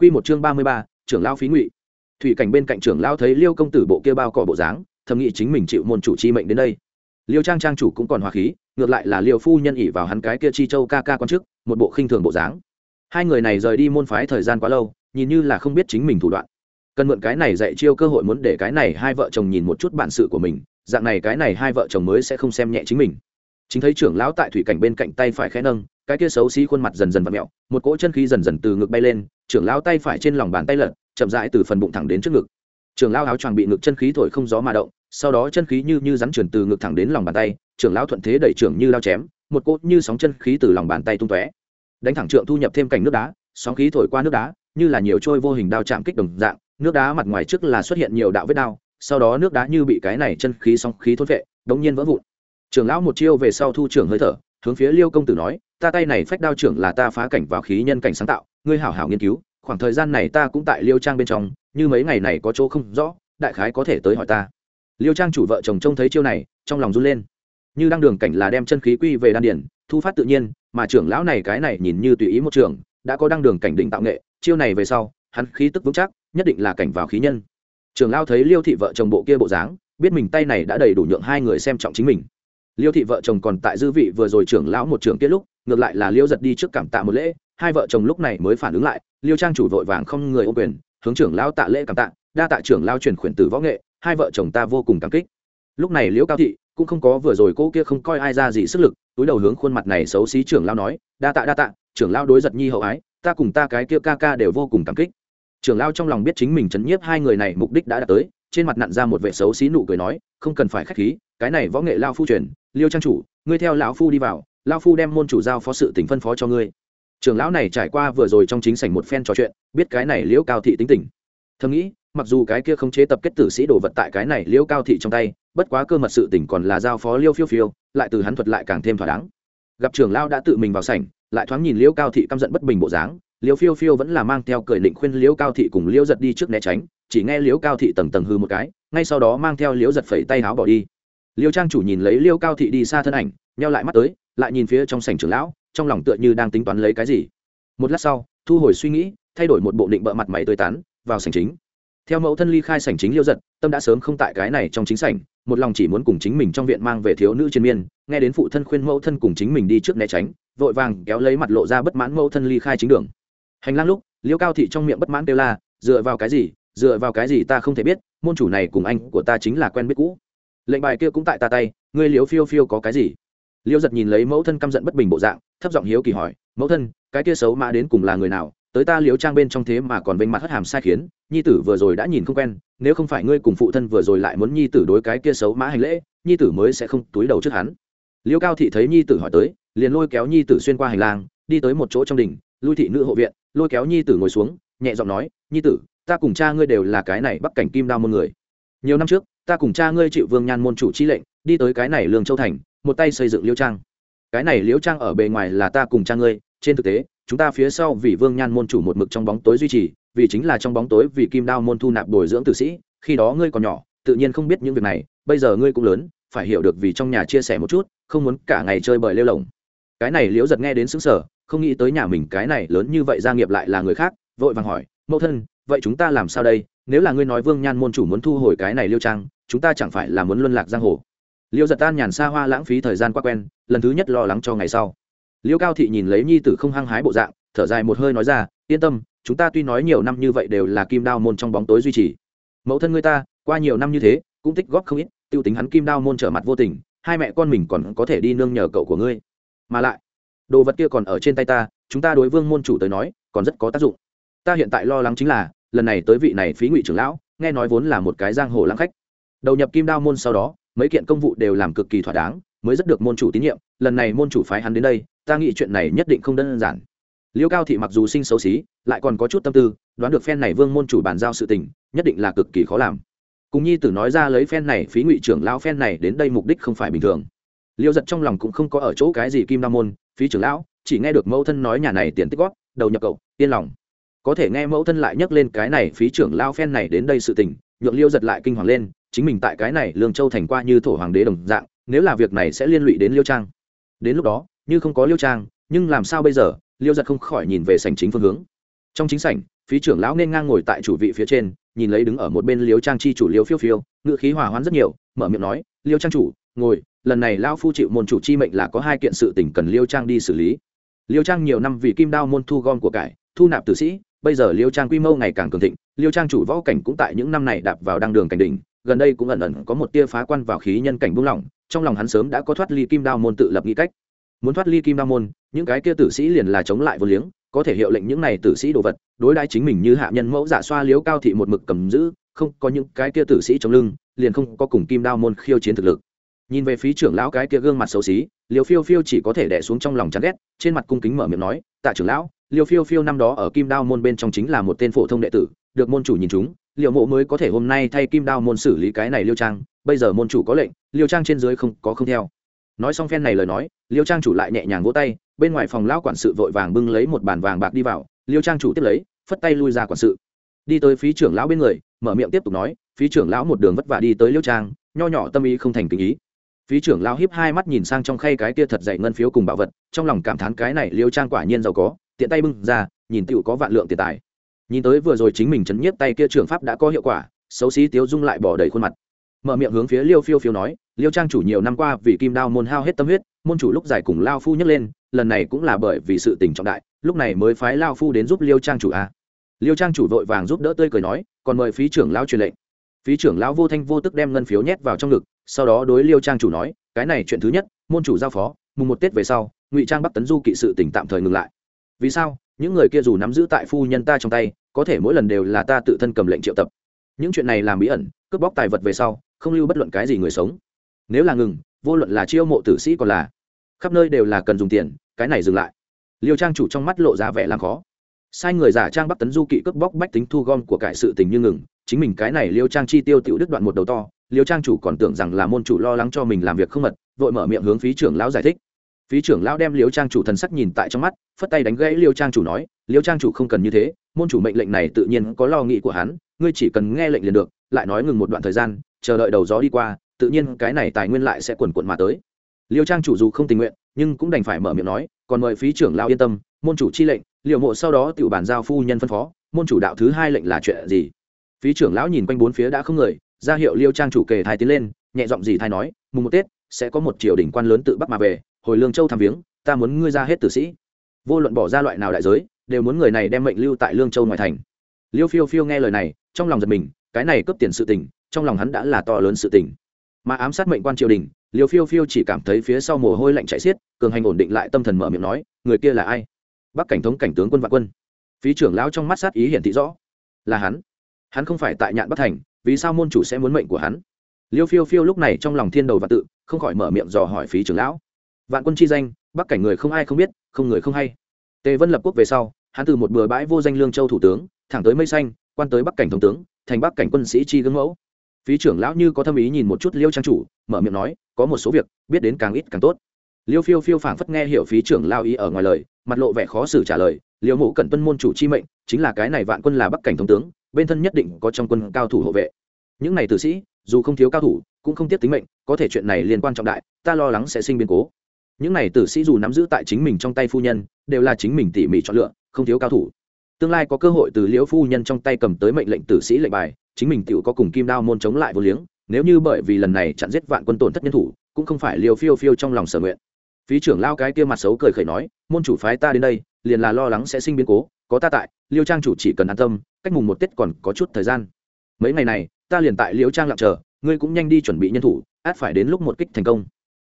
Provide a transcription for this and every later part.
Quy một chương ba mươi ba, trưởng lão phí ngụy. Thủy cảnh bên cạnh trưởng lão thấy Liêu công tử bộ kia bao cỏ bộ dáng, thầm nghĩ chính mình chịu môn chủ chi mệnh đến đây. Liêu Trang trang chủ cũng còn hòa khí, ngược lại là Liêu phu nhân ỷ vào hắn cái kia chi châu ca ca quan chức, một bộ khinh thường bộ dáng. Hai người này rời đi môn phái thời gian quá lâu, nhìn như là không biết chính mình thủ đoạn. Cần mượn cái này dạy chiêu cơ hội muốn để cái này hai vợ chồng nhìn một chút bản sự của mình, dạng này cái này hai vợ chồng mới sẽ không xem nhẹ chính mình. Chính thấy trưởng lão tại thủy cảnh bên cạnh tay phải khẽ nâng, cái kia xấu xí khuôn mặt dần dần vặn mèo, một cỗ chân khí dần dần từ ngực bay lên, trưởng lao tay phải trên lòng bàn tay lật, chậm rãi từ phần bụng thẳng đến trước ngực. Trưởng lao áo choàng bị ngực chân khí thổi không gió mà động, sau đó chân khí như như rắn chuyển từ ngực thẳng đến lòng bàn tay, trưởng lão thuận thế đẩy trưởng như lao chém, một cốt như sóng chân khí từ lòng bàn tay tung tóe. Đánh thẳng trượng thu nhập thêm cảnh nước đá, sóng khí thổi qua nước đá, như là nhiều trôi vô hình đao chạm kích đồng dạng, nước đá mặt ngoài trước là xuất hiện nhiều đạo vết đao, sau đó nước đá như bị cái này chân khí sóng khí thốt vệ, đống nhiên vỡ vụn. Trưởng lão một chiêu về sau thu trưởng hơi thở, hướng phía Liêu công tử nói, ta tay này phách đao trưởng là ta phá cảnh vào khí nhân cảnh sáng tạo ngươi hảo hảo nghiên cứu, khoảng thời gian này ta cũng tại liêu trang bên trong, như mấy ngày này có chỗ không rõ, đại khái có thể tới hỏi ta. Liêu trang chủ vợ chồng trông thấy chiêu này, trong lòng run lên. Như đang đường cảnh là đem chân khí quy về đan điển thu phát tự nhiên, mà trưởng lão này cái này nhìn như tùy ý một trường, đã có đăng đường cảnh định tạo nghệ, chiêu này về sau, hắn khí tức vững chắc, nhất định là cảnh vào khí nhân. Trưởng lão thấy liêu thị vợ chồng bộ kia bộ dáng, biết mình tay này đã đầy đủ nhượng hai người xem trọng chính mình. Liêu thị vợ chồng còn tại dư vị vừa rồi trưởng lão một trưởng kia lúc, ngược lại là liêu giật đi trước cảm tạ một lễ hai vợ chồng lúc này mới phản ứng lại, liêu trang chủ vội vàng không người ô quyền, hướng trưởng lão tạ lễ cảm tạ, đa tạ trưởng lao truyền khuyển tử võ nghệ, hai vợ chồng ta vô cùng cảm kích. Lúc này liễu cao thị cũng không có vừa rồi cô kia không coi ai ra gì sức lực, túi đầu hướng khuôn mặt này xấu xí trưởng lao nói, đa tạ đa tạ, trưởng lao đối giật nhi hậu ái, ta cùng ta cái kia ca ca đều vô cùng cảm kích. Trưởng lao trong lòng biết chính mình chấn nhiếp hai người này mục đích đã đạt tới, trên mặt nặn ra một vệ xấu xí nụ cười nói, không cần phải khách khí, cái này võ nghệ lao phu truyền, liêu trang chủ, ngươi theo lão phu đi vào lao phu đem môn chủ giao phó sự tỉnh phân phó cho ngươi trưởng lão này trải qua vừa rồi trong chính sảnh một phen trò chuyện, biết cái này liễu cao thị tính tình. Thầm nghĩ, mặc dù cái kia không chế tập kết tử sĩ đồ vật tại cái này liễu cao thị trong tay, bất quá cơ mật sự tỉnh còn là giao phó liêu phiêu phiêu, lại từ hắn thuật lại càng thêm thỏa đáng. Gặp trưởng lão đã tự mình vào sảnh, lại thoáng nhìn liễu cao thị căm giận bất bình bộ dáng liễu phiêu phiêu vẫn là mang theo cười định khuyên liễu cao thị cùng liễu giật đi trước né tránh, chỉ nghe liễu cao thị tầng tầng hư một cái, ngay sau đó mang theo liễu giật phẩy tay áo bỏ đi. Liêu trang chủ nhìn lấy liêu cao thị đi xa thân ảnh nhau lại mắt tới, lại nhìn phía trong sảnh trưởng lão trong lòng tựa như đang tính toán lấy cái gì. Một lát sau, thu hồi suy nghĩ, thay đổi một bộ định bợ mặt mày tươi tán vào sảnh chính. Theo mẫu thân ly khai sảnh chính liêu giật tâm đã sớm không tại cái này trong chính sảnh, một lòng chỉ muốn cùng chính mình trong viện mang về thiếu nữ trên miên, nghe đến phụ thân khuyên mẫu thân cùng chính mình đi trước né tránh, vội vàng kéo lấy mặt lộ ra bất mãn mẫu thân ly khai chính đường. Hành lang lúc, liêu cao thị trong miệng bất mãn kêu la, dựa vào cái gì? Dựa vào cái gì ta không thể biết, môn chủ này cùng anh của ta chính là quen biết cũ. Lệnh bài kia cũng tại ta tay, ngươi liếu phiêu phiêu có cái gì? Liêu giật nhìn lấy mẫu thân căm giận bất bình bộ dạng thấp giọng hiếu kỳ hỏi, mẫu thân, cái kia xấu mã đến cùng là người nào? Tới ta liếu trang bên trong thế mà còn vênh mặt hất hàm sai khiến, nhi tử vừa rồi đã nhìn không quen, nếu không phải ngươi cùng phụ thân vừa rồi lại muốn nhi tử đối cái kia xấu mã hành lễ, nhi tử mới sẽ không túi đầu trước hắn. Liêu cao thị thấy nhi tử hỏi tới, liền lôi kéo nhi tử xuyên qua hành lang, đi tới một chỗ trong đình, lui thị nữ hộ viện, lôi kéo nhi tử ngồi xuống, nhẹ giọng nói, nhi tử, ta cùng cha ngươi đều là cái này bắc cảnh kim đao môn người. Nhiều năm trước, ta cùng cha ngươi chịu vương nhan môn chủ chi lệnh, đi tới cái này lương châu thành, một tay xây dựng liêu trang cái này liễu trang ở bề ngoài là ta cùng cha ngươi, trên thực tế, chúng ta phía sau vì vương nhan môn chủ một mực trong bóng tối duy trì, vì chính là trong bóng tối vì kim đao môn thu nạp bồi dưỡng tử sĩ, khi đó ngươi còn nhỏ, tự nhiên không biết những việc này, bây giờ ngươi cũng lớn, phải hiểu được vì trong nhà chia sẻ một chút, không muốn cả ngày chơi bời lêu lồng. Cái này liễu giật nghe đến xứng sở không nghĩ tới nhà mình cái này lớn như vậy gia nghiệp lại là người khác, vội vàng hỏi, mẫu thân, vậy chúng ta làm sao đây? Nếu là ngươi nói vương nhan môn chủ muốn thu hồi cái này liêu trang, chúng ta chẳng phải là muốn luân lạc giang hồ? Liêu giật tan nhàn xa hoa lãng phí thời gian qua quen, lần thứ nhất lo lắng cho ngày sau. Liêu cao thị nhìn lấy nhi tử không hăng hái bộ dạng, thở dài một hơi nói ra, yên tâm, chúng ta tuy nói nhiều năm như vậy đều là kim đao môn trong bóng tối duy trì. Mẫu thân ngươi ta, qua nhiều năm như thế, cũng tích góp không ít t i ê u tính hắn kim đao môn trở mặt vô tình, hai mẹ con mình còn có thể đi nương nhờ cậu của ngươi. Mà lại, đồ vật kia còn ở trên tay ta, chúng ta đối vương môn chủ tới nói, còn rất có tác dụng. Ta hiện tại lo lắng chính là, lần này tới vị này phí ngụy trưởng lão, nghe nói vốn là một cái giang hồ lãng khách. Đầu nhập kim đao môn sau đó mấy kiện công vụ đều làm cực kỳ thỏa đáng, mới rất được môn chủ tín nhiệm, lần này môn chủ phái hắn đến đây, ta nghĩ chuyện này nhất định không đơn giản. Liêu cao thị mặc dù sinh xấu xí, lại còn có chút tâm tư, đoán được phen này vương môn chủ bàn giao sự tình, nhất định là cực kỳ khó làm. Cùng nhi tử nói ra lấy phen này phí ngụy trưởng lão phen này đến đây mục đích không phải bình thường. Liêu giật trong lòng cũng không có ở chỗ cái gì kim Nam môn, phí trưởng lão, chỉ nghe được mẫu thân nói nhà này tiền tích góp, đầu nhập cậu, yên lòng. Có thể nghe mẫu thân lại nhắc lên cái này phí trưởng lao phen này đến đây sự tình, nhượng liêu giật lại kinh hoàng lên chính mình tại cái này lương châu thành qua như thổ hoàng đế đồng dạng, nếu là việc này sẽ liên lụy đến liêu trang. Đến lúc đó, như không có liêu trang, nhưng làm sao bây giờ, liêu giật không khỏi nhìn về sảnh chính phương hướng. Trong chính sảnh, phí trưởng lão nên ngang ngồi tại chủ vị phía trên, nhìn lấy đứng ở một bên liêu trang chi chủ liêu phiêu phiêu ngự khí hòa hoãn rất nhiều, mở miệng nói, liêu trang chủ, ngồi, lần này lão phu chịu môn chủ chi mệnh là có hai kiện sự tình cần liêu trang đi xử lý. Liêu trang nhiều năm vì kim đao môn thu gom của cải, thu nạp tử sĩ, bây giờ liêu trang quy mô ngày càng cường thịnh, liêu trang chủ võ cảnh cũng tại những năm này đạp vào đăng đường cảnh đỉnh gần đây cũng ẩn ẩn có một tia phá quan vào khí nhân cảnh buông lỏng, trong lòng hắn sớm đã có thoát ly kim đao môn tự lập nghĩ cách. Muốn thoát ly kim đao môn, những cái kia tử sĩ liền là chống lại vô liếng, có thể hiệu lệnh những này tử sĩ đồ vật, đối đãi chính mình như hạ nhân mẫu giả xoa liếu cao thị một mực cầm giữ, không có những cái kia tử sĩ chống lưng, liền không có cùng kim đao môn khiêu chiến thực lực. Nhìn về phía trưởng lão cái kia gương mặt xấu xí liều phiêu phiêu chỉ có thể đẻ xuống trong lòng chán ghét, trên mặt cung kính mở miệng nói, tạ trưởng lão liều phiêu phiêu năm đó ở kim đao môn bên trong chính là một tên phổ thông đệ tử, được môn chủ nhìn chúng liệu mộ mới có thể hôm nay thay kim đao môn xử lý cái này liêu trang, bây giờ môn chủ có lệnh, liêu trang trên dưới không, có không theo. Nói xong phen này lời nói, liêu trang chủ lại nhẹ nhàng vỗ tay, bên ngoài phòng lão quản sự vội vàng bưng lấy một bàn vàng bạc đi vào, liêu trang chủ tiếp lấy, phất tay lui ra quản sự. Đi tới phí trưởng lão bên người, mở miệng tiếp tục nói, phí trưởng lão một đường vất vả đi tới liêu trang, nho nhỏ tâm ý không thành tình ý. Phí trưởng lão hiếp hai mắt nhìn sang trong khay cái kia thật dày ngân phiếu cùng bảo vật, trong lòng cảm thán cái này liêu trang quả nhiên giàu có, tiện tay bưng ra, nhìn tựu có vạn lượng tiền tài nhìn tới vừa rồi chính mình chấn nhiếp tay kia trưởng pháp đã có hiệu quả, xấu xí tiếu dung lại bỏ đầy khuôn mặt. Mở miệng hướng phía liêu phiêu phiêu nói, liêu trang chủ nhiều năm qua vì kim đao môn hao hết tâm huyết, môn chủ lúc giải cùng lao phu nhấc lên, lần này cũng là bởi vì sự tình trọng đại, lúc này mới phái lao phu đến giúp liêu trang chủ a à. liêu trang chủ vội vàng giúp đỡ tươi cười nói, còn mời phí trưởng lao truyền lệnh. Phí trưởng lão vô thanh vô tức đem ngân phiếu nhét vào trong ngực, sau đó đối liêu trang chủ nói, cái này chuyện thứ nhất, môn chủ giao phó, mùng một tết về sau, ngụy trang bắc tấn du kỵ sự tỉnh tạm thời ngừng lại. Vì sao? Những người kia dù nắm giữ tại phu nhân ta trong tay, có thể mỗi lần đều là ta tự thân cầm lệnh triệu tập. Những chuyện này làm bí ẩn, cướp bóc tài vật về sau, không lưu bất luận cái gì người sống. Nếu là ngừng, vô luận là chiêu mộ tử sĩ còn là khắp nơi đều là cần dùng tiền, cái này dừng lại. Liêu trang chủ trong mắt lộ ra vẻ làm khó. Sai người giả trang bắc tấn du kỵ cướp bóc bách tính thu gom của cải sự tình như ngừng, chính mình cái này liêu trang chi tiêu tiểu đứt đoạn một đầu to, liêu trang chủ còn tưởng rằng là môn chủ lo lắng cho mình làm việc không mật, vội mở miệng hướng phí trưởng lão giải thích phí trưởng lão đem liêu trang chủ thần sắc nhìn tại trong mắt, phất tay đánh gãy liêu trang chủ nói, liêu trang chủ không cần như thế, môn chủ mệnh lệnh này tự nhiên có lo nghĩ của hắn, ngươi chỉ cần nghe lệnh liền được, lại nói ngừng một đoạn thời gian, chờ đợi đầu gió đi qua, tự nhiên cái này tài nguyên lại sẽ quần quận mà tới. Liêu trang chủ dù không tình nguyện, nhưng cũng đành phải mở miệng nói, còn mời phí trưởng lão yên tâm, môn chủ chi lệnh liệu mộ sau đó tự bản giao phu nhân phân phó, môn chủ đạo thứ hai lệnh là chuyện gì? Phí trưởng lão nhìn quanh bốn phía đã không người, ra hiệu liêu trang chủ kề thai tiến lên, nhẹ giọng gì thai nói, mùng một tết, sẽ có một triều đình quan lớn tự bắc mà về hồi lương châu tham viếng, ta muốn ngươi ra hết tử sĩ. Vô luận bỏ ra loại nào đại giới, đều muốn người này đem mệnh lưu tại lương châu ngoài thành. Liêu phiêu phiêu nghe lời này, trong lòng giật mình, cái này cướp tiền sự tình, trong lòng hắn đã là to lớn sự tình. Mà ám sát mệnh quan triều đình, liêu phiêu phiêu chỉ cảm thấy phía sau mồ hôi lạnh chạy xiết, cường hành ổn định lại tâm thần mở miệng nói, người kia là ai? Bắc cảnh thống cảnh tướng quân vạn quân. Phí trưởng lão trong mắt sát ý hiển thị rõ. Là hắn. Hắn không phải tại nhạn bắc thành, vì sao môn chủ sẽ muốn mệnh của hắn? Liêu phiêu phiêu lúc này trong lòng thiên đầu và tự, không khỏi mở miệng dò hỏi phí trưởng lão vạn quân chi danh, bắc cảnh người không ai không biết, không người không hay. Tề vân lập quốc về sau, hắn từ một bừa bãi vô danh lương châu thủ tướng, thẳng tới mây xanh, quan tới bắc cảnh thống tướng, thành bắc cảnh quân sĩ chi gương mẫu. Phí trưởng lão như có thâm ý nhìn một chút liêu trang chủ, mở miệng nói, có một số việc, biết đến càng ít càng tốt. Liêu phiêu phiêu phảng phất nghe hiểu phí trưởng lao ý ở ngoài lời, mặt lộ vẻ khó xử trả lời, liêu mộ cận tuân môn chủ chi mệnh, chính là cái này vạn quân là bắc cảnh thống tướng, bên thân nhất định có trong quân cao thủ hộ vệ. Những này tử sĩ, dù không thiếu cao thủ, cũng không tiếp tính mệnh, có thể chuyện này liên quan trọng đại, ta lo lắng sẽ sinh biến cố những này tử sĩ dù nắm giữ tại chính mình trong tay phu nhân, đều là chính mình tỉ mỉ chọn lựa, không thiếu cao thủ. Tương lai có cơ hội từ liễu phu nhân trong tay cầm tới mệnh lệnh tử sĩ lệnh bài, chính mình tựu có cùng kim đao môn chống lại vô liếng, nếu như bởi vì lần này chặn giết vạn quân tổn thất nhân thủ, cũng không phải liều phiêu phiêu trong lòng sở nguyện. Phí trưởng lao cái kia mặt xấu cười khẩy nói, môn chủ phái ta đến đây, liền là lo lắng sẽ sinh biến cố, có ta tại, liêu trang chủ chỉ cần an tâm, cách mùng một tết còn có chút thời gian. Mấy ngày này, ta liền tại liêu trang lặng chờ, ngươi cũng nhanh đi chuẩn bị nhân thủ, át phải đến lúc một kích thành công.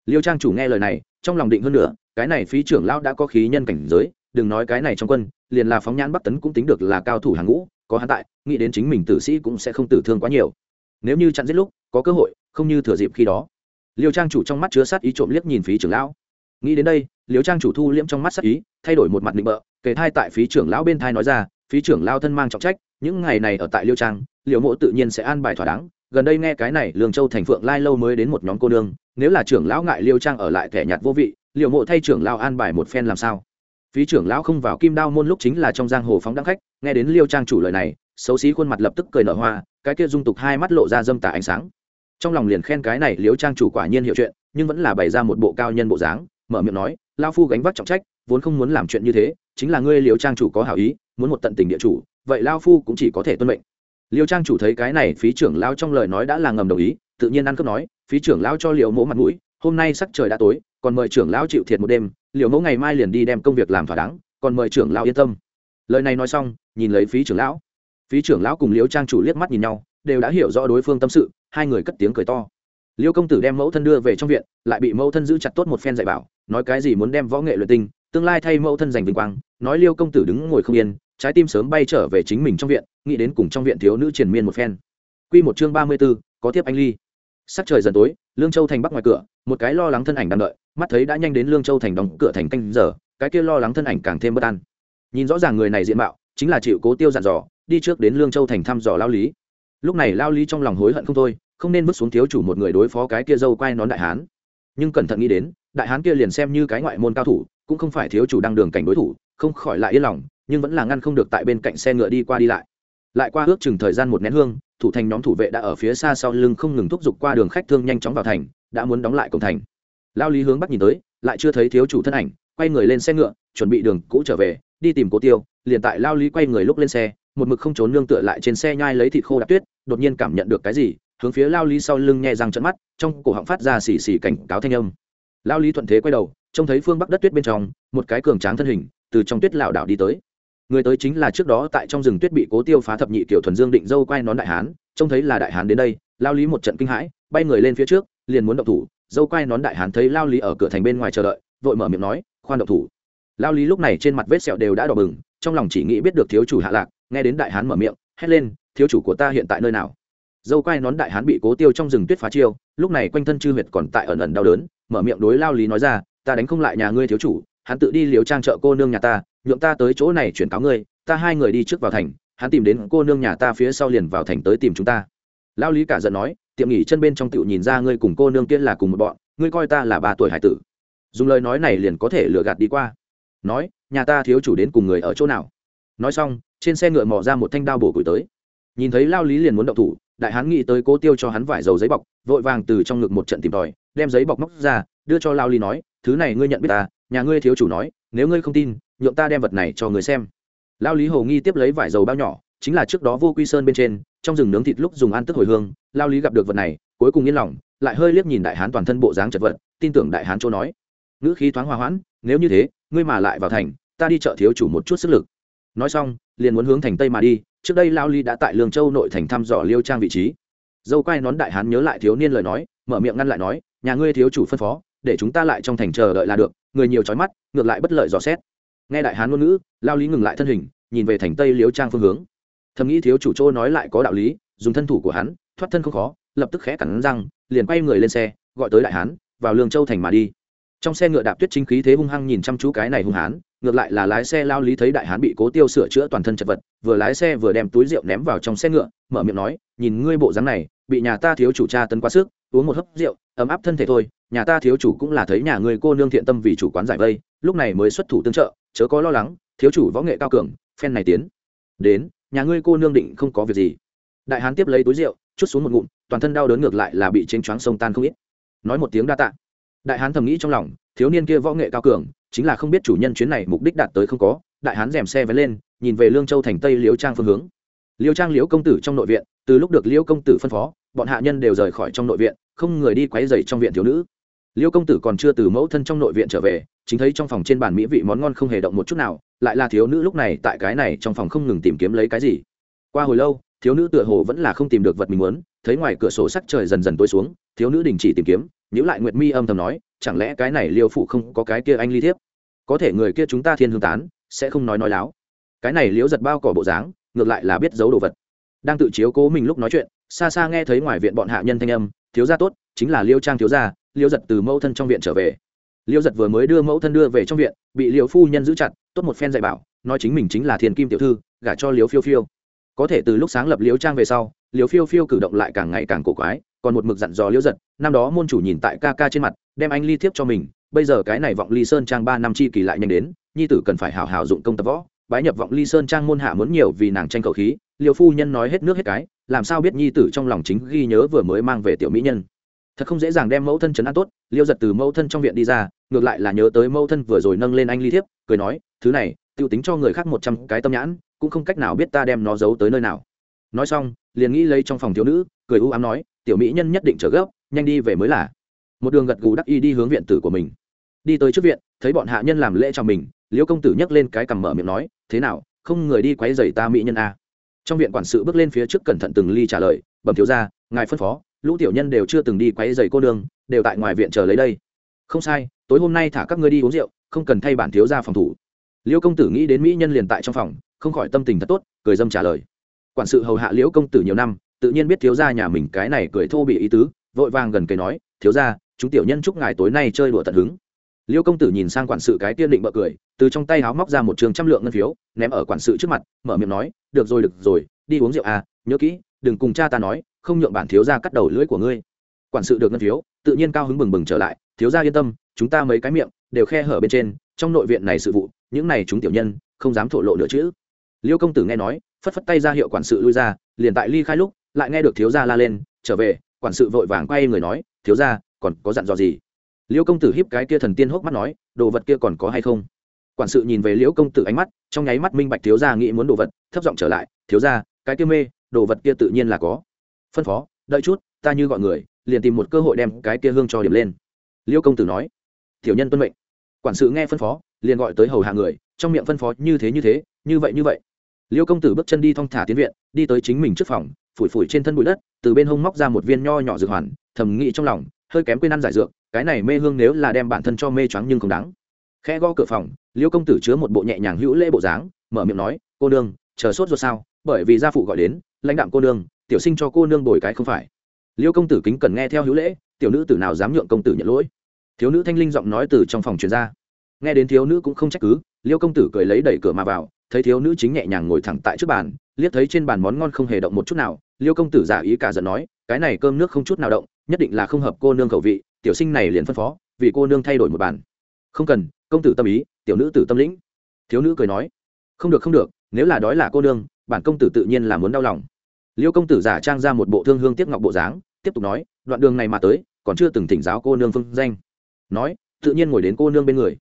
Liêu trang chủ nghe lời này trong lòng định hơn nữa, cái này phí trưởng lão đã có khí nhân cảnh giới, đừng nói cái này trong quân, liền là phóng nhãn bắc tấn cũng tính được là cao thủ hàng ngũ, có hắn tại, nghĩ đến chính mình tử sĩ cũng sẽ không tử thương quá nhiều. Nếu như chặn giết lúc, có cơ hội, không như thừa dịp khi đó. Liêu trang chủ trong mắt chứa sát ý trộm liếc nhìn phí trưởng lão. Nghĩ đến đây, liêu trang chủ thu liễm trong mắt sát ý, thay đổi một mặt định bợ kể thai tại phí trưởng lão bên thai nói ra, phí trưởng lao thân mang trọng trách, những ngày này ở tại liêu trang liệu mộ tự nhiên sẽ an bài thỏa đáng. Gần đây nghe cái này lương châu thành phượng lai lâu mới đến một nhóm cô nương nếu là trưởng lão ngại liêu trang ở lại thẻ nhạt vô vị liệu mộ thay trưởng lao an bài một phen làm sao? Phí trưởng lão không vào kim đao môn lúc chính là trong giang hồ phóng đăng khách, nghe đến liêu trang chủ lời này, xấu xí khuôn mặt lập tức cười nở hoa, cái kia dung tục hai mắt lộ ra dâm tả ánh sáng. Trong lòng liền khen cái này liêu trang chủ quả nhiên hiểu chuyện, nhưng vẫn là bày ra một bộ cao nhân bộ dáng, mở miệng nói lao phu gánh vác trọng trách, vốn không muốn làm chuyện như thế, chính là ngươi liêu trang chủ có hảo ý, muốn một tận tình địa chủ, vậy lao phu cũng chỉ có thể tuân mệnh. Liêu trang chủ thấy cái này phí trưởng lao trong lời nói đã là ngầm đồng ý, tự nhiên ăn cướp nói phí trưởng lão cho liệu mẫu mặt mũi, hôm nay sắc trời đã tối, còn mời trưởng lão chịu thiệt một đêm liệu mẫu ngày mai liền đi đem công việc làm thỏa đáng, còn mời trưởng lão yên tâm. Lời này nói xong, nhìn lấy phí trưởng lão. Phí trưởng lão cùng liễu trang chủ liếc mắt nhìn nhau, đều đã hiểu rõ đối phương tâm sự, hai người cất tiếng cười to. Liêu công tử đem mẫu thân đưa về trong viện, lại bị mẫu thân giữ chặt tốt một phen dạy bảo, nói cái gì muốn đem võ nghệ luyện tinh, tương lai thay mẫu thân giành vinh quang, nói liêu công tử đứng ngồi không yên, trái tim sớm bay trở về chính mình trong viện, nghĩ đến cùng trong viện thiếu nữ triền miên một phen. Q một chương ba mươi b ố có tiếp anh ly sắc trời dần tối, lương châu thành bắc ngoài cửa, một cái lo lắng thân ảnh đang đợi, mắt thấy đã nhanh đến lương châu thành đóng cửa thành canh giờ, cái kia lo lắng thân ảnh càng thêm bất an. Nhìn rõ ràng người này diện mạo, chính là chịu cố tiêu dặn dò, đi trước đến lương châu thành thăm dò lao lý. Lúc này lao lý trong lòng hối hận không thôi, không nên bước xuống thiếu chủ một người đối phó cái kia dâu quai nón đại hán. Nhưng cẩn thận nghĩ đến, đại hán kia liền xem như cái ngoại môn cao thủ, cũng không phải thiếu chủ đang đường cảnh đối thủ, không khỏi lại yên lòng, nhưng vẫn là ngăn không được tại bên cạnh xe ngựa đi qua đi lại. Lại qua ước chừng thời gian một nén hương thủ thành nhóm thủ vệ đã ở phía xa sau lưng không ngừng thúc giục qua đường khách thương nhanh chóng vào thành, đã muốn đóng lại cổng thành. Lao lý hướng bắc nhìn tới, lại chưa thấy thiếu chủ thân ảnh, quay người lên xe ngựa, chuẩn bị đường cũ trở về, đi tìm cố tiêu, liền tại lao lý quay người lúc lên xe, một mực không trốn nương tựa lại trên xe nhai lấy thịt khô đạp tuyết, đột nhiên cảm nhận được cái gì, hướng phía lao lý sau lưng nhẹ răng trận mắt, trong cổ họng phát ra xì xì cảnh cáo thanh âm. Lao lý thuận thế quay đầu, trông thấy phương bắc đất tuyết bên trong, một cái cường tráng thân hình, từ trong tuyết lảo đảo đi tới người tới chính là trước đó tại trong rừng tuyết bị cố tiêu phá thập nhị kiểu thuần dương định dâu quay nón đại hán, trông thấy là đại hán đến đây, lao lý một trận kinh hãi, bay người lên phía trước, liền muốn động thủ. Dâu quay nón đại hán thấy lao lý ở cửa thành bên ngoài chờ đợi, vội mở miệng nói, khoan động thủ. Lao lý lúc này trên mặt vết sẹo đều đã đỏ bừng, trong lòng chỉ nghĩ biết được thiếu chủ hạ lạc, nghe đến đại hán mở miệng, hét lên, thiếu chủ của ta hiện tại nơi nào? Dâu quay nón đại hán bị cố tiêu trong rừng tuyết phá chiêu, lúc này quanh thân chư huyệt còn tại ẩn ẩn đau đớn, mở miệng đối lao lý nói ra, ta đánh không lại nhà ngươi thiếu chủ, hắn tự đi liều trang trợ cô nương nhà ta nhượng ta tới chỗ này chuyển cáo ngươi, ta hai người đi trước vào thành, hắn tìm đến cô nương nhà ta phía sau liền vào thành tới tìm chúng ta. Lao lý cả giận nói, tiệm nghỉ chân bên trong tựu nhìn ra ngươi cùng cô nương kia là cùng một bọn, ngươi coi ta là ba tuổi hải tử. Dùng lời nói này liền có thể lừa gạt đi qua. Nói, nhà ta thiếu chủ đến cùng người ở chỗ nào? Nói xong, trên xe ngựa mò ra một thanh đao bổ củi tới. Nhìn thấy lao lý liền muốn động thủ, đại hán nghĩ tới cố tiêu cho hắn vải dầu giấy bọc, vội vàng từ trong ngực một trận tìm tòi, đem giấy bọc móc ra, đưa cho lao lý nói, thứ này ngươi nhận biết ta, nhà ngươi thiếu chủ nói, nếu ngươi không tin nhượng ta đem vật này cho người xem. Lao lý hồ nghi tiếp lấy vải dầu bao nhỏ, chính là trước đó vô quy sơn bên trên, trong rừng nướng thịt lúc dùng ăn tức hồi hương, lao lý gặp được vật này, cuối cùng yên lòng, lại hơi liếc nhìn đại hán toàn thân bộ dáng chật vật, tin tưởng đại hán chỗ nói. Ngữ khí thoáng hòa hoãn, nếu như thế, ngươi mà lại vào thành, ta đi chợ thiếu chủ một chút sức lực. Nói xong, liền muốn hướng thành tây mà đi, trước đây lao ly đã tại lương châu nội thành thăm dò liêu trang vị trí. Dâu quai nón đại hán nhớ lại thiếu niên lời nói, mở miệng ngăn lại nói, nhà ngươi thiếu chủ phân phó, để chúng ta lại trong thành chờ đợi là được, người nhiều trói mắt, ngược lại bất lợi dò xét nghe đại hán ngôn ngữ, lao lý ngừng lại thân hình, nhìn về thành tây liếu trang phương hướng. Thầm nghĩ thiếu chủ châu nói lại có đạo lý, dùng thân thủ của hắn, thoát thân không khó, lập tức khẽ cắn răng, liền quay người lên xe, gọi tới đại hán, vào lương châu thành mà đi. Trong xe ngựa đạp tuyết chính khí thế hung hăng nhìn chăm chú cái này hung hán, ngược lại là lái xe lao lý thấy đại hán bị cố tiêu sửa chữa toàn thân chật vật, vừa lái xe vừa đem túi rượu ném vào trong xe ngựa, mở miệng nói, nhìn ngươi bộ dáng này, bị nhà ta thiếu chủ cha tấn quá sức, uống một hớp rượu, ấm áp thân thể thôi nhà ta thiếu chủ cũng là thấy nhà ngươi cô nương thiện tâm vì chủ quán giải vây, lúc này mới xuất thủ tương trợ, chớ có lo lắng, thiếu chủ võ nghệ cao cường, phen này tiến. Đến, nhà ngươi cô nương định không có việc gì. Đại hán tiếp lấy túi rượu, chút xuống một ngụm, toàn thân đau đớn ngược lại là bị chênh choáng sông tan không ít. Nói một tiếng đa tạ. Đại hán thầm nghĩ trong lòng, thiếu niên kia võ nghệ cao cường, chính là không biết chủ nhân chuyến này mục đích đạt tới không có. Đại hán rèm xe vén lên, nhìn về lương châu thành tây liễu trang phương hướng. Liễu trang liễu công tử trong nội viện, từ lúc được liễu công tử phân phó, bọn hạ nhân đều rời khỏi trong nội viện, không người đi quấy dày trong viện thiếu nữ. Liêu công tử còn chưa từ mẫu thân trong nội viện trở về, chính thấy trong phòng trên bàn mỹ vị món ngon không hề động một chút nào, lại là thiếu nữ lúc này tại cái này trong phòng không ngừng tìm kiếm lấy cái gì. Qua hồi lâu, thiếu nữ tựa hồ vẫn là không tìm được vật mình muốn, thấy ngoài cửa sổ sắc trời dần dần tối xuống, thiếu nữ đình chỉ tìm kiếm nhữ lại nguyệt mi âm thầm nói, chẳng lẽ cái này liêu phụ không có cái kia anh ly thiếp? Có thể người kia chúng ta thiên hương tán, sẽ không nói nói láo. Cái này liễu giật bao cỏ bộ dáng, ngược lại là biết giấu đồ vật. Đang tự chiếu cố mình lúc nói chuyện, xa xa nghe thấy ngoài viện bọn hạ nhân thanh âm thiếu gia tốt, chính là liêu trang thiếu gia, liêu giật từ mẫu thân trong viện trở về. Liêu giật vừa mới đưa mẫu thân đưa về trong viện, bị liêu phu nhân giữ chặt, tốt một phen dạy bảo, nói chính mình chính là thiền kim tiểu thư, gả cho liêu phiêu phiêu. Có thể từ lúc sáng lập liêu trang về sau, liêu phiêu phiêu cử động lại càng ngày càng cổ quái, còn một mực dặn dò liêu giật, năm đó môn chủ nhìn tại ca ca trên mặt, đem anh ly thiếp cho mình, bây giờ cái này vọng ly sơn trang ba năm chi kỳ lại nhanh đến, nhi tử cần phải hào hào dụng công tập võ, bái nhập vọng ly sơn trang môn hạ muốn nhiều vì nàng tranh cầu khí liều phu nhân nói hết nước hết cái, làm sao biết nhi tử trong lòng chính ghi nhớ vừa mới mang về tiểu mỹ nhân? Thật không dễ dàng đem mẫu thân trấn an tốt, liêu giật từ mẫu thân trong viện đi ra, ngược lại là nhớ tới mẫu thân vừa rồi nâng lên anh ly thiếp, cười nói, thứ này t i ê u tính cho người khác một trăm cái tâm nhãn, cũng không cách nào biết ta đem nó giấu tới nơi nào. Nói xong, liền nghĩ lấy trong phòng thiếu nữ, cười u ám nói, tiểu mỹ nhân nhất định trở gấp, nhanh đi về mới là. Một đường gật gù đắc y đi hướng viện tử của mình. Đi tới trước viện, thấy bọn hạ nhân làm lễ cho mình, Liêu công tử nhấc lên cái cằm mở miệng nói, thế nào, không người đi quấy rầy ta mỹ nhân a trong viện quản sự bước lên phía trước cẩn thận từng ly trả lời, bẩm thiếu gia, ngài phân phó, lũ tiểu nhân đều chưa từng đi quấy dày cô đường đều tại ngoài viện chờ lấy đây. Không sai, tối hôm nay thả các ngươi đi uống rượu, không cần thay bản thiếu gia phòng thủ. Liễu công tử nghĩ đến mỹ nhân liền tại trong phòng, không khỏi tâm tình thật tốt, cười dâm trả lời. Quản sự hầu hạ liễu công tử nhiều năm, tự nhiên biết thiếu gia nhà mình cái này cười thô bị ý tứ, vội vàng gần cây nói, thiếu gia, chúng tiểu nhân chúc ngài tối nay chơi đùa tận hứng liêu công tử nhìn sang quản sự cái tiên định bợ cười, từ trong tay háo móc ra một trường trăm lượng ngân phiếu, ném ở quản sự trước mặt, mở miệng nói, được rồi được rồi, đi uống rượu à nhớ kỹ, đừng cùng cha ta nói, không nhượng bản thiếu gia cắt đầu lưỡi của ngươi. Quản sự được ngân phiếu, tự nhiên cao hứng bừng bừng trở lại, thiếu gia yên tâm, chúng ta mấy cái miệng đều khe hở bên trên, trong nội viện này sự vụ, những này chúng tiểu nhân, không dám thổ lộ nữa chứ. Liêu công tử nghe nói, phất phất tay ra hiệu quản sự lui ra, liền tại ly khai lúc, lại nghe được thiếu gia la lên, trở về, quản sự vội vàng quay người nói, thiếu gia, còn có dặn dò gì? Liễu công tử hiếp cái kia thần tiên hốc mắt nói, đồ vật kia còn có hay không? Quản sự nhìn về liễu công tử ánh mắt, trong nháy mắt minh bạch thiếu gia nghĩ muốn đồ vật, thấp giọng trở lại, thiếu gia, cái kia mê, đồ vật kia tự nhiên là có. Phân phó, đợi chút, ta như gọi người, liền tìm một cơ hội đem cái kia hương cho điểm lên. Liễu công tử nói, tiểu nhân tuân mệnh. Quản sự nghe phân phó, liền gọi tới hầu hạ người, trong miệng phân phó, như thế như thế, như vậy như vậy. Liễu công tử bước chân đi thong thả tiến viện, đi tới chính mình trước phòng, phủi phủi trên thân bụi đất, từ bên hông móc ra một viên nho nhỏ dược hoàn, thầm nghĩ trong lòng, hơi kém quên ăn giải dược cái này mê hương nếu là đem bản thân cho mê choáng nhưng không đáng. Khẽ gõ cửa phòng, liêu công tử chứa một bộ nhẹ nhàng hữu lễ bộ dáng, mở miệng nói, cô nương, chờ sốt rồi sao? Bởi vì gia phụ gọi đến, lãnh đạm cô nương, tiểu sinh cho cô nương bồi cái không phải. Liêu công tử kính cần nghe theo hữu lễ, tiểu nữ tử nào dám nhượng công tử nhận lỗi. Thiếu nữ thanh linh giọng nói từ trong phòng truyền ra. Nghe đến thiếu nữ cũng không trách cứ, liêu công tử cười lấy đẩy cửa mà vào, thấy thiếu nữ chính nhẹ nhàng ngồi thẳng tại trước bàn, liếc thấy trên bàn món ngon không hề động một chút nào, liêu công tử giả ý cả giận nói, cái này cơm nước không chút nào động, nhất định là không hợp cô nương khẩu vị tiểu sinh này liền phân phó, vì cô nương thay đổi một bàn không cần, công tử tâm ý, tiểu nữ tử tâm lĩnh. Thiếu nữ cười nói, không được không được, nếu là đói là cô nương, bản công tử tự nhiên là muốn đau lòng. Liêu công tử giả trang ra một bộ thương hương tiếp ngọc bộ dáng, tiếp tục nói, đoạn đường này mà tới, còn chưa từng thỉnh giáo cô nương phương danh. Nói, tự nhiên ngồi đến cô nương bên người.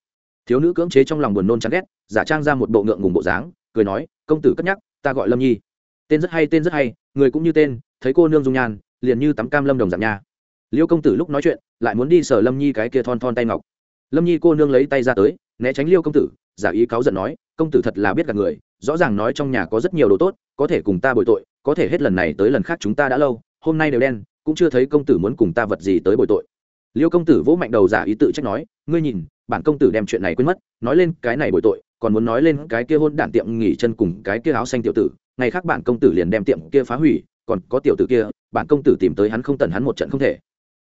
Thiếu nữ cưỡng chế trong lòng buồn nôn chán ghét, giả trang ra một bộ ngượng ngùng bộ dáng, cười nói, công tử cất nhắc, ta gọi lâm nhi. Tên rất hay, tên rất hay, người cũng như tên, thấy cô nương dung nhan, liền như tắm cam lâm đồng giảm nha liêu công tử lúc nói chuyện, lại muốn đi sở lâm nhi cái kia thon thon tay ngọc. Lâm nhi cô nương lấy tay ra tới, né tránh liêu công tử, giả ý cáu giận nói, công tử thật là biết gạt người, rõ ràng nói trong nhà có rất nhiều đồ tốt, có thể cùng ta bồi tội, có thể hết lần này tới lần khác chúng ta đã lâu, hôm nay đều đen, cũng chưa thấy công tử muốn cùng ta vật gì tới bồi tội. Liêu công tử vỗ mạnh đầu giả ý tự trách nói, ngươi nhìn, bản công tử đem chuyện này quên mất, nói lên cái này bồi tội, còn muốn nói lên cái kia hôn đản tiệm nghỉ chân cùng cái kia áo xanh tiểu tử, ngày khác bản công tử liền đem tiệm kia phá hủy, còn có tiểu tử kia, bản công tử tìm tới hắn không tần hắn một trận không thể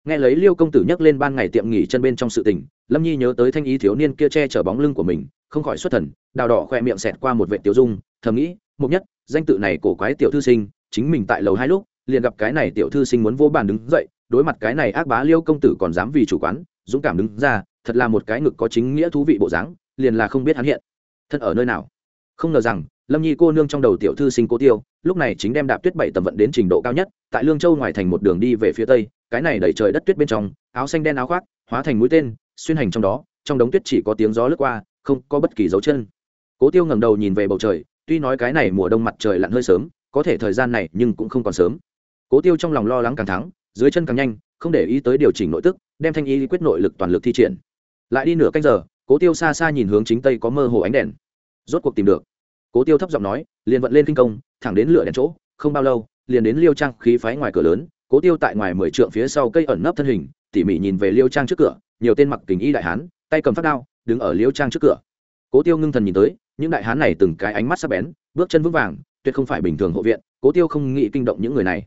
nghe lấy liêu công tử nhắc lên ban ngày tiệm nghỉ chân bên trong sự tình, lâm nhi nhớ tới thanh ý thiếu niên kia che chở bóng lưng của mình, không khỏi xuất thần, đào đỏ khoe miệng xẹt qua một vệ tiểu dung, thầm nghĩ, mục nhất, danh tự này cổ quái tiểu thư sinh, chính mình tại lầu hai lúc, liền gặp cái này tiểu thư sinh muốn vô bàn đứng dậy, đối mặt cái này ác bá liêu công tử còn dám vì chủ quán, dũng cảm đứng ra, thật là một cái ngực có chính nghĩa thú vị bộ dáng, liền là không biết hắn hiện thân ở nơi nào. Không ngờ rằng, lâm nhi cô nương trong đầu tiểu thư sinh cô tiêu, lúc này chính đem đạp tuyết bảy tầm vận đến trình độ cao nhất, tại lương châu ngoài thành một đường đi về phía tây cái này đẩy trời đất tuyết bên trong, áo xanh đen áo khoác, hóa thành mũi tên, xuyên hành trong đó, trong đống tuyết chỉ có tiếng gió lướt qua, không có bất kỳ dấu chân. Cố tiêu ngẩng đầu nhìn về bầu trời, tuy nói cái này mùa đông mặt trời lặn hơi sớm, có thể thời gian này nhưng cũng không còn sớm. Cố tiêu trong lòng lo lắng càng thắng, dưới chân càng nhanh, không để ý tới điều chỉnh nội tức, đem thanh ý quyết nội lực toàn lực thi triển. Lại đi nửa canh giờ, cố tiêu xa xa nhìn hướng chính tây có mơ hồ ánh đèn. Rốt cuộc tìm được. Cố tiêu thấp giọng nói, liền vận lên kinh công, thẳng đến lửa đèn chỗ, không bao lâu, liền đến liêu trang khí phái ngoài cửa lớn cố tiêu tại ngoài mười trượng phía sau cây ẩn nấp thân hình, tỉ mỉ nhìn về liêu trang trước cửa, nhiều tên mặc tình y đại hán, tay cầm phát đao, đứng ở liêu trang trước cửa. Cố tiêu ngưng thần nhìn tới, những đại hán này từng cái ánh mắt sắc bén, bước chân vững vàng, tuyệt không phải bình thường hộ viện, cố tiêu không nghĩ kinh động những người này.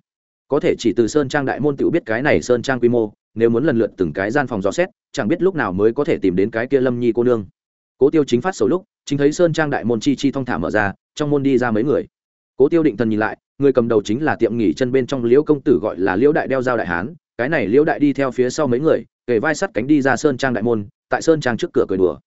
Có thể chỉ từ sơn trang đại môn tự biết cái này sơn trang quy mô, nếu muốn lần lượt từng cái gian phòng dò xét, chẳng biết lúc nào mới có thể tìm đến cái kia lâm nhi cô nương. Cố tiêu chính phát sầu lúc, chính thấy sơn trang đại môn chi chi thong thả mở ra, trong môn đi ra mấy người cố tiêu định thần nhìn lại, người cầm đầu chính là tiệm nghỉ chân bên trong liễu công tử gọi là liễu đại đeo dao đại hán, cái này liễu đại đi theo phía sau mấy người kể vai sắt cánh đi ra sơn trang đại môn, tại sơn trang trước cửa cười đùa.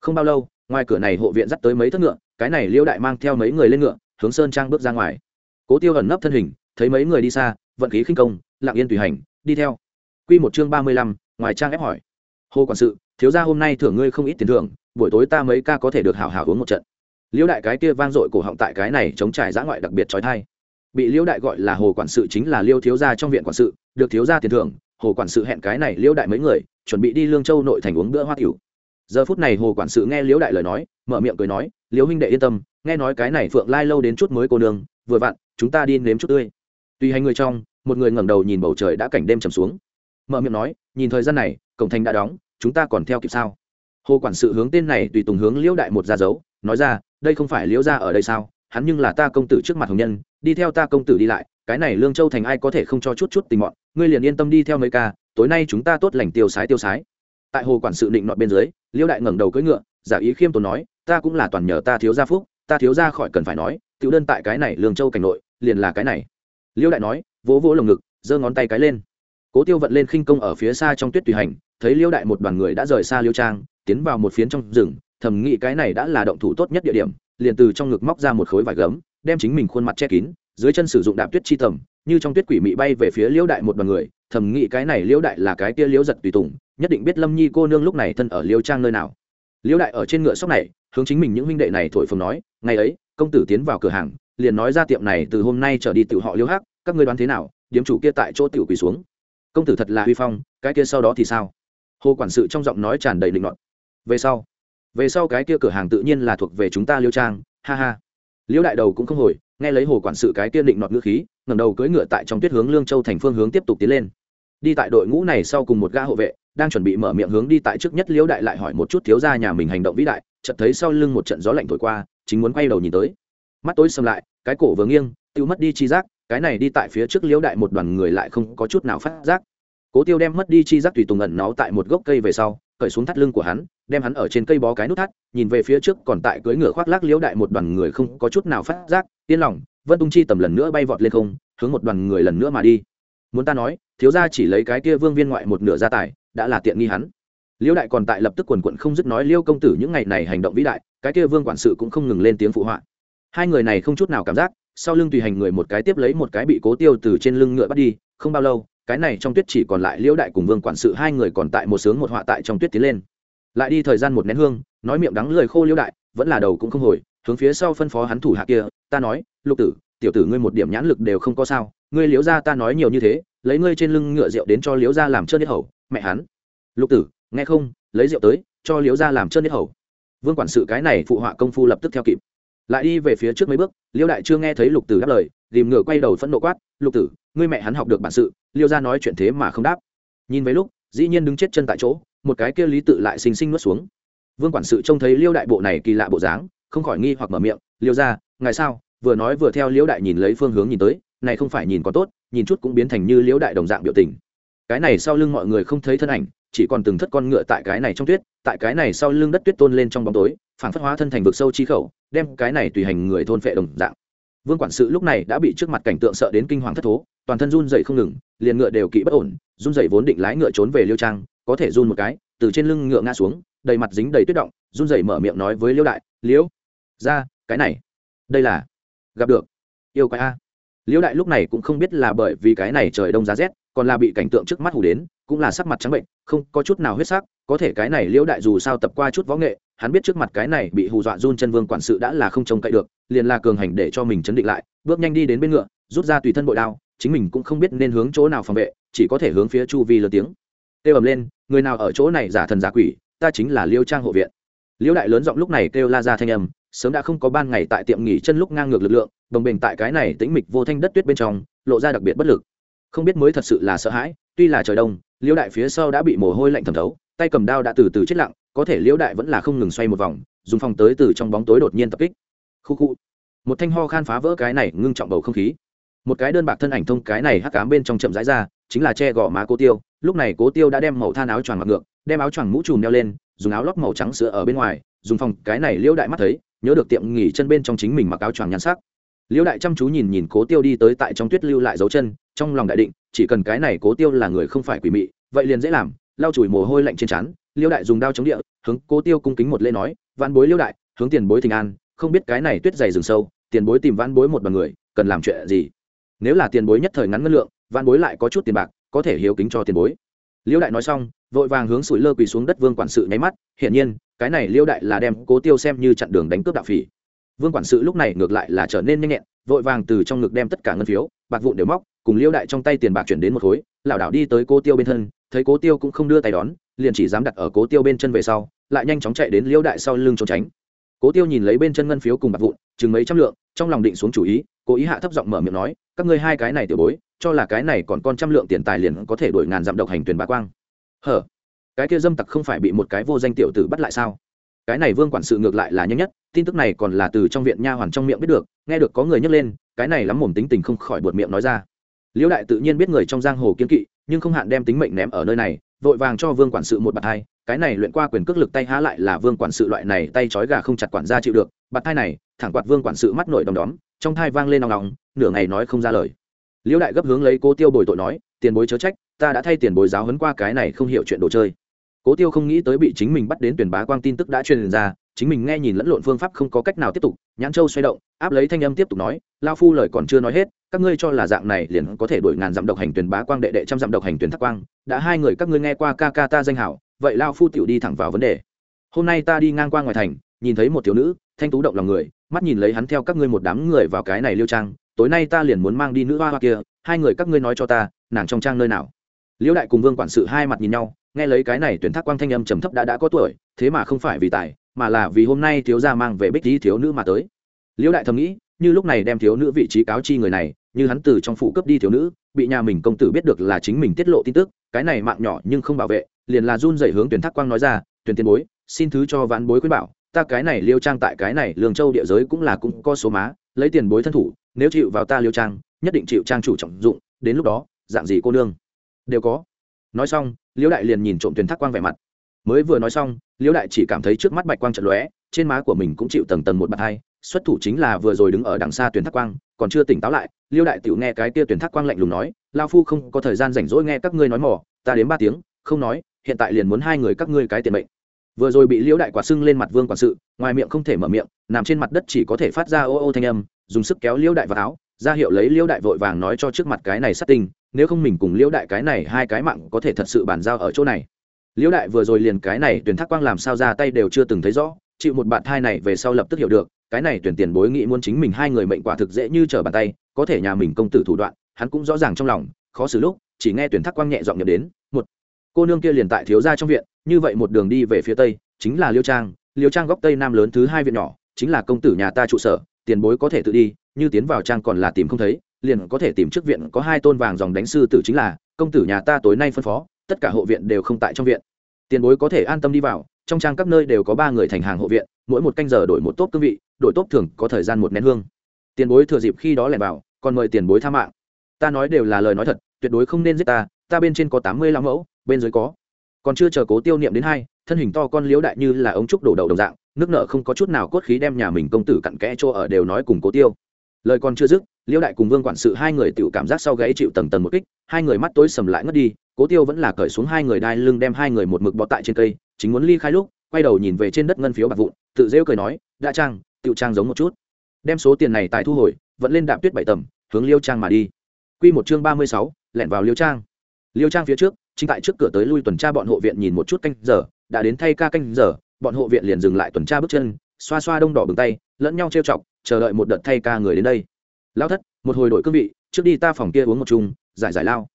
Không bao lâu, ngoài cửa này hộ viện dắt tới mấy thất ngựa, cái này liễu đại mang theo mấy người lên ngựa, hướng sơn trang bước ra ngoài. Cố tiêu ẩn nấp thân hình, thấy mấy người đi xa, vận khí khinh công, lặng yên tùy hành, đi theo. Quy một chương ba mươi lăm, ngoài trang ép hỏi. Hồ quản sự, thiếu gia hôm nay thưởng ngươi không ít tiền thưởng, buổi tối ta mấy ca có thể được hảo hảo uống một trận liễu đại cái kia vang dội cổ họng tại cái này chống trải giã ngoại đặc biệt trói thai. Bị liễu đại gọi là hồ quản sự chính là liêu thiếu gia trong viện quản sự, được thiếu gia tiền thưởng, hồ quản sự hẹn cái này liễu đại mấy người, chuẩn bị đi lương châu nội thành uống bữa hoa tiểu. Giờ phút này hồ quản sự nghe liễu đại lời nói, mở miệng cười nói, liễu huynh đệ yên tâm, nghe nói cái này phượng lai lâu đến chút mới cô nương, vừa vặn, chúng ta đi nếm chút tươi. Tùy hành người trong, một người ngẩng đầu nhìn bầu trời đã cảnh đêm trầm xuống. Mở miệng nói, nhìn thời gian này, cổng thành đã đóng, chúng ta còn theo kịp sao? Hồ quản sự hướng tên này tùy tùng hướng liễu đại một ra dấu nói ra, đây không phải liễu gia ở đây sao? Hắn nhưng là ta công tử trước mặt hồng nhân, đi theo ta công tử đi lại, cái này lương châu thành ai có thể không cho chút chút tình mọn? Ngươi liền yên tâm đi theo mấy ca, tối nay chúng ta tốt lành tiêu sái tiêu sái. Tại hồ quản sự định nọt bên dưới, liễu đại ngẩng đầu cưỡi ngựa, giả ý khiêm tốn nói, ta cũng là toàn nhờ ta thiếu gia phúc, ta thiếu gia khỏi cần phải nói, tiểu đơn tại cái này lương châu cảnh nội, liền là cái này. Liễu đại nói, vỗ vỗ lồng ngực, giơ ngón tay cái lên. Cố tiêu vận lên khinh công ở phía xa trong tuyết tùy hành, thấy liễu đại một đoàn người đã rời xa liễu trang, tiến vào một phiến trong rừng thầm nghĩ cái này đã là động thủ tốt nhất địa điểm, liền từ trong ngực móc ra một khối vải gấm, đem chính mình khuôn mặt che kín, dưới chân sử dụng đạp tuyết chi tầm, như trong tuyết quỷ mị bay về phía liễu đại một đoàn người, thầm nghĩ cái này liễu đại là cái kia liễu giật tùy tùng, nhất định biết lâm nhi cô nương lúc này thân ở liễu trang nơi nào. Liễu đại ở trên ngựa sóc này, hướng chính mình những huynh đệ này thổi phồng nói, ngày ấy, công tử tiến vào cửa hàng, liền nói ra tiệm này từ hôm nay trở đi tự họ liễu hắc, các ngươi đoán thế nào, điếm chủ kia tại chỗ tiểu quỳ xuống. Công tử thật là huy phong, cái kia sau đó thì sao? Hồ quản sự trong giọng nói tràn đầy định luận về sau về sau cái kia cửa hàng tự nhiên là thuộc về chúng ta liêu trang, ha ha. Liêu đại đầu cũng không hồi, nghe lấy hồ quản sự cái kia định nọt ngữ khí ngầm đầu cưỡi ngựa tại trong tuyết hướng lương châu thành phương hướng tiếp tục tiến lên. Đi tại đội ngũ này sau cùng một gã hộ vệ, đang chuẩn bị mở miệng hướng đi tại trước nhất liễu đại lại hỏi một chút thiếu gia nhà mình hành động vĩ đại, chợt thấy sau lưng một trận gió lạnh thổi qua, chính muốn quay đầu nhìn tới. Mắt tối xâm lại, cái cổ vừa nghiêng, tiêu mất đi chi giác, cái này đi tại phía trước liễu đại một đoàn người lại không có chút nào phát giác cố tiêu đem mất đi chi giác tùy tùng ẩn nó tại một gốc cây về sau, cởi xuống thắt lưng của hắn, đem hắn ở trên cây bó cái nút thắt, nhìn về phía trước còn tại cưỡi ngựa khoác lác liễu đại một đoàn người không có chút nào phát giác, yên lòng, vân tung chi tầm lần nữa bay vọt lên không, hướng một đoàn người lần nữa mà đi. Muốn ta nói, thiếu gia chỉ lấy cái kia vương viên ngoại một nửa gia tài, đã là tiện nghi hắn. Liễu đại còn tại lập tức quần quận không dứt nói, liêu công tử, những ngày này hành động vĩ đại, cái kia vương quản sự cũng không ngừng lên tiếng phụ họa. Hai người này không chút nào cảm giác, sau lưng tùy hành người một cái tiếp lấy một cái bị cố tiêu từ trên lưng ngựa bắt đi, không bao lâu cái này trong tuyết chỉ còn lại liễu đại cùng vương quản sự hai người còn tại một sướng một họa tại trong tuyết tiến lên. Lại đi thời gian một nén hương, nói miệng đắng lười khô liễu đại, vẫn là đầu cũng không hồi, hướng phía sau phân phó hắn thủ hạ kia, ta nói, lục tử, tiểu tử ngươi một điểm nhãn lực đều không có sao, ngươi liễu ra ta nói nhiều như thế, lấy ngươi trên lưng ngựa rượu đến cho liễu ra làm trơn hết hầu, mẹ hắn. Lục tử, nghe không, lấy rượu tới, cho liễu ra làm trơn hết hầu. Vương quản sự cái này phụ họa công phu lập tức theo kịp. Lại đi về phía trước mấy bước, liễu đại chưa nghe thấy lục tử đáp lời dìm ngựa quay đầu phẫn nộ quát, lục tử, ngươi mẹ hắn học được bản sự, liêu ra nói chuyện thế mà không đáp. Nhìn mấy lúc, dĩ nhiên đứng chết chân tại chỗ, một cái kia lý tự lại xinh xinh nuốt xuống. Vương quản sự trông thấy liêu đại bộ này kỳ lạ bộ dáng, không khỏi nghi hoặc mở miệng, liêu ra ngày sao? Vừa nói vừa theo liêu đại nhìn lấy phương hướng nhìn tới, này không phải nhìn có tốt, nhìn chút cũng biến thành như liêu đại đồng dạng biểu tình. Cái này sau lưng mọi người không thấy thân ảnh, chỉ còn từng thất con ngựa tại cái này trong tuyết, tại cái này sau lưng đất tuyết tôn lên trong bóng tối phản phất hóa thân thành vực sâu chi khẩu, đem cái này tùy hành người thôn phệ đồng dạng vương quản sự lúc này đã bị trước mặt cảnh tượng sợ đến kinh hoàng thất thố, toàn thân run dậy không ngừng, liền ngựa đều kỵ bất ổn, run dậy vốn định lái ngựa trốn về liêu trang, có thể run một cái, từ trên lưng ngựa ngã xuống, đầy mặt dính đầy tuyết động, run dậy mở miệng nói với liêu đại liễu ra, cái này, đây là, gặp được, yêu quái a. Liễu đại lúc này cũng không biết là bởi vì cái này trời đông giá rét, còn là bị cảnh tượng trước mắt hù đến, cũng là sắc mặt trắng bệnh, không có chút nào huyết sắc có thể cái này liễu đại dù sao tập qua chút võ nghệ, hắn biết trước mặt cái này bị hù dọa run chân vương quản sự đã là không trông cậy được, liền là cường hành để cho mình chấn định lại, bước nhanh đi đến bên ngựa, rút ra tùy thân bội đao, chính mình cũng không biết nên hướng chỗ nào phòng vệ, chỉ có thể hướng phía chu vi lớn tiếng. Kêu ầm lên, người nào ở chỗ này giả thần giả quỷ, ta chính là liêu trang hộ viện. Liễu đại lớn giọng lúc này kêu la ra thanh âm, sớm đã không có ban ngày tại tiệm nghỉ chân lúc ngang ngược lực lượng, đồng bình tại cái này tĩnh mịch vô thanh đất tuyết bên trong, lộ ra đặc biệt bất lực. Không biết mới thật sự là sợ hãi, tuy là trời đông liễu đại phía sau đã bị mồ hôi lạnh thẩm thấu tay cầm đao đã từ từ chết lặng, có thể liễu đại vẫn là không ngừng xoay một vòng, dùng phòng tới từ trong bóng tối đột nhiên tập kích. Khu khu. Một thanh ho khan phá vỡ cái này ngưng trọng bầu không khí. Một cái đơn bạc thân ảnh thông cái này hắc cám bên trong chậm rãi ra, chính là che gò má cố tiêu. Lúc này cố tiêu đã đem màu than áo choàng mặc ngược, đem áo choàng mũ trùm đeo lên, dùng áo lót màu trắng sữa ở bên ngoài, dùng phòng cái này liễu đại mắt thấy, nhớ được tiệm nghỉ chân bên trong chính mình mặc áo choàng nhan sắc. Liễu đại chăm chú nhìn nhìn cố tiêu đi tới tại trong tuyết lưu lại dấu chân, trong lòng đại định, chỉ cần cái này cố tiêu là người không phải quỷ mị, vậy liền dễ làm lau chùi mồ hôi lạnh trên trán, liêu đại dùng đao chống địa, hướng cố tiêu cung kính một lễ nói vạn bối liêu đại, hướng tiền bối thình an, không biết cái này tuyết dày rừng sâu, tiền bối tìm vạn bối một bằng người, cần làm chuyện gì? Nếu là tiền bối nhất thời ngắn ngân lượng vạn bối lại có chút tiền bạc, có thể hiếu kính cho tiền bối. Liêu đại nói xong, vội vàng hướng sủi lơ quỳ xuống đất vương quản sự nháy mắt, hiển nhiên, cái này liêu đại là đem cố tiêu xem như chặn đường đánh cướp đạo phỉ. Vương quản sự lúc này ngược lại là trở nên nhanh nhẹn, vội vàng từ trong ngực đem tất cả ngân phiếu, bạc vụn đều móc, cùng liêu đại trong tay tiền bạc chuyển đến một khối, lảo đảo đi tới cô tiêu bên thân thấy cố tiêu cũng không đưa tay đón, liền chỉ dám đặt ở cố tiêu bên chân về sau, lại nhanh chóng chạy đến liễu đại sau lưng trốn tránh. Cố tiêu nhìn lấy bên chân ngân phiếu cùng bạc vụn, chừng mấy trăm lượng, trong lòng định xuống chủ ý, cố ý hạ thấp giọng mở miệng nói, các ngươi hai cái này tiểu bối, cho là cái này còn con trăm lượng tiền tài liền có thể đổi ngàn dặm độc hành tuyển bá quang. Hở? Cái kia dâm tặc không phải bị một cái vô danh tiểu tử bắt lại sao? Cái này vương quản sự ngược lại là nhanh nhất, tin tức này còn là từ trong viện nha hoàn trong miệng biết được, nghe được có người nhắc lên, cái này lắm mồm tính tình không khỏi buột miệng nói ra. Liễu đại tự nhiên biết người trong giang hồ kiên kỵ nhưng không hạn đem tính mệnh ném ở nơi này vội vàng cho vương quản sự một bạt thai, cái này luyện qua quyền cước lực tay há lại là vương quản sự loại này tay trói gà không chặt quản gia chịu được bạt thai này thẳng quạt vương quản sự mắt nổi đom đóm trong thai vang lên nòng nòng nửa ngày nói không ra lời. Liễu đại gấp hướng lấy cố tiêu bồi tội nói tiền bối chớ trách ta đã thay tiền bối giáo hấn qua cái này không hiểu chuyện đồ chơi cố tiêu không nghĩ tới bị chính mình bắt đến tuyển bá quang tin tức đã truyền ra, chính mình nghe nhìn lẫn lộn phương pháp không có cách nào tiếp tục, nhãn châu xoay động, áp lấy thanh âm tiếp tục nói, lao phu lời còn chưa nói hết, các ngươi cho là dạng này liền có thể đổi ngàn dặm độc hành tuyển bá quang đệ đệ trăm dặm độc hành tuyển thác quang, đã hai người các ngươi nghe qua ca ca ta danh hảo, vậy lao phu tiểu đi thẳng vào vấn đề. Hôm nay ta đi ngang qua ngoài thành, nhìn thấy một thiếu nữ, thanh tú động lòng người, mắt nhìn lấy hắn theo các ngươi một đám người vào cái này liêu trang, tối nay ta liền muốn mang đi nữ hoa hoa kia, hai người các ngươi nói cho ta, nàng trong trang nơi nào? Liễu đại cùng vương quản sự hai mặt nhìn nhau nghe lấy cái này tuyển thác quang thanh âm trầm thấp đã đã có tuổi, thế mà không phải vì tài, mà là vì hôm nay thiếu gia mang về bích tí thiếu nữ mà tới. Liễu đại thầm nghĩ, như lúc này đem thiếu nữ vị trí cáo chi người này, như hắn từ trong phủ cấp đi thiếu nữ, bị nhà mình công tử biết được là chính mình tiết lộ tin tức, cái này mạng nhỏ nhưng không bảo vệ, liền là run dậy hướng tuyển thác quang nói ra, tuyển tiền bối, xin thứ cho vãn bối khuyên bảo, ta cái này liêu trang tại cái này lương châu địa giới cũng là cũng có số má, lấy tiền bối thân thủ, nếu chịu vào ta liêu trang, nhất định chịu trang chủ trọng dụng, đến lúc đó, dạng gì cô nương? Đều có. Nói xong liễu đại liền nhìn trộm tuyển thác quang vẻ mặt. Mới vừa nói xong, liễu đại chỉ cảm thấy trước mắt bạch quang trận lóe, trên má của mình cũng chịu tầng tầng một bạt hai, xuất thủ chính là vừa rồi đứng ở đằng xa tuyển thác quang, còn chưa tỉnh táo lại, liễu đại tiểu nghe cái kia tuyển thác quang lạnh lùng nói lao phu không có thời gian rảnh rỗi nghe các ngươi nói mỏ ta đến ba tiếng, không nói, hiện tại liền muốn hai người các ngươi cái tiền mệnh. Vừa rồi bị liễu đại quả sưng lên mặt vương quản sự, ngoài miệng không thể mở miệng, nằm trên mặt đất chỉ có thể phát ra ô ô thanh âm, dùng sức kéo liễu đại vào áo, ra hiệu lấy liễu đại vội vàng nói cho trước mặt cái này sát tinh nếu không mình cùng liễu đại cái này hai cái mạng có thể thật sự bàn giao ở chỗ này. Liễu đại vừa rồi liền cái này tuyển thác quang làm sao ra tay đều chưa từng thấy rõ, chịu một bạn thai này về sau lập tức hiểu được, cái này tuyển tiền bối nghĩ muốn chính mình hai người mệnh quả thực dễ như trở bàn tay, có thể nhà mình công tử thủ đoạn, hắn cũng rõ ràng trong lòng, khó xử lúc, chỉ nghe tuyển thác quang nhẹ giọng nhập đến, một, cô nương kia liền tại thiếu gia trong viện, như vậy một đường đi về phía tây, chính là liêu trang liêu trang góc tây nam lớn thứ hai viện nhỏ, chính là công tử nhà ta trụ sở, tiền bối có thể tự đi, như tiến vào trang còn là tìm không thấy liền có thể tìm trước viện có hai tôn vàng dòng đánh sư tử chính là, công tử nhà ta tối nay phân phó, tất cả hộ viện đều không tại trong viện. Tiền bối có thể an tâm đi vào, trong trang các nơi đều có ba người thành hàng hộ viện, mỗi một canh giờ đổi một tốp cương vị, đổi tốp thường có thời gian một nén hương. Tiền bối thừa dịp khi đó lẻn vào, còn mời tiền bối tha mạng. Ta nói đều là lời nói thật, tuyệt đối không nên giết ta ta bên trên có tám mươi lăm mẫu, bên dưới có. Còn chưa chờ cố tiêu niệm đến hai, thân hình to con liếu đại như là ống trúc đổ đầu đồng dạng, nước nợ không có chút nào cốt khí đem nhà mình công tử cặn kẽ chỗ ở đều nói cùng cố tiêu lời còn chưa dứt, liễu đại cùng vương quản sự hai người tự cảm giác sau gãy chịu tầng tầng một kích, hai người mắt tối sầm lại ngất đi, cố tiêu vẫn là cởi xuống hai người đai lưng đem hai người một mực bọt tại trên cây, chính muốn ly khai lúc, quay đầu nhìn về trên đất ngân phiếu bạc vụn, tự rêu cười nói, đã trang tự trang giống một chút. Đem số tiền này tài thu hồi vẫn lên đạp tuyết bảy tầm, hướng liêu trang mà đi. Q một chương ba mươi sáu lẹn vào liêu trang. Liêu trang phía trước, chính tại trước cửa tới lui tuần tra bọn hộ viện nhìn một chút canh giờ, đã đến thay ca canh giờ, bọn hộ viện liền dừng lại tuần tra bước chân, xoa xoa đông đỏ bừng tay lẫn nhau trêu chọc, chờ đợi một đợt thay ca người đến đây. Lao thất, một hồi đổi cương vị, trước đi ta phòng kia uống một chung, giải giải lao.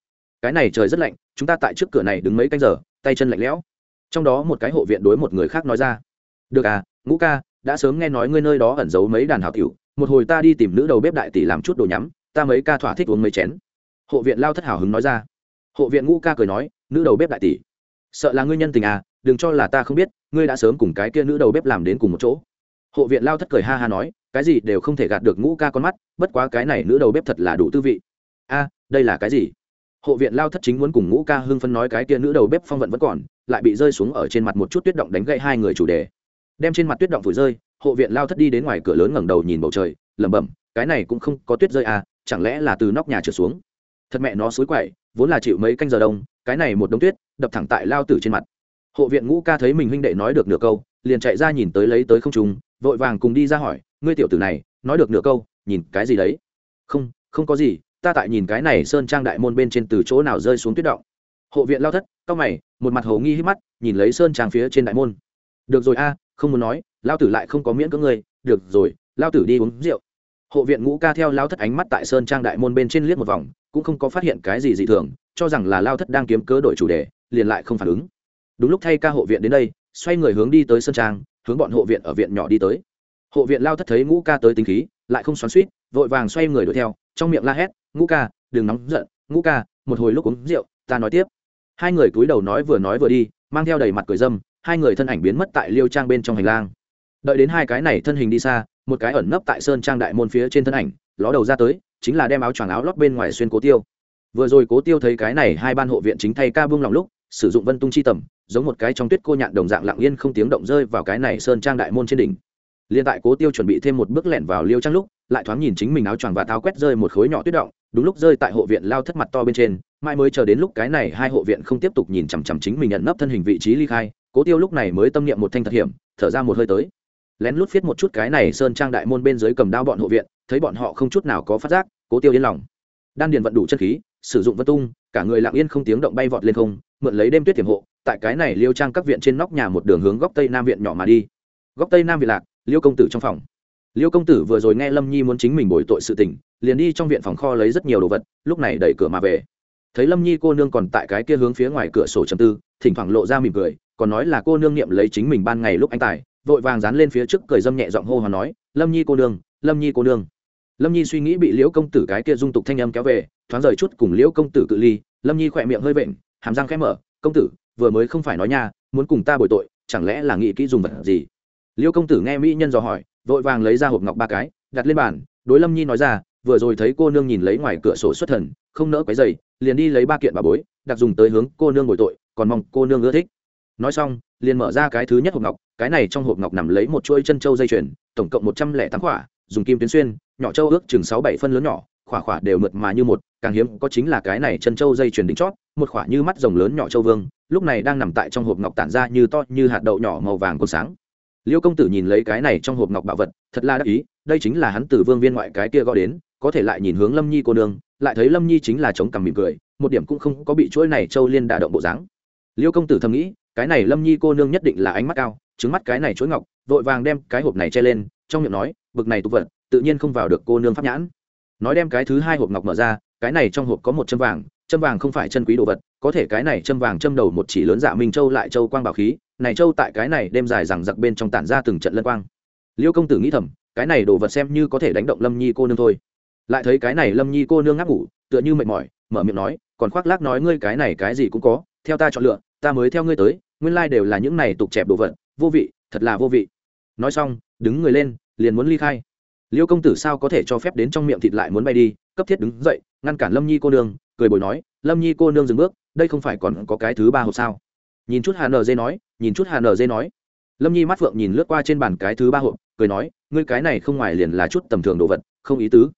Cái này trời rất lạnh, chúng ta tại trước cửa này đứng mấy canh giờ, tay chân lạnh lẽo. Trong đó một cái hộ viện đối một người khác nói ra. Được à ngũ ca, đã sớm nghe nói ngươi nơi đó ẩn giấu mấy đàn hào cựu một hồi ta đi tìm nữ đầu bếp đại tỷ làm chút đồ nhắm, ta mấy ca thỏa thích uống mấy chén. Hộ viện lao thất hào hứng nói ra. Hộ viện ngũ ca cười nói, nữ đầu bếp đại tỷ. Sợ là ngươi nhân tình à đừng cho là ta không biết, ngươi đã sớm cùng cái kia nữ đầu bếp làm đến cùng một chỗ hộ viện lao thất cười ha ha nói, cái gì đều không thể gạt được ngũ ca con mắt, bất quá cái này nữ đầu bếp thật là đủ tư vị. A, đây là cái gì? Hộ viện lao thất chính muốn cùng ngũ ca hưng phân nói cái kia nữ đầu bếp phong vận vẫn còn, lại bị rơi xuống ở trên mặt một chút tuyết động đánh gậy hai người chủ đề. Đem trên mặt tuyết động vùi rơi, hộ viện lao thất đi đến ngoài cửa lớn ngẩng đầu nhìn bầu trời, lẩm bẩm, cái này cũng không có tuyết rơi à chẳng lẽ là từ nóc nhà trở xuống? Thật mẹ nó xối quậy, vốn là chịu mấy canh giờ đông, cái này một đống tuyết, đập thẳng tại lao tử trên mặt. Hộ viện ngũ ca thấy mình huynh đệ nói được nửa câu, liền chạy ra nhìn tới lấy tới không trùng vội vàng cùng đi ra hỏi, ngươi tiểu tử này, nói được nửa câu, nhìn cái gì đấy? Không không có gì, ta tại nhìn cái này sơn trang đại môn bên trên từ chỗ nào rơi xuống tuyết động. Hộ viện lao thất cao mày, một mặt hầu nghi hít mắt, nhìn lấy sơn trang phía trên đại môn. Được rồi a, không muốn nói, lao tử lại không có miễn cưỡng ngươi, được rồi, lao tử đi uống rượu. Hộ viện ngũ ca theo lao thất ánh mắt tại sơn trang đại môn bên trên liếc một vòng, cũng không có phát hiện cái gì dị thường, cho rằng là lao thất đang kiếm cớ đổi chủ đề, liền lại không phản ứng. Đúng lúc thay ca hộ viện đến đây, xoay người hướng đi tới sơn trang hướng bọn hộ viện ở viện nhỏ đi tới. Hộ viện lao thất thấy ngũ ca tới tính khí, lại không xoắn suýt vội vàng xoay người đuổi theo, trong miệng la hét, ngũ ca, đừng nóng giận, ngũ ca, một hồi lúc uống rượu, ta nói tiếp. Hai người cúi đầu nói vừa nói vừa đi, mang theo đầy mặt cười dâm, hai người thân ảnh biến mất tại liêu trang bên trong hành lang. Đợi đến hai cái này thân hình đi xa, một cái ẩn nấp tại sơn trang đại môn phía trên thân ảnh, ló đầu ra tới, chính là đem áo choàng áo lót bên ngoài xuyên cố tiêu. Vừa rồi cố tiêu thấy cái này hai ban hộ viện chính thay ca buông lòng lúc sử dụng vân tung chi tầm, giống một cái trong tuyết cô nhạn đồng dạng lặng yên không tiếng động rơi vào cái này sơn trang đại môn trên đỉnh. Liên tại cố tiêu chuẩn bị thêm một bước lẻn vào liêu trang lúc, lại thoáng nhìn chính mình áo choàng và tháo quét rơi một khối nhỏ tuyết động, đúng lúc rơi tại hộ viện lao thất mặt to bên trên mai mới chờ đến lúc cái này hai hộ viện không tiếp tục nhìn chằm chằm chính mình nhận nấp thân hình vị trí ly khai, cố tiêu lúc này mới tâm niệm một thanh thật hiểm, thở ra một hơi tới. Lén lút viết một chút cái này sơn trang đại môn bên dưới cầm đao bọn hộ viện, thấy bọn họ không chút nào có phát giác, cố tiêu yên lòng. Đan điền vận đủ chân khí, sử dụng vân tung, cả người lặng yên không tiếng động bay vọt lên không mượn lấy đêm tuyết tiềm hộ, tại cái này liêu trang các viện trên nóc nhà một đường hướng góc tây nam viện nhỏ mà đi. Góc tây nam viện lạc, liêu công tử trong phòng. Liêu công tử vừa rồi nghe lâm nhi muốn chính mình bồi tội sự tình, liền đi trong viện phòng kho lấy rất nhiều đồ vật, lúc này đẩy cửa mà về. Thấy lâm nhi cô nương còn tại cái kia hướng phía ngoài cửa sổ trầm tư, thỉnh thoảng lộ ra mỉm cười, còn nói là cô nương niệm lấy chính mình ban ngày lúc anh tài, vội vàng dán lên phía trước cười dâm nhẹ giọng hô hoán nói, lâm nhi cô nương, lâm nhi cô nương. Lâm nhi suy nghĩ bị liễu công tử cái kia dung tục thanh âm kéo về, thoáng rời chút cùng liễu công tử cự ly, lâm nhi khỏe miệng hơi vện hàm răng khẽ mở công tử vừa mới không phải nói nha muốn cùng ta bồi tội chẳng lẽ là nghĩ kỹ dùng vật gì? Liêu công tử nghe mỹ nhân dò hỏi vội vàng lấy ra hộp ngọc ba cái đặt lên bàn đối lâm nhi nói ra vừa rồi thấy cô nương nhìn lấy ngoài cửa sổ xuất thần không nỡ cái giày liền đi lấy ba kiện bà bối đặc dùng tới hướng cô nương bồi tội còn mong cô nương ưa thích. Nói xong liền mở ra cái thứ nhất hộp ngọc cái này trong hộp ngọc nằm lấy một chuỗi chân trâu dây chuyền tổng cộng một trăm lẻ tám quả, dùng kim tuyến xuyên nhỏ trâu ước chừng sáu bảy phân lớn nhỏ khỏa khỏa đều mượt mà như một, càng hiếm có chính là cái này chân trâu dây chuyền đính chót một khỏa như mắt rồng lớn nhỏ châu vương, lúc này đang nằm tại trong hộp ngọc tản ra như to như hạt đậu nhỏ màu vàng còn sáng. Liêu công tử nhìn lấy cái này trong hộp ngọc bảo vật, thật là đắc ý, đây chính là hắn từ vương viên ngoại cái kia gọi đến, có thể lại nhìn hướng lâm nhi cô nương, lại thấy lâm nhi chính là chống cằm mỉm cười, một điểm cũng không có bị chuỗi này châu liên đả động bộ dáng. Liêu công tử thầm nghĩ, cái này lâm nhi cô nương nhất định là ánh mắt cao, trứng mắt cái này chuỗi ngọc, vội vàng đem cái hộp này che lên, trong miệng nói, bực này tục vật, tự nhiên không vào được cô nương pháp nhãn nói đem cái thứ hai hộp ngọc mở ra, cái này trong hộp có một châm vàng châm vàng không phải chân quý đồ vật, có thể cái này châm vàng châm đầu một chỉ lớn dạ minh châu lại châu quang bảo khí, này châu tại cái này đêm dài rằng giặc bên trong tản ra từng trận lân quang. Liêu công tử nghĩ thầm, cái này đồ vật xem như có thể đánh động lâm nhi cô nương thôi. Lại thấy cái này lâm nhi cô nương ngáp ngủ, tựa như mệt mỏi, mở miệng nói, còn khoác lác nói ngươi cái này cái gì cũng có, theo ta chọn lựa, ta mới theo ngươi tới, nguyên lai、like、đều là những này tục chẹp đồ vật, vô vị, thật là vô vị. Nói xong, đứng người lên, liền muốn ly khai liêu công tử sao có thể cho phép đến trong miệng thịt lại muốn bay đi? Cấp thiết đứng dậy, ngăn cản lâm nhi cô nương, cười bồi nói, lâm nhi cô nương dừng bước, đây không phải còn có cái thứ ba hộp sao? Nhìn chút hà nờ dê nói, nhìn chút hà nờ dê nói. Lâm nhi mắt phượng nhìn lướt qua trên bàn cái thứ ba hộp, cười nói, ngươi cái này không ngoài liền là chút tầm thường đồ vật, không ý tứ.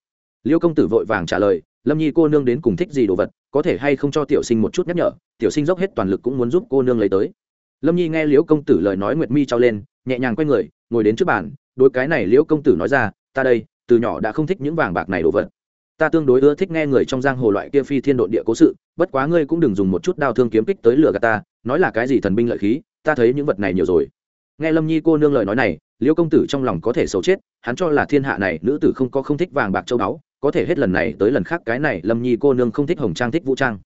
Liêu công tử vội vàng trả lời, lâm nhi cô nương đến cùng thích gì đồ vật, có thể hay không cho tiểu sinh một chút nhắc nhở, tiểu sinh dốc hết toàn lực cũng muốn giúp cô nương lấy tới. Lâm nhi nghe liễu công tử lời nói nguyệt mi trao lên, nhẹ nhàng quay người, ngồi đến trước bàn đôi cái này liễu công tử nói ra ta đây, từ nhỏ đã không thích những vàng bạc này đồ vật. Ta tương đối ưa thích nghe người trong giang hồ loại kia phi thiên độn địa cố sự, bất quá ngươi cũng đừng dùng một chút đao thương kiếm kích tới lửa gạt ta, nói là cái gì thần binh lợi khí, ta thấy những vật này nhiều rồi. Nghe lâm nhi cô nương lời nói này Liêu công tử trong lòng có thể xấu chết, hắn cho là thiên hạ này nữ tử không có không thích vàng bạc châu báu, có thể hết lần này tới lần khác cái này lâm nhi cô nương không thích hồng trang thích vũ trang.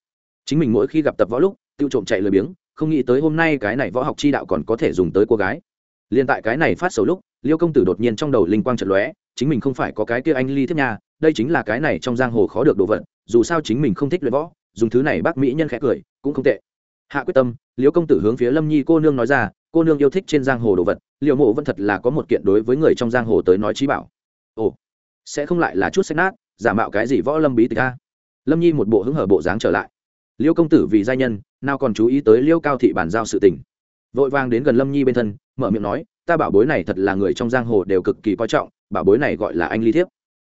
Chính mình mỗi khi gặp tập võ lúc, tiêu trộm chạy lười biếng, không nghĩ tới hôm nay cái này võ học chi đạo còn có thể dùng tới cô gái. Liên tại cái này phát xấu lúc liêu công tử đột nhiên trong đầu linh quang trận lóe chính mình không phải có cái kia anh ly thiếp nha, đây chính là cái này trong giang hồ khó được đồ vật, dù sao chính mình không thích luyện võ, dùng thứ này bác mỹ nhân khẽ cười, cũng không tệ. Hạ quyết tâm liêu công tử hướng phía lâm nhi cô nương nói ra, cô nương yêu thích trên giang hồ đồ vật liệu mộ vẫn thật là có một kiện đối với người trong giang hồ tới nói trí bảo. Ồ, sẽ không lại là chút sách nát, giả mạo cái gì võ lâm bí tịch a? Lâm nhi một bộ hứng hở bộ dáng trở lại. Liêu công tử vì giai nhân, nào còn chú ý tới liêu cao thị bàn giao sự tình. Vội vang đến gần lâm nhi bên thân, mở miệng nói, ta bảo bối này thật là người trong giang hồ đều cực kỳ coi trọng bảo bối này gọi là anh ly thiếp.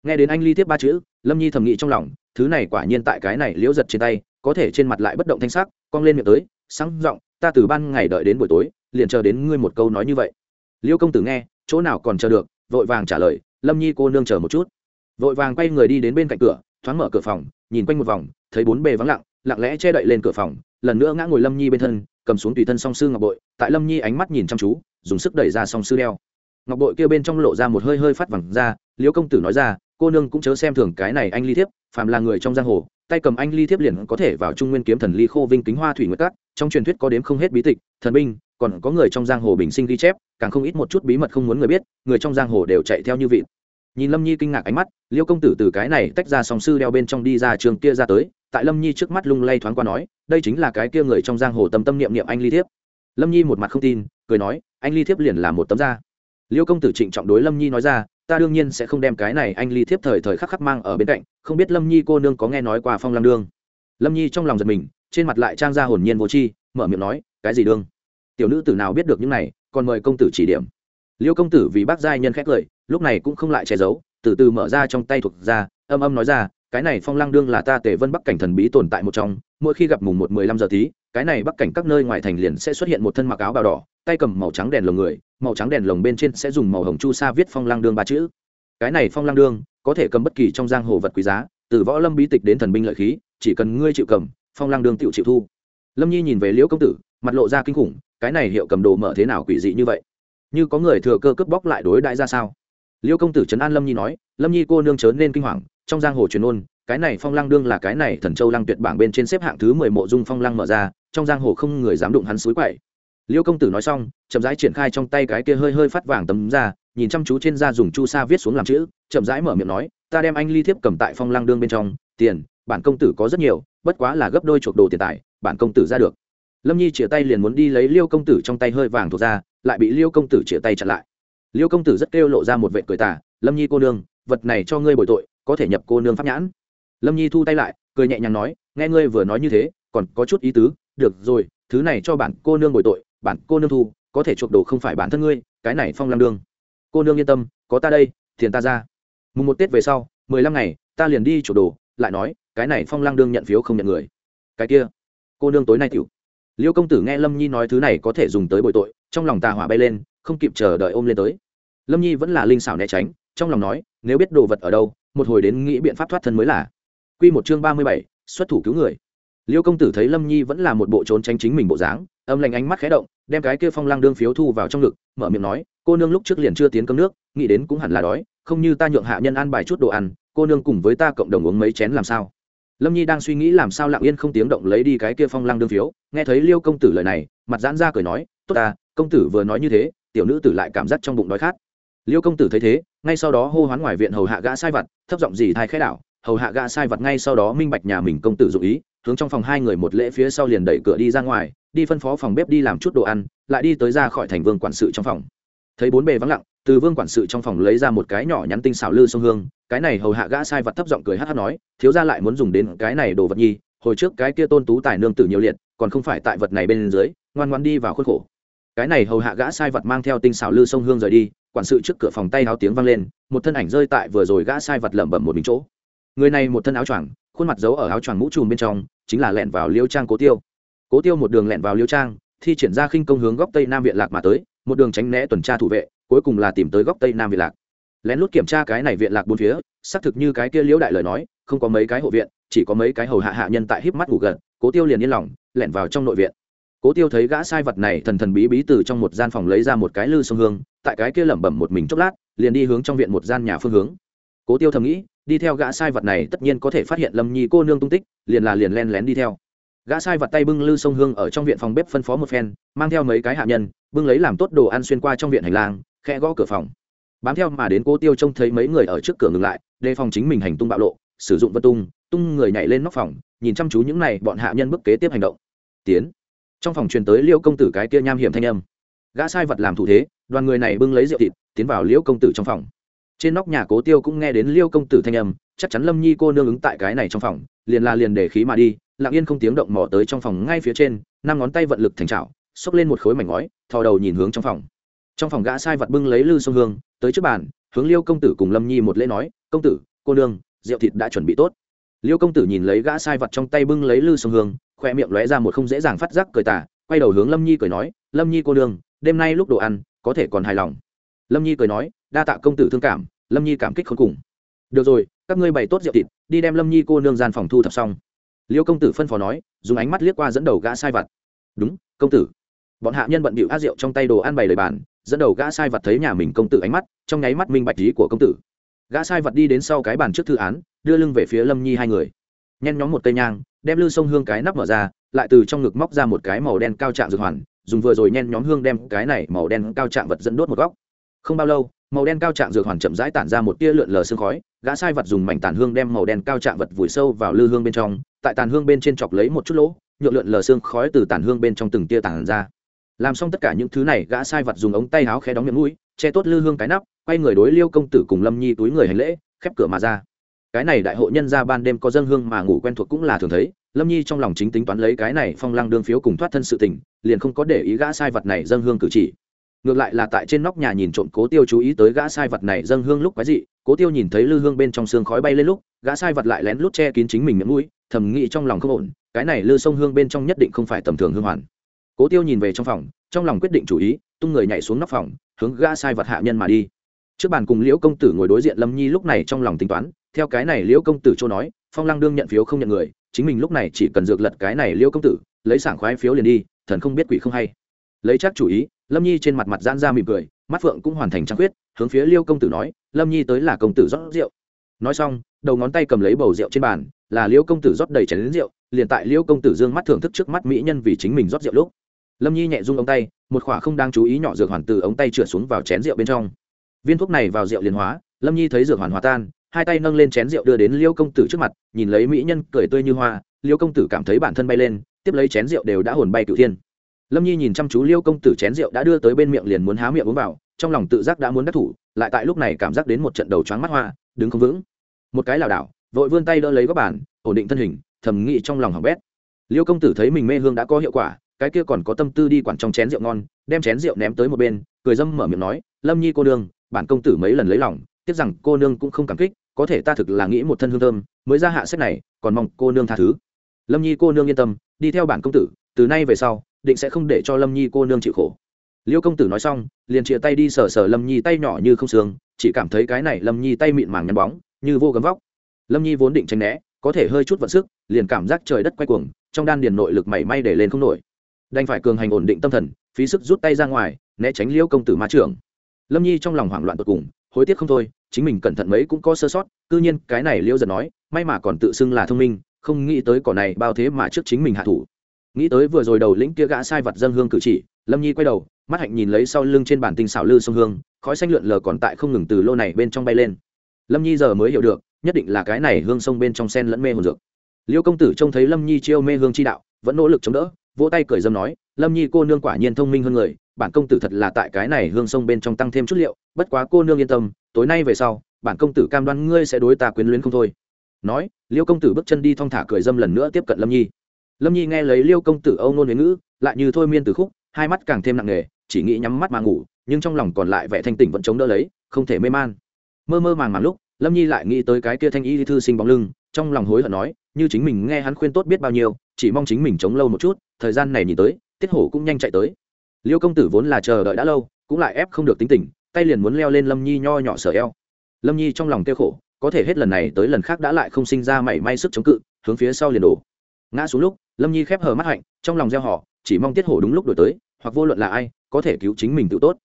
Nghe đến anh ly thiếp ba chữ, lâm nhi thầm nghĩ trong lòng, thứ này quả nhiên tại cái này liễu giật trên tay, có thể trên mặt lại bất động thanh sắc, cong lên miệng tới, sáng giọng, ta từ ban ngày đợi đến buổi tối, liền chờ đến ngươi một câu nói như vậy. Liêu công tử nghe, chỗ nào còn chờ được, vội vàng trả lời, lâm nhi cô nương chờ một chút. Vội vàng quay người đi đến bên cạnh cửa, thoáng mở cửa phòng, nhìn quanh một vòng, thấy bốn bề vắng lặng lặng lẽ che đậy lên cửa phòng, lần nữa ngã ngồi lâm nhi bên thân, cầm xuống tùy thân song sư ngọc bội, tại lâm nhi ánh mắt nhìn chăm chú, dùng sức đẩy ra song sư đeo ngọc bội kia bên trong lộ ra một hơi hơi phát vẳng ra, liễu công tử nói ra, cô nương cũng chớ xem thường cái này anh ly thiếp, phàm là người trong giang hồ, tay cầm anh ly thiếp liền có thể vào trung nguyên kiếm thần ly khô vinh kính hoa thủy nguyệt cát trong truyền thuyết có đếm không hết bí tịch, thần binh, còn có người trong giang hồ bình sinh ghi chép, càng không ít một chút bí mật không muốn người biết, người trong giang hồ đều chạy theo như vị nhìn lâm nhi kinh ngạc ánh mắt liêu công tử từ cái này tách ra song sư đeo bên trong đi ra trường kia ra tới, tại lâm nhi trước mắt lung lay thoáng qua nói, đây chính là cái kia người trong giang hồ tâm tâm niệm niệm anh ly thiếp. Lâm nhi một mặt không tin, cười nói, anh ly thiếp liền là một tấm da liêu công tử trịnh trọng đối lâm nhi nói ra, ta đương nhiên sẽ không đem cái này anh ly thiếp thời thời khắc khắc mang ở bên cạnh, không biết lâm nhi cô nương có nghe nói qua phong lam đương? Lâm nhi trong lòng giật mình, trên mặt lại trang ra hồn nhiên vô chi mở miệng nói, cái gì đương? Tiểu nữ tử nào biết được những này, còn mời công tử chỉ điểm. Liêu công tử vì bác giai nhân khét lời, lúc này cũng không lại che giấu, từ từ mở ra trong tay thuộc ra, âm âm nói ra, cái này phong lăng đương là ta tề vân bắc cảnh thần bí tồn tại một trong, mỗi khi gặp mùng một mười lăm giờ tí, cái này bắc cảnh các nơi ngoài thành liền sẽ xuất hiện một thân mặc áo bào đỏ, tay cầm màu trắng đèn lồng người màu trắng đèn lồng bên trên sẽ dùng màu hồng chu sa viết phong lang đương ba chữ. Cái này phong lang đương có thể cầm bất kỳ trong giang hồ vật quý giá, từ võ lâm bí tịch đến thần binh lợi khí, chỉ cần ngươi chịu cầm, phong lang đương tự chịu thu. Lâm nhi nhìn về liễu công tử, mặt lộ ra kinh khủng, cái này hiệu cầm đồ mở thế nào quỷ dị như vậy? Như có người thừa cơ cướp bóc lại đối đãi ra sao? Liêu công tử trấn an lâm nhi nói, lâm nhi cô nương chớ nên kinh hoàng, trong giang hồ truyền ôn, cái này phong lăng đương là cái này thần châu lăng tuyệt bảng bên trên xếp hạng thứ mười mộ dung phong lăng mở ra, trong giang hồ không người dám đụng hắn suối quậy liêu công tử nói xong, chậm rãi triển khai trong tay cái kia hơi hơi phát vàng tấm ra nhìn chăm chú trên da dùng chu sa viết xuống làm chữ, chậm rãi mở miệng nói, ta đem anh ly thiếp cầm tại phong lăng đương bên trong, tiền, bản công tử có rất nhiều, bất quá là gấp đôi chuộc đồ tiền tài, bản công tử ra được. Lâm nhi chĩa tay liền muốn đi lấy liêu công tử trong tay hơi vàng thuộc ra, lại bị liêu công tử chĩa tay chặn lại. Liêu công tử rất kêu lộ ra một vệ cười tả lâm nhi cô nương, vật này cho ngươi bồi tội, có thể nhập cô nương pháp nhãn. Lâm nhi thu tay lại, cười nhẹ nhàng nói, nghe ngươi vừa nói như thế, còn có chút ý tứ, được rồi, thứ này cho bản cô nương bồi tội bản cô nương thu, có thể chuộc đồ không phải bản thân ngươi, cái này phong lam đương. Cô nương yên tâm, có ta đây, tiền ta ra. Mùng một tết về sau, mười lăm ngày, ta liền đi chuộc đồ, lại nói, cái này phong lang đương nhận phiếu không nhận người. Cái kia, cô nương tối nay tiểu. Liêu công tử nghe lâm nhi nói thứ này có thể dùng tới bội tội, trong lòng tà hỏa bay lên, không kịp chờ đợi ôm lên tới. Lâm nhi vẫn là linh xảo né tránh, trong lòng nói, nếu biết đồ vật ở đâu, một hồi đến nghĩ biện pháp thoát thân mới là. Q một chương ba mươi bảy, xuất thủ cứu người liêu công tử thấy lâm nhi vẫn là một bộ trốn tránh chính mình bộ dáng, âm lạnh ánh mắt khé động, đem cái kia phong lang đương phiếu thu vào trong ngực, mở miệng nói, cô nương lúc trước liền chưa tiến cơm nước, nghĩ đến cũng hẳn là đói, không như ta nhượng hạ nhân ăn bài chút đồ ăn, cô nương cùng với ta cộng đồng uống mấy chén làm sao? Lâm nhi đang suy nghĩ làm sao lặng yên không tiếng động lấy đi cái kia phong lăng đương phiếu, nghe thấy liêu công tử lời này, mặt giãn ra cười nói, tốt ta, công tử vừa nói như thế, tiểu nữ tử lại cảm giác trong bụng đói khát. Liêu công tử thấy thế, ngay sau đó hô hoán ngoài viện hầu hạ gã sai vật, thấp giọng gì thai khẽ đảo, hầu hạ gã sai vật ngay sau đó minh bạch nhà mình công tử dụ ý hướng trong phòng hai người một lễ phía sau liền đẩy cửa đi ra ngoài, đi phân phó phòng bếp đi làm chút đồ ăn, lại đi tới ra khỏi thành vương quản sự trong phòng. Thấy bốn bề vắng lặng, từ vương quản sự trong phòng lấy ra một cái nhỏ nhắn tinh xảo lư sông hương, cái này hầu hạ gã sai vật thấp giọng cười hát hát nói, thiếu ra lại muốn dùng đến cái này đồ vật nhi, hồi trước cái kia tôn tú tài nương tử nhiều liệt, còn không phải tại vật này bên dưới, ngoan ngoan đi vào khuôn khổ. Cái này hầu hạ gã sai vật mang theo tinh xảo lư sông hương rời đi, quản sự trước cửa phòng tay áo tiếng vang lên, một thân ảnh rơi tại vừa rồi gã sai vật lẩm bẩm một mình chỗ. Người này một thân áo choàng, khuôn mặt giấu ở áo choàng mũ trùm bên trong chính là lẹn vào liêu trang cố tiêu. Cố tiêu một đường lẹn vào liêu trang, thi triển ra khinh công hướng góc tây nam viện lạc mà tới, một đường tránh né tuần tra thủ vệ, cuối cùng là tìm tới góc tây nam viện lạc. Lén lút kiểm tra cái này viện lạc bốn phía, xác thực như cái kia liễu đại lời nói, không có mấy cái hộ viện, chỉ có mấy cái hầu hạ hạ nhân tại híp mắt ngủ gần cố tiêu liền yên lòng lẻn vào trong nội viện. Cố tiêu thấy gã sai vật này thần thần bí bí từ trong một gian phòng lấy ra một cái lư sông hương, tại cái kia lẩm bẩm một mình chốc lát, liền đi hướng trong viện một gian nhà phương hướng. Cố tiêu thầm nghĩ đi theo gã sai vật này tất nhiên có thể phát hiện lâm nhi cô nương tung tích, liền là liền len lén đi theo. Gã sai vật tay bưng lư sông hương ở trong viện phòng bếp phân phó một phen, mang theo mấy cái hạ nhân, bưng lấy làm tốt đồ ăn xuyên qua trong viện hành lang khe gõ cửa phòng. Bám theo mà đến cô tiêu trông thấy mấy người ở trước cửa ngừng lại, đề phòng chính mình hành tung bạo lộ, sử dụng vật tung tung người nhảy lên nóc phòng, nhìn chăm chú những này bọn hạ nhân bước kế tiếp hành động. Tiến. Trong phòng truyền tới liêu công tử cái kia nham hiểm thanh âm. Gã sai vật làm thủ thế, đoàn người này bưng lấy rượu thịt, tiến vào liễu công tử trong phòng trên nóc nhà cố tiêu cũng nghe đến liêu công tử thanh âm, chắc chắn lâm nhi cô nương ứng tại cái này trong phòng, liền là liền để khí mà đi, lặng yên không tiếng động mò tới trong phòng ngay phía trên, năm ngón tay vận lực thành trào xốc lên một khối mảnh ngói, thò đầu nhìn hướng trong phòng. Trong phòng gã sai vật bưng lấy lư sông hương, tới trước bàn, hướng liêu công tử cùng lâm nhi một lễ nói, công tử, cô nương, rượu thịt đã chuẩn bị tốt. Liêu công tử nhìn lấy gã sai vật trong tay bưng lấy lư sông hương khoe miệng lóe ra một không dễ dàng phát giác cười tả quay đầu hướng lâm nhi cười nói, lâm nhi cô nương, đêm nay lúc đồ ăn, có thể còn hài lòng. Lâm nhi cười nói đa tạ công tử thương cảm, lâm nhi cảm kích khốn cùng. Được rồi, các ngươi bày tốt rượu thịt, đi đem lâm nhi cô nương gian phòng thu thập xong. Liêu công tử phân phó nói, dùng ánh mắt liếc qua dẫn đầu gã sai vật. Đúng, công tử. Bọn hạ nhân bận bịu át rượu trong tay đồ ăn bày lời bàn, dẫn đầu gã sai vật thấy nhà mình công tử ánh mắt, trong nháy mắt minh bạch lý của công tử. Gã sai vật đi đến sau cái bàn trước thư án, đưa lưng về phía lâm nhi hai người. Nhen nhóm một cây nhang, đem lư sông hương cái nắp mở ra, lại từ trong ngực móc ra một cái màu đen cao trạng dược hoàn, dùng vừa rồi nhen nhóm hương đem cái này màu đen cao trạng vật dẫn đốt một góc. Không bao lâu màu đen cao trạng dược hoàn chậm rãi tản ra một tia lượn lờ sương khói, gã sai vật dùng mảnh tàn hương đem màu đen cao trạng vật vùi sâu vào lư hương bên trong, tại tàn hương bên trên chọc lấy một chút lỗ nhuộn lượn lờ sương khói từ tàn hương bên trong từng tia tàn ra. Làm xong tất cả những thứ này, gã sai vật dùng ống tay áo khẽ đóng miệng mũi, che tốt lư hương cái nắp, quay người đối liêu công tử cùng lâm nhi túi người hành lễ, khép cửa mà ra. Cái này đại hội nhân ra ban đêm có dân hương mà ngủ quen thuộc cũng là thường thấy, lâm nhi trong lòng chính tính toán lấy cái này phong lăng đương phiếu cùng thoát thân sự tình, liền không có để ý gã sai vật này dân hương cử chỉ ngược lại là tại trên nóc nhà nhìn trộm cố tiêu chú ý tới gã sai vật này dâng hương lúc quái dị, cố tiêu nhìn thấy lư hương bên trong xương khói bay lên lúc, gã sai vật lại lén lút che kín chính mình miệng mũi, thầm nghĩ trong lòng không ổn, cái này lư sông hương bên trong nhất định không phải tầm thường hương hoàn. Cố tiêu nhìn về trong phòng, trong lòng quyết định chủ ý, tung người nhảy xuống nóc phòng, hướng gã sai vật hạ nhân mà đi. Trước bàn cùng liễu công tử ngồi đối diện lâm nhi lúc này trong lòng tính toán, theo cái này liễu công tử châu nói, phong lăng đương nhận phiếu không nhận người, chính mình lúc này chỉ cần dược lật cái này liễu công tử, lấy sảng khoái phiếu liền đi, thần không biết quỷ không hay lấy chắc chủ ý, lâm nhi trên mặt mặt giãn ra mỉm cười, mắt phượng cũng hoàn thành trăng quyết hướng phía liêu công tử nói, lâm nhi tới là công tử rót rượu. Nói xong, đầu ngón tay cầm lấy bầu rượu trên bàn, là liêu công tử rót đầy chén rượu, liền tại liêu công tử dương mắt thưởng thức trước mắt mỹ nhân vì chính mình rót rượu lúc, lâm nhi nhẹ rung ống tay, một khỏa không đang chú ý nhỏ dược hoàn từ ống tay trượt xuống vào chén rượu bên trong. Viên thuốc này vào rượu liền hóa, lâm nhi thấy dược hoàn hòa tan, hai tay nâng lên chén rượu đưa đến liêu công tử trước mặt, nhìn lấy mỹ nhân cười tươi như hoa, liêu công tử cảm thấy bản thân bay lên, tiếp lấy chén rượu đều đã hồn bay cựu thiên lâm nhi nhìn chăm chú liêu công tử chén rượu đã đưa tới bên miệng liền muốn há miệng uống vào, trong lòng tự giác đã muốn đắc thủ, lại tại lúc này cảm giác đến một trận đầu choáng mắt hoa, đứng không vững. Một cái lảo đảo, vội vươn tay đỡ lấy góc bàn, ổn định thân hình, thầm nghĩ trong lòng hỏng bét. Liêu công tử thấy mình mê hương đã có hiệu quả, cái kia còn có tâm tư đi quản trong chén rượu ngon, đem chén rượu ném tới một bên, cười dâm mở miệng nói, lâm nhi cô nương, bản công tử mấy lần lấy lòng, tiếc rằng cô nương cũng không cảm kích, có thể ta thực là nghĩ một thân hương thơm, mới ra hạ sách này, còn mong cô nương tha thứ. Lâm nhi cô nương yên tâm, đi theo bản công tử, từ nay về sau định sẽ không để cho lâm nhi cô nương chịu khổ. Liêu công tử nói xong, liền chia tay đi sờ sờ lâm nhi tay nhỏ như không xương, chỉ cảm thấy cái này lâm nhi tay mịn màng nhăn bóng, như vô gấm vóc. Lâm nhi vốn định tránh né, có thể hơi chút vận sức, liền cảm giác trời đất quay cuồng, trong đan điền nội lực mảy may để lên không nổi. Đành phải cường hành ổn định tâm thần, phí sức rút tay ra ngoài, né tránh liêu công tử ma trưởng. Lâm nhi trong lòng hoảng loạn tột cùng, hối tiếc không thôi, chính mình cẩn thận mấy cũng có sơ sót tư nhiên cái này liêu giật nói, may mà còn tự xưng là thông minh, không nghĩ tới cỏ này bao thế mà trước chính mình hạ thủ nghĩ tới vừa rồi đầu lĩnh kia gã sai vật dân hương cử chỉ, lâm nhi quay đầu, mắt hạnh nhìn lấy sau lưng trên bản tinh xảo lư sông hương, khói xanh lượn lờ còn tại không ngừng từ lô này bên trong bay lên. Lâm nhi giờ mới hiểu được, nhất định là cái này hương sông bên trong sen lẫn mê hồn dược. Liêu công tử trông thấy lâm nhi chiêu mê hương chi đạo, vẫn nỗ lực chống đỡ, vỗ tay cười dâm nói, lâm nhi cô nương quả nhiên thông minh hơn người, bản công tử thật là tại cái này hương sông bên trong tăng thêm chút liệu, bất quá cô nương yên tâm, tối nay về sau, bản công tử cam đoan ngươi sẽ đối ta quyến luyến không thôi. Nói, liêu công tử bước chân đi thong thả cười dâm lần nữa tiếp cận lâm nhi lâm nhi nghe lấy liêu công tử âu nôn huế ngữ, lại như thôi miên từ khúc, hai mắt càng thêm nặng nề, chỉ nghĩ nhắm mắt mà ngủ, nhưng trong lòng còn lại vẻ thanh tỉnh vẫn chống đỡ lấy, không thể mê man. Mơ mơ màng màng lúc, lâm nhi lại nghĩ tới cái kia thanh y thư sinh bóng lưng, trong lòng hối hận nói, như chính mình nghe hắn khuyên tốt biết bao nhiêu, chỉ mong chính mình chống lâu một chút, thời gian này nhìn tới, tiết hổ cũng nhanh chạy tới. Liêu công tử vốn là chờ đợi đã lâu, cũng lại ép không được tính tình, tay liền muốn leo lên lâm nhi nho nhỏ sở eo. Lâm nhi trong lòng kêu khổ, có thể hết lần này tới lần khác đã lại không sinh ra mảy may sức chống cự, hướng phía sau liền đổ. Ngã xuống lúc lâm nhi khép hờ mắt hạnh, trong lòng gieo họ, chỉ mong tiết hổ đúng lúc đổi tới, hoặc vô luận là ai, có thể cứu chính mình tự tốt.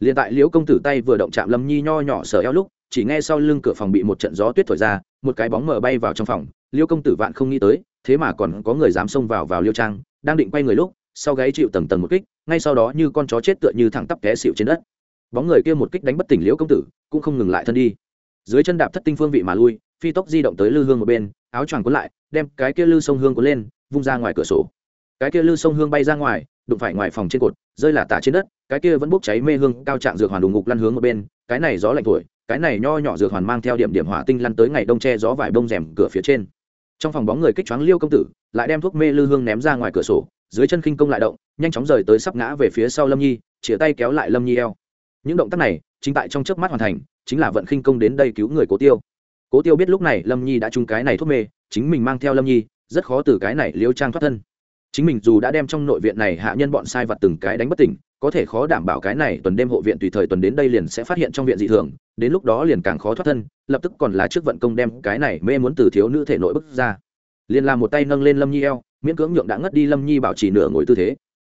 Liền tại liễu công tử tay vừa động chạm lâm nhi nho nhỏ sờ eo lúc, chỉ nghe sau lưng cửa phòng bị một trận gió tuyết thổi ra, một cái bóng mờ bay vào trong phòng. Liễu công tử vạn không nghĩ tới, thế mà còn có người dám xông vào vào liêu trang, đang định quay người lúc, sau gáy chịu tầng tầng một kích, ngay sau đó như con chó chết tựa như thẳng tắp té xịu trên đất. Bóng người kia một kích đánh bất tỉnh liễu công tử, cũng không ngừng lại thân đi. Dưới chân đạp thất tinh phương vị mà lui, phi tốc di động tới lư hương một bên, áo choàng cuốn lại, đem cái kia lư sông hương cuốn lên vung ra ngoài cửa sổ. Cái kia lư sông hương bay ra ngoài, đụng phải ngoài phòng trên cột, rơi là tả trên đất, cái kia vẫn bốc cháy mê hương, cao trạng dược hoàn đùng ngục lăn hướng một bên, cái này gió lạnh thổi, cái này nho nhỏ dược hoàn mang theo điểm điểm hỏa tinh lăn tới ngày đông che gió vải bông rèm cửa phía trên. Trong phòng bóng người kích choáng liêu công tử, lại đem thuốc mê lư hương ném ra ngoài cửa sổ, dưới chân khinh công lại động, nhanh chóng rời tới sắp ngã về phía sau lâm nhi chĩa tay kéo lại lâm nhi eo. Những động tác này, chính tại trong chớp mắt hoàn thành, chính là vận khinh công đến đây cứu người cố tiêu. Cố tiêu biết lúc này lâm nhi đã trúng cái này thuốc mê, chính mình mang theo lâm nhi rất khó từ cái này liêu trang thoát thân. Chính mình dù đã đem trong nội viện này hạ nhân bọn sai vật từng cái đánh bất tỉnh, có thể khó đảm bảo cái này tuần đêm hộ viện tùy thời tuần đến đây liền sẽ phát hiện trong viện dị thường, đến lúc đó liền càng khó thoát thân, lập tức còn là trước vận công đem cái này mê muốn từ thiếu nữ thể nội bức ra. Liền làm một tay nâng lên lâm nhi eo, miễn cưỡng nhượng đã ngất đi lâm nhi bảo trì nửa ngồi tư thế.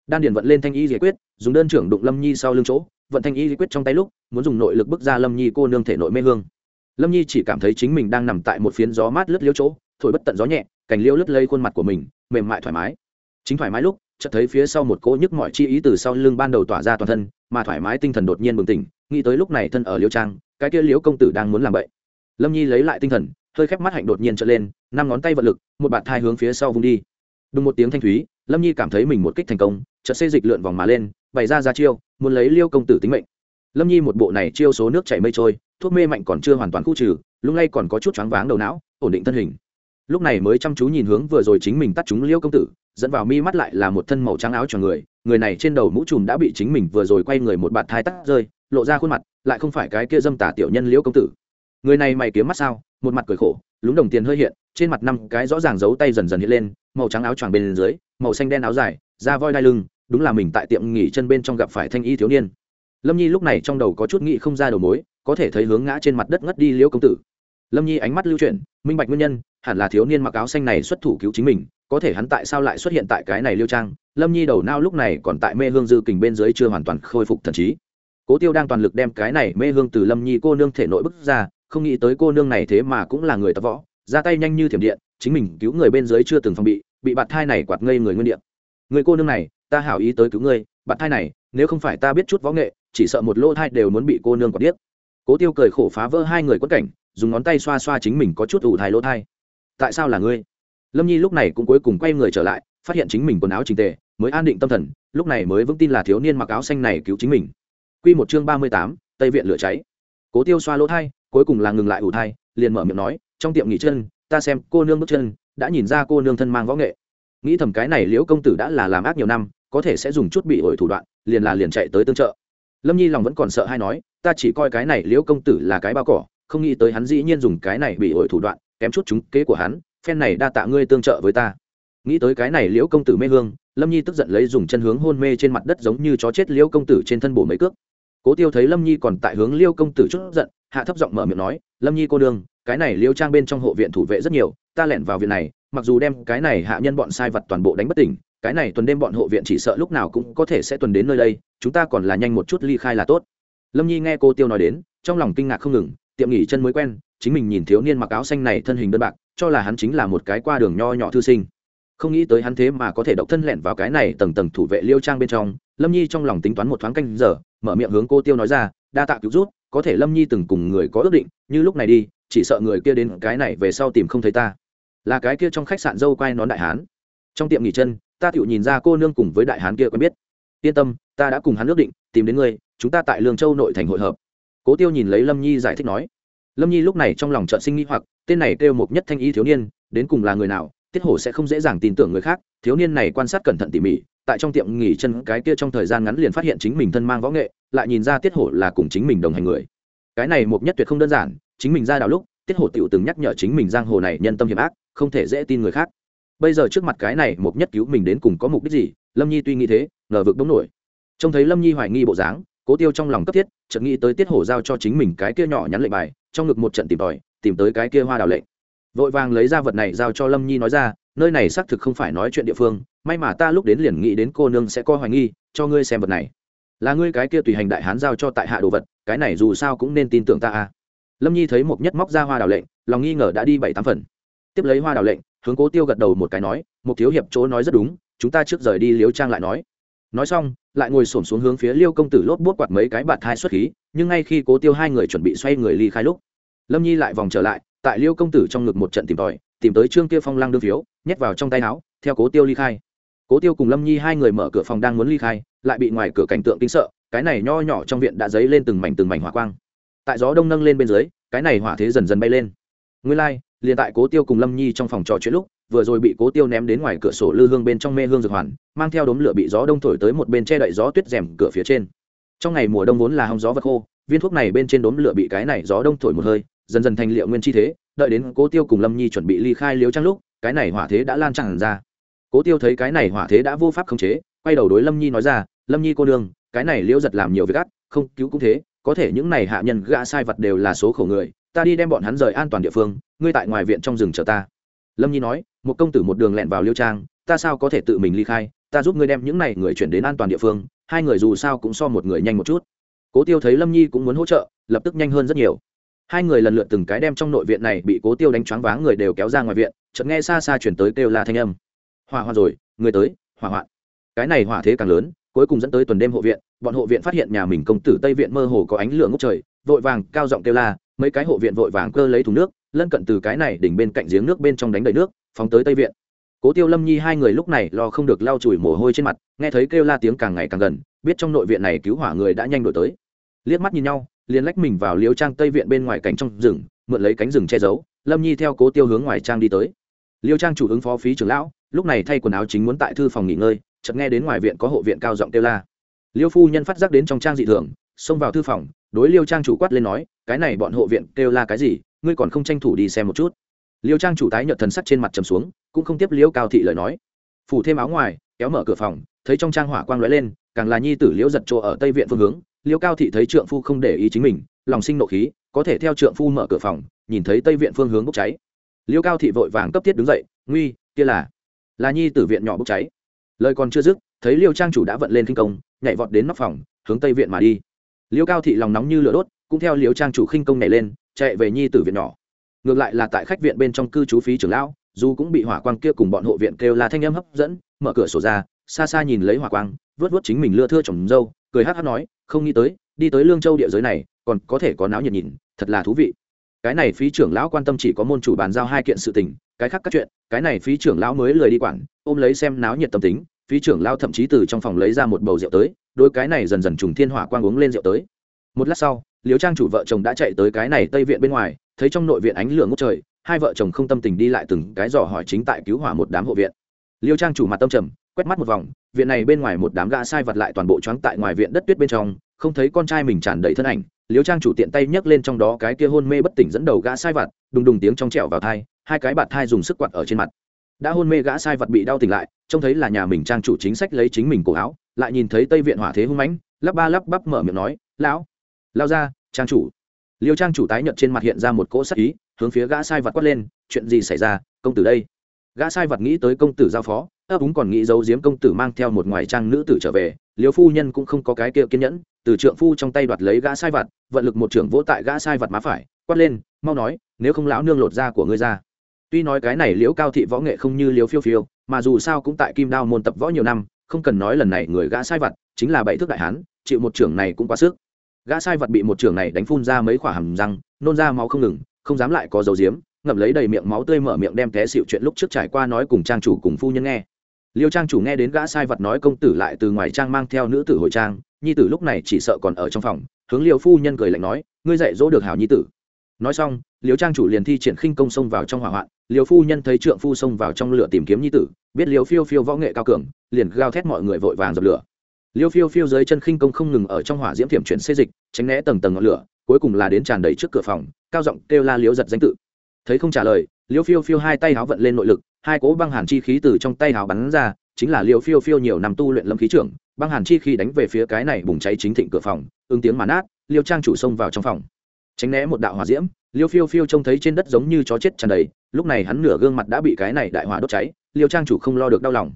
Đan điền vận lên thanh y giải quyết, dùng đơn trưởng đụng lâm nhi sau lưng chỗ, vận thanh y giải quyết trong tay lúc, muốn dùng nội lực bức ra lâm nhi cô nương thể nội mê hương. Lâm nhi chỉ cảm thấy chính mình đang nằm tại một phiến gió mát lướt liêu chỗ, thổi bất tận gió nhẹ cành liêu lướt lây khuôn mặt của mình, mềm mại thoải mái. Chính thoải mái lúc, chợt thấy phía sau một cỗ nhức mọi chi ý từ sau lưng ban đầu tỏa ra toàn thân, mà thoải mái tinh thần đột nhiên bừng tỉnh, nghĩ tới lúc này thân ở liêu trang, cái kia liễu công tử đang muốn làm vậy lâm nhi lấy lại tinh thần, hơi khép mắt hạnh đột nhiên trở lên, năm ngón tay vận lực, một bạt thai hướng phía sau vung đi. Đúng một tiếng thanh thúy, lâm nhi cảm thấy mình một kích thành công, chợt xê dịch lượn vòng mà lên, bày ra ra chiêu, muốn lấy liêu công tử tính mệnh. Lâm nhi một bộ này chiêu số nước chảy mây trôi, thuốc mê mạnh còn chưa hoàn toàn khu trừ lúc này còn có chút choáng váng đầu não, ổn định thân hình lúc này mới chăm chú nhìn hướng vừa rồi chính mình tắt chúng liêu công tử, dẫn vào mi mắt lại là một thân màu trắng áo cho người. Người này trên đầu mũ trùm đã bị chính mình vừa rồi quay người một bạt thai tắt rơi, lộ ra khuôn mặt, lại không phải cái kia dâm tả tiểu nhân liễu công tử. Người này mày kiếm mắt sao, một mặt cười khổ, lúng đồng tiền hơi hiện, trên mặt năm cái rõ ràng giấu tay dần dần hiện lên, màu trắng áo choàng bên dưới, màu xanh đen áo dài, da voi đai lưng, đúng là mình tại tiệm nghỉ chân bên trong gặp phải thanh y thiếu niên. Lâm nhi lúc này trong đầu có chút nghĩ không ra đầu mối, có thể thấy hướng ngã trên mặt đất ngất đi liễu công tử. Lâm nhi ánh mắt lưu chuyển, minh bạch nguyên nhân hẳn là thiếu niên mặc áo xanh này xuất thủ cứu chính mình, có thể hắn tại sao lại xuất hiện tại cái này liêu trang? Lâm nhi đầu nao lúc này còn tại mê hương dư kình bên dưới chưa hoàn toàn khôi phục thần trí. Cố tiêu đang toàn lực đem cái này mê hương từ lâm nhi cô nương thể nội bức ra, không nghĩ tới cô nương này thế mà cũng là người tập võ, ra tay nhanh như thiểm điện, chính mình cứu người bên dưới chưa từng phòng bị bị bạt thai này quạt ngây người nguyên điện người cô nương này, ta hảo ý tới cứu ngươi, bạt thai này, nếu không phải ta biết chút võ nghệ, chỉ sợ một lô thai đều muốn bị cô nương quạt điếc. Cố tiêu cười khổ phá vỡ hai người quất cảnh, dùng ngón tay xoa xoa chính mình có chút ủ thai lỗ thai tại sao là ngươi? Lâm nhi lúc này cũng cuối cùng quay người trở lại, phát hiện chính mình quần áo trình tề, mới an định tâm thần, lúc này mới vững tin là thiếu niên mặc áo xanh này cứu chính mình. Q một chương ba mươi tám, tây viện lửa cháy. Cố tiêu xoa lỗ thai, cuối cùng là ngừng lại ủ thai, liền mở miệng nói, trong tiệm nghỉ chân, ta xem cô nương bước chân, đã nhìn ra cô nương thân mang võ nghệ. Nghĩ thầm cái này liễu công tử đã là làm ác nhiều năm, có thể sẽ dùng chút bị ổi thủ đoạn, liền là liền chạy tới tương trợ. Lâm nhi lòng vẫn còn sợ hay nói, ta chỉ coi cái này liễu công tử là cái bao cỏ, không nghĩ tới hắn dĩ nhiên dùng cái này bị ổi thủ đoạn kém chút chúng kế của hắn, phen này đa tạ ngươi tương trợ với ta. Nghĩ tới cái này liễu công tử mê hương, lâm nhi tức giận lấy dùng chân hướng hôn mê trên mặt đất giống như chó chết liễu công tử trên thân bổ mấy cước. Cố tiêu thấy lâm nhi còn tại hướng liêu công tử chút giận, hạ thấp giọng mở miệng nói, lâm nhi cô đương cái này liêu trang bên trong hộ viện thủ vệ rất nhiều, ta lẻn vào viện này, mặc dù đem cái này hạ nhân bọn sai vật toàn bộ đánh bất tỉnh, cái này tuần đêm bọn hộ viện chỉ sợ lúc nào cũng có thể sẽ tuần đến nơi đây, chúng ta còn là nhanh một chút ly khai là tốt. Lâm nhi nghe cô tiêu nói đến, trong lòng kinh ngạc không ngừng, tiệm nghỉ chân mới quen chính mình nhìn thiếu niên mặc áo xanh này thân hình đơn bạc, cho là hắn chính là một cái qua đường nho nhỏ thư sinh. Không nghĩ tới hắn thế mà có thể độc thân lẻn vào cái này tầng tầng thủ vệ liêu trang bên trong. Lâm nhi trong lòng tính toán một thoáng canh giờ, mở miệng hướng cô tiêu nói ra, đa tạ cứu rút có thể lâm nhi từng cùng người có ước định, như lúc này đi, chỉ sợ người kia đến cái này về sau tìm không thấy ta. Là cái kia trong khách sạn dâu quay nón đại hán. Trong tiệm nghỉ chân, ta tự nhìn ra cô nương cùng với đại hán kia quen biết. Yên tâm, ta đã cùng hắn ước định, tìm đến ngươi, chúng ta tại lương châu nội thành hội hợp. Cố tiêu nhìn lấy lâm nhi giải thích nói lâm nhi lúc này trong lòng trợn sinh nghĩ hoặc, tên này kêu một nhất thanh y thiếu niên, đến cùng là người nào, tiết hổ sẽ không dễ dàng tin tưởng người khác. Thiếu niên này quan sát cẩn thận tỉ mỉ, tại trong tiệm nghỉ chân cái kia trong thời gian ngắn liền phát hiện chính mình thân mang võ nghệ, lại nhìn ra tiết hổ là cùng chính mình đồng hành người. Cái này một nhất tuyệt không đơn giản, chính mình ra đào lúc, tiết hổ tựu từng nhắc nhở chính mình giang hồ này nhân tâm hiểm ác, không thể dễ tin người khác. Bây giờ trước mặt cái này một nhất cứu mình đến cùng có mục đích gì? Lâm nhi tuy nghĩ thế, ngờ vực bỗng nổi. Trông thấy lâm nhi hoài nghi bộ dáng cố tiêu trong lòng cấp thiết, chợt nghĩ tới tiết hổ giao cho chính mình cái kia nhỏ nhắn lệnh bài, trong ngực một trận tìm tòi, tìm tới cái kia hoa đào lệnh. Vội vàng lấy ra vật này giao cho lâm nhi nói ra, nơi này xác thực không phải nói chuyện địa phương, may mà ta lúc đến liền nghĩ đến cô nương sẽ coi hoài nghi, cho ngươi xem vật này. Là ngươi cái kia tùy hành đại hán giao cho tại hạ đồ vật, cái này dù sao cũng nên tin tưởng ta à? Lâm nhi thấy một nhất móc ra hoa đào lệnh, lòng nghi ngờ đã đi bảy tám phần. Tiếp lấy hoa đào lệnh, hướng cố tiêu gật đầu một cái nói một thiếu hiệp chỗ nói rất đúng, chúng ta trước rời đi liếu trang lại nói nói xong lại ngồi xổm xuống hướng phía liêu công tử lốp bốt quạt mấy cái bạt thai xuất khí nhưng ngay khi cố tiêu hai người chuẩn bị xoay người ly khai lúc lâm nhi lại vòng trở lại tại liêu công tử trong ngực một trận tìm tòi tìm tới trương kia phong lăng đương phiếu nhét vào trong tay áo theo cố tiêu ly khai. Cố tiêu cùng lâm nhi hai người mở cửa phòng đang muốn ly khai lại bị ngoài cửa cảnh tượng kinh sợ cái này nho nhỏ trong viện đã dấy lên từng mảnh từng mảnh hỏa quang. Tại gió đông nâng lên bên dưới cái này hỏa thế dần dần bay lên. Nguyên lai、like, liền tại cố tiêu cùng lâm nhi trong phòng trò chuyện lúc vừa rồi bị cố tiêu ném đến ngoài cửa sổ lư hương bên trong mê hương dược hoàn, mang theo đốm lửa bị gió đông thổi tới một bên che đậy gió tuyết rèm cửa phía trên. Trong ngày mùa đông vốn là hong gió vật khô, viên thuốc này bên trên đốm lửa bị cái này gió đông thổi một hơi, dần dần thành liệu nguyên chi thế, đợi đến cố tiêu cùng lâm nhi chuẩn bị ly khai liếu trăng lúc, cái này hỏa thế đã lan tràn ra. Cố tiêu thấy cái này hỏa thế đã vô pháp khống chế, quay đầu đối lâm nhi nói ra, lâm nhi cô đương cái này liễu giật làm nhiều việc ác, không cứu cũng thế, có thể những này hạ nhân gã sai vật đều là số khổ người, ta đi đem bọn hắn rời an toàn địa phương, ngươi tại ngoài viện trong rừng chờ ta lâm nhi nói, một công tử một đường lẹn vào liêu trang, ta sao có thể tự mình ly khai? Ta giúp ngươi đem những này người chuyển đến an toàn địa phương, hai người dù sao cũng so một người nhanh một chút. Cố tiêu thấy lâm nhi cũng muốn hỗ trợ, lập tức nhanh hơn rất nhiều. Hai người lần lượt từng cái đem trong nội viện này bị cố tiêu đánh choáng váng người đều kéo ra ngoài viện, chợt nghe xa xa chuyển tới kêu la thanh âm. Hỏa hoạn rồi, người tới, hỏa hoạn. Cái này hỏa thế càng lớn, cuối cùng dẫn tới tuần đêm hộ viện, bọn hộ viện phát hiện nhà mình công tử tây viện mơ hồ có ánh lửa ngốc trời, vội vàng cao giọng kêu la, mấy cái hộ viện vội vàng cơ lấy thùng nước lân cận từ cái này đỉnh bên cạnh giếng nước bên trong đánh đầy nước, phóng tới tây viện. Cố tiêu lâm nhi hai người lúc này lo không được lau chùi mồ hôi trên mặt, nghe thấy kêu la tiếng càng ngày càng gần, biết trong nội viện này cứu hỏa người đã nhanh đổi tới. Liếc mắt nhìn nhau, liền lách mình vào liêu trang tây viện bên ngoài cánh trong rừng, mượn lấy cánh rừng che giấu, lâm nhi theo cố tiêu hướng ngoài trang đi tới. Liêu trang chủ ứng phó phí trưởng lão, lúc này thay quần áo chính muốn tại thư phòng nghỉ ngơi, chợt nghe đến ngoài viện có hộ viện cao giọng kêu la. Liêu phu nhân phát giác đến trong trang dị thường, xông vào thư phòng, đối liêu trang chủ quát lên nói, cái này bọn hộ viện kêu la cái gì? Ngươi còn không tranh thủ đi xem một chút. Liêu trang chủ tái nhợt thần sắc trên mặt trầm xuống, cũng không tiếp liêu cao thị lời nói. Phủ thêm áo ngoài, kéo mở cửa phòng, thấy trong trang hỏa quang lóe lên, càng là nhi tử liễu giật chỗ ở tây viện phương hướng, liêu cao thị thấy trượng phu không để ý chính mình, lòng sinh nộ khí, có thể theo trượng phu mở cửa phòng, nhìn thấy tây viện phương hướng bốc cháy. Liêu cao thị vội vàng cấp thiết đứng dậy, nguy, kia là là nhi tử viện nhỏ bốc cháy. Lời còn chưa dứt, thấy liêu trang chủ đã vận lên kinh công, nhảy vọt đến nóc phòng, hướng tây viện mà đi. Liêu cao thị lòng nóng như lửa đốt, cũng theo liêu trang chủ khinh công nhảy lên chạy về nhi tử viện nhỏ. Ngược lại là tại khách viện bên trong cư trú phí trưởng lão, dù cũng bị hỏa quang kia cùng bọn hộ viện kêu là thanh âm hấp dẫn, mở cửa sổ ra, xa xa nhìn lấy hỏa quang vớt vớt chính mình lưa thưa chồng dâu, cười hát hát nói, không nghĩ tới, đi tới lương châu địa giới này, còn có thể có náo nhiệt nhìn, thật là thú vị. Cái này phí trưởng lão quan tâm chỉ có môn chủ bàn giao hai kiện sự tình, cái khác các chuyện, cái này phí trưởng lão mới lười đi quản, ôm lấy xem náo nhiệt tâm tính, phí trưởng lão thậm chí từ trong phòng lấy ra một bầu rượu tới đôi cái này dần dần trùng thiên hỏa quang uống lên rượu tới. Một lát sau liếu trang chủ vợ chồng đã chạy tới cái này tây viện bên ngoài, thấy trong nội viện ánh lửa ngút trời, hai vợ chồng không tâm tình đi lại từng cái dò hỏi chính tại cứu hỏa một đám hộ viện. Liêu trang chủ mặt tâm trầm, quét mắt một vòng, viện này bên ngoài một đám gã sai vật lại toàn bộ choáng tại ngoài viện đất tuyết bên trong, không thấy con trai mình tràn đầy thân ảnh. Liêu trang chủ tiện tay nhấc lên trong đó cái kia hôn mê bất tỉnh dẫn đầu gã sai vật, đùng đùng tiếng trong trẹo vào thai, hai cái bạt thai dùng sức quặt ở trên mặt. Đã hôn mê gã sai vật bị đau tỉnh lại, trông thấy là nhà mình trang chủ chính sách lấy chính mình cổ áo, lại nhìn thấy tây viện hỏa thế hung mãnh, lắp ba lắp bắp mở miệng nói, lão lao ra trang chủ. Liêu trang chủ tái nhợt trên mặt hiện ra một cỗ sắc ý, hướng phía gã sai vật quát lên, chuyện gì xảy ra, công tử đây? Gã sai vật nghĩ tới công tử giao phó, ấp úng còn nghĩ giấu giếm công tử mang theo một ngoài trang nữ tử trở về, liêu phu nhân cũng không có cái kia kiên nhẫn, từ trượng phu trong tay đoạt lấy gã sai vật, vận lực một trưởng vỗ tại gã sai vật má phải, quát lên, mau nói, nếu không lão nương lột da của ngươi ra. Tuy nói cái này liễu cao thị võ nghệ không như liễu phiêu phiêu, mà dù sao cũng tại kim đao môn tập võ nhiều năm, không cần nói lần này người gã sai vật chính là bảy thước đại hán, chịu một trưởng này cũng quá sức gã sai vật bị một trưởng này đánh phun ra mấy khỏa hầm răng, nôn ra máu không ngừng, không dám lại có dầu diếm ngậm lấy đầy miệng máu tươi mở miệng đem té xịu chuyện lúc trước trải qua nói cùng trang chủ cùng phu nhân nghe. Liêu trang chủ nghe đến gã sai vật nói công tử lại từ ngoài trang mang theo nữ tử hồi trang, nhi tử lúc này chỉ sợ còn ở trong phòng, hướng liêu phu nhân cười lạnh nói, ngươi dạy dỗ được hảo nhi tử. Nói xong, liêu trang chủ liền thi triển khinh công xông vào trong hỏa hoạn, liêu phu nhân thấy trượng phu xông vào trong lửa tìm kiếm nhi tử, biết liêu phiêu phiêu võ nghệ cao cường, liền gào thét mọi người vội vàng dập lửa liêu phiêu phiêu dưới chân khinh công không ngừng ở trong hỏa diễm thiểm chuyển xê dịch, tránh né tầng tầng ngọn lửa, cuối cùng là đến tràn đầy trước cửa phòng, cao giọng kêu la liếu giật danh tự. Thấy không trả lời, liêu phiêu phiêu hai tay háo vận lên nội lực, hai cỗ băng hàn chi khí từ trong tay háo bắn ra, chính là liêu phiêu phiêu nhiều năm tu luyện lâm khí trưởng, băng hàn chi khí đánh về phía cái này bùng cháy chính thịnh cửa phòng, ứng tiếng mà nát, liêu trang chủ xông vào trong phòng. Tránh né một đạo hỏa diễm, liêu phiêu phiêu trông thấy trên đất giống như chó chết tràn đầy, lúc này hắn nửa gương mặt đã bị cái này đại hỏa đốt cháy, liêu trang chủ không lo được đau lòng.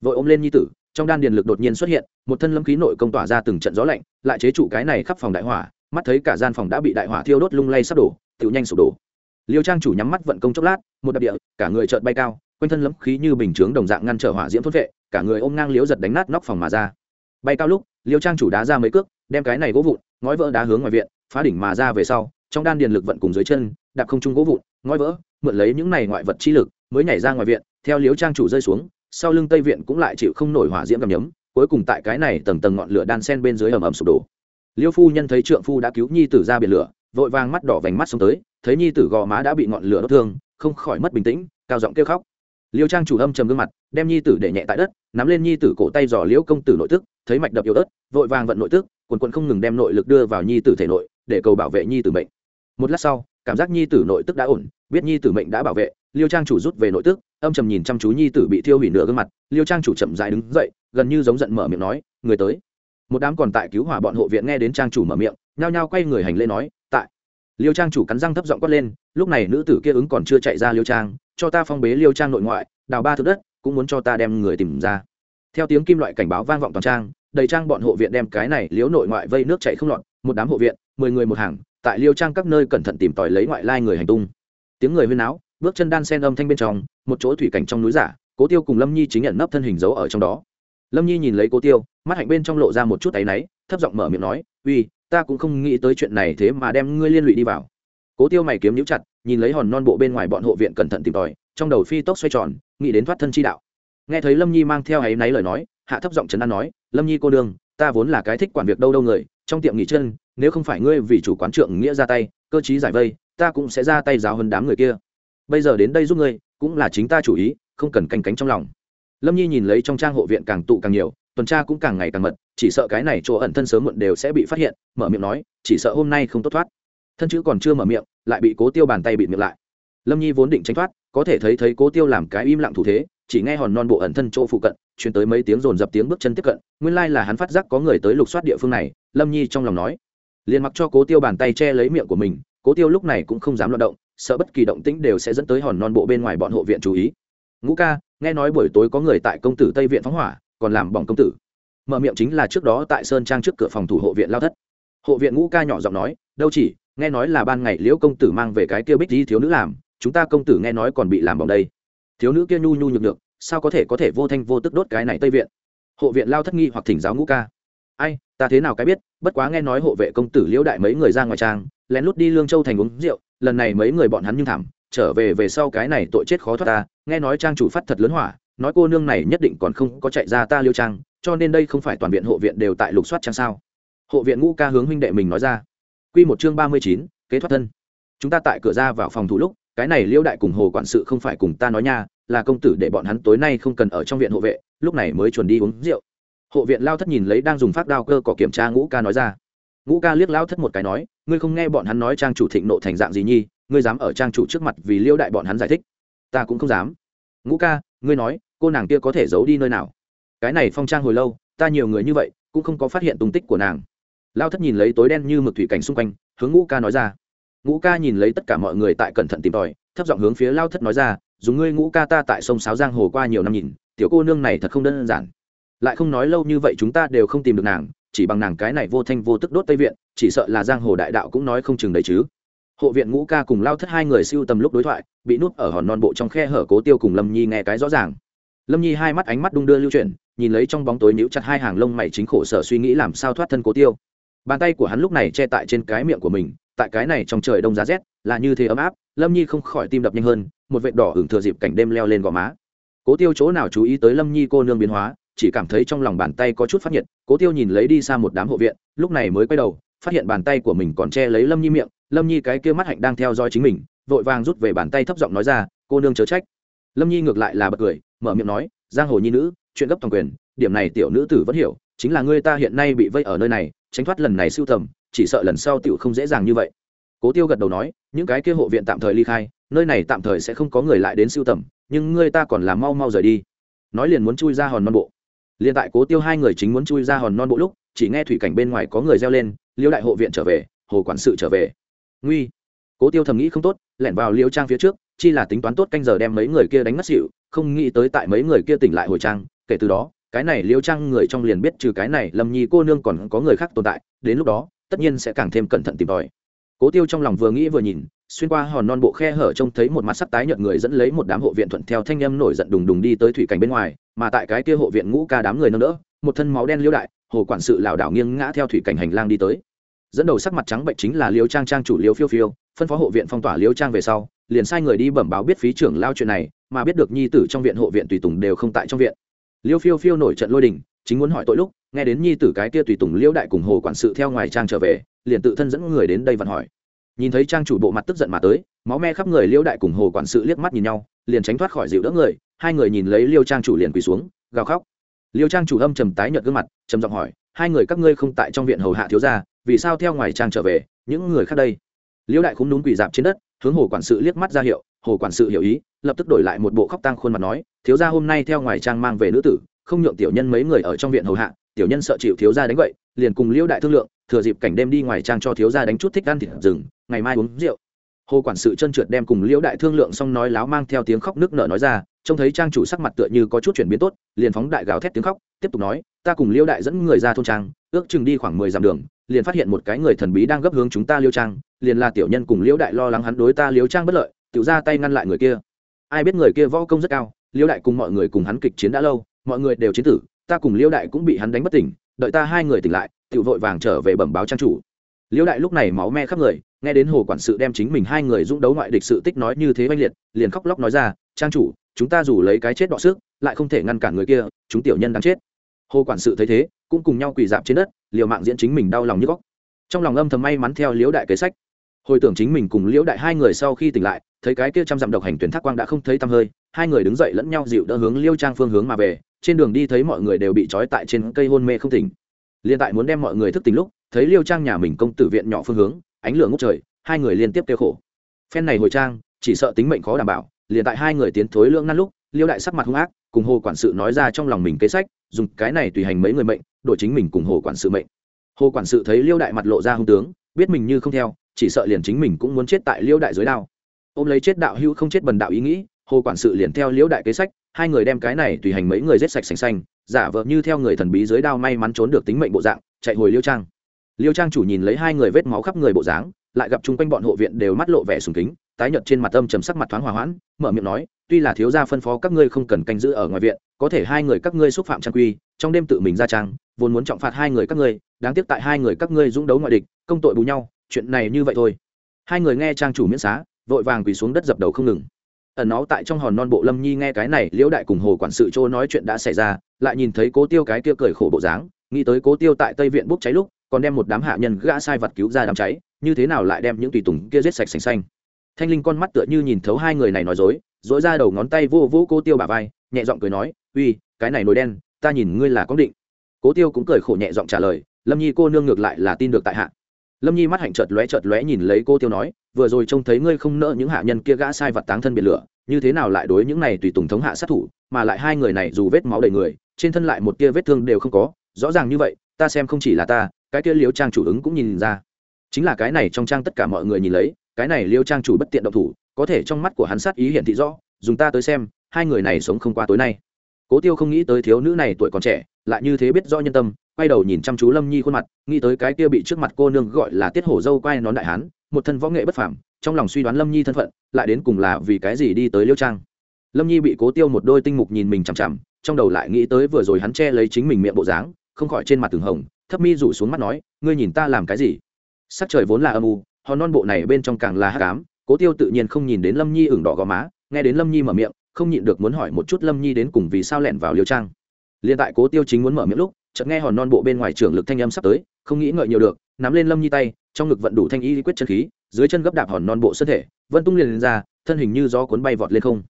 Vội ôm lên nhi tử, trong đan điền lực đột nhiên xuất hiện một thân lâm khí nội công tỏa ra từng trận gió lạnh, lại chế trụ cái này khắp phòng đại hỏa, mắt thấy cả gian phòng đã bị đại hỏa thiêu đốt lung lay sắp đổ tự nhanh sụp đổ. Liêu trang chủ nhắm mắt vận công chốc lát, một đặc địa, cả người chợt bay cao, quanh thân lâm khí như bình chướng đồng dạng ngăn trở hỏa diễm thốt vệ, cả người ôm ngang liếu giật đánh nát nóc phòng mà ra. Bay cao lúc, liêu trang chủ đá ra mấy cước, đem cái này gỗ vụn, ngói vỡ đá hướng ngoài viện, phá đỉnh mà ra về sau, trong đan điền lực vận cùng dưới chân, đạp không trung gỗ vụn, ngói vỡ, mượn lấy những này ngoại vật chi lực, mới nhảy ra ngoài viện, theo liếu trang chủ rơi xuống, sau lưng tây viện cũng lại chịu không nổi hỏa diễm cầm nhấm cuối cùng tại cái này tầng tầng ngọn lửa đan sen bên dưới ầm ầm sụp đổ. Liêu phu nhân thấy trượng phu đã cứu nhi tử ra biển lửa, vội vàng mắt đỏ vành mắt xuống tới, thấy nhi tử gò má đã bị ngọn lửa đốt thương, không khỏi mất bình tĩnh, cao giọng kêu khóc. Liêu trang chủ âm trầm gương mặt, đem nhi tử để nhẹ tại đất, nắm lên nhi tử cổ tay giò liễu công tử nội tức, thấy mạch đập yếu ớt, vội vàng vận nội tức, quần quần không ngừng đem nội lực đưa vào nhi tử thể nội, để cầu bảo vệ nhi tử mệnh. Một lát sau, cảm giác nhi tử nội tức đã ổn, biết nhi tử mệnh đã bảo vệ, liêu trang chủ rút về nội tức, âm trầm nhìn chăm chú nhi tử bị thiêu hủy nửa gương mặt, liêu trang chủ chậm dài đứng dậy gần như giống giận mở miệng nói, người tới. Một đám còn tại cứu hỏa bọn hộ viện nghe đến trang chủ mở miệng, nhao nhao quay người hành lễ nói, tại. Liêu trang chủ cắn răng thấp giọng quát lên, lúc này nữ tử kia ứng còn chưa chạy ra liêu trang, cho ta phong bế liêu trang nội ngoại, đào ba thước đất, cũng muốn cho ta đem người tìm ra. Theo tiếng kim loại cảnh báo vang vọng toàn trang, đầy trang bọn hộ viện đem cái này liếu nội ngoại vây nước chảy không lọt, một đám hộ viện, mười người một hàng, tại liêu trang các nơi cẩn thận tìm tòi lấy ngoại lai người hành tung. Tiếng người huyên áo bước chân đan sen âm thanh bên trong, một chỗ thủy cảnh trong núi giả, cố tiêu cùng lâm nhi chính nhận nấp thân hình giấu ở trong đó lâm nhi nhìn lấy cố tiêu, mắt hạnh bên trong lộ ra một chút áy náy, thấp giọng mở miệng nói, uy, ta cũng không nghĩ tới chuyện này thế mà đem ngươi liên lụy đi vào. Cố tiêu mày kiếm nhũ chặt, nhìn lấy hòn non bộ bên ngoài bọn hộ viện cẩn thận tìm tòi, trong đầu phi tốc xoay tròn, nghĩ đến thoát thân chi đạo. Nghe thấy lâm nhi mang theo áy náy lời nói, hạ thấp giọng trấn an nói, lâm nhi cô đương ta vốn là cái thích quản việc đâu đâu người, trong tiệm nghỉ chân, nếu không phải ngươi vì chủ quán trượng nghĩa ra tay, cơ chí giải vây, ta cũng sẽ ra tay giáo hơn đám người kia. Bây giờ đến đây giúp ngươi, cũng là chính ta chủ ý, không cần canh cánh trong lòng lâm nhi nhìn lấy trong trang hộ viện càng tụ càng nhiều, tuần tra cũng càng ngày càng mật, chỉ sợ cái này chỗ ẩn thân sớm muộn đều sẽ bị phát hiện, mở miệng nói, chỉ sợ hôm nay không tốt thoát. Thân chữ còn chưa mở miệng, lại bị cố tiêu bàn tay bị miệng lại. Lâm nhi vốn định tránh thoát, có thể thấy thấy cố tiêu làm cái im lặng thủ thế, chỉ nghe hòn non bộ ẩn thân chỗ phụ cận chuyển tới mấy tiếng rồn dập tiếng bước chân tiếp cận, nguyên lai là hắn phát giác có người tới lục soát địa phương này, lâm nhi trong lòng nói. Liền mặc cho cố tiêu bàn tay che lấy miệng của mình, cố tiêu lúc này cũng không dám loạt động, sợ bất kỳ động tĩnh đều sẽ dẫn tới hòn non bộ bên ngoài bọn hộ viện chú ý ngũ ca, nghe nói buổi tối có người tại công tử tây viện phóng hỏa, còn làm bỏng công tử. Mở miệng chính là trước đó tại sơn trang trước cửa phòng thủ hộ viện lao thất. Hộ viện ngũ ca nhỏ giọng nói, đâu chỉ, nghe nói là ban ngày liễu công tử mang về cái kia bích di thiếu nữ làm, chúng ta công tử nghe nói còn bị làm bỏng đây. Thiếu nữ kia nhu nhu nhược được sao có thể có thể vô thanh vô tức đốt cái này tây viện? Hộ viện lao thất nghi hoặc thỉnh giáo ngũ ca. Ai, ta thế nào cái biết, bất quá nghe nói hộ vệ công tử liễu đại mấy người ra ngoài trang, lén lút đi lương châu thành uống rượu, lần này mấy người bọn hắn nhưng thảm trở về về sau cái này tội chết khó thoát ta, nghe nói trang chủ phát thật lớn hỏa, nói cô nương này nhất định còn không có chạy ra ta liêu trang, cho nên đây không phải toàn viện hộ viện đều tại lục soát trang sao. Hộ viện ngũ ca hướng huynh đệ mình nói ra. Q một chương ba mươi chín, kế thoát thân. Chúng ta tại cửa ra vào phòng thủ lúc, cái này liêu đại cùng hồ quản sự không phải cùng ta nói nha, là công tử để bọn hắn tối nay không cần ở trong viện hộ vệ, lúc này mới chuẩn đi uống rượu. Hộ viện lao thất nhìn lấy đang dùng phát đao cơ cỏ kiểm tra ngũ ca nói ra. Ngũ ca liếc lao thất một cái nói, ngươi không nghe bọn hắn nói trang chủ thịnh nộ thành dạng gì nhi ngươi dám ở trang chủ trước mặt vì liêu đại bọn hắn giải thích. Ta cũng không dám. Ngũ ca, ngươi nói, cô nàng kia có thể giấu đi nơi nào? Cái này phong trang hồi lâu, ta nhiều người như vậy, cũng không có phát hiện tung tích của nàng. Lao thất nhìn lấy tối đen như mực thủy cảnh xung quanh, hướng ngũ ca nói ra. Ngũ ca nhìn lấy tất cả mọi người tại cẩn thận tìm tòi, thấp giọng hướng phía lao thất nói ra, dùng ngươi ngũ ca ta tại sông sáo giang hồ qua nhiều năm nhìn, tiểu cô nương này thật không đơn giản. Lại không nói lâu như vậy chúng ta đều không tìm được nàng, chỉ bằng nàng cái này vô thanh vô tức đốt tây viện, chỉ sợ là giang hồ đại đạo cũng nói không chừng đấy chứ hộ viện ngũ ca cùng lao thất hai người siêu tầm lúc đối thoại, bị nút ở hòn non bộ trong khe hở cố tiêu cùng lâm nhi nghe cái rõ ràng. Lâm nhi hai mắt ánh mắt đung đưa lưu chuyển, nhìn lấy trong bóng tối níu chặt hai hàng lông mày chính khổ sở suy nghĩ làm sao thoát thân cố tiêu. Bàn tay của hắn lúc này che tại trên cái miệng của mình, tại cái này trong trời đông giá rét, là như thế ấm áp, lâm nhi không khỏi tim đập nhanh hơn, một vệt đỏ hưởng thừa dịp cảnh đêm leo lên gò má. Cố tiêu chỗ nào chú ý tới lâm nhi cô nương biến hóa, chỉ cảm thấy trong lòng bàn tay có chút phát nhiệt, cố tiêu nhìn lấy đi xa một đám hộ viện, lúc này mới quay đầu, phát hiện bàn tay của mình còn che lấy lâm nhi miệng lâm nhi cái kia mắt hạnh đang theo dõi chính mình, vội vàng rút về bàn tay thấp giọng nói ra, cô nương chớ trách. Lâm nhi ngược lại là bật cười, mở miệng nói, giang hồ nhi nữ, chuyện gấp toàn quyền, điểm này tiểu nữ tử vẫn hiểu, chính là ngươi ta hiện nay bị vây ở nơi này, tránh thoát lần này siêu tầm, chỉ sợ lần sau tiểu không dễ dàng như vậy. Cố tiêu gật đầu nói, những cái kia hộ viện tạm thời ly khai, nơi này tạm thời sẽ không có người lại đến siêu tầm, nhưng ngươi ta còn làm mau mau rời đi. Nói liền muốn chui ra hòn non bộ. Liền tại cố tiêu hai người chính muốn chui ra hòn non bộ lúc, chỉ nghe thủy cảnh bên ngoài có người reo lên, liêu đại hộ viện trở về, hồ quản sự trở về nguy. Cố tiêu thầm nghĩ không tốt, lẻn vào liêu trang phía trước, chi là tính toán tốt canh giờ đem mấy người kia đánh mất xịu không nghĩ tới tại mấy người kia tỉnh lại hồi trang, kể từ đó, cái này liêu trang người trong liền biết trừ cái này lâm nhi cô nương còn có người khác tồn tại, đến lúc đó, tất nhiên sẽ càng thêm cẩn thận tìm tòi. Cố tiêu trong lòng vừa nghĩ vừa nhìn, xuyên qua hòn non bộ khe hở trông thấy một mặt sắc tái nhợt người dẫn lấy một đám hộ viện thuận theo thanh em nổi giận đùng đùng đi tới thủy cảnh bên ngoài, mà tại cái kia hộ viện ngũ ca đám người nâng đỡ, một thân máu đen liêu đại, hồ quản sự lảo đảo nghiêng ngã theo thủy cảnh hành lang đi tới dẫn đầu sắc mặt trắng bệnh chính là liêu trang trang chủ liêu phiêu phiêu, phân phó hộ viện phong tỏa liêu trang về sau, liền sai người đi bẩm báo biết phí trưởng lao chuyện này, mà biết được nhi tử trong viện hộ viện tùy tùng đều không tại trong viện. Liêu phiêu phiêu nổi trận lôi đình, chính muốn hỏi tội lúc, nghe đến nhi tử cái kia tùy tùng liêu đại cùng hồ quản sự theo ngoài trang trở về, liền tự thân dẫn người đến đây vặn hỏi. Nhìn thấy trang chủ bộ mặt tức giận mà tới, máu me khắp người liêu đại cùng hồ quản sự liếc mắt nhìn nhau, liền tránh thoát khỏi dịu đỡ người, hai người nhìn lấy liêu trang chủ liền quỳ xuống, gào khóc. Liêu trang chủ âm trầm tái nhợt gương mặt, trầm giọng hỏi hai người các ngươi không tại trong viện hầu hạ thiếu gia, vì sao theo ngoài trang trở về, những người khác đây? Liễu đại không đúng quỳ dạp trên đất, hướng hồ quản sự liếc mắt ra hiệu, hồ quản sự hiểu ý, lập tức đổi lại một bộ khóc tăng khuôn mặt nói, thiếu gia hôm nay theo ngoài trang mang về nữ tử, không nhượng tiểu nhân mấy người ở trong viện hầu hạ, tiểu nhân sợ chịu thiếu gia đánh vậy liền cùng Liễu đại thương lượng, thừa dịp cảnh đêm đi ngoài trang cho thiếu gia đánh chút thích ăn thịt rừng, ngày mai uống rượu. Hồ quản sự chân trượt đem cùng liễu đại thương lượng xong nói láo mang theo tiếng khóc nước nở nói ra, trông thấy trang chủ sắc mặt tựa như có chút chuyển biến tốt, liền phóng đại gào thét tiếng khóc tiếp tục nói, ta cùng liêu đại dẫn người ra thôn trang, ước chừng đi khoảng mười dặm đường, liền phát hiện một cái người thần bí đang gấp hướng chúng ta liêu trang, liền là tiểu nhân cùng liêu đại lo lắng hắn đối ta liêu trang bất lợi tự ra tay ngăn lại người kia. Ai biết người kia võ công rất cao, liêu đại cùng mọi người cùng hắn kịch chiến đã lâu, mọi người đều chiến tử, ta cùng liêu đại cũng bị hắn đánh bất tỉnh, đợi ta hai người tỉnh lại tự vội vàng trở về bẩm báo trang chủ. Liêu đại lúc này máu me khắp người, nghe đến hồ quản sự đem chính mình hai người dũng đấu ngoại địch sự tích nói như thế oanh liệt, liền khóc lóc nói ra, trang chủ, chúng ta dù lấy cái chết đọ sức, lại không thể ngăn cản người kia, chúng tiểu nhân đáng chết hồ quản sự thấy thế, cũng cùng nhau quỳ dạp trên đất, liều mạng diễn chính mình đau lòng như góc. Trong lòng âm thầm may mắn theo liễu đại kế sách. Hồi tưởng chính mình cùng liễu đại hai người sau khi tỉnh lại, thấy cái kia trăm dặm độc hành tuyển thác quang đã không thấy tăm hơi, hai người đứng dậy lẫn nhau dịu đỡ hướng liêu trang phương hướng mà về, trên đường đi thấy mọi người đều bị trói tại trên cây hôn mê không tỉnh. Liên tại muốn đem mọi người thức tỉnh lúc, thấy liêu trang nhà mình công tử viện nhỏ phương hướng, ánh lửa ngốc trời, hai người liên tiếp kêu khổ. Phen này hồi trang, chỉ sợ tính mệnh khó đảm bảo, liền tại hai người tiến thối lưỡng năn lúc liêu đại sắc mặt hung ác, cùng hồ quản sự nói ra trong lòng mình kế sách, dùng cái này tùy hành mấy người mệnh, đổi chính mình cùng hồ quản sự mệnh. Hồ quản sự thấy liêu đại mặt lộ ra hung tướng, biết mình như không theo, chỉ sợ liền chính mình cũng muốn chết tại liêu đại dưới đao. Ôm lấy chết đạo hữu không chết bần đạo ý nghĩ, hồ quản sự liền theo liêu đại kế sách, hai người đem cái này tùy hành mấy người giết sạch sành xanh giả vờ như theo người thần bí dưới đao may mắn trốn được tính mệnh bộ dạng, chạy hồi liêu trang. Liêu trang chủ nhìn lấy hai người vết máu khắp người bộ dáng, lại gặp chung quanh bọn hộ viện đều mắt lộ vẻ sùng kính tái nhợt trên mặt âm trầm sắc mặt thoáng hòa hoãn, mở miệng nói, tuy là thiếu gia phân phó các ngươi không cần canh giữ ở ngoài viện, có thể hai người các ngươi xúc phạm trang quy, trong đêm tự mình ra trang, vốn muốn trọng phạt hai người các ngươi, đáng tiếc tại hai người các ngươi dũng đấu ngoại địch, công tội bù nhau, chuyện này như vậy thôi. Hai người nghe trang chủ miễn xá, vội vàng quỳ xuống đất dập đầu không ngừng. Ẩn nó tại trong hòn non bộ lâm nhi nghe cái này, liễu đại cùng hồ quản sự chỗ nói chuyện đã xảy ra, lại nhìn thấy cố tiêu cái kia cười khổ bộ dáng, nghĩ tới cố tiêu tại tây viện bốc cháy lúc, còn đem một đám hạ nhân gã sai vật cứu ra đám cháy, như thế nào lại đem những tùy tùng kia giết sạch sành xanh thanh linh con mắt tựa như nhìn thấu hai người này nói dối dối ra đầu ngón tay vô vô cô tiêu bà vai, nhẹ giọng cười nói, uy, cái này nồi đen, ta nhìn ngươi là có định. Cố tiêu cũng cười khổ nhẹ giọng trả lời, lâm nhi cô nương ngược lại là tin được tại hạ. Lâm nhi mắt hạnh chợt lóe chợt lóe nhìn lấy cô tiêu nói, vừa rồi trông thấy ngươi không nỡ những hạ nhân kia gã sai vật táng thân biệt lửa, như thế nào lại đối những này tùy tùng thống hạ sát thủ, mà lại hai người này dù vết máu đầy người, trên thân lại một tia vết thương đều không có, rõ ràng như vậy, ta xem không chỉ là ta, cái kia liếu trang chủ ứng cũng nhìn ra. Chính là cái này trong trang tất cả mọi người nhìn lấy cái này liêu trang chủ bất tiện động thủ, có thể trong mắt của hắn sát ý hiển thị rõ, dùng ta tới xem, hai người này sống không qua tối nay. Cố tiêu không nghĩ tới thiếu nữ này tuổi còn trẻ, lại như thế biết rõ nhân tâm, quay đầu nhìn chăm chú lâm nhi khuôn mặt, nghĩ tới cái kia bị trước mặt cô nương gọi là tiết hổ dâu quay nón đại hán, một thân võ nghệ bất phảm trong lòng suy đoán lâm nhi thân phận, lại đến cùng là vì cái gì đi tới liêu trang. Lâm nhi bị cố tiêu một đôi tinh mục nhìn mình chằm chằm, trong đầu lại nghĩ tới vừa rồi hắn che lấy chính mình miệng bộ dáng, không khỏi trên mặt từng hồng, thấp mi rủ xuống mắt nói, ngươi nhìn ta làm cái gì? Sắc trời vốn là âm u hòn non bộ này bên trong càng là hát cám cố tiêu tự nhiên không nhìn đến lâm nhi ửng đỏ gò má, nghe đến lâm nhi mở miệng, không nhịn được muốn hỏi một chút lâm nhi đến cùng vì sao lẻn vào liêu trang. Liền tại cố tiêu chính muốn mở miệng lúc, chợt nghe hòn non bộ bên ngoài trưởng lực thanh âm sắp tới, không nghĩ ngợi nhiều được, nắm lên lâm nhi tay, trong ngực vận đủ thanh y quyết chân khí, dưới chân gấp đạp hòn non bộ thân thể, vân tung liền lên ra, thân hình như gió cuốn bay vọt lên không.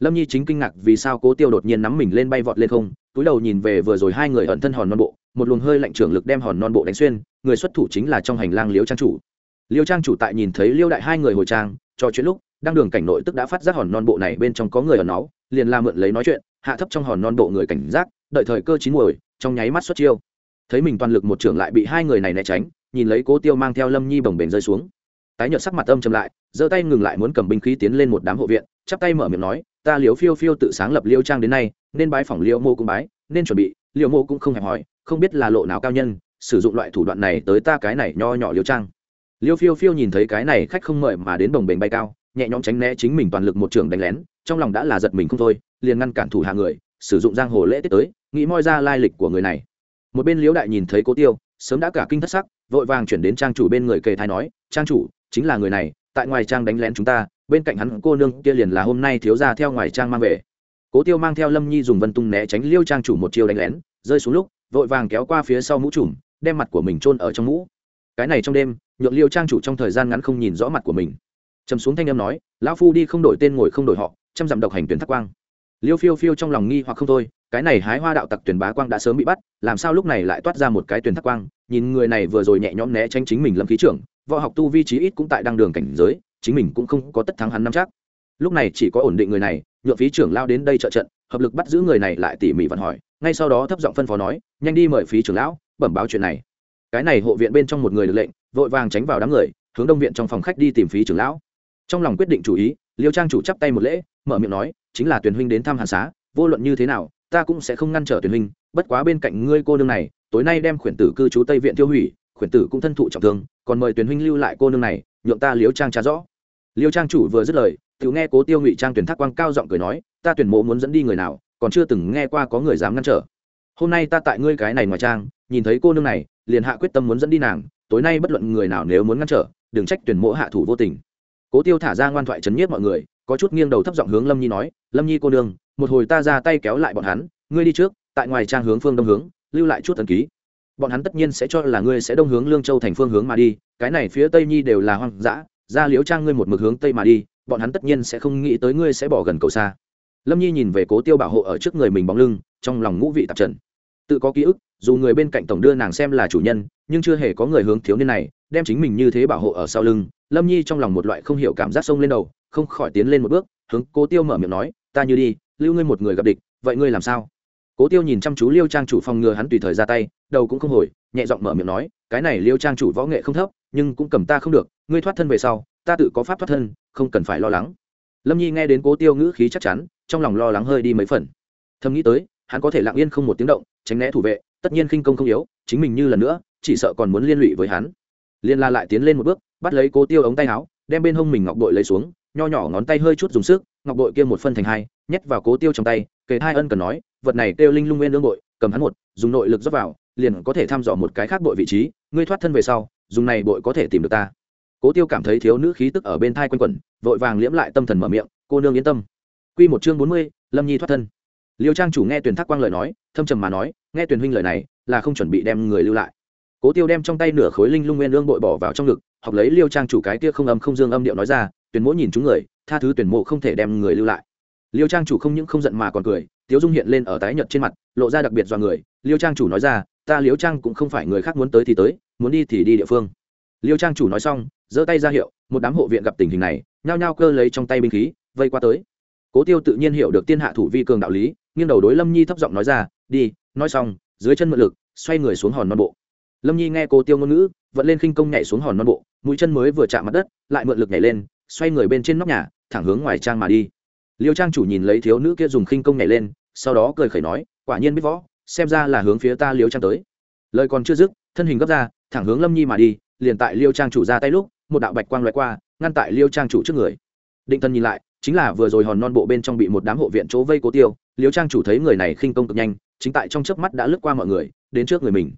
Lâm nhi chính kinh ngạc vì sao cố tiêu đột nhiên nắm mình lên bay vọt lên không, túi đầu nhìn về vừa rồi hai người ẩn thân hòn non bộ, một luồng hơi lạnh trưởng lực đem hòn non bộ đánh xuyên, người xuất thủ chính là trong hành lang liễu trang chủ liêu trang chủ tại nhìn thấy liêu đại hai người hồi trang cho chuyện lúc, đang đường cảnh nội tức đã phát giác hòn non bộ này bên trong có người ở nó liền la mượn lấy nói chuyện, hạ thấp trong hòn non bộ người cảnh giác, đợi thời cơ chín muồi, trong nháy mắt xuất chiêu. Thấy mình toàn lực một trưởng lại bị hai người này né tránh, nhìn lấy cố tiêu mang theo lâm nhi bồng bềnh rơi xuống. Tái nhợt sắc mặt âm trầm lại, giơ tay ngừng lại muốn cầm binh khí tiến lên một đám hộ viện, chắp tay mở miệng nói, ta liếu phiêu phiêu tự sáng lập liêu trang đến nay, nên bái phỏng liêu mô cũng bái, nên chuẩn bị. Liêu mô cũng không hẹp hỏi không biết là lộ nào cao nhân, sử dụng loại thủ đoạn này tới ta cái này nho nhỏ liêu trang liêu phiêu phiêu nhìn thấy cái này khách không mời mà đến đồng bềnh bay cao, nhẹ nhõm tránh né chính mình toàn lực một trường đánh lén, trong lòng đã là giật mình không thôi, liền ngăn cản thủ hạ người, sử dụng giang hồ lễ tiết tới, nghĩ moi ra lai lịch của người này. Một bên liễu đại nhìn thấy cố tiêu, sớm đã cả kinh thất sắc, vội vàng chuyển đến trang chủ bên người kề thái nói, trang chủ, chính là người này, tại ngoài trang đánh lén chúng ta, bên cạnh hắn cô nương kia liền là hôm nay thiếu ra theo ngoài trang mang về. Cố tiêu mang theo lâm nhi dùng vân tung né tránh liêu trang chủ một chiêu đánh lén, rơi xuống lúc, vội vàng kéo qua phía sau mũ trùm, đem mặt của mình chôn ở trong mũ cái này trong đêm, nhượng liêu trang chủ trong thời gian ngắn không nhìn rõ mặt của mình. Trầm xuống thanh âm nói, lão phu đi không đổi tên ngồi không đổi họ, trăm dặm độc hành tuyển thác quang. Liêu phiêu phiêu trong lòng nghi hoặc không thôi, cái này hái hoa đạo tặc tuyển bá quang đã sớm bị bắt, làm sao lúc này lại toát ra một cái tuyển thác quang, nhìn người này vừa rồi nhẹ nhõm né tránh chính mình lâm khí trưởng, võ học tu vi trí ít cũng tại đăng đường cảnh giới, chính mình cũng không có tất thắng hắn năm chắc. Lúc này chỉ có ổn định người này, nhượng phí trưởng lao đến đây trợ trận, hợp lực bắt giữ người này lại tỉ mỉ vận hỏi, ngay sau đó thấp giọng phân phó nói, nhanh đi mời phí trưởng lão, bẩm báo chuyện này cái này hộ viện bên trong một người được lệnh, vội vàng tránh vào đám người, hướng đông viện trong phòng khách đi tìm phí trưởng lão. Trong lòng quyết định chủ ý, liêu trang chủ chắp tay một lễ, mở miệng nói, chính là tuyển huynh đến thăm hàn xá, vô luận như thế nào, ta cũng sẽ không ngăn trở tuyển huynh, bất quá bên cạnh ngươi cô nương này, tối nay đem khuyển tử cư trú tây viện tiêu hủy, khuyển tử cũng thân thụ trọng thương, còn mời tuyển huynh lưu lại cô nương này, nhượng ta liêu trang trả rõ. Liêu trang chủ vừa dứt lời tự nghe cố tiêu ngụy trang tuyển thác quang cao giọng cười nói, ta tuyển mộ muốn dẫn đi người nào, còn chưa từng nghe qua có người dám ngăn trở. Hôm nay ta tại ngươi cái này ngoài trang, nhìn thấy cô nương này liền hạ quyết tâm muốn dẫn đi nàng, tối nay bất luận người nào nếu muốn ngăn trở, đừng trách tuyển mộ hạ thủ vô tình. Cố tiêu thả ra ngoan thoại chấn nhiếp mọi người, có chút nghiêng đầu thấp giọng hướng lâm nhi nói, lâm nhi cô nương, một hồi ta ra tay kéo lại bọn hắn, ngươi đi trước, tại ngoài trang hướng phương đông hướng, lưu lại chút thần ký. Bọn hắn tất nhiên sẽ cho là ngươi sẽ đông hướng lương châu thành phương hướng mà đi, cái này phía tây nhi đều là hoang dã, ra liễu trang ngươi một mực hướng tây mà đi, bọn hắn tất nhiên sẽ không nghĩ tới ngươi sẽ bỏ gần cầu xa. Lâm nhi nhìn về cố tiêu bảo hộ ở trước người mình bóng lưng, trong lòng ngũ vị tạp trần tự có ký ức, dù người bên cạnh tổng đưa nàng xem là chủ nhân, nhưng chưa hề có người hướng thiếu niên này, đem chính mình như thế bảo hộ ở sau lưng. Lâm nhi trong lòng một loại không hiểu cảm giác sông lên đầu, không khỏi tiến lên một bước, hướng cố tiêu mở miệng nói, ta như đi, lưu ngươi một người gặp địch, vậy ngươi làm sao? Cố tiêu nhìn chăm chú liêu trang chủ phòng ngừa hắn tùy thời ra tay, đầu cũng không hồi, nhẹ giọng mở miệng nói, cái này liêu trang chủ võ nghệ không thấp, nhưng cũng cầm ta không được, ngươi thoát thân về sau, ta tự có pháp thoát thân, không cần phải lo lắng. Lâm nhi nghe đến cố tiêu ngữ khí chắc chắn, trong lòng lo lắng hơi đi mấy phần. Thầm nghĩ tới hắn có thể lặng yên không một tiếng động, tránh né thủ vệ, tất nhiên khinh công không yếu, chính mình như lần nữa, chỉ sợ còn muốn liên lụy với hắn. Liên la lại tiến lên một bước, bắt lấy cố tiêu ống tay áo, đem bên hông mình ngọc bội lấy xuống, nho nhỏ ngón tay hơi chút dùng sức, ngọc bội kia một phân thành hai, nhét vào cố tiêu trong tay kể hai ân cần nói, vật này kêu linh lung nguyên lương bội, cầm hắn một, dùng nội lực dốc vào, liền có thể thăm dò một cái khác bội vị trí, ngươi thoát thân về sau, dùng này bội có thể tìm được ta. Cố tiêu cảm thấy thiếu nữ khí tức ở bên thai quanh quẩn, vội vàng liễm lại tâm thần mở miệng, cô nương yên tâm. Q một chương bốn mươi, lâm nhi thoát thân liêu trang chủ nghe tuyển thác quang lời nói, thâm trầm mà nói, nghe tuyển huynh lời này, là không chuẩn bị đem người lưu lại. Cố tiêu đem trong tay nửa khối linh lung nguyên lương bội bỏ vào trong ngực, học lấy liêu trang chủ cái kia không âm không dương âm điệu nói ra tuyển Mỗ nhìn chúng người, tha thứ tuyển mộ không thể đem người lưu lại. Liêu trang chủ không những không giận mà còn cười, tiếu dung hiện lên ở tái nhợt trên mặt, lộ ra đặc biệt do người. Liêu trang chủ nói ra, ta liêu trang cũng không phải người khác muốn tới thì tới, muốn đi thì đi địa phương. Liêu trang chủ nói xong, giơ tay ra hiệu, một đám hộ viện gặp tình hình này, nhao nhao cơ lấy trong tay binh khí, vây qua tới cố tiêu tự nhiên hiểu được tiên hạ thủ vi cường đạo lý, nghiêng đầu đối lâm nhi thấp giọng nói ra, đi, nói xong, dưới chân mượn lực, xoay người xuống hòn non bộ. Lâm nhi nghe cố tiêu ngôn ngữ vẫn lên khinh công nhảy xuống hòn non bộ, mũi chân mới vừa chạm mặt đất, lại mượn lực nhảy lên, xoay người bên trên nóc nhà, thẳng hướng ngoài trang mà đi. Liêu trang chủ nhìn lấy thiếu nữ kia dùng khinh công nhảy lên, sau đó cười khẩy nói, quả nhiên biết võ, xem ra là hướng phía ta liêu trang tới. Lời còn chưa dứt, thân hình gấp ra, thẳng hướng lâm nhi mà đi, liền tại liêu trang chủ ra tay lúc, một đạo bạch quang loại qua, ngăn tại liêu trang chủ trước người. Định thân nhìn lại chính là vừa rồi hòn non bộ bên trong bị một đám hộ viện chỗ vây cố tiêu, liêu trang chủ thấy người này khinh công cực nhanh, chính tại trong chớp mắt đã lướt qua mọi người, đến trước người mình.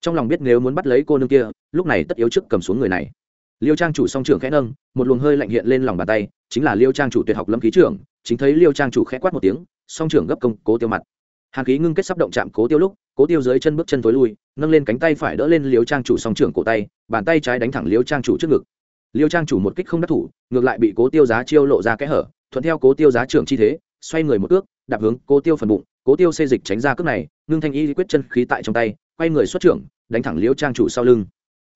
Trong lòng biết nếu muốn bắt lấy cô nương kia, lúc này tất yếu trước cầm xuống người này. Liêu trang chủ song trưởng khẽ nâng, một luồng hơi lạnh hiện lên lòng bàn tay, chính là liêu trang chủ tuyệt học lâm khí trưởng, chính thấy liêu trang chủ khẽ quát một tiếng, song trưởng gấp công, cố tiêu mặt. Hàn khí ngưng kết sắp động chạm cố tiêu lúc, cố tiêu dưới chân bước chân tối lui, nâng lên cánh tay phải đỡ lên liêu trang chủ song trưởng cổ tay, bàn tay trái đánh thẳng liêu trang chủ trước ngực liêu trang chủ một kích không đắc thủ, ngược lại bị cố tiêu giá chiêu lộ ra kẽ hở, thuận theo cố tiêu giá trưởng chi thế, xoay người một ước, đạp hướng cố tiêu phần bụng, cố tiêu xê dịch tránh ra cước này, ngưng thanh y quyết chân khí tại trong tay, quay người xuất trưởng, đánh thẳng liêu trang chủ sau lưng.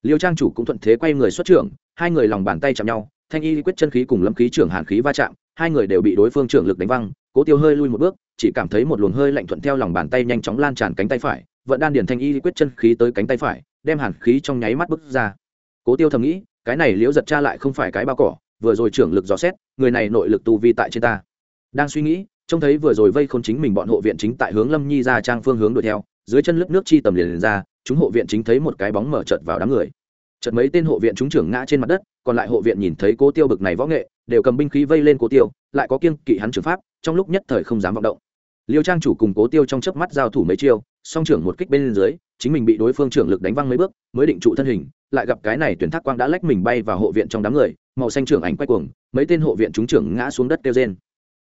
Liêu trang chủ cũng thuận thế quay người xuất trưởng, hai người lòng bàn tay chạm nhau, thanh y quyết chân khí cùng lâm khí trưởng hàn khí va chạm, hai người đều bị đối phương trưởng lực đánh văng, cố tiêu hơi lui một bước, chỉ cảm thấy một luồng hơi lạnh thuận theo lòng bàn tay nhanh chóng lan tràn cánh tay phải, vận đan điển thanh y quyết chân khí tới cánh tay phải, đem hàn khí trong nháy mắt bước ra. Cố tiêu thầm nghĩ cái này liễu giật cha lại không phải cái bao cỏ vừa rồi trưởng lực dò xét người này nội lực tu vi tại trên ta. Đang suy nghĩ trông thấy vừa rồi vây k h ô n chính mình bọn hộ viện chính tại hướng lâm nhi ra trang phương hướng đuổi theo dưới chân lớp nước chi tầm liền, liền ra chúng hộ viện chính thấy một cái bóng mở chợt vào đám người. Chợt mấy tên hộ viện chúng trưởng ngã trên mặt đất còn lại hộ viện nhìn thấy cố tiêu bực này võ nghệ đều cầm binh khí vây lên cố tiêu lại có kiên kỵ hắn trường pháp trong lúc nhất thời không dám vọng động. Liêu trang chủ cùng cố tiêu trong chớp mắt giao thủ mấy chiêu song trưởng một kích bên dưới chính mình bị đối phương trưởng lực đánh văng mấy bước mới định trụ thân hình lại gặp cái này tuyển thác quang đã lách mình bay vào hộ viện trong đám người, màu xanh trưởng ảnh quay cuồng, mấy tên hộ viện chúng trưởng ngã xuống đất kêu rên.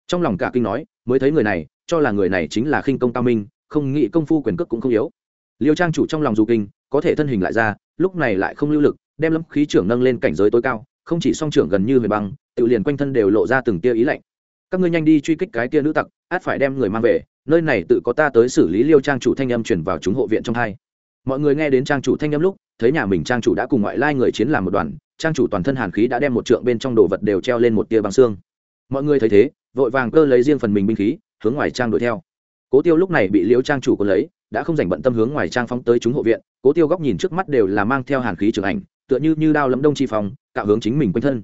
Trong lòng cả kinh nói, mới thấy người này, cho là người này chính là khinh công cao minh, không nghĩ công phu quyền cước cũng không yếu. Liêu trang chủ trong lòng dù kinh, có thể thân hình lại ra, lúc này lại không lưu lực, đem lâm khí trưởng nâng lên cảnh giới tối cao, không chỉ song trưởng gần như huyền băng, tự liền quanh thân đều lộ ra từng tia ý lạnh. Các ngươi nhanh đi truy kích cái tia nữ tặc, át phải đem người mang về, nơi này tự có ta tới xử lý liêu trang chủ thanh âm chuyển vào chúng hộ viện trong hai. Mọi người nghe đến trang chủ thanh âm lúc thấy nhà mình trang chủ đã cùng ngoại lai người chiến làm một đoàn, trang chủ toàn thân hàn khí đã đem một trượng bên trong đồ vật đều treo lên một tia bằng xương. Mọi người thấy thế, vội vàng cơ lấy riêng phần mình binh khí, hướng ngoài trang đuổi theo. Cố tiêu lúc này bị liễu trang chủ quân lấy, đã không dành bận tâm hướng ngoài trang phóng tới chúng hộ viện, cố tiêu góc nhìn trước mắt đều là mang theo hàn khí trưởng ảnh, tựa như như đao lấm đông chi phòng cạo hướng chính mình quanh thân.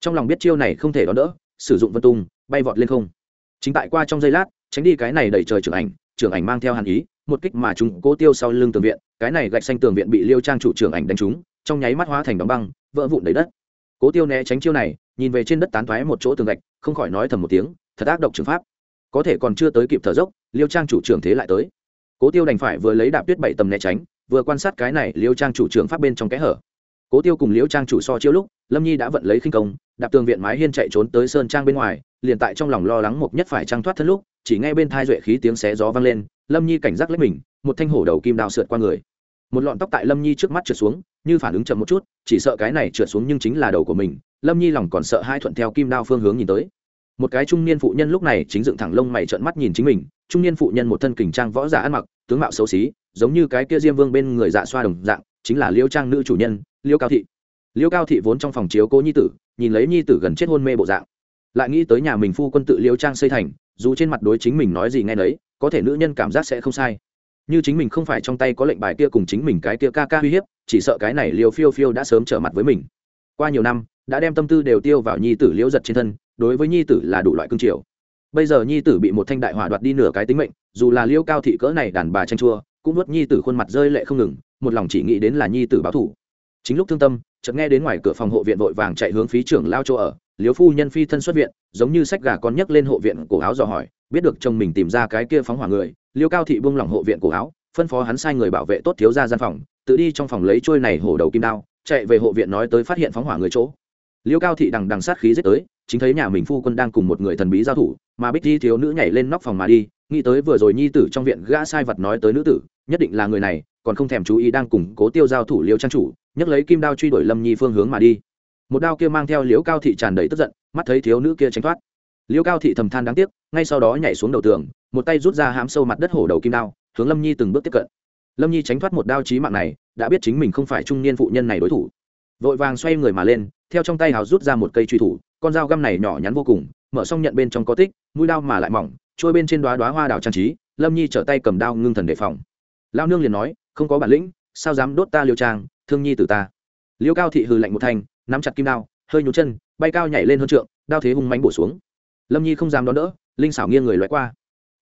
Trong lòng biết chiêu này không thể đón đỡ, sử dụng vân tung, bay vọt lên không. Chính tại qua trong giây lát, tránh đi cái này đẩy trời trưởng ảnh trưởng ảnh mang theo hàn ý một kích mà chúng cố tiêu sau lưng tường viện, cái này gạch xanh tường viện bị liêu trang chủ trưởng ảnh đánh trúng, trong nháy mắt hóa thành đóng băng, vỡ vụn đầy đất. Cố tiêu né tránh chiêu này, nhìn về trên đất tán thoái một chỗ tường gạch, không khỏi nói thầm một tiếng, thật ác độc trường pháp. Có thể còn chưa tới kịp thở dốc, liêu trang chủ trưởng thế lại tới. Cố tiêu đành phải vừa lấy đạp tuyết bảy tầm né tránh, vừa quan sát cái này liêu trang chủ trưởng pháp bên trong kẽ hở. Cố tiêu cùng liêu trang chủ so chiêu lúc, lâm nhi đã vận lấy khinh công, đạp tường viện mái hiên chạy trốn tới sơn trang bên ngoài, liền tại trong lòng lo lắng một nhất phải trang thoát thân lúc, chỉ nghe bên thai duệ khí tiếng xé gió vang lên lâm nhi cảnh giác lấy mình, một thanh hổ đầu kim đao sượt qua người. Một lọn tóc tại lâm nhi trước mắt trượt xuống, như phản ứng chậm một chút, chỉ sợ cái này trượt xuống nhưng chính là đầu của mình, lâm nhi lòng còn sợ hai thuận theo kim đao phương hướng nhìn tới. Một cái trung niên phụ nhân lúc này chính dựng thẳng lông mày trợn mắt nhìn chính mình, trung niên phụ nhân một thân kình trang võ giả ăn mặc, tướng mạo xấu xí, giống như cái kia diêm vương bên người dạ xoa đồng dạng, chính là liêu trang nữ chủ nhân, liêu cao thị. Liêu cao thị vốn trong phòng chiếu cố nhi tử, nhìn lấy nhi tử gần chết hôn mê bộ dạng. Lại nghĩ tới nhà mình phu quân tự liêu trang xây thành, dù trên mặt đối chính mình nói gì nghe nấy có thể nữ nhân cảm giác sẽ không sai. Như chính mình không phải trong tay có lệnh bài kia cùng chính mình cái kia ca ca uy hiếp, chỉ sợ cái này liêu phiêu phiêu đã sớm trở mặt với mình. Qua nhiều năm, đã đem tâm tư đều tiêu vào nhi tử liễu giật trên thân, đối với nhi tử là đủ loại cương triều. Bây giờ nhi tử bị một thanh đại hỏa đoạt đi nửa cái tính mệnh, dù là liêu cao thị cỡ này đàn bà tranh chua, cũng nuốt nhi tử khuôn mặt rơi lệ không ngừng, một lòng chỉ nghĩ đến là nhi tử báo thủ chính lúc thương tâm, chợt nghe đến ngoài cửa phòng hộ viện vội vàng chạy hướng phí trưởng lao chỗ ở liếu phu nhân phi thân xuất viện, giống như sách gà con nhấc lên hộ viện cổ áo dò hỏi, biết được chồng mình tìm ra cái kia phóng hỏa người, liêu cao thị buông lỏng hộ viện cổ áo, phân phó hắn sai người bảo vệ tốt thiếu ra gian phòng, tự đi trong phòng lấy trôi này hổ đầu kim đao, chạy về hộ viện nói tới phát hiện phóng hỏa người chỗ. Liêu cao thị đằng đằng sát khí giết tới, chính thấy nhà mình phu quân đang cùng một người thần bí giao thủ, mà bích thi thiếu nữ nhảy lên nóc phòng mà đi, nghĩ tới vừa rồi nhi tử trong viện gã sai vật nói tới nữ tử, nhất định là người này, còn không thèm chú ý đang cùng cố tiêu giao thủ liêu trang chủ, nhấc lấy kim đao truy đuổi lâm nhi phương hướng mà đi một đao kia mang theo liễu cao thị tràn đầy tức giận, mắt thấy thiếu nữ kia tránh thoát. Liễu cao thị thầm than đáng tiếc, ngay sau đó nhảy xuống đầu tường, một tay rút ra hám sâu mặt đất hổ đầu kim đao, hướng lâm nhi từng bước tiếp cận. Lâm nhi tránh thoát một đao chí mạng này, đã biết chính mình không phải trung niên phụ nhân này đối thủ. Vội vàng xoay người mà lên, theo trong tay hào rút ra một cây truy thủ, con dao găm này nhỏ nhắn vô cùng, mở xong nhận bên trong có tích, mũi đao mà lại mỏng, trôi bên trên đoá đoá hoa đào trang trí, lâm nhi trở tay cầm đao ngưng thần đề phòng. Lao nương liền nói, không có bản lĩnh, sao dám đốt ta liêu trang, thương nhi từ ta? Liêu cao thị hừ lạnh một thanh nắm chặt kim đao, hơi nhú chân, bay cao nhảy lên hơn trượng, đao thế hung mánh bổ xuống. Lâm nhi không dám đón đỡ, linh xảo nghiêng người loại qua.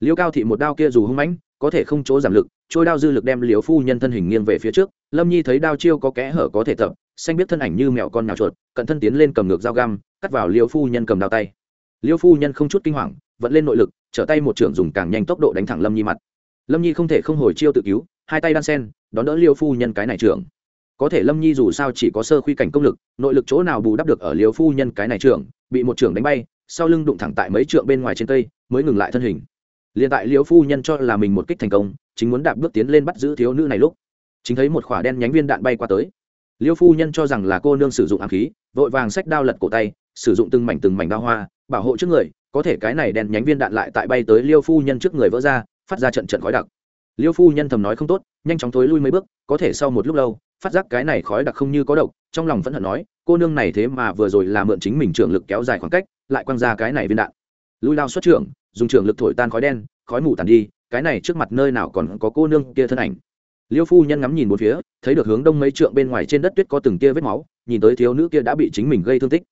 Liêu cao thị một đao kia dù hung mãnh, có thể không chỗ giảm lực, trôi đao dư lực đem liều phu nhân thân hình nghiêng về phía trước. Lâm nhi thấy đao chiêu có kẽ hở có thể tập, xanh biết thân ảnh như mèo con nào chuột, cận thân tiến lên cầm ngược dao găm, cắt vào liêu phu nhân cầm đao tay. Liêu phu nhân không chút kinh hoàng vẫn lên nội lực, trở tay một trưởng dùng càng nhanh tốc độ đánh thẳng lâm nhi mặt. Lâm nhi không thể không hồi chiêu tự cứu, hai tay đan sen, đón đỡ liêu phu nhân cái này trưởng có thể lâm nhi dù sao chỉ có sơ khuy cảnh công lực, nội lực chỗ nào bù đắp được ở liêu phu nhân cái này trưởng, bị một trưởng đánh bay, sau lưng đụng thẳng tại mấy trượng bên ngoài trên cây, mới ngừng lại thân hình. Liền tại liêu phu nhân cho là mình một kích thành công, chính muốn đạp bước tiến lên bắt giữ thiếu nữ này lúc, chính thấy một khỏa đen nhánh viên đạn bay qua tới. Liêu phu nhân cho rằng là cô nương sử dụng ám khí, vội vàng xách đao lật cổ tay, sử dụng từng mảnh từng mảnh đao hoa, bảo hộ trước người, có thể cái này đen nhánh viên đạn lại tại bay tới liêu phu nhân trước người vỡ ra, phát ra trận trận khói đặc. Liêu phu nhân thầm nói không tốt, nhanh chóng thối lui mấy bước, có thể sau một lúc lâu phát giác cái này khói đặc không như có độc, trong lòng vẫn hận nói, cô nương này thế mà vừa rồi là mượn chính mình trường lực kéo dài khoảng cách, lại quăng ra cái này viên đạn. Lui lao xuất trưởng, dùng trường lực thổi tan khói đen, khói mù tàn đi, cái này trước mặt nơi nào còn có cô nương kia thân ảnh. Liêu phu nhân ngắm nhìn một phía, thấy được hướng đông mấy trượng bên ngoài trên đất tuyết có từng tia vết máu, nhìn tới thiếu nữ kia đã bị chính mình gây thương tích.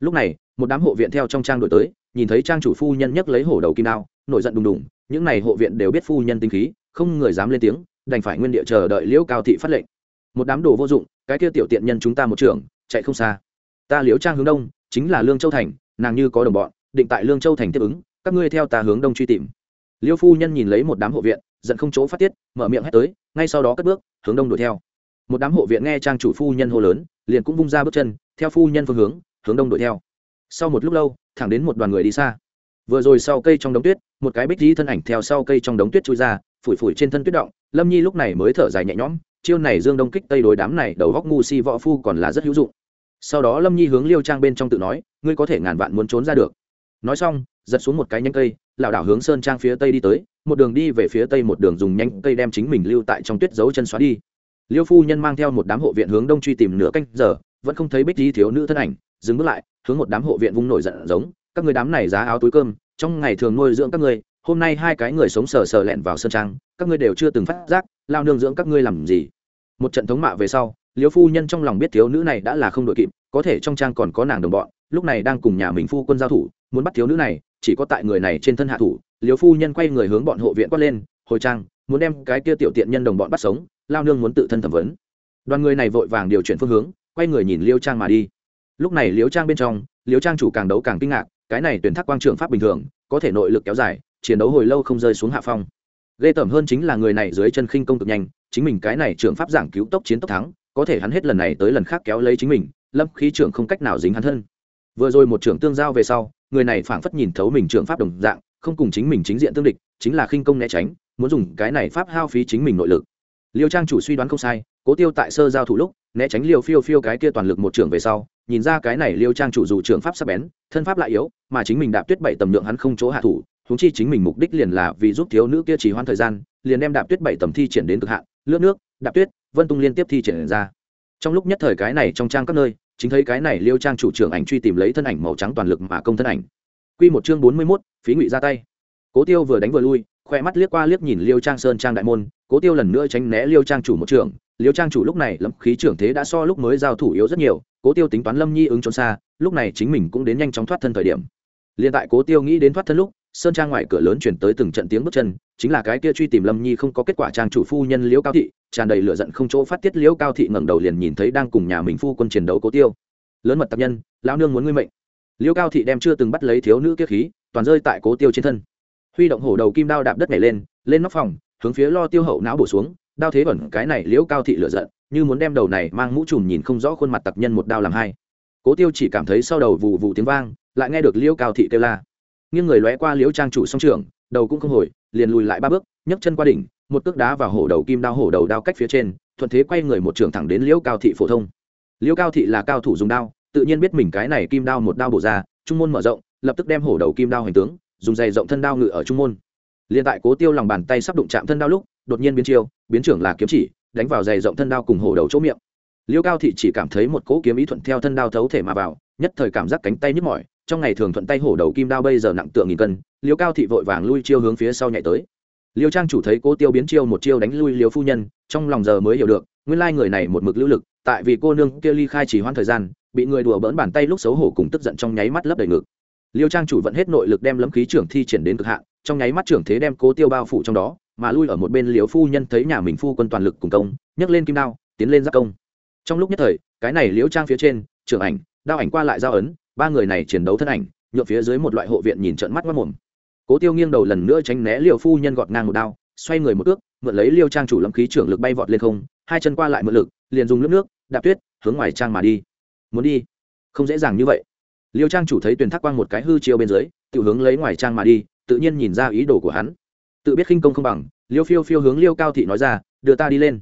Lúc này, một đám hộ viện theo trong trang đổi tới, nhìn thấy trang chủ phu nhân nhấc lấy hổ đầu kim đao, nổi giận đùng đùng, những n à y hộ viện đều biết phu nhân tinh khí, không người dám lên tiếng, đành phải nguyên địa chờ đợi liễu cao thị phát lệnh một đám đồ vô dụng, cái kia tiểu tiện nhân chúng ta một trường, chạy không xa. Ta liễu trang hướng đông, chính là lương châu thành, nàng như có đồng bọn, định tại lương châu thành tiếp ứng, các ngươi theo ta hướng đông truy tìm. Liêu phu nhân nhìn lấy một đám hộ viện, giận không chỗ phát tiết, mở miệng hét tới, ngay sau đó cất bước, hướng đông đuổi theo. Một đám hộ viện nghe trang chủ phu nhân hô lớn, liền cũng vung ra bước chân, theo phu nhân phương hướng hướng đông đuổi theo. Sau một lúc lâu, thẳng đến một đoàn người đi xa. Vừa rồi sau cây trong đống tuyết, một cái bích dí thân ảnh theo sau cây trong đống tuyết trôi ra, phủi phủi trên thân tuyết động, lâm nhi lúc này mới thở dài nhẹ nhõm chiêu này dương đông kích tây đối đám này, đầu góc ngu si võ phu còn là rất hữu dụng. Sau đó lâm nhi hướng liêu trang bên trong tự nói, ngươi có thể ngàn vạn muốn trốn ra được. Nói xong, giật xuống một cái nhánh cây, lảo đảo hướng sơn trang phía tây đi tới, một đường đi về phía tây một đường dùng nhanh cây đem chính mình lưu tại trong tuyết giấu chân xóa đi. Liêu phu nhân mang theo một đám hộ viện hướng đông truy tìm nửa canh giờ, vẫn không thấy bích di thiếu nữ thân ảnh, dừng bước lại, hướng một đám hộ viện vung nổi giận giống, các người đám này giá áo túi cơm, trong ngày thường nuôi dưỡng các người hôm nay hai cái người sống sờ sờ lẹn vào sơn trang, các ngươi đều chưa từng phát giác lao nương dưỡng các ngươi làm gì? Một trận thống mạ về sau, liêu phu nhân trong lòng biết thiếu nữ này đã là không đội kịp, có thể trong trang còn có nàng đồng bọn, lúc này đang cùng nhà mình phu quân giao thủ, muốn bắt thiếu nữ này, chỉ có tại người này trên thân hạ thủ liều phu nhân quay người hướng bọn hộ viện quát lên, hồi trang, muốn đem cái kia tiểu tiện nhân đồng bọn bắt sống, lao nương muốn tự thân thẩm vấn. Đoàn người này vội vàng điều chuyển phương hướng, quay người nhìn liêu trang mà đi. Lúc này liêu trang bên trong, liêu trang chủ càng đấu càng kinh ngạc, cái này tuyển thác quang trường pháp bình thường, có thể nội lực kéo dài, chiến đấu hồi lâu không rơi xuống hạ phong ghê tởm hơn chính là người này dưới chân khinh công cực nhanh, chính mình cái này trường pháp giảng cứu tốc chiến tốc thắng, có thể hắn hết lần này tới lần khác kéo lấy chính mình, lâm khí trưởng không cách nào dính hắn thân. Vừa rồi một trưởng tương giao về sau, người này phảng phất nhìn thấu mình trưởng pháp đồng dạng, không cùng chính mình chính diện tương địch, chính là khinh công né tránh, muốn dùng cái này pháp hao phí chính mình nội lực. Liêu trang chủ suy đoán không sai, cố tiêu tại sơ giao thủ lúc, né tránh liêu phiêu phiêu cái kia toàn lực một trưởng về sau, nhìn ra cái này liêu trang chủ dù trưởng pháp sắp bén, thân pháp lại yếu, mà chính mình đạp tuyết bảy tầm lượng hắn không chỗ hạ thủ huống chi chính mình mục đích liền là vì giúp thiếu nữ kia trì hoãn thời gian liền đem đạp tuyết bảy tầm thi triển đến cực hạn lướt nước đạp tuyết vân tung liên tiếp thi triển ra trong lúc nhất thời cái này trong trang các nơi chính thấy cái này liêu trang chủ trưởng ảnh truy tìm lấy thân ảnh màu trắng toàn lực mà công thân ảnh Quy một chương bốn mươi 41, phí ngụy ra tay. Cố Tiêu vừa đánh vừa lui, khoe mắt liếc qua liếc nhìn Liêu Trang Sơn trang đại môn, Cố Tiêu lần nữa tránh né Liêu Trang chủ một trường, Liêu Trang chủ lúc này lâm khí trưởng thế đã so lúc mới giao thủ yếu rất nhiều, Cố Tiêu tính toán Lâm Nhi ứng trốn xa, lúc này chính mình cũng đến nhanh chóng thoát thân thời điểm. Liên tại Cố Tiêu nghĩ đến thoát thân lúc, sơn trang ngoài cửa lớn chuyển tới từng trận tiếng bước chân, chính là cái kia truy tìm Lâm Nhi không có kết quả trang chủ phu nhân Liễu Cao thị, tràn đầy lửa giận không chỗ phát tiết Liễu Cao thị ngẩng đầu liền nhìn thấy đang cùng nhà mình phu quân chiến đấu Cố Tiêu. Lớn mật tập nhân, lão nương muốn ngươi mệnh. Liễu Cao thị đem chưa từng bắt lấy thiếu nữ kia khí, toàn rơi tại Cố Tiêu trên thân huy động hổ đầu kim đao đạp đất nhảy lên lên nóc phòng hướng phía lo tiêu hậu não bổ xuống đao thế bẩn cái này liễu cao thị lửa giận như muốn đem đầu này mang mũ trùm nhìn không rõ khuôn mặt tặc nhân một đao làm hai cố tiêu chỉ cảm thấy sau đầu vù vù tiếng vang lại nghe được liễu cao thị kêu la nghiêng người lóe qua liễu trang chủ song trường đầu cũng không hồi, liền lùi lại ba bước, nhấc chân qua đỉnh, một cước đá vào hổ đầu kim đao hổ đầu đao cách phía trên, thuận thế quay người một trường thẳng đến liễu cao thị phổ thông. Liễu cao thị là cao thủ dùng đao, tự nhiên biết mình cái này kim đao một đao bổ ra, trung môn mở rộng, lập tức đem hổ đầu kim đao hành tướng, dùng dày rộng thân đao ngự ở trung môn. Liền tại cố tiêu lòng bàn tay sắp đụng chạm thân đao lúc, đột nhiên biến chiêu, biến trưởng là kiếm chỉ, đánh vào dày rộng thân đao cùng hổ đầu chỗ miệng. Liễu cao thị chỉ cảm thấy một cỗ kiếm ý thuận theo thân đao thấu thể mà vào, nhất thời cảm giác cánh tay nhức mỏi trong ngày thường thuận tay hổ đầu kim đao bây giờ nặng tượng nghìn cân, liêu cao thị vội vàng lui chiêu hướng phía sau nhảy tới. Liêu trang chủ thấy cô tiêu biến chiêu một chiêu đánh lui liêu phu nhân, trong lòng giờ mới hiểu được, nguyên lai người này một mực lưu lực, tại vì cô nương kia ly khai chỉ hoãn thời gian, bị người đùa bỡn bàn tay lúc xấu hổ cùng tức giận trong nháy mắt lấp đầy ngực. Liêu trang chủ vẫn hết nội lực đem lấm khí trưởng thi triển đến cực hạn, trong nháy mắt trưởng thế đem cố tiêu bao phủ trong đó, mà lui ở một bên liều phu nhân thấy nhà mình phu quân toàn lực cùng công, nhấc lên kim đao, tiến lên giác công. Trong lúc nhất thời, cái này liễu trang phía trên, trưởng ảnh, đao ảnh qua lại giao ấn ba người này chiến đấu thân ảnh nhựa phía dưới một loại hộ viện nhìn trận mắt mất mồm. Cố tiêu nghiêng đầu lần nữa tránh né liều phu nhân gọt ngang một đao, xoay người một ước mượn lấy liêu trang chủ lâm khí trưởng lực bay vọt lên không, hai chân qua lại mượn lực, liền dùng nước nước, đạp tuyết, hướng ngoài trang mà đi. Muốn đi? Không dễ dàng như vậy. Liêu trang chủ thấy tuyển thác quang một cái hư chiêu bên dưới, tự hướng lấy ngoài trang mà đi, tự nhiên nhìn ra ý đồ của hắn. Tự biết khinh công không bằng, liêu phiêu phiêu hướng liêu cao thị nói ra, đưa ta đi lên.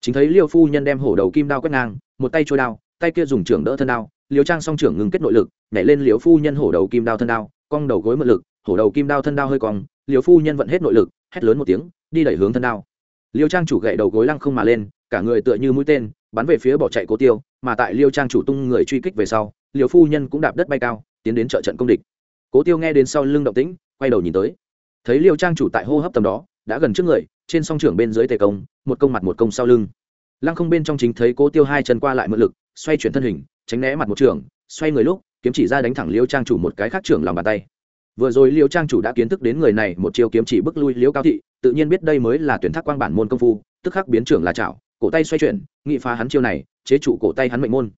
Chính thấy liêu phu nhân đem hổ đầu kim đao quét ngang, một tay trôi đao, tay kia dùng trưởng đỡ thân đao liêu trang song trưởng ngừng kết nội lực, nhảy lên liêu phu nhân hổ đầu kim đao thân đao, cong đầu gối mượn lực, hổ đầu kim đao thân đao hơi cong, liêu phu nhân vận hết nội lực, hét lớn một tiếng, đi đẩy hướng thân đao. Liêu trang chủ gậy đầu gối lăng không mà lên, cả người tựa như mũi tên, bắn về phía bỏ chạy cố tiêu, mà tại liêu trang chủ tung người truy kích về sau liều phu nhân cũng đạp đất bay cao, tiến đến trợ trận công địch. Cố tiêu nghe đến sau lưng động tĩnh, quay đầu nhìn tới. Thấy liêu trang chủ tại hô hấp tầm đó, đã gần trước người, trên song trưởng bên dưới tề công, một công mặt một công sau lưng. Lăng không bên trong chính thấy cố tiêu hai chân qua lại mượn lực xoay chuyển thân hình tránh né mặt một trường, xoay người lúc kiếm chỉ ra đánh thẳng liêu trang chủ một cái khác trưởng lòng bàn tay. Vừa rồi liêu trang chủ đã kiến thức đến người này một chiêu kiếm chỉ bức lui liêu cao thị tự nhiên biết đây mới là tuyển thác quang bản môn công phu tức khắc biến trưởng là chảo cổ tay xoay chuyển nghị phá hắn chiêu này chế trụ cổ tay hắn mệnh môn.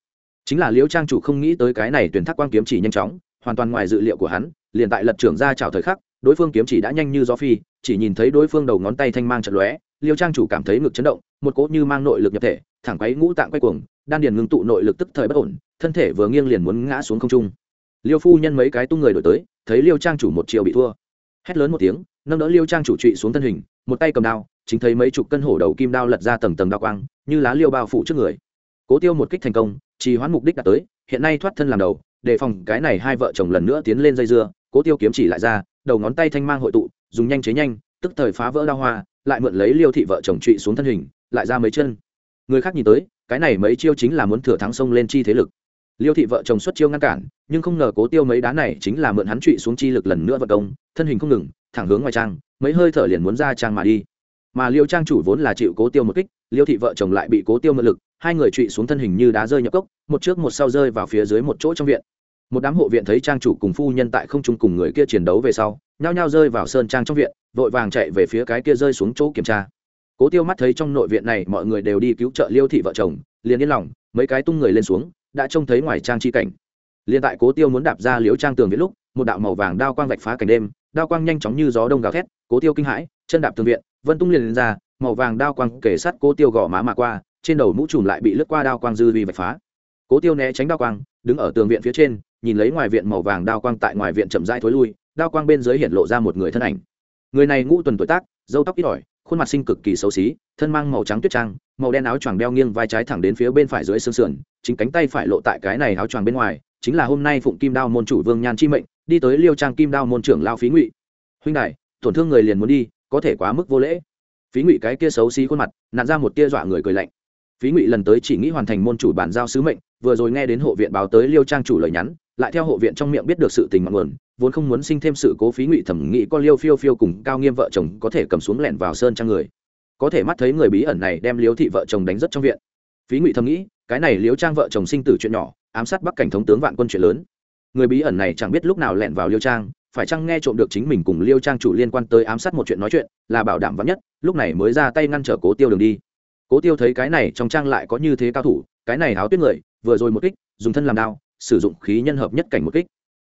Chính là liễu trang chủ không nghĩ tới cái này tuyển thác quang kiếm chỉ nhanh chóng hoàn toàn ngoài dự liệu của hắn liền tại lật trưởng ra chảo thời khắc đối phương kiếm chỉ đã nhanh như gió phi chỉ nhìn thấy đối phương đầu ngón tay thanh mang trận lóe liêu trang chủ cảm thấy ngực chấn động, một cỗ như mang nội lực nhập thể, thẳng quấy ngũ tạng quay cuồng, đan điền ngưng tụ nội lực tức thời bất ổn, thân thể vừa nghiêng liền muốn ngã xuống không trung. Liêu phu nhân mấy cái tung người đổi tới, thấy liêu trang chủ một chiều bị thua. Hét lớn một tiếng, nâng đỡ liêu trang chủ trụy xuống thân hình, một tay cầm đao, chính thấy mấy chục cân hổ đầu kim đao lật ra tầng tầng đao quang, như lá liêu bao phủ trước người. Cố tiêu một kích thành công, trì hoãn mục đích đạt tới, hiện nay thoát thân làm đầu, đề phòng cái này hai vợ chồng lần nữa tiến lên dây dưa, cố tiêu kiếm chỉ lại ra, đầu ngón tay thanh mang hội tụ, dùng nhanh chế nhanh tức thời phá vỡ đao hoa, lại mượn lấy liêu thị vợ chồng trụy xuống thân hình, lại ra mấy chân. Người khác nhìn tới, cái này mấy chiêu chính là muốn thừa thắng sông lên chi thế lực. Liêu thị vợ chồng xuất chiêu ngăn cản, nhưng không ngờ cố tiêu mấy đá này chính là mượn hắn trụy xuống chi lực lần nữa vận công, thân hình không ngừng, thẳng hướng ngoài trang, mấy hơi thở liền muốn ra trang mà đi. Mà liêu trang chủ vốn là chịu cố tiêu một kích, liêu thị vợ chồng lại bị cố tiêu mượn lực, hai người trụy xuống thân hình như đá rơi nhập cốc, một trước một sau rơi vào phía dưới một chỗ trong viện. Một đám hộ viện thấy trang chủ cùng phu nhân tại không trung cùng người kia chiến đấu về sau nhao nhao rơi vào sơn trang trong viện, vội vàng chạy về phía cái kia rơi xuống chỗ kiểm tra. Cố tiêu mắt thấy trong nội viện này mọi người đều đi cứu trợ liêu thị vợ chồng, liền yên lòng, mấy cái tung người lên xuống, đã trông thấy ngoài trang chi cảnh. Liền tại cố tiêu muốn đạp ra liếu trang tường viện lúc, một đạo màu vàng đao quang vạch phá cảnh đêm, đao quang nhanh chóng như gió đông gào thét, cố tiêu kinh hãi, chân đạp tường viện, vân tung liền lên ra, màu vàng đao quang kể sát cố tiêu gõ má mà qua, trên đầu mũ trùm lại bị lướt qua đao quang dư vi vạch phá. Cố tiêu né tránh đao quang, đứng ở tường viện phía trên, nhìn lấy ngoài viện màu vàng đao quang tại ngoài viện chậm rãi thối lui đao quang bên dưới hiện lộ ra một người thân ảnh. Người này ngũ tuần tuổi tác dâu tóc ít ỏi, khuôn mặt sinh cực kỳ xấu xí, thân mang màu trắng tuyết trang, màu đen áo choàng đeo nghiêng vai trái thẳng đến phía bên phải dưới xương sườn, chính cánh tay phải lộ tại cái này áo choàng bên ngoài, chính là hôm nay phụng kim đao môn chủ vương nhan chi mệnh, đi tới liêu trang kim đao môn trưởng lao phí ngụy. Huynh đại tổn thương người liền muốn đi, có thể quá mức vô lễ. Phí ngụy cái kia xấu xí khuôn mặt nạn ra một tia dọa người cười lạnh. Phí ngụy lần tới chỉ nghĩ hoàn thành môn chủ bản giao sứ mệnh, vừa rồi nghe đến hộ viện báo tới liêu trang chủ lời nhắn lại theo hộ viện trong miệng biết được sự tình mặn nguồn, vốn không muốn sinh thêm sự cố phí ngụy thẩm nghĩ con liêu phiêu phiêu cùng cao nghiêm vợ chồng có thể cầm xuống lẻn vào sơn trang người. Có thể mắt thấy người bí ẩn này đem liêu thị vợ chồng đánh rất trong viện. Phí ngụy thầm nghĩ, cái này liêu trang vợ chồng sinh tử chuyện nhỏ, ám sát bắc cảnh thống tướng vạn quân chuyện lớn. Người bí ẩn này chẳng biết lúc nào lẻn vào liêu trang, phải chăng nghe trộm được chính mình cùng liêu trang chủ liên quan tới ám sát một chuyện nói chuyện, là bảo đảm vắn nhất, lúc này mới ra tay ngăn trở cố tiêu đường đi. Cố tiêu thấy cái này trong trang lại có như thế cao thủ, cái này háo tuyết người, vừa rồi một kích, dùng thân làm đao sử dụng khí nhân hợp nhất cảnh một kích.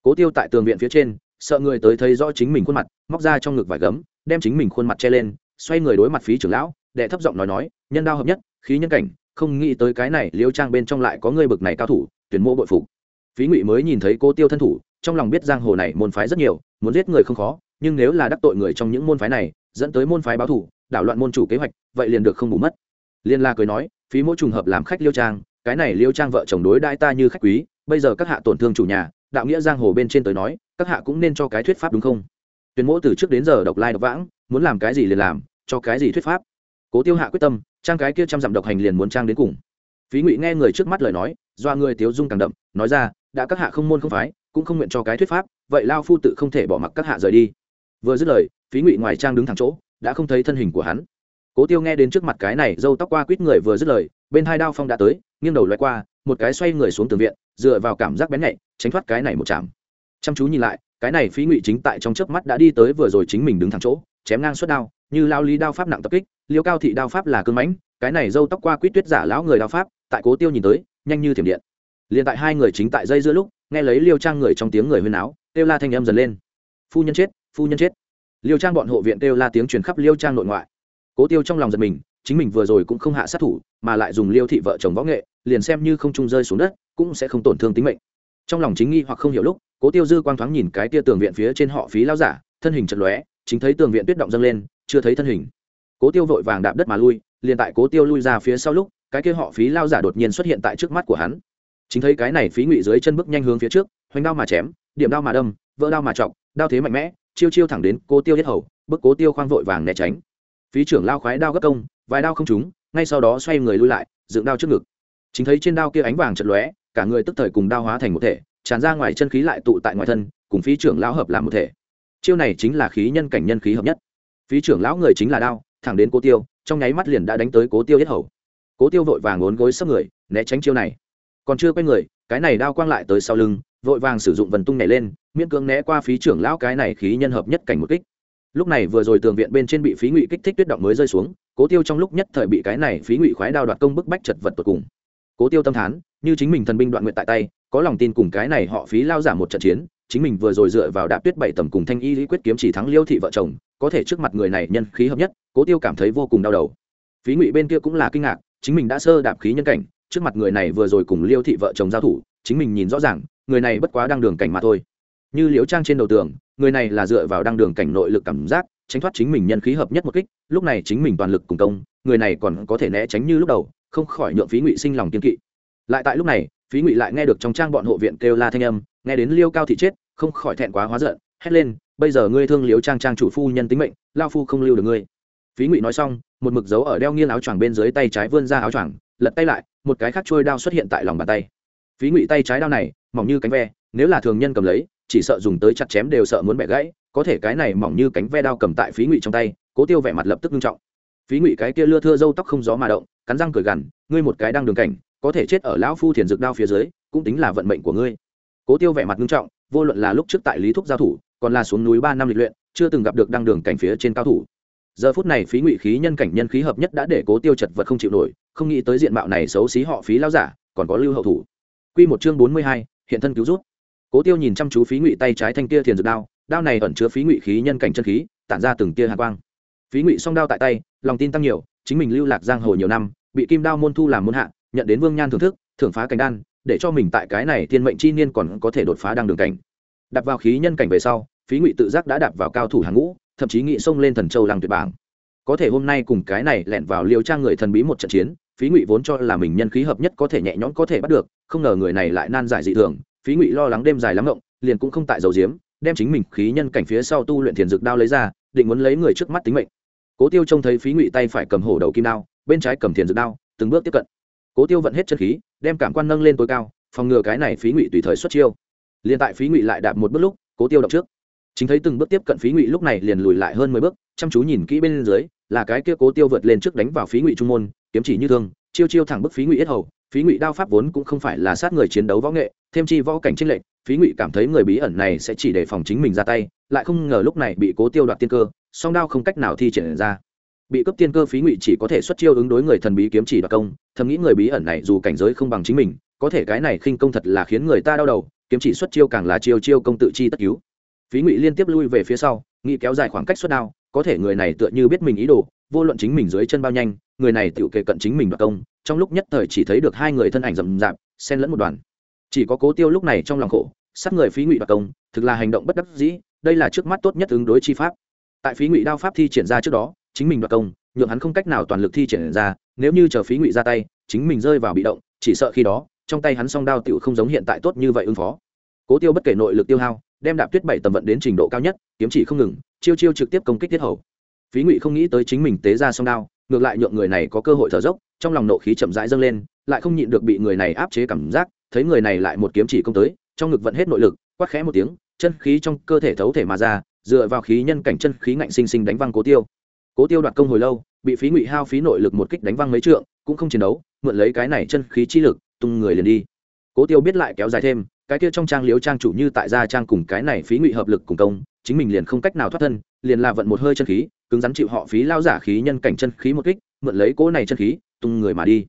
Cố tiêu tại tường viện phía trên, sợ người tới thấy rõ chính mình khuôn mặt, móc ra trong ngực vải gấm, đem chính mình khuôn mặt che lên, xoay người đối mặt phí trưởng lão, đệ thấp giọng nói nói, nhân đao hợp nhất, khí nhân cảnh, không nghĩ tới cái này liêu trang bên trong lại có người bực này cao thủ, tuyển mộ bội phục. Phí ngụy mới nhìn thấy cô tiêu thân thủ, trong lòng biết giang hồ này môn phái rất nhiều, muốn giết người không khó, nhưng nếu là đắc tội người trong những môn phái này, dẫn tới môn phái báo thủ đảo loạn môn chủ kế hoạch, vậy liền được không bù mất. Liên la cười nói, phí mỗi trùng hợp làm khách liêu trang, cái này liêu trang vợ chồng đối đãi ta như khách quý bây giờ các hạ tổn thương chủ nhà, đạo nghĩa giang hồ bên trên tới nói, các hạ cũng nên cho cái thuyết pháp đúng không? Tuyên mỗ từ trước đến giờ độc lai độc vãng, muốn làm cái gì liền làm, cho cái gì thuyết pháp? Cố tiêu hạ quyết tâm, trang cái kia trăm dặm độc hành liền muốn trang đến cùng. Phí ngụy nghe người trước mắt lời nói do người tiếu dung càng đậm, nói ra, đã các hạ không môn không phái, cũng không nguyện cho cái thuyết pháp, vậy lao phu tự không thể bỏ mặc các hạ rời đi. Vừa dứt lời, phí ngụy ngoài trang đứng thẳng chỗ, đã không thấy thân hình của hắn. Cố tiêu nghe đến trước mặt cái này dâu tóc qua quýt người vừa dứt lời, bên hai đao phong đã tới, nghiêng đầu loại qua, một cái xoay người xuống tường viện dựa vào cảm giác bén nhạy, tránh thoát cái này một chạm chăm chú nhìn lại, cái này phí ngụy chính tại trong chớp mắt đã đi tới vừa rồi chính mình đứng thẳng chỗ, chém ngang suốt đao, như lao lý đao pháp nặng tập kích, liêu cao thị đao pháp là cơn mãnh, cái này dâu tóc qua quýt tuyết giả lão người đao pháp, tại cố tiêu nhìn tới, nhanh như thiểm điện. Liền tại hai người chính tại dây giữa lúc, nghe lấy liêu trang người trong tiếng người huyên áo kêu la thanh âm dần lên. Phu nhân chết, phu nhân chết. Liêu trang bọn hộ viện kêu la tiếng truyền khắp liêu trang nội ngoại. Cố tiêu trong lòng giật mình, chính mình vừa rồi cũng không hạ sát thủ, mà lại dùng liêu thị vợ chồng võ nghệ liền xem như không trung rơi xuống đất, cũng sẽ không tổn thương tính mệnh. Trong lòng chính nghi hoặc không hiểu lúc, cố tiêu dư quang thoáng nhìn cái tia tường viện phía trên họ phí lao giả, thân hình chật lóe, chính thấy tường viện tuyết động dâng lên, chưa thấy thân hình. Cố tiêu vội vàng đạp đất mà lui, liền tại cố tiêu lui ra phía sau lúc, cái kia họ phí lao giả đột nhiên xuất hiện tại trước mắt của hắn. Chính thấy cái này phí ngụy dưới chân bước nhanh hướng phía trước, hoành đao mà chém, điểm đao mà đâm, vỡ đao mà chọc, đao thế mạnh mẽ, chiêu chiêu thẳng đến cố tiêu hết hầu bức cố tiêu khoang vội vàng né tránh. Phí trưởng lao khoái đao gấp công, vài đao không trúng, ngay sau đó xoay người lui lại, dựng đao trước ngực chính thấy trên đao kia ánh vàng chật lóe, cả người tức thời cùng đao hóa thành một thể, tràn ra ngoài chân khí lại tụ tại ngoài thân, cùng phí trưởng lão hợp làm một thể. Chiêu này chính là khí nhân cảnh nhân khí hợp nhất. Phí trưởng lão người chính là đao, thẳng đến cố tiêu, trong nháy mắt liền đã đánh tới cố tiêu yết hầu. Cố tiêu vội vàng ốn gối sấp người, né tránh chiêu này. Còn chưa quay người, cái này đao quang lại tới sau lưng, vội vàng sử dụng vần tung này lên, miễn cưỡng né qua phí trưởng lão cái này khí nhân hợp nhất cảnh một kích. Lúc này vừa rồi tường viện bên trên bị phí ngụy kích thích tuyết động mới rơi xuống, cố tiêu trong lúc nhất thời bị cái này phí ngụy khoái đao đoạt công bức bách chật vật tột cùng cố tiêu tâm thán, như chính mình thần binh đoạn nguyện tại tay, có lòng tin cùng cái này họ phí lao giảm một trận chiến, chính mình vừa rồi dựa vào đạp tuyết bảy tầm cùng thanh y lý quyết kiếm chỉ thắng liêu thị vợ chồng, có thể trước mặt người này nhân khí hợp nhất, cố tiêu cảm thấy vô cùng đau đầu. Phí ngụy bên kia cũng là kinh ngạc, chính mình đã sơ đạp khí nhân cảnh, trước mặt người này vừa rồi cùng liêu thị vợ chồng giao thủ, chính mình nhìn rõ ràng, người này bất quá đang đường cảnh mà thôi. Như liễu trang trên đầu tường, người này là dựa vào đang đường cảnh nội lực cảm giác, tránh thoát chính mình nhân khí hợp nhất một kích, lúc này chính mình toàn lực cùng công, người này còn có thể né tránh như lúc đầu không khỏi nhượng phí ngụy sinh lòng kiên kỵ. Lại tại lúc này, phí ngụy lại nghe được trong trang bọn hộ viện kêu la thanh âm, nghe đến liêu cao thị chết, không khỏi thẹn quá hóa giận, hét lên, bây giờ ngươi thương liếu trang trang chủ phu nhân tính mệnh, lao phu không lưu được ngươi. Phí ngụy nói xong, một mực dấu ở đeo nghiêng áo choàng bên dưới tay trái vươn ra áo choàng, lật tay lại, một cái khác trôi đao xuất hiện tại lòng bàn tay. Phí ngụy tay trái đao này, mỏng như cánh ve, nếu là thường nhân cầm lấy, chỉ sợ dùng tới chặt chém đều sợ muốn bẻ gãy, có thể cái này mỏng như cánh ve đao cầm tại phí ngụy trong tay, cố tiêu vẻ mặt lập tức nghiêm trọng. Phí ngụy cái kia lưa thưa râu tóc không gió mà động cắn răng cười gằn, ngươi một cái đang đường cảnh, có thể chết ở lão phu thiền dược đao phía dưới, cũng tính là vận mệnh của ngươi. Cố tiêu vẻ mặt nghiêm trọng, vô luận là lúc trước tại lý thúc giao thủ, còn là xuống núi ba năm lịch luyện, chưa từng gặp được đăng đường cảnh phía trên cao thủ. Giờ phút này phí ngụy khí nhân cảnh nhân khí hợp nhất đã để cố tiêu chật vật không chịu nổi, không nghĩ tới diện mạo này xấu xí họ phí lao giả, còn có lưu hậu thủ. Q một chương bốn mươi hai, hiện thân cứu rút cố tiêu nhìn chăm chú phí ngụy tay trái thanh kia thiền dược đao đao này ẩn chứa phí ngụy khí nhân cảnh chân khí, tản ra từng tia hạ quang. Phí ngụy song đao tại tay, lòng tin tăng nhiều, chính mình lưu lạc giang hồ nhiều năm bị kim đao môn thu làm môn hạ, nhận đến vương nhan thưởng thức, thưởng phá cảnh đan, để cho mình tại cái này thiên mệnh chi niên còn có thể đột phá đăng đường cảnh. Đặt vào khí nhân cảnh về sau, phí ngụy tự giác đã đạp vào cao thủ hàng ngũ, thậm chí nghị xông lên thần châu làng tuyệt bảng. Có thể hôm nay cùng cái này lẹn vào liều trang người thần bí một trận chiến, phí ngụy vốn cho là mình nhân khí hợp nhất có thể nhẹ nhõm có thể bắt được, không ngờ người này lại nan giải dị thường, phí ngụy lo lắng đêm dài lắm ngộng, liền cũng không tại dầu diếm đem chính mình khí nhân cảnh phía sau tu luyện thiền dược đao lấy ra, định muốn lấy người trước mắt tính mệnh. Cố tiêu trông thấy phí ngụy tay phải cầm hổ đầu kim đao bên trái cầm thiền dược đao, từng bước tiếp cận. Cố tiêu vận hết chân khí, đem cảm quan nâng lên tối cao, phòng ngừa cái này phí ngụy tùy thời xuất chiêu. Liền tại phí ngụy lại đạp một bước lúc, cố tiêu động trước. Chính thấy từng bước tiếp cận phí ngụy lúc này liền lùi lại hơn mười bước, chăm chú nhìn kỹ bên dưới, là cái kia cố tiêu vượt lên trước đánh vào phí ngụy trung môn, kiếm chỉ như thương, chiêu chiêu thẳng bức phí ngụy yết hầu. Phí ngụy đao pháp vốn cũng không phải là sát người chiến đấu võ nghệ, thêm chi võ cảnh tranh lệch, phí ngụy cảm thấy người bí ẩn này sẽ chỉ để phòng chính mình ra tay, lại không ngờ lúc này bị cố tiêu đoạt tiên cơ, song đao không cách nào thi triển ra bị cấp tiên cơ phí ngụy chỉ có thể xuất chiêu ứng đối người thần bí kiếm chỉ đoạt công, thầm nghĩ người bí ẩn này dù cảnh giới không bằng chính mình, có thể cái này khinh công thật là khiến người ta đau đầu, kiếm chỉ xuất chiêu càng là chiêu chiêu công tự chi tất cứu. Phí ngụy liên tiếp lui về phía sau nghĩ kéo dài khoảng cách xuất đao, có thể người này tựa như biết mình ý đồ, vô luận chính mình dưới chân bao nhanh, người này tự kề cận chính mình đoạt công, trong lúc nhất thời chỉ thấy được hai người thân ảnh rầm rạp, xen lẫn một đoàn. Chỉ có cố tiêu lúc này trong lòng khổ, sát người phí ngụy đoạt công, thực là hành động bất đắc dĩ, đây là trước mắt tốt nhất ứng đối chi pháp. Tại phí ngụy đao pháp thi triển ra trước đó chính mình đoạt công, nhượng hắn không cách nào toàn lực thi triển ra, nếu như chờ phí ngụy ra tay, chính mình rơi vào bị động, chỉ sợ khi đó, trong tay hắn song đao tựu không giống hiện tại tốt như vậy ứng phó. Cố tiêu bất kể nội lực tiêu hao, đem đạp tuyết bảy tầm vận đến trình độ cao nhất, kiếm chỉ không ngừng, chiêu chiêu trực tiếp công kích tiết hầu. Phí ngụy không nghĩ tới chính mình tế ra song đao, ngược lại nhượng người này có cơ hội thở dốc, trong lòng nộ khí chậm rãi dâng lên, lại không nhịn được bị người này áp chế cảm giác, thấy người này lại một kiếm chỉ công tới, trong ngực vận hết nội lực, quát khẽ một tiếng, chân khí trong cơ thể thấu thể mà ra, dựa vào khí nhân cảnh chân khí ngạnh sinh sinh đánh văng cố tiêu cố tiêu đoạt công hồi lâu, bị phí ngụy hao phí nội lực một kích đánh văng mấy trượng, cũng không chiến đấu, mượn lấy cái này chân khí chi lực, tung người liền đi. Cố tiêu biết lại kéo dài thêm, cái kia trong trang liếu trang chủ như tại gia trang cùng cái này phí ngụy hợp lực cùng công, chính mình liền không cách nào thoát thân, liền là vận một hơi chân khí, cứng rắn chịu họ phí lao giả khí nhân cảnh chân khí một kích, mượn lấy cỗ này chân khí, tung người mà đi.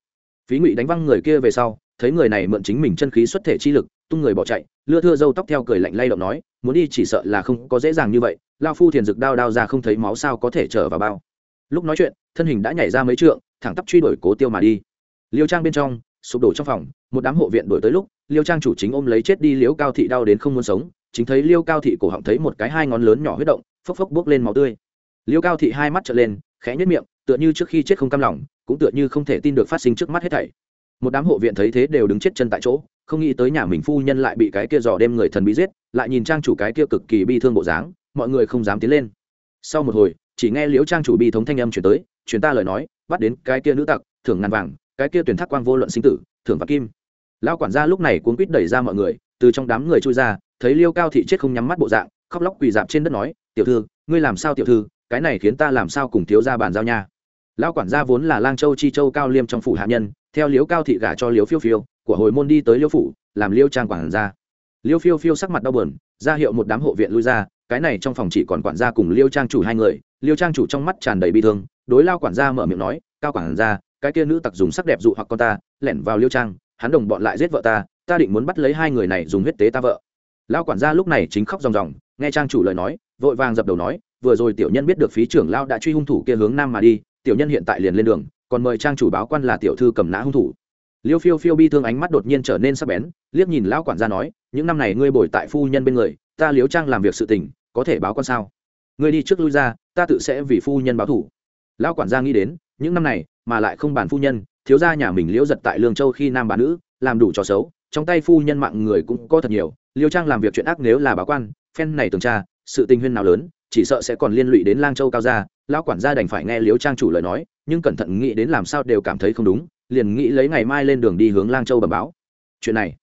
Phí ngụy đánh văng người kia về sau, thấy người này mượn chính mình chân khí xuất thể chi lực tung người bỏ chạy, lưa thưa dâu tóc theo cười lạnh lay động nói, muốn đi chỉ sợ là không có dễ dàng như vậy, lao phu thiền rực đao đao ra không thấy máu sao có thể trở vào bao. Lúc nói chuyện, thân hình đã nhảy ra mấy trượng, thẳng tắp truy đuổi cố tiêu mà đi. Liêu trang bên trong, sụp đổ trong phòng, một đám hộ viện đổi tới lúc, liêu trang chủ chính ôm lấy chết đi liêu cao thị đau đến không muốn sống, chính thấy liêu cao thị cổ họng thấy một cái hai ngón lớn nhỏ huyết động, phốc phốc buốc lên máu tươi. Liêu cao thị hai mắt trở lên, khẽ nhất miệng, tựa như trước khi chết không cam lòng, cũng tựa như không thể tin được phát sinh trước mắt hết thảy. Một đám hộ viện thấy thế đều đứng chết chân tại chỗ không nghĩ tới nhà mình phu nhân lại bị cái kia dò đem người thần bí giết, lại nhìn trang chủ cái kia cực kỳ bi thương bộ dáng, mọi người không dám tiến lên. Sau một hồi, chỉ nghe liễu trang chủ bi thống thanh âm chuyển tới chuyển ta lời nói, bắt đến cái kia nữ tặc, thưởng ngàn vàng, cái kia tuyển thác quang vô luận sinh tử, thưởng và kim. Lão quản gia lúc này cuốn quýt đẩy ra mọi người, từ trong đám người trôi ra, thấy liêu cao thị chết không nhắm mắt bộ dạng, khóc lóc quỳ dạp trên đất nói, tiểu thư, ngươi làm sao tiểu thư, cái này khiến ta làm sao cùng thiếu ra bàn giao nha? Lão quản gia vốn là lang châu chi châu cao liêm trong phủ hạ nhân, theo liếu cao thị gả cho liếu phiêu phiêu của hồi môn đi tới liêu phủ, làm liêu trang quản gia. Liêu phiêu phiêu sắc mặt đau bờn ra hiệu một đám hộ viện lui ra, cái này trong phòng chỉ còn quản gia cùng liêu trang chủ hai người, liêu trang chủ trong mắt tràn đầy bi thương, đối lao quản gia mở miệng nói, cao quản gia, cái kia nữ tặc dùng sắc đẹp dụ hoặc con ta, lẻn vào liêu trang, hắn đồng bọn lại giết vợ ta ta định muốn bắt lấy hai người này dùng huyết tế ta vợ. Lao quản gia lúc này chính khóc ròng ròng, nghe trang chủ lời nói, vội vàng dập đầu nói, vừa rồi tiểu nhân biết được phí trưởng lao đã truy hung thủ kia hướng nam mà đi, tiểu nhân hiện tại liền lên đường, còn mời trang chủ báo quan là tiểu thư cầm nã hung thủ liêu phiêu phiêu bi thương ánh mắt đột nhiên trở nên sắc bén, liếc nhìn lão quản gia nói, những năm này ngươi bồi tại phu nhân bên người, ta liếu trang làm việc sự tình, có thể báo quan sao? Ngươi đi trước lui ra, ta tự sẽ vì phu nhân báo thủ. Lão quản gia nghĩ đến, những năm này, mà lại không bàn phu nhân, thiếu gia nhà mình liễu giật tại lương châu khi nam bà nữ, làm đủ trò xấu, trong tay phu nhân mạng người cũng có thật nhiều, liêu trang làm việc chuyện ác nếu là báo quan, phen này tường tra, sự tình huyên nào lớn, chỉ sợ sẽ còn liên lụy đến lang châu cao gia. Lão quản gia đành phải nghe liêu trang chủ lời nói, nhưng cẩn thận nghĩ đến làm sao đều cảm thấy không đúng liền nghĩ lấy ngày mai lên đường đi hướng lang châu bẩm báo. Chuyện này,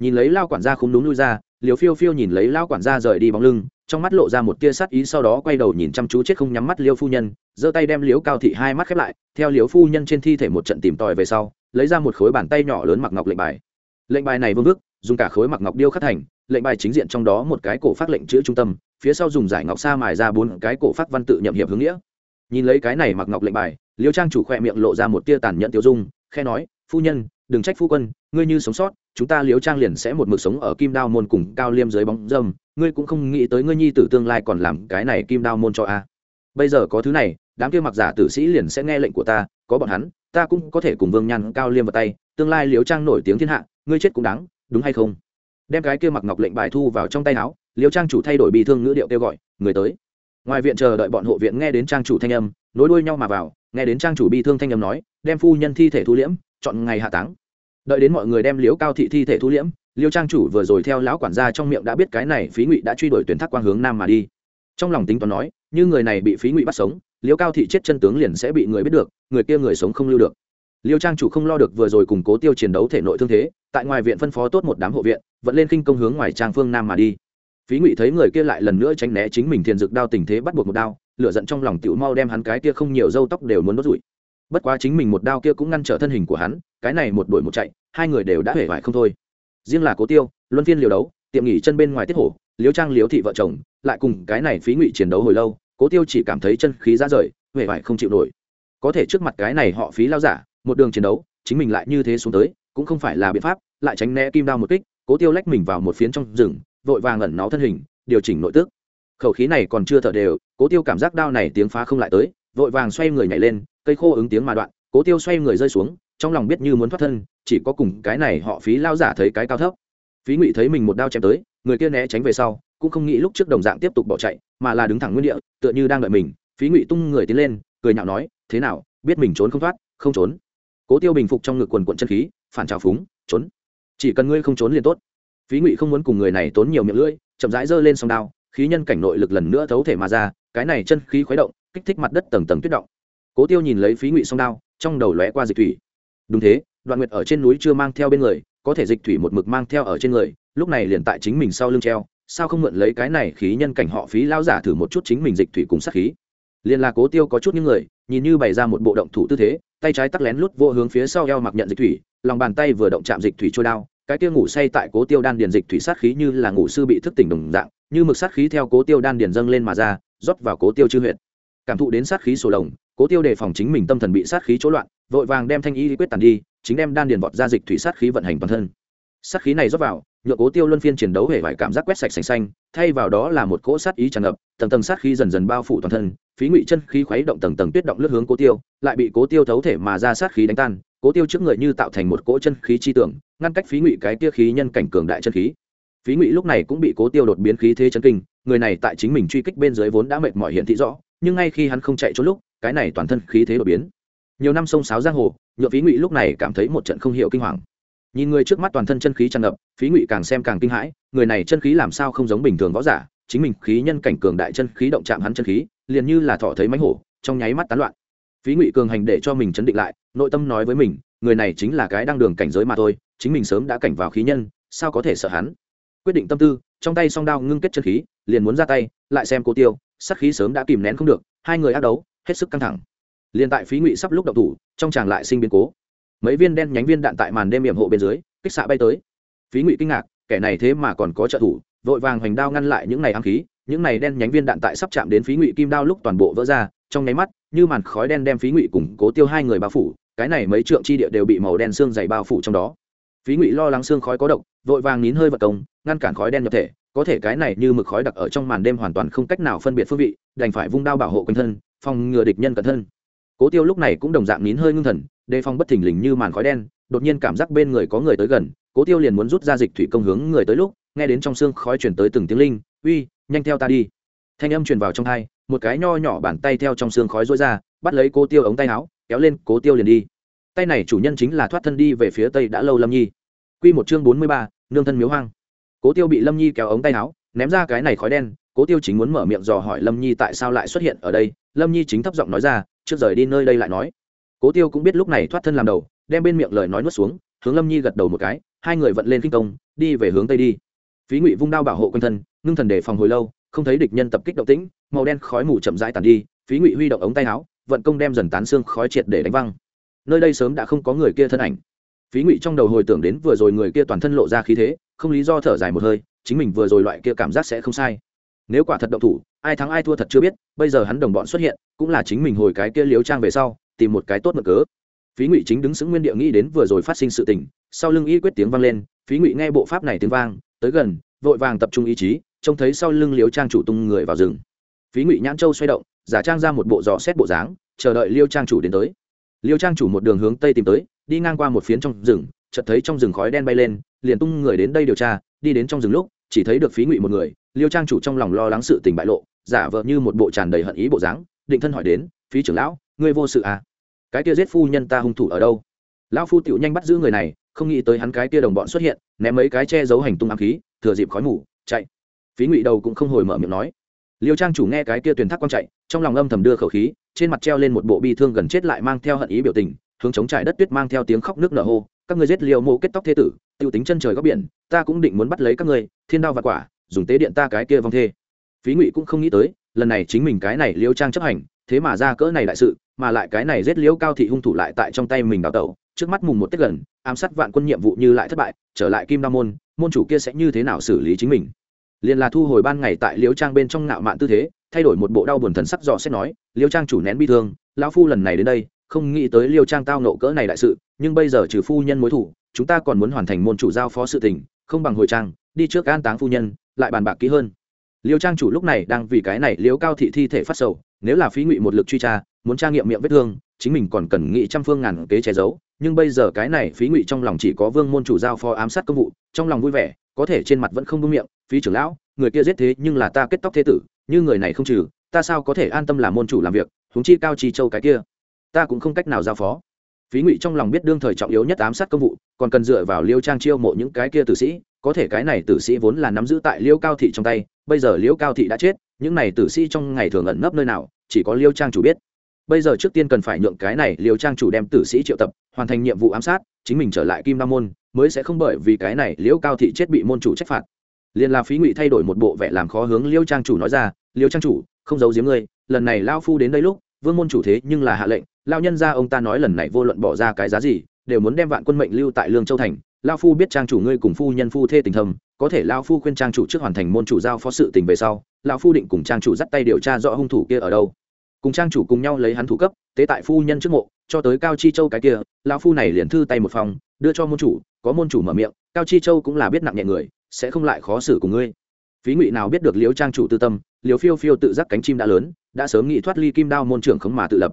nhìn lấy lao quản gia không đúng lui ra liều phiêu phiêu nhìn lấy lao quản gia rời đi bóng lưng, trong mắt lộ ra một tia sắt ý sau đó quay đầu nhìn chăm chú chết không nhắm mắt liêu phu nhân, giơ tay đem liếu cao thị hai mắt khép lại, theo liếu phu nhân trên thi thể một trận tìm tòi về sau, lấy ra một khối bàn tay nhỏ lớn mặc ngọc lệnh bài. Lệnh bài này vương vức, dùng cả khối mặc ngọc điêu khắc thành, lệnh bài chính diện trong đó một cái cổ phát lệnh chữ trung tâm, phía sau dùng giải ngọc sa mài ra bốn cái cổ phát văn tự nhậm hiệp hướng nghĩa. Nhìn lấy cái này mặc ngọc lệnh bài liêu trang chủ khoe miệng lộ ra một tia tàn nhẫn tiêu dung khe nói, phu nhân, đừng trách phu quân, ngươi như sống sót, chúng ta liếu trang liền sẽ một mực sống ở kim đao môn cùng cao liêm dưới bóng dâm, ngươi cũng không nghĩ tới ngươi nhi tử tương lai còn làm cái này kim đao môn cho a. Bây giờ có thứ này, đám kia mặc giả tử sĩ liền sẽ nghe lệnh của ta, có bọn hắn, ta cũng có thể cùng vương nhan, cao liêm vào tay, tương lai liếu trang nổi tiếng thiên hạ, ngươi chết cũng đáng, đúng hay không? Đem cái kia mặc ngọc lệnh bài thu vào trong tay áo liếu trang chủ thay đổi bị thương ngữ điệu kêu gọi, người tới. Ngoài viện chờ đợi bọn hộ viện nghe đến trang chủ thanh âm nối đuôi nhau mà vào, nghe đến trang chủ bi thương thanh âm nói, đem phu nhân thi thể thu liễm, chọn ngày hạ táng. Đợi đến mọi người đem liếu cao thị thi thể thu liễm, liêu trang chủ vừa rồi theo lão quản gia trong miệng đã biết cái này phí ngụy đã truy đuổi tuyển thác quang hướng nam mà đi. Trong lòng tính toán nói, như người này bị phí ngụy bắt sống, liêu cao thị chết chân tướng liền sẽ bị người biết được, người kia người sống không lưu được. Liêu trang chủ không lo được vừa rồi củng cố tiêu chiến đấu thể nội thương thế, tại ngoài viện phân phó tốt một đám hộ viện vẫn lên khinh công hướng ngoài trang phương nam mà đi. Phí ngụy thấy người kia lại lần nữa tránh né chính mình thiền dực đao tình thế bắt buộc một đao lửa giận trong lòng tiểu mau đem hắn cái kia không nhiều râu tóc đều muốn đốt rủi bất quá chính mình một đao kia cũng ngăn trở thân hình của hắn, cái này một đuổi một chạy, hai người đều đã hể vải không thôi. Riêng là cố tiêu, luân phiên liều đấu, tiệm nghỉ chân bên ngoài tiết hổ liếu trang liếu thị vợ chồng, lại cùng cái này phí ngụy chiến đấu hồi lâu, cố tiêu chỉ cảm thấy chân khí ra rời, hể vải không chịu nổi. Có thể trước mặt cái này họ phí lao giả, một đường chiến đấu, chính mình lại như thế xuống tới, cũng không phải là biện pháp, lại tránh né kim đao một kích, cố tiêu lách mình vào một phiến trong rừng, vội vàng ẩn náu thân hình, điều chỉnh nội tức khẩu khí này còn chưa thở đều, cố tiêu cảm giác đao này tiếng phá không lại tới, vội vàng xoay người nhảy lên, cây khô ứng tiếng mà đoạn, cố tiêu xoay người rơi xuống, trong lòng biết như muốn thoát thân, chỉ có cùng cái này họ phí lao giả thấy cái cao thấp. Phí ngụy thấy mình một đao chém tới, người kia né tránh về sau, cũng không nghĩ lúc trước đồng dạng tiếp tục bỏ chạy, mà là đứng thẳng nguyên địa, tựa như đang đợi mình. Phí ngụy tung người tiến lên, cười nhạo nói, thế nào, biết mình trốn không thoát, không trốn? Cố tiêu bình phục trong ngực quần quận chân khí, phản trào phúng, trốn, chỉ cần ngươi không trốn liền tốt. Phí ngụy không muốn cùng người này tốn nhiều miệng lưỡi, chậm rãi giơ lên song đao khí nhân cảnh nội lực lần nữa thấu thể mà ra, cái này chân khí khuấy động, kích thích mặt đất tầng tầng tuyết động. Cố tiêu nhìn lấy phí ngụy song đao, trong đầu lóe qua dịch thủy. Đúng thế, đoạn nguyệt ở trên núi chưa mang theo bên người, có thể dịch thủy một mực mang theo ở trên người, lúc này liền tại chính mình sau lưng treo, sao không mượn lấy cái này khí nhân cảnh họ phí lao giả thử một chút chính mình dịch thủy cùng sát khí. Liền là cố tiêu có chút những người, nhìn như bày ra một bộ động thủ tư thế, tay trái tắc lén lút vô hướng phía sau eo mặc nhận dịch thủy, lòng bàn tay vừa động chạm dịch thủy trôi đao cái kia ngủ say tại cố tiêu đan điền dịch thủy sát khí như là ngủ sư bị thức tỉnh đồng dạng, như mực sát khí theo cố tiêu đan điền dâng lên mà ra, rót vào cố tiêu chư huyệt. Cảm thụ đến sát khí sổ lồng cố tiêu đề phòng chính mình tâm thần bị sát khí chỗ loạn, vội vàng đem thanh y quyết tàn đi, chính đem đan điền vọt ra dịch thủy sát khí vận hành toàn thân. Sát khí này rót vào, nhựa cố tiêu luân phiên chiến đấu hề vải cảm giác quét sạch xanh xanh, thay vào đó là một cỗ sát ý tràn ngập, tầng tầng sát khí dần dần bao phủ toàn thân, phí ngụy chân khí khuấy động tầng tầng tuyết động lướt hướng cố tiêu, lại bị cố tiêu thấu thể mà ra sát khí đánh tan, cố tiêu trước người như tạo thành một cỗ chân khí chi tưởng ngăn cách phí ngụy cái kia khí nhân cảnh cường đại chân khí. Phí ngụy lúc này cũng bị cố tiêu đột biến khí thế chân kinh, người này tại chính mình truy kích bên dưới vốn đã mệt mỏi hiện thị rõ, nhưng ngay khi hắn không chạy trốn lúc, cái này toàn thân khí thế đột biến. Nhiều năm sông sáo giang hồ, nhựa phí ngụy lúc này cảm thấy một trận không hiểu kinh hoàng. Nhìn người trước mắt toàn thân chân khí tràn ngập, phí ngụy càng xem càng kinh hãi, người này chân khí làm sao không giống bình thường võ giả, chính mình khí nhân cảnh cường đại chân khí động chạm hắn chân khí, liền như là thọ thấy mánh hổ, trong nháy mắt tán loạn. Phí ngụy cường hành để cho mình chấn định lại, nội tâm nói với mình, người này chính là cái đang đường cảnh giới mà thôi chính mình sớm đã cảnh vào khí nhân, sao có thể sợ hắn? Quyết định tâm tư, trong tay song đao ngưng kết chân khí, liền muốn ra tay, lại xem cô tiêu sắc khí sớm đã kìm nén không được, hai người ác đấu, hết sức căng thẳng. Liền tại phí ngụy sắp lúc đậu thủ, trong chàng lại sinh biến cố. Mấy viên đen nhánh viên đạn tại màn đêm hiểm hộ bên dưới, kích xạ bay tới. Phí ngụy kinh ngạc, kẻ này thế mà còn có trợ thủ, vội vàng hoành đao ngăn lại những này ám khí, những này đen nhánh viên đạn tại sắp chạm đến phí ngụy kim đao lúc toàn bộ vỡ ra, trong nháy mắt, như màn khói đen đem phí ngụy cùng cố tiêu hai người bao phủ, cái này mấy trượng chi địa đều bị màu đen xương dày bao phủ trong đó phí ngụy lo lắng xương khói có độc, vội vàng nín hơi vật công, ngăn cản khói đen nhập thể. Có thể cái này như mực khói đặc ở trong màn đêm hoàn toàn không cách nào phân biệt phương vị, đành phải vung đao bảo hộ quanh thân, phòng ngừa địch nhân cẩn thân. Cố tiêu lúc này cũng đồng dạng nín hơi ngưng thần, đề phòng bất thình lình như màn khói đen, đột nhiên cảm giác bên người có người tới gần, cố tiêu liền muốn rút ra dịch thủy công hướng người tới lúc, nghe đến trong xương khói chuyển tới từng tiếng linh, uy, nhanh theo ta đi. Thanh âm truyền vào trong hai một cái nho nhỏ bàn tay theo trong xương khói rối ra, bắt lấy cố tiêu ống tay áo, kéo lên cố tiêu liền đi tay này chủ nhân chính là thoát thân đi về phía tây đã lâu lâm nhi. Quy một chương bốn mươi ba, nương thân miếu hoang. Cố tiêu bị lâm nhi kéo ống tay áo, ném ra cái này khói đen, cố tiêu chính muốn mở miệng dò hỏi lâm nhi tại sao lại xuất hiện ở đây, lâm nhi chính thấp giọng nói ra, trước rời đi nơi đây lại nói. Cố tiêu cũng biết lúc này thoát thân làm đầu, đem bên miệng lời nói nuốt xuống, hướng lâm nhi gật đầu một cái, hai người vận lên kinh công, đi về hướng tây đi. Phí ngụy vung đao bảo hộ quanh thân, ngưng thần đề phòng hồi lâu, không thấy địch nhân tập kích động tĩnh, màu đen khói mù chậm rãi tàn đi, phí ngụy huy động ống tay áo, vận công đem dần tán xương khói triệt để đánh văng nơi đây sớm đã không có người kia thân ảnh. Phí ngụy trong đầu hồi tưởng đến vừa rồi người kia toàn thân lộ ra khí thế, không lý do thở dài một hơi, chính mình vừa rồi loại kia cảm giác sẽ không sai. Nếu quả thật động thủ, ai thắng ai thua thật chưa biết, bây giờ hắn đồng bọn xuất hiện, cũng là chính mình hồi cái kia liếu trang về sau, tìm một cái tốt mực cớ. Phí ngụy chính đứng sững nguyên địa nghĩ đến vừa rồi phát sinh sự tình, sau lưng y quyết tiếng vang lên, phí ngụy nghe bộ pháp này tiếng vang, tới gần, vội vàng tập trung ý chí, trông thấy sau lưng liếu trang chủ tung người vào rừng. Phí ngụy nhãn châu xoay động, giả trang ra một bộ dò xét bộ dáng, chờ đợi liêu trang chủ đến tới liêu trang chủ một đường hướng tây tìm tới, đi ngang qua một phiến trong rừng, chợt thấy trong rừng khói đen bay lên, liền tung người đến đây điều tra, đi đến trong rừng lúc, chỉ thấy được phí ngụy một người, liêu trang chủ trong lòng lo lắng sự tình bại lộ, giả vờ như một bộ tràn đầy hận ý bộ dáng, định thân hỏi đến, phí trưởng lão, ngươi vô sự à? Cái kia giết phu nhân ta hung thủ ở đâu? Lão phu tiểu nhanh bắt giữ người này, không nghĩ tới hắn cái kia đồng bọn xuất hiện, ném mấy cái che giấu hành tung ám khí, thừa dịp khói mù, chạy. Phí ngụy đầu cũng không hồi mở miệng nói. Liêu trang chủ nghe cái kia tuyển thác quang chạy, trong lòng âm thầm đưa khẩu khí trên mặt treo lên một bộ bi thương gần chết lại mang theo hận ý biểu tình, hướng chống trải đất tuyết mang theo tiếng khóc nước nở hô, các ngươi giết liều mộ kết tóc thế tử, tiêu tính chân trời góc biển, ta cũng định muốn bắt lấy các ngươi, thiên đao và quả, dùng tế điện ta cái kia vong thê. Phí ngụy cũng không nghĩ tới, lần này chính mình cái này liêu trang chấp hành, thế mà ra cỡ này đại sự, mà lại cái này giết liêu cao thị hung thủ lại tại trong tay mình đào tẩu, trước mắt mùng một tết gần, ám sát vạn quân nhiệm vụ như lại thất bại, trở lại kim đa môn môn chủ kia sẽ như thế nào xử lý chính mình? Liền là thu hồi ban ngày tại liêu trang bên trong ngạo mạn tư thế, thay đổi một bộ đau buồn thần sắc dò xét nói liêu trang chủ nén bi thương, lão phu lần này đến đây, không nghĩ tới liêu trang tao nộ cỡ này đại sự, nhưng bây giờ trừ phu nhân mối thủ, chúng ta còn muốn hoàn thành môn chủ giao phó sự tình, không bằng hồi trang, đi trước an táng phu nhân, lại bàn bạc kỹ hơn. Liêu trang chủ lúc này đang vì cái này liêu cao thị thi thể phát sầu, nếu là phí ngụy một lực truy tra, muốn tra nghiệm miệng vết thương, chính mình còn cần nghị trăm phương ngàn kế che giấu, nhưng bây giờ cái này phí ngụy trong lòng chỉ có vương môn chủ giao phó ám sát công vụ, trong lòng vui vẻ, có thể trên mặt vẫn không đúng miệng, phí trưởng lão, người kia giết thế nhưng là ta kết tóc thế tử như người này không trừ, ta sao có thể an tâm làm môn chủ làm việc, huống chi cao chi châu cái kia. Ta cũng không cách nào giao phó. Phí ngụy trong lòng biết đương thời trọng yếu nhất ám sát công vụ, còn cần dựa vào liêu trang chiêu mộ những cái kia tử sĩ, có thể cái này tử sĩ vốn là nắm giữ tại liêu cao thị trong tay, bây giờ liêu cao thị đã chết, những này tử sĩ trong ngày thường ẩn nấp nơi nào, chỉ có liêu trang chủ biết. Bây giờ trước tiên cần phải nhượng cái này liêu trang chủ đem tử sĩ triệu tập, hoàn thành nhiệm vụ ám sát, chính mình trở lại kim nam môn, mới sẽ không bởi vì cái này liêu cao thị chết bị môn chủ trách phạt liền là phí ngụy thay đổi một bộ vẻ làm khó hướng liêu trang chủ nói ra, liêu trang chủ, không giấu giếm ngươi, lần này lao phu đến đây lúc, vương môn chủ thế nhưng là hạ lệnh, lao nhân ra ông ta nói lần này vô luận bỏ ra cái giá gì, đều muốn đem vạn quân mệnh lưu tại lương châu thành. Lao phu biết trang chủ ngươi cùng phu nhân phu thê tình thầm, có thể lao phu khuyên trang chủ trước hoàn thành môn chủ giao phó sự tình về sau, lao phu định cùng trang chủ dắt tay điều tra rõ hung thủ kia ở đâu. Cùng trang chủ cùng nhau lấy hắn thủ cấp, tế tại phu nhân trước mộ, cho tới cao chi châu cái kia, lao phu này liền thư tay một phòng, đưa cho môn chủ, có môn chủ mở miệng, cao chi châu cũng là biết nặng nhẹ người sẽ không lại khó xử cùng ngươi. Phí ngụy nào biết được liễu trang chủ tư tâm, liễu phiêu phiêu tự giác cánh chim đã lớn, đã sớm nghị thoát ly kim đao môn trưởng khống mà tự lập.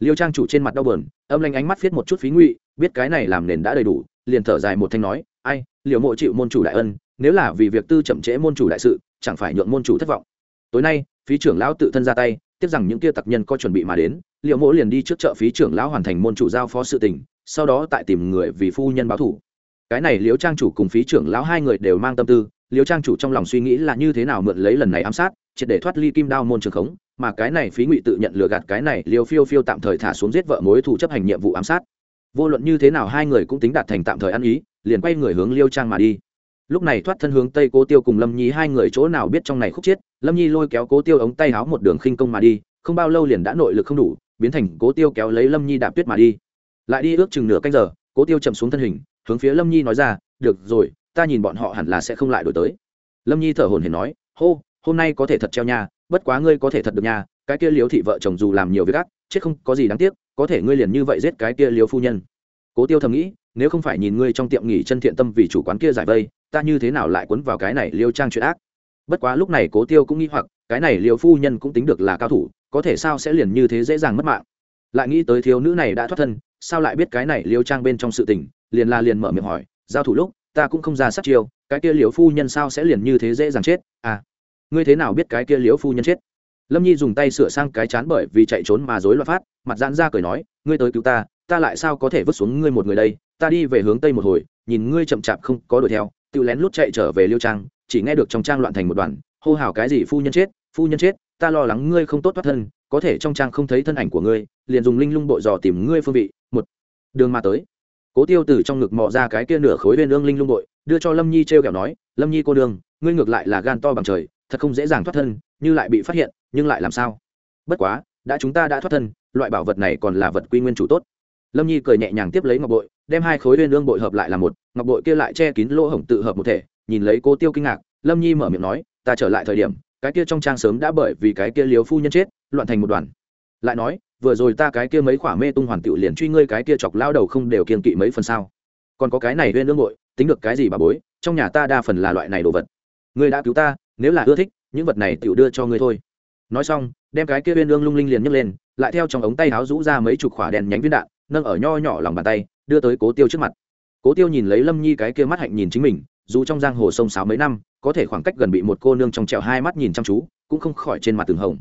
Liêu trang chủ trên mặt đau bờn âm lanh ánh mắt viết một chút phí ngụy, biết cái này làm nền đã đầy đủ, liền thở dài một thanh nói, ai liệu mộ chịu môn chủ đại ân, nếu là vì việc tư chậm trễ môn chủ đại sự, chẳng phải nhượng môn chủ thất vọng. Tối nay, phí trưởng lão tự thân ra tay tiếc rằng những kia tặc nhân có chuẩn bị mà đến liệu mộ liền đi trước chợ phí trưởng lão hoàn thành môn chủ giao phó sự tình, sau đó tại tìm người vì phu nhân báo thủ cái này liễu trang chủ cùng phí trưởng lão hai người đều mang tâm tư, liễu trang chủ trong lòng suy nghĩ là như thế nào mượn lấy lần này ám sát, triệt để thoát ly kim đao môn trường khống, mà cái này phí ngụy tự nhận lừa gạt cái này liều phiêu phiêu tạm thời thả xuống giết vợ mối thủ chấp hành nhiệm vụ ám sát. Vô luận như thế nào hai người cũng tính đạt thành tạm thời ăn ý, liền quay người hướng liêu trang mà đi. Lúc này thoát thân hướng tây cố tiêu cùng lâm nhi hai người chỗ nào biết trong này khúc chết, lâm nhi lôi kéo cố tiêu ống tay háo một đường khinh công mà đi, không bao lâu liền đã nội lực không đủ, biến thành cố tiêu kéo lấy lâm nhi đạp tuyết mà đi. Lại đi ước chừng nửa canh giờ, cố tiêu chậm xuống thân hình hướng phía lâm nhi nói ra, được rồi, ta nhìn bọn họ hẳn là sẽ không lại đổi tới. Lâm nhi thở hồn hển nói, hô, hôm nay có thể thật treo nha, bất quá ngươi có thể thật được nha, cái kia liếu thị vợ chồng dù làm nhiều việc ác, chết không có gì đáng tiếc, có thể ngươi liền như vậy giết cái kia liếu phu nhân. Cố tiêu thầm nghĩ, nếu không phải nhìn ngươi trong tiệm nghỉ chân thiện tâm vì chủ quán kia giải vây, ta như thế nào lại quấn vào cái này liêu trang chuyện ác? Bất quá lúc này cố tiêu cũng nghĩ hoặc, cái này liêu phu nhân cũng tính được là cao thủ, có thể sao sẽ liền như thế dễ dàng mất mạng? Lại nghĩ tới thiếu nữ này đã thoát thân, sao lại biết cái này liêu trang bên trong sự tình liền là liền mở miệng hỏi, giao thủ lúc, ta cũng không ra sát chiêu, cái kia liếu phu nhân sao sẽ liền như thế dễ dàng chết? À ngươi thế nào biết cái kia liếu phu nhân chết? Lâm nhi dùng tay sửa sang cái chán bởi vì chạy trốn mà dối loạn phát, mặt giãn ra cười nói, ngươi tới cứu ta ta lại sao có thể vứt xuống ngươi một người đây? Ta đi về hướng tây một hồi, nhìn ngươi chậm chạp không có đuổi theo, tự lén lút chạy trở về liêu trang, chỉ nghe được trong trang loạn thành một đoàn, hô hào cái gì, phu nhân chết, phu nhân chết, ta lo lắng ngươi không tốt thoát thân, có thể trong trang không thấy thân ảnh của ngươi, liền dùng linh lung bội dò tìm ngươi phương vị, một đường mà tới cố tiêu từ trong ngực mò ra cái kia nửa khối viên ương linh lung bội đưa cho lâm nhi t r e o kẹo nói, lâm nhi cô đường ngươi ngược lại là gan to bằng trời, thật không dễ dàng thoát thân, như lại bị phát hiện, nhưng lại làm sao? Bất quá, đã chúng ta đã thoát thân, loại bảo vật này còn là vật quy nguyên chủ tốt. Lâm nhi cười nhẹ nhàng tiếp lấy ngọc bội, đem hai khối viên ương bội hợp lại là một, ngọc bội kia lại che kín lỗ hổng tự hợp một thể, nhìn lấy cô tiêu kinh ngạc, lâm nhi mở miệng nói, ta trở lại thời điểm, cái kia trong trang sớm đã bởi vì cái kia liều phu nhân chết, loạn thành một đoàn. Lại nói vừa rồi ta cái kia mấy khỏa mê tung hoàn tựu liền truy ngươi cái kia chọc lao đầu không đều kiên kỵ mấy phần sao? Còn có cái này huyên ương bội tính được cái gì bà bối, trong nhà ta đa phần là loại này đồ vật. Ngươi đã cứu ta, nếu là ưa thích, những vật này tiểu đưa cho ngươi thôi. Nói xong, đem cái kia huyên ương lung linh liền nhấc lên, lại theo trong ống tay áo rũ ra mấy chục khỏa đèn nhánh viên đạn, nâng ở nho nhỏ lòng bàn tay, đưa tới cố tiêu trước mặt. Cố tiêu nhìn lấy lâm nhi cái kia mắt hạnh nhìn chính mình, dù trong giang hồ sông sáo mấy năm, có thể khoảng cách gần bị một cô nương trong trẹo hai mắt nhìn chăm chú, cũng không khỏi trên mặt từng hồng.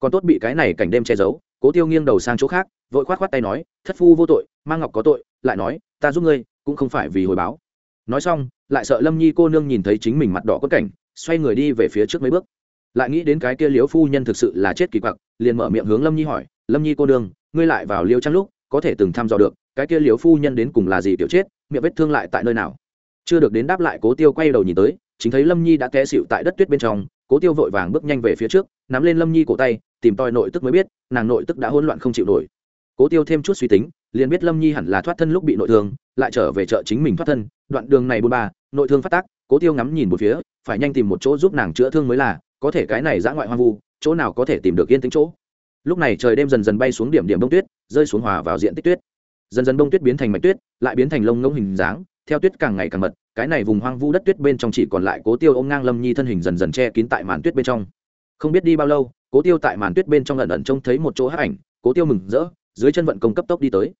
Còn tốt bị cái này cảnh đêm che giấu cố tiêu nghiêng đầu sang chỗ khác, vội khoát khoát tay nói, thất phu vô tội mang ngọc có tội, lại nói, ta giúp ngươi, cũng không phải vì hồi báo. Nói xong, lại sợ lâm nhi cô nương nhìn thấy chính mình mặt đỏ quất cảnh, xoay người đi về phía trước mấy bước. Lại nghĩ đến cái kia liếu phu nhân thực sự là chết kỳ quặc, liền mở miệng hướng lâm nhi hỏi, lâm nhi cô nương, ngươi lại vào liêu trăng lúc, có thể từng thăm dò được, cái kia liếu phu nhân đến cùng là gì, tiểu chết, miệng vết thương lại tại nơi nào? Chưa được đến đáp lại, cố tiêu quay đầu nhìn tới, chính thấy lâm nhi đã té xịu tại đất tuyết bên trong, cố tiêu vội vàng bước nhanh về phía trước nắm lên lâm nhi cổ tay, tìm tòi nội tức mới biết, nàng nội tức đã hỗn loạn không chịu nổi. Cố tiêu thêm chút suy tính, liền biết lâm nhi hẳn là thoát thân lúc bị nội thương, lại trở về chợ chính mình thoát thân. Đoạn đường này bôn ba, nội thương phát tác, cố tiêu ngắm nhìn một phía, phải nhanh tìm một chỗ giúp nàng chữa thương mới là, có thể cái này giã ngoại hoang vu, chỗ nào có thể tìm được yên tĩnh chỗ. Lúc này trời đêm dần dần bay xuống điểm điểm đông tuyết, rơi xuống hòa vào diện tích tuyết. Dần dần đông tuyết biến thành mạch tuyết, lại biến thành lông ngông hình dáng, theo tuyết càng ngày càng mật, cái này vùng hoang vu đất tuyết bên trong chỉ còn lại cố tiêu ôm ngang lâm nhi thân hình dần dần che kín tại màn tuyết bên trong không biết đi bao lâu, cố tiêu tại màn tuyết bên trong lần ẩn trông thấy một chỗ hát ảnh, cố tiêu mừng rỡ, dưới chân vận công cấp tốc đi tới.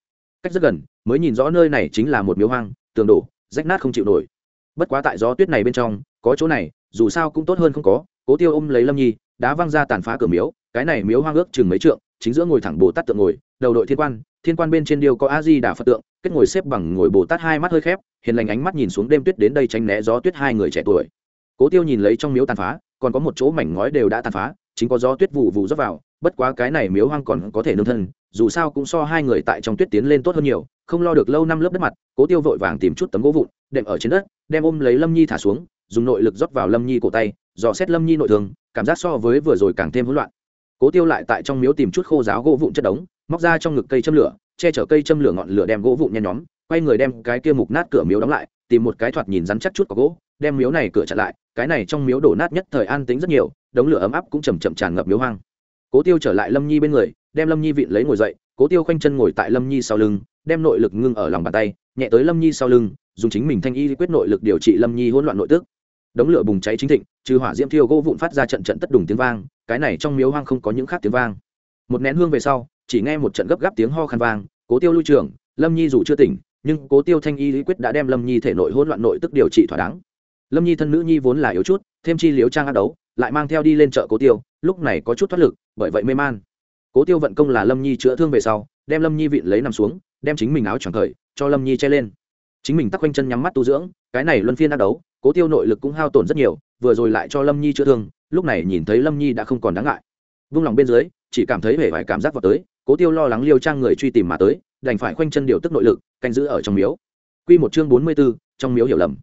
Cách rất gần, mới nhìn rõ nơi này chính là một miếu hoang, tường đổ, rách nát không chịu nổi. Bất quá tại gió tuyết này bên trong, có chỗ này, dù sao cũng tốt hơn không có, cố tiêu ôm lấy lâm nhi, đá văng ra tàn phá cửa miếu, cái này miếu hoang ước chừng mấy trượng, chính giữa ngồi thẳng bồ tát tượng ngồi, đầu đội thiên quan thiên quan bên trên điêu có a di đà phật tượng, kết ngồi xếp bằng ngồi bồ tát hai mắt hơi khép, hiền lành ánh mắt nhìn xuống đêm tuyết đến đây tránh né gió tuyết hai người trẻ tuổi. Cố tiêu nhìn lấy trong miếu tàn phá còn có một chỗ mảnh ngói đều đã tàn phá, chính có gió tuyết vụ vụ dốc vào, bất quá cái này miếu hoang còn có thể nương thân, dù sao cũng so hai người tại trong tuyết tiến lên tốt hơn nhiều, không lo được lâu năm lớp đất mặt, cố tiêu vội vàng tìm chút tấm gỗ vụn, đệm ở trên đất, đem ôm lấy lâm nhi thả xuống, dùng nội lực rót vào lâm nhi cổ tay, dò xét lâm nhi nội thương, cảm giác so với vừa rồi càng thêm hỗn loạn. Cố tiêu lại tại trong miếu tìm chút khô giáo gỗ vụn chất đống, móc ra trong ngực cây châm lửa, che chở cây châm lửa ngọn lửa đem gỗ vụn nhen nhóm, quay người đem cái kia mục nát cửa miếu đóng lại, tìm một cái thoạt nhìn rắn chắc chút có gỗ đem miếu này cửa chặn lại, cái này trong miếu đổ nát nhất thời an tính rất nhiều, đống lửa ấm áp cũng chầm chậm tràn ngập miếu hoang. Cố tiêu trở lại lâm nhi bên người, đem lâm nhi vịn lấy ngồi dậy, cố tiêu khoanh chân ngồi tại lâm nhi sau lưng, đem nội lực ngưng ở lòng bàn tay, nhẹ tới lâm nhi sau lưng, dùng chính mình thanh y quyết nội lực điều trị lâm nhi hỗn loạn nội tức. Đống lửa bùng cháy chính thịnh, trừ hỏa diễm thiêu gỗ vụn phát ra trận trận tất đùng tiếng vang, cái này trong miếu hoang không có những khác tiếng vang. Một nén hương về sau, chỉ nghe một trận gấp gáp tiếng ho khăn vang, cố tiêu lui trường lâm nhi dù chưa tỉnh, nhưng cố tiêu thanh y lý quyết đã đem lâm nhi thể nội hỗn loạn nội tức điều trị thỏa đáng lâm nhi thân nữ nhi vốn là yếu chút thêm chi liếu trang ác đấu lại mang theo đi lên chợ cố tiêu lúc này có chút thoát lực bởi vậy mê man. Cố tiêu vận công là lâm nhi chữa thương về sau đem lâm nhi vịn lấy nằm xuống đem chính mình áo choàng thời cho lâm nhi che lên. Chính mình tắc quanh chân nhắm mắt tu dưỡng cái này luân phiên ác đấu cố tiêu nội lực cũng hao tổn rất nhiều vừa rồi lại cho lâm nhi chữa thương lúc này nhìn thấy lâm nhi đã không còn đáng ngại. Vung lòng bên dưới chỉ cảm thấy vẻ vải cảm giác vào tới cố tiêu lo lắng liêu trang người truy tìm mà tới đành phải khoanh chân điều tức nội lực canh giữ ở trong miếu. Quy một chương bốn mươi 44, trong miếu hiểu lầm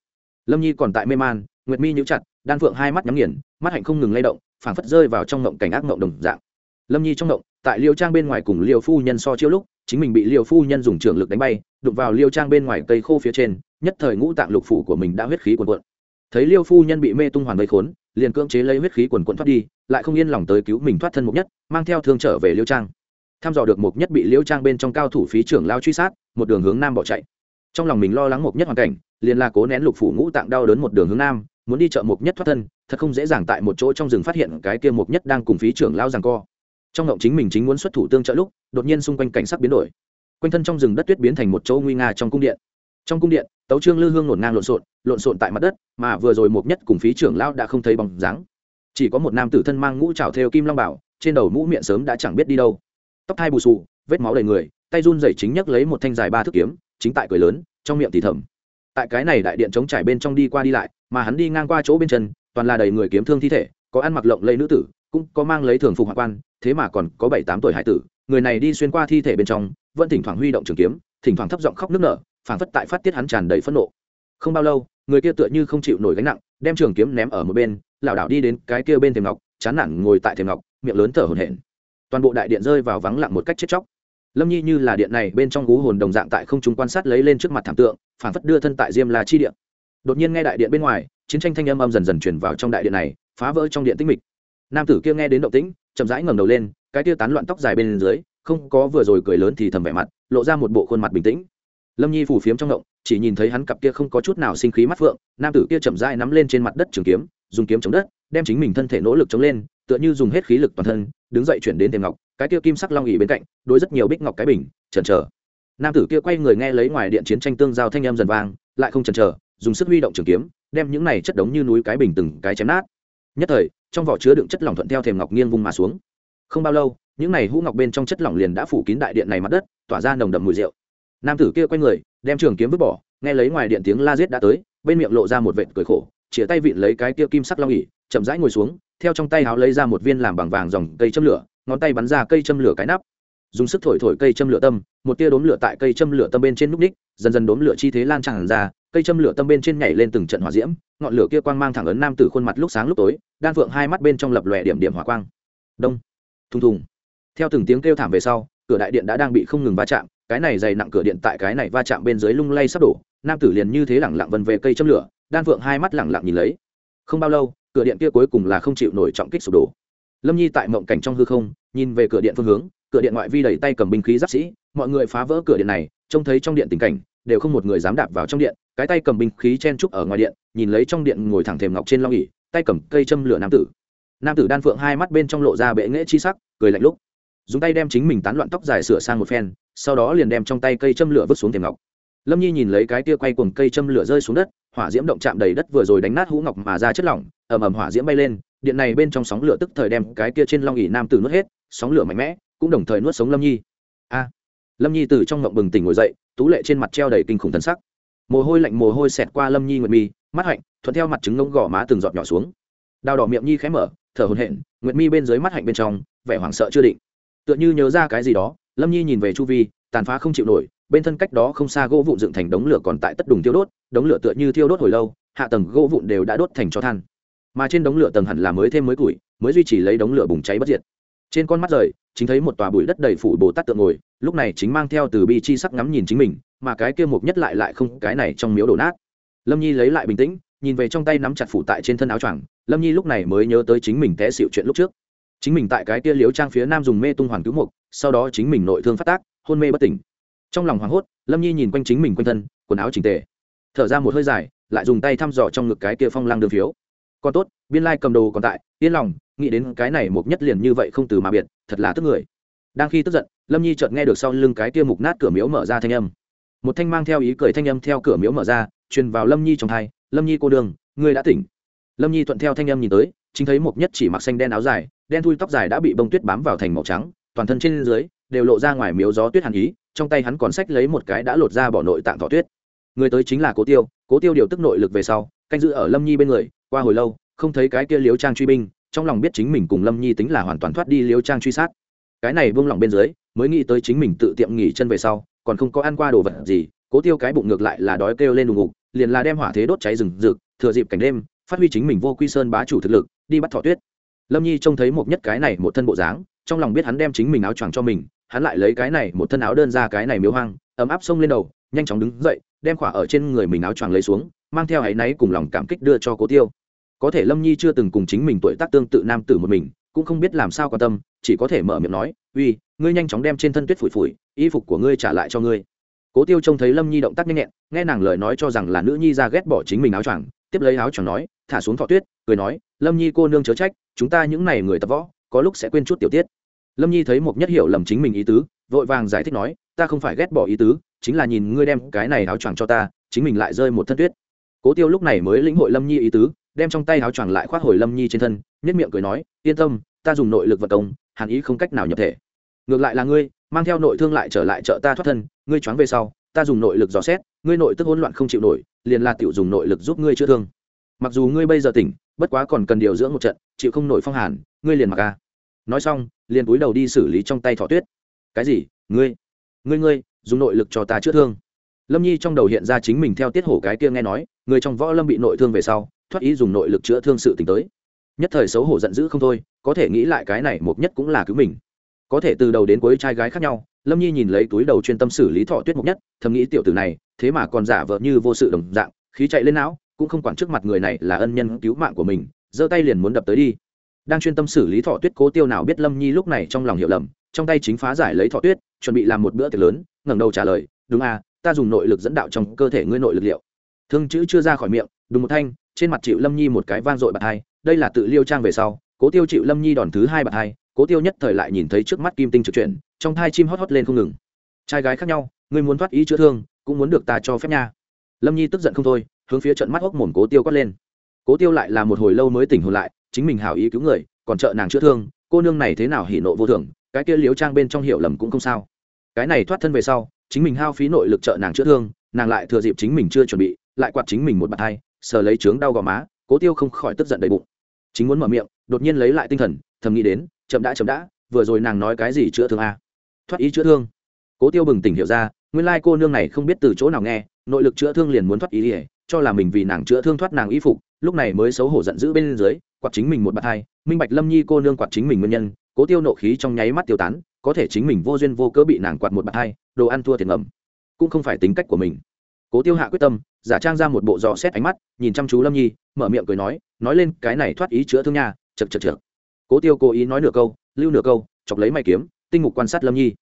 lâm nhi còn tại mê man, nguyệt mi nhíu chặt, đan phượng hai mắt nhắm nghiền, mắt hạnh không ngừng lay động, phảng phất rơi vào trong ngộng cảnh ác ngộng đồng dạng. Lâm nhi trong ngộng, tại liêu trang bên ngoài cùng liêu phu nhân so chiêu lúc, chính mình bị liêu phu nhân dùng trường lực đánh bay, đụng vào liêu trang bên ngoài cây khô phía trên, nhất thời ngũ tạng lục phủ của mình đã huyết khí cuồn cuộn. Thấy liêu phu nhân bị mê tung hoàn vây khốn, liền cưỡng chế lấy huyết khí quần quận thoát đi, lại không yên lòng tới cứu mình thoát thân mục nhất, mang theo thương trở về liêu trang. Tham dò được mục nhất bị liêu trang bên trong cao thủ phí trưởng lao truy sát, một đường hướng nam bỏ chạy trong lòng mình lo lắng mục nhất hoàn cảnh, liền là cố nén lục phủ ngũ tạng đau đớn một đường hướng nam, muốn đi chợ mục nhất thoát thân, thật không dễ dàng tại một chỗ trong rừng phát hiện cái kia mục nhất đang cùng phí trưởng lao rằng co. Trong ngộng chính mình chính muốn xuất thủ tương trợ lúc, đột nhiên xung quanh cảnh sắc biến đổi. Quanh thân trong rừng đất tuyết biến thành một chỗ nguy nga trong cung điện. Trong cung điện, tấu trương lư hương ngổn ngang lộn xộn lộn xộn tại mặt đất, mà vừa rồi một nhất cùng phí trưởng lao đã không thấy bóng dáng. Chỉ có một nam tử thân mang mũ trào theo kim long bảo, trên đầu mũ miệng sớm đã chẳng biết đi đâu. Tóc hai bù xù, vết máu đầy người, tay run rẩy chính nhấc lấy một thanh dài ba thước kiếm chính tại cười lớn, trong miệng thì thầm. Tại cái này đại điện chống trải bên trong đi qua đi lại, mà hắn đi ngang qua chỗ bên chân, toàn là đầy người kiếm thương thi thể, có ăn mặc lộng lây nữ tử, cũng có mang lấy thường phục hạ quan, thế mà còn có bảy tám tuổi hải tử. Người này đi xuyên qua thi thể bên trong, vẫn thỉnh thoảng huy động trường kiếm, thỉnh thoảng thấp giọng khóc nức nở, phảng phất tại phát tiết hắn tràn đầy phẫn nộ. Không bao lâu, người kia tựa như không chịu nổi gánh nặng, đem trường kiếm ném ở một bên, lảo đảo đi đến cái kia bên thềm ngọc, chán nản ngồi tại thềm ngọc, miệng lớn thở hổn hển. Toàn bộ đại điện rơi vào vắng lặng một cách chết chóc lâm nhi như là điện này bên trong gú hồn đồng dạng tại không trung quan sát lấy lên trước mặt thảm tượng, phảng phất đưa thân tại diêm là chi điện. Đột nhiên nghe đại điện bên ngoài, chiến tranh thanh âm âm dần dần chuyển vào trong đại điện này, phá vỡ trong điện tĩnh mịch. Nam tử kia nghe đến động tĩnh, chậm rãi ngẩng đầu lên, cái kia tán loạn tóc dài bên dưới, không có vừa rồi cười lớn thì thầm vẻ mặt, lộ ra một bộ khuôn mặt bình tĩnh. Lâm nhi phủ phiếm trong động chỉ nhìn thấy hắn cặp kia không có chút nào sinh khí mắt phượng, nam tử kia chậm rãi nắm lên trên mặt đất trường kiếm, dùng kiếm chống đất, đem chính mình thân thể nỗ lực chống lên, tựa như dùng hết khí lực toàn thân, đứng dậy chuyển đến thềm ngọc cái kia kim sắc long ỉ bên cạnh, đối rất nhiều bích ngọc cái bình, chần chờ. Nam tử kia quay người nghe lấy ngoài điện chiến tranh tương giao thanh âm dần vang, lại không chần chờ, dùng sức huy động trường kiếm, đem những này chất đống như núi cái bình từng cái chém nát. Nhất thời, trong vỏ chứa đựng chất lỏng thuận theo thềm ngọc nghiêng vung mà xuống. Không bao lâu, những này hũ ngọc bên trong chất lỏng liền đã phủ kín đại điện này mặt đất, tỏa ra nồng đậm mùi rượu. Nam tử kia quay người, đem trường kiếm vứt bỏ, nghe lấy ngoài điện tiếng la giết đã tới, bên miệng lộ ra một vệt cười khổ, chĩa tay vịn lấy cái kia kim sắc long ỉ chậm rãi ngồi xuống, theo trong tay háo lấy ra một viên làm bằng vàng dòng cây châm lửa ngón tay bắn ra cây châm lửa cái nắp. Dùng sức thổi thổi cây châm lửa tâm, một tia đốm lửa tại cây châm lửa tâm bên trên núc ních, dần dần đốm lửa chi thế lan tràn ra, cây châm lửa tâm bên trên nhảy lên từng trận hỏa diễm, ngọn lửa kia quang mang thẳng ấn nam tử khuôn mặt lúc sáng lúc tối, đan phượng hai mắt bên trong lập lòe điểm điểm hỏa quang. Đông, thùng thùng. Theo từng tiếng kêu thảm về sau, cửa đại điện đã đang bị không ngừng va chạm, cái này dày nặng cửa điện tại cái này va chạm bên dưới lung lay sắp đổ, nam tử liền như thế lẳng lặng vần về cây châm lửa, đan phượng hai mắt lẳng lặng nhìn lấy. Không bao lâu, cửa điện kia cuối cùng là không chịu nổi trọng kích sụp đổ lâm nhi tại mộng cảnh trong hư không, nhìn về cửa điện phương hướng, cửa điện ngoại vi đẩy tay cầm binh khí giáp sĩ, mọi người phá vỡ cửa điện này, trông thấy trong điện tình cảnh, đều không một người dám đạp vào trong điện, cái tay cầm binh khí chen trúc ở ngoài điện, nhìn lấy trong điện ngồi thẳng thềm ngọc trên long ỉ tay cầm cây châm lửa nam tử. Nam tử đan phượng hai mắt bên trong lộ ra bệ nghễ chi sắc, cười lạnh lúc, dùng tay đem chính mình tán loạn tóc dài sửa sang một phen, sau đó liền đem trong tay cây châm lửa vứt xuống thềm ngọc. Lâm nhi nhìn lấy cái tia quay cuồng cây châm lửa rơi xuống đất, hỏa diễm động chạm đầy đất vừa rồi đánh nát hũ ngọc mà ra chất lỏng, ầm ầm hỏa diễm bay lên điện này bên trong sóng lửa tức thời đem cái kia trên long ỉ nam tử nuốt hết, sóng lửa mạnh mẽ, cũng đồng thời nuốt sống lâm nhi. A! Lâm nhi từ trong ngộng bừng tỉnh ngồi dậy, tú lệ trên mặt treo đầy kinh khủng thân sắc. Mồ hôi lạnh mồ hôi xẹt qua lâm nhi nguyệt mi, mắt hạnh, thuận theo mặt trứng ngông gò má từng giọt nhỏ xuống. Đào đỏ miệng nhi khẽ mở, thở hồn hển, nguyệt mi bên dưới mắt hạnh bên trong, vẻ hoảng sợ chưa định. Tựa như nhớ ra cái gì đó, lâm nhi nhìn về chu vi, tàn phá không chịu nổi, bên thân cách đó không xa gỗ vụn dựng thành đống lửa còn tại tất đùng thiêu đốt, đống lửa tựa như thiêu đốt hồi lâu, hạ tầng gỗ vụn đều đã đốt thành cho than mà trên đống lửa tầng hẳn là mới thêm mới củi, mới duy trì lấy đống lửa bùng cháy bất diệt. Trên con mắt rời, chính thấy một tòa bụi đất đầy phủ bồ tát tượng ngồi, lúc này chính mang theo từ bi chi sắc ngắm nhìn chính mình, mà cái kia mục nhất lại lại không, cái này trong miếu đổ nát. Lâm nhi lấy lại bình tĩnh, nhìn về trong tay nắm chặt phủ tại trên thân áo choàng, lâm nhi lúc này mới nhớ tới chính mình té xịu chuyện lúc trước. Chính mình tại cái kia liếu trang phía nam dùng mê tung hoàn cứu mục, sau đó chính mình nội thương phát tác, hôn mê bất tỉnh. Trong lòng hoảng hốt, lâm nhi nhìn quanh chính mình quanh thân, quần áo trình tề. Thở ra một hơi dài, lại dùng tay thăm dò trong ngực cái kia phong lang đường phiếu còn tốt, biên lai cầm đồ còn tại, yên lòng, nghĩ đến cái này mục nhất liền như vậy không từ mà biệt, thật là tức người. Đang khi tức giận, lâm nhi chợt nghe được sau lưng cái kia mục nát cửa miếu mở ra thanh âm. Một thanh mang theo ý cười thanh âm theo cửa miếu mở ra, truyền vào lâm nhi trong thai, lâm nhi cô đường ngươi đã tỉnh. Lâm nhi thuận theo thanh âm nhìn tới, chính thấy mục nhất chỉ mặc xanh đen áo dài, đen thui tóc dài đã bị bông tuyết bám vào thành màu trắng, toàn thân trên dưới đều lộ ra ngoài miếu gió tuyết hàn ý, trong tay hắn còn xách lấy một cái đã lột ra bỏ nội tạng thỏ tuyết. Người tới chính là cố tiêu cố tiêu điều tức nội lực về sau, canh giữ ở lâm nhi bên người, qua hồi lâu, không thấy cái kia liếu trang truy binh, trong lòng biết chính mình cùng lâm nhi tính là hoàn toàn thoát đi liếu trang truy sát. Cái này buông lỏng bên dưới, mới nghĩ tới chính mình tự tiệm nghỉ chân về sau, còn không có ăn qua đồ vật gì, cố tiêu cái bụng ngược lại là đói kêu lên đùng ngục, liền là đem hỏa thế đốt cháy rừng rực, thừa dịp cảnh đêm, phát huy chính mình vô quy sơn bá chủ thực lực, đi bắt thỏ tuyết. Lâm nhi trông thấy một nhất cái này một thân bộ dáng, trong lòng biết hắn đem chính mình áo choàng cho mình, hắn lại lấy cái này một thân áo đơn ra cái này miếu hoang, ấm áp sông lên đầu nhanh chóng đứng dậy, đem khỏa ở trên người mình áo choàng lấy xuống, mang theo áy náy cùng lòng cảm kích đưa cho cố tiêu. Có thể lâm nhi chưa từng cùng chính mình tuổi tác tương tự nam tử một mình, cũng không biết làm sao quan tâm, chỉ có thể mở miệng nói, uy, ngươi nhanh chóng đem trên thân tuyết phủi phủi, y phục của ngươi trả lại cho ngươi. Cố tiêu trông thấy lâm nhi động tác nhanh nhẹn, nghe nàng lời nói cho rằng là nữ nhi ra ghét bỏ chính mình áo choàng, tiếp lấy áo choàng nói, thả xuống thọ tuyết, cười nói, lâm nhi cô nương chớ trách, chúng ta những n à y người tập võ, có lúc sẽ quên chút tiểu tiết lâm nhi thấy Mộc nhất hiểu lầm chính mình ý tứ, vội vàng giải thích nói, ta không phải ghét bỏ ý tứ, chính là nhìn ngươi đem cái này áo choàng cho ta, chính mình lại rơi một thân tuyết. Cố tiêu lúc này mới lĩnh hội lâm nhi ý tứ, đem trong tay áo choàng lại khoác hồi lâm nhi trên thân nhất miệng cười nói, yên tâm, ta dùng nội lực vật công, hàn ý không cách nào nhập thể. Ngược lại là ngươi, mang theo nội thương lại trở lại chợ ta thoát thân, ngươi choáng về sau, ta dùng nội lực dò xét, ngươi nội tức hỗn loạn không chịu nổi, liền là tiểu dùng nội lực giúp ngươi chữa thương. Mặc dù ngươi bây giờ tỉnh, bất quá còn cần điều dưỡng một trận, chịu không nổi phong hàn, ngươi liền mặc ca nói xong, liền cúi đầu đi xử lý trong tay thỏ tuyết. Cái gì? Ngươi? Ngươi ngươi, dùng nội lực cho ta chữa thương. Lâm nhi trong đầu hiện ra chính mình theo tiết hổ cái kia nghe nói, người trong võ lâm bị nội thương về sau, thoát ý dùng nội lực chữa thương sự t tới. Nhất thời xấu hổ giận dữ không thôi, có thể nghĩ lại cái này một nhất cũng là cứu mình. Có thể từ đầu đến cuối trai gái khác nhau, lâm nhi nhìn lấy túi đầu chuyên tâm xử lý thọ tuyết mục nhất, thầm nghĩ tiểu tử này, thế mà còn giả vợ như vô sự đồng dạng, khí chạy lên não, cũng không quản trước mặt người này là ân nhân cứu mạng của mình, giơ tay liền muốn đập tới đi đang chuyên tâm xử lý thọ tuyết, cố tiêu nào biết lâm nhi lúc này trong lòng hiểu lầm, trong tay chính phá giải lấy thọ tuyết, chuẩn bị làm một bữa tiệc lớn, ngẩng đầu trả lời, đúng à ta dùng nội lực dẫn đạo trong cơ thể ngươi nội lực liệu. Thương chữ chưa ra khỏi miệng đúng một thanh, trên mặt chịu lâm nhi một cái vang dội bạt hai, đây là tự liêu trang về sau, cố tiêu chịu lâm nhi đòn thứ hai bạt hai, cố tiêu nhất thời lại nhìn thấy trước mắt kim tinh trực chuyển, trong thai chim hót hót lên không ngừng. Trai gái khác nhau, ngươi muốn thoát ý chữa thương, cũng muốn được ta cho phép nha. Lâm nhi tức giận không thôi, hướng phía trận mắt hốc mồm cố tiêu quát lên. Cố tiêu lại là một hồi lâu mới tỉnh hồn lại chính mình hảo ý cứu người, còn trợ nàng chữa thương, cô nương này thế nào hỉ nộ vô thường, cái kia liếu trang bên trong hiểu lầm cũng không sao. Cái này thoát thân về sau, chính mình hao phí nội lực trợ nàng chữa thương, nàng lại thừa dịp chính mình chưa chuẩn bị, lại quạt chính mình một bàn tay, sờ lấy trướng đau gò má, cố tiêu không khỏi tức giận đầy bụng. Chính muốn mở miệng, đột nhiên lấy lại tinh thần, thầm nghĩ đến, chậm đã chậm đã, vừa rồi nàng nói cái gì chữa thương a thoát ý chữa thương. Cố tiêu bừng tỉnh hiểu ra, nguyên lai cô nương này không biết từ chỗ nào nghe, nội lực chữa thương liền muốn thoát ý ỉa cho là mình vì nàng chữa thương thoát nàng y phục lúc này mới xấu hổ giận dữ bên dưới, quạt chính mình một bạt hai, minh bạch lâm nhi cô nương quạt chính mình nguyên nhân, cố tiêu nộ khí trong nháy mắt tiêu tán, có thể chính mình vô duyên vô cớ bị nàng quạt một bạt hai, đồ ăn thua tiền ngầm. Cũng không phải tính cách của mình. Cố tiêu hạ quyết tâm, giả trang ra một bộ dò xét ánh mắt, nhìn chăm chú lâm nhi, mở miệng cười nói nói lên cái này thoát ý chữa thương nha chật chật chật cố tiêu cố ý nói nửa câu, lưu nửa câu, chọc lấy mày kiếm, tinh mục quan sát lâm nhi.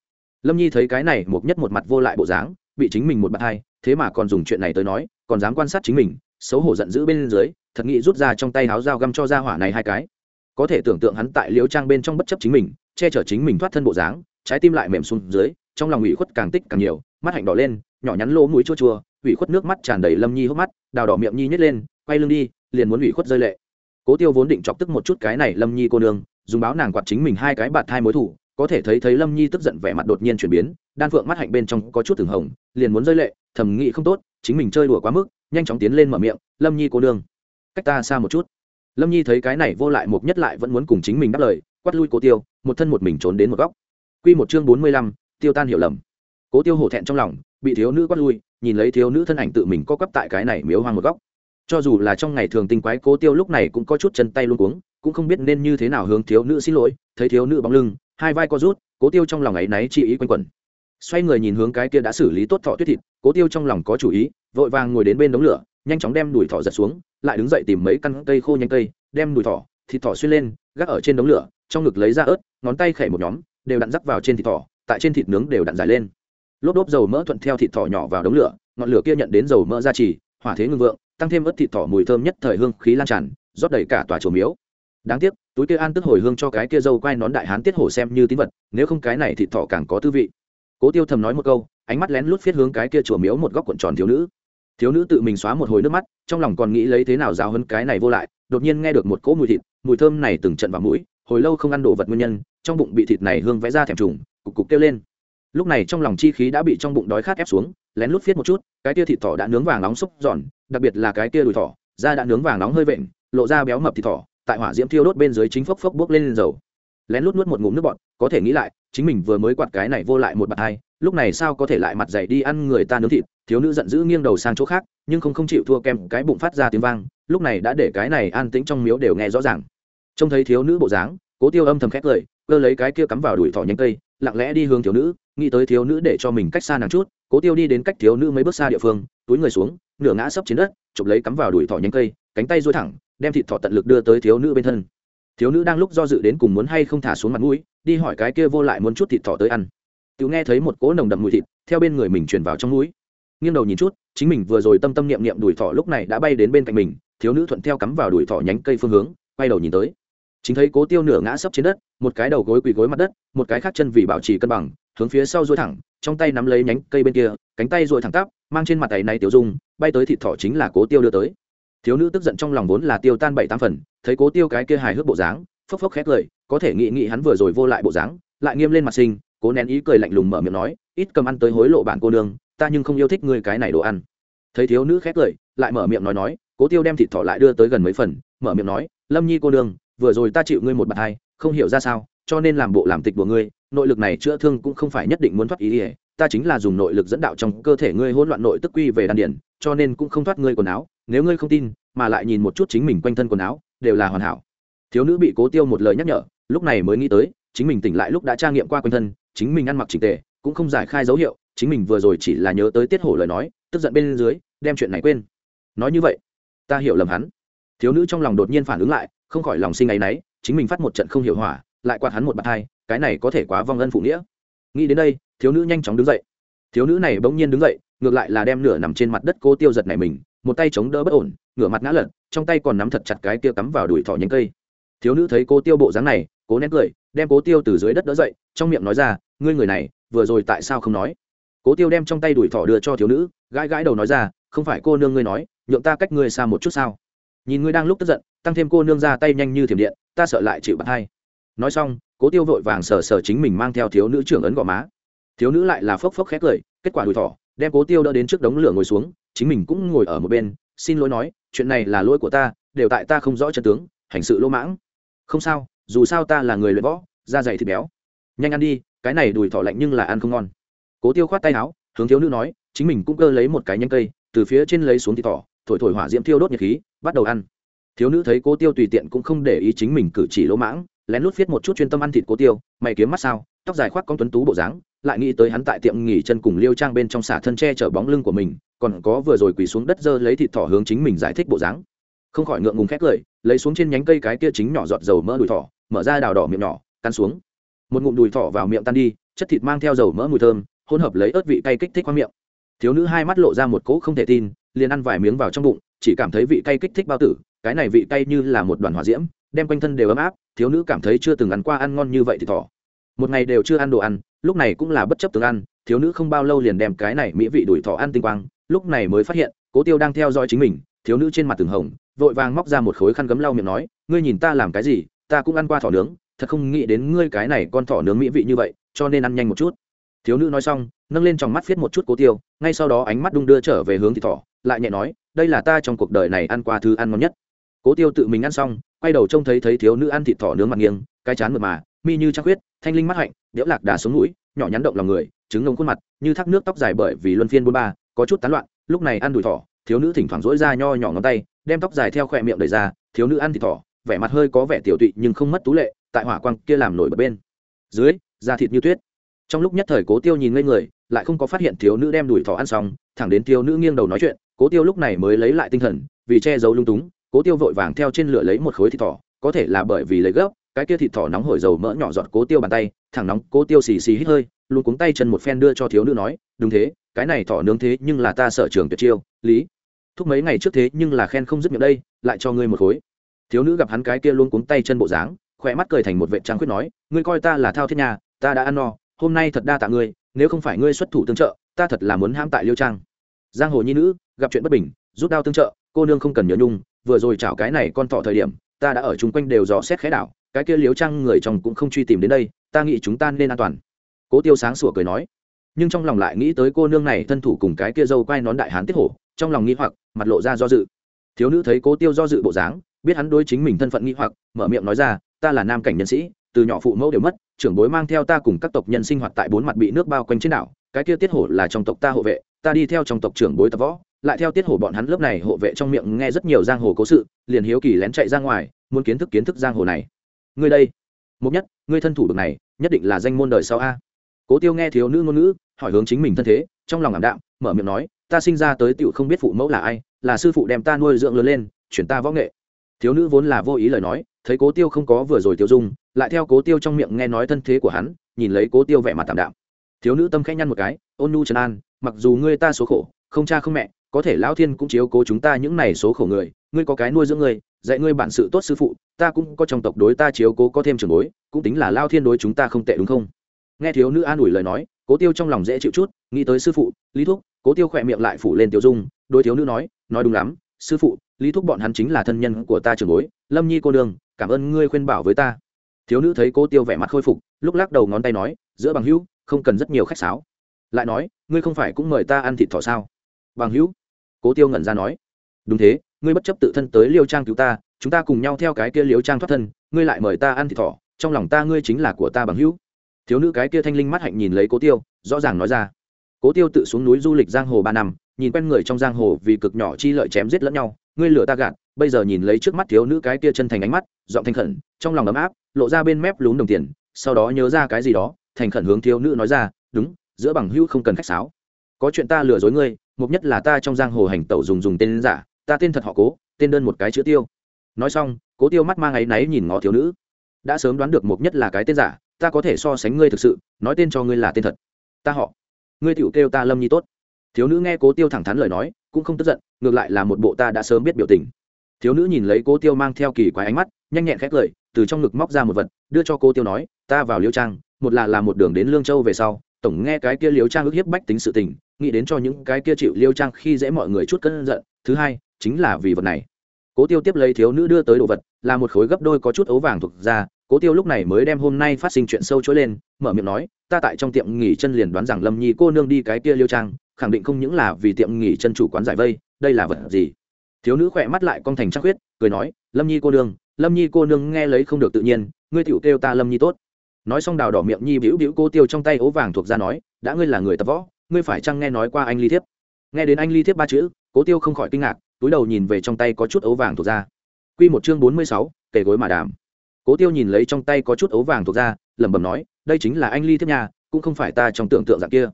Lâm nhi thấy cái này một nhất một mặt vô lại bộ dáng, bị chính mình một bạt hai, thế mà còn dùng chuyện này tới nói, còn dám quan sát chính mình, xấu hổ giận dữ bên dưới thật nghĩ rút ra trong tay háo dao găm cho ra hỏa này hai cái. Có thể tưởng tượng hắn tại liễu trang bên trong bất chấp chính mình, che chở chính mình thoát thân bộ dáng, trái tim lại mềm xuống dưới, trong lòng ủy khuất càng tích càng nhiều, mắt hạnh đỏ lên, nhỏ nhắn lỗ mũi chua chua, ủy khuất nước mắt tràn đầy lâm nhi hốc mắt, đào đỏ miệng nhi nhét lên, quay lưng đi, liền muốn ủy khuất rơi lệ. Cố tiêu vốn định chọc tức một chút cái này lâm nhi cô nương, dùng báo nàng quạt chính mình hai cái bạt hai mối thủ, có thể thấy thấy lâm nhi tức giận vẻ mặt đột nhiên chuyển biến, đan phượng mắt hạnh bên trong có chút thường hồng, liền muốn rơi lệ, thầm nghĩ không tốt, chính mình chơi đùa quá mức, nhanh chóng tiến lên mở miệng, lâm nhi cô nương cách ta xa một chút. Lâm nhi thấy cái này vô lại một nhất lại vẫn muốn cùng chính mình đáp lời, quát lui cố tiêu, một thân một mình trốn đến một góc. Q một chương bốn mươi lăm, tiêu tan hiểu lầm. Cố tiêu hổ thẹn trong lòng, bị thiếu nữ quát lui, nhìn lấy thiếu nữ thân ảnh tự mình co cắp tại cái này miếu hoang một góc. Cho dù là trong ngày thường tinh quái, cố tiêu lúc này cũng có chút chân tay luôn cuống, cũng không biết nên như thế nào hướng thiếu nữ xin lỗi, thấy thiếu nữ bóng lưng, hai vai co rút, cố tiêu trong lòng ấy náy chi ý quanh quẩn. Xoay người nhìn hướng cái kia đã xử lý tốt thọ tuyết thịt, cố tiêu trong lòng có chủ ý, vội vàng ngồi đến bên đống lửa, nhanh chóng đem đùi thọ giật xuống lại đứng dậy tìm mấy căn cây khô nhanh cây, đem đùi thỏ, thịt thỏ xuyên lên, gác ở trên đống lửa, trong ngực lấy ra ớt, ngón tay khẩy một nhóm, đều đặn rắc vào trên thịt thỏ, tại trên thịt nướng đều đặn dài lên. Lốp đốp dầu mỡ thuận theo thịt thỏ nhỏ vào đống lửa, ngọn lửa kia nhận đến dầu mỡ ra trì, hỏa thế ngưng vượng, tăng thêm ớt thịt thỏ mùi thơm nhất thời hương khí lan tràn, rót đầy cả tòa chùa miếu. Đáng tiếc, túi kia an tức hồi hương cho cái kia dâu quai nón đại hán tiết hổ xem như tín vật, nếu không cái này thịt thỏ càng có tư vị. Cố tiêu thầm nói một câu, ánh mắt lén lút viết hướng cái kia chùa miếu một góc cuộn tròn thiếu nữ thiếu nữ tự mình xóa một hồi nước mắt, trong lòng còn nghĩ lấy thế nào rào hơn cái này vô lại, đột nhiên nghe được một cỗ mùi thịt, mùi thơm này từng trận vào mũi, hồi lâu không ăn đồ vật nguyên nhân, trong bụng bị thịt này hương vẽ ra thèm trùng, cục cục kêu lên. Lúc này trong lòng chi khí đã bị trong bụng đói khát ép xuống, lén lút viết một chút, cái tia thịt thỏ đã nướng vàng nóng xúc giòn, đặc biệt là cái tia đùi thỏ, da đã nướng vàng nóng hơi vện, lộ ra béo mập thịt thỏ, tại hỏa diễm thiêu đốt bên dưới chính phốc phốc lên lên dầu lén lút nuốt một ngụm nước bọt, có thể nghĩ lại, chính mình vừa mới quạt cái này vô lại một bạt hai, lúc này sao có thể lại mặt dày đi ăn người ta nướng thịt, thiếu nữ giận dữ nghiêng đầu sang chỗ khác, nhưng không không chịu thua kem cái bụng phát ra tiếng vang, lúc này đã để cái này an tĩnh trong miếu đều nghe rõ ràng. Trông thấy thiếu nữ bộ dáng, cố tiêu âm thầm khét cười, cơ lấy cái kia cắm vào đuổi thỏ nhánh cây, lặng lẽ đi hướng thiếu nữ, nghĩ tới thiếu nữ để cho mình cách xa nàng chút, cố tiêu đi đến cách thiếu nữ mấy bước xa địa phương, túi người xuống, nửa ngã sấp trên đất, chụp lấy cắm vào đuổi thỏ nhánh cây, cánh tay duỗi thẳng, đem thịt thỏ tận lực đưa tới thiếu nữ bên thân thiếu nữ đang lúc do dự đến cùng muốn hay không thả xuống mặt mũi, đi hỏi cái kia vô lại muốn chút thịt thỏ tới ăn. Tiểu nghe thấy một cỗ nồng đậm mùi thịt, theo bên người mình truyền vào trong mũi. Nghiêng đầu nhìn chút, chính mình vừa rồi tâm tâm niệm niệm đùi thỏ lúc này đã bay đến bên cạnh mình, thiếu nữ thuận theo cắm vào đùi thỏ nhánh cây phương hướng, quay đầu nhìn tới. Chính thấy cố tiêu nửa ngã sấp trên đất, một cái đầu gối quỳ gối mặt đất, một cái khác chân vì bảo trì cân bằng, hướng phía sau duỗi thẳng, trong tay nắm lấy nhánh cây bên kia, cánh tay duỗi thẳng tắp, mang trên mặt tay này tiểu dung, bay tới thịt thỏ chính là cố tiêu đưa tới thiếu nữ tức giận trong lòng vốn là tiêu tan bảy tám phần, thấy cố tiêu cái kia hài hước bộ dáng, phốc phốc khét lời có thể nghĩ nghĩ hắn vừa rồi vô lại bộ dáng, lại nghiêm lên mặt sinh cố nén ý cười lạnh lùng mở miệng nói, ít cầm ăn tới hối lộ bạn cô nương, ta nhưng không yêu thích ngươi cái này đồ ăn. Thấy thiếu nữ khét lời lại mở miệng nói nói, cố tiêu đem thịt thỏ lại đưa tới gần mấy phần, mở miệng nói, lâm nhi cô nương, vừa rồi ta chịu ngươi một bàn hai, không hiểu ra sao, cho nên làm bộ làm tịch của ngươi, nội lực này chữa thương cũng không phải nhất định muốn thoát ý ỉa ta chính là dùng nội lực dẫn đạo trong cơ thể ngươi hỗn loạn nội tức quy về đan điển cho nên cũng không thoát ngươi quần áo, nếu ngươi không tin, mà lại nhìn một chút chính mình quanh thân quần áo, đều là hoàn hảo. Thiếu nữ bị cố tiêu một lời nhắc nhở, lúc này mới nghĩ tới, chính mình tỉnh lại lúc đã tra nghiệm qua quanh thân, chính mình ăn mặc chỉnh tề, cũng không giải khai dấu hiệu, chính mình vừa rồi chỉ là nhớ tới tiết hổ lời nói, tức giận bên dưới, đem chuyện này quên. Nói như vậy, ta hiểu lầm hắn. Thiếu nữ trong lòng đột nhiên phản ứng lại, không khỏi lòng sinh áy náy, chính mình phát một trận không hiểu hỏa, lại quạt hắn một bạt hai, cái này có thể quá vong ân phụ nghĩa nghĩ đến đây, thiếu nữ nhanh chóng đứng dậy. Thiếu nữ này bỗng nhiên đứng dậy, ngược lại là đem nửa nằm trên mặt đất cô tiêu giật này mình, một tay chống đỡ bất ổn, ngửa mặt ngã lật, trong tay còn nắm thật chặt cái kia cắm vào đuổi thỏ nhánh cây. Thiếu nữ thấy cô tiêu bộ dáng này, cố nén cười, đem cố tiêu từ dưới đất đỡ dậy, trong miệng nói ra, ngươi người này, vừa rồi tại sao không nói? Cố tiêu đem trong tay đuổi thỏ đưa cho thiếu nữ, gãi gãi đầu nói ra, không phải cô nương ngươi nói, nhượng ta cách ngươi xa một chút sao? Nhìn ngươi đang lúc tức giận, tăng thêm cô nương ra tay nhanh như thiểm điện, ta sợ lại chịu bắt hay nói xong, cố tiêu vội vàng sờ sờ chính mình mang theo thiếu nữ trưởng ấn gò má. Thiếu nữ lại là phốc phốc khét cười, kết quả đùi thỏ, đem cố tiêu đỡ đến trước đống lửa ngồi xuống, chính mình cũng ngồi ở một bên, xin lỗi nói, chuyện này là lỗi của ta, đều tại ta không rõ chân tướng, hành sự lỗ mãng. Không sao, dù sao ta là người luyện võ, da dày thịt béo. Nhanh ăn đi, cái này đùi thỏ lạnh nhưng là ăn không ngon. Cố tiêu khoát tay áo, hướng thiếu nữ nói, chính mình cũng cơ lấy một cái nhanh cây, từ phía trên lấy xuống thịt thỏ, thổi thổi hỏa diễm thiêu đốt nhiệt khí, bắt đầu ăn. Thiếu nữ thấy cố tiêu tùy tiện cũng không để ý chính mình cử chỉ lỗ mãng lén lút viết một chút chuyên tâm ăn thịt cố tiêu, mày kiếm mắt sao, tóc dài khoác con tuấn tú bộ dáng, lại nghĩ tới hắn tại tiệm nghỉ chân cùng liêu trang bên trong xả thân tre chở bóng lưng của mình, còn có vừa rồi quỳ xuống đất dơ lấy thịt thỏ hướng chính mình giải thích bộ dáng. Không khỏi ngượng ngùng khét cười, lấy xuống trên nhánh cây cái kia chính nhỏ giọt dầu mỡ đùi thỏ, mở ra đào đỏ miệng nhỏ, cắn xuống. Một ngụm đùi thỏ vào miệng tan đi, chất thịt mang theo dầu mỡ mùi thơm, hỗn hợp lấy ớt vị cay kích thích qua miệng. Thiếu nữ hai mắt lộ ra một cỗ không thể tin, liền ăn vài miếng vào trong bụng, chỉ cảm thấy vị cay kích thích bao tử, cái này vị cay như là một đoàn hỏa diễm, đem quanh thân đều ấm áp thiếu nữ cảm thấy chưa từng ăn qua ăn ngon như vậy thì thỏ. Một ngày đều chưa ăn đồ ăn, lúc này cũng là bất chấp từng ăn, thiếu nữ không bao lâu liền đem cái này mỹ vị đuổi thỏ ăn tinh quang, lúc này mới phát hiện, cố tiêu đang theo dõi chính mình, thiếu nữ trên mặt từng hồng, vội vàng móc ra một khối khăn gấm lau miệng nói, ngươi nhìn ta làm cái gì, ta cũng ăn qua thỏ nướng, thật không nghĩ đến ngươi cái này con thỏ nướng mỹ vị như vậy, cho nên ăn nhanh một chút. Thiếu nữ nói xong, nâng lên trong mắt viết một chút cố tiêu, ngay sau đó ánh mắt đung đưa trở về hướng thịt thỏ, lại nhẹ nói, đây là ta trong cuộc đời này ăn qua thứ ăn ngon nhất. Cố tiêu tự mình ăn xong quay đầu trông thấy thấy thiếu nữ ăn thịt thỏ nướng mặt nghiêng, cái chán mượt mà, mi như trăng huyết thanh linh mắt hạnh đẽo lạc đà xuống núi, nhỏ nhắn động lòng người, trứng ngông khuôn mặt, như thác nước tóc dài bởi vì luân phiên buôn ba, có chút tán loạn, lúc này ăn đùi thỏ, thiếu nữ thỉnh thoảng rỗi ra nho nhỏ ngón tay, đem tóc dài theo khỏe miệng đầy ra, thiếu nữ ăn thịt thỏ, vẻ mặt hơi có vẻ tiểu tụy nhưng không mất tú lệ, tại hỏa quang kia làm nổi bật bên dưới, da thịt như tuyết. Trong lúc nhất thời cố tiêu nhìn ngây người, lại không có phát hiện thiếu nữ đem đùi thỏ ăn xong, thẳng đến thiếu nữ nghiêng đầu nói chuyện, cố tiêu lúc này mới lấy lại tinh thần, vì che giấu lung túng cố tiêu vội vàng theo trên lửa lấy một khối thịt thỏ, có thể là bởi vì lấy gấp cái kia thịt thỏ nóng hổi dầu mỡ nhỏ giọt cố tiêu bàn tay, thẳng nóng, cố tiêu xì xì hít hơi, luôn cuống tay chân một phen đưa cho thiếu nữ nói, đúng thế, cái này thỏ nướng thế nhưng là ta sở trường tuyệt chiêu, lý. Thúc mấy ngày trước thế nhưng là khen không dứt miệng đây, lại cho ngươi một khối. Thiếu nữ gặp hắn cái kia luôn cuống tay chân bộ dáng, khỏe mắt cười thành một vệ trắng quyết nói, ngươi coi ta là thao thiết nhà, ta đã ăn no, hôm nay thật đa tạ ngươi, nếu không phải ngươi xuất thủ tương trợ, ta thật là muốn ham tại liêu trang. Giang hồ nhi nữ, gặp chuyện bất bình, rút đao tương trợ, cô nương không cần nhớ nhung vừa rồi chảo cái này con thọ thời điểm, ta đã ở chung quanh đều dò xét khẽ đảo, cái kia liếu trang người chồng cũng không truy tìm đến đây, ta nghĩ chúng ta nên an toàn. Cố tiêu sáng sủa cười nói. Nhưng trong lòng lại nghĩ tới cô nương này thân thủ cùng cái kia dâu quai nón đại hán tiết hổ, trong lòng nghĩ hoặc, mặt lộ ra do dự. Thiếu nữ thấy cố tiêu do dự bộ dáng, biết hắn đối chính mình thân phận nghĩ hoặc, mở miệng nói ra, ta là nam cảnh nhân sĩ, từ nhỏ phụ mẫu đều mất, trưởng bối mang theo ta cùng các tộc nhân sinh hoạt tại bốn mặt bị nước bao quanh trên đảo, cái kia tiết hổ là trong tộc ta hộ vệ, ta đi theo trong tộc trưởng bối tập võ lại theo tiết hổ bọn hắn lớp này hộ vệ trong miệng nghe rất nhiều giang hồ cố sự, liền hiếu kỳ lén chạy ra ngoài, muốn kiến thức kiến thức giang hồ này. Ngươi đây mục nhất, ngươi thân thủ bực này, nhất định là danh môn đời sau a. Cố tiêu nghe thiếu nữ ngôn ngữ, hỏi hướng chính mình thân thế, trong lòng ảm đạm, mở miệng nói, ta sinh ra tới tựu không biết phụ mẫu là ai, là sư phụ đem ta nuôi dưỡng lớn lên, chuyển ta võ nghệ. Thiếu nữ vốn là vô ý lời nói, thấy cố tiêu không có vừa rồi tiêu dung, lại theo cố tiêu trong miệng nghe nói thân thế của hắn, nhìn lấy cố tiêu vẻ mặt tạm đạm. Thiếu nữ tâm khẽ nhăn một cái, ôn nhu trấn an, mặc dù ngươi ta số khổ, không cha không mẹ có thể lão thiên cũng chiếu cố chúng ta những này số khổ người ngươi có cái nuôi dưỡng ngươi dạy ngươi bản sự tốt sư phụ ta cũng có trong tộc đối ta chiếu cố có thêm trường bối cũng tính là lao thiên đối chúng ta không tệ đúng không? Nghe thiếu nữ an ủi lời nói cố tiêu trong lòng dễ chịu chút nghĩ tới sư phụ lý thúc cố tiêu khỏe miệng lại phủ lên tiêu dung đôi thiếu nữ nói nói đúng lắm sư phụ lý thúc bọn hắn chính là thân nhân của ta trường bối lâm nhi cô đường, cảm ơn ngươi khuyên bảo với ta. Thiếu nữ thấy cố tiêu vẻ mặt khôi phục lúc lắc đầu ngón tay nói giữa bằng hữu không cần rất nhiều khách sáo. Lại nói ngươi không phải cũng mời ta ăn thịt thỏ sao? Bằng hữu. Cố tiêu ngẩn ra nói, đúng thế, ngươi bất chấp tự thân tới liêu trang cứu ta, chúng ta cùng nhau theo cái kia liêu trang thoát thân, ngươi lại mời ta ăn thịt thỏ, trong lòng ta ngươi chính là của ta bằng hữu. Thiếu nữ cái kia thanh linh mắt hạnh nhìn lấy cố tiêu, rõ ràng nói ra, cố tiêu tự xuống núi du lịch giang hồ ba năm, nhìn quen người trong giang hồ vì cực nhỏ chi lợi chém giết lẫn nhau, ngươi lửa ta gạt, bây giờ nhìn lấy trước mắt thiếu nữ cái kia chân thành ánh mắt, giọng thanh khẩn, trong lòng ấm áp, lộ ra bên mép lún đồng tiền, sau đó nhớ ra cái gì đó, thành khẩn hướng thiếu nữ nói ra, đúng, giữa bằng hữu không cần khách sáo. Có chuyện ta lừa dối ngươi mục nhất là ta trong giang hồ hành tẩu dùng dùng tên giả, ta tên thật họ cố, tên đơn một cái chữ tiêu. Nói xong, cố tiêu mắt mang áy náy nhìn ngó thiếu nữ. Đã sớm đoán được mục nhất là cái tên giả, ta có thể so sánh ngươi thực sự, nói tên cho ngươi là tên thật. Ta họ. Ngươi tựu kêu ta lâm nhi tốt. Thiếu nữ nghe cố tiêu thẳng thắn lời nói, cũng không tức giận, ngược lại là một bộ ta đã sớm biết biểu tình. Thiếu nữ nhìn lấy cố tiêu mang theo kỳ quái ánh mắt, nhanh nhẹn khét lời từ trong ngực móc ra một vật, đưa cho cố tiêu nói, ta vào liêu trang, một là làm một đường đến lương châu về sau, tổng nghe cái kia liêu trang ước hiếp bách tính sự tình nghĩ đến cho những cái kia chịu liêu trang khi dễ mọi người chút cân giận, thứ hai, chính là vì vật này. Cố tiêu tiếp lấy thiếu nữ đưa tới đồ vật, là một khối gấp đôi có chút ấu vàng thuộc ra, cố tiêu lúc này mới đem hôm nay phát sinh chuyện sâu chối lên, mở miệng nói, ta tại trong tiệm nghỉ chân liền đoán rằng lâm nhi cô nương đi cái kia liêu trang, khẳng định không những là vì tiệm nghỉ chân chủ quán giải vây, đây là vật gì? Thiếu nữ khỏe mắt lại con thành trắc huyết cười nói, lâm nhi cô nương, lâm nhi cô nương nghe lấy không được tự nhiên, ngươi tựu kêu ta lâm nhi tốt. Nói xong đào đỏ miệng nhi bĩu bĩu cô tiêu trong tay ố vàng thuộc ra nói, đã ngươi là người tập võ ngươi phải chăng nghe nói qua anh ly thiếp? Nghe đến anh ly thiếp ba chữ, cố tiêu không khỏi kinh ngạc, túi đầu nhìn về trong tay có chút ấu vàng thuộc ra q một chương bốn mươi sáu, kể gối mà đàm. Cố tiêu nhìn lấy trong tay có chút ấu vàng thuộc ra lẩm bẩm nói, đây chính là anh ly thiếp nhà cũng không phải ta trong tưởng tượng dạng kia.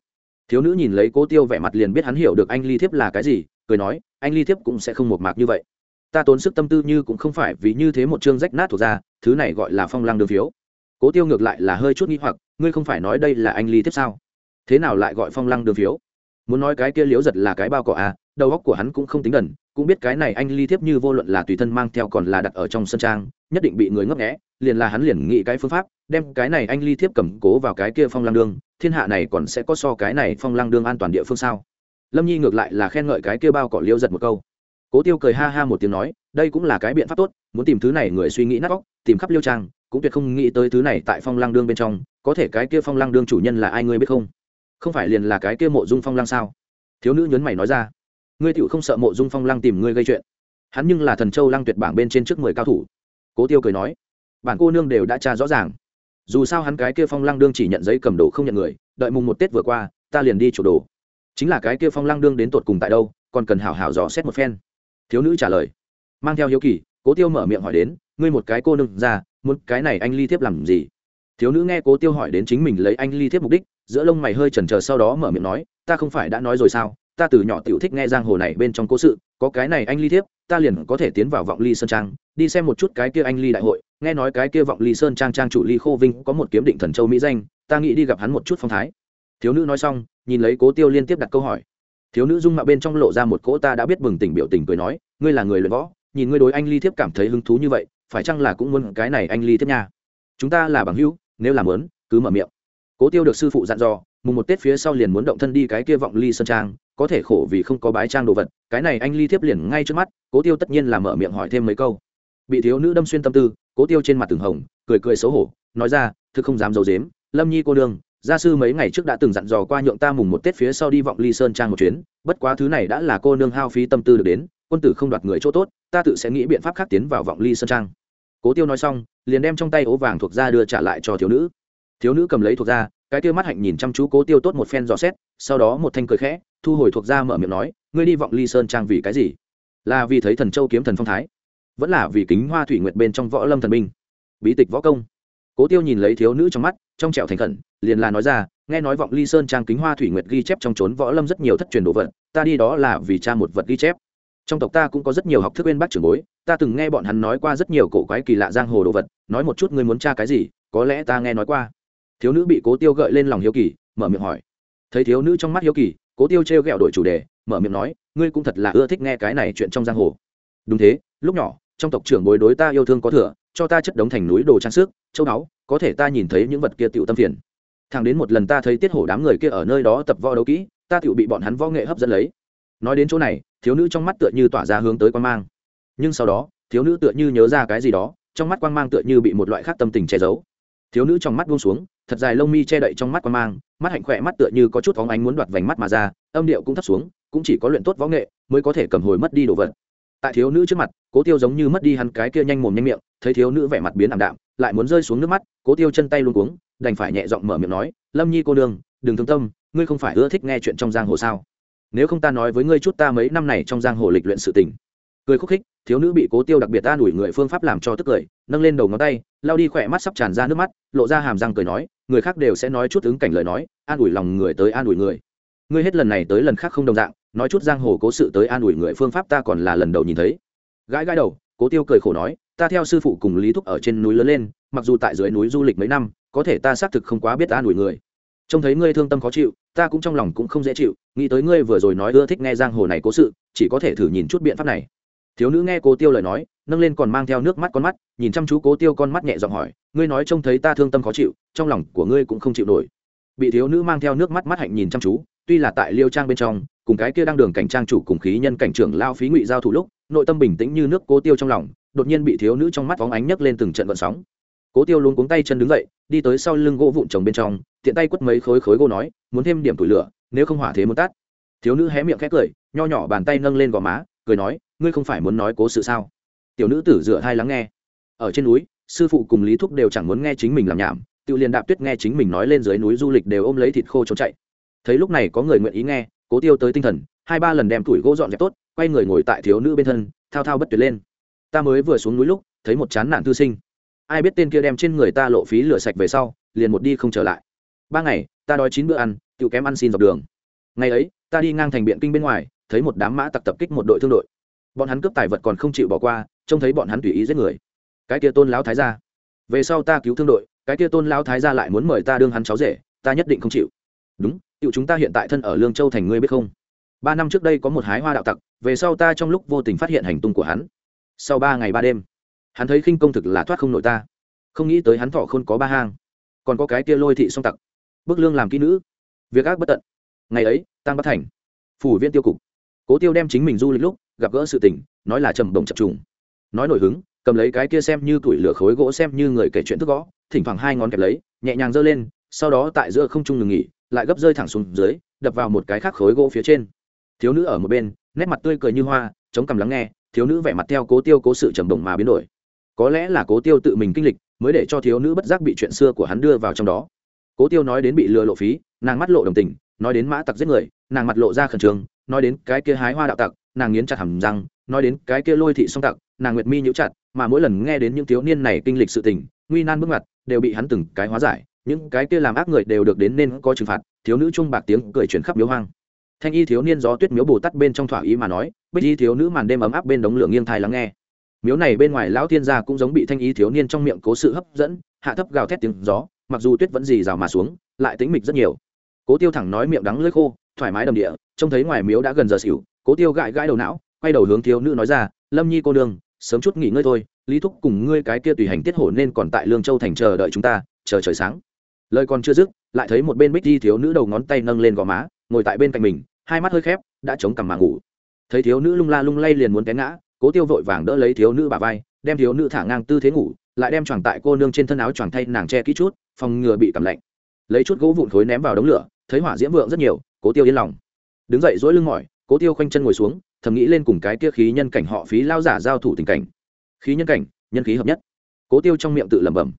Thiếu nữ nhìn lấy cố tiêu vẻ mặt liền biết hắn hiểu được anh ly thiếp là cái gì, cười nói, anh ly thiếp cũng sẽ không một mạc như vậy. Ta tốn sức tâm tư như cũng không phải vì như thế một chương rách nát thuộc ra thứ này gọi là phong lăng đường phiếu. Cố tiêu ngược lại là hơi chút nghi hoặc, ngươi không phải nói đây là anh ly thiếp sao? Thế nào lại gọi phong lăng đường phiếu? Muốn nói cái kia liếu giật là cái bao cỏ à đầu óc của hắn cũng không tính đần cũng biết cái này anh ly thiếp như vô luận là tùy thân mang theo còn là đặt ở trong sân trang, nhất định bị người ngấp nghẽ liền là hắn liền nghĩ cái phương pháp, đem cái này anh ly thiếp cầm cố vào cái kia phong lăng đương thiên hạ này còn sẽ có so cái này phong lăng đương an toàn địa phương sao? Lâm nhi ngược lại là khen ngợi cái kia bao cỏ liêu giật một câu. Cố tiêu cười ha ha một tiếng nói, đây cũng là cái biện pháp tốt, muốn tìm thứ này người suy nghĩ nát óc, tìm khắp liêu trang, cũng tuyệt không nghĩ tới thứ này tại phong lăng đương bên trong, có thể cái kia phong lăng đương chủ nhân là ai ngươi biết không? Không phải liền là cái kia mộ dung phong lăng sao? Thiếu nữ nhấn mày nói ra. Ngươi tựu không sợ mộ dung phong lăng tìm ngươi gây chuyện. Hắn nhưng là thần châu lăng tuyệt bảng bên trên trước mười cao thủ. Cố tiêu cười nói. Bản cô nương đều đã tra rõ ràng. Dù sao hắn cái kia phong lăng đương chỉ nhận giấy cầm đồ không nhận người, đợi mùng một tết vừa qua, ta liền đi chủ đồ. Chính là cái kia phong lăng đương đến tột cùng tại đâu, còn cần hảo hảo dò xét một phen. Thiếu nữ trả lời. Mang theo hiếu kỳ, cố tiêu mở miệng hỏi đến, ngươi một cái cô nương ra, muốn cái này anh ly thiếp làm gì? Thiếu nữ nghe cố tiêu hỏi đến chính mình lấy anh ly thiếp mục đích giữa lông mày hơi chần chờ sau đó mở miệng nói, ta không phải đã nói rồi sao? Ta từ nhỏ tiểu thích nghe giang hồ này bên trong cố sự, có cái này anh ly thiếp, ta liền có thể tiến vào vọng ly sơn trang, đi xem một chút cái kia anh ly đại hội. Nghe nói cái kia vọng ly sơn trang trang chủ ly khô vinh có một kiếm định thần châu mỹ danh, ta nghĩ đi gặp hắn một chút phong thái. Thiếu nữ nói xong, nhìn lấy cố tiêu liên tiếp đặt câu hỏi. Thiếu nữ dung mạo bên trong lộ ra một cỗ ta đã biết bừng tỉnh biểu tình cười nói, ngươi là người luyện võ, nhìn ngươi đối anh ly thiếp cảm thấy hứng thú như vậy, phải chăng là cũng muốn cái này anh ly thiếp nha? Chúng ta là bằng hữu, nếu làm lớn cứ mở miệng cố tiêu được sư phụ dặn dò, mùng một tết phía sau liền muốn động thân đi cái kia vọng ly sơn trang, có thể khổ vì không có bái trang đồ vật, cái này anh ly thiếp liền ngay trước mắt, cố tiêu tất nhiên là mở miệng hỏi thêm mấy câu. Bị thiếu nữ đâm xuyên tâm tư, cố tiêu trên mặt từng hồng, cười cười xấu hổ, nói ra thứ không dám d i ấ u dếm lâm nhi cô đương gia sư mấy ngày trước đã từng dặn dò qua nhượng ta mùng một tết phía sau đi vọng ly sơn trang một chuyến, bất quá thứ này đã là cô nương hao phí tâm tư được đến, quân tử không đoạt người chỗ tốt, ta tự sẽ nghĩ biện pháp khác tiến vào vọng ly sơn trang. Cố tiêu nói xong, liền đem trong tay ố vàng thuộc ra đưa trả lại cho thiếu nữ thiếu nữ cầm lấy thuộc ra, cái tiêu mắt hạnh nhìn chăm chú cố tiêu tốt một phen dò xét, sau đó một thanh cười khẽ, thu hồi thuộc ra mở miệng nói, ngươi đi vọng ly sơn trang vì cái gì? Là vì thấy thần châu kiếm thần phong thái, vẫn là vì kính hoa thủy nguyệt bên trong võ lâm thần binh. Bí tịch võ công. Cố tiêu nhìn lấy thiếu nữ trong mắt, trong trẹo thành khẩn, liền là nói ra, nghe nói vọng ly sơn trang kính hoa thủy nguyệt ghi chép trong trốn võ lâm rất nhiều thất truyền đồ vật, ta đi đó là vì cha một vật ghi chép. Trong tộc ta cũng có rất nhiều học thức bên bác trưởng bối, ta từng nghe bọn hắn nói qua rất nhiều cổ quái kỳ lạ giang hồ đồ vật, nói một chút ngươi muốn tra cái gì, có lẽ ta nghe nói qua thiếu nữ bị cố tiêu gợi lên lòng hiếu kỳ, mở miệng hỏi. Thấy thiếu nữ trong mắt hiếu kỳ, cố tiêu t r e o g ẹ o đổi chủ đề, mở miệng nói, ngươi cũng thật là ưa thích nghe cái này chuyện trong giang hồ. Đúng thế, lúc nhỏ, trong tộc trưởng bối đối ta yêu thương có thừa, cho ta chất đống thành núi đồ trang sức, châu báu, có thể ta nhìn thấy những vật kia tựu tâm phiền. Thằng đến một lần ta thấy tiết hổ đám người kia ở nơi đó tập võ đấu kỹ, ta tựu bị bọn hắn võ nghệ hấp dẫn lấy. Nói đến chỗ này, thiếu nữ trong mắt tựa như tỏa ra hướng tới quan mang. Nhưng sau đó, thiếu nữ tựa như nhớ ra cái gì đó, trong mắt quan mang tựa như bị một loại khác tâm tình che giấu thiếu nữ trong mắt buông xuống, thật dài lông mi che đậy trong mắt quan mang, mắt hạnh khỏe mắt tựa như có chút phóng ánh muốn đoạt vành mắt mà ra, âm điệu cũng thấp xuống, cũng chỉ có luyện tốt võ nghệ mới có thể cầm hồi mất đi đồ vật. Tại thiếu nữ trước mặt, cố tiêu giống như mất đi hắn cái kia nhanh mồm nhanh miệng, thấy thiếu nữ vẻ mặt biến ảm đạm, lại muốn rơi xuống nước mắt, cố tiêu chân tay luôn cuống, đành phải nhẹ giọng mở miệng nói, lâm nhi cô đương đừng thương tâm, ngươi không phải ưa thích nghe chuyện trong giang hồ sao? Nếu không ta nói với ngươi chút ta mấy năm này trong giang hồ lịch luyện sự tình cười khúc khích, thiếu nữ bị cố tiêu đặc biệt ta đuổi người phương pháp làm cho tức cười, nâng lên đầu ngón tay lao đi khỏe mắt sắp tràn ra nước mắt, lộ ra hàm răng cười nói, người khác đều sẽ nói chút ứng cảnh lời nói, an ủi lòng người tới an ủi người. Ngươi hết lần này tới lần khác không đồng dạng, nói chút giang hồ cố sự tới an ủi người phương pháp ta còn là lần đầu nhìn thấy. Gãi gãi đầu, cố tiêu cười khổ nói, ta theo sư phụ cùng lý thúc ở trên núi lớn lên, mặc dù tại dưới núi du lịch mấy năm, có thể ta xác thực không quá biết an đuổi người. Trông thấy ngươi thương tâm khó chịu, ta cũng trong lòng cũng không dễ chịu, nghĩ tới ngươi vừa rồi nói ưa thích nghe giang hồ này cố sự, chỉ có thể thử nhìn chút biện pháp này thiếu nữ nghe cố tiêu lời nói, nâng lên còn mang theo nước mắt con mắt, nhìn chăm chú cố tiêu con mắt nhẹ giọng hỏi, ngươi nói trông thấy ta thương tâm khó chịu, trong lòng của ngươi cũng không chịu nổi. Bị thiếu nữ mang theo nước mắt mắt hạnh nhìn chăm chú, tuy là tại liêu trang bên trong, cùng cái kia đang đường cảnh trang chủ cùng khí nhân cảnh trưởng lao phí ngụy giao thủ lúc, nội tâm bình tĩnh như nước cố tiêu trong lòng, đột nhiên bị thiếu nữ trong mắt vóng ánh nhấc lên từng trận vận sóng. Cố tiêu luôn cuống tay chân đứng dậy, đi tới sau lưng gỗ vụn trồng bên trong, tiện tay quất mấy khối khối gỗ nói, muốn thêm điểm tủi lửa, nếu không hỏa thế muốn tắt. Thiếu nữ hé miệng khét cười, nho nhỏ bàn tay nâng lên gò má cười nói, ngươi không phải muốn nói cố sự sao? Tiểu nữ tử dựa hai lắng nghe. Ở trên núi, sư phụ cùng lý thúc đều chẳng muốn nghe chính mình làm nhảm tự liền đạp tuyết nghe chính mình nói lên dưới núi du lịch đều ôm lấy thịt khô trốn chạy. Thấy lúc này có người nguyện ý nghe, cố tiêu tới tinh thần, hai ba lần đem tuổi gỗ dọn dẹp tốt, quay người ngồi tại thiếu nữ bên thân, thao thao bất tuyệt lên. Ta mới vừa xuống núi lúc, thấy một chán nạn thư sinh. Ai biết tên kia đem trên người ta lộ phí lửa sạch về sau, liền một đi không trở lại. Ba ngày, ta đói chín bữa ăn tự kém ăn xin dọc đường. Ngày ấy, ta đi ngang thành biện kinh bên ngoài thấy một đám mã tặc tập kích một đội thương đội. Bọn hắn cướp tài vật còn không chịu bỏ qua, trông thấy bọn hắn tùy ý giết người. Cái kia tôn lão thái gia, về sau ta cứu thương đội, cái kia tôn lão thái gia lại muốn mời ta đương hắn cháu rể, ta nhất định không chịu. Đúng cựu chúng ta hiện tại thân ở lương châu thành ngươi biết không? Ba năm trước đây có một hái hoa đạo tặc, về sau ta trong lúc vô tình phát hiện hành tung của hắn. Sau ba ngày ba đêm, hắn thấy khinh công thực là thoát không nổi ta. Không nghĩ tới hắn thọ khôn có ba hang, còn có cái kia lôi thị song tặc. Bức lương làm kỹ nữ, việc ác bất tận. Ngày ấy tăng bất thành, phủ viên tiêu cục cố tiêu đem chính mình du lịch lúc, gặp gỡ sự tình, nói là trầm đồng chập trùng. Nói nổi hứng, cầm lấy cái kia xem như tuổi lửa khối gỗ xem như người kể chuyện thức gõ, thỉnh thoảng hai ngón kẹp lấy, nhẹ nhàng giơ lên, sau đó tại giữa không trung ngừng nghỉ, lại gấp rơi thẳng xuống dưới, đập vào một cái khác khối gỗ phía trên. Thiếu nữ ở một bên, nét mặt tươi cười như hoa, chống cằm lắng nghe, thiếu nữ vẻ mặt theo cố tiêu cố sự trầm đồng mà biến đổi. Có lẽ là cố tiêu tự mình kinh lịch, mới để cho thiếu nữ bất giác bị chuyện xưa của hắn đưa vào trong đó. Cố tiêu nói đến bị lừa lộ phí, nàng mắt lộ đồng tình, nói đến mã tặc giết người, nàng mặt lộ ra khẩn trương nói đến cái kia hái hoa đạo tặc, nàng nghiến chặt hầm răng, nói đến cái kia lôi thị song tặc, nàng nguyệt mi nhũ chặt, mà mỗi lần nghe đến những thiếu niên này kinh lịch sự tình, nguy nan bước mặt đều bị hắn từng cái hóa giải, những cái kia làm ác người đều được đến nên có trừng phạt, thiếu nữ trung bạc tiếng cười chuyển khắp miếu hoang. Thanh y thiếu niên gió tuyết miếu bồ tát bên trong thỏa ý mà nói, bích y thiếu nữ màn đêm ấm áp bên đống lửa nghiêng thai lắng nghe. Miếu này bên ngoài lão thiên gia cũng giống bị thanh y thiếu niên trong miệng cố sự hấp dẫn, hạ thấp gào thét tiếng gió, mặc dù tuyết vẫn dì rào mà xuống, lại tính mịch rất nhiều. Cố tiêu thẳng nói miệng đắng lưỡi khô thoải mái đầm địa trông thấy ngoài miếu đã gần giờ xỉu cố tiêu gãi gãi đầu não quay đầu hướng thiếu nữ nói ra lâm nhi cô nương, sớm chút nghỉ ngơi thôi lý thúc cùng ngươi cái kia tùy hành tiết hổ nên còn tại lương châu thành chờ đợi chúng ta chờ trời sáng. Lời còn chưa dứt lại thấy một bên bích di thiếu nữ đầu ngón tay nâng lên gò má ngồi tại bên cạnh mình hai mắt hơi khép đã chống cằm mà ngủ. Thấy thiếu nữ lung la lung lay liền muốn té ngã cố tiêu vội vàng đỡ lấy thiếu nữ bà vai đem thiếu nữ thả ngang tư thế ngủ lại đem choàng tại cô nương trên thân áo choàng thay nàng che kỹ chút phòng ngừa bị cảm lạnh. Lấy chút gỗ vụn khối ném vào đống lửa thấy hỏa diễm vượng rất nhiều cố tiêu yên lòng. Đứng dậy dỗi lưng mỏi, cố tiêu khoanh chân ngồi xuống, thầm nghĩ lên cùng cái kia khí nhân cảnh họ phí lao giả giao thủ tình cảnh. Khí nhân cảnh, nhân khí hợp nhất. Cố tiêu trong miệng tự lẩm bẩm.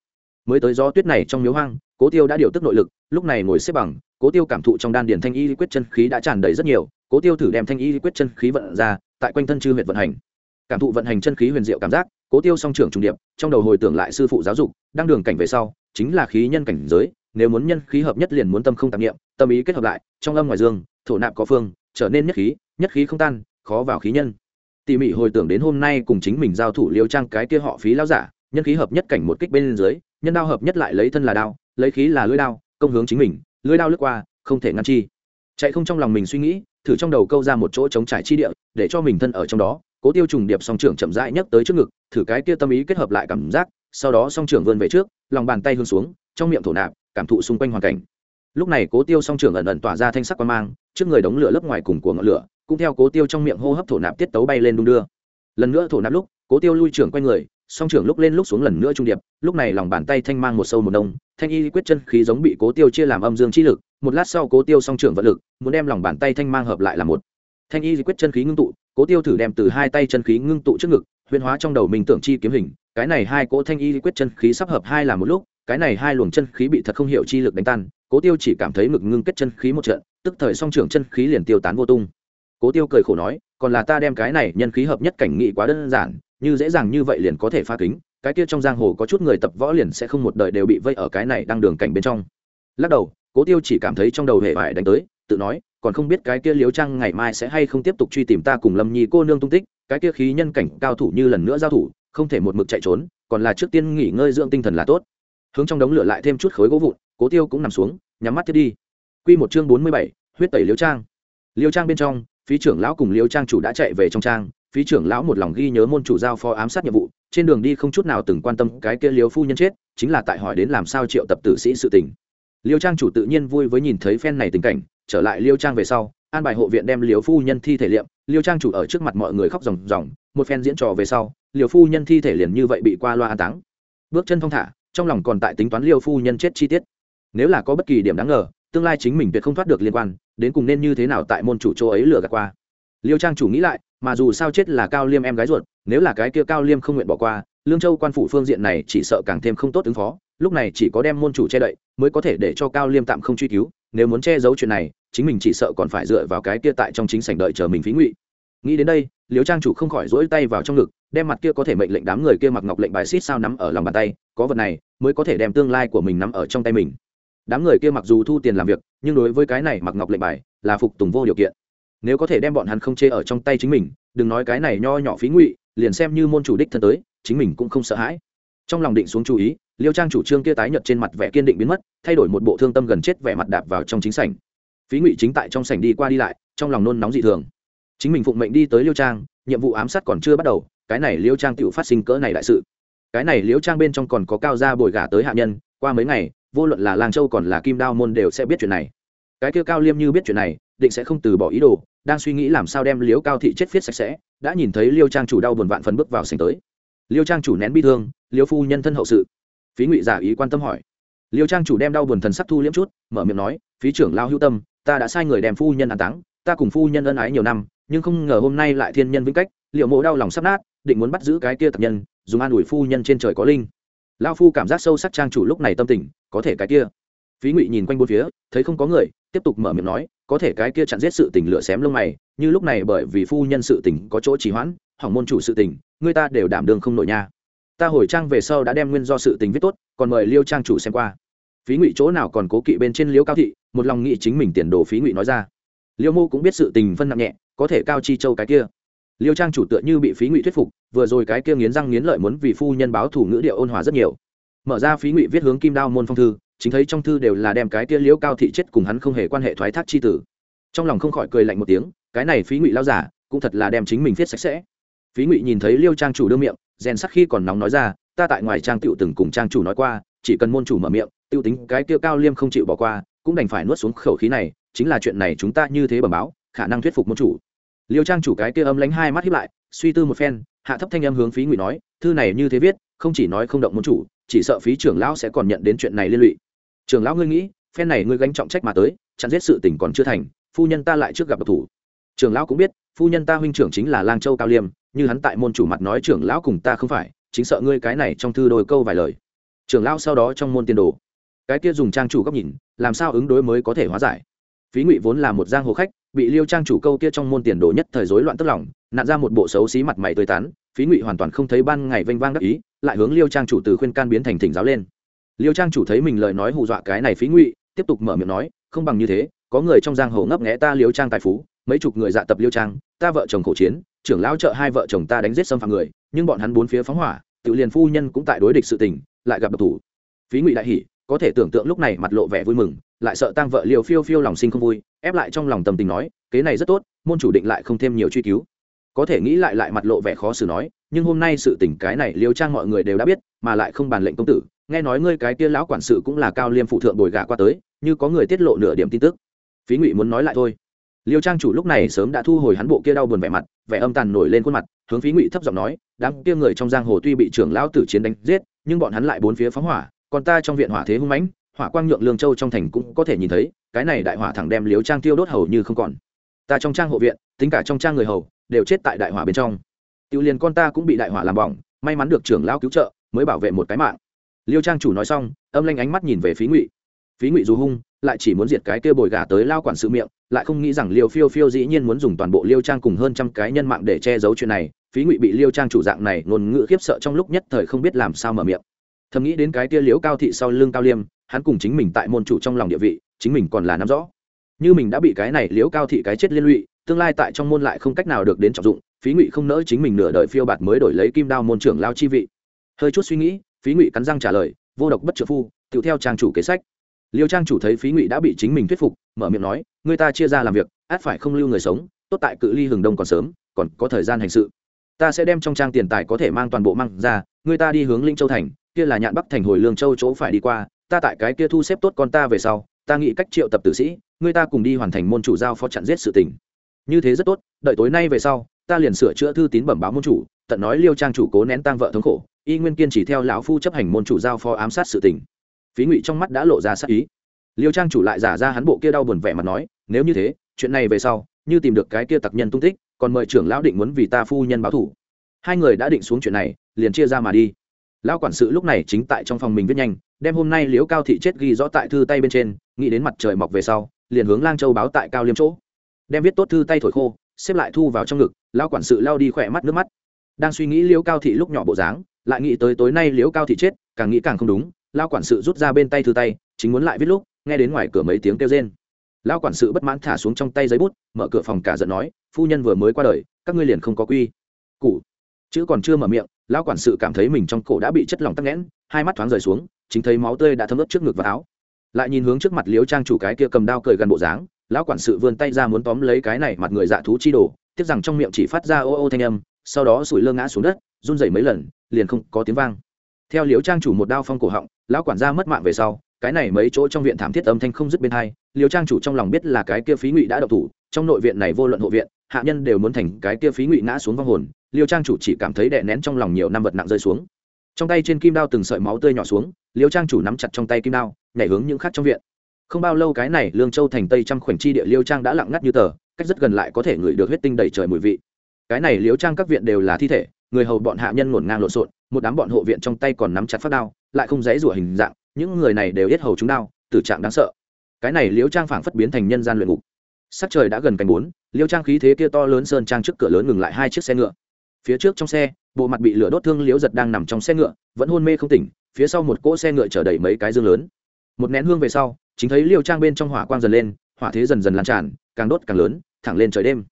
Mới tới gió tuyết này trong miếu hoang, cố tiêu đã điều tức nội lực, lúc này ngồi xếp bằng, cố tiêu cảm thụ trong đan điền thanh y quyết chân khí đã tràn đầy rất nhiều, cố tiêu thử đem thanh y quyết chân khí vận ra, tại quanh thân chư huyện vận hành. Cảm thụ vận hành chân khí huyền diệu cảm giác, cố tiêu song trưởng trùng điệp, trong đầu hồi tưởng lại sư phụ giáo dục đang đường cảnh về sau, chính là khí nhân cảnh giới nếu muốn nhân khí hợp nhất liền muốn tâm không tạp nghiệm tâm ý kết hợp lại, trong âm ngoài dương, thổ nạp có phương, trở nên nhất khí nhất khí không tan, khó vào khí nhân. Tỉ mỉ hồi tưởng đến hôm nay cùng chính mình giao thủ liêu trang cái kia họ phí lao giả, nhân khí hợp nhất cảnh một kích bên dưới, nhân đao hợp nhất lại lấy thân là đao, lấy khí là lưỡi đao, công hướng chính mình, lưỡi đao lướt qua, không thể ngăn chi. Chạy không trong lòng mình suy nghĩ, thử trong đầu câu ra một chỗ chống trải chi địa, để cho mình thân ở trong đó, cố tiêu trùng điệp song trưởng chậm rãi nhấc tới trước ngực, thử cái kia tâm ý kết hợp lại cảm giác, sau đó song trưởng vươn về trước, lòng bàn tay hướng xuống, trong miệng thổ nạp cảm thụ xung quanh hoàn cảnh. Lúc này cố tiêu song trưởng ẩn ẩn tỏa ra thanh sắc quan mang, trước người đống lửa lớp ngoài cùng của ngọn lửa, cũng theo cố tiêu trong miệng hô hấp thổ nạp tiết tấu bay lên đung đưa. Lần nữa thổ nạp lúc, cố tiêu lui trưởng quanh người, song trưởng lúc lên lúc xuống lần nữa trung điệp, lúc này lòng bàn tay thanh mang một sâu một đông thanh y quyết chân khí giống bị cố tiêu chia làm âm dương chi lực, một lát sau cố tiêu song trưởng vận lực, muốn đem lòng bàn tay thanh mang hợp lại là một. Thanh y quyết chân khí ngưng tụ, cố tiêu thử đem từ hai tay chân khí ngưng tụ trước ngực, huyền hóa trong đầu mình tưởng chi kiếm hình, cái này hai cỗ thanh y quyết chân khí sắp hợp hai là một lúc cái này hai luồng chân khí bị thật không hiểu chi lực đánh tan, cố tiêu chỉ cảm thấy ngực ngưng kết chân khí một trận, tức thời song trưởng chân khí liền tiêu tán vô tung. Cố tiêu cười khổ nói, còn là ta đem cái này nhân khí hợp nhất cảnh nghị quá đơn giản, như dễ dàng như vậy liền có thể pha kính, cái kia trong giang hồ có chút người tập võ liền sẽ không một đời đều bị vây ở cái này đang đường cảnh bên trong. Lắc đầu, cố tiêu chỉ cảm thấy trong đầu hệ vải đánh tới, tự nói, còn không biết cái kia liếu trang ngày mai sẽ hay không tiếp tục truy tìm ta cùng lâm nhi cô nương tung tích, cái kia khí nhân cảnh cao thủ như lần nữa giao thủ, không thể một mực chạy trốn, còn là trước tiên nghỉ ngơi dưỡng tinh thần là tốt hướng trong đống lửa lại thêm chút khối gỗ vụn, cố tiêu cũng nằm xuống, nhắm mắt thiết đi. Q một chương bốn mươi bảy, huyết tẩy liêu trang. Liêu trang bên trong, phí trưởng lão cùng liêu trang chủ đã chạy về trong trang, phí trưởng lão một lòng ghi nhớ môn chủ giao phó ám sát nhiệm vụ, trên đường đi không chút nào từng quan tâm cái kia liêu phu nhân chết, chính là tại hỏi đến làm sao triệu tập tử sĩ sự tình. Liêu trang chủ tự nhiên vui với nhìn thấy phen này tình cảnh, trở lại liêu trang về sau, an bài hộ viện đem liêu phu nhân thi thể liệm, liêu trang chủ ở trước mặt mọi người khóc ròng ròng, một phen diễn trò về sau, liêu phu nhân thi thể liền như vậy bị qua loa an táng. Bước chân thong thả trong lòng còn tại tính toán liêu phu nhân chết chi tiết. Nếu là có bất kỳ điểm đáng ngờ, tương lai chính mình tuyệt không thoát được liên quan, đến cùng nên như thế nào tại môn chủ chỗ ấy lừa gạt qua. Liêu trang chủ nghĩ lại, mà dù sao chết là cao liêm em gái ruột, nếu là cái kia cao liêm không nguyện bỏ qua, lương châu quan phủ phương diện này chỉ sợ càng thêm không tốt ứng phó, lúc này chỉ có đem môn chủ che đậy, mới có thể để cho cao liêm tạm không truy cứu, nếu muốn che giấu chuyện này, chính mình chỉ sợ còn phải dựa vào cái kia tại trong chính sảnh đợi chờ mình phí ngụy nghĩ đến đây liêu trang chủ không khỏi rỗi tay vào trong ngực, đem mặt kia có thể mệnh lệnh đám người kia mặc ngọc lệnh bài xít sao nắm ở lòng bàn tay, có vật này mới có thể đem tương lai của mình nắm ở trong tay mình. Đám người kia mặc dù thu tiền làm việc, nhưng đối với cái này mặc ngọc lệnh bài là phục tùng vô điều kiện. Nếu có thể đem bọn hắn không chê ở trong tay chính mình, đừng nói cái này nho nhỏ phí ngụy, liền xem như môn chủ đích thân tới, chính mình cũng không sợ hãi. Trong lòng định xuống chú ý, liêu trang chủ trương kia tái nhợt trên mặt vẻ kiên định biến mất, thay đổi một bộ thương tâm gần chết vẻ mặt đạp vào trong chính sảnh. Phí ngụy chính tại trong sảnh đi qua đi lại, trong lòng nôn nóng dị thường chính mình phụng mệnh đi tới liêu trang, nhiệm vụ ám sát còn chưa bắt đầu, cái này liêu trang tự phát sinh cỡ này đại sự. Cái này liêu trang bên trong còn có cao gia bồi gả tới hạ nhân, qua mấy ngày, vô luận là làng châu còn là kim đao môn đều sẽ biết chuyện này. Cái kia cao liêm như biết chuyện này, định sẽ không từ bỏ ý đồ, đang suy nghĩ làm sao đem liêu cao thị chết viết sạch sẽ, đã nhìn thấy liêu trang chủ đau buồn vạn phần bước vào sành tới. Liêu trang chủ nén bi thương, liêu phu nhân thân hậu sự. Phí ngụy giả ý quan tâm hỏi. Liêu trang chủ đem đau buồn thần sắc thu liễm chút, mở miệng nói, phí trưởng lao hữu tâm, ta đã sai người đem phu nhân an táng, ta cùng phu nhân ân ái nhiều năm nhưng không ngờ hôm nay lại thiên nhân vĩnh cách liệu mộ đau lòng sắp nát, định muốn bắt giữ cái kia tập nhân, dùng an ủi phu nhân trên trời có linh. Lao phu cảm giác sâu sắc trang chủ lúc này tâm tình, có thể cái kia. Phí ngụy nhìn quanh bốn phía, thấy không có người, tiếp tục mở miệng nói, có thể cái kia chặn giết sự tình lửa xém lông mày, như lúc này bởi vì phu nhân sự tình có chỗ trì hoãn, hỏng môn chủ sự tình, người ta đều đảm đường không nổi nha. Ta hồi trang về sau đã đem nguyên do sự tình viết tốt, còn mời liêu trang chủ xem qua. Phí ngụy chỗ nào còn cố kỵ bên trên liêu cao thị, một lòng nghị chính mình tiền đồ phí ngụy nói ra liêu mô cũng biết sự tình phân nặng nhẹ, có thể cao chi châu cái kia. Liêu trang chủ tựa như bị phí ngụy thuyết phục, vừa rồi cái kia nghiến răng nghiến lợi muốn vì phu nhân báo thủ ngữ điệu ôn hòa rất nhiều. Mở ra phí ngụy viết hướng kim đao môn phong thư, chính thấy trong thư đều là đem cái kia liễu cao thị chết cùng hắn không hề quan hệ thoái thác chi tử. Trong lòng không khỏi cười lạnh một tiếng, cái này phí ngụy lao giả, cũng thật là đem chính mình viết sạch sẽ. Phí ngụy nhìn thấy liêu trang chủ đưa miệng, rèn sắc khi còn nóng nói ra, ta tại ngoài trang tựu từng cùng trang chủ nói qua, chỉ cần môn chủ mở miệng tiêu tính cái kia cao liêm không chịu bỏ qua, cũng đành phải nuốt xuống khẩu khí này chính là chuyện này chúng ta như thế bẩm báo, khả năng thuyết phục môn chủ. Liêu trang chủ cái kia âm lánh hai mắt hiếp lại, suy tư một phen, hạ thấp thanh âm hướng phí ngụy nói, thư này như thế viết, không chỉ nói không động môn chủ, chỉ sợ phí trưởng lão sẽ còn nhận đến chuyện này liên lụy. Trưởng lão ngươi nghĩ, phen này ngươi gánh trọng trách mà tới, chặn giết sự tình còn chưa thành, phu nhân ta lại trước gặp độc thủ. Trưởng lão cũng biết, phu nhân ta huynh trưởng chính là lang châu cao liêm, như hắn tại môn chủ mặt nói trưởng lão cùng ta không phải, chính sợ ngươi cái này trong thư đôi câu vài lời. Trưởng lão sau đó trong môn tiên đồ. Cái kia dùng trang chủ góc nhìn, làm sao ứng đối mới có thể hóa giải? Phí ngụy vốn là một giang hồ khách, bị liêu trang chủ câu kia trong môn tiền đồ nhất thời rối loạn tức lòng nạn ra một bộ xấu xí mặt mày tươi tán phí ngụy hoàn toàn không thấy ban ngày vênh vang đắc ý, lại hướng liêu trang chủ từ khuyên can biến thành thỉnh giáo lên. Liêu trang chủ thấy mình lời nói hù dọa cái này phí ngụy, tiếp tục mở miệng nói, không bằng như thế, có người trong giang hồ ngấp nghẽ ta liêu trang tài phú, mấy chục người dạ tập liêu trang, ta vợ chồng khổ chiến, trưởng lão trợ hai vợ chồng ta đánh giết xâm phạm người, nhưng bọn hắn bốn phía phóng hỏa, tự liền phu nhân cũng tại đối địch sự tình, lại gặp độc thủ. Phí ngụy đại hỉ, có thể tưởng tượng lúc này mặt lộ vẻ vui mừng lại sợ tăng vợ liều phiêu phiêu lòng sinh không vui, ép lại trong lòng tâm tình nói, kế này rất tốt, môn chủ định lại không thêm nhiều truy cứu. Có thể nghĩ lại lại mặt lộ vẻ khó xử nói, nhưng hôm nay sự tình cái này liêu trang mọi người đều đã biết, mà lại không bàn lệnh công tử, nghe nói ngươi cái kia lão quản sự cũng là cao liêm phụ thượng bồi gà qua tới, như có người tiết lộ nửa điểm tin tức. Phí ngụy muốn nói lại thôi. Liêu trang chủ lúc này sớm đã thu hồi hắn bộ kia đau buồn vẻ mặt, vẻ âm tàn nổi lên khuôn mặt, hướng phí ngụy thấp giọng nói, đám kia người trong giang hồ tuy bị trưởng lão tử chiến đánh giết, nhưng bọn hắn lại bốn phía phóng hỏa, còn ta trong viện hỏa thế hung mãnh hỏa quang nhượng lương châu trong thành cũng có thể nhìn thấy, cái này đại hỏa thẳng đem liếu trang tiêu đốt hầu như không còn. Ta trong trang hộ viện, tính cả trong trang người hầu, đều chết tại đại hỏa bên trong. Tiêu liền con ta cũng bị đại hỏa làm bỏng, may mắn được trưởng lão cứu trợ, mới bảo vệ một cái mạng. Liêu trang chủ nói xong, âm lanh ánh mắt nhìn về phí ngụy. Phí ngụy dù hung, lại chỉ muốn diệt cái kia bồi gà tới lao quản sự miệng, lại không nghĩ rằng liêu phiêu phiêu dĩ nhiên muốn dùng toàn bộ liêu trang cùng hơn trăm cái nhân mạng để che giấu chuyện này. Phí ngụy bị liêu trang chủ dạng này, ngôn ngữ khiếp sợ trong lúc nhất thời không biết làm sao mở miệng. Thầm nghĩ đến cái kia liễu cao thị sau lưng cao liêm hắn cùng chính mình tại môn chủ trong lòng địa vị, chính mình còn là nắm rõ. Như mình đã bị cái này liễu cao thị cái chết liên lụy, tương lai tại trong môn lại không cách nào được đến trọng dụng, phí ngụy không nỡ chính mình nửa đời phiêu bạt mới đổi lấy kim đao môn trưởng lao chi vị. Hơi chút suy nghĩ, phí ngụy cắn răng trả lời, vô độc bất trợ phu tiểu theo trang chủ kế sách. Liêu trang chủ thấy phí ngụy đã bị chính mình thuyết phục, mở miệng nói người ta chia ra làm việc, át phải không lưu người sống, tốt tại cự ly hừng đông còn sớm, còn có thời gian hành sự. Ta sẽ đem trong trang tiền tài có thể mang toàn bộ mang ra người ta đi hướng linh châu thành, kia là nhạn bắc thành hồi lương châu chỗ phải đi qua ta tại cái kia thu xếp tốt con ta về sau, ta nghĩ cách triệu tập tử sĩ người ta cùng đi hoàn thành môn chủ giao phó chặn giết sự tình. Như thế rất tốt, đợi tối nay về sau, ta liền sửa chữa thư tín bẩm báo môn chủ, tận nói liêu trang chủ cố nén tang vợ thống khổ, y nguyên kiên chỉ theo lão phu chấp hành môn chủ giao phó ám sát sự tình. Phí ngụy trong mắt đã lộ ra sắc ý. Liêu trang chủ lại giả ra hắn bộ kia đau buồn vẻ mặt nói, nếu như thế, chuyện này về sau, như tìm được cái kia tặc nhân tung tích, còn mời trưởng lão định muốn vì ta phu nhân báo thủ. Hai người đã định xuống chuyện này, liền chia ra mà đi lão quản sự lúc này chính tại trong phòng mình viết nhanh, đem hôm nay liễu cao thị chết ghi rõ tại thư tay bên trên, nghĩ đến mặt trời mọc về sau, liền hướng lang châu báo tại cao liêm chỗ. Đem viết tốt thư tay thổi khô, xếp lại thu vào trong ngực, lão quản sự lao đi khỏe mắt nước mắt. Đang suy nghĩ liễu cao thị lúc nhỏ bộ dáng, lại nghĩ tới tối nay liễu cao thị chết, càng nghĩ càng không đúng, lão quản sự rút ra bên tay thư tay, chính muốn lại viết lúc, nghe đến ngoài cửa mấy tiếng kêu rên. Lão quản sự bất mãn thả xuống trong tay giấy bút, mở cửa phòng cả giận nói, phu nhân vừa mới qua đời, các ngươi liền không có quy cụ chữ còn chưa mở miệng lão quản sự cảm thấy mình trong cổ đã bị chất lỏng tắc nghẽn, hai mắt thoáng rời xuống, chính thấy máu tươi đã thấm ướt trước ngực và áo. Lại nhìn hướng trước mặt liếu trang chủ cái kia cầm đao cười gần bộ dáng, lão quản sự vươn tay ra muốn tóm lấy cái này mặt người dạ thú chi đồ, tiếc rằng trong miệng chỉ phát ra ô ô thanh âm, sau đó sủi lơ ngã xuống đất, run rẩy mấy lần, liền không có tiếng vang. Theo liếu trang chủ một đao phong cổ họng, lão quản gia mất mạng về sau cái này mấy chỗ trong viện thảm thiết âm thanh không dứt bên hai liều trang chủ trong lòng biết là cái kia phí ngụy đã độc thủ, trong nội viện này vô luận hộ viện, hạ nhân đều muốn thành cái kia phí ngụy ngã xuống vong hồn, liêu trang chủ chỉ cảm thấy đè nén trong lòng nhiều năm vật nặng rơi xuống. Trong tay trên kim đao từng sợi máu tươi nhỏ xuống, liêu trang chủ nắm chặt trong tay kim đao, nhảy hướng những khác trong viện. Không bao lâu cái này lương châu thành tây trăm khoảnh chi địa liêu trang đã lặng ngắt như tờ, cách rất gần lại có thể ngửi được huyết tinh đầy trời mùi vị. Cái này liêu trang các viện đều là thi thể, người hầu bọn hạ nhân ngổn ngang lộn xộn, một đám bọn hộ viện trong tay còn nắm chặt phát đao, lại không dễ rủa hình dạng những người này đều yết hầu chúng đau, tử trạng đáng sợ. Cái này Liễu trang phảng phất biến thành nhân gian luyện ngục. Sắc trời đã gần cánh bốn Liễu trang khí thế kia to lớn sơn trang trước cửa lớn ngừng lại hai chiếc xe ngựa. Phía trước trong xe bộ mặt bị lửa đốt thương liễu giật đang nằm trong xe ngựa vẫn hôn mê không tỉnh phía sau một cỗ xe ngựa chở đầy mấy cái dương lớn. Một nén hương về sau chính thấy liêu trang bên trong hỏa quang dần lên hỏa thế dần dần lan tràn càng đốt càng lớn thẳng lên trời đêm.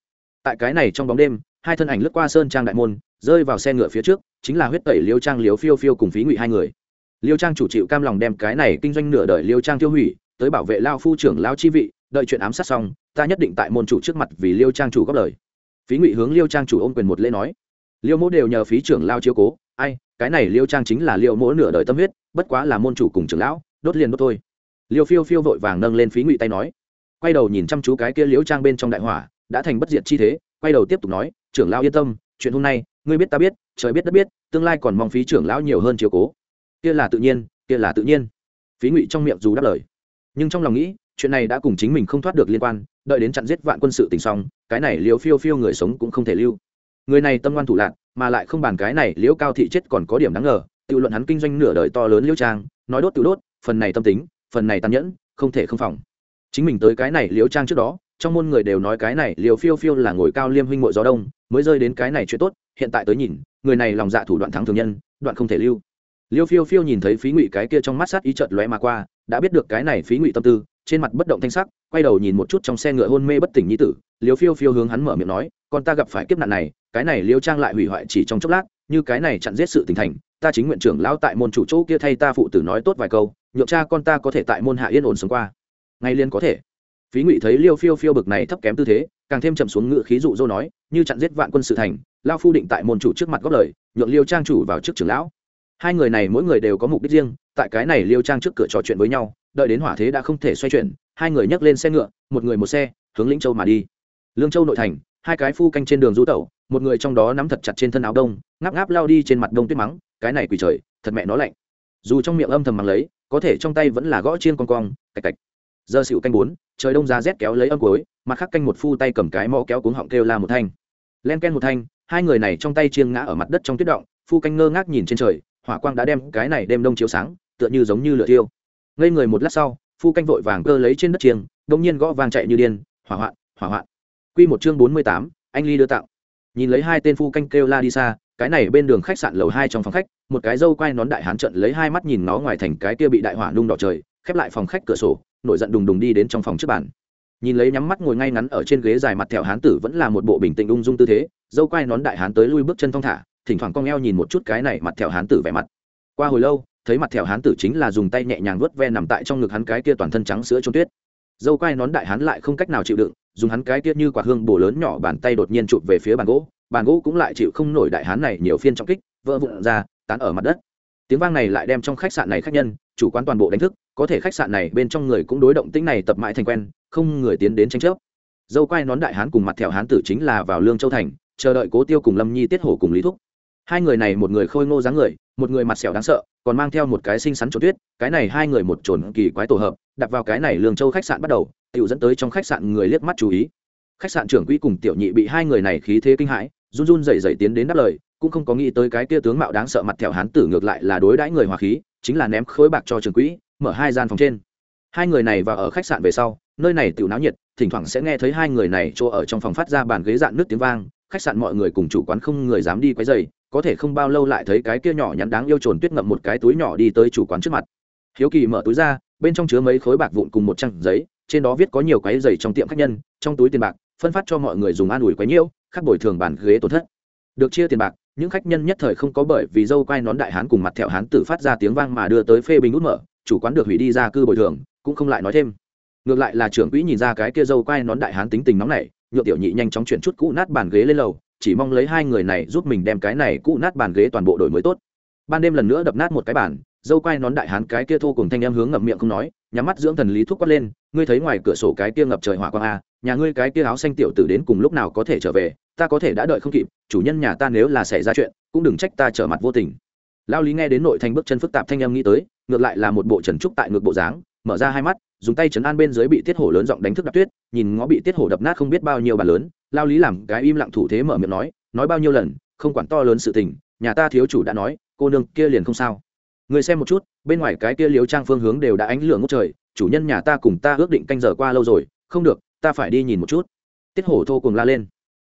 Tại cái này trong bóng đêm hai thân ảnh lướt qua sơn trang đại môn rơi vào xe ngựa phía trước chính là huyết tẩy liêu trang liếu phiêu phiêu cùng phí ngụy hai người liêu trang chủ chịu cam lòng đem cái này kinh doanh nửa đời liêu trang tiêu hủy, tới bảo vệ lao phu trưởng lao chi vị, đợi chuyện ám sát xong, ta nhất định tại môn chủ trước mặt vì liêu trang chủ góp lời. Phí ngụy hướng liêu trang chủ ôm quyền một lễ nói, liêu mỗ đều nhờ phí trưởng lao chiếu cố, ai, cái này liêu trang chính là liêu mỗ nửa đời tâm huyết, bất quá là môn chủ cùng trưởng lão, đốt liền đốt thôi. Liêu phiêu phiêu vội vàng nâng lên phí ngụy tay nói, quay đầu nhìn chăm chú cái kia liêu trang bên trong đại hỏa, đã thành bất diệt chi thế, quay đầu tiếp tục nói, trưởng lão yên tâm, chuyện hôm nay, ngươi biết ta biết, trời biết đất biết, tương lai còn mong phí trưởng lão nhiều hơn chiếu cố kia là tự nhiên, kia là tự nhiên. Phí ngụy trong miệng dù đáp lời. Nhưng trong lòng nghĩ, chuyện này đã cùng chính mình không thoát được liên quan, đợi đến chặn giết vạn quân sự tình xong, cái này liều phiêu phiêu người sống cũng không thể lưu. Người này tâm ngoan thủ lạc, mà lại không bàn cái này liễu cao thị chết còn có điểm đáng ngờ, tự luận hắn kinh doanh nửa đời to lớn liễu trang, nói đốt tự đốt, phần này tâm tính, phần này tàn nhẫn, không thể không phòng. Chính mình tới cái này liễu trang trước đó, trong môn người đều nói cái này liều phiêu phiêu là ngồi cao liêm huynh mội gió đông, mới rơi đến cái này chuyện tốt, hiện tại tới nhìn, người này lòng dạ thủ đoạn thắng thường nhân, đoạn không thể lưu liêu phiêu phiêu nhìn thấy phí ngụy cái kia trong mắt sát ý trợt lóe mà qua, đã biết được cái này phí ngụy tâm tư, trên mặt bất động thanh sắc, quay đầu nhìn một chút trong xe ngựa hôn mê bất tỉnh nhi tử, liêu phiêu phiêu hướng hắn mở miệng nói, con ta gặp phải kiếp nạn này, cái này liêu trang lại hủy hoại chỉ trong chốc lát, như cái này chặn giết sự tình thành, ta chính nguyện trưởng lão tại môn chủ chỗ kia thay ta phụ tử nói tốt vài câu, nhượng cha con ta có thể tại môn hạ yên ổn sống qua. Ngay liên có thể. Phí ngụy thấy liêu phiêu phiêu bực này thấp kém tư thế, càng thêm chậm xuống ngựa khí dụ dỗ nói, như chặn giết vạn quân sự thành lao phu định tại môn chủ trước mặt góp lời, nhượng liêu trang chủ vào trước trưởng lão hai người này mỗi người đều có mục đích riêng, tại cái này liêu trang trước cửa trò chuyện với nhau, đợi đến hỏa thế đã không thể xoay chuyển, hai người nhấc lên xe ngựa, một người một xe, hướng lĩnh châu mà đi. Lương châu nội thành, hai cái phu canh trên đường du tẩu, một người trong đó nắm thật chặt trên thân áo đông, ngáp ngáp lao đi trên mặt đông tuyết mắng, cái này quỳ trời, thật mẹ nó lạnh. Dù trong miệng âm thầm mắng lấy, có thể trong tay vẫn là gõ chiên con cong, cạch cạch. Giờ xịu canh bốn, trời đông ra rét kéo lấy âm cối mặt khác canh một phu tay cầm cái mò kéo cuống họng kêu la một thanh. Len ken một thanh, hai người này trong tay chiêng ngã ở mặt đất trong tuyết động, phu canh ngơ ngác nhìn trên trời hỏa quang đã đem cái này đêm đông chiếu sáng, tựa như giống như lửa tiêu ngây người một lát sau, phu canh vội vàng cơ lấy trên đất chiêng, đông nhiên gõ vàng chạy như điên, hỏa hoạn hỏa hoạn. Quy một chương bốn mươi tám, anh ly đưa tặng. Nhìn lấy hai tên phu canh kêu la đi xa, cái này bên đường khách sạn lầu hai trong phòng khách, một cái dâu quay nón đại hán trận lấy hai mắt nhìn nó ngoài thành cái kia bị đại hỏa nung đỏ trời, khép lại phòng khách cửa sổ, nổi giận đùng đùng đi đến trong phòng trước bàn. Nhìn lấy nhắm mắt ngồi ngay ngắn ở trên ghế dài mặt thẹo hán tử vẫn là một bộ bình tĩnh ung dung tư thế, dâu quai nón đại hán tới lui bước chân thong thả thỉnh thoảng cong eo nhìn một chút cái này mặt thẹo hán tử vẻ mặt. Qua hồi lâu, thấy mặt thẹo hán tử chính là dùng tay nhẹ nhàng vớt ve nằm tại trong ngực hắn cái kia toàn thân trắng sữa trôn tuyết. Dâu quai nón đại hán lại không cách nào chịu đựng, dùng hắn cái kia như quạt hương bổ lớn nhỏ bàn tay đột nhiên chụp về phía bàn gỗ. Bàn gỗ cũng lại chịu không nổi đại hán này nhiều phiên trọng kích, vỡ vụn ra, tán ở mặt đất. Tiếng vang này lại đem trong khách sạn này khách nhân, chủ quán toàn bộ đánh thức, có thể khách sạn này bên trong người cũng đối động tĩnh này tập mãi thành quen, không người tiến đến tranh chấp. Dâu quai nón đại hán cùng mặt thẹo hán tử chính là vào lương châu thành, chờ đợi cố tiêu cùng lâm nhi tiết hổ cùng lý thúc hai người này một người khôi ngô dáng người, một người mặt sẹo đáng sợ, còn mang theo một cái xinh xắn trốn tuyết, cái này hai người một trồn kỳ quái tổ hợp, đặt vào cái này lương châu khách sạn bắt đầu tự dẫn tới trong khách sạn người liếc mắt chú ý. Khách sạn trưởng quỹ cùng tiểu nhị bị hai người này khí thế kinh hãi, run run dậy dậy tiến đến đáp lời, cũng không có nghĩ tới cái kia tướng mạo đáng sợ mặt thẹo hán tử ngược lại là đối đãi người hòa khí, chính là ném khối bạc cho trưởng quỹ, mở hai gian phòng trên. Hai người này vào ở khách sạn về sau, nơi này tiểu náo nhiệt, thỉnh thoảng sẽ nghe thấy hai người này chỗ ở trong phòng phát ra bàn ghế dạn nước tiếng vang khách sạn mọi người cùng chủ quán không người dám đi quấy dày có thể không bao lâu lại thấy cái kia nhỏ nhắn đáng yêu trồn tuyết ngậm một cái túi nhỏ đi tới chủ quán trước mặt. Hiếu kỳ mở túi ra, bên trong chứa mấy khối bạc vụn cùng một trang giấy, trên đó viết có nhiều cái giày trong tiệm khách nhân, trong túi tiền bạc, phân phát cho mọi người dùng an ủi quấy nhiễu, khắc bồi thường bàn ghế tổn thất. Được chia tiền bạc, những khách nhân nhất thời không có bởi vì dâu quai nón đại hán cùng mặt thẹo hán tử phát ra tiếng vang mà đưa tới phê bình út mở, chủ quán được hủy đi ra cư bồi thường, cũng không lại nói thêm. Ngược lại là trưởng quỹ nhìn ra cái kia dâu quai nón đại hán tính tình nóng này nhựa tiểu nhị nhanh chóng chuyển chút cũ nát bàn ghế lên lầu, chỉ mong lấy hai người này giúp mình đem cái này cũ nát bàn ghế toàn bộ đổi mới tốt. Ban đêm lần nữa đập nát một cái bàn, dâu quai nón đại hán cái kia thô cùng thanh em hướng ngậm miệng không nói, nhắm mắt dưỡng thần lý thuốc quát lên, ngươi thấy ngoài cửa sổ cái kia ngập trời hỏa quang a nhà ngươi cái kia áo xanh tiểu tử đến cùng lúc nào có thể trở về, ta có thể đã đợi không kịp, chủ nhân nhà ta nếu là xảy ra chuyện, cũng đừng trách ta trở mặt vô tình. Lao lý nghe đến nội thành bước chân phức tạp thanh em nghĩ tới, ngược lại là một bộ trần trúc tại ngược bộ dáng, mở ra hai mắt dùng tay chấn an bên dưới bị tiết hổ lớn giọng đánh thức đạp tuyết, nhìn ngó bị tiết hổ đập nát không biết bao nhiêu bàn lớn, lao lý làm cái im lặng thủ thế mở miệng nói nói bao nhiêu lần, không quản to lớn sự tình, nhà ta thiếu chủ đã nói, cô nương kia liền không sao. Người xem một chút, bên ngoài cái kia liếu trang phương hướng đều đã ánh lửa ngốc trời, chủ nhân nhà ta cùng ta ước định canh giờ qua lâu rồi, không được, ta phải đi nhìn một chút. Tiết hổ thô cùng la lên.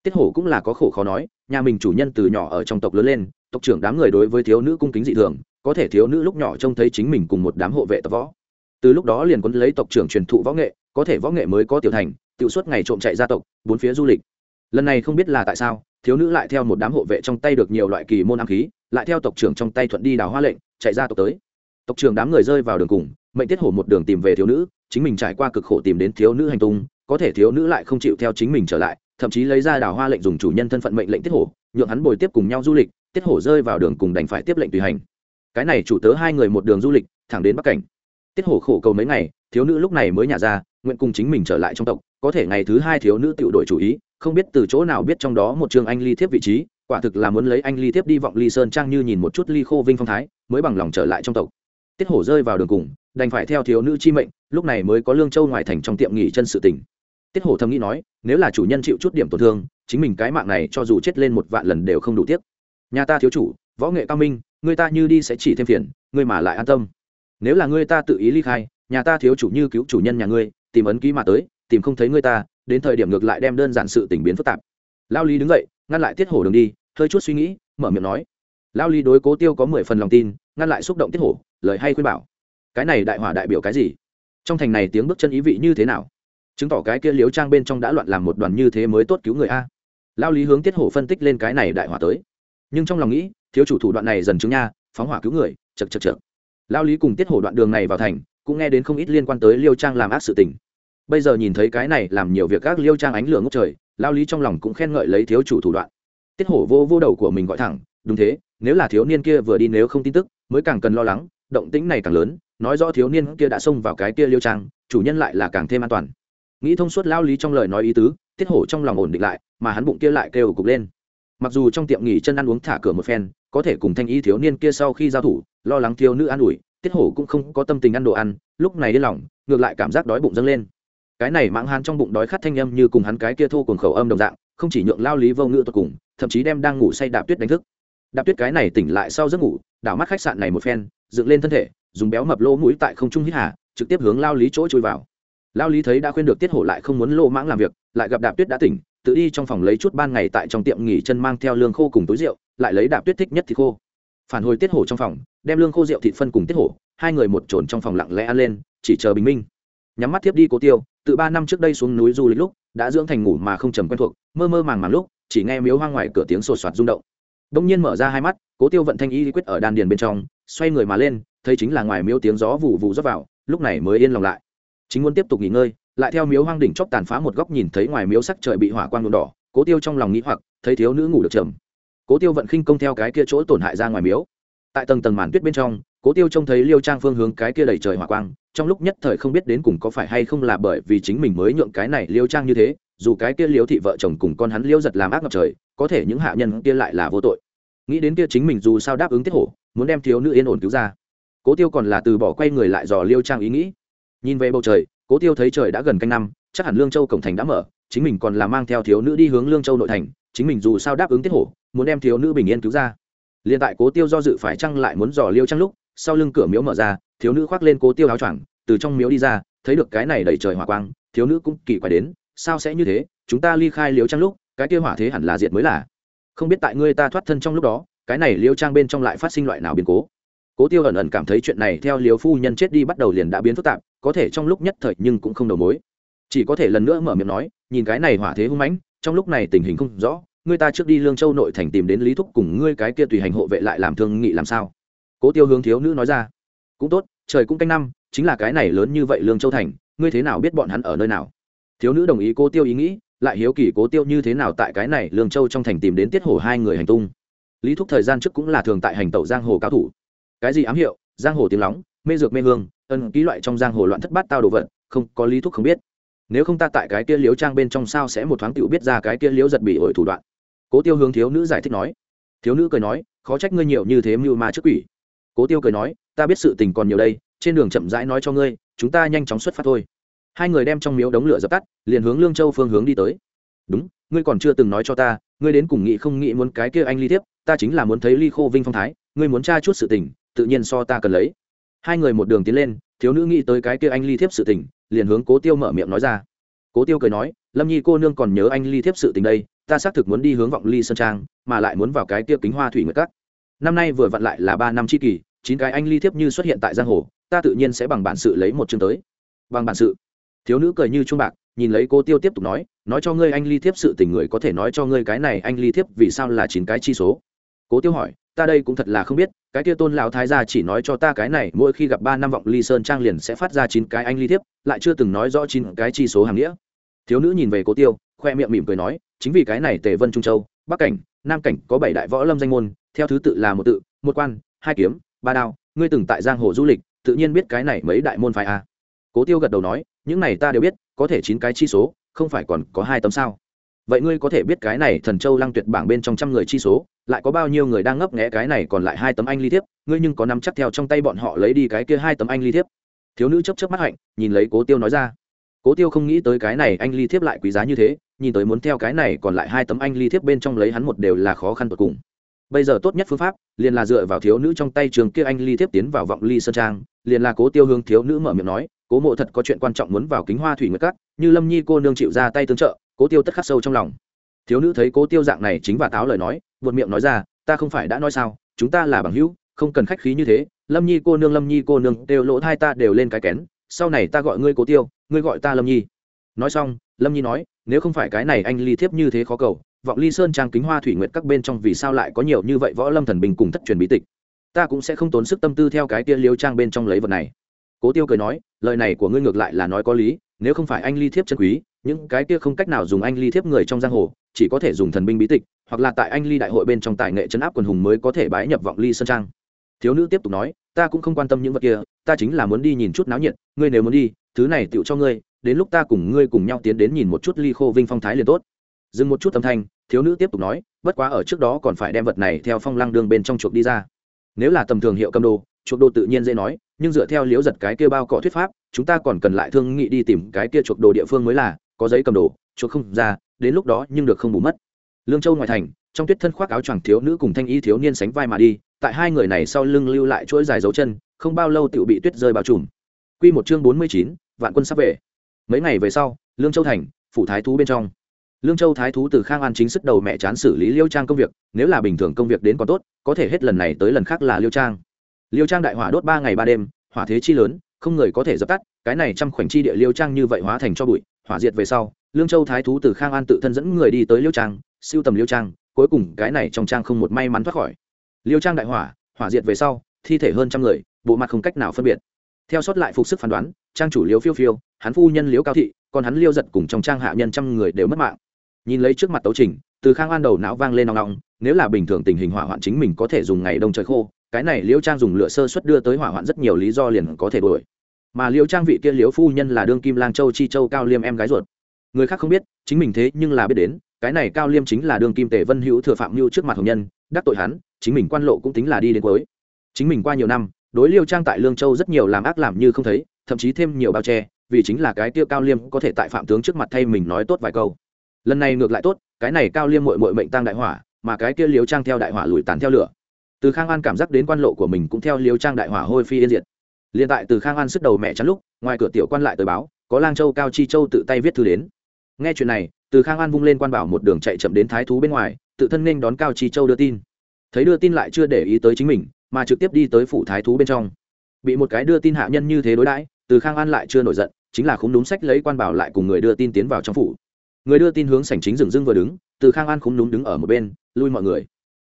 Tiết hổ cũng là có khổ khó nói, nhà mình chủ nhân từ nhỏ ở trong tộc lớn lên, tộc trưởng đám người đối với thiếu nữ cung kính dị thường, có thể thiếu nữ lúc nhỏ trông thấy chính mình cùng một đám hộ vệ tập võ từ lúc đó liền quấn lấy tộc trưởng truyền thụ võ nghệ, có thể võ nghệ mới có tiểu thành tự suốt ngày trộm chạy gia tộc, bốn phía du lịch. Lần này không biết là tại sao, thiếu nữ lại theo một đám hộ vệ trong tay được nhiều loại kỳ môn ám khí, lại theo tộc trưởng trong tay thuận đi đào hoa lệnh, chạy ra tộc tới. Tộc trưởng đám người rơi vào đường cùng, mệnh tiết hổ một đường tìm về thiếu nữ, chính mình trải qua cực khổ tìm đến thiếu nữ hành tung, có thể thiếu nữ lại không chịu theo chính mình trở lại, thậm chí lấy ra đào hoa lệnh dùng chủ nhân thân phận mệnh lệnh tiết hổ, nhượng hắn bồi tiếp cùng nhau du lịch, tiết hổ rơi vào đường cùng đành phải tiếp lệnh tùy hành. Cái này chủ tớ hai người một đường du lịch, thẳng đến bắc cảnh tiết hổ khổ cầu mấy ngày, thiếu nữ lúc này mới nhả ra, nguyện cùng chính mình trở lại trong tộc, có thể ngày thứ hai thiếu nữ tự đổi chủ ý, không biết từ chỗ nào biết trong đó một trường anh ly thiếp vị trí, quả thực là muốn lấy anh ly thiếp đi vọng ly sơn trang như nhìn một chút ly khô vinh phong thái, mới bằng lòng trở lại trong tộc. Tiết hổ rơi vào đường cùng, đành phải theo thiếu nữ chi mệnh, lúc này mới có lương châu ngoài thành trong tiệm nghỉ chân sự tình. Tiết hổ thầm nghĩ nói, nếu là chủ nhân chịu chút điểm tổn thương, chính mình cái mạng này cho dù chết lên một vạn lần đều không đủ tiếc. Nhà ta thiếu chủ, võ nghệ cao minh, người ta như đi sẽ chỉ thêm phiền, người mà lại an tâm nếu là ngươi ta tự ý ly khai, nhà ta thiếu chủ như cứu chủ nhân nhà ngươi, tìm ấn ký mà tới, tìm không thấy ngươi ta, đến thời điểm ngược lại đem đơn giản sự tình biến phức tạp. Lao lý đứng dậy, ngăn lại tiết hổ đường đi, hơi chút suy nghĩ, mở miệng nói. Lao lý đối cố tiêu có mười phần lòng tin, ngăn lại xúc động tiết hổ, lời hay khuyên bảo. Cái này đại hỏa đại biểu cái gì? Trong thành này tiếng bước chân ý vị như thế nào? Chứng tỏ cái kia liếu trang bên trong đã loạn làm một đoàn như thế mới tốt cứu người a. Lao lý hướng tiết hổ phân tích lên cái này đại hỏa tới. Nhưng trong lòng nghĩ, thiếu chủ thủ đoạn này dần chứng nha, phóng hỏa cứu người chật chật chật lao lý cùng tiết hổ đoạn đường này vào thành, cũng nghe đến không ít liên quan tới liêu trang làm ác sự tình. Bây giờ nhìn thấy cái này làm nhiều việc các liêu trang ánh lửa ngốc trời, lao lý trong lòng cũng khen ngợi lấy thiếu chủ thủ đoạn. Tiết hổ vô vô đầu của mình gọi thẳng, đúng thế, nếu là thiếu niên kia vừa đi nếu không tin tức, mới càng cần lo lắng, động tĩnh này càng lớn, nói rõ thiếu niên kia đã xông vào cái kia liêu trang, chủ nhân lại là càng thêm an toàn. Nghĩ thông suốt lao lý trong lời nói ý tứ, tiết hổ trong lòng ổn định lại, mà hắn bụng kia lại kêu cục lên. Mặc dù trong tiệm nghỉ chân ăn uống thả cửa một phen có thể cùng thanh y thiếu niên kia sau khi giao thủ, lo lắng thiếu nữ an ủi, tiết hổ cũng không có tâm tình ăn đồ ăn, lúc này đi lòng, ngược lại cảm giác đói bụng dâng lên. Cái này mãng hắn trong bụng đói khát thanh âm như cùng hắn cái kia thô cùng khẩu âm đồng dạng, không chỉ nhượng lao lý vô ngữ tột cùng, thậm chí đem đang ngủ say đạp tuyết đánh thức. Đạp tuyết cái này tỉnh lại sau giấc ngủ, đảo mắt khách sạn này một phen, dựng lên thân thể, dùng béo mập lỗ mũi tại không trung hít hà, trực tiếp hướng lao lý chỗ chui vào. Lao lý thấy đã khuyên được tiết hổ lại không muốn lô mãng làm việc, lại gặp đạp tuyết đã tỉnh, tự đi trong phòng lấy chút ban ngày tại trong tiệm nghỉ chân mang theo lương khô cùng túi rượu lại lấy đạp tuyết thích nhất thịt khô. Phản hồi tiết hổ trong phòng, đem lương khô rượu thịt phân cùng tiết hổ, hai người một trồn trong phòng lặng lẽ ăn lên, chỉ chờ bình minh. Nhắm mắt tiếp đi cố tiêu, từ ba năm trước đây xuống núi du lịch lúc, đã dưỡng thành ngủ mà không trầm quen thuộc, mơ mơ màng màng lúc, chỉ nghe miếu hoang ngoài cửa tiếng sột soạt rung động. Đông nhiên mở ra hai mắt, cố tiêu vận thanh y quyết ở đan điền bên trong, xoay người mà lên, thấy chính là ngoài miếu tiếng gió vụ vụ rót vào, lúc này mới yên lòng lại. Chính muốn tiếp tục nghỉ ngơi, lại theo miếu hoang đỉnh chóp tàn phá một góc nhìn thấy ngoài miếu sắc trời bị hỏa quang nhuộm đỏ, cố tiêu trong lòng nghĩ hoặc, thấy thiếu nữ ngủ được trầm cố tiêu vận khinh công theo cái kia chỗ tổn hại ra ngoài miếu. Tại tầng tầng màn tuyết bên trong, cố tiêu trông thấy liêu trang phương hướng cái kia đầy trời hỏa quang, trong lúc nhất thời không biết đến cùng có phải hay không là bởi vì chính mình mới nhượng cái này liêu trang như thế, dù cái kia liêu thị vợ chồng cùng con hắn liêu giật làm ác ngập trời, có thể những hạ nhân kia lại là vô tội. Nghĩ đến kia chính mình dù sao đáp ứng tiết hổ, muốn đem thiếu nữ yên ổn cứu ra. Cố tiêu còn là từ bỏ quay người lại dò liêu trang ý nghĩ. Nhìn về bầu trời, cố tiêu thấy trời đã gần canh năm, chắc hẳn lương châu cổng thành đã mở, chính mình còn là mang theo thiếu nữ đi hướng lương châu nội thành chính mình dù sao đáp ứng tiết hổ, muốn đem thiếu nữ bình yên cứu ra. Liền tại cố tiêu do dự phải chăng lại muốn dò liêu trăng lúc, sau lưng cửa miếu mở ra, thiếu nữ khoác lên cố tiêu áo choàng, từ trong miếu đi ra, thấy được cái này đầy trời hỏa quang, thiếu nữ cũng kỳ quái đến, sao sẽ như thế, chúng ta ly khai liêu trăng lúc, cái kia hỏa thế hẳn là diệt mới là. Không biết tại ngươi ta thoát thân trong lúc đó, cái này liêu trang bên trong lại phát sinh loại nào biến cố. Cố tiêu ẩn ẩn cảm thấy chuyện này theo liều phu nhân chết đi bắt đầu liền đã biến phức tạp, có thể trong lúc nhất thời nhưng cũng không đầu mối. Chỉ có thể lần nữa mở miệng nói, nhìn cái này hỏa thế hung mãnh, trong lúc này tình hình không rõ ngươi ta trước đi lương châu nội thành tìm đến lý thúc cùng ngươi cái kia tùy hành hộ vệ lại làm thương nghị làm sao? Cố tiêu hướng thiếu nữ nói ra. Cũng tốt, trời cũng canh năm, chính là cái này lớn như vậy lương châu thành, ngươi thế nào biết bọn hắn ở nơi nào? Thiếu nữ đồng ý cố tiêu ý nghĩ, lại hiếu kỳ cố tiêu như thế nào tại cái này lương châu trong thành tìm đến tiết hổ hai người hành tung. Lý thúc thời gian trước cũng là thường tại hành tẩu giang hồ cao thủ. Cái gì ám hiệu? Giang hồ tiếng lóng, mê dược mê hương, ân ký loại trong giang hồ loạn thất bát tao đồ vật, không, có lý thúc không biết. Nếu không ta tại cái kia liếu trang bên trong sao sẽ một thoáng tựu biết ra cái kia liếu giật bị ổi thủ đoạn? Cố tiêu hướng thiếu nữ giải thích nói. Thiếu nữ cười nói, khó trách ngươi nhiều như thế mưu ma trước quỷ. Cố tiêu cười nói, ta biết sự tình còn nhiều đây, trên đường chậm rãi nói cho ngươi, chúng ta nhanh chóng xuất phát thôi. Hai người đem trong miếu đống lửa dập tắt, liền hướng lương châu phương hướng đi tới. Đúng, ngươi còn chưa từng nói cho ta, ngươi đến cùng nghĩ không nghĩ muốn cái kia anh ly tiếp ta chính là muốn thấy ly khô vinh phong thái, ngươi muốn tra chút sự tình, tự nhiên so ta cần lấy. Hai người một đường tiến lên, thiếu nữ nghĩ tới cái kia anh ly thiếp sự tình, liền hướng cố tiêu mở miệng nói ra. Cố tiêu cười nói, lâm nhi cô nương còn nhớ anh ly thiếp sự tình đây ta xác thực muốn đi hướng vọng ly sơn trang, mà lại muốn vào cái kia kính hoa thủy nguyệt cắt năm nay vừa vặn lại là ba năm tri kỳ, chín cái anh ly thiếp như xuất hiện tại giang hồ, ta tự nhiên sẽ bằng bản sự lấy một chương tới. Bằng bản sự. Thiếu nữ cười như trung bạc, nhìn lấy cô tiêu tiếp tục nói nói cho ngươi anh ly thiếp sự tình người có thể nói cho ngươi cái này anh ly thiếp vì sao là chín cái chi số. Cố tiêu hỏi, ta đây cũng thật là không biết, cái kia tôn lão thái gia chỉ nói cho ta cái này, mỗi khi gặp ba năm vọng ly sơn trang liền sẽ phát ra chín cái anh ly thiếp, lại chưa từng nói rõ chín cái chi số hàng nghĩa. Thiếu nữ nhìn về cố tiêu khoe miệng mỉm cười nói, chính vì cái này tề vân trung châu, bắc cảnh, nam cảnh có bảy đại võ lâm danh môn, theo thứ tự là một tự, một quan, hai kiếm, ba đao, ngươi từng tại giang hồ du lịch, tự nhiên biết cái này mấy đại môn phái a. À. cố tiêu gật đầu nói, những này ta đều biết, có thể chín cái chi số, không phải còn có hai tấm sao? Vậy ngươi có thể biết cái này thần châu lăng tuyệt bảng bên trong trăm người chi số, lại có bao nhiêu người đang ngấp nghẽ cái này còn lại hai tấm anh ly thiếp, ngươi nhưng có nắm chắc theo trong tay bọn họ lấy đi cái kia hai tấm anh ly thiếp? Thiếu nữ chấp chấp mắt hạnh, nhìn lấy cố tiêu nói ra cố tiêu không nghĩ tới cái này anh ly thiếp lại quý giá như thế, nhìn tới muốn theo cái này còn lại hai tấm anh ly thiếp bên trong lấy hắn một đều là khó khăn tột cùng. Bây giờ tốt nhất phương pháp, liền là dựa vào thiếu nữ trong tay trường kia anh ly thiếp tiến vào vọng ly sơn trang, liền là cố tiêu hương thiếu nữ mở miệng nói, cố mộ thật có chuyện quan trọng muốn vào kính hoa thủy nguyệt cắt như lâm nhi cô nương chịu ra tay tương trợ, cố tiêu tất khắc sâu trong lòng. Thiếu nữ thấy cố tiêu dạng này chính và táo lời nói, buột miệng nói ra, ta không phải đã nói sao, chúng ta là bằng hữu, không cần khách khí như thế, lâm nhi cô nương, lâm nhi cô nương, đều lỗ hai ta đều lên cái kén, sau này ta gọi ngươi cố tiêu ngươi gọi ta lâm nhi. Nói xong, lâm nhi nói, nếu không phải cái này anh ly thiếp như thế khó cầu, vọng ly sơn trang kính hoa thủy nguyện các bên trong vì sao lại có nhiều như vậy võ lâm thần bình cùng thất truyền bí tịch? Ta cũng sẽ không tốn sức tâm tư theo cái kia liêu trang bên trong lấy vật này. Cố tiêu cười nói, lời này của ngươi ngược lại là nói có lý, nếu không phải anh ly thiếp chân quý, những cái kia không cách nào dùng anh ly thiếp người trong giang hồ, chỉ có thể dùng thần binh bí tịch, hoặc là tại anh ly đại hội bên trong tài nghệ chấn áp quần hùng mới có thể bái nhập vọng ly sơn trang. Thiếu nữ tiếp tục nói, ta cũng không quan tâm những vật kia, ta chính là muốn đi nhìn chút náo nhiệt, ngươi nếu muốn đi thứ này tựu cho ngươi, đến lúc ta cùng ngươi cùng nhau tiến đến nhìn một chút ly khô vinh phong thái liền tốt. Dừng một chút âm thanh, thiếu nữ tiếp tục nói, bất quá ở trước đó còn phải đem vật này theo phong lăng đường bên trong chuộc đi ra. Nếu là tầm thường hiệu cầm đồ, chuộc đồ tự nhiên dễ nói, nhưng dựa theo liễu giật cái kia bao cọ thuyết pháp, chúng ta còn cần lại thương nghị đi tìm cái kia chuộc đồ địa phương mới là, có giấy cầm đồ, chuộc không ra, đến lúc đó nhưng được không bù mất. Lương châu ngoài thành, trong tuyết thân khoác áo choàng thiếu nữ cùng thanh y thiếu niên sánh vai mà đi, tại hai người này sau lưng lưu lại chuỗi dài dấu chân, không bao lâu tựu bị tuyết rơi bao trùm. Quy một chương bốn mươi chín vạn quân sắp về. Mấy ngày về sau, lương châu thành, phủ thái thú bên trong. Lương châu thái thú từ khang an chính sức đầu mẹ chán xử lý liêu trang công việc, nếu là bình thường công việc đến còn tốt, có thể hết lần này tới lần khác là liêu trang. Liêu trang đại hỏa đốt ba ngày ba đêm, hỏa thế chi lớn, không người có thể dập tắt, cái này trăm khoảnh chi địa liêu trang như vậy hóa thành cho bụi, hỏa diệt về sau, lương châu thái thú từ khang an tự thân dẫn người đi tới liêu trang, siêu tầm liêu trang, cuối cùng cái này trong trang không một may mắn thoát khỏi. Liêu trang đại hỏa hỏa diệt về sau, thi thể hơn trăm người, bộ mặt không cách nào phân biệt theo sót lại phục sức phán đoán, trang chủ liêu phiêu phiêu, hắn phu nhân liêu cao thị, còn hắn liêu giật cùng trong trang hạ nhân trăm người đều mất mạng. Nhìn lấy trước mặt tấu trình, từ khang an đầu não vang lên nòng nòng nếu là bình thường tình hình hỏa hoạn chính mình có thể dùng ngày đông trời khô, cái này liêu trang dùng lửa sơ suất đưa tới hỏa hoạn rất nhiều lý do liền có thể đổi. Mà liêu trang vị kia liêu phu nhân là đương kim lang châu chi châu cao liêm em gái ruột. Người khác không biết, chính mình thế nhưng là biết đến, cái này cao liêm chính là đương kim tề vân hữu thừa phạm mưu trước mặt hồng nhân, đắc tội hắn, chính mình quan lộ cũng tính là đi đến cuối. Chính mình qua nhiều năm đối liêu trang tại lương châu rất nhiều làm ác làm như không thấy, thậm chí thêm nhiều bao che, vì chính là cái tiêu cao liêm có thể tại phạm tướng trước mặt thay mình nói tốt vài câu. Lần này ngược lại tốt, cái này cao liêm mội mội mệnh tăng đại hỏa, mà cái kia liêu trang theo đại hỏa lùi tàn theo lửa. Từ khang an cảm giác đến quan lộ của mình cũng theo liêu trang đại hỏa hôi phi yên diệt. Liền tại từ khang an sức đầu mẹ chắn lúc, ngoài cửa tiểu quan lại tới báo, có lang châu cao chi châu tự tay viết thư đến. Nghe chuyện này, từ khang an vung lên quan bảo một đường chạy chậm đến thái thú bên ngoài, tự thân nên đón cao chi châu đưa tin. Thấy đưa tin lại chưa để ý tới chính mình mà trực tiếp đi tới phủ thái thú bên trong. Bị một cái đưa tin hạ nhân như thế đối đãi, từ khang an lại chưa nổi giận, chính là không đúng sách lấy quan bảo lại cùng người đưa tin tiến vào trong phủ. Người đưa tin hướng sảnh chính dừng dưng vừa đứng, từ khang an không đúng đứng ở một bên, lui mọi người.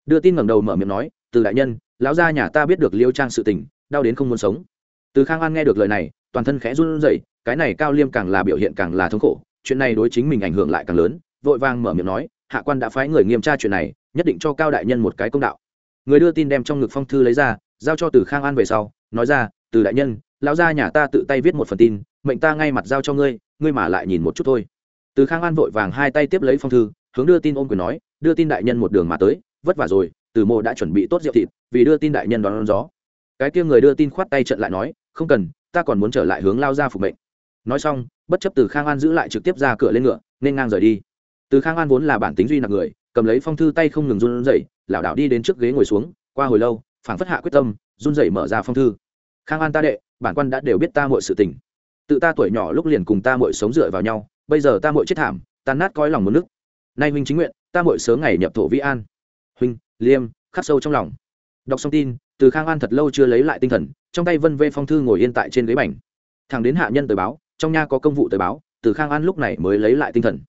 Đưa tin ngẩng đầu mở miệng nói, từ đại nhân, lão gia nhà ta biết được liêu trang sự tình, đau đến không muốn sống. Từ khang an nghe được lời này, toàn thân khẽ run rẩy, cái này cao liêm càng là biểu hiện càng là thống khổ, chuyện này đối chính mình ảnh hưởng lại càng lớn, vội vàng mở miệng nói, hạ quan đã phái người nghiêm tra chuyện này, nhất định cho cao đại nhân một cái công đạo người đưa tin đem trong ngực phong thư lấy ra giao cho từ khang an về sau nói ra từ đại nhân lão gia nhà ta tự tay viết một phần tin mệnh ta ngay mặt giao cho ngươi ngươi mà lại nhìn một chút thôi. Từ khang an vội vàng hai tay tiếp lấy phong thư hướng đưa tin ôm quyền nói đưa tin đại nhân một đường mà tới vất vả rồi từ mộ đã chuẩn bị tốt rượu thịt vì đưa tin đại nhân đón, đón gió. Cái kia người đưa tin khoát tay trận lại nói không cần ta còn muốn trở lại hướng lao ra phục mệnh. Nói xong bất chấp từ khang an giữ lại trực tiếp ra cửa lên ngựa nên ngang rời đi. Từ khang an vốn là bản tính duy nặng người cầm lấy phong thư tay không ngừng run rẩy lảo đảo đi đến trước ghế ngồi xuống, qua hồi lâu, phảng phất hạ quyết tâm, run rẩy mở ra phong thư. Khang an ta đệ, bản quan đã đều biết ta mọi sự tình. Tự ta tuổi nhỏ lúc liền cùng ta mọi sống dựa vào nhau, bây giờ ta mọi chết thảm, tan nát coi lòng một nước. Nay huynh chính nguyện, ta mọi sớm ngày nhập thổ vĩ an. Huynh, liêm, khắc sâu trong lòng. Đọc xong tin, từ khang an thật lâu chưa lấy lại tinh thần, trong tay vân vê phong thư ngồi yên tại trên ghế bành. Thằng đến hạ nhân tới báo, trong nha có công vụ tới báo, từ khang an lúc này mới lấy lại tinh thần.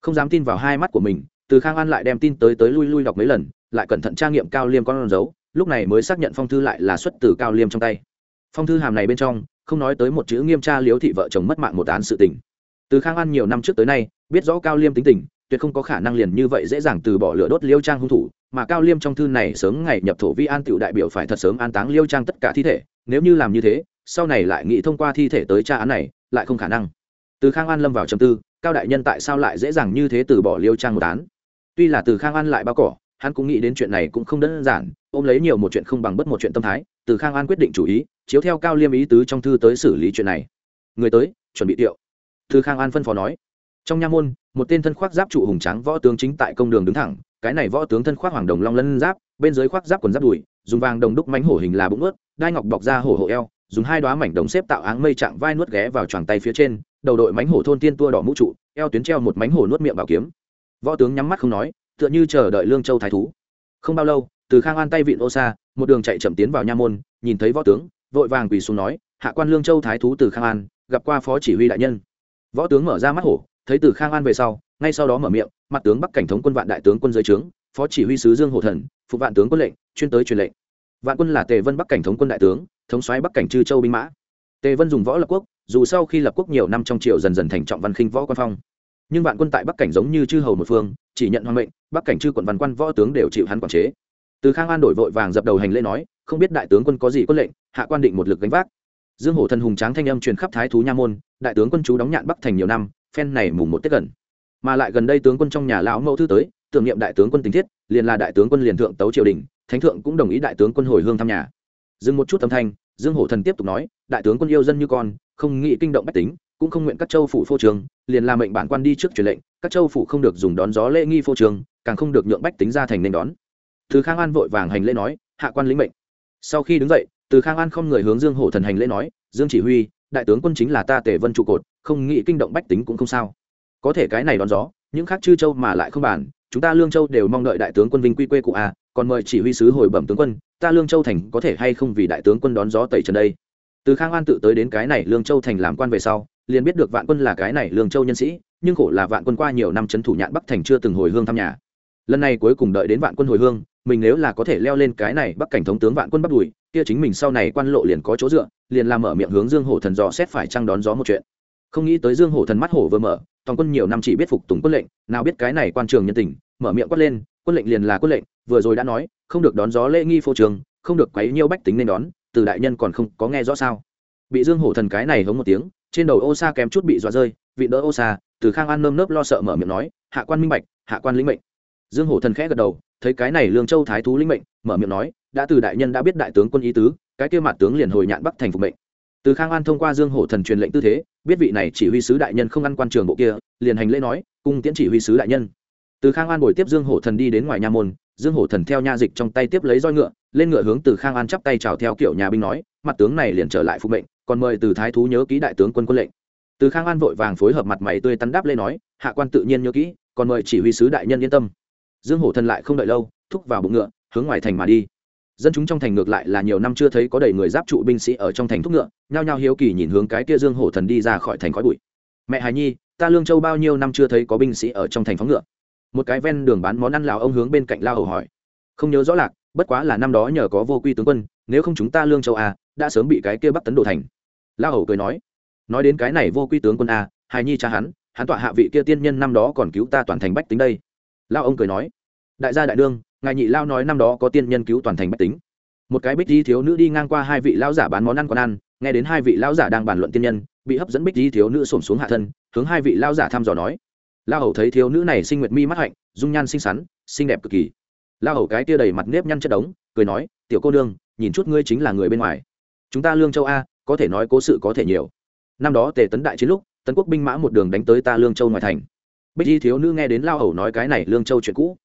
Không dám tin vào hai mắt của mình, từ khang an lại đem tin tới tới lui lui đọc mấy lần lại cẩn thận tra nghiệm cao liêm con dấu, lúc này mới xác nhận phong thư lại là xuất từ cao liêm trong tay. Phong thư hàm này bên trong, không nói tới một chữ nghiêm tra liếu thị vợ chồng mất mạng một án sự tình. Từ khang an nhiều năm trước tới nay, biết rõ cao liêm tính tình, tuyệt không có khả năng liền như vậy dễ dàng từ bỏ lửa đốt liêu trang hung thủ, mà cao liêm trong thư này sớm ngày nhập thổ vi an tựu đại biểu phải thật sớm an táng liêu trang tất cả thi thể, nếu như làm như thế, sau này lại nghĩ thông qua thi thể tới tra án này, lại không khả năng. Từ khang an lâm vào trầm tư, cao đại nhân tại sao lại dễ dàng như thế từ bỏ liêu trang một án? Tuy là từ khang an lại bao cỏ hắn cũng nghĩ đến chuyện này cũng không đơn giản, ôm lấy nhiều một chuyện không bằng bất một chuyện tâm thái, từ khang an quyết định chủ ý, chiếu theo cao liêm ý tứ trong thư tới xử lý chuyện này. Người tới, chuẩn bị tiệu. Từ khang an phân phó nói. Trong nha môn, một tên thân khoác giáp trụ hùng tráng võ tướng chính tại công đường đứng thẳng, cái này võ tướng thân khoác hoàng đồng long lân giáp, bên dưới khoác giáp quần giáp đùi, dùng vàng đồng đúc mánh hổ hình là bụng ướt đai ngọc bọc ra hổ hộ eo, dùng hai đoá mảnh đồng xếp tạo áng mây chạm vai nuốt ghé vào choàng tay phía trên, đầu đội mánh hổ thôn tiên tua đỏ mũ trụ, eo tuyến treo một mánh hổ nuốt miệng bảo kiếm. Võ tướng nhắm mắt không nói tựa như chờ đợi lương châu thái thú. Không bao lâu, từ khang an tay vịn ô xa một đường chạy chậm tiến vào nha môn, nhìn thấy võ tướng, vội vàng quỳ xuống nói, hạ quan lương châu thái thú từ khang an, gặp qua phó chỉ huy đại nhân. Võ tướng mở ra mắt hổ, thấy từ khang an về sau, ngay sau đó mở miệng, mặt tướng bắc cảnh thống quân vạn đại tướng quân giới trướng, phó chỉ huy sứ dương hổ thần phục vạn tướng quân lệnh, chuyên tới truyền lệnh. Vạn quân là tề vân bắc cảnh thống quân đại tướng, thống soái bắc cảnh chư châu binh mã. Tề vân dùng võ lập quốc, dù sau khi lập quốc nhiều năm trong triều dần dần thành trọng văn khinh võ quan phong nhưng vạn quân tại bắc cảnh giống như chư hầu một phương, chỉ nhận hoàng mệnh, bắc cảnh chư quận văn quan võ tướng đều chịu hắn quản chế. Từ khang an đổi vội vàng dập đầu hành lễ nói, không biết đại tướng quân có gì quân lệnh, hạ quan định một lực gánh vác. Dương hổ thần hùng tráng thanh âm truyền khắp thái thú nha môn, đại tướng quân chú đóng nhạn bắc thành nhiều năm, phen này mùng một tết gần. Mà lại gần đây tướng quân trong nhà lão mẫu thư tới, tưởng niệm đại tướng quân tình thiết, liền là đại tướng quân liền thượng tấu triều đình, thánh thượng cũng đồng ý đại tướng quân hồi hương thăm nhà. Dừng một chút âm thanh, dương hổ thần tiếp tục nói, đại tướng quân yêu dân như con, không nghĩ kinh động bách tính, cũng không nguyện các châu phủ phô trường liền là mệnh bản quan đi trước truyền lệnh, các châu phủ không được dùng đón gió lễ nghi phô trường, càng không được nhượng bách tính ra thành nên đón. Từ khang an vội vàng hành lễ nói, hạ quan lĩnh mệnh. Sau khi đứng dậy, từ khang an không người hướng dương hổ thần hành lễ nói, dương chỉ huy, đại tướng quân chính là ta tề vân trụ cột, không nghĩ kinh động bách tính cũng không sao. Có thể cái này đón gió, những khác chư châu mà lại không bàn, chúng ta lương châu đều mong đợi đại tướng quân vinh quy quê cụ a còn mời chỉ huy sứ hồi bẩm tướng quân, ta lương châu thành có thể hay không vì đại tướng quân đón gió tẩy trần đây? Từ khang an tự tới đến cái này lương châu thành làm quan về sau liền biết được vạn quân là cái này lương châu nhân sĩ, nhưng khổ là vạn quân qua nhiều năm c thủ nhạn bắc thành chưa từng hồi hương thăm nhà. Lần này cuối cùng đợi đến vạn quân hồi hương, mình nếu là có thể leo lên cái này bắc cảnh thống tướng vạn quân bắt đùi, kia chính mình sau này quan lộ liền có chỗ dựa, liền làm mở miệng hướng dương hổ thần dò xét phải trăng đón gió một chuyện. Không nghĩ tới dương hổ thần mắt hổ vừa mở, toàn quân nhiều năm chỉ biết phục tùng quân lệnh, nào biết cái này quan trường nhân tình, mở miệng quát lên, quân lệnh liền là quân lệnh, vừa rồi đã nói, không được đón gió lễ nghi phô trường, không được quấy nhiêu bách tính nên đón, từ đại nhân còn không có nghe rõ sao? Bị dương hổ thần cái này hống một tiếng trên đầu ô sa kém chút bị dọa rơi, vị đỡ ô sa từ khang an nơm nớp lo sợ mở miệng nói, hạ quan minh bạch, hạ quan lĩnh mệnh. Dương hổ thần khẽ gật đầu, thấy cái này lương châu thái thú lĩnh mệnh, mở miệng nói, đã từ đại nhân đã biết đại tướng quân ý tứ, cái kia mặt tướng liền hồi nhạn bắc thành phục mệnh. Từ khang an thông qua dương hổ thần truyền lệnh tư thế, biết vị này chỉ huy sứ đại nhân không ăn quan trường bộ kia, liền hành lễ nói, cung tiễn chỉ huy sứ đại nhân. Từ khang an bồi tiếp dương hổ thần đi đến ngoài nha môn, dương hổ thần theo nha dịch trong tay tiếp lấy roi ngựa, lên ngựa hướng từ khang an chắp tay chào theo kiểu nhà binh nói, mặt tướng này liền trở lại phục mệnh còn mời từ thái thú nhớ ký đại tướng quân quân lệnh. Từ khang an vội vàng phối hợp mặt mày tươi tắn đáp lên nói, hạ quan tự nhiên nhớ kỹ, còn mời chỉ huy sứ đại nhân yên tâm. Dương hổ thần lại không đợi lâu, thúc vào bụng ngựa, hướng ngoài thành mà đi. Dân chúng trong thành ngược lại là nhiều năm chưa thấy có đầy người giáp trụ binh sĩ ở trong thành thúc ngựa, nhao nhao hiếu kỳ nhìn hướng cái kia dương hổ thần đi ra khỏi thành khói bụi. Mẹ hài nhi, ta lương châu bao nhiêu năm chưa thấy có binh sĩ ở trong thành phóng ngựa? Một cái ven đường bán món ăn lào ông hướng bên cạnh lao hầu hỏi. Không nhớ rõ lạc, bất quá là năm đó nhờ có vô quy tướng quân nếu không chúng ta lương châu a, đã sớm bị cái kia bắc tấn đồ thành. Lao hầu cười nói nói đến cái này vô quy tướng quân a, hài nhi cha hắn hắn tọa hạ vị kia tiên nhân năm đó còn cứu ta toàn thành bách tính đây. Lao ông cười nói, đại gia đại đương ngài nhị lao nói năm đó có tiên nhân cứu toàn thành bách tính. Một cái bích di thiếu nữ đi ngang qua hai vị lão giả bán món ăn còn ăn, nghe đến hai vị lão giả đang bàn luận tiên nhân, bị hấp dẫn bích di thiếu nữ xổm xuống hạ thân, hướng hai vị lão giả thăm dò nói. Lao hầu thấy thiếu nữ này sinh nguyệt mi mắt hạnh, dung nhan xinh xắn, xinh đẹp cực kỳ. Lao hầu cái tia đầy mặt nếp nhăn chất đống, cười nói, tiểu cô nương nhìn chút ngươi chính là người bên ngoài. Chúng ta lương châu a, có thể nói cố sự có thể nhiều. Năm đó tề tấn đại chiến lúc, tấn quốc binh mã một đường đánh tới ta lương châu ngoài thành. Bích di thiếu nữ nghe đến lao hầu nói cái này lương châu chuyện cũ,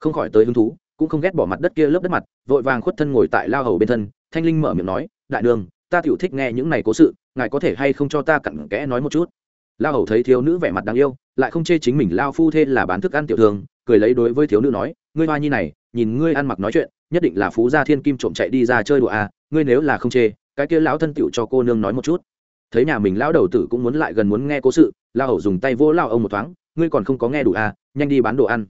không khỏi tới hứng thú, cũng không ghét bỏ mặt đất kia lớp đất mặt, vội vàng khuất thân ngồi tại lao hầu bên thân, thanh linh mở miệng nói, đại đường, ta tiểu thích nghe những này cố sự, ngài có thể hay không cho ta cặn kẽ nói một chút? Lao hầu thấy thiếu nữ vẻ mặt đáng yêu, lại không chê chính mình lao phu thê là bán thức ăn tiểu thường cười lấy đối với thiếu nữ nói, ngươi hoa nhi này, nhìn ngươi ăn mặc nói chuyện nhất định là phú gia thiên kim trộm chạy đi ra chơi đùa à ngươi nếu là không chê, cái kia lão thân tiểu cho cô nương nói một chút. Thấy nhà mình lão đầu tử cũng muốn lại gần muốn nghe cố sự lao hầu dùng tay vỗ lao ông một thoáng, ngươi còn không có nghe đủ à nhanh đi bán đồ ăn.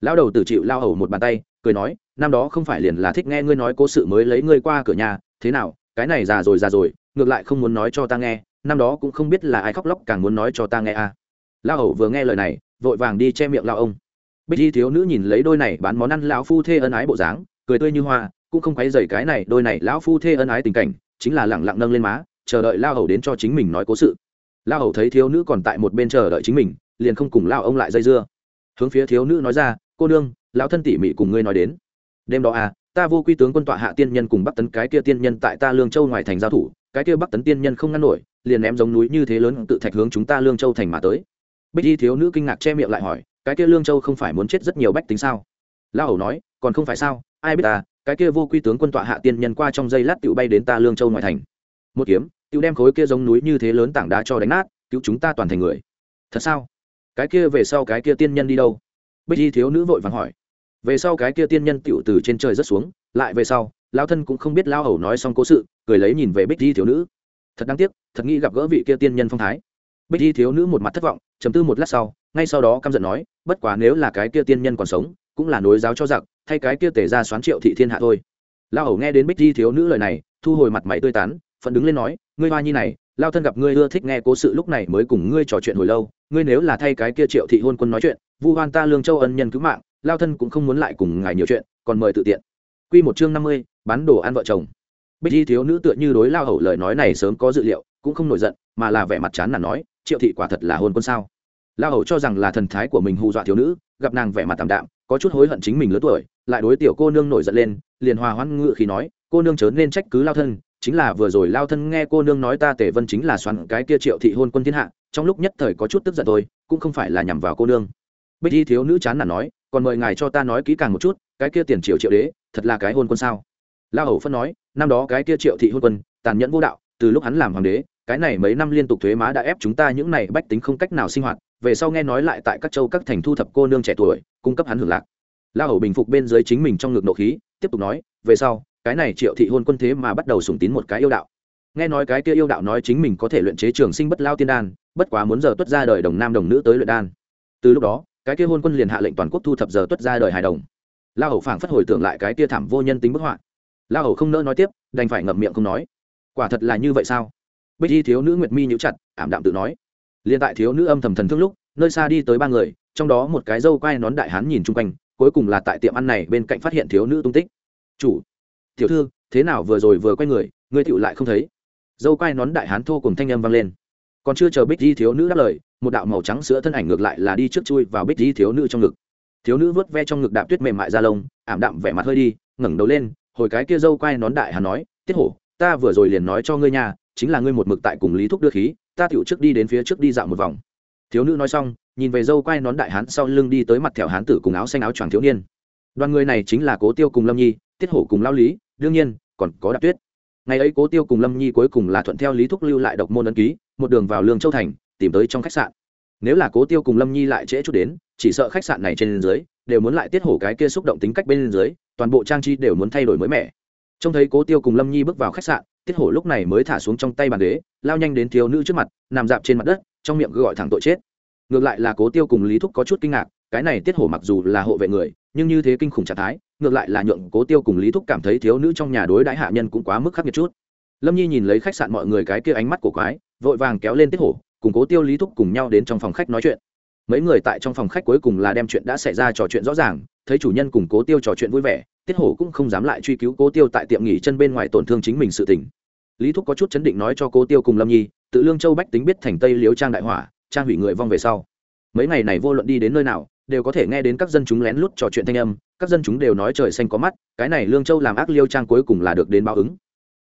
Lão đầu tử chịu lao hầu một bàn tay, cười nói, năm đó không phải liền là thích nghe ngươi nói cố sự mới lấy ngươi qua cửa nhà, thế nào, cái này già rồi già rồi, ngược lại không muốn nói cho ta nghe, năm đó cũng không biết là ai khóc lóc càng muốn nói cho ta nghe à. Lao hầu vừa nghe lời này, vội vàng đi che miệng lao ông. Bích di thiếu nữ nhìn lấy đôi này bán món ăn lão phu thê ân ái bộ dáng cười tươi như hoa, cũng không quấy dày cái này, đôi này lão phu thê ân ái tình cảnh, chính là lẳng lặng nâng lên má, chờ đợi lao hầu đến cho chính mình nói cố sự. Lao hầu thấy thiếu nữ còn tại một bên chờ đợi chính mình, liền không cùng lao ông lại dây dưa. Hướng phía thiếu nữ nói ra, cô nương, lão thân tỉ mỉ cùng ngươi nói đến. Đêm đó à ta vô quy tướng quân tọa hạ tiên nhân cùng bắc tấn cái kia tiên nhân tại ta lương châu ngoài thành giao thủ, cái kia bắc tấn tiên nhân không ngăn nổi, liền ném giống núi như thế lớn tự thạch hướng chúng ta lương châu thành mà tới. Bích y thiếu nữ kinh ngạc che miệng lại hỏi, cái kia lương châu không phải muốn chết rất nhiều bách tính sao? La hầu nói, còn không phải sao, ai biết ta, cái kia vô quy tướng quân tọa hạ tiên nhân qua trong giây lát tựu bay đến ta lương châu ngoại thành. Một kiếm tựu đem khối kia giống núi như thế lớn tảng đá cho đánh nát, cứu chúng ta toàn thành người. Thật sao? Cái kia về sau cái kia tiên nhân đi đâu? Bích y thiếu nữ vội vàng hỏi. Về sau cái kia tiên nhân tựu từ trên trời rất xuống, lại về sau lao thân cũng không biết lao hầu nói xong cố sự, cười lấy nhìn về bích y thiếu nữ. Thật đáng tiếc, thật nghĩ gặp gỡ vị kia tiên nhân phong thái. Bích y thiếu nữ một mặt thất vọng chấm tư một lát sau, ngay sau đó căm giận nói, bất quá nếu là cái kia tiên nhân còn sống cũng là nối giáo cho giặc, thay cái kia tể ra xoán triệu thị thiên hạ thôi. Lao hầu nghe đến bích y thiếu nữ lời này, thu hồi mặt mày tươi tán phận đứng lên nói, ngươi hoa nhi này, lao thân gặp ngươi ưa thích nghe cố sự lúc này mới cùng ngươi trò chuyện hồi lâu, ngươi nếu là thay cái kia triệu thị hôn quân nói chuyện, vu hoan ta lương châu ân nhân cứu mạng, lao thân cũng không muốn lại cùng ngài nhiều chuyện, còn mời tự tiện. Q một chương năm mươi, bán đồ ăn vợ chồng. Bích y thiếu nữ tựa như đối lao hầu lời nói này sớm có dự liệu, cũng không nổi giận, mà là vẻ mặt chán nản nói, triệu thị quả thật là hôn quân sao? Lao hầu cho rằng là thần thái của mình hù dọa thiếu nữ, gặp nàng vẻ mặt tạm đạm, có chút hối hận chính mình lớn tuổi, lại đối tiểu cô nương nổi giận lên, liền hòa hoãn ngự khi nói, cô nương chớ nên trách cứ lao thân, chính là vừa rồi lao thân nghe cô nương nói ta tề vân chính là xoắn cái kia triệu thị hôn quân thiên hạ, trong lúc nhất thời có chút tức giận tôi cũng không phải là nhằm vào cô nương. Bích y thiếu nữ chán nản nói, còn mời ngài cho ta nói kỹ càng một chút, cái kia tiền triệu triệu đế, thật là cái hôn quân sao? La hầu phân nói, năm đó cái kia triệu thị hôn quân, tàn nhẫn vô đạo, từ lúc hắn làm hoàng đế cái này mấy năm liên tục thuế má đã ép chúng ta những này bách tính không cách nào sinh hoạt, về sau nghe nói lại tại các châu các thành thu thập cô nương trẻ tuổi, cung cấp hắn hưởng lạc. La hầu bình phục bên dưới chính mình trong ngực nộ khí, tiếp tục nói, về sau, cái này triệu thị hôn quân thế mà bắt đầu sùng tín một cái yêu đạo. Nghe nói cái kia yêu đạo nói chính mình có thể luyện chế trường sinh bất lao tiên đan, bất quá muốn giờ tuất ra đời đồng nam đồng nữ tới luyện đan. Từ lúc đó, cái kia hôn quân liền hạ lệnh toàn quốc thu thập giờ tuất ra đời hài đồng. La hầu phảng phất hồi tưởng lại cái kia thảm vô nhân tính bức họa. La hầu không nỡ nói tiếp, đành phải ngậm miệng không nói. Quả thật là như vậy sao? Bích y thiếu nữ nguyệt mi nhíu chặt, ảm đạm tự nói. Liền tại thiếu nữ âm thầm thần thương lúc, nơi xa đi tới ba người, trong đó một cái dâu quai nón đại hán nhìn chung quanh, cuối cùng là tại tiệm ăn này bên cạnh phát hiện thiếu nữ tung tích. Chủ, tiểu thư, thế nào vừa rồi vừa quay người, ngươi tựu lại không thấy? Dâu quai nón đại hán thô cùng thanh âm vang lên. Còn chưa chờ bích di thiếu nữ đáp lời, một đạo màu trắng sữa thân ảnh ngược lại là đi trước chui vào bích di thiếu nữ trong ngực. Thiếu nữ vớt ve trong ngực đạp tuyết mềm mại ra lông, ảm đạm vẻ mặt hơi đi, ngẩng đầu lên, hồi cái kia dâu quai nón đại hán nói, tiết hổ, ta vừa rồi liền nói cho ngươi nhà chính là ngươi một mực tại cùng lý thúc đưa khí, ta tựu trước đi đến phía trước đi dạo một vòng. Thiếu nữ nói xong, nhìn về dâu quai nón đại hán sau lưng đi tới mặt thẻo hán tử cùng áo xanh áo choàng thiếu niên. Đoàn người này chính là cố tiêu cùng lâm nhi, tiết hổ cùng lao lý, đương nhiên, còn có đạp tuyết. Ngày ấy cố tiêu cùng lâm nhi cuối cùng là thuận theo lý thúc lưu lại độc môn ấn ký, một đường vào lương châu thành, tìm tới trong khách sạn. Nếu là cố tiêu cùng lâm nhi lại trễ chút đến, chỉ sợ khách sạn này trên dưới đều muốn lại tiết hổ cái kia xúc động tính cách bên dưới, toàn bộ trang trí đều muốn thay đổi mới mẻ. Trông thấy cố tiêu cùng lâm nhi bước vào khách sạn tiết hổ lúc này mới thả xuống trong tay bàn ghế, lao nhanh đến thiếu nữ trước mặt, nằm dạp trên mặt đất, trong miệng gọi thẳng tội chết. Ngược lại là cố tiêu cùng lý thúc có chút kinh ngạc, cái này tiết hổ mặc dù là hộ vệ người, nhưng như thế kinh khủng trạng thái, ngược lại là nhượng cố tiêu cùng lý thúc cảm thấy thiếu nữ trong nhà đối đãi hạ nhân cũng quá mức khắc nghiệt chút. Lâm nhi nhìn lấy khách sạn mọi người cái kia ánh mắt của quái, vội vàng kéo lên tiết hổ, cùng cố tiêu lý thúc cùng nhau đến trong phòng khách nói chuyện. Mấy người tại trong phòng khách cuối cùng là đem chuyện đã xảy ra trò chuyện rõ ràng, thấy chủ nhân cùng cố tiêu trò chuyện vui vẻ tiết hổ cũng không dám lại truy cứu cố tiêu tại tiệm nghỉ chân bên ngoài tổn thương chính mình sự tình. Lý thúc có chút chấn định nói cho cố tiêu cùng lâm nhi, tự lương châu bách tính biết thành tây liếu trang đại hỏa, trang hủy người vong về sau. Mấy ngày này vô luận đi đến nơi nào, đều có thể nghe đến các dân chúng lén lút trò chuyện thanh âm, các dân chúng đều nói trời xanh có mắt, cái này lương châu làm ác liêu trang cuối cùng là được đến báo ứng.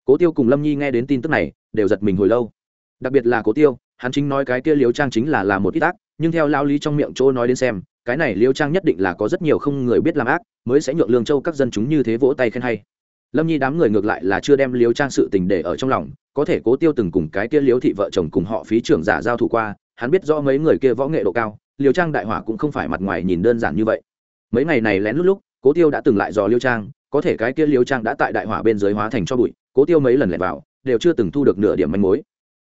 Cố tiêu cùng lâm nhi nghe đến tin tức này, đều giật mình hồi lâu. Đặc biệt là cố tiêu, hắn chính nói cái kia liêu trang chính là làm một ít ác, nhưng theo lao lý trong miệng chỗ nói đến xem cái này liêu trang nhất định là có rất nhiều không người biết làm ác, mới sẽ nhượng lương châu các dân chúng như thế vỗ tay khen hay. Lâm nhi đám người ngược lại là chưa đem liêu trang sự tình để ở trong lòng, có thể cố tiêu từng cùng cái kia liêu thị vợ chồng cùng họ phí trưởng giả giao thủ qua, hắn biết rõ mấy người kia võ nghệ độ cao, liêu trang đại hỏa cũng không phải mặt ngoài nhìn đơn giản như vậy. Mấy ngày này lén lút lúc, cố tiêu đã từng lại dò liêu trang, có thể cái kia liêu trang đã tại đại hỏa bên dưới hóa thành cho bụi, cố tiêu mấy lần lẻn vào, đều chưa từng thu được nửa điểm manh mối.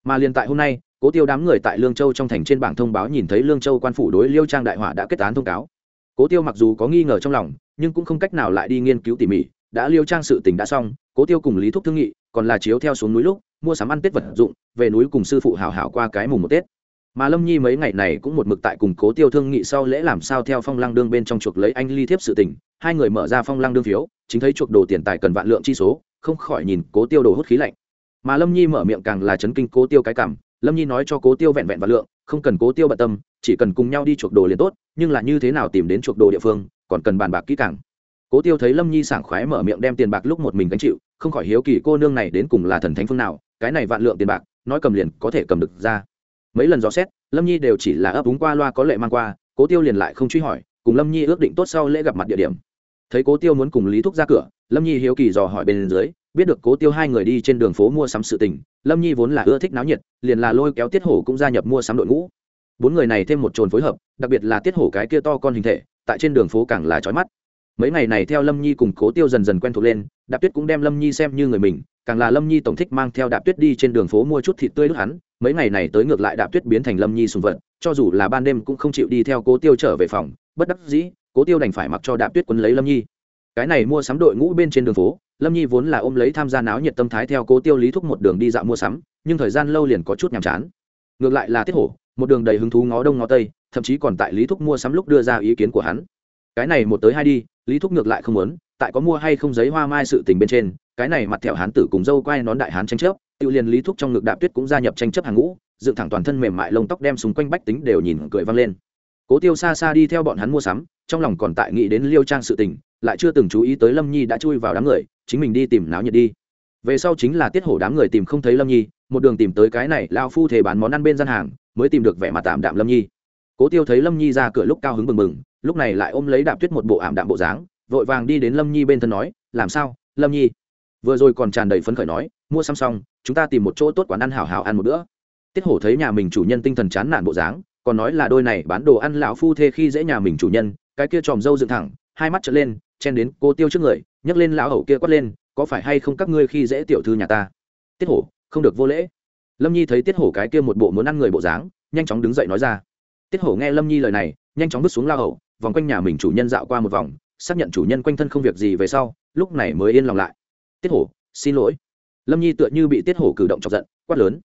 Mà liền tại hôm nay cố tiêu đám người tại lương châu trong thành trên bảng thông báo nhìn thấy lương châu quan phủ đối liêu trang đại hỏa đã kết án thông cáo. Cố tiêu mặc dù có nghi ngờ trong lòng, nhưng cũng không cách nào lại đi nghiên cứu tỉ mỉ. Đã liêu trang sự tình đã xong, cố tiêu cùng lý thúc thương nghị, còn là chiếu theo xuống núi lúc, mua sắm ăn tết vật dụng, về núi cùng sư phụ hào hảo qua cái mùng một tết. Mà lâm nhi mấy ngày này cũng một mực tại cùng cố tiêu thương nghị sau lễ làm sao theo phong lăng đương bên trong chuộc lấy anh ly thiếp sự tình. Hai người mở ra phong lăng đương phiếu, chính thấy chuộc đồ tiền tài cần vạn lượng chi số, không khỏi nhìn cố tiêu đồ hút khí lạnh. Mà lâm nhi mở miệng càng là chấn kinh cố tiêu cái cảm lâm nhi nói cho cố tiêu vẹn vẹn và lượng, không cần cố tiêu bận tâm, chỉ cần cùng nhau đi chuộc đồ liền tốt, nhưng là như thế nào tìm đến chuộc đồ địa phương, còn cần bàn bạc kỹ càng. Cố tiêu thấy lâm nhi sảng khoái mở miệng đem tiền bạc lúc một mình gánh chịu, không khỏi hiếu kỳ cô nương này đến cùng là thần thánh phương nào, cái này vạn lượng tiền bạc, nói cầm liền có thể cầm được ra. Mấy lần dò xét, lâm nhi đều chỉ là ấp úng qua loa có lệ mang qua, cố tiêu liền lại không truy hỏi, cùng lâm nhi ước định tốt sau lễ gặp mặt địa điểm. Thấy cố tiêu muốn cùng lý thúc ra cửa, lâm nhi hiếu kỳ dò hỏi bên dưới, biết được cố tiêu hai người đi trên đường phố mua sắm sự tình lâm nhi vốn là ưa thích náo nhiệt, liền là lôi kéo tiết hổ cũng gia nhập mua sắm đội ngũ. Bốn người này thêm một trồn phối hợp, đặc biệt là tiết hổ cái kia to con hình thể, tại trên đường phố càng là trói mắt. Mấy ngày này theo lâm nhi cùng cố tiêu dần dần quen thuộc lên, đạp tuyết cũng đem lâm nhi xem như người mình, càng là lâm nhi tổng thích mang theo đạp tuyết đi trên đường phố mua chút thịt tươi đốt hắn. Mấy ngày này tới ngược lại đạp tuyết biến thành lâm nhi sùng vật, cho dù là ban đêm cũng không chịu đi theo cố tiêu trở về phòng, bất đắc dĩ, cố tiêu đành phải mặc cho đạp tuyết quấn lấy lâm nhi. Cái này mua sắm đội ngũ bên trên đường phố lâm nhi vốn là ôm lấy tham gia náo nhiệt tâm thái theo cố tiêu lý thúc một đường đi dạo mua sắm, nhưng thời gian lâu liền có chút nhàm chán. Ngược lại là tiết hổ, một đường đầy hứng thú ngó đông ngó tây, thậm chí còn tại lý thúc mua sắm lúc đưa ra ý kiến của hắn. Cái này một tới hai đi, lý thúc ngược lại không muốn, tại có mua hay không giấy hoa mai sự tình bên trên, cái này mặt thẹo hán tử cùng dâu quay nón đại hán tranh chấp, tự liền lý thúc trong ngực đạp tuyết cũng gia nhập tranh chấp hàng ngũ, dựng thẳng toàn thân mềm mại lông tóc đem xung quanh bách tính đều nhìn cười vang lên. Cố tiêu xa xa đi theo bọn hắn mua sắm, trong lòng còn tại nghĩ đến liêu trang sự tình lại chưa từng chú ý tới lâm nhi đã chui vào đám người, chính mình đi tìm náo nhiệt đi. Về sau chính là tiết hổ đám người tìm không thấy lâm nhi, một đường tìm tới cái này lao phu thể bán món ăn bên gian hàng, mới tìm được vẻ mặt tạm đạm lâm nhi. Cố tiêu thấy lâm nhi ra cửa lúc cao hứng mừng mừng lúc này lại ôm lấy đạp tuyết một bộ ảm đạm bộ dáng, vội vàng đi đến lâm nhi bên thân nói, làm sao, lâm nhi? Vừa rồi còn tràn đầy phấn khởi nói, mua xăm xong, chúng ta tìm một chỗ tốt quán ăn hảo hảo ăn một bữa. Tiết hổ thấy nhà mình chủ nhân tinh thần chán nản bộ dáng, còn nói là đôi này bán đồ ăn lão phu thê khi dễ nhà mình chủ nhân, cái kia tròm dâu dựng thẳng, hai mắt trở lên chen đến cô tiêu trước người, nhấc lên lão hầu kia quát lên, có phải hay không các ngươi khi dễ tiểu thư nhà ta? Tiết hổ, không được vô lễ. Lâm nhi thấy tiết hổ cái kia một bộ muốn ăn người bộ dáng, nhanh chóng đứng dậy nói ra. Tiết hổ nghe lâm nhi lời này, nhanh chóng bước xuống lao hầu, vòng quanh nhà mình chủ nhân dạo qua một vòng, xác nhận chủ nhân quanh thân không việc gì về sau, lúc này mới yên lòng lại. Tiết hổ, xin lỗi. Lâm nhi tựa như bị tiết hổ cử động chọc giận, quát lớn.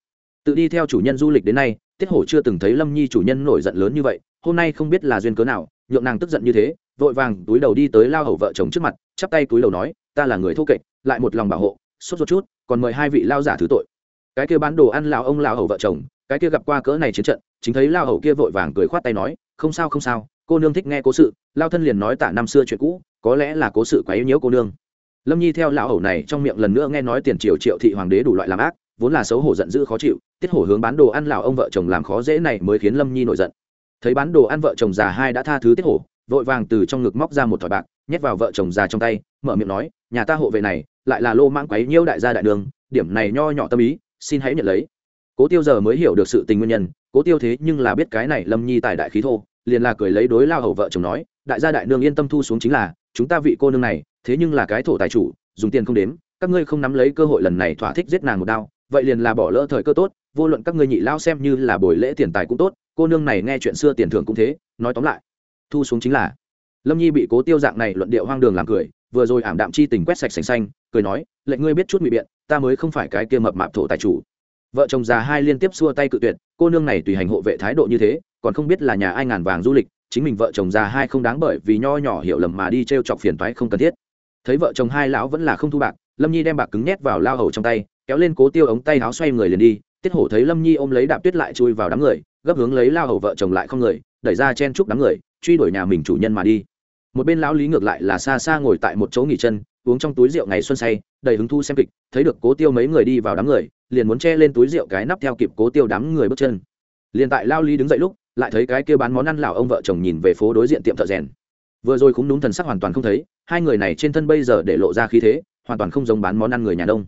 Tự đi theo chủ nhân du lịch đến nay, tiết hổ chưa từng thấy lâm nhi chủ nhân nổi giận lớn như vậy, hôm nay không biết là duyên cớ nào nhượng nàng tức giận như thế, vội vàng túi đầu đi tới lao hầu vợ chồng trước mặt, chắp tay túi đầu nói, ta là người thô kệch, lại một lòng bảo hộ, sốt ruột chút, còn mời hai vị lao giả thứ tội. Cái kia bán đồ ăn lào ông lao hầu vợ chồng, cái kia gặp qua cỡ này chiến trận, chính thấy lao hầu kia vội vàng cười khoát tay nói, không sao không sao, cô nương thích nghe cố sự, lao thân liền nói tả năm xưa chuyện cũ, có lẽ là cố sự quá yếu nhiễu cô nương. Lâm nhi theo lão hầu này trong miệng lần nữa nghe nói tiền triều triệu thị hoàng đế đủ loại làm ác, vốn là xấu hổ giận dữ khó chịu, tiết hổ hướng bán đồ ăn lão ông vợ chồng làm khó dễ này mới khiến lâm nhi nổi giận thấy bán đồ ăn vợ chồng già hai đã tha thứ tiết hổ, vội vàng từ trong ngực móc ra một thỏi bạc, nhét vào vợ chồng già trong tay, mở miệng nói, nhà ta hộ vệ này, lại là lô mãng quấy nhiễu đại gia đại đường, điểm này nho nhỏ tâm ý, xin hãy nhận lấy. Cố tiêu giờ mới hiểu được sự tình nguyên nhân, cố tiêu thế nhưng là biết cái này lâm nhi tài đại khí thô, liền là cười lấy đối lao hầu vợ chồng nói, đại gia đại nương yên tâm thu xuống chính là, chúng ta vị cô nương này, thế nhưng là cái thổ tài chủ, dùng tiền không đếm, các ngươi không nắm lấy cơ hội lần này thỏa thích giết nàng một đao, vậy liền là bỏ lỡ thời cơ tốt, vô luận các ngươi nhị lao xem như là buổi lễ tiền tài cũng tốt cô nương này nghe chuyện xưa tiền thưởng cũng thế, nói tóm lại, thu xuống chính là. Lâm nhi bị cố tiêu dạng này luận điệu hoang đường làm cười, vừa rồi ảm đạm chi tình quét sạch sành xanh, cười nói, lệnh ngươi biết chút bị biện, ta mới không phải cái kia mập mạp thổ tài chủ. Vợ chồng già hai liên tiếp xua tay cự tuyệt, cô nương này tùy hành hộ vệ thái độ như thế, còn không biết là nhà ai ngàn vàng du lịch, chính mình vợ chồng già hai không đáng bởi vì nho nhỏ hiểu lầm mà đi t r e o chọc phiền toái không cần thiết. Thấy vợ chồng hai lão vẫn là không thu bạc, lâm nhi đem bạc cứng nhét vào lao hầu trong tay, kéo lên cố tiêu ống tay áo xoay người liền đi, tiết hổ thấy lâm nhi ôm lấy đạp tuyết lại chui vào đám người gấp hướng lấy lao hầu vợ chồng lại không người, đẩy ra chen chúc đám người, truy đuổi nhà mình chủ nhân mà đi. Một bên lão lý ngược lại là xa xa ngồi tại một chỗ nghỉ chân, uống trong túi rượu ngày xuân say, đầy hứng thu xem kịch, thấy được cố tiêu mấy người đi vào đám người, liền muốn che lên túi rượu cái nắp theo kịp cố tiêu đám người bước chân. Liền tại lao lý đứng dậy lúc, lại thấy cái kia bán món ăn lão ông vợ chồng nhìn về phố đối diện tiệm thợ rèn. Vừa rồi cũng đúng thần sắc hoàn toàn không thấy, hai người này trên thân bây giờ để lộ ra khí thế, hoàn toàn không giống bán món ăn người nhà đông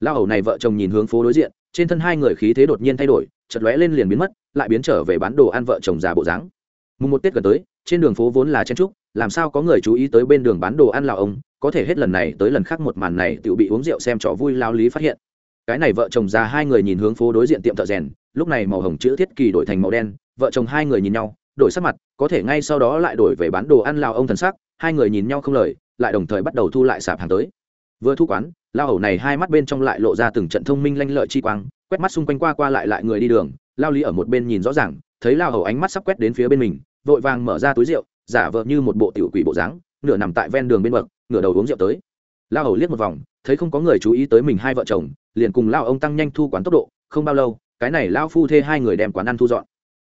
lao hầu này vợ chồng nhìn hướng phố đối diện, trên thân hai người khí thế đột nhiên thay đổi chật lóe lên liền biến mất, lại biến trở về bán đồ ăn vợ chồng già bộ dáng. Mùng một tết gần tới, trên đường phố vốn là chen trúc làm sao có người chú ý tới bên đường bán đồ ăn lào ông, có thể hết lần này tới lần khác một màn này tự bị uống rượu xem trò vui lao lý phát hiện. Cái này vợ chồng già hai người nhìn hướng phố đối diện tiệm thợ rèn, lúc này màu hồng chữ thiết kỳ đổi thành màu đen, vợ chồng hai người nhìn nhau, đổi sắc mặt, có thể ngay sau đó lại đổi về bán đồ ăn lão ông thần sắc, hai người nhìn nhau không lời, lại đồng thời bắt đầu thu lại sạp hàng tới. Vừa thu quán lao hầu này hai mắt bên trong lại lộ ra từng trận thông minh lanh lợi chi quang quét mắt xung quanh qua qua lại lại người đi đường, lao lý ở một bên nhìn rõ ràng, thấy lao hầu ánh mắt sắp quét đến phía bên mình, vội vàng mở ra túi rượu, giả vờ như một bộ tiểu quỷ bộ dáng, nửa nằm tại ven đường bên bậc nửa đầu uống rượu tới. Lao hầu liếc một vòng, thấy không có người chú ý tới mình hai vợ chồng, liền cùng lao ông tăng nhanh thu quán tốc độ, không bao lâu, cái này lao phu thê hai người đem quán ăn thu dọn.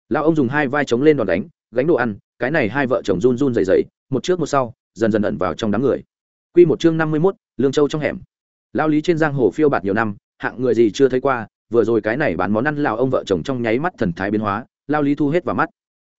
Lao ông dùng hai vai chống lên đòn đánh, gánh đồ ăn, cái này hai vợ chồng run run dày dày một trước một sau, dần dần ẩn vào trong đám người. Q một chương năm mươi mốt, lương châu trong hẻm. Lao lý trên giang hồ phiêu bạt nhiều năm, hạng người gì chưa thấy qua vừa rồi cái này bán món ăn lào ông vợ chồng trong nháy mắt thần thái biến hóa, lao lý thu hết vào mắt.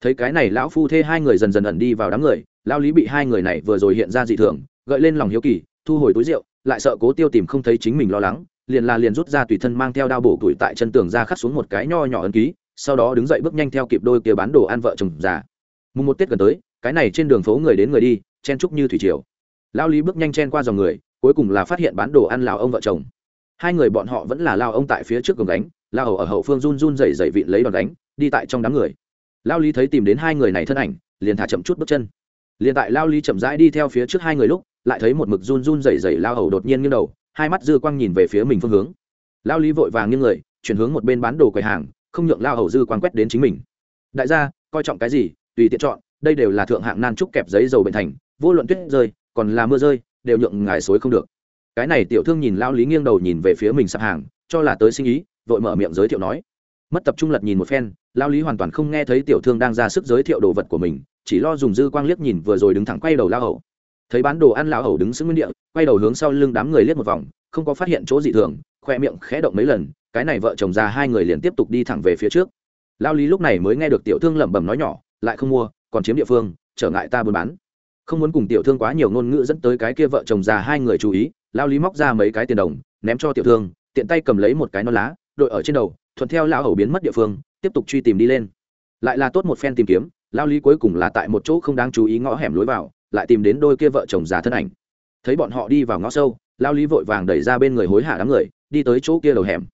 Thấy cái này lão phu thê hai người dần dần ẩn đi vào đám người, lao lý bị hai người này vừa rồi hiện ra dị thường, gợi lên lòng hiếu kỳ, thu hồi túi rượu, lại sợ cố tiêu tìm không thấy chính mình lo lắng, liền là liền rút ra tùy thân mang theo đao bổ tuổi tại chân tường ra khắc xuống một cái nho nhỏ ấn ký, sau đó đứng dậy bước nhanh theo kịp đôi kia bán đồ ăn vợ chồng già. Mùng một tết gần tới, cái này trên đường phố người đến người đi, chen trúc như thủy triều. Lao lý bước nhanh chen qua dòng người, cuối cùng là phát hiện bán đồ ăn lào ông vợ chồng hai người bọn họ vẫn là lao ông tại phía trước gồng đánh lao hầu ở hậu phương run run dày dày vịn lấy đòn đánh, đi tại trong đám người. Lao lý thấy tìm đến hai người này thân ảnh, liền thả chậm chút bước chân. Liền tại lao lý chậm rãi đi theo phía trước hai người lúc, lại thấy một mực run run dày dày lao hầu đột nhiên nghiêng đầu, hai mắt dư quang nhìn về phía mình phương hướng. Lao lý vội vàng nghiêng người, chuyển hướng một bên bán đồ quầy hàng, không nhượng lao hầu dư quang quét đến chính mình. Đại gia, coi trọng cái gì, tùy tiện chọn, đây đều là thượng hạng nan trúc kẹp giấy dầu bệnh thành, vô luận tuyết rơi, còn là mưa rơi, đều nhượng ngài xối không được cái này tiểu thương nhìn lao lý nghiêng đầu nhìn về phía mình sạp hàng, cho là tới sinh ý, vội mở miệng giới thiệu nói. Mất tập trung lật nhìn một phen lao lý hoàn toàn không nghe thấy tiểu thương đang ra sức giới thiệu đồ vật của mình, chỉ lo dùng dư quang liếc nhìn vừa rồi đứng thẳng quay đầu lao hầu. Thấy bán đồ ăn lao hầu đứng xứng nguyên địa, quay đầu hướng sau lưng đám người liếc một vòng, không có phát hiện chỗ dị thường, khoe miệng khẽ động mấy lần, cái này vợ chồng già hai người liền tiếp tục đi thẳng về phía trước. Lao lý lúc này mới nghe được tiểu thương lẩm bẩm nói nhỏ, lại không mua, còn chiếm địa phương, trở ngại ta buôn bán không muốn cùng tiểu thương quá nhiều ngôn ngữ dẫn tới cái kia vợ chồng già hai người chú ý lao lý móc ra mấy cái tiền đồng, ném cho tiểu thương, tiện tay cầm lấy một cái non lá, đội ở trên đầu, thuận theo lão hầu biến mất địa phương, tiếp tục truy tìm đi lên. Lại là tốt một phen tìm kiếm lao lý cuối cùng là tại một chỗ không đáng chú ý ngõ hẻm lối vào, lại tìm đến đôi kia vợ chồng già thân ảnh. Thấy bọn họ đi vào ngõ sâu lao lý vội vàng đẩy ra bên người hối hả đám người, đi tới chỗ kia đầu hẻm.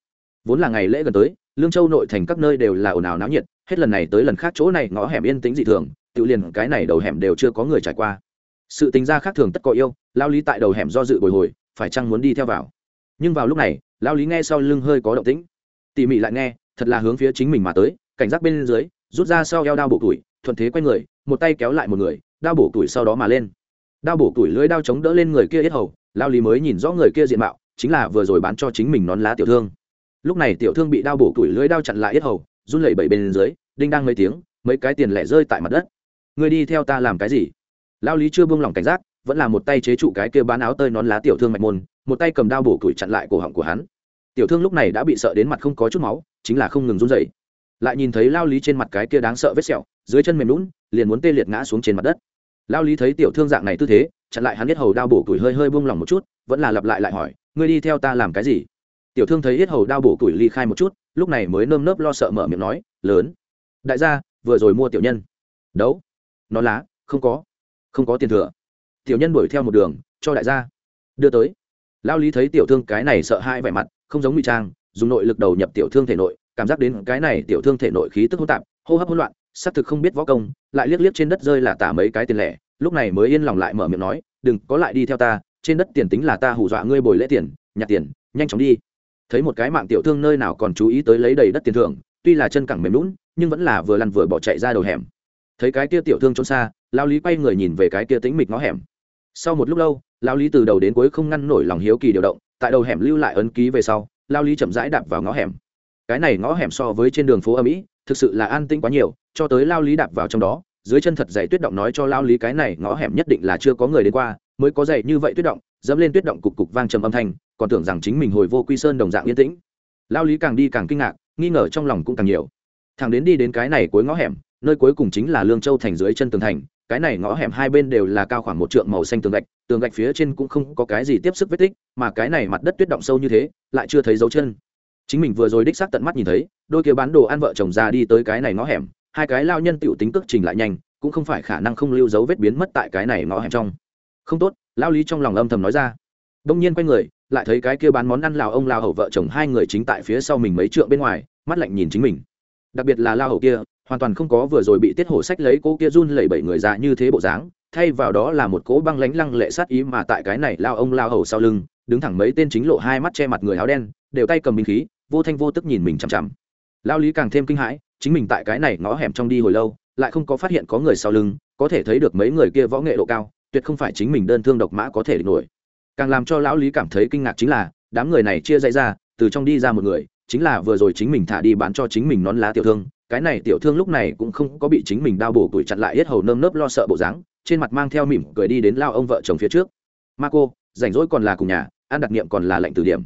Vốn là ngày lễ gần tới, lương châu nội thành các nơi đều là ồn ào náo nhiệt, hết lần này tới lần khác chỗ này ngõ hẻm yên tĩnh dị thường tự liền cái này đầu hẻm đều chưa có người trải qua. Sự tính ra khác thường tất có yêu, lao lý tại đầu hẻm do dự bồi hồi, phải chăng muốn đi theo vào? Nhưng vào lúc này, lao lý nghe sau lưng hơi có động tĩnh. Tỉ mỉ lại nghe, thật là hướng phía chính mình mà tới, cảnh giác bên dưới, rút ra sau eo đao bổ tuổi, thuận thế quay người, một tay kéo lại một người, đao bổ tuổi sau đó mà lên. Đao bổ tuổi lưỡi đao chống đỡ lên người kia yết hầu, lao lý mới nhìn rõ người kia diện mạo, chính là vừa rồi bán cho chính mình nón lá tiểu thương. Lúc này tiểu thương bị đao bổ tuổi lưỡi đao chặn lại yết hầu, run lẩy bẩy bên dưới, đinh đang mấy tiếng, mấy cái tiền lẻ rơi tại mặt đất. Ngươi đi theo ta làm cái gì? Lao lý chưa buông lỏng cảnh giác, vẫn là một tay chế trụ cái kia bán áo tơi nón lá tiểu thương mạch môn, một tay cầm đao bổ củi chặn lại cổ họng của hắn. Tiểu thương lúc này đã bị sợ đến mặt không có chút máu, chính là không ngừng run dậy lại nhìn thấy lao lý trên mặt cái kia đáng sợ vết sẹo, dưới chân mềm lún liền muốn tê liệt ngã xuống trên mặt đất. Lao lý thấy tiểu thương dạng này tư thế, chặn lại hắn biết hầu đao bổ củi hơi hơi buông lỏng một chút, vẫn là lặp lại lại hỏi, ngươi đi theo ta làm cái gì? Tiểu thương thấy hết hầu đao bổ củi ly khai một chút, lúc này mới nơm nớp lo sợ mở miệng nói, lớn, đại gia, vừa rồi mua tiểu nhân. Đấu nó lá, không có không có tiền thừa. Tiểu nhân đuổi theo một đường, cho đại gia. Đưa tới. Lao lý thấy tiểu thương cái này sợ hai vẻ mặt, không giống ngụy trang, dùng nội lực đầu nhập tiểu thương thể nội, cảm giác đến cái này tiểu thương thể nội khí tức hỗn tạp, hô hấp hỗn loạn, xác thực không biết võ công, lại liếc liếc trên đất rơi là tả mấy cái tiền lẻ, lúc này mới yên lòng lại mở miệng nói, đừng có lại đi theo ta, trên đất tiền tính là ta hù dọa ngươi bồi lễ tiền, nhặt tiền, nhanh chóng đi. Thấy một cái mạng tiểu thương nơi nào còn chú ý tới lấy đầy đất tiền thưởng, tuy là chân cẳng mềm lún nhưng vẫn là vừa lăn vừa bỏ chạy ra đầu hẻm thấy cái kia tiểu thương trốn xa lao lý quay người nhìn về cái kia tính mịch ngõ hẻm. Sau một lúc lâu lao lý từ đầu đến cuối không ngăn nổi lòng hiếu kỳ điều động, tại đầu hẻm lưu lại ấn ký về sau lao lý chậm rãi đạp vào ngõ hẻm. Cái này ngõ hẻm so với trên đường phố ở mỹ thực sự là an tĩnh quá nhiều, cho tới lao lý đạp vào trong đó, dưới chân thật dày tuyết động nói cho lao lý cái này ngõ hẻm nhất định là chưa có người đến qua, mới có dày như vậy tuyết động, dẫm lên tuyết động cục cục vang trầm âm thanh, còn tưởng rằng chính mình hồi vô quy sơn đồng dạng yên tĩnh. Lao lý càng đi càng kinh ngạc, nghi ngờ trong lòng cũng càng nhiều. Thằng đến đi đến cái này cuối ngõ hẻm nơi cuối cùng chính là lương châu thành dưới chân tường thành, cái này ngõ hẻm hai bên đều là cao khoảng một trượng màu xanh tường gạch tường gạch phía trên cũng không có cái gì tiếp sức vết tích, mà cái này mặt đất tuyết động sâu như thế, lại chưa thấy dấu chân. Chính mình vừa rồi đích xác tận mắt nhìn thấy, đôi kia bán đồ ăn vợ chồng già đi tới cái này ngõ hẻm, hai cái lao nhân tựu tính cước trình lại nhanh, cũng không phải khả năng không lưu dấu vết biến mất tại cái này ngõ hẻm trong. Không tốt, lao lý trong lòng âm thầm nói ra. Đông nhiên quay người, lại thấy cái kia bán món ăn lào ông lao hầu vợ chồng hai người chính tại phía sau mình mấy trượng bên ngoài, mắt lạnh nhìn chính mình. Đặc biệt là lao hầu kia hoàn toàn không có vừa rồi bị tiết hổ sách lấy cô kia run lẩy bẩy người già như thế bộ dáng, thay vào đó là một cỗ băng lánh lăng lệ sát ý mà tại cái này lao ông lao hầu sau lưng, đứng thẳng mấy tên chính lộ hai mắt che mặt người áo đen, đều tay cầm binh khí, vô thanh vô tức nhìn mình chằm chằm. Lao lý càng thêm kinh hãi, chính mình tại cái này ngõ hẻm trong đi hồi lâu, lại không có phát hiện có người sau lưng, có thể thấy được mấy người kia võ nghệ độ cao, tuyệt không phải chính mình đơn thương độc mã có thể địch nổi. Càng làm cho lão lý cảm thấy kinh ngạc chính là, đám người này chia dãy ra, từ trong đi ra một người, chính là vừa rồi chính mình thả đi bán cho chính mình nón lá tiểu thương cái này tiểu thương lúc này cũng không có bị chính mình đau bổ tuổi chặn lại hết hầu nơm nớp lo sợ bộ dáng, trên mặt mang theo mỉm cười đi đến lao ông vợ chồng phía trước. Ma cô rảnh rỗi còn là cùng nhà, ăn đặc niệm còn là lệnh từ điểm.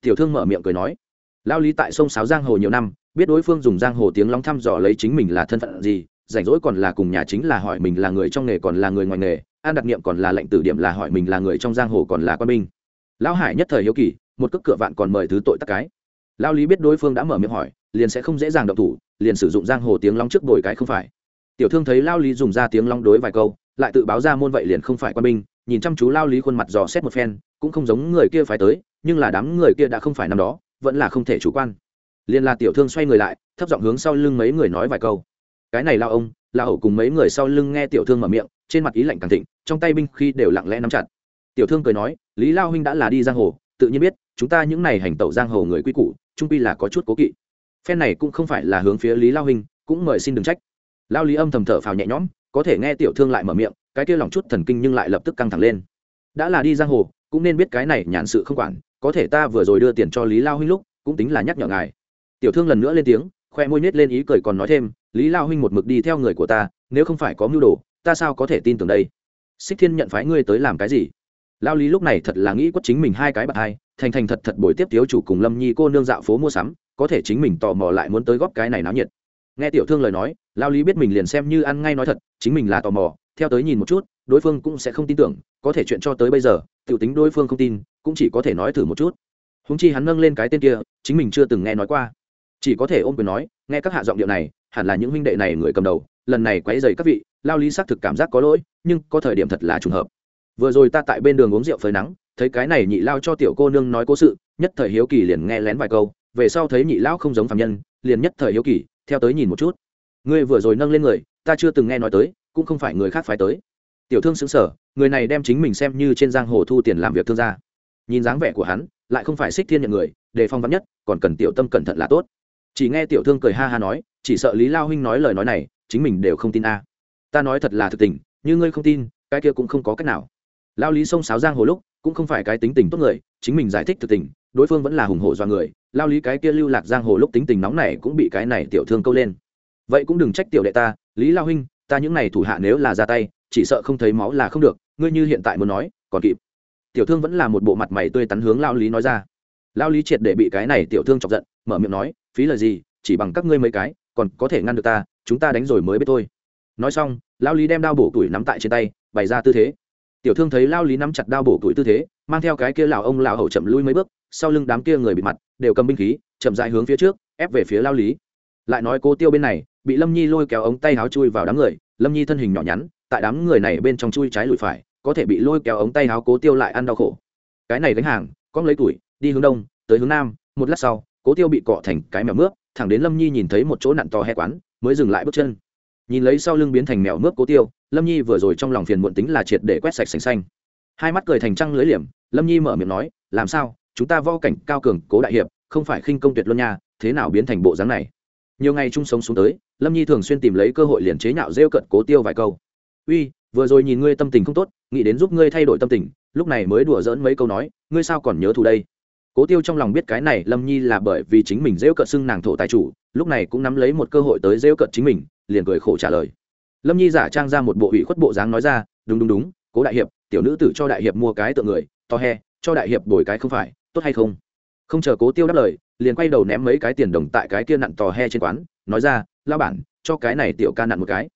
Tiểu thương mở miệng cười nói. Lao lý tại sông sáo giang hồ nhiều năm, biết đối phương dùng giang hồ tiếng long thăm dò lấy chính mình là thân phận gì, rảnh rỗi còn là cùng nhà chính là hỏi mình là người trong nghề còn là người ngoài nghề an đặc niệm còn là lệnh tử điểm là hỏi mình là người trong giang hồ còn là quan binh. Lão hải nhất thời hiếu kỳ, một cước cửa vạn còn mời thứ tội tắc cái. Lao lý biết đối phương đã mở miệng hỏi liền sẽ không dễ dàng động thủ, liền sử dụng giang hồ tiếng long trước đổi cái không phải. Tiểu thương thấy lao lý dùng ra tiếng long đối vài câu, lại tự báo ra môn vậy liền không phải quan binh, nhìn chăm chú lao lý khuôn mặt dò xét một phen, cũng không giống người kia phải tới, nhưng là đám người kia đã không phải năm đó, vẫn là không thể chủ quan. Liền là tiểu thương xoay người lại, thấp giọng hướng sau lưng mấy người nói vài câu. Cái này lao ông là hậu cùng mấy người sau lưng nghe tiểu thương mở miệng, trên mặt ý lạnh càng thịnh, trong tay binh khi đều lặng lẽ nắm chặt. Tiểu thương cười nói, lý lao huynh đã là đi giang hồ, tự nhiên biết, chúng ta những này hành tẩu giang hồ người quy củ, trung quy là có chút cố kỵ phen này cũng không phải là hướng phía lý lao hình, cũng mời xin đừng trách. Lao lý âm thầm thở phào nhẹ nhõm, có thể nghe tiểu thương lại mở miệng, cái kia lòng chút thần kinh nhưng lại lập tức căng thẳng lên. Đã là đi giang hồ, cũng nên biết cái này nhàn sự không quản, có thể ta vừa rồi đưa tiền cho lý lao huynh lúc, cũng tính là nhắc nhở ngài. Tiểu thương lần nữa lên tiếng, khoe môi nhét lên ý cười còn nói thêm, lý lao huynh một mực đi theo người của ta, nếu không phải có mưu đồ, ta sao có thể tin tưởng đây? Xích thiên nhận phái ngươi tới làm cái gì? Lao lý lúc này thật là nghĩ quất chính mình hai cái bạc hai, thành thành thật thật buổi tiếp thiếu chủ cùng lâm nhi cô nương dạo phố mua sắm có thể chính mình tò mò lại muốn tới góp cái này náo nhiệt. Nghe tiểu thương lời nói, lao lý biết mình liền xem như ăn ngay nói thật, chính mình là tò mò, theo tới nhìn một chút, đối phương cũng sẽ không tin tưởng, có thể chuyện cho tới bây giờ t i ể u tính đối phương không tin, cũng chỉ có thể nói thử một chút. Húng chi hắn nâng lên cái tên kia, chính mình chưa từng nghe nói qua. Chỉ có thể ôm quyền nói, nghe các hạ giọng điệu này, hẳn là những huynh đệ này người cầm đầu, lần này quấy dày các vị, lao lý xác thực cảm giác có lỗi, nhưng có thời điểm thật là trùng hợp. Vừa rồi ta tại bên đường uống rượu phơi nắng, thấy cái này nhị lao cho tiểu cô nương nói cố sự, nhất thời hiếu kỳ liền nghe lén vài câu về sau thấy nhị lão không giống phạm nhân, liền nhất thời hiếu kỳ, theo tới nhìn một chút. Ngươi vừa rồi nâng lên người, ta chưa từng nghe nói tới, cũng không phải người khác phải tới. Tiểu thương xứng sở người này đem chính mình xem như trên giang hồ thu tiền làm việc thương gia. Nhìn dáng vẻ của hắn, lại không phải xích thiên nhận người, đề phong vắn nhất, còn cần tiểu tâm cẩn thận là tốt. Chỉ nghe tiểu thương cười ha ha nói, chỉ sợ lý lao huynh nói lời nói này, chính mình đều không tin a. Ta nói thật là thực tình, như ngươi không tin, cái kia cũng không có cách nào. Lao lý xông sáo giang hồ lúc, cũng không phải cái tính tình tốt người, chính mình giải thích thực tình đối phương vẫn là hùng hổ do người, lao lý cái kia lưu lạc giang hồ lúc tính tình nóng này cũng bị cái này tiểu thương câu lên. Vậy cũng đừng trách tiểu đệ ta, lý lao huynh, ta những này thủ hạ nếu là ra tay, chỉ sợ không thấy máu là không được, ngươi như hiện tại muốn nói, còn kịp. Tiểu thương vẫn là một bộ mặt mày tươi tắn hướng lao lý nói ra. Lao lý triệt để bị cái này tiểu thương chọc giận, mở miệng nói, phí lời gì, chỉ bằng các ngươi mấy cái, còn có thể ngăn được ta, chúng ta đánh rồi mới biết thôi. Nói xong, lao lý đem đao bổ tuổi nắm tại trên tay, bày ra tư thế. Tiểu thương thấy lao lý nắm chặt đao bổ tuổi tư thế, mang theo cái kia lào ông lào hậu chậm lui mấy bước sau lưng đám kia người bị mặt, đều cầm binh khí, chậm dại hướng phía trước, ép về phía lao lý. Lại nói cô tiêu bên này, bị lâm nhi lôi kéo ống tay háo chui vào đám người, lâm nhi thân hình nhỏ nhắn, tại đám người này bên trong chui trái lùi phải, có thể bị lôi kéo ống tay háo cố tiêu lại ăn đau khổ. Cái này gánh hàng, con lấy tuổi, đi hướng đông, tới hướng nam, một lát sau, cố tiêu bị cọ thành cái mèo mướp, thẳng đến lâm nhi nhìn thấy một chỗ nặn to he quán, mới dừng lại bước chân. Nhìn lấy sau lưng biến thành mèo mướp cố tiêu, lâm nhi vừa rồi trong lòng phiền muộn tính là triệt để quét sạch sành xanh. Hai mắt cười thành trăng lưới liềm, lâm nhi mở miệng nói, làm sao? Chúng ta vo cảnh cao cường, cố đại hiệp, không phải khinh công tuyệt luân nha, thế nào biến thành bộ dáng này? Nhiều ngày chung sống xuống tới, lâm nhi thường xuyên tìm lấy cơ hội liền chế nhạo rêu cận cố tiêu vài câu. Uy, vừa rồi nhìn ngươi tâm tình không tốt, nghĩ đến giúp ngươi thay đổi tâm tình, lúc này mới đùa dỡn mấy câu nói, ngươi sao còn nhớ thù đây? Cố tiêu trong lòng biết cái này lâm nhi là bởi vì chính mình rêu cận xưng nàng thổ tài chủ, lúc này cũng nắm lấy một cơ hội tới rêu cận chính mình, liền cười khổ trả lời. Lâm nhi giả trang ra một bộ ủy khuất bộ dáng nói ra, đúng đúng đúng, cố đại hiệp, tiểu nữ tử cho đại hiệp mua cái tượng người, to he, cho đại hiệp bồi cái không phải tốt hay không? Không chờ cố tiêu đáp lời, liền quay đầu ném mấy cái tiền đồng tại cái kia nặn tò he trên quán, nói ra lao bản, cho cái này tiểu ca nặn một cái.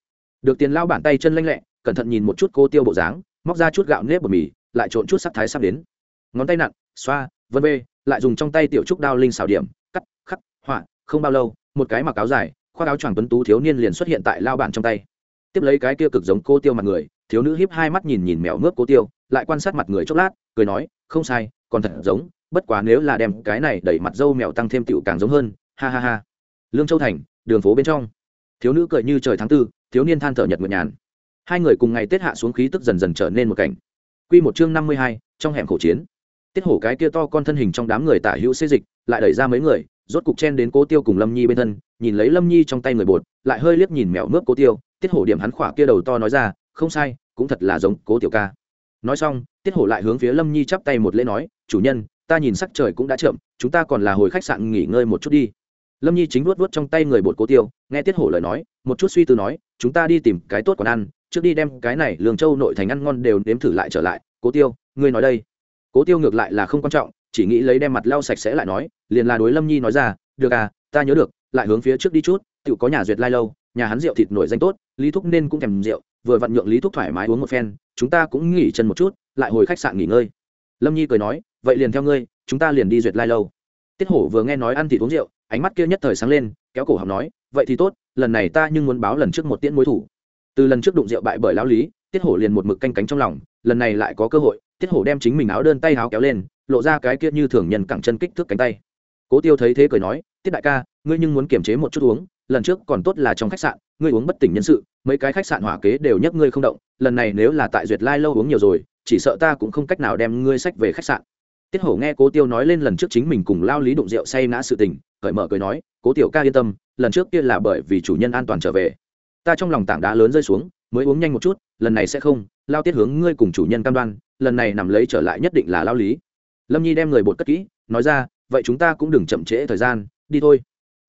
Được tiền lao bản tay chân lanh lẹ, cẩn thận nhìn một chút cô tiêu bộ dáng, móc ra chút gạo nếp bột mì, lại trộn chút sắc thái sắp đến. Ngón tay nặn, xoa, vân bê lại dùng trong tay tiểu trúc đao linh xảo điểm, cắt, khắc, họa, không bao lâu, một cái mặc áo dài, khoác áo choàng tuấn tú thiếu niên liền xuất hiện tại lao bản trong tay. Tiếp lấy cái kia cực giống cô tiêu mặt người, thiếu nữ hiếp hai mắt nhìn nhìn mèo mướp cô tiêu, lại quan sát mặt người chốc lát, cười nói, không sai, còn thật giống bất quá nếu là đem cái này đẩy mặt dâu mèo tăng thêm tiểu càng giống hơn, ha ha ha. Lương châu thành, đường phố bên trong. Thiếu nữ cười như trời tháng tư, thiếu niên than thở nhật nguyện nhàn. Hai người cùng ngày tết hạ xuống khí tức dần dần trở nên một cảnh. Quy một chương năm mươi hai, trong hẻm khổ chiến. Tiết hổ cái kia to con thân hình trong đám người tả hữu xê dịch, lại đẩy ra mấy người, rốt cục chen đến cố tiêu cùng lâm nhi bên thân, nhìn lấy lâm nhi trong tay người bột, lại hơi liếc nhìn mèo mướp cố tiêu. Tiết hổ điểm hắn khỏa kia đầu to nói ra, không sai, cũng thật là giống cố tiểu ca. Nói xong, tiết hổ lại hướng phía lâm nhi chắp tay một lễ nói, chủ nhân ta nhìn sắc trời cũng đã chậm, chúng ta còn là hồi khách sạn nghỉ ngơi một chút đi. Lâm nhi chính luốt vuốt trong tay người bột cố tiêu, nghe tiết hổ lời nói, một chút suy tư nói, chúng ta đi tìm cái tốt còn ăn, trước đi đem cái này lường châu nội thành ăn ngon đều nếm thử lại trở lại. Cố tiêu, ngươi nói đây. Cố tiêu ngược lại là không quan trọng, chỉ nghĩ lấy đem mặt lau sạch sẽ lại nói, liền là đối lâm nhi nói ra, được à ta nhớ được, lại hướng phía trước đi chút tự có nhà duyệt lai lâu, nhà hắn rượu thịt nổi danh tốt, lý thúc nên cũng thèm rượu, vừa vặn nhượng lý thúc thoải mái uống một phen, chúng ta cũng nghỉ chân một chút, lại hồi khách sạn nghỉ ngơi lâm nhi cười nói, vậy liền theo ngươi, chúng ta liền đi duyệt lai lâu. Tiết hổ vừa nghe nói ăn thịt uống rượu, ánh mắt kia nhất thời sáng lên, kéo cổ học nói, vậy thì tốt, lần này ta nhưng muốn báo lần trước một tiễn mối thủ. Từ lần trước đụng rượu bại bởi lão lý, tiết hổ liền một mực canh cánh trong lòng, lần này lại có cơ hội, tiết hổ đem chính mình áo đơn tay áo kéo lên, lộ ra cái kia như thường nhân cẳng chân kích thước cánh tay. Cố tiêu thấy thế cười nói, tiết đại ca, ngươi nhưng muốn kiềm chế một chút uống, lần trước còn tốt là trong khách sạn, ngươi uống bất tỉnh nhân sự, mấy cái khách sạn hỏa kế đều nhấc ngươi không động, lần này nếu là tại duyệt lai lâu uống nhiều rồi chỉ sợ ta cũng không cách nào đem ngươi sách về khách sạn. Tiết hổ nghe cố tiêu nói lên lần trước chính mình cùng lao lý đụng rượu say ngã sự tình, cởi mở cười nói, cố tiểu ca yên tâm, lần trước kia là bởi vì chủ nhân an toàn trở về. Ta trong lòng tảng đá lớn rơi xuống, mới uống nhanh một chút, lần này sẽ không, lao tiết hướng ngươi cùng chủ nhân cam đoan, lần này nằm lấy trở lại nhất định là lao lý. Lâm nhi đem người bột cất kỹ, nói ra, vậy chúng ta cũng đừng chậm trễ thời gian, đi thôi.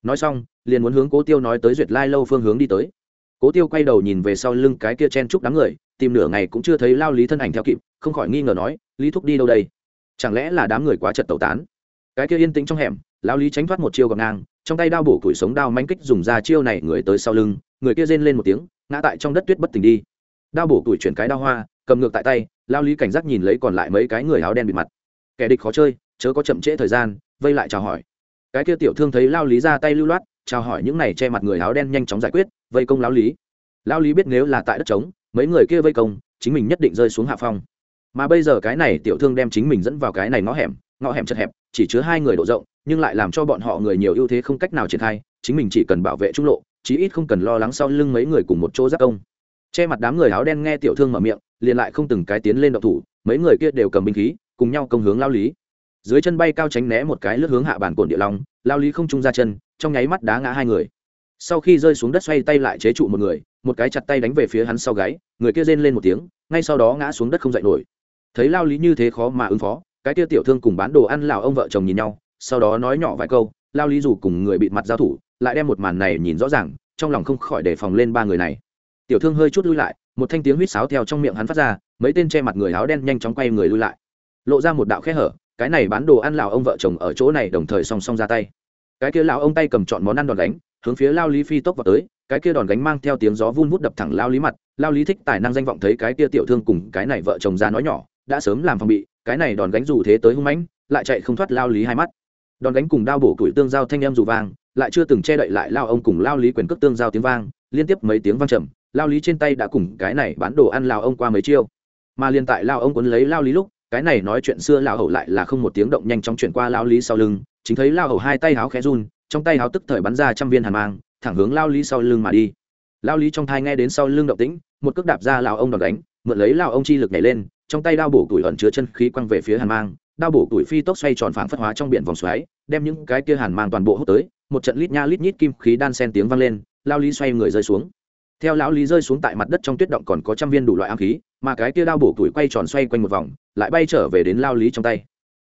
Nói xong, liền muốn hướng cố tiêu nói tới duyệt lai lâu phương hướng đi tới cố tiêu quay đầu nhìn về sau lưng cái kia chen chúc đám người, tìm nửa ngày cũng chưa thấy lao lý thân ảnh theo kịp, không khỏi nghi ngờ nói, lý thúc đi đâu đây? Chẳng lẽ là đám người quá chật tẩu tán? Cái kia yên tĩnh trong hẻm, lao lý tránh thoát một chiêu gọt ngang trong tay đao bổ củi sống đao manh kích dùng ra chiêu này người tới sau lưng, người kia rên lên một tiếng, ngã tại trong đất tuyết bất tỉnh đi. Đao bổ củi chuyển cái đao hoa, cầm ngược tại tay, lao lý cảnh giác nhìn lấy còn lại mấy cái người áo đen bị mặt. Kẻ địch khó chơi, chớ có chậm trễ thời gian, vây lại chào hỏi. Cái kia tiểu thương thấy lao lý ra tay lưu loát chào hỏi những này che mặt người áo đen nhanh chóng giải quyết, vây công lão lý. Lão lý biết nếu là tại đất trống, mấy người kia vây công, chính mình nhất định rơi xuống hạ phong. Mà bây giờ cái này tiểu thương đem chính mình dẫn vào cái này ngõ hẻm ngõ hẻm chật hẹp, chỉ chứa hai người độ rộng, nhưng lại làm cho bọn họ người nhiều ưu thế không cách nào triển khai, chính mình chỉ cần bảo vệ trung lộ, chí ít không cần lo lắng sau lưng mấy người cùng một chỗ giác công. Che mặt đám người áo đen nghe tiểu thương mở miệng, liền lại không từng cái tiến lên động thủ, mấy người kia đều cầm binh khí, cùng nhau công hướng lao lý. Dưới chân bay cao tránh né một cái lướt hướng hạ bản cồn địa long lao lý không trung ra chân, trong nháy mắt đá ngã hai người. Sau khi rơi xuống đất xoay tay lại chế trụ một người, một cái chặt tay đánh về phía hắn sau gáy, người kia rên lên một tiếng, ngay sau đó ngã xuống đất không dậy nổi. Thấy lao lý như thế khó mà ứng phó, cái kia tiểu thương cùng bán đồ ăn lào ông vợ chồng nhìn nhau, sau đó nói nhỏ vài câu, lao lý dù cùng người bị mặt giao thủ, lại đem một màn này nhìn rõ ràng, trong lòng không khỏi đề phòng lên ba người này. Tiểu thương hơi chút lui lại, một thanh tiếng huýt sáo theo trong miệng hắn phát ra, mấy tên che mặt người áo đen nhanh chóng quay người lui lại. Lộ ra một đạo khe hở cái này bán đồ ăn lào ông vợ chồng ở chỗ này đồng thời song song ra tay. Cái kia lão ông tay cầm chọn món ăn đòn đánh hướng phía lao lý phi tốc vào tới, cái kia đòn gánh mang theo tiếng gió vun vút đập thẳng lao lý mặt, lao lý thích tài năng danh vọng thấy cái kia tiểu thương cùng cái này vợ chồng ra nói nhỏ, đã sớm làm phòng bị, cái này đòn gánh dù thế tới hung mãnh, lại chạy không thoát lao lý hai mắt. Đòn gánh cùng đao bổ củi tương giao thanh em dù vang, lại chưa từng che đậy lại lao ông cùng lao lý quyền cước tương giao tiếng vang, liên tiếp mấy tiếng vang trầm, lao lý trên tay đã cùng cái này bán đồ ăn lao ông qua mấy chiêu. Mà liên tại lao ông quấn lấy lao lý lúc cái này nói chuyện xưa lao hầu lại là không một tiếng động nhanh chóng chuyển qua lao lý sau lưng, chính thấy lao hầu hai tay háo khẽ run, trong tay háo tức thời bắn ra trăm viên hàn mang, thẳng hướng lao lý sau lưng mà đi. Lao lý trong thai nghe đến sau lưng động tĩnh, một cước đạp ra lao ông đòn đánh mượn lấy lao ông chi lực nhảy lên, trong tay đao bổ tuổi ẩn chứa chân khí quăng về phía hàn mang, đao bổ tuổi phi tốc xoay tròn phảng phất hóa trong biển vòng xoáy, đem những cái kia hàn mang toàn bộ hút tới, một trận lít nha lít nhít kim khí đan sen tiếng vang lên lao lý xoay người rơi xuống theo lão lý rơi xuống tại mặt đất trong tuyết động còn có trăm viên đủ loại ám khí, mà cái kia đao bổ tuổi quay tròn xoay quanh một vòng, lại bay trở về đến lao lý trong tay.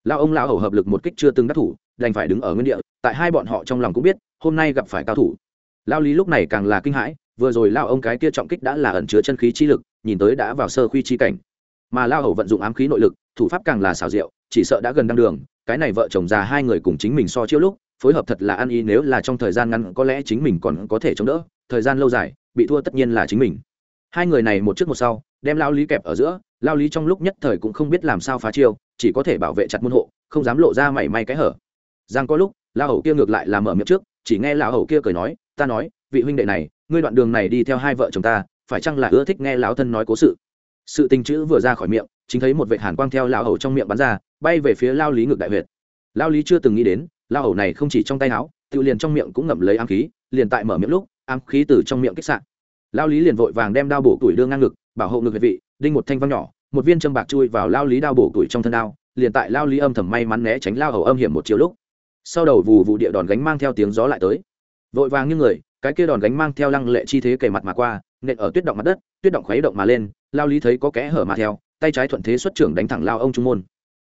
Lao ông lão hầu hợp lực một kích chưa từng đắc thủ, đành phải đứng ở nguyên địa, tại hai bọn họ trong lòng cũng biết, hôm nay gặp phải cao thủ. Lao lý lúc này càng là kinh hãi, vừa rồi lao ông cái kia trọng kích đã là ẩn chứa chân khí chi lực, nhìn tới đã vào sơ khuy chi cảnh. Mà lao hầu vận dụng ám khí nội lực, thủ pháp càng là xảo diệu, chỉ sợ đã gần đăng đường, cái này vợ chồng già hai người cùng chính mình so chiêu lúc, phối hợp thật là ăn ý nếu là trong thời gian ngắn có lẽ chính mình còn có thể chống đỡ, thời gian lâu dài bị thua tất nhiên là chính mình. Hai người này một trước một sau, đem lao lý kẹp ở giữa lao lý trong lúc nhất thời cũng không biết làm sao phá chiêu, chỉ có thể bảo vệ chặt môn hộ, không dám lộ ra mảy may cái hở. Giang có lúc lao hầu kia ngược lại là mở miệng trước, chỉ nghe lão hầu kia cười nói, ta nói, vị huynh đệ này, ngươi đoạn đường này đi theo hai vợ chồng ta, phải chăng là ưa thích nghe lão thân nói cố sự? Sự tình chữ vừa ra khỏi miệng, chính thấy một vệ hàn quang theo lao hầu trong miệng bắn ra, bay về phía lao lý ngược đại huyệt. Lao lý chưa từng nghĩ đến lao hầu này không chỉ trong tay áo, tự liền trong miệng cũng ngậm lấy ám khí, liền tại mở miệng lúc ám khí từ trong miệng kích sạn lao lý liền vội vàng đem đao bổ tuổi đưa ngang ngực, bảo hộ ngực huyệt vị, đinh một thanh văng nhỏ, một viên châm bạc chui vào lao lý đao bổ tuổi trong thân đao, liền tại lao lý âm thầm may mắn né tránh lao hầu âm hiểm một chiều lúc. Sau đầu vù vụ địa đòn gánh mang theo tiếng gió lại tới. Vội vàng như người, cái kia đòn gánh mang theo lăng lệ chi thế kề mặt mà qua, nện ở tuyết động mặt đất, tuyết động khuấy động mà lên, lao lý thấy có kẽ hở mà theo, tay trái thuận thế xuất trưởng đánh thẳng lao ông trung môn.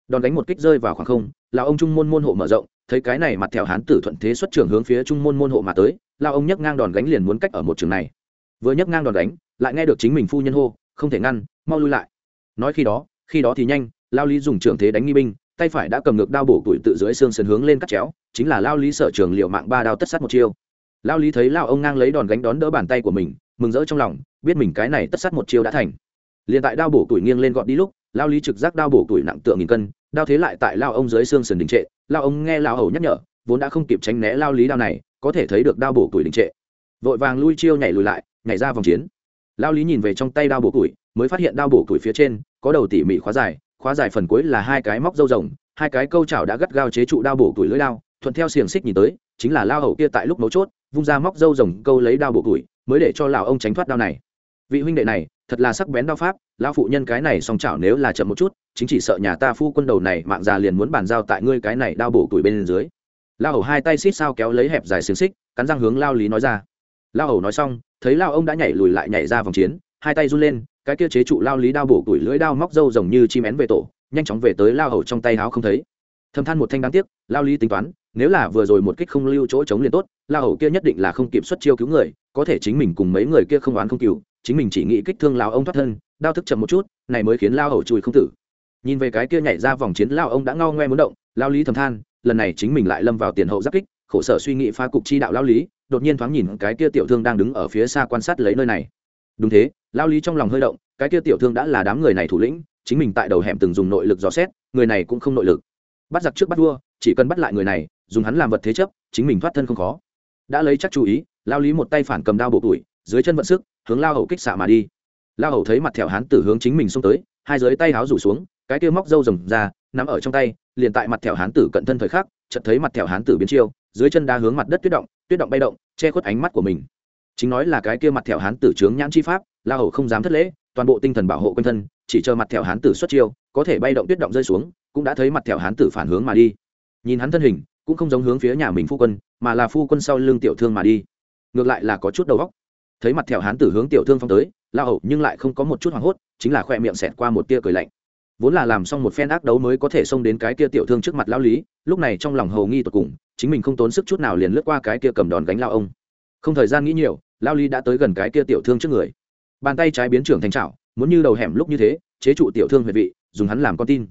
Đòn đánh một kích rơi vào khoảng không, lao ông trung môn môn hộ mở rộng thấy cái này mặt thẹo hán tử thuận thế xuất trường hướng phía trung môn môn hộ mà tới, lao ông nhấc ngang đòn gánh liền muốn cách ở một trường này. Vừa nhấc ngang đòn đánh lại nghe được chính mình phu nhân hô, không thể ngăn, mau lui lại. Nói khi đó khi đó thì nhanh, lao lý dùng trường thế đánh nghi binh, tay phải đã cầm ngược đao bổ tuổi tự dưới xương sườn hướng lên cắt chéo, chính là lao lý sở trường liệu mạng ba đao tất sát một chiêu. Lao lý thấy lao ông ngang lấy đòn gánh đón đỡ bàn tay của mình, mừng rỡ trong lòng, biết mình cái này tất sát một chiêu đã thành. Liền tại đao bổ tuổi nghiêng lên gọn đi lúc, lao lý trực giác đao bổ tuổi nặng tượng nghìn cân, đao thế lại tại lao ông dưới xương sườn đình trệ lao ông nghe lao hầu nhắc nhở, vốn đã không kịp tránh né lao lý đao này, có thể thấy được đao bổ tuổi đình trệ. Vội vàng lui chiêu nhảy lùi lại, nhảy ra vòng chiến. Lao lý nhìn về trong tay đao bổ tuổi mới phát hiện đao bổ tuổi phía trên có đầu tỉ mỉ khóa dài khóa dài phần cuối là hai cái móc dâu rồng, hai cái câu chảo đã gắt gao chế trụ đao bổ tuổi lưỡi đao, thuận theo xiềng xích nhìn tới, chính là lao hầu kia tại lúc mấu chốt, vung ra móc dâu rồng câu lấy đao bổ tuổi mới để cho lão ông tránh thoát đao này. Vị huynh đệ này thật là sắc bén đao pháp, lão phụ nhân cái này song chảo nếu là chậm một chút, chính chỉ sợ nhà ta phu quân đầu này mạng già liền muốn bàn giao tại ngươi cái này đao bổ tuổi bên dưới. Lao hầu hai tay xít sao kéo lấy hẹp dài xiềng xích, cắn răng hướng lao lý nói ra. Lao hầu nói xong, thấy lao ông đã nhảy lùi lại nhảy ra vòng chiến, hai tay run lên, cái kia chế trụ lao lý đao bổ tuổi lưỡi đao móc râu rồng như chim én về tổ, nhanh chóng về tới lao hầu trong tay háo không thấy. Thâm than một thanh đáng tiếc, lao lý tính toán, nếu là vừa rồi một kích không lưu chỗ chống liền tốt lao hầu kia nhất định là không kịp xuất chiêu cứu người, có thể chính mình cùng mấy người kia không oán không cừu chính mình chỉ nghĩ kích thương lao ông thoát thân đau thức chậm một chút, này mới khiến lao hầu chùi không tử. Nhìn về cái kia nhảy ra vòng chiến lao ông đã ngao ngoe muốn động, lao lý thầm than, lần này chính mình lại lâm vào tiền hậu giáp kích, khổ sở suy nghĩ phá cục chi đạo lao lý, đột nhiên thoáng nhìn cái kia tiểu thương đang đứng ở phía xa quan sát lấy nơi này. Đúng thế, lao lý trong lòng hơi động, cái kia tiểu thương đã là đám người này thủ lĩnh, chính mình tại đầu hẻm từng dùng nội lực dò xét, người này cũng không nội lực. Bắt giặc trước bắt vua, chỉ cần bắt lại người này, dùng hắn làm vật thế chấp, chính mình thoát thân không khó. Đã lấy chắc chú ý, lao lý một tay phản cầm đao bộ tuổi dưới chân vận sức, hướng lao hầu kích xạ mà đi. Lao hầu thấy mặt thẹo hán tử hướng chính mình xông tới, hai dưới tay háo rủ xuống, cái kia móc râu rồng ra, nắm ở trong tay, liền tại mặt thẹo hán tử cận thân thời khắc, chợt thấy mặt thẹo hán tử biến chiêu, dưới chân đá hướng mặt đất tuyết động tuyết động bay động, che khuất ánh mắt của mình. Chính nói là cái kia mặt thẹo hán tử trướng nhãn chi pháp la hầu không dám thất lễ, toàn bộ tinh thần bảo hộ quanh thân, chỉ chờ mặt thẹo hán tử xuất chiêu, có thể bay động tuyết động rơi xuống, cũng đã thấy mặt thẹo hán tử phản hướng mà đi. Nhìn hắn thân hình, cũng không giống hướng phía nhà mình phu quân, mà là phu quân sau lưng tiểu thương mà đi. Ngược lại là có chút đầu óc thấy mặt thẹo hán tử hướng tiểu thương phong tới, la hậu nhưng lại không có một chút hoảng hốt, chính là khoe miệng xẹt qua một tia cười lạnh. Vốn là làm xong một phen ác đấu mới có thể xông đến cái kia tiểu thương trước mặt lao lý, lúc này trong lòng hầu nghi tột cùng, chính mình không tốn sức chút nào liền lướt qua cái kia cầm đòn gánh lao ông. Không thời gian nghĩ nhiều, lao lý đã tới gần cái kia tiểu thương trước người. Bàn tay trái biến trưởng thành chảo, muốn như đầu hẻm lúc như thế, chế trụ tiểu thương huệ vị, dùng hắn làm con tin.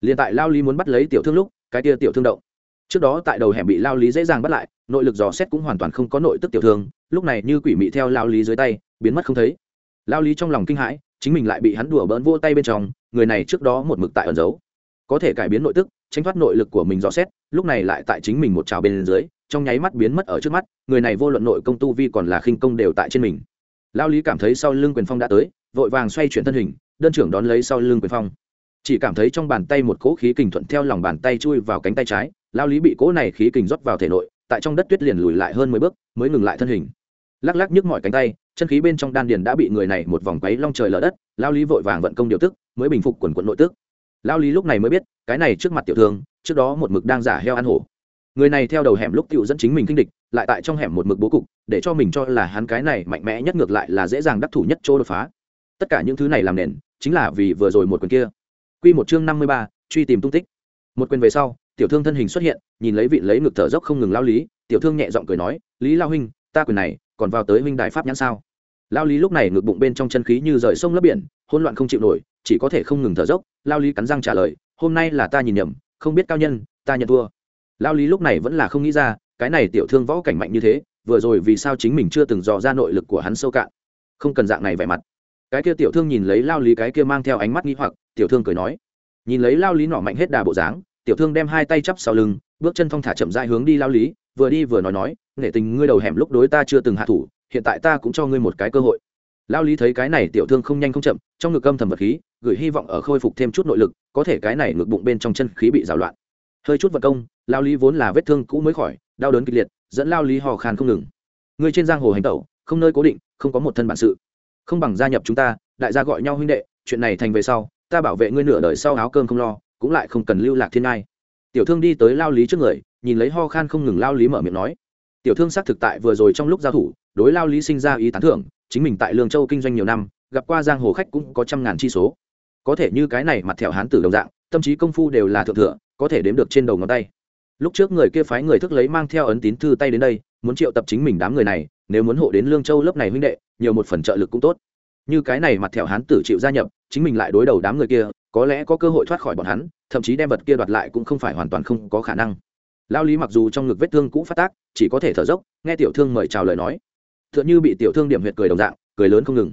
Liền tại lao lý muốn bắt lấy tiểu thương lúc, cái kia tiểu thương động trước đó tại đầu hẻm bị lao lý dễ dàng bắt lại, nội lực dò xét cũng hoàn toàn không có nội tức tiểu thương, lúc này như quỷ mị theo lao lý dưới tay, biến mất không thấy. Lao lý trong lòng kinh hãi, chính mình lại bị hắn đùa bỡn vô tay bên trong, người này trước đó một mực tại ẩn giấu. Có thể cải biến nội tức, tránh thoát nội lực của mình dò xét, lúc này lại tại chính mình một trào bên dưới, trong nháy mắt biến mất ở trước mắt, người này vô luận nội công tu vi còn là khinh công đều tại trên mình. Lao lý cảm thấy sau lưng quyền phong đã tới, vội vàng xoay chuyển thân hình, đơn trưởng đón lấy sau lưng quyền phong. Chỉ cảm thấy trong bàn tay một cỗ khí kình thuận theo lòng bàn tay chui vào cánh tay trái lao lý bị cỗ này khí kình rót vào thể nội, tại trong đất tuyết liền lùi lại hơn mười bước, mới ngừng lại thân hình. Lắc lắc nhức mọi cánh tay, chân khí bên trong đan điền đã bị người này một vòng quấy long trời lở đất, lao lý vội vàng vận công điều tức, mới bình phục quần quận nội tức. Lao lý lúc này mới biết, cái này trước mặt tiểu thương, trước đó một mực đang giả heo ăn hổ. Người này theo đầu hẻm lúc tựu dẫn chính mình kinh địch, lại tại trong hẻm một mực bố cục, để cho mình cho là hắn cái này mạnh mẽ nhất ngược lại là dễ dàng đắc thủ nhất chỗ đột phá. Tất cả những thứ này làm nền, chính là vì vừa rồi một quyền kia. Q một chương năm mươi ba, truy tìm tung tích. Một quyền về sau tiểu thương thân hình xuất hiện, nhìn lấy vị lấy ngực thở dốc không ngừng lao lý, tiểu thương nhẹ giọng cười nói, lý lao huynh, ta quyền này còn vào tới huynh đại pháp nhãn sao? Lao lý lúc này ngực bụng bên trong chân khí như rời sông lấp biển, hỗn loạn không chịu nổi, chỉ có thể không ngừng thở dốc. Lao lý cắn răng trả lời, hôm nay là ta nhìn nhầm, không biết cao nhân, ta nhận thua. Lao lý lúc này vẫn là không nghĩ ra, cái này tiểu thương võ cảnh mạnh như thế, vừa rồi vì sao chính mình chưa từng dò ra nội lực của hắn sâu cạn? Không cần dạng này vẻ mặt. Cái kia tiểu thương nhìn lấy lao lý cái kia mang theo ánh mắt nghi hoặc, tiểu thương cười nói, nhìn lấy lao lý nọ mạnh hết đà bộ dáng tiểu thương đem hai tay chắp sau lưng, bước chân thong thả chậm dại hướng đi lao lý, vừa đi vừa nói nói, nghệ tình ngươi đầu hẻm lúc đối ta chưa từng hạ thủ, hiện tại ta cũng cho ngươi một cái cơ hội. Lao lý thấy cái này tiểu thương không nhanh không chậm, trong ngực âm thầm vật khí, gửi hy vọng ở khôi phục thêm chút nội lực, có thể cái này ngực bụng bên trong chân khí bị rào loạn. Hơi chút vật công, lao lý vốn là vết thương cũ mới khỏi, đau đớn kịch liệt, dẫn lao lý hò khàn không ngừng. Ngươi trên giang hồ hành tẩu, không nơi cố định, không có một thân bản sự. Không bằng gia nhập chúng ta, đại gia gọi nhau huynh đệ, chuyện này thành về sau, ta bảo vệ ngươi nửa đời sau áo cơm không lo cũng lại không cần lưu lạc thiên ngai. Tiểu thương đi tới lao lý trước người, nhìn lấy ho khan không ngừng lao lý mở miệng nói. Tiểu thương xác thực tại vừa rồi trong lúc giao thủ, đối lao lý sinh ra ý tán thưởng, chính mình tại lương châu kinh doanh nhiều năm, gặp qua giang hồ khách cũng có trăm ngàn chi số. Có thể như cái này mặt thẹo hán tử đồng dạng, tâm trí công phu đều là thượng thừa, có thể đếm được trên đầu ngón tay. Lúc trước người kia phái người thức lấy mang theo ấn tín thư tay đến đây, muốn triệu tập chính mình đám người này, nếu muốn hộ đến lương châu lớp này huynh đệ, nhiều một phần trợ lực cũng tốt. Như cái này mặt thẹo hán tử chịu gia nhập, chính mình lại đối đầu đám người kia có lẽ có cơ hội thoát khỏi bọn hắn, thậm chí đem vật kia đoạt lại cũng không phải hoàn toàn không có khả năng. Lao lý mặc dù trong ngực vết thương cũ phát tác, chỉ có thể thở dốc, nghe tiểu thương mời chào lời nói. T h ư ợ n h ư bị tiểu thương điểm huyệt cười đồng dạng, cười lớn không ngừng.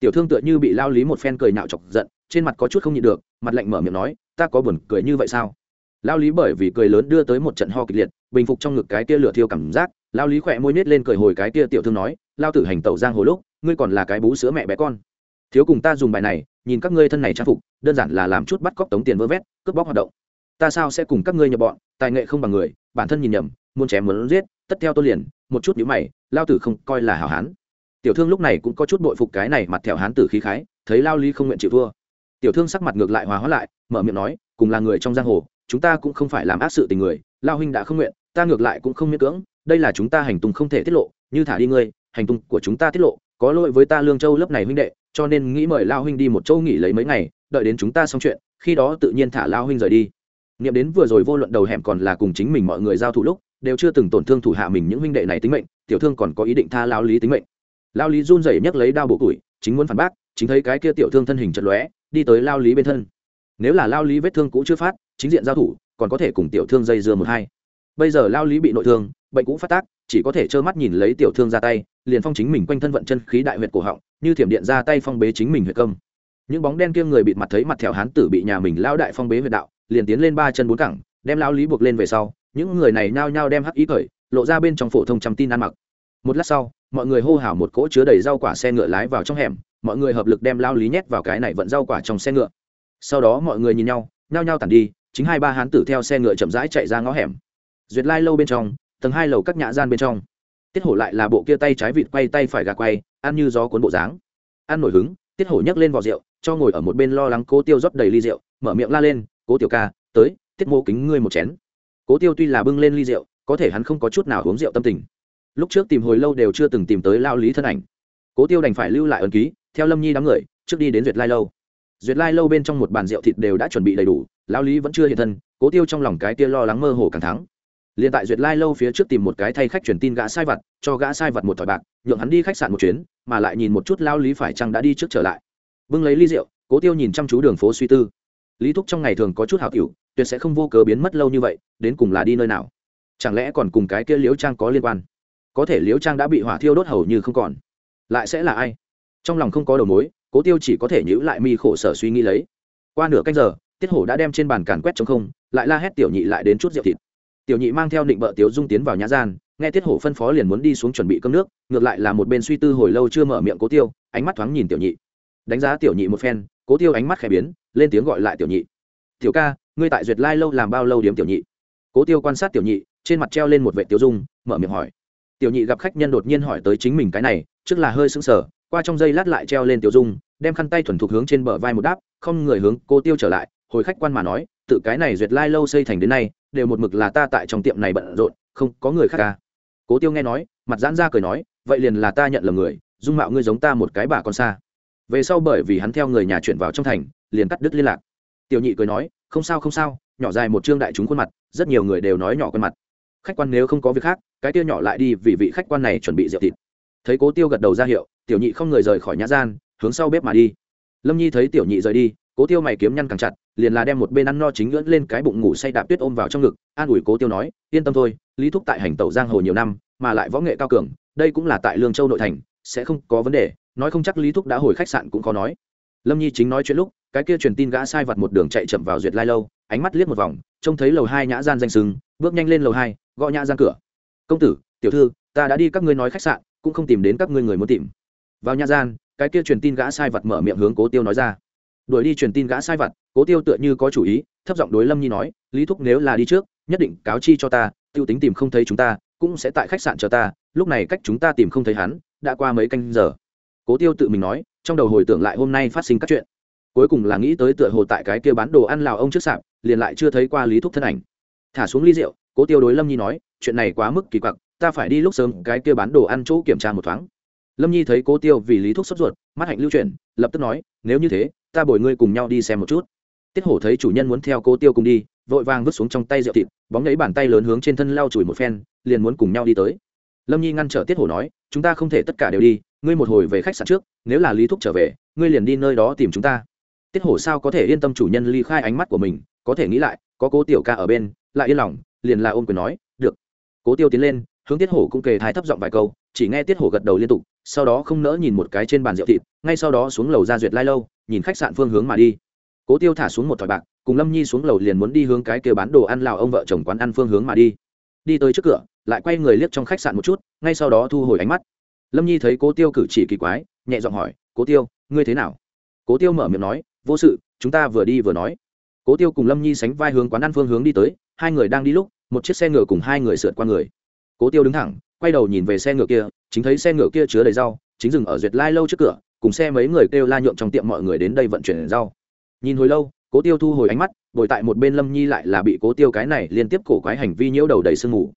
Tiểu thương tựa như bị lao lý một phen cười nạo chọc giận, trên mặt có chút không nhịn được, mặt lạnh mở miệng nói, ta có buồn cười như vậy sao? Lao lý bởi vì cười lớn đưa tới một trận ho kịch liệt, bình phục trong ngực cái tia lửa thiêu cảm giác lao lý khỏe môi nết lên cười hồi cái tia tiểu thương nói lao tử hành tẩu giang hồ lúc, ngươi còn là cái bú sữa mẹ bé con. Thiếu cùng ta dùng bài này nhìn các ngươi thân này trang phục, đơn giản là làm chút bắt cóc tống tiền vơ vét, cướp bóc hoạt động. Ta sao sẽ cùng các ngươi nhập bọn, tài nghệ không bằng người, bản thân nhìn nhầm, muốn chém muốn giết, tất theo tôi liền, một chút nhữ mày, lao tử không coi là hảo hán. Tiểu thương lúc này cũng có chút bội phục cái này mặt thẹo hán tử khí khái, thấy lao ly không nguyện chịu thua. Tiểu thương sắc mặt ngược lại hòa hóa lại, mở miệng nói, cùng là người trong giang hồ, chúng ta cũng không phải làm ác sự tình người, lao huynh đã không nguyện, ta ngược lại cũng không miễn cưỡng, đây là chúng ta hành tung không thể tiết lộ, như thả đi ngươi, hành tung của chúng ta tiết lộ, có lỗi với ta lương châu lớp này huynh đệ cho nên nghĩ mời lao huynh đi một châu nghỉ lấy mấy ngày, đợi đến chúng ta xong chuyện, khi đó tự nhiên thả lao huynh rời đi. Nghiệm đến vừa rồi vô luận đầu hẻm còn là cùng chính mình mọi người giao thủ lúc, đều chưa từng tổn thương thủ hạ mình những huynh đệ này tính mệnh, tiểu thương còn có ý định tha lao lý tính mệnh. Lao lý run rẩy nhấc lấy đao bộ củi, chính muốn phản bác, chính thấy cái kia tiểu thương thân hình chật lóe, đi tới lao lý bên thân. Nếu là lao lý vết thương cũ chưa phát, chính diện giao thủ, còn có thể cùng tiểu thương dây dưa một hai. Bây giờ lao lý bị nội thương, bệnh cũ phát tác, chỉ có thể trơ mắt nhìn lấy tiểu thương ra tay, liền phong chính mình quanh thân vận chân khí đại huyệt cổ họng như thiểm điện ra tay phong bế chính mình huyệt công. Những bóng đen kia người bịt mặt thấy mặt thẹo hán tử bị nhà mình lao đại phong bế huyệt đạo, liền tiến lên ba chân bốn cẳng, đem lao lý buộc lên về sau, những người này nhao nhao đem hắc ý cởi, lộ ra bên trong phổ thông trăm tin ăn mặc. Một lát sau, mọi người hô hào một cỗ chứa đầy rau quả xe ngựa lái vào trong hẻm, mọi người hợp lực đem lao lý nhét vào cái này vận rau quả trong xe ngựa. Sau đó mọi người nhìn nhau, nhao nhao tản đi, chính hai ba hán tử theo xe ngựa chậm rãi chạy ra ngõ hẻm. Duyệt lai lâu bên trong, tầng hai lầu các nhã gian bên trong tiết hổ lại là bộ kia tay trái vịt quay tay phải gà quay, ăn như gió cuốn bộ dáng. Ăn nổi hứng, tiết hổ nhấc lên vỏ rượu, cho ngồi ở một bên lo lắng cố tiêu rót đầy ly rượu, mở miệng la lên, cố tiểu ca, tới, tiết mô kính ngươi một chén. Cố tiêu tuy là bưng lên ly rượu, có thể hắn không có chút nào uống rượu tâm tình. Lúc trước tìm hồi lâu đều chưa từng tìm tới lao lý thân ảnh. Cố tiêu đành phải lưu lại ấn ký, theo lâm nhi đám người, trước đi đến duyệt lai lâu. Duyệt lai lâu bên trong một bàn rượu thịt đều đã chuẩn bị đầy đủ, lao lý vẫn chưa hiện thân, cố tiêu trong lòng cái tia lo lắng mơ hồ càng thắng liền tại duyệt lai lâu phía trước tìm một cái thay khách truyền tin gã sai vật cho gã sai vật một thỏi bạc, nhượng hắn đi khách sạn một chuyến, mà lại nhìn một chút lao lý phải chăng đã đi trước trở lại. Bưng lấy ly rượu, cố tiêu nhìn chăm chú đường phố suy tư. Lý thúc trong ngày thường có chút hào cựu tuyệt sẽ không vô cớ biến mất lâu như vậy, đến cùng là đi nơi nào? Chẳng lẽ còn cùng cái kia liễu trang có liên quan? Có thể liễu trang đã bị hỏa thiêu đốt hầu như không còn. Lại sẽ là ai? Trong lòng không có đầu mối, cố tiêu chỉ có thể nhữ lại mi khổ sở suy nghĩ lấy. Qua nửa canh giờ, tiết hổ đã đem trên bàn càn quét chống không, lại la hét tiểu nhị lại đến chút rượu thịt tiểu nhị mang theo định bợ tiếu dung tiến vào nhã gian, nghe tiết hổ phân phó liền muốn đi xuống chuẩn bị cơm nước, ngược lại là một bên suy tư hồi lâu chưa mở miệng cố tiêu, ánh mắt thoáng nhìn tiểu nhị. Đánh giá tiểu nhị một phen, cố tiêu ánh mắt khẽ biến, lên tiếng gọi lại tiểu nhị. Tiểu ca, ngươi tại duyệt lai lâu làm bao lâu điếm tiểu nhị? Cố tiêu quan sát tiểu nhị, trên mặt treo lên một vệ tiêu dung, mở miệng hỏi. Tiểu nhị gặp khách nhân đột nhiên hỏi tới chính mình cái này, trước là hơi sững sờ, qua trong giây lát lại treo lên tiểu dung, đem khăn tay thuần thục hướng trên bờ vai một đáp, không người hướng cố tiêu trở lại hồi khách quan mà nói, tự cái này duyệt lai lâu xây thành đến nay, đều một mực là ta tại trong tiệm này bận rộn, không có người khác ca cố tiêu nghe nói, mặt giãn ra cười nói, vậy liền là ta nhận lầm người, dung mạo ngươi giống ta một cái bà con xa. Về sau bởi vì hắn theo người nhà chuyển vào trong thành, liền cắt đứt liên lạc. Tiểu nhị cười nói, không sao không sao, nhỏ dài một trương đại chúng khuôn mặt, rất nhiều người đều nói nhỏ khuôn mặt. Khách quan nếu không có việc khác, cái tiêu nhỏ lại đi vì vị khách quan này chuẩn bị rượu thịt. Thấy cố tiêu gật đầu ra hiệu, tiểu nhị không người rời khỏi nhã gian, hướng sau bếp mà đi. Lâm nhi thấy tiểu nhị rời đi, cố tiêu mày kiếm nhăn càng chặt liền là đem một bên ăn no chính ngưỡng lên cái bụng ngủ say đạp tuyết ôm vào trong ngực, an ủi cố tiêu nói, yên tâm thôi, lý thúc tại hành tẩu giang hồ nhiều năm, mà lại võ nghệ cao cường, đây cũng là tại lương châu nội thành, sẽ không có vấn đề, nói không chắc lý thúc đã hồi khách sạn cũng khó nói. Lâm nhi chính nói chuyện lúc, cái kia truyền tin gã sai vặt một đường chạy chậm vào duyệt lai lâu, ánh mắt liếc một vòng, trông thấy lầu hai nhã gian danh sừng bước nhanh lên lầu hai, gõ nhã gian cửa. Công tử, tiểu thư, ta đã đi các ngươi nói khách sạn, cũng không tìm đến các ngươi người muốn tìm. Vào nhã gian, cái kia truyền tin gã sai vặt mở miệng hướng cố tiêu nói ra. Đuổi đi truyền tin gã sai vặt cố tiêu tựa như có chủ ý, thấp giọng đối lâm nhi nói, lý thúc nếu là đi trước, nhất định cáo chi cho ta t i ê u tính tìm không thấy chúng ta, cũng sẽ tại khách sạn chờ ta, lúc này cách chúng ta tìm không thấy hắn, đã qua mấy canh giờ. Cố tiêu tự mình nói, trong đầu hồi tưởng lại hôm nay phát sinh các chuyện. Cuối cùng là nghĩ tới tựa hồ tại cái kia bán đồ ăn lào ông trước sạp, liền lại chưa thấy qua lý thúc thân ảnh. Thả xuống ly rượu, cố tiêu đối lâm nhi nói, chuyện này quá mức kỳ quặc, ta phải đi lúc sớm, cái kia bán đồ ăn chỗ kiểm tra một thoáng. Lâm nhi thấy cố tiêu vì lý thúc sốt ruột, mắt hạnh lưu chuyển, lập tức nói, nếu như thế, ta bồi ngươi cùng nhau đi xem một chút tiết hổ thấy chủ nhân muốn theo cô tiêu cùng đi, vội vàng vứt xuống trong tay rượu thịt, bóng lấy bàn tay lớn hướng trên thân lau chùi một phen, liền muốn cùng nhau đi tới. Lâm nhi ngăn trở tiết hổ nói, chúng ta không thể tất cả đều đi, ngươi một hồi về khách sạn trước, nếu là lý thúc trở về, ngươi liền đi nơi đó tìm chúng ta. Tiết hổ sao có thể yên tâm chủ nhân ly khai ánh mắt của mình, có thể nghĩ lại, có cố tiểu ca ở bên, lại yên lòng, liền là ôm quyền nói, được. Cố tiêu tiến lên, hướng tiết hổ cũng kề thái thấp giọng vài câu, chỉ nghe tiết hổ gật đầu liên tục, sau đó không nỡ nhìn một cái trên bàn rượu thịt, ngay sau đó xuống lầu ra duyệt lai lâu, nhìn khách sạn phương hướng mà đi cố tiêu thả xuống một thỏi bạc, cùng lâm nhi xuống lầu liền muốn đi hướng cái kia bán đồ ăn lào ông vợ chồng quán ăn phương hướng mà đi. Đi tới trước cửa, lại quay người liếc trong khách sạn một chút, ngay sau đó thu hồi ánh mắt. Lâm nhi thấy cố tiêu cử chỉ kỳ quái, nhẹ giọng hỏi, cố tiêu, ngươi thế nào? Cố tiêu mở miệng nói, vô sự, chúng ta vừa đi vừa nói. Cố tiêu cùng lâm nhi sánh vai hướng quán ăn phương hướng đi tới, hai người đang đi lúc, một chiếc xe ngựa cùng hai người sượt qua người. Cố tiêu đứng thẳng, quay đầu nhìn về xe ngựa kia, chính thấy xe ngựa kia chứa đầy rau, chính dừng ở duyệt lai lâu trước cửa, cùng xe mấy người kêu la nhượng trong tiệm mọi người đến đây vận chuyển rau nhìn hồi lâu, cố tiêu thu hồi ánh mắt ngồi tại một bên lâm nhi lại là bị cố tiêu cái này liên tiếp cổ quái hành vi nhiễu đầu đầy sương mù.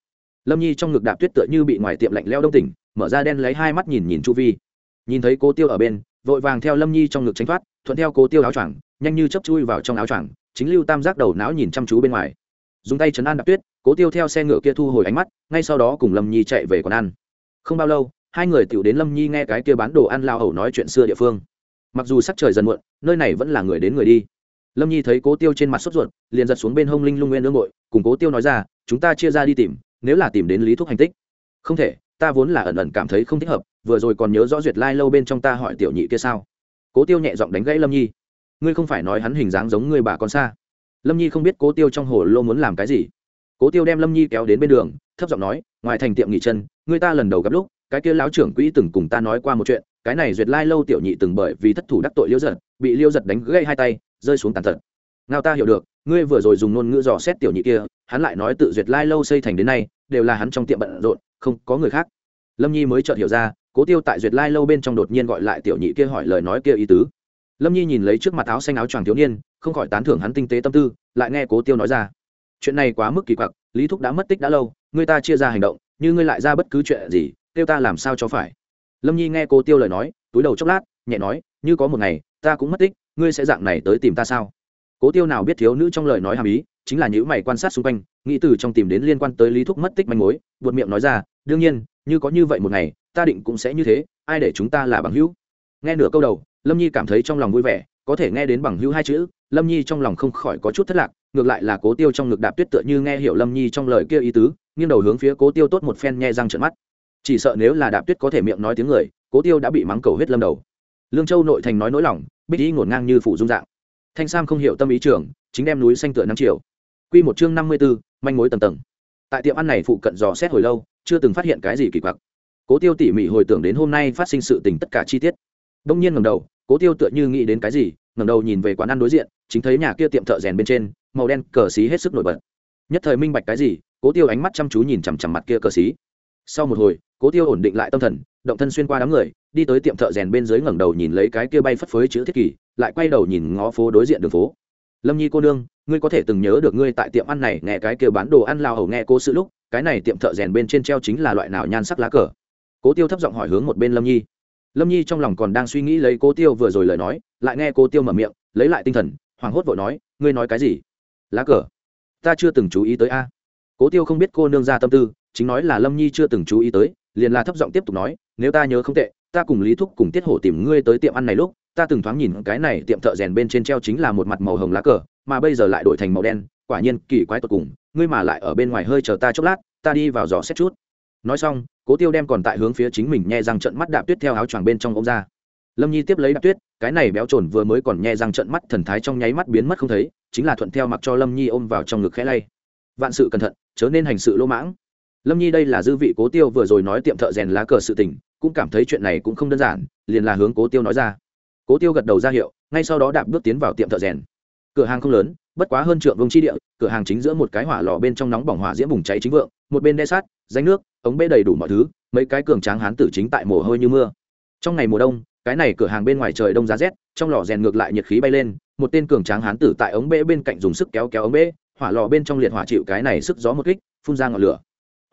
Lâm nhi trong ngực đạp tuyết tựa như bị ngoài tiệm lạnh leo đông tỉnh, mở ra đen lấy hai mắt nhìn nhìn chu vi. Nhìn thấy cố tiêu ở bên, vội vàng theo lâm nhi trong ngực tránh thoát, thuận theo cố tiêu áo choàng, nhanh như chấp chui vào trong áo choàng, chính lưu tam giác đầu não nhìn chăm chú bên ngoài. Dùng tay chấn an đạp tuyết, cố tiêu theo xe ngựa kia thu hồi ánh mắt, ngay sau đó cùng lâm nhi chạy về quán ăn. Không bao lâu, hai người tiểu đến lâm nhi nghe cái kia bán đồ ăn lao hầu nói chuyện xưa địa phương mặc dù sắc trời dần muộn, nơi này vẫn là người đến người đi. Lâm nhi thấy cố tiêu trên mặt sốt ruột, liền giật xuống bên hông linh lung nguyên lương bội, cùng cố tiêu nói ra, chúng ta chia ra đi tìm, nếu là tìm đến lý thúc hành tích. Không thể, ta vốn là ẩn ẩn cảm thấy không thích hợp, vừa rồi còn nhớ rõ duyệt lai lâu bên trong ta hỏi tiểu nhị kia sao? Cố tiêu nhẹ giọng đánh gãy lâm nhi. Ngươi không phải nói hắn hình dáng giống người bà con xa. Lâm nhi không biết cố tiêu trong hồ lô muốn làm cái gì. Cố tiêu đem lâm nhi kéo đến bên đường, thấp giọng nói, ngoài thành tiệm nghỉ chân người ta lần đầu gặp lúc, cái kia lão trưởng quỹ từng cùng ta nói qua một chuyện cái này duyệt lai lâu tiểu nhị từng bởi vì thất thủ đắc tội liêu giật, bị liêu giật đánh gãy hai tay, rơi xuống tàn tật. Ngao ta hiểu được, ngươi vừa rồi dùng ngôn ngữ dò xét tiểu nhị kia, hắn lại nói tự duyệt lai lâu xây thành đến nay, đều là hắn trong tiệm bận rộn, không có người khác. Lâm nhi mới chợt hiểu ra, cố tiêu tại duyệt lai lâu bên trong đột nhiên gọi lại tiểu nhị kia hỏi lời nói kia ý tứ. Lâm nhi nhìn lấy trước mặt áo xanh áo choàng thiếu niên, không khỏi tán thưởng hắn tinh tế tâm tư, lại nghe cố tiêu nói ra. Chuyện này quá mức kỳ quặc, lý thúc đã mất tích đã lâu, người ta chia ra hành động, như ngươi lại ra bất cứ chuyện gì, tiêu ta làm sao cho phải? Lâm nhi nghe cô tiêu lời nói, túi đầu chốc lát, nhẹ nói, như có một ngày, ta cũng mất tích, ngươi sẽ dạng này tới tìm ta sao? Cố tiêu nào biết thiếu nữ trong lời nói hàm ý, chính là những mày quan sát xung quanh, nghĩ từ trong tìm đến liên quan tới lý thúc mất tích manh mối, buột miệng nói ra, đương nhiên, như có như vậy một ngày, ta định cũng sẽ như thế, ai để chúng ta là bằng hữu? Nghe nửa câu đầu, lâm nhi cảm thấy trong lòng vui vẻ, có thể nghe đến bằng hữu hai chữ, lâm nhi trong lòng không khỏi có chút thất lạc, ngược lại là cố tiêu trong ngực đạp tuyết tựa như nghe hiểu lâm nhi trong lời kia ý tứ, nghiêng đầu hướng phía cố tiêu tốt một phen nghe răng trợn mắt chỉ sợ nếu là đạp tuyết có thể miệng nói tiếng người, cố tiêu đã bị mắng cầu huyết lâm đầu. Lương châu nội thành nói nỗi lòng, bích ý ngổn ngang như phủ dung dạng. Thanh sam không hiểu tâm ý trưởng chính đem núi xanh tựa năm triệu q một chương năm mươi b ố manh mối tầng tầng. Tại tiệm ăn này phụ cận dò xét hồi lâu, chưa từng phát hiện cái gì kỳ quặc. Cố tiêu tỉ mỉ hồi tưởng đến hôm nay phát sinh sự tình tất cả chi tiết. Đông nhiên ngầm đầu, cố tiêu tựa như nghĩ đến cái gì ngầm đầu nhìn về quán ăn đối diện, chính thấy nhà kia tiệm thợ rèn bên trên, màu đen cờ xí hết sức nổi bật. Nhất thời minh bạch cái gì, cố tiêu ánh mắt chăm chú nhìn chằm chằm mặt kia cờ xí. Sau một hồi cố tiêu ổn định lại tâm thần, động thân xuyên qua đám người, đi tới tiệm thợ rèn bên dưới ngẩng đầu nhìn lấy cái kia bay phất phới chữ thiết kỷ lại quay đầu nhìn ngó phố đối diện đường phố. Lâm nhi cô nương, ngươi có thể từng nhớ được ngươi tại tiệm ăn này nghe cái kia bán đồ ăn lao hầu nghe cô sự lúc, cái này tiệm thợ rèn bên trên treo chính là loại nào nhan sắc lá cờ? Cố tiêu thấp giọng hỏi hướng một bên lâm nhi. Lâm nhi trong lòng còn đang suy nghĩ lấy cố tiêu vừa rồi lời nói, lại nghe cố tiêu mở miệng, lấy lại tinh thần, hoảng hốt vội nói, ngươi nói cái gì? Lá cờ? Ta chưa từng chú ý tới a. Cố tiêu không biết cô nương ra tâm tư, chính nói là lâm nhi chưa từng chú ý tới liền là thấp giọng tiếp tục nói, nếu ta nhớ không tệ, ta cùng lý thúc cùng tiết hổ tìm ngươi tới tiệm ăn này lúc, ta từng thoáng nhìn cái này tiệm thợ rèn bên trên treo chính là một mặt màu hồng lá cờ, mà bây giờ lại đổi thành màu đen, quả nhiên kỳ quái tột cùng, ngươi mà lại ở bên ngoài hơi chờ ta chốc lát, ta đi vào giỏ xét chút. Nói xong, cố tiêu đem còn tại hướng phía chính mình nhẹ răng trận mắt đạp tuyết theo áo choàng bên trong ông ra. Lâm nhi tiếp lấy đạp tuyết, cái này béo trồn vừa mới còn nhẹ răng trận mắt thần thái trong nháy mắt biến mất không thấy, chính là thuận theo mặc cho lâm nhi ôm vào trong ngực khẽ lay. Vạn sự cẩn thận, chớ nên hành sự lỗ mãng lâm nhi đây là dư vị cố tiêu vừa rồi nói tiệm thợ rèn lá cờ sự tình, cũng cảm thấy chuyện này cũng không đơn giản, liền là hướng cố tiêu nói ra. Cố tiêu gật đầu ra hiệu, ngay sau đó đạp bước tiến vào tiệm thợ rèn. Cửa hàng không lớn, bất quá hơn trượng vùng chi địa, cửa hàng chính giữa một cái hỏa lò bên trong nóng bỏng hỏa diễm bùng cháy chính vượng, một bên đe sát danh nước, ống bê đầy đủ mọi thứ, mấy cái cường tráng hán tử chính tại mồ hôi như mưa. Trong ngày mùa đông, cái này cửa hàng bên ngoài trời đông giá rét, trong lò rèn ngược lại nhiệt khí bay lên, một tên cường tráng hán tử tại ống bê bên cạnh dùng sức kéo kéo ống bê, hỏa lò bên trong liệt hỏa chịu cái này sức gió một kích, phun ra ngọn lửa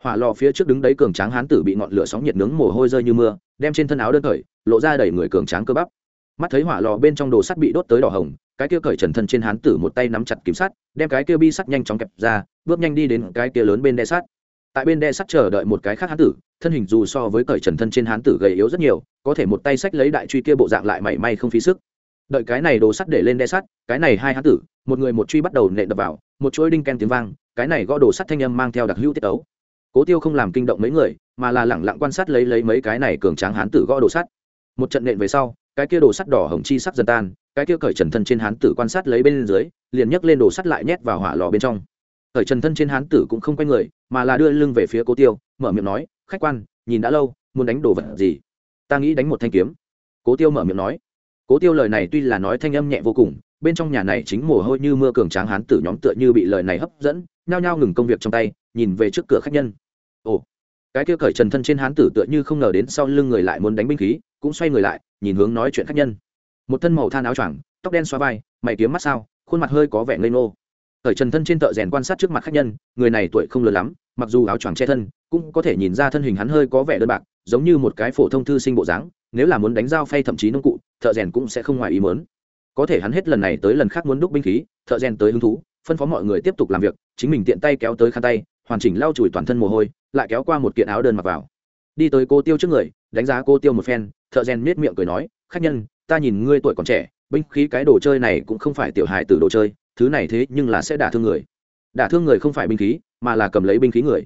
hỏa lò phía trước đứng đấy cường tráng hán tử bị ngọn lửa sóng nhiệt nướng mồ hôi rơi như mưa, đem trên thân áo đơn khởi lộ ra đầy người cường tráng cơ bắp. Mắt thấy hỏa lò bên trong đồ sắt bị đốt tới đỏ hồng, cái kia cởi trần thân trên hán tử một tay nắm chặt kiếm sắt, đem cái kia bi sắt nhanh chóng kẹp ra, bước nhanh đi đến cái kia lớn bên đe sắt. Tại bên đe sắt chờ đợi một cái khác hán tử, thân hình dù so với cởi trần thân trên hán tử gầy yếu rất nhiều, có thể một tay sách lấy đại truy kia bộ dạng lại mảy may không phí sức. Đợi cái này đồ sắt để lên đe sắt, cái này hai hán tử, một người một truy bắt đầu nện đập vào, một chuỗi đinh ken tiếng vang, cái này gõ đồ sắt thanh âm mang theo đặc hữu tiết ấu cố tiêu không làm kinh động mấy người, mà là lẳng lặng quan sát lấy lấy mấy cái này cường tráng hán tử gõ đồ sắt. Một trận nện về sau, cái kia đồ sắt đỏ hồng chi sắc dần tan, cái kia cởi trần thân trên hán tử quan sát lấy bên dưới, liền nhấc lên đồ sắt lại nhét vào hỏa lò bên trong. Cởi trần thân trên hán tử cũng không quay người, mà là đưa lưng về phía cố tiêu, mở miệng nói, khách quan, nhìn đã lâu, muốn đánh đồ vật gì? Ta nghĩ đánh một thanh kiếm. Cố tiêu mở miệng nói. Cố tiêu lời này tuy là nói thanh âm nhẹ vô cùng, bên trong nhà này chính mồ hôi như mưa cường tráng hán tử nhóm tựa như bị lời này hấp dẫn, nhao nhao ngừng công việc trong tay, nhìn về trước cửa khách nhân ồ, cái kia cởi trần thân trên hán tử tựa như không ngờ đến sau lưng người lại muốn đánh binh khí, cũng xoay người lại, nhìn hướng nói chuyện khách nhân. Một thân màu than áo choàng, tóc đen xoa vai, mày kiếm mắt sao, khuôn mặt hơi có vẻ ngây ngô. Cởi trần thân trên tợ rèn quan sát trước mặt khách nhân, người này tuổi không lớn lắm, mặc dù áo choàng che thân, cũng có thể nhìn ra thân hình hắn hơi có vẻ đơn bạc, giống như một cái phổ thông thư sinh bộ dáng, nếu là muốn đánh dao phay thậm chí nông cụ, thợ rèn cũng sẽ không ngoài ý mớn có thể hắn hết lần này tới lần khác muốn đúc binh khí, thợ rèn tới hứng thú, phân phó mọi người tiếp tục làm việc, chính mình tiện tay kéo tới khăn tay hoàn chỉnh lau chùi toàn thân mồ hôi, lại kéo qua một kiện áo đơn mặc vào. Đi tới cô tiêu trước người, đánh giá cô tiêu một phen, thợ rèn miết miệng cười nói, khách nhân, ta nhìn ngươi tuổi còn trẻ, binh khí cái đồ chơi này cũng không phải tiểu hài từ đồ chơi, thứ này thế nhưng là sẽ đả thương người. Đả thương người không phải binh khí, mà là cầm lấy binh khí người.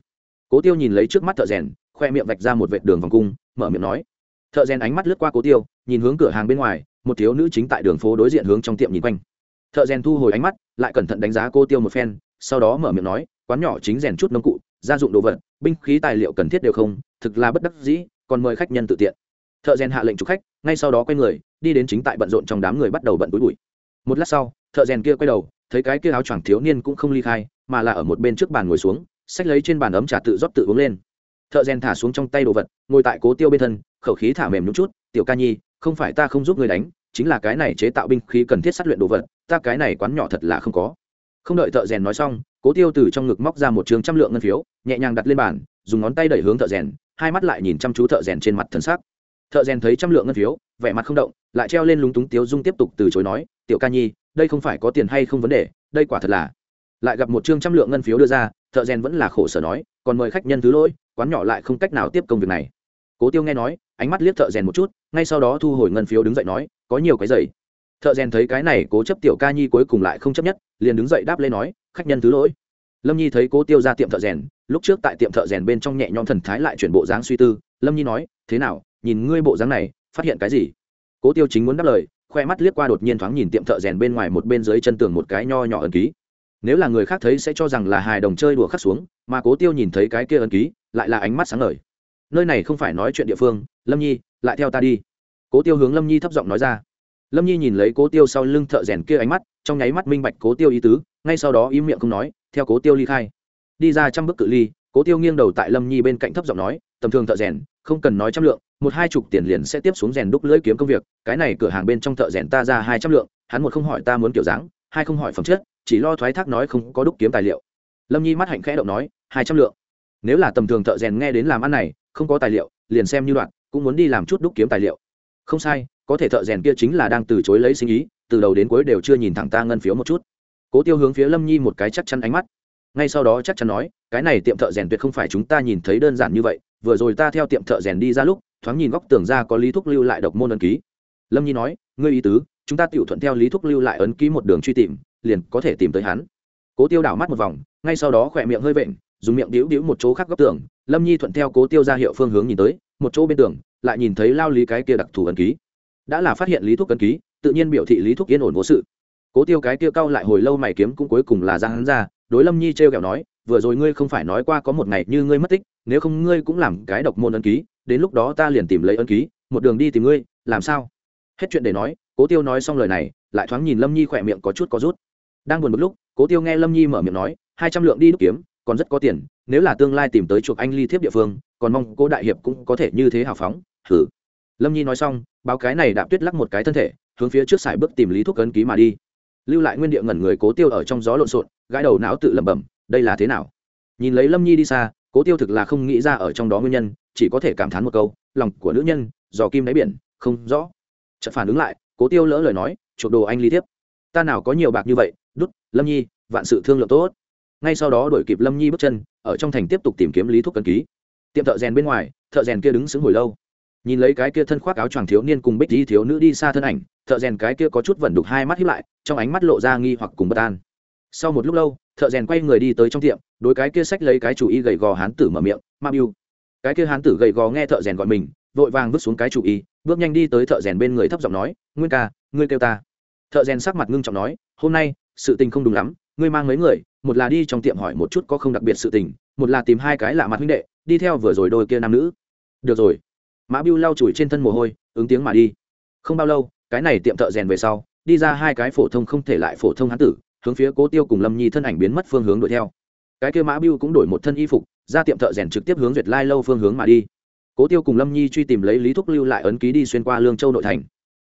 Cố tiêu nhìn lấy trước mắt thợ rèn, khoe miệng vạch ra một vệt đường vòng cung, mở miệng nói. Thợ rèn ánh mắt lướt qua cố tiêu, nhìn hướng cửa hàng bên ngoài, một thiếu nữ chính tại đường phố đối diện hướng trong tiệm nhìn quanh. Thợ rèn thu hồi ánh mắt, lại cẩn thận đánh giá cô tiêu một phen, sau đó mở miệng nói quán nhỏ chính rèn chút nông cụ, gia dụng đồ vật, binh khí tài liệu cần thiết đều không, thực là bất đắc dĩ, còn mời khách nhân tự tiện. Thợ rèn hạ lệnh chụp khách, ngay sau đó quay người, đi đến chính tại bận rộn trong đám người bắt đầu bận túi bụi. Một lát sau, thợ rèn kia quay đầu, thấy cái kia áo choàng thiếu niên cũng không ly khai, mà là ở một bên trước bàn ngồi xuống, xách lấy trên bàn ấm trà tự rót tự uống lên. Thợ rèn thả xuống trong tay đồ vật, ngồi tại cố tiêu bên thân, khẩu khí thả mềm nhút chút, tiểu ca nhi, không phải ta không giúp người đánh, chính là cái này chế tạo binh khí cần thiết sát luyện đồ vật, ta cái này quán nhỏ thật là không có không đợi thợ rèn nói xong, cố tiêu từ trong ngực móc ra một trường trăm lượng ngân phiếu, nhẹ nhàng đặt lên bàn, dùng ngón tay đẩy hướng thợ rèn, hai mắt lại nhìn chăm chú thợ rèn trên mặt thân xác thợ rèn thấy trăm lượng ngân phiếu, vẻ mặt không động, lại treo lên lúng túng tiếu dung tiếp tục từ chối nói, tiểu ca nhi, đây không phải có tiền hay không vấn đề, đây quả thật là. Lại gặp một chương trăm lượng ngân phiếu đưa ra, thợ rèn vẫn là khổ sở nói, còn mời khách nhân thứ lỗi, quán nhỏ lại không cách nào tiếp công việc này. Cố tiêu nghe nói, ánh mắt liếc thợ rèn một chút, ngay sau đó thu hồi ngân phiếu đứng dậy nói, có nhiều cái giày. Thợ rèn thấy cái này cố chấp tiểu ca nhi cuối cùng lại không chấp nhất liền đứng dậy đáp lên nói, khách nhân thứ lỗi. Lâm nhi thấy cố tiêu ra tiệm thợ rèn, lúc trước tại tiệm thợ rèn bên trong nhẹ nhõm thần thái lại chuyển bộ dáng suy tư, lâm nhi nói, thế nào, nhìn ngươi bộ dáng này, phát hiện cái gì? Cố tiêu chính muốn đáp lời, khoe mắt liếc qua đột nhiên thoáng nhìn tiệm thợ rèn bên ngoài một bên dưới chân tường một cái nho nhỏ ẩn ký. Nếu là người khác thấy sẽ cho rằng là hài đồng chơi đùa khắc xuống, mà cố tiêu nhìn thấy cái kia ẩn ký, lại là ánh mắt sáng ngời. Nơi này không phải nói chuyện địa phương, lâm nhi, lại theo ta đi. Cố tiêu hướng lâm nhi thấp giọng nói ra lâm nhi nhìn lấy cố tiêu sau lưng thợ rèn kia ánh mắt, trong nháy mắt minh bạch cố tiêu ý tứ, ngay sau đó im miệng không nói, theo cố tiêu ly khai. Đi ra trăm bước cự ly, cố tiêu nghiêng đầu tại lâm nhi bên cạnh thấp giọng nói, tầm thường thợ rèn, không cần nói trăm lượng, một hai chục tiền liền sẽ tiếp xuống rèn đúc lưỡi kiếm công việc, cái này cửa hàng bên trong thợ rèn ta ra hai trăm lượng, hắn một không hỏi ta muốn kiểu dáng, hai không hỏi phẩm chất, chỉ lo thoái thác nói không có đúc kiếm tài liệu. Lâm nhi mắt hạnh khẽ động nói, hai trăm lượng. Nếu là tầm thường thợ rèn nghe đến làm ăn này, không có tài liệu, liền xem như đoạn, cũng muốn đi làm chút đúc kiếm tài liệu. Không sai có thể thợ rèn kia chính là đang từ chối lấy sinh ý, từ đầu đến cuối đều chưa nhìn thẳng ta ngân phiếu một chút. Cố tiêu hướng phía lâm nhi một cái chắc chắn ánh mắt. Ngay sau đó chắc chắn nói, cái này tiệm thợ rèn tuyệt không phải chúng ta nhìn thấy đơn giản như vậy, vừa rồi ta theo tiệm thợ rèn đi ra lúc, thoáng nhìn góc tường ra có lý thúc lưu lại độc môn ấn ký. Lâm nhi nói, ngươi ý tứ, chúng ta tự thuận theo lý thúc lưu lại ấn ký một đường truy tìm, liền có thể tìm tới hắn. Cố tiêu đảo mắt một vòng, ngay sau đó khỏe miệng hơi vện, dùng miệng đĩu đĩu một chỗ khác góc tường. Lâm nhi thuận theo cố tiêu ra hiệu phương hướng nhìn tới, một chỗ bên tường, lại nhìn thấy lao lý cái kia đặc thù ấn ký đã là phát hiện lý thuốc cân ký, tự nhiên biểu thị lý thuốc yên ổn vô sự. Cố tiêu cái tiêu cao lại hồi lâu mày kiếm cũng cuối cùng là ra hắn ra, đối lâm nhi t r kẹo nói, vừa rồi ngươi không phải nói qua có một ngày như ngươi mất tích, nếu không ngươi cũng làm cái độc môn ấn ký, đến lúc đó ta liền tìm lấy ấn ký, một đường đi tìm ngươi, làm sao? Hết chuyện để nói, cố tiêu nói xong lời này, lại thoáng nhìn lâm nhi khỏe miệng có chút có rút. Đang buồn một lúc, cố tiêu nghe lâm nhi mở miệng nói, hai trăm lượng đi đúc kiếm, còn rất có tiền, nếu là tương lai tìm tới chuộc anh ly thiếp địa phương, còn mong cô đại hiệp cũng có thể như thế hào phóng. Thử lâm nhi nói xong, báo cái này đạp tuyết lắc một cái thân thể, hướng phía trước sải bước tìm lý thuốc ấn ký mà đi. Lưu lại nguyên địa ngẩn người cố tiêu ở trong gió lộn xộn, gãi đầu não tự lẩm bẩm, đây là thế nào? Nhìn lấy lâm nhi đi xa, cố tiêu thực là không nghĩ ra ở trong đó nguyên nhân, chỉ có thể cảm thán một câu, lòng của nữ nhân dò kim đáy biển, không rõ. Chợt phản ứng lại, cố tiêu lỡ lời nói, chuộc đồ anh ly tiếp. ta nào có nhiều bạc như vậy, đút, lâm nhi, vạn sự thương lượng tốt. Ngay sau đó đổi kịp lâm nhi bước chân, ở trong thành tiếp tục tìm kiếm lý thuốc cân ký. Tiệm thợ rèn bên ngoài, thợ rèn kia đứng xứng hồi lâu nhìn lấy cái kia thân khoác áo choàng thiếu niên cùng bích di thiếu nữ đi xa thân ảnh, thợ rèn cái kia có chút vẩn đục hai mắt hiếp lại, trong ánh mắt lộ ra nghi hoặc cùng bất an. Sau một lúc lâu, thợ rèn quay người đi tới trong tiệm, đối cái kia sách lấy cái chủ y gầy gò hán tử mở miệng ma biu cái kia hán tử gầy gò nghe thợ rèn gọi mình, vội vàng vứt xuống cái chủ y, bước nhanh đi tới thợ rèn bên người thấp giọng nói, nguyên ca, ngươi kêu ta. Thợ rèn sắc mặt ngưng trọng nói, hôm nay, sự tình không đúng lắm, ngươi mang mấy người, một là đi trong tiệm hỏi một chút có không đặc biệt sự tình, một là tìm hai cái lạ mặt huynh đệ, đi theo vừa rồi đôi kia nam nữ. Được rồi mã biêu lau chùi trên thân mồ hôi, ứng tiếng mà đi. Không bao lâu, cái này tiệm thợ rèn về sau, đi ra hai cái phổ thông không thể lại phổ thông hán tử, hướng phía cố tiêu cùng lâm nhi thân ảnh biến mất phương hướng đuổi theo. Cái kia mã biêu cũng đổi một thân y phục, ra tiệm thợ rèn trực tiếp hướng duyệt lai lâu phương hướng mà đi. Cố tiêu cùng lâm nhi truy tìm lấy lý thúc lưu lại ấn ký đi xuyên qua lương châu nội thành.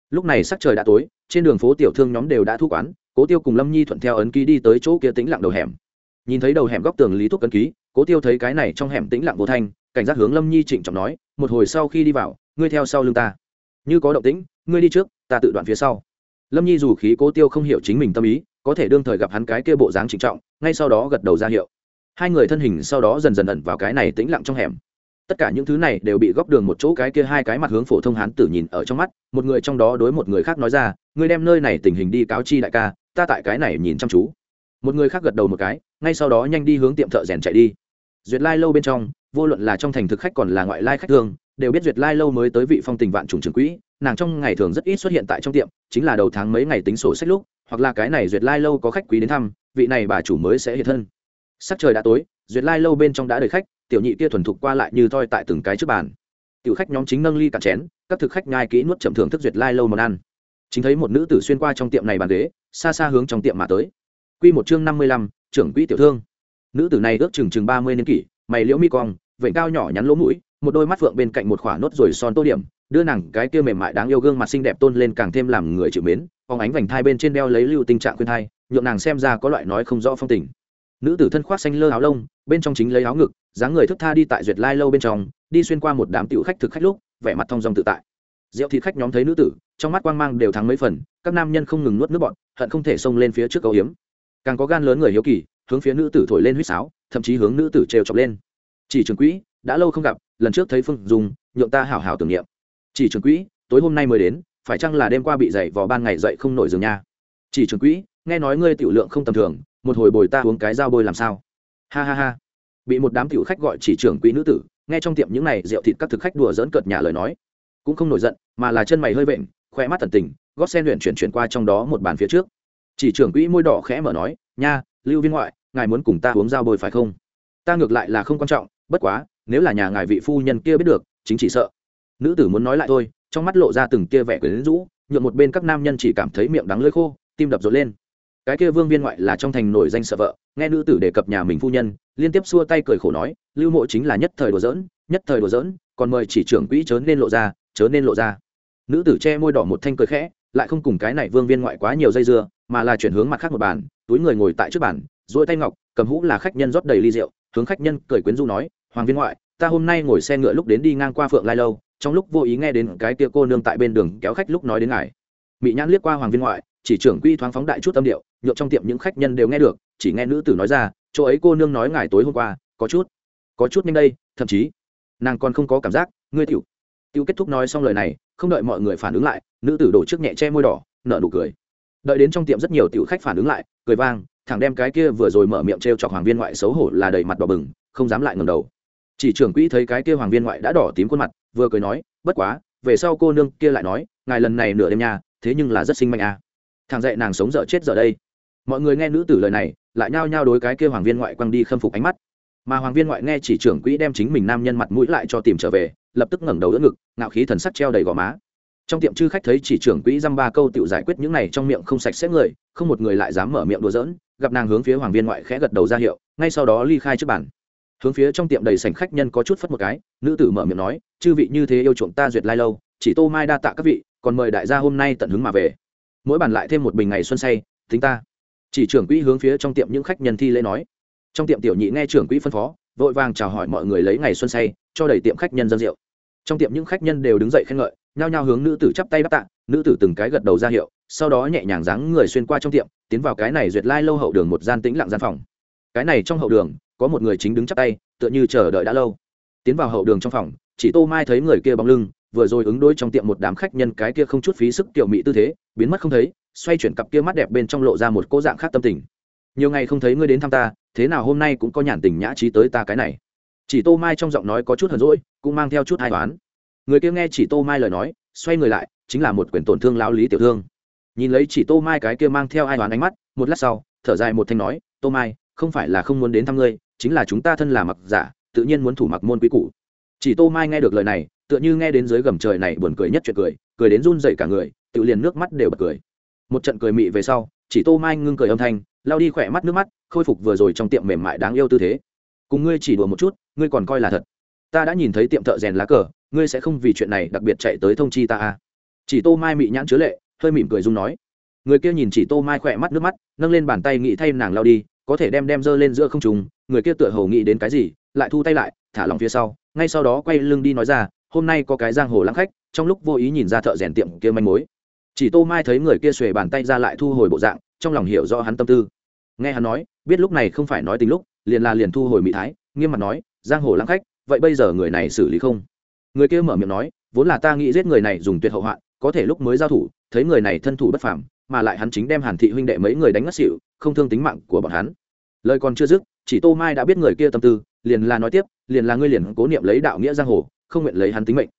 Lúc này sắc trời đã tối, trên đường phố tiểu thương nhóm đều đã thu quán, cố tiêu cùng lâm nhi thuận theo ấn ký đi tới chỗ kia tĩnh lặng đầu hẻm. Nhìn thấy đầu hẻm góc tường lý thúc ấn ký, cố tiêu thấy cái này trong hẻm tĩnh lặng vô thanh cảnh giác hướng lâm nhi trịnh trọng nói, một hồi sau khi đi vào, ngươi theo sau lưng ta. Như có động tĩnh, ngươi đi trước, ta tự đoạn phía sau. Lâm nhi dù khí cố tiêu không hiểu chính mình tâm ý, có thể đương thời gặp hắn cái kia bộ dáng trịnh trọng, ngay sau đó gật đầu ra hiệu. Hai người thân hình sau đó dần dần ẩn vào cái này tĩnh lặng trong hẻm. Tất cả những thứ này đều bị góc đường một chỗ cái kia hai cái mặt hướng phổ thông hán tử nhìn ở trong mắt, một người trong đó đối một người khác nói ra, ngươi đem nơi này tình hình đi cáo chi đại ca, ta tại cái này nhìn chăm chú. Một người khác gật đầu một cái, ngay sau đó nhanh đi hướng tiệm thợ rèn chạy đi. Duyệt lai lâu bên trong vô luận là trong thành thực khách còn là ngoại lai khách thương đều biết duyệt lai lâu mới tới vị phong tình vạn trùng trường quỹ nàng trong ngày thường rất ít xuất hiện tại trong tiệm chính là đầu tháng mấy ngày tính sổ sách lúc hoặc là cái này duyệt lai lâu có khách quý đến thăm vị này bà chủ mới sẽ hiện thân. Sắc trời đã tối duyệt lai lâu bên trong đã đầy khách tiểu nhị kia thuần thục qua lại như thoi tại từng cái trước bàn. Tiểu khách nhóm chính nâng ly cạn chén các thực khách nhai kỹ nuốt chậm thưởng thức duyệt lai lâu món ăn. Chính thấy một nữ tử xuyên qua trong tiệm này bàn ghế xa xa hướng trong tiệm mà tới. Quy một chương năm mươi lăm, trưởng quỹ tiểu thương. Nữ tử này ước chừng chừng ba mươi niên kỷ, mày liễu mi cong, vệnh cao nhỏ nhắn lỗ mũi, một đôi mắt phượng bên cạnh một khỏa nốt rồi son tô điểm, đưa nàng cái kia mềm mại đáng yêu gương mặt xinh đẹp tôn lên càng thêm làm người chịu mến, phóng ánh vành thai bên trên đeo lấy lưu tình trạng khuyên thai, nhượng nàng xem ra có loại nói không rõ phong tình. Nữ tử thân khoác xanh lơ áo lông, bên trong chính lấy áo ngực, dáng người thức tha đi tại duyệt lai lâu bên trong, đi xuyên qua một đám tiểu khách thực khách lúc, vẻ mặt thong dong tự tại. Rượu thịt khách nhóm thấy nữ tử, trong mắt quang mang đều thắng mấy phần, các nam nhân không ngừng nuốt nước bọt, hận không thể xông lên phía trước cầu hiếm càng có gan lớn người hiếu kỳ hướng phía nữ tử thổi lên huýt sáo thậm chí hướng nữ tử trêu chọc lên. Chỉ trường quỹ, đã lâu không gặp, lần trước thấy phương dùng nhượng ta hảo hảo tưởng niệm. Chỉ trường quỹ, tối hôm nay mới đến, phải chăng là đêm qua bị dậy vào ban ngày dậy không nổi giường nha? Chỉ trường quỹ, nghe nói ngươi tiểu lượng không tầm thường, một hồi bồi ta uống cái dao bôi làm sao? Ha ha ha. Bị một đám tiểu khách gọi chỉ trưởng quỹ nữ tử, nghe trong tiệm những này rượu thịt các thực khách đùa dỡn cợt nhà lời nói, cũng không nổi giận, mà là chân mày hơi vện, khoe mắt thần tình, gót sen luyện chuyển chuyển qua trong đó một bàn phía trước. Chỉ trưởng quỹ môi đỏ khẽ mở nói, nha, lưu viên ngoại ngài muốn cùng ta uống dao bôi phải không? Ta ngược lại là không quan trọng, bất quá, nếu là nhà ngài vị phu nhân kia biết được, chính chỉ sợ. Nữ tử muốn nói lại thôi, trong mắt lộ ra từng kia vẻ quyến rũ nhuộm một bên các nam nhân chỉ cảm thấy miệng đắng lưỡi khô, tim đập rộn lên. Cái kia vương viên ngoại là trong thành nổi danh sợ vợ, nghe nữ tử đề cập nhà mình phu nhân, liên tiếp xua tay cười khổ nói, lưu mộ chính là nhất thời đùa giỡn, nhất thời đùa giỡn, còn mời chỉ trưởng quỹ chớ nên lộ ra, chớ nên lộ ra. Nữ tử che môi đỏ một thanh cười khẽ, lại không cùng cái này vương viên ngoại quá nhiều dây dưa, mà là chuyển hướng mặt khác một bàn, túi người ngồi tại trước bàn dỗi tay ngọc, cầm hũ là khách nhân rót đầy ly rượu, hướng khách nhân cười quyến du nói, hoàng viên ngoại, ta hôm nay ngồi xe ngựa lúc đến đi ngang qua phượng lai lâu, trong lúc vô ý nghe đến cái kia cô nương tại bên đường kéo khách lúc nói đến ngài. Mỹ nhãn liếc qua hoàng viên ngoại, chỉ trưởng quy thoáng phóng đại chút âm điệu nhộn trong tiệm những khách nhân đều nghe được, chỉ nghe nữ tử nói ra, chỗ ấy cô nương nói ngài tối hôm qua, có chút có chút nhanh đây, thậm chí, nàng còn không có cảm giác, ngươi tiểu tiểu kết thúc nói xong lời này, không đợi mọi người phản ứng lại, nữ tử đổ trước nhẹ che môi đỏ, nở nụ cười. Đợi đến trong tiệm rất nhiều tiểu khách phản ứng lại, cười vang thẳng đem cái kia vừa rồi mở miệng t r e o chọc hoàng viên ngoại xấu hổ là đầy mặt đỏ bừng, không dám lại ngầm đầu. Chỉ trưởng quỹ thấy cái kia hoàng viên ngoại đã đỏ tím khuôn mặt, vừa cười nói, bất quá, về sau cô nương kia lại nói, ngài lần này nửa đêm nha, thế nhưng là rất sinh mạnh à. thằng dạy nàng sống dở chết dở đây. Mọi người nghe nữ tử lời này, lại nhao nhao đối cái kia hoàng viên ngoại quăng đi khâm phục ánh mắt. Mà hoàng viên ngoại nghe chỉ trưởng quỹ đem chính mình nam nhân mặt mũi lại cho tìm trở về, lập tức ngẩng đầu đỡ ngực, ngạo khí thần sắc treo đầy gò má trong tiệm chư khách thấy chỉ trưởng quỹ dăm ba câu tự giải quyết những này trong miệng không sạch sẽ người, không một người lại dám mở miệng đùa giỡn, gặp nàng hướng phía hoàng viên ngoại khẽ gật đầu ra hiệu, ngay sau đó ly khai trước bàn. Hướng phía trong tiệm đầy sảnh khách nhân có chút phất một cái, nữ tử mở miệng nói, chư vị như thế yêu chuộng ta duyệt lai lâu, chỉ tô mai đa tạ các vị, còn mời đại gia hôm nay tận hứng mà về. Mỗi bàn lại thêm một bình ngày xuân say, tính ta. Chỉ trưởng quỹ hướng phía trong tiệm những khách nhân thi lễ nói. Trong tiệm tiểu nhị nghe trưởng quỹ phân phó, vội vàng chào hỏi mọi người lấy ngày xuân say, cho đầy tiệm khách nhân dân rượu. Trong tiệm những khách nhân đều đứng dậy khen ngợi nhao nhao hướng nữ tử chắp tay đáp tạ, nữ tử từng cái gật đầu ra hiệu, sau đó nhẹ nhàng dáng người xuyên qua trong tiệm, tiến vào cái này duyệt lai lâu hậu đường một gian tĩnh lặng gian phòng. Cái này trong hậu đường, có một người chính đứng chắp tay, tựa như chờ đợi đã lâu. Tiến vào hậu đường trong phòng, chỉ tô mai thấy người kia bóng lưng, vừa rồi ứng đối trong tiệm một đám khách nhân cái kia không chút phí sức tiểu mỹ tư thế, biến mất không thấy, xoay chuyển cặp kia mắt đẹp bên trong lộ ra một cô dạng khác tâm tình. Nhiều ngày không thấy ngươi đến thăm ta, thế nào hôm nay cũng có nhàn tình nhã trí tới ta cái này. Chỉ tô mai trong giọng nói có chút hờn rỗi cũng mang theo chút hai toán người kia nghe chỉ tô mai lời nói, xoay người lại, chính là một quyển tổn thương lao lý tiểu thương. Nhìn lấy chỉ tô mai cái kia mang theo ai đoán ánh mắt, một lát sau, thở dài một thanh nói, tô mai, không phải là không muốn đến thăm ngươi, chính là chúng ta thân là mặc giả, tự nhiên muốn thủ mặc môn quý cũ chỉ tô mai nghe được lời này, tựa như nghe đến dưới gầm trời này buồn cười nhất chuyện cười cười đến run dậy cả người, tự liền nước mắt đều bật cười. Một trận cười mị về sau, chỉ tô mai ngưng cười âm thanh, lao đi khỏe mắt nước mắt, khôi phục vừa rồi trong tiệm mềm mại đáng yêu tư thế. Cùng ngươi chỉ đùa một chút, ngươi còn coi là thật ta đã nhìn thấy tiệm thợ rèn lá cờ, ngươi sẽ không vì chuyện này đặc biệt chạy tới thông chi ta à. chỉ tô mai mị nhãn chứa lệ, hơi mỉm cười dung nói. Người kia nhìn chỉ tô mai khỏe mắt nước mắt, nâng lên bàn tay nghĩ thay nàng lao đi, có thể đem đem dơ lên giữa không trùng người kia tựa hầu nghĩ đến cái gì, lại thu tay lại, thả lòng phía sau, ngay sau đó quay lưng đi nói ra, hôm nay có cái giang hồ lãng khách, trong lúc vô ý nhìn ra thợ rèn tiệm kia manh mối. Chỉ tô mai thấy người kia xuề bàn tay ra lại thu hồi bộ dạng, trong lòng hiểu rõ hắn tâm tư. Nghe hắn nói, biết lúc này không phải nói tình lúc, liền là liền thu hồi mỹ thái, nghiêm mặt nói, giang hồ lãng khách vậy bây giờ người này xử lý không? Người kia mở miệng nói, vốn là ta nghĩ giết người này dùng tuyệt hậu hoạn, có thể lúc mới giao thủ, thấy người này thân thủ bất phàm, mà lại hắn chính đem hàn thị huynh đệ mấy người đánh ngất xỉu, không thương tính mạng của bọn hắn. Lời còn chưa dứt, chỉ tô mai đã biết người kia tâm tư, liền là nói tiếp, liền là ngươi liền cố niệm lấy đạo nghĩa giang hồ, không nguyện lấy hắn tính mệnh.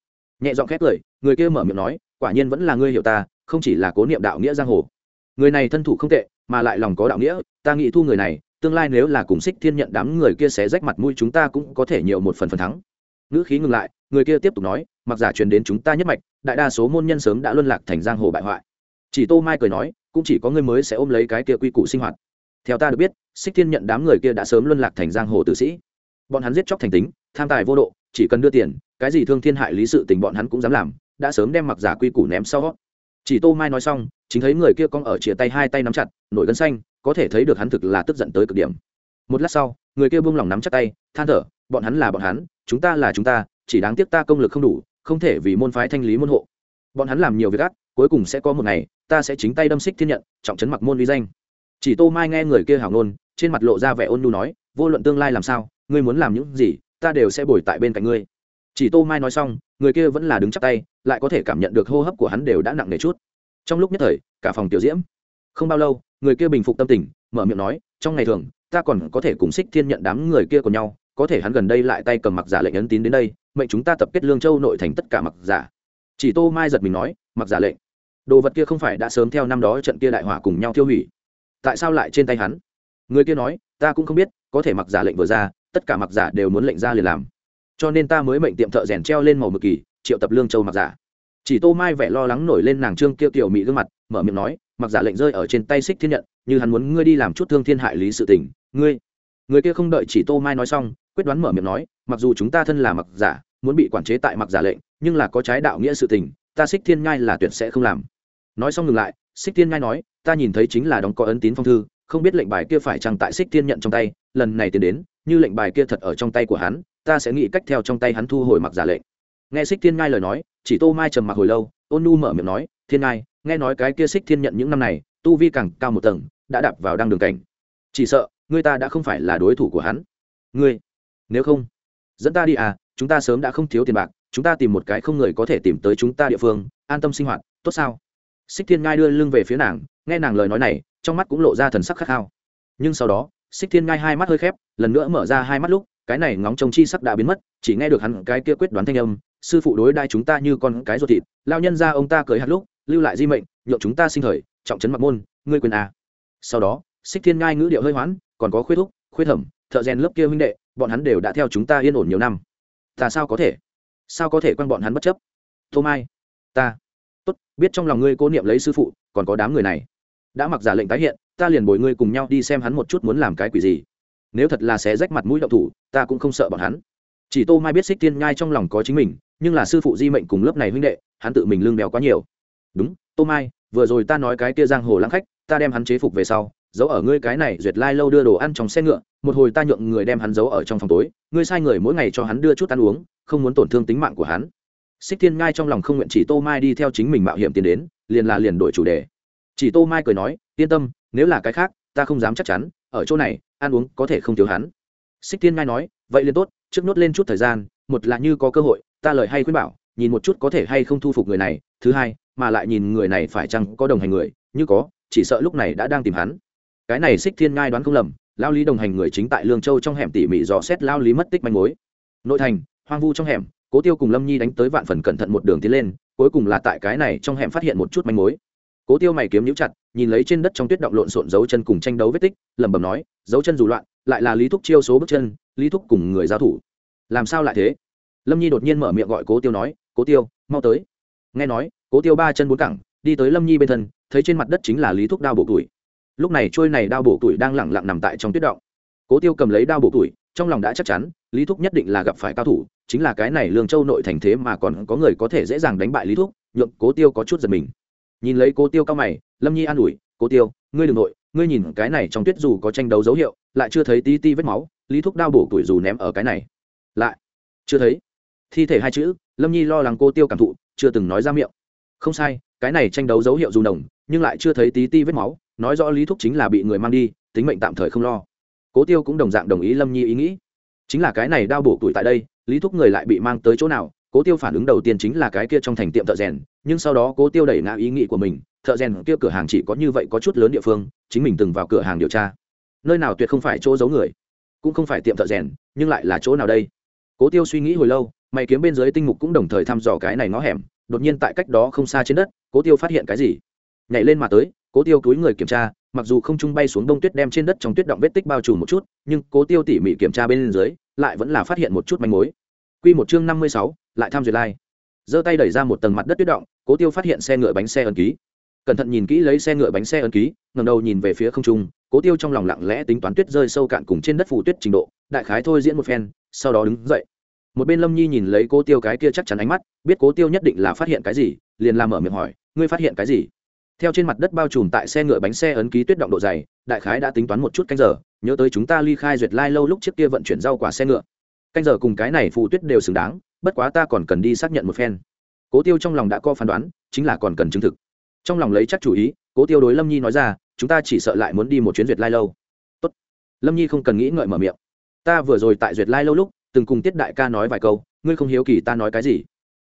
Nhẹ giọng khét cười người kia mở miệng nói, quả nhiên vẫn là ngươi hiểu ta, không chỉ là cố niệm đạo nghĩa giang hồ. Người này thân thủ không tệ, mà lại lòng có đạo nghĩa, ta nghĩ thu người này tương lai nếu là cùng xích thiên nhận đám người kia sẽ rách mặt mũi chúng ta cũng có thể nhiều một phần phần thắng. Ngữ khí ngừng lại, người kia tiếp tục nói, mặc giả truyền đến chúng ta nhất mạch, đại đa số môn nhân sớm đã luân lạc thành giang hồ bại hoại. Chỉ tô mai cười nói, cũng chỉ có ngươi mới sẽ ôm lấy cái kia quy củ sinh hoạt. Theo ta được biết xích thiên nhận đám người kia đã sớm luân lạc thành giang hồ tử sĩ. Bọn hắn giết chóc thành tính, tham tài vô độ, chỉ cần đưa tiền, cái gì thương thiên hại lý sự tình bọn hắn cũng dám làm, đã sớm đem mặc giả quy củ ném sau chỉ tô mai nói xong, chính thấy người kia cong ở chia tay hai tay nắm chặt, nổi gân xanh có thể thấy được hắn thực là tức giận tới cực điểm. Một lát sau, người kia buông lòng nắm chặt tay, than thở, bọn hắn là bọn hắn, chúng ta là chúng ta, chỉ đáng tiếc ta công lực không đủ, không thể vì môn phái thanh lý môn hộ. Bọn hắn làm nhiều việc ác, cuối cùng sẽ có một ngày, ta sẽ chính tay đâm xích thiên nhận, trọng trấn mặc môn uy danh. Chỉ tô mai nghe người kia hào ngôn, trên mặt lộ ra vẻ ôn nhu nói, vô luận tương lai làm sao, ngươi muốn làm những gì, ta đều sẽ bồi tại bên cạnh ngươi. Chỉ tô mai nói xong, người kia vẫn là đứng chắc tay, lại có thể cảm nhận được hô hấp của hắn đều đã nặng nề chút. Trong lúc nhất thời, cả phòng tiểu diễm không bao lâu, người kia bình phục tâm tình, mở miệng nói, trong ngày thường, ta còn có thể cùng xích thiên nhận đám người kia của nhau, có thể hắn gần đây lại tay cầm mặc giả lệnh ấn tín đến đây, mệnh chúng ta tập kết lương châu nội thành tất cả mặc giả. Chỉ tô mai giật mình nói, mặc giả lệnh? Đồ vật kia không phải đã sớm theo năm đó trận kia đại hỏa cùng nhau tiêu hủy. Tại sao lại trên tay hắn? Người kia nói, ta cũng không biết, có thể mặc giả lệnh vừa ra, tất cả mặc giả đều muốn lệnh ra liền làm. Cho nên ta mới mệnh tiệm thợ rèn treo lên màu mực kỳ, triệu tập lương châu mặc giả. Chỉ tô mai vẻ lo lắng nổi lên nàng trương kia tiểu mỹ gương mặt mở miệng nói, mặc giả lệnh rơi ở trên tay xích thiên nhận, như hắn muốn ngươi đi làm chút thương thiên hại lý sự tình, ngươi. Người kia không đợi chỉ tô mai nói xong, quyết đoán mở miệng nói, mặc dù chúng ta thân là mặc giả, muốn bị quản chế tại mặc giả lệnh, nhưng là có trái đạo nghĩa sự tình, ta xích thiên ngai là tuyệt sẽ không làm. Nói xong ngừng lại xích thiên ngai nói, ta nhìn thấy chính là đóng có ấn tín phong thư, không biết lệnh bài kia phải chăng tại xích thiên nhận trong tay, lần này tiến đến, như lệnh bài kia thật ở trong tay của hắn, ta sẽ nghĩ cách theo trong tay hắn thu hồi mặc giả lệnh. Nghe xích thiên ngai lời nói, chỉ tô mai trầm mặc hồi lâu, ôn nu mở miệng nói, thiên ngai nghe nói cái kia xích thiên nhận những năm này, tu vi càng cao một tầng, đã đạp vào đăng đường cảnh. Chỉ sợ, người ta đã không phải là đối thủ của hắn. Ngươi, nếu không, dẫn ta đi à chúng ta sớm đã không thiếu tiền bạc, chúng ta tìm một cái không người có thể tìm tới chúng ta địa phương, an tâm sinh hoạt, tốt sao? Xích thiên ngai đưa lưng về phía nàng, nghe nàng lời nói này, trong mắt cũng lộ ra thần sắc khát khao. Nhưng sau đó xích thiên ngai hai mắt hơi khép, lần nữa mở ra hai mắt lúc, cái này ngóng trông chi sắc đã biến mất, chỉ nghe được hắn cái kia quyết đoán thanh âm, sư phụ đối đai chúng ta như con cái ruột thịt, lao nhân ra ông ta cười hạt lúc lưu lại di mệnh nhộn chúng ta sinh thời, trọng trấn mặc môn, ngươi quyền à. sau đó, xích thiên ngai ngữ điệu hơi hoãn còn có khuyết thúc, khuyết thẩm, thợ rèn lớp kia huynh đệ, bọn hắn đều đã theo chúng ta yên ổn nhiều năm. Ta sao có thể? Sao có thể quan bọn hắn bất chấp? Tô mai, ta. Tốt, biết trong lòng ngươi cố niệm lấy sư phụ, còn có đám người này. Đã mặc giả lệnh tái hiện, ta liền bồi ngươi cùng nhau đi xem hắn một chút muốn làm cái quỷ gì. Nếu thật là sẽ rách mặt mũi đậu thủ, ta cũng không sợ bọn hắn. Chỉ tô mai biết xích tiên nhai trong lòng có chính mình, nhưng là sư phụ di mệnh cùng lớp này huynh đệ, hắn tự mình lương béo quá nhiều đúng, tô mai, vừa rồi ta nói cái kia giang hồ lãng khách, ta đem hắn chế phục về sau, giấu ở ngươi cái này duyệt lai lâu đưa đồ ăn trong xe ngựa, một hồi ta nhượng người đem hắn giấu ở trong phòng tối, ngươi sai người mỗi ngày cho hắn đưa chút ăn uống, không muốn tổn thương tính mạng của hắn. Xích thiên ngai trong lòng không nguyện chỉ tô mai đi theo chính mình mạo hiểm tiến đến, liền là liền đổi chủ đề. Chỉ tô mai cười nói, yên tâm, nếu là cái khác, ta không dám chắc chắn, ở chỗ này, ăn uống có thể không thiếu hắn. Xích thiên ngai nói, vậy liền tốt, trước nốt lên chút thời gian, một là như có cơ hội, ta lời hay khuyên bảo, nhìn một chút có thể hay không thu phục người này, thứ hai mà lại nhìn người này phải chăng có đồng hành người, như có, chỉ sợ lúc này đã đang tìm hắn. Cái này xích thiên ngai đoán không lầm, lao lý đồng hành người chính tại lương châu trong hẻm tỉ mỉ dò xét lao lý mất tích manh mối. Nội thành, hoang vu trong hẻm, cố tiêu cùng lâm nhi đánh tới vạn phần cẩn thận một đường tiến lên, cuối cùng là tại cái này trong hẻm phát hiện một chút manh mối. Cố tiêu mày kiếm nhũ chặt, nhìn lấy trên đất trong tuyết động lộn xộn dấu chân cùng tranh đấu vết tích, lẩm bẩm nói, dấu chân dù loạn, lại là lý thúc chiêu số bước chân, lý thúc cùng người giao thủ. Làm sao lại thế? Lâm nhi đột nhiên mở miệng gọi cố tiêu nói, cố tiêu, mau tới. Nghe nói cố tiêu ba chân bốn cẳng, đi tới lâm nhi bên thân, thấy trên mặt đất chính là lý thúc đao bổ tuổi. Lúc này trôi này đao bổ tuổi đang lẳng lặng nằm tại trong tuyết động. Cố tiêu cầm lấy đao bổ tuổi, trong lòng đã chắc chắn, lý thúc nhất định là gặp phải cao thủ, chính là cái này lương châu nội thành thế mà còn có người có thể dễ dàng đánh bại lý thúc, nhượng cố tiêu có chút giật mình. Nhìn lấy cố tiêu cao mày, lâm nhi an ủi, cố tiêu, ngươi đ ừ n g nội, ngươi nhìn cái này trong tuyết dù có tranh đấu dấu hiệu, lại chưa thấy tí ti vết máu, lý thúc đao bổ tuổi dù ném ở cái này. Lại, chưa thấy. Thi thể hai chữ, lâm nhi lo lắng cô tiêu cảm thụ, chưa từng nói ra miệng không sai, cái này tranh đấu dấu hiệu dù nồng, nhưng lại chưa thấy tí ti vết máu, nói rõ lý thúc chính là bị người mang đi, tính mệnh tạm thời không lo. Cố tiêu cũng đồng dạng đồng ý lâm nhi ý nghĩ. Chính là cái này đau bổ tuổi tại đây, lý thúc người lại bị mang tới chỗ nào, cố tiêu phản ứng đầu tiên chính là cái kia trong thành tiệm thợ rèn, nhưng sau đó cố tiêu đẩy ngã ý nghĩ của mình, thợ rèn kia cửa hàng chỉ có như vậy có chút lớn địa phương, chính mình từng vào cửa hàng điều tra. Nơi nào tuyệt không phải chỗ giấu người, cũng không phải tiệm thợ rèn, nhưng lại là chỗ nào đây? Cố tiêu suy nghĩ hồi lâu, mày kiếm bên dưới tinh mục cũng đồng thời thăm dò cái này ngõ hẻm đột nhiên tại cách đó không xa trên đất, cố tiêu phát hiện cái gì? Nhảy lên mà tới, cố tiêu túi người kiểm tra, mặc dù không trung bay xuống đông tuyết đem trên đất trong tuyết động vết tích bao trùm một chút, nhưng cố tiêu tỉ mỉ kiểm tra bên dưới, lại vẫn là phát hiện một chút manh mối. Q một chương năm mươi sáu, lại tham duyệt lai、like. giơ tay đẩy ra một tầng mặt đất tuyết động, cố tiêu phát hiện xe ngựa bánh xe ấn ký. Cẩn thận nhìn kỹ lấy xe ngựa bánh xe ấn ký ngầm đầu nhìn về phía không trung, cố tiêu trong lòng lặng lẽ tính toán tuyết rơi sâu cạn cùng trên đất phủ tuyết trình độ, đại khái thôi diễn một phen, sau đó đứng dậy một bên lâm nhi nhìn lấy cố tiêu cái kia chắc chắn ánh mắt biết cố tiêu nhất định là phát hiện cái gì liền làm mở miệng hỏi ngươi phát hiện cái gì theo trên mặt đất bao trùm tại xe ngựa bánh xe ấn ký tuyết động độ dày đại khái đã tính toán một chút canh giờ nhớ tới chúng ta ly khai duyệt lai lâu lúc trước kia vận chuyển rau quả xe ngựa canh giờ cùng cái này phù tuyết đều xứng đáng bất quá ta còn cần đi xác nhận một phen cố tiêu trong lòng đã có phán đoán chính là còn cần chứng thực trong lòng lấy chắc chủ ý cố tiêu đối lâm nhi nói ra chúng ta chỉ sợ lại muốn đi một chuyến duyệt lai lâu Tốt. lâm nhi không cần nghĩ ngợi mở miệng ta vừa rồi tại duyệt lai lâu lúc từng cùng tiết đại ca nói vài câu, ngươi không hiếu kỳ ta nói cái gì?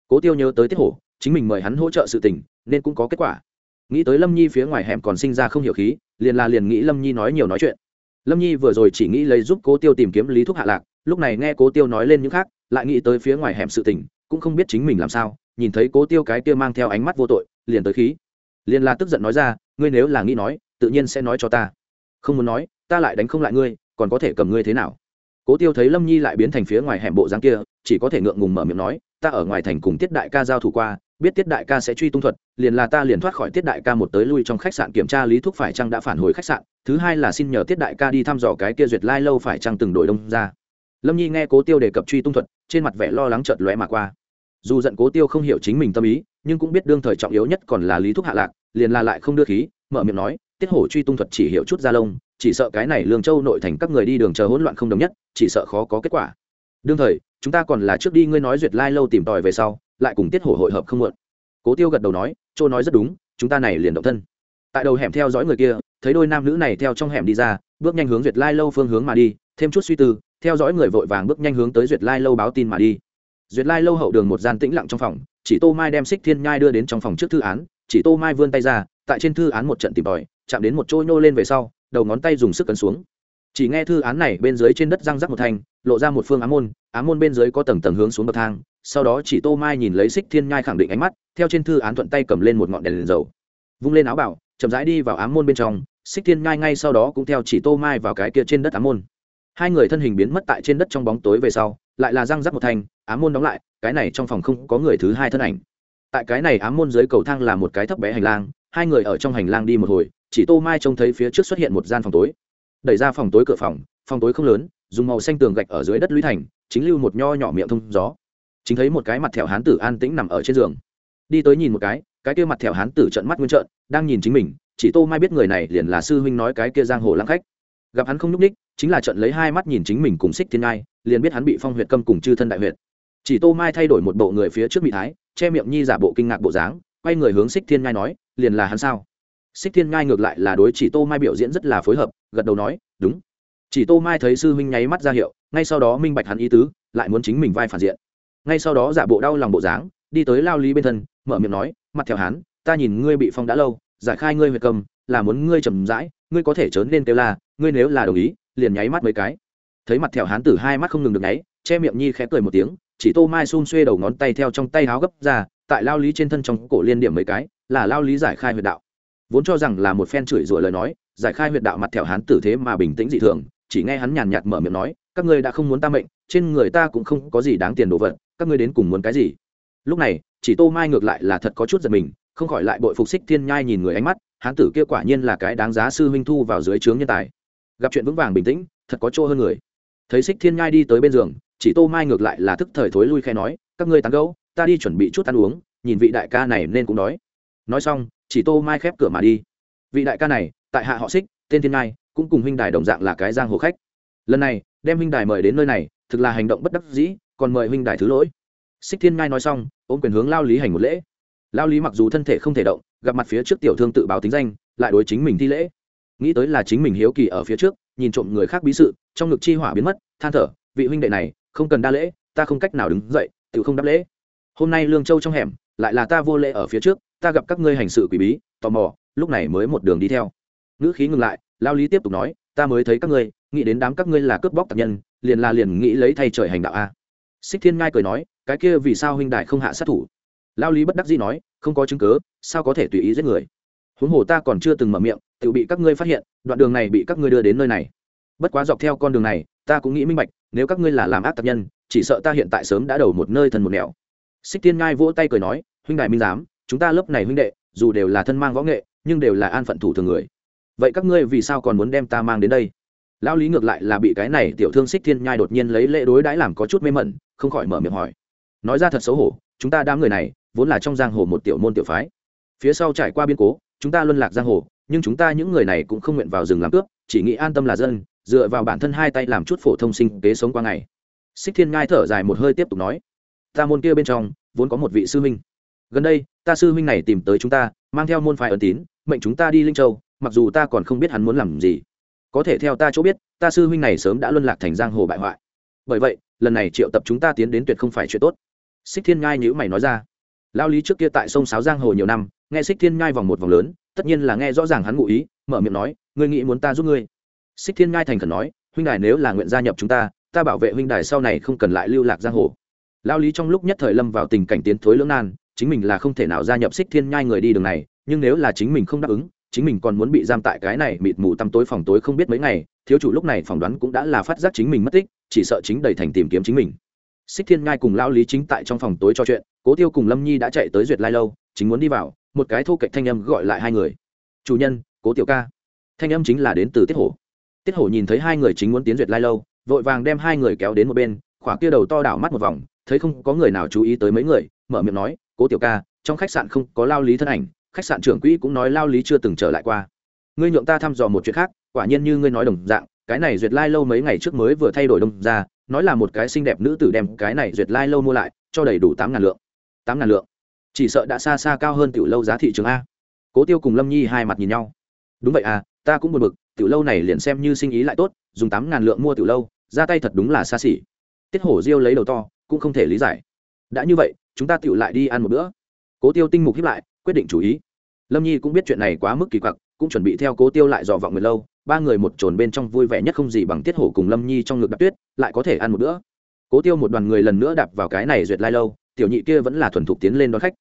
Cố tiêu nhớ tới tiết hổ, chính mình mời hắn hỗ trợ sự tình, nên cũng có kết quả. Nghĩ tới lâm nhi phía ngoài hẻm còn sinh ra không hiểu khí, liền là liền nghĩ lâm nhi nói nhiều nói chuyện. Lâm nhi vừa rồi chỉ nghĩ lấy giúp cố tiêu tìm kiếm lý thuốc hạ lạc, lúc này nghe cố tiêu nói lên những khác, lại nghĩ tới phía ngoài hẻm sự tình, cũng không biết chính mình làm sao, nhìn thấy cố tiêu cái kia mang theo ánh mắt vô tội, liền tới khí. Liền là tức giận nói ra, ngươi nếu là nghĩ nói, tự nhiên sẽ nói cho ta. Không muốn nói, ta lại đánh không lại ngươi, còn có thể cầm ngươi thế nào? Cố tiêu thấy lâm nhi lại biến thành phía ngoài hẻm bộ dáng kia, chỉ có thể ngượng ngùng mở miệng nói, ta ở ngoài thành cùng tiết đại ca giao thủ qua, biết tiết đại ca sẽ truy tung thuật, liền là ta liền thoát khỏi tiết đại ca một tới lui trong khách sạn kiểm tra lý Thúc phải chăng đã phản hồi khách sạn, thứ hai là xin nhờ tiết đại ca đi thăm dò cái kia duyệt lai lâu phải chăng từng đổi đông ra. Lâm nhi nghe cố tiêu đề cập truy tung thuật, trên mặt vẻ lo lắng chợt lóe mà qua. Dù giận cố tiêu không hiểu chính mình tâm ý, nhưng cũng biết đương thời trọng yếu nhất còn là lý Thúc hạ lạc, liền là lại không đưa khí, mở miệng nói, tiết hổ truy tung thuật chỉ hiểu chút ra lông chỉ sợ cái này lương châu nội thành các người đi đường chờ hỗn loạn không đồng nhất, chỉ sợ khó có kết quả. Đương thời, chúng ta còn là trước đi ngươi nói duyệt lai lâu tìm tòi về sau, lại cùng tiết hổ hội hợp không muộn cố tiêu gật đầu nói châu nói rất đúng, chúng ta này liền động thân. Tại đầu hẻm theo dõi người kia, thấy đôi nam nữ này theo trong hẻm đi ra, bước nhanh hướng duyệt lai lâu phương hướng mà đi, thêm chút suy tư, theo dõi người vội vàng bước nhanh hướng tới duyệt lai lâu báo tin mà đi. Duyệt lai lâu hậu đường một gian tĩnh lặng trong phòng, chỉ tô mai đem xích thiên nhai đưa đến trong phòng trước thư án, chỉ tô mai vươn tay ra, tại trên thư án một trận tìm tòi, chạm đến một trôi nô lên về sau đầu ngón tay dùng sức cấn xuống. Chỉ nghe thư án này bên dưới trên đất răng rắc một thanh lộ ra một phương ám môn ám môn bên dưới có tầng tầng hướng xuống bậc thang sau đó chỉ tô mai nhìn lấy xích thiên nhai khẳng định ánh mắt theo trên thư án thuận tay cầm lên một ngọn đèn, đèn dầu. Vung lên áo bảo chậm rãi đi vào ám môn bên trong xích thiên nhai ngay sau đó cũng theo chỉ tô mai vào cái kia trên đất ám môn. Hai người thân hình biến mất tại trên đất trong bóng tối về sau lại là răng rắc một thanh ám môn đóng lại cái này trong phòng không có người thứ hai thân ảnh. Tại cái này ám môn dưới cầu thang là một cái thấp bé hành lang hai người ở trong hành lang đi một hồi chỉ tô mai trông thấy phía trước xuất hiện một gian phòng tối. Đẩy ra phòng tối cửa phòng phòng tối không lớn, dùng màu xanh tường gạch ở dưới đất lũy thành, chính lưu một nho nhỏ miệng thông gió. Chính thấy một cái mặt thẹo hán tử an tĩnh nằm ở trên giường. Đi tới nhìn một cái cái kia mặt thẹo hán tử trận mắt nguyên trợn, đang nhìn chính mình, chỉ tô mai biết người này liền là sư huynh nói cái kia giang hồ lãng khách. Gặp hắn không nhúc ních chính là trận lấy hai mắt nhìn chính mình cùng xích thiên ngai, liền biết hắn bị phong huyệt câm cùng chư thân đại huyệt. Chỉ tô mai thay đổi một bộ người phía trước bị thái, che miệng nhi giả bộ kinh ngạc bộ dáng, quay người hướng xích thiên ngai nói, liền là hắn sao? Xích thiên ngai ngược lại là đối chỉ tô mai biểu diễn rất là phối hợp, gật đầu nói, đúng. Chỉ tô mai thấy sư huynh nháy mắt ra hiệu, ngay sau đó minh bạch hắn ý tứ, lại muốn chính mình vai phản diện. Ngay sau đó giả bộ đau lòng bộ dáng, đi tới lao lý bên thân, mở miệng nói, mặt theo hắn, ta nhìn ngươi bị phong đã lâu, giải khai ngươi huyệt cầm, là muốn ngươi trầm rãi, ngươi có thể trớn lên kêu la, ngươi nếu là đồng ý, liền nháy mắt mấy cái. Thấy mặt theo hán tử hai mắt không ngừng được nháy, che miệng nhi khẽ cười một tiếng, chỉ tô mai xun xuê đầu ngón tay theo trong tay háo gấp ra, tại lao lý trên thân trong cổ liên điểm mấy cái, là lao lý giải khai huyệt đạo vốn cho rằng là một phen chửi rủa lời nói, giải khai huyệt đạo mặt thẹo hán tử thế mà bình tĩnh dị thường, chỉ nghe hắn nhàn nhạt mở miệng nói, các ngươi đã không muốn ta mệnh, trên người ta cũng không có gì đáng tiền đồ vật, các ngươi đến cùng muốn cái gì? Lúc này, chỉ tô mai ngược lại là thật có chút giật mình, không khỏi lại bội phục xích thiên nhai nhìn người ánh mắt, hán tử kia quả nhiên là cái đáng giá sư huynh thu vào dưới trướng nhân tài. Gặp chuyện vững vàng bình tĩnh, thật có chỗ hơn người. Thấy xích thiên nhai đi tới bên giường, chỉ tô mai ngược lại là thức thời thối lui khe nói, các ngươi tán gẫu, ta đi chuẩn bị chút ăn uống, nhìn vị đại ca này nên cũng đói. Nói xong chỉ tô mai khép cửa mà đi. Vị đại ca này, tại hạ họ xích tên thiên ngai, cũng cùng huynh đài đồng dạng là cái giang hồ khách. Lần này, đem huynh đài mời đến nơi này, thực là hành động bất đắc dĩ, còn mời huynh đài thứ lỗi. Xích thiên ngai nói xong, ôm quyền hướng lao lý hành một lễ. Lao lý mặc dù thân thể không thể động, gặp mặt phía trước tiểu thương tự báo tính danh, lại đối chính mình thi lễ. Nghĩ tới là chính mình hiếu kỳ ở phía trước, nhìn trộm người khác bí sự, trong ngực chi hỏa biến mất, than thở, vị huynh đệ này, không cần đa lễ, ta không cách nào đứng dậy tự không đáp lễ. Hôm nay lương châu trong hẻm, lại là ta vô lễ ở phía trước ta gặp các ngươi hành sự quỷ bí, tò mò, lúc này mới một đường đi theo. Ngữ khí ngừng lại, lao lý tiếp tục nói, ta mới thấy các ngươi, nghĩ đến đám các ngươi là cướp bóc tập nhân, liền là liền nghĩ lấy thay trời hành đạo a. Xích thiên ngai cười nói, cái kia vì sao huynh đại không hạ sát thủ? Lao lý bất đắc dĩ nói, không có chứng cớ sao có thể tùy ý giết người? Huống hồ ta còn chưa từng mở miệng, tự bị các ngươi phát hiện, đoạn đường này bị các ngươi đưa đến nơi này. Bất quá dọc theo con đường này, ta cũng nghĩ minh bạch, nếu các ngươi là làm ác tập nhân, chỉ sợ ta hiện tại sớm đã đầu một nơi thần một nẻo. Xích tiên ngai vỗ tay cười nói, huynh đại minh giám chúng ta lớp này huynh đệ, dù đều là thân mang võ nghệ, nhưng đều là an phận thủ thường người. Vậy các ngươi vì sao còn muốn đem ta mang đến đây? Lão lý ngược lại là bị cái này tiểu thương xích thiên nhai đột nhiên lấy lễ đối đãi làm có chút mê mẩn, không khỏi mở miệng hỏi. Nói ra thật xấu hổ, chúng ta đám người này, vốn là trong giang hồ một tiểu môn tiểu phái. Phía sau trải qua biên cố, chúng ta luân lạc giang hồ, nhưng chúng ta những người này cũng không nguyện vào rừng làm cướp, chỉ nghĩ an tâm là dân, dựa vào bản thân hai tay làm chút phổ thông sinh kế sống qua ngày. Xích thiên ngai thở dài một hơi tiếp tục nói. Ta môn kia bên trong, vốn có một vị sư minh gần đây, ta sư huynh này tìm tới chúng ta, mang theo môn phái ẩn tín, mệnh chúng ta đi linh châu, mặc dù ta còn không biết hắn muốn làm gì. Có thể theo ta chỗ biết, ta sư huynh này sớm đã luân lạc thành giang hồ bại hoại. Bởi vậy, lần này triệu tập chúng ta tiến đến tuyệt không phải chuyện tốt. Xích thiên ngai nhữ mày nói ra. Lao lý trước kia tại sông sáo giang hồ nhiều năm, nghe xích thiên ngai vòng một vòng lớn, tất nhiên là nghe rõ ràng hắn ngụ ý, mở miệng nói, ngươi nghĩ muốn ta giúp ngươi? Xích thiên ngai thành khẩn nói, huynh đài nếu là nguyện gia nhập chúng ta ta bảo vệ huynh đài sau này không cần lại lưu lạc giang hồ. Lao lý trong lúc nhất thời lâm vào tình cảnh tiến thối lưỡng nan chính mình là không thể nào gia nhập xích thiên nhai người đi đường này, nhưng nếu là chính mình không đáp ứng, chính mình còn muốn bị giam tại cái này mịt mù tăm tối phòng tối không biết mấy ngày, thiếu chủ lúc này phỏng đoán cũng đã là phát giác chính mình mất tích, chỉ sợ chính đầy thành tìm kiếm chính mình. Xích thiên Nhai cùng lao lý chính tại trong phòng tối trò chuyện, cố tiêu cùng lâm nhi đã chạy tới duyệt lai lâu, chính muốn đi vào, một cái thô cạnh thanh âm gọi lại hai người. Chủ nhân, cố tiểu ca. Thanh âm chính là đến từ tiết hổ. Tiết hổ nhìn thấy hai người chính muốn tiến duyệt lai lâu, vội vàng đem hai người kéo đến một bên, khỏa kia đầu to đảo mắt một vòng, thấy không có người nào chú ý tới mấy người, mở miệng nói cố tiểu ca, trong khách sạn không có lao lý thân ảnh, khách sạn trưởng quỹ cũng nói lao lý chưa từng trở lại qua. Ngươi nhượng ta thăm dò một chuyện khác, quả nhiên như ngươi nói đồng dạng, cái này duyệt lai lâu mấy ngày trước mới vừa thay đổi đông ra, nói là một cái xinh đẹp nữ tử đem cái này duyệt lai lâu mua lại, cho đầy đủ tám ngàn lượng. Tám ngàn lượng? Chỉ sợ đã xa xa cao hơn tiểu lâu giá thị trường a. Cố tiêu cùng lâm nhi hai mặt nhìn nhau. Đúng vậy à ta cũng buồn bực, tiểu lâu này liền xem như sinh ý lại tốt, dùng tám ngàn lượng mua tiểu lâu, ra tay thật đúng là xa xỉ. Tiết hổ diêu lấy đầu to, cũng không thể lý giải đã như vậy, chúng ta tựu lại đi ăn một bữa. Cố tiêu tinh mục hiếp lại, quyết định chủ ý. Lâm nhi cũng biết chuyện này quá mức kỳ quặc, cũng chuẩn bị theo cố tiêu lại dò vọng người lâu. Ba người một trồn bên trong vui vẻ nhất không gì bằng tiết hổ cùng lâm nhi trong ngực đạp tuyết, lại có thể ăn một bữa. Cố tiêu một đoàn người lần nữa đạp vào cái này duyệt lai lâu, tiểu nhị kia vẫn là thuần thục tiến lên đón khách.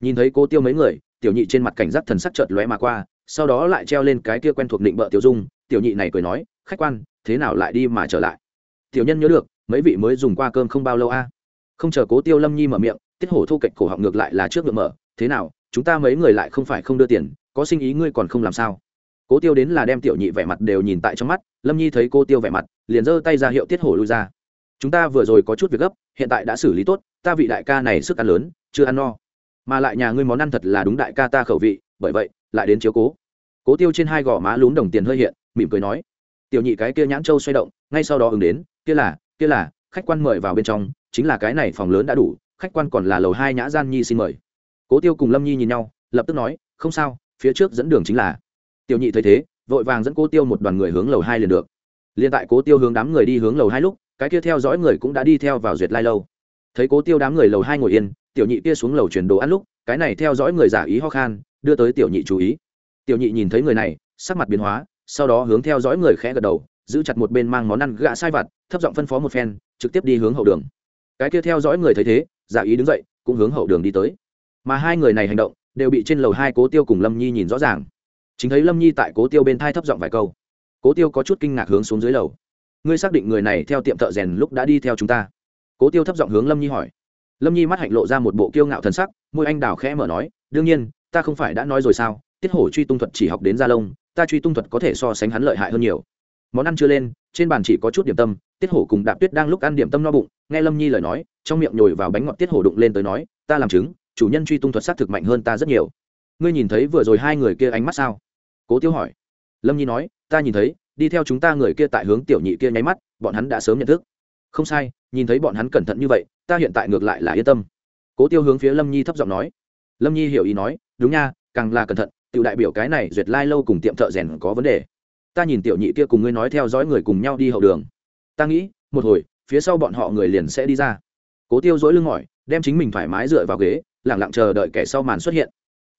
Nhìn thấy cố tiêu mấy người, tiểu nhị trên mặt cảnh giác thần sắc chợt lóe mà qua, sau đó lại treo lên cái kia quen thuộc định bợ tiểu dung. Tiểu nhị này cười nói, khách quan, thế nào lại đi mà trở lại? Tiểu nhân nhớ được, mấy vị mới dùng qua cơm không bao lâu a? Không chờ cố tiêu lâm nhi mở miệng, tiết hổ thu cạnh cổ họng ngược lại là trước ngựa mở, thế nào, chúng ta mấy người lại không phải không đưa tiền, có sinh ý ngươi còn không làm sao? Cố tiêu đến là đem tiểu nhị vẻ mặt đều nhìn tại trong mắt, lâm nhi thấy cô tiêu vẻ mặt, liền giơ tay ra hiệu tiết hổ lui ra. Chúng ta vừa rồi có chút việc gấp, hiện tại đã xử lý tốt, ta vị đại ca này sức ăn lớn, chưa ăn no. Mà lại nhà ngươi món ăn thật là đúng đại ca ta khẩu vị, bởi vậy, lại đến chiếu cố. Cố tiêu trên hai gò má lún đồng tiền hơi hiện, mỉm cười nói, tiểu nhị cái kia nhãn châu xoay động, ngay sau đó ứng đến, kia là kia là, khách quan mời vào bên trong chính là cái này phòng lớn đã đủ, khách quan còn là lầu hai nhã gian nhi xin mời. Cố tiêu cùng lâm nhi nhìn nhau, lập tức nói, không sao, phía trước dẫn đường chính là. Tiểu nhị thấy thế, vội vàng dẫn cố tiêu một đoàn người hướng lầu hai liền được. Liền tại cố tiêu hướng đám người đi hướng lầu hai lúc, cái kia theo dõi người cũng đã đi theo vào duyệt lai lâu. Thấy cố tiêu đám người lầu hai ngồi yên, tiểu nhị kia xuống lầu chuyển đồ ăn lúc, cái này theo dõi người giả ý ho khan, đưa tới tiểu nhị chú ý. Tiểu nhị nhìn thấy người này, sắc mặt biến hóa, sau đó hướng theo dõi người khẽ gật đầu, giữ chặt một bên mang món ăn gạ sai vặt, thấp giọng phân phó một phen, trực tiếp đi hướng hậu đường cái kia theo dõi người thấy thế giả ý đứng dậy, cũng hướng hậu đường đi tới. Mà hai người này hành động, đều bị trên lầu hai cố tiêu cùng lâm nhi nhìn rõ ràng. Chính thấy lâm nhi tại cố tiêu bên thai thấp giọng vài câu. Cố tiêu có chút kinh ngạc hướng xuống dưới lầu. Ngươi xác định người này theo tiệm thợ rèn lúc đã đi theo chúng ta? Cố tiêu thấp giọng hướng lâm nhi hỏi. Lâm nhi mắt hạnh lộ ra một bộ kiêu ngạo thần sắc, môi anh đào khẽ mở nói, đương nhiên, ta không phải đã nói rồi sao? Tiết hổ truy tung thuật chỉ học đến gia lông ta truy tung thuật có thể so sánh hắn lợi hại hơn nhiều. Món ăn chưa lên, trên bàn chỉ có chút điểm tâm tiết hổ cùng đạp tuyết đang lúc ăn điểm tâm no bụng, nghe lâm nhi lời nói, trong miệng nhồi vào bánh ngọt tiết hổ đụng lên tới nói, ta làm chứng, chủ nhân truy tung thuật xác thực mạnh hơn ta rất nhiều. Ngươi nhìn thấy vừa rồi hai người kia ánh mắt sao? Cố tiêu hỏi. Lâm nhi nói, ta nhìn thấy, đi theo chúng ta người kia tại hướng tiểu nhị kia nháy mắt, bọn hắn đã sớm nhận thức. Không sai, nhìn thấy bọn hắn cẩn thận như vậy, ta hiện tại ngược lại là yên tâm. Cố tiêu hướng phía lâm nhi thấp giọng nói. Lâm nhi hiểu ý nói, đúng nha, càng là cẩn thận, tiểu đại biểu cái này duyệt lai lâu cùng tiệm thợ rèn có vấn đề. Ta nhìn tiểu nhị kia cùng ngươi nói theo dõi người cùng nhau đi hậu đường ta nghĩ một hồi phía sau bọn họ người liền sẽ đi ra cố tiêu dỗi lưng mỏi đem chính mình thoải mái dựa vào ghế lẳng lặng chờ đợi kẻ sau màn xuất hiện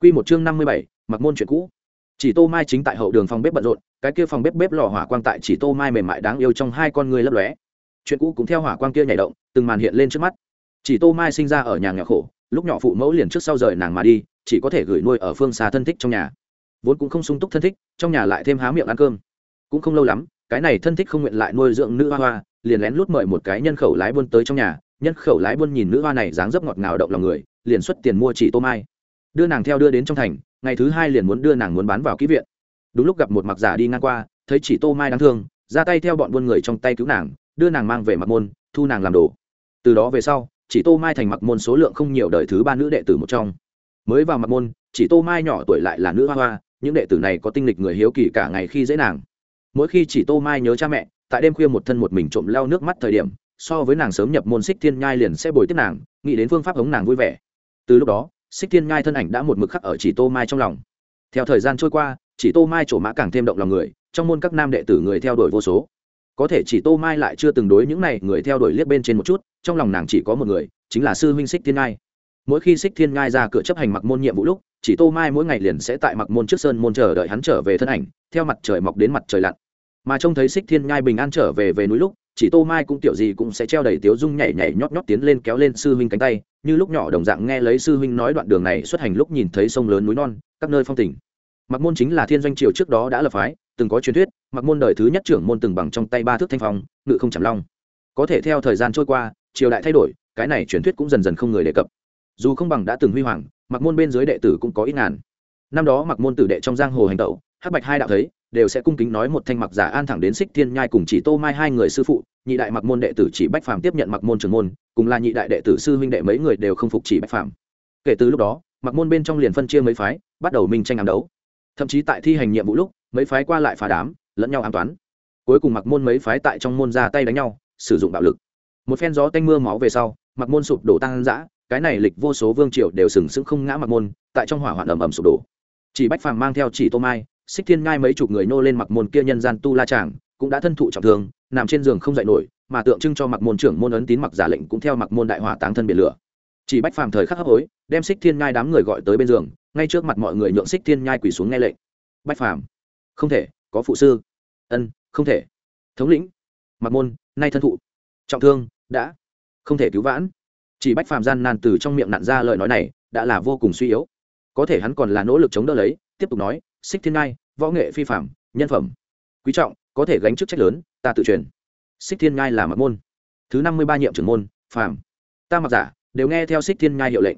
Quy một chương năm mươi bảy, mặc môn chuyện cũ. Chỉ Tô Mai chính tại hậu đường phòng bếp bận rộn, cái kia phòng bếp bếp lò hỏa quang tại Chỉ Tô Mai mềm mại đáng yêu trong hai con người lấp lóe. Chuyện cũ cũng theo hỏa quang kia nhảy động, từng màn hiện lên trước mắt. Chỉ Tô Mai sinh ra ở nhà nghèo khổ, lúc nhỏ phụ mẫu liền trước sau rời nàng mà đi, chỉ có thể gửi nuôi ở phương xa thân thích trong nhà. Vốn cũng không sung túc thân thích, trong nhà lại thêm há miệng ăn cơm. Cũng không lâu lắm, cái này thân thích không nguyện lại nuôi dưỡng nữ hoa hoa, liền lén lút mời một cái nhân khẩu lái buôn tới trong nhà, nhân khẩu lái buôn nhìn nữ hoa này dáng dấp ngọt ngào động lòng người, liền xuất tiền mua chỉ Tô Mai. Đưa nàng theo đưa đến trong thành ngày thứ hai liền muốn đưa nàng muốn bán vào kỹ viện. Đúng lúc gặp một mặc giả đi ngang qua thấy chỉ tô mai đáng thương ra tay theo bọn buôn người trong tay cứu nàng đưa nàng mang về mặc môn thu nàng làm đồ. Từ đó về sau chỉ tô mai thành mặc môn số lượng không nhiều đời thứ ba nữ đệ tử một trong. Mới vào mặc môn chỉ tô mai nhỏ tuổi lại là nữ hoa hoa những đệ tử này có tinh lịch người hiếu kỳ cả ngày khi dễ nàng mỗi khi chỉ tô mai nhớ cha mẹ, tại đêm khuya một thân một mình trộm leo nước mắt thời điểm, so với nàng sớm nhập môn xích thiên nhai liền sẽ bồi tiếp nàng, nghĩ đến phương pháp hống nàng vui vẻ. Từ lúc đó, xích thiên nhai thân ảnh đã một mực khắc ở chỉ tô mai trong lòng. Theo thời gian trôi qua, chỉ tô mai trổ mã càng thêm động lòng người, trong môn các nam đệ tử người theo đuổi vô số. Có thể chỉ tô mai lại chưa từng đối những này người theo đuổi liếc bên trên một chút, trong lòng nàng chỉ có một người, chính là sư huynh xích thiên ngai mỗi khi xích thiên ngai ra cửa chấp hành mặc môn nhiệm vụ lúc, chỉ tô mai mỗi ngày liền sẽ tại mặc môn trước sơn môn chờ đợi hắn trở về thân ảnh, theo mặt trời mọc đến mặt trời lặn mà trông thấy xích thiên nhai bình an trở về về núi lúc, chỉ tô mai cũng tiểu gì cũng sẽ treo đầy tiếu dung nhảy nhảy nhót nhót tiến lên kéo lên sư huynh cánh tay, như lúc nhỏ đồng dạng nghe lấy sư huynh nói đoạn đường này xuất hành lúc nhìn thấy sông lớn núi non, các nơi phong tỉnh mặc môn chính là thiên doanh triều trước đó đã lập phái, từng có truyền thuyết mặc môn đời thứ nhất trưởng môn từng bằng trong tay ba thước thanh phong, ngự không chạm long. Có thể theo thời gian trôi qua, triều đại thay đổi, cái này truyền thuyết cũng dần dần không người đề cập. Dù không bằng đã từng huy hoàng mặc môn bên dưới đệ tử cũng có ít ngàn. Năm đó mặc môn tử đệ trong giang hồ hành tẩu hắc bạch hai đạo thấy, đều sẽ cung kính nói một thanh mặc giả an thẳng đến xích thiên nhai cùng chỉ tô mai hai người sư phụ, nhị đại mặc môn đệ tử chỉ bách phàm tiếp nhận mặc môn trưởng môn, cùng là nhị đại đệ tử sư huynh đệ mấy người đều không phục chỉ bách phàm. Kể từ lúc đó, mặc môn bên trong liền phân chia mấy phái, bắt đầu minh tranh ám đấu. Thậm chí tại thi hành nhiệm vụ lúc, mấy phái qua lại phá đám, lẫn nhau an toán. Cuối cùng mặc môn mấy phái tại trong môn ra tay đánh nhau, sử dụng bạo lực. Một phen gió tanh mưa máu về sau, mặc môn sụp đổ tăng dã cái này lịch vô số vương triều đều sừng sững không ngã mặc môn, tại trong hỏa hoạn ầm ầm sụp đổ. Chỉ bách phàm mang theo chỉ tô mai xích thiên ngai mấy chục người nô lên mặc môn kia nhân gian tu la tràng cũng đã thân thụ trọng thương, nằm trên giường không dậy nổi, mà tượng trưng cho mặc môn trưởng môn ấn tín mặc giả lệnh cũng theo mặc môn đại hỏa táng thân biển lửa. Chỉ bách phàm thời khắc hấp hối, đem xích thiên ngai đám người gọi tới bên giường, ngay trước mặt mọi người nhượng xích thiên nhai quỳ xuống nghe lệnh. Bách phàm, không thể, có phụ sư. Ân, không thể. Thống lĩnh, mặc môn, nay thân thụ. Trọng thương, đã. Không thể cứu vãn. Chỉ bách phàm gian nan từ trong miệng nặn ra lời nói này, đã là vô cùng suy yếu. Có thể hắn còn là nỗ lực chống đỡ lấy, tiếp tục nói xích thiên ngai, võ nghệ phi phạm nhân phẩm. Quý trọng, có thể gánh chức trách lớn, ta tự truyền. Xích thiên ngai là mặc môn. Thứ năm mươi ba nhiệm trưởng môn, phàm. Ta mặc giả, đều nghe theo xích thiên ngai hiệu lệnh.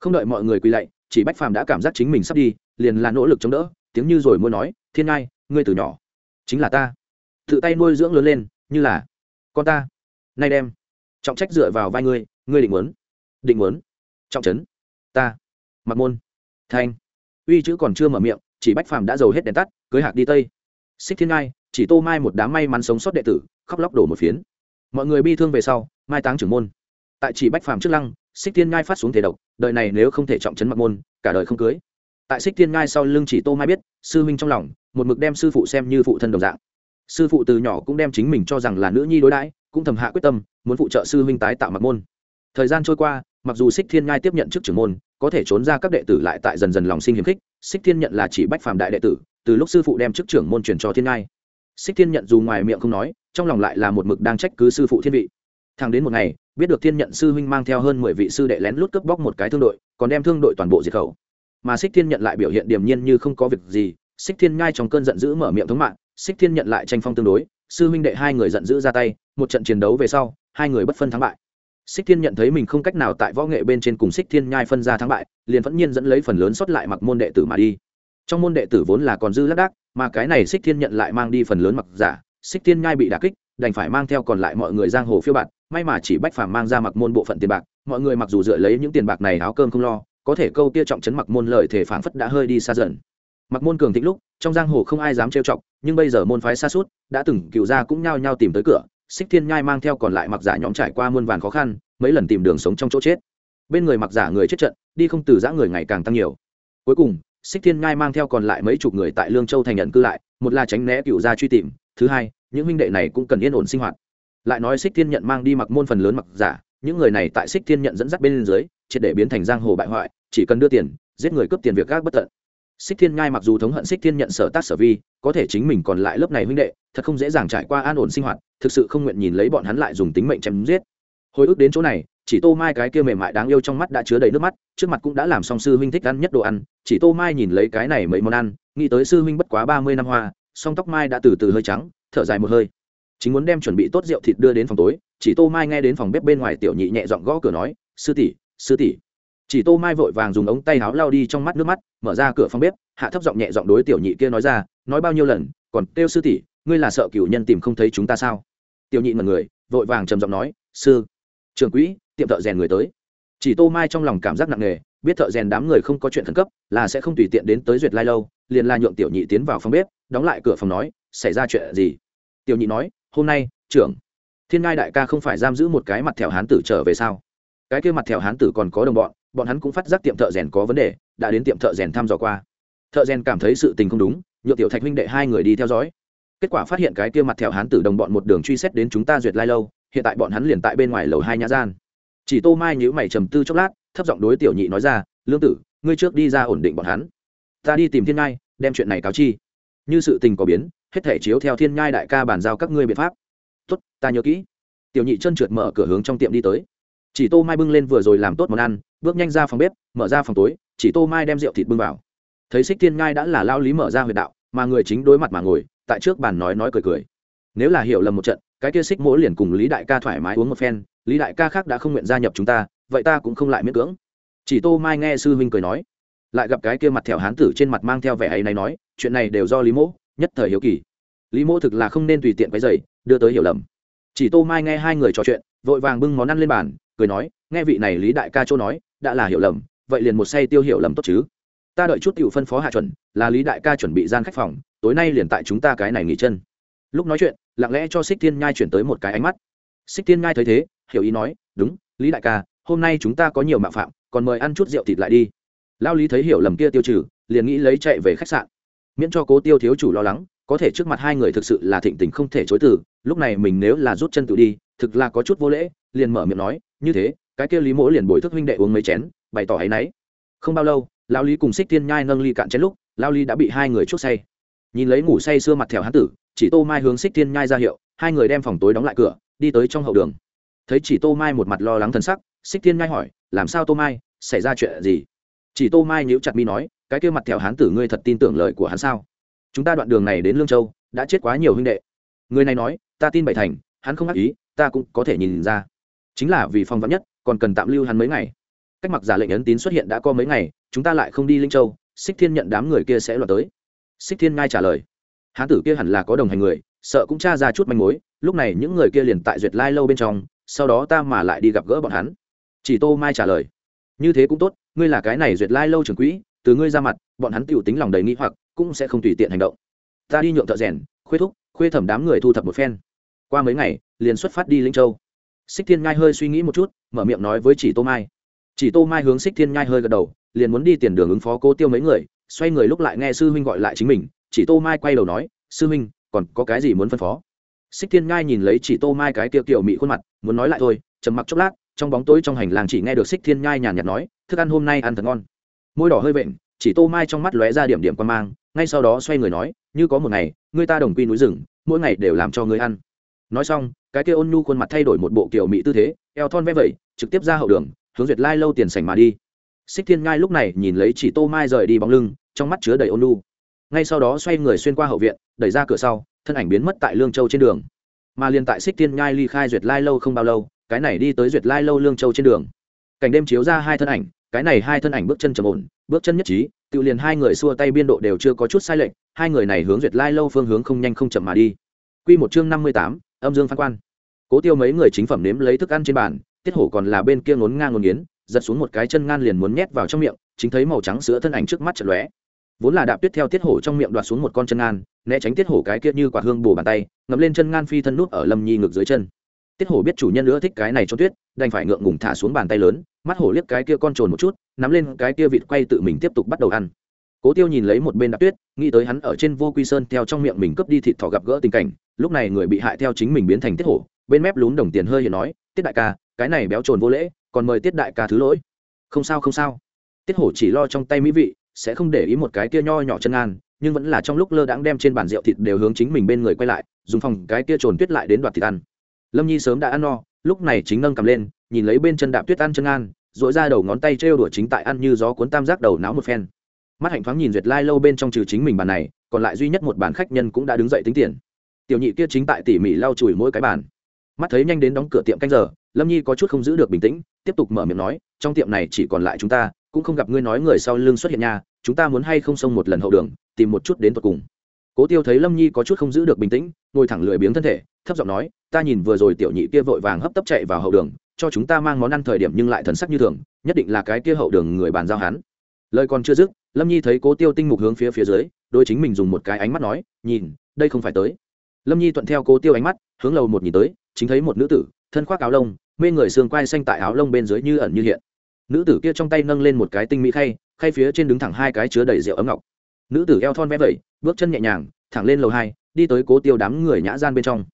Không đợi mọi người quỳ lạy, chỉ bách phàm đã cảm giác chính mình sắp đi, liền là nỗ lực chống đỡ, tiếng như rồi muốn nói, thiên ngai, ngươi từ nhỏ chính là ta. Tự tay nuôi dưỡng lớn lên, như là con ta. Nay đem, trọng trách dựa vào vai ngươi ngươi định muốn định muốn trọng trấn ta, mặc môn. Thanh. Uy chữ còn chưa mở miệng chỉ bách phàm đã giàu hết đèn tắt, cưới hạc đi tây. Xích thiên ngai, chỉ tô mai một đám may mắn sống sót đệ tử, khóc lóc đổ một phiến. Mọi người bi thương về sau, mai táng trưởng môn. Tại chỉ bách phàm trước lăng, xích thiên ngai phát xuống thể độc, đời này nếu không thể trọng trấn mặc môn, cả đời không cưới. Tại xích thiên ngai sau lưng chỉ tô mai biết, sư huynh trong lòng, một mực đem sư phụ xem như phụ thân đồng dạng. Sư phụ từ nhỏ cũng đem chính mình cho rằng là nữ nhi đối đãi, cũng thầm hạ quyết tâm, muốn phụ trợ sư huynh tái tạo mặc môn. Thời gian trôi qua, mặc dù xích thiên ngai tiếp nhận chức trưởng môn, có thể trốn ra các đệ tử lại tại dần dần lòng sinh hiếm khích xích thiên nhận là chỉ bách phàm đại đệ tử, từ lúc sư phụ đem chức trưởng môn truyền cho thiên ngai. Xích thiên nhận dù ngoài miệng không nói, trong lòng lại là một mực đang trách cứ sư phụ thiên vị. Thằng đến một ngày, biết được thiên nhận sư huynh mang theo hơn mười vị sư đệ lén lút cướp bóc một cái thương đội, còn đem thương đội toàn bộ diệt khẩu. Mà xích thiên nhận lại biểu hiện điềm nhiên như không có việc gì, xích thiên ngai trong cơn giận dữ mở miệng thống mạng, xích thiên nhận lại tranh phong tương đối, sư huynh đệ hai người giận dữ ra tay, một trận chiến đấu về sau, hai người bất phân thắng bại xích thiên nhận thấy mình không cách nào tại võ nghệ bên trên cùng xích thiên nhai phân ra thắng bại, liền vẫn nhiên dẫn lấy phần lớn xuất lại mặc môn đệ tử mà đi. Trong môn đệ tử vốn là còn dư lác đác, mà cái này xích thiên nhận lại mang đi phần lớn mặc giả. Xích thiên nhai bị đà kích, đành phải mang theo còn lại mọi người giang hồ phiêu bạt, may mà chỉ bách phàm mang ra mặc môn bộ phận tiền bạc, mọi người mặc dù dựa lấy những tiền bạc này áo cơm không lo, có thể câu kia trọng chấn mặc môn lợi thể phảng phất đã hơi đi xa dần. Mặc môn cường thịnh lúc, trong giang hồ không ai dám trêu chọc, nhưng bây giờ môn phái xa suốt, đã từng cựu gia cũng nhao nhao tìm tới cửa xích thiên nhai mang theo còn lại mặc giả nhóm trải qua muôn vàn khó khăn, mấy lần tìm đường sống trong chỗ chết. Bên người mặc giả người chết trận, đi không từ giã người ngày càng tăng nhiều. Cuối cùng, xích thiên nhai mang theo còn lại mấy chục người tại lương châu thành nhận cư lại, một là tránh né cựu gia truy tìm, thứ hai, những huynh đệ này cũng cần yên ổn sinh hoạt. Lại nói xích thiên nhận mang đi mặc môn phần lớn mặc giả, những người này tại xích thiên nhận dẫn dắt bên dưới, triệt để biến thành giang hồ bại hoại, chỉ cần đưa tiền, giết người cướp tiền việc gác bất tận xích thiên ngai mặc dù thống hận xích thiên nhận sở tác sở vi, có thể chính mình còn lại lớp này huynh đệ, thật không dễ dàng trải qua an ổn sinh hoạt, thực sự không nguyện nhìn lấy bọn hắn lại dùng tính mệnh chém giết. Hồi ức đến chỗ này, chỉ tô mai cái kia mềm mại đáng yêu trong mắt đã chứa đầy nước mắt, trước mặt cũng đã làm xong sư huynh thích ăn nhất đồ ăn, chỉ tô mai nhìn lấy cái này mấy món ăn, nghĩ tới sư huynh bất quá ba mươi năm hoa, song tóc mai đã từ từ hơi trắng, thở dài một hơi. Chính muốn đem chuẩn bị tốt rượu thịt đưa đến phòng tối, chỉ tô mai nghe đến phòng bếp bên ngoài tiểu nhị nhẹ giọng gõ cửa nói, sư tỷ sư tỷ chỉ tô mai vội vàng dùng ống tay áo lao đi trong mắt nước mắt, mở ra cửa phòng bếp, hạ thấp giọng nhẹ giọng đối tiểu nhị kia nói ra, nói bao nhiêu lần, còn kêu sư tỷ, ngươi là sợ cửu nhân tìm không thấy chúng ta sao? Tiểu nhị mật người, vội vàng trầm giọng nói, sư trưởng quỹ, tiệm thợ rèn người tới. Chỉ tô mai trong lòng cảm giác nặng nề, biết thợ rèn đám người không có chuyện khẩn cấp, là sẽ không tùy tiện đến tới duyệt lai lâu, liền la nhượng tiểu nhị tiến vào phòng bếp, đóng lại cửa phòng nói, xảy ra chuyện gì? Tiểu nhị nói, hôm nay, trưởng, thiên ngai đại ca không phải giam giữ một cái mặt thẹo hán tử trở về sao? Cái kia mặt thẹo hán tử còn có đồng bọn bọn hắn cũng phát giác tiệm thợ rèn có vấn đề, đã đến tiệm thợ rèn thăm dò qua. Thợ rèn cảm thấy sự tình không đúng nhựa tiểu thạch huynh đệ hai người đi theo dõi. Kết quả phát hiện cái kia mặt thẹo hán tử đồng bọn một đường truy xét đến chúng ta duyệt lai lâu, hiện tại bọn hắn liền tại bên ngoài lầu hai nhã gian. Chỉ tô mai nhữ mày trầm tư chốc lát, thấp giọng đối tiểu nhị nói ra, lương tử, ngươi trước đi ra ổn định bọn hắn. Ta đi tìm thiên ngai, đem chuyện này cáo chi. Như sự tình có biến, hết thể chiếu theo thiên ngai đại ca bàn giao các ngươi biện pháp. Tốt, ta nhớ kỹ. Tiểu nhị chân trượt mở cửa hướng trong tiệm đi tới chỉ tô mai bưng lên vừa rồi làm tốt món ăn, bước nhanh ra phòng bếp, mở ra phòng tối, chỉ tô mai đem rượu thịt bưng vào. Thấy xích thiên ngai đã là lao lý mở ra huyệt đạo, mà người chính đối mặt mà ngồi, tại trước bàn nói nói cười cười. Nếu là hiểu lầm một trận, cái kia xích mỗi liền cùng lý đại ca thoải mái uống một phen, lý đại ca khác đã không nguyện gia nhập chúng ta, vậy ta cũng không lại miễn cưỡng. Chỉ tô mai nghe sư huynh cười nói, lại gặp cái kia mặt thẹo hán tử trên mặt mang theo vẻ ấy này nói, chuyện này đều do lý mỗ, nhất thời hiếu kỳ. Lý mỗ thực là không nên tùy tiện cái giày đưa tới hiểu lầm chỉ tô mai nghe hai người trò chuyện, vội vàng bưng món ăn lên bàn, cười nói, nghe vị này lý đại ca châu nói, đã là hiểu lầm, vậy liền một say tiêu hiểu lầm tốt chứ. Ta đợi chút tiểu phân phó hạ chuẩn, là lý đại ca chuẩn bị gian khách phòng, tối nay liền tại chúng ta cái này nghỉ chân. Lúc nói chuyện, lặng lẽ cho xích thiên nhai chuyển tới một cái ánh mắt. Xích thiên nhai thấy thế, hiểu ý nói, đúng, lý đại ca, hôm nay chúng ta có nhiều mạo phạm, còn mời ăn chút rượu thịt lại đi. Lao lý thấy hiểu lầm kia tiêu trừ, liền nghĩ lấy chạy về khách sạn. Miễn cho cố tiêu thiếu chủ lo lắng, có thể trước mặt hai người thực sự là thịnh tình không thể chối từ lúc này mình nếu là rút chân tự đi, thực là có chút vô lễ, liền mở miệng nói, như thế, cái kia lý mỗ liền bồi thức huynh đệ uống mấy chén, bày tỏ áy náy. Không bao lâu lao lý cùng xích thiên nhai nâng ly cạn chén lúc lao lý đã bị hai người chuốc say. Nhìn lấy ngủ say sưa mặt thèo hán tử, chỉ tô mai hướng xích thiên nhai ra hiệu, hai người đem phòng tối đóng lại cửa, đi tới trong hậu đường. Thấy chỉ tô mai một mặt lo lắng thân sắc, xích thiên nhai hỏi, làm sao tô mai, xảy ra chuyện gì? Chỉ tô mai nhíu chặt mi nói, cái kia mặt thèo hán tử ngươi thật tin tưởng lời của hắn sao? Chúng ta đoạn đường này đến lương châu, đã chết quá nhiều huynh đệ. Người này nói ta tin bảy thành, hắn không ác ý, ta cũng có thể nhìn ra. Chính là vì phong vắn nhất, còn cần tạm lưu hắn mấy ngày. Cách mặc giả lệnh ấn tín xuất hiện đã có mấy ngày, chúng ta lại không đi linh châu, xích thiên nhận đám người kia sẽ loạt tới. Xích thiên ngay trả lời. Hán tử kia hẳn là có đồng hành người, sợ cũng tra ra chút manh mối, lúc này những người kia liền tại duyệt lai lâu bên trong, sau đó ta mà lại đi gặp gỡ bọn hắn. Chỉ tô mai trả lời. Như thế cũng tốt, ngươi là cái này duyệt lai lâu trường quỹ, từ ngươi ra mặt, bọn hắn tựu tính lòng đầy nghĩ hoặc, cũng sẽ không tùy tiện hành động. Ta đi nhượng thợ rèn, khuê thúc, khuê thẩm đám người thu thập một phen qua mấy ngày, liền xuất phát đi linh châu. Xích thiên ngai hơi suy nghĩ một chút, mở miệng nói với chỉ tô mai. Chỉ tô mai hướng xích thiên ngai hơi gật đầu, liền muốn đi tiền đường ứng phó cô tiêu mấy người, xoay người lúc lại nghe sư huynh gọi lại chính mình. Chỉ tô mai quay đầu nói, sư huynh, còn có cái gì muốn phân phó? Xích thiên ngai nhìn lấy chỉ tô mai cái tiêu kiểu mị khuôn mặt, muốn nói lại thôi, trầm mặc chốc lát, trong bóng tối trong hành lang chỉ nghe được xích thiên nhai nhàn nhạt nói, thức ăn hôm nay ăn thật ngon. Môi đỏ hơi vện, chỉ tô mai trong mắt lóe ra điểm điểm quan mang, ngay sau đó xoay người nói, như có một ngày người ta đồng quy núi rừng, mỗi ngày đều làm cho người ăn nói xong, cái kia ôn nhu khuôn mặt thay đổi một bộ kiểu mỹ tư thế, eo thon vẽ vẩy, trực tiếp ra hậu đường, hướng duyệt lai lâu tiền sảnh mà đi. Xích thiên ngai lúc này nhìn lấy chỉ tô mai rời đi bóng lưng, trong mắt chứa đầy ôn nhu. Ngay sau đó xoay người xuyên qua hậu viện, đẩy ra cửa sau, thân ảnh biến mất tại lương châu trên đường. Mà liền tại xích thiên nhai ly khai duyệt lai lâu không bao lâu, cái này đi tới duyệt lai lâu lương châu trên đường. Cảnh đêm chiếu ra hai thân ảnh, cái này hai thân ảnh bước chân trầm ổn, bước chân nhất trí, tự liền hai người xua tay biên độ đều chưa có chút sai lệch, hai người này hướng duyệt lai lâu phương hướng không nhanh không chậm mà đi. Quy một chương năm mươi tám âm dương phán quan. Cố tiêu mấy người chính phẩm nếm lấy thức ăn trên bàn, tiết hổ còn là bên kia ngốn ngang ngốn nghiến, giật xuống một cái chân ngan liền muốn nhét vào trong miệng, chính thấy màu trắng sữa thân ảnh trước mắt chật lóe. Vốn là đạp tuyết theo tiết hổ trong miệng đoạt xuống một con chân ngan, né tránh tiết hổ cái kia như quả hương bù bàn tay, ngậm lên chân ngan phi thân nút ở lâm nhi ngược dưới chân. Tiết hổ biết chủ nhân nữa thích cái này cho tuyết, đành phải ngượng ngùng thả xuống bàn tay lớn, mắt hổ liếc cái kia con trồn một chút, nắm lên cái kia vịt quay tự mình tiếp tục bắt đầu ăn cố tiêu nhìn lấy một bên đạp tuyết nghĩ tới hắn ở trên vô quy sơn theo trong miệng mình cướp đi thịt thỏ gặp gỡ tình cảnh lúc này người bị hại theo chính mình biến thành tiết hổ bên mép lún đồng tiền hơi hiện nói tiết đại ca cái này béo trồn vô lễ còn mời tiết đại ca thứ lỗi. Không sao không sao. Tiết hổ chỉ lo trong tay mỹ vị sẽ không để ý một cái kia nho nhỏ chân an, nhưng vẫn là trong lúc lơ đãng đem trên bàn rượu thịt đều hướng chính mình bên người quay lại dùng phòng cái kia trồn tuyết lại đến đoạt thịt ăn. Lâm nhi sớm đã ăn no lúc này chính nâng cầm lên nhìn lấy bên chân đạp tuyết ăn chân an, dội ra đầu ngón tay trêu đùa chính tại ăn như gió cuốn tam giác đầu náo một phen mắt hạnh thoáng nhìn duyệt lai lâu bên trong trừ chính mình bàn này, còn lại duy nhất một bàn khách nhân cũng đã đứng dậy tính tiền. Tiểu nhị kia chính tại tỉ mỉ lau chùi mỗi cái bàn. Mắt thấy nhanh đến đóng cửa tiệm canh giờ, lâm nhi có chút không giữ được bình tĩnh, tiếp tục mở miệng nói, trong tiệm này chỉ còn lại chúng ta, cũng không gặp ngươi nói người sau lưng xuất hiện nha, chúng ta muốn hay không xông một lần hậu đường, tìm một chút đến tột cùng. Cố tiêu thấy lâm nhi có chút không giữ được bình tĩnh, ngồi thẳng lười biếng thân thể, thấp giọng nói, ta nhìn vừa rồi tiểu nhị kia vội vàng hấp tấp chạy vào hậu đường, cho chúng ta mang món ăn thời điểm nhưng lại thần sắc như thường, nhất định là cái kia hậu đường người bàn giao hắn lời còn chưa dứt, lâm nhi thấy cố tiêu tinh mục hướng phía phía dưới, đôi chính mình dùng một cái ánh mắt nói, nhìn, đây không phải tới. Lâm nhi thuận theo cố tiêu ánh mắt, hướng lầu một nhìn tới, chính thấy một nữ tử, thân khoác áo lông, mê người xương quai xanh tại áo lông bên dưới như ẩn như hiện. Nữ tử kia trong tay nâng lên một cái tinh mỹ khay khay phía trên đứng thẳng hai cái chứa đầy rượu ấm ngọc. Nữ tử eo thon vẽ vẩy, bước chân nhẹ nhàng, thẳng lên lầu hai, đi tới cố tiêu đám người nhã gian bên trong.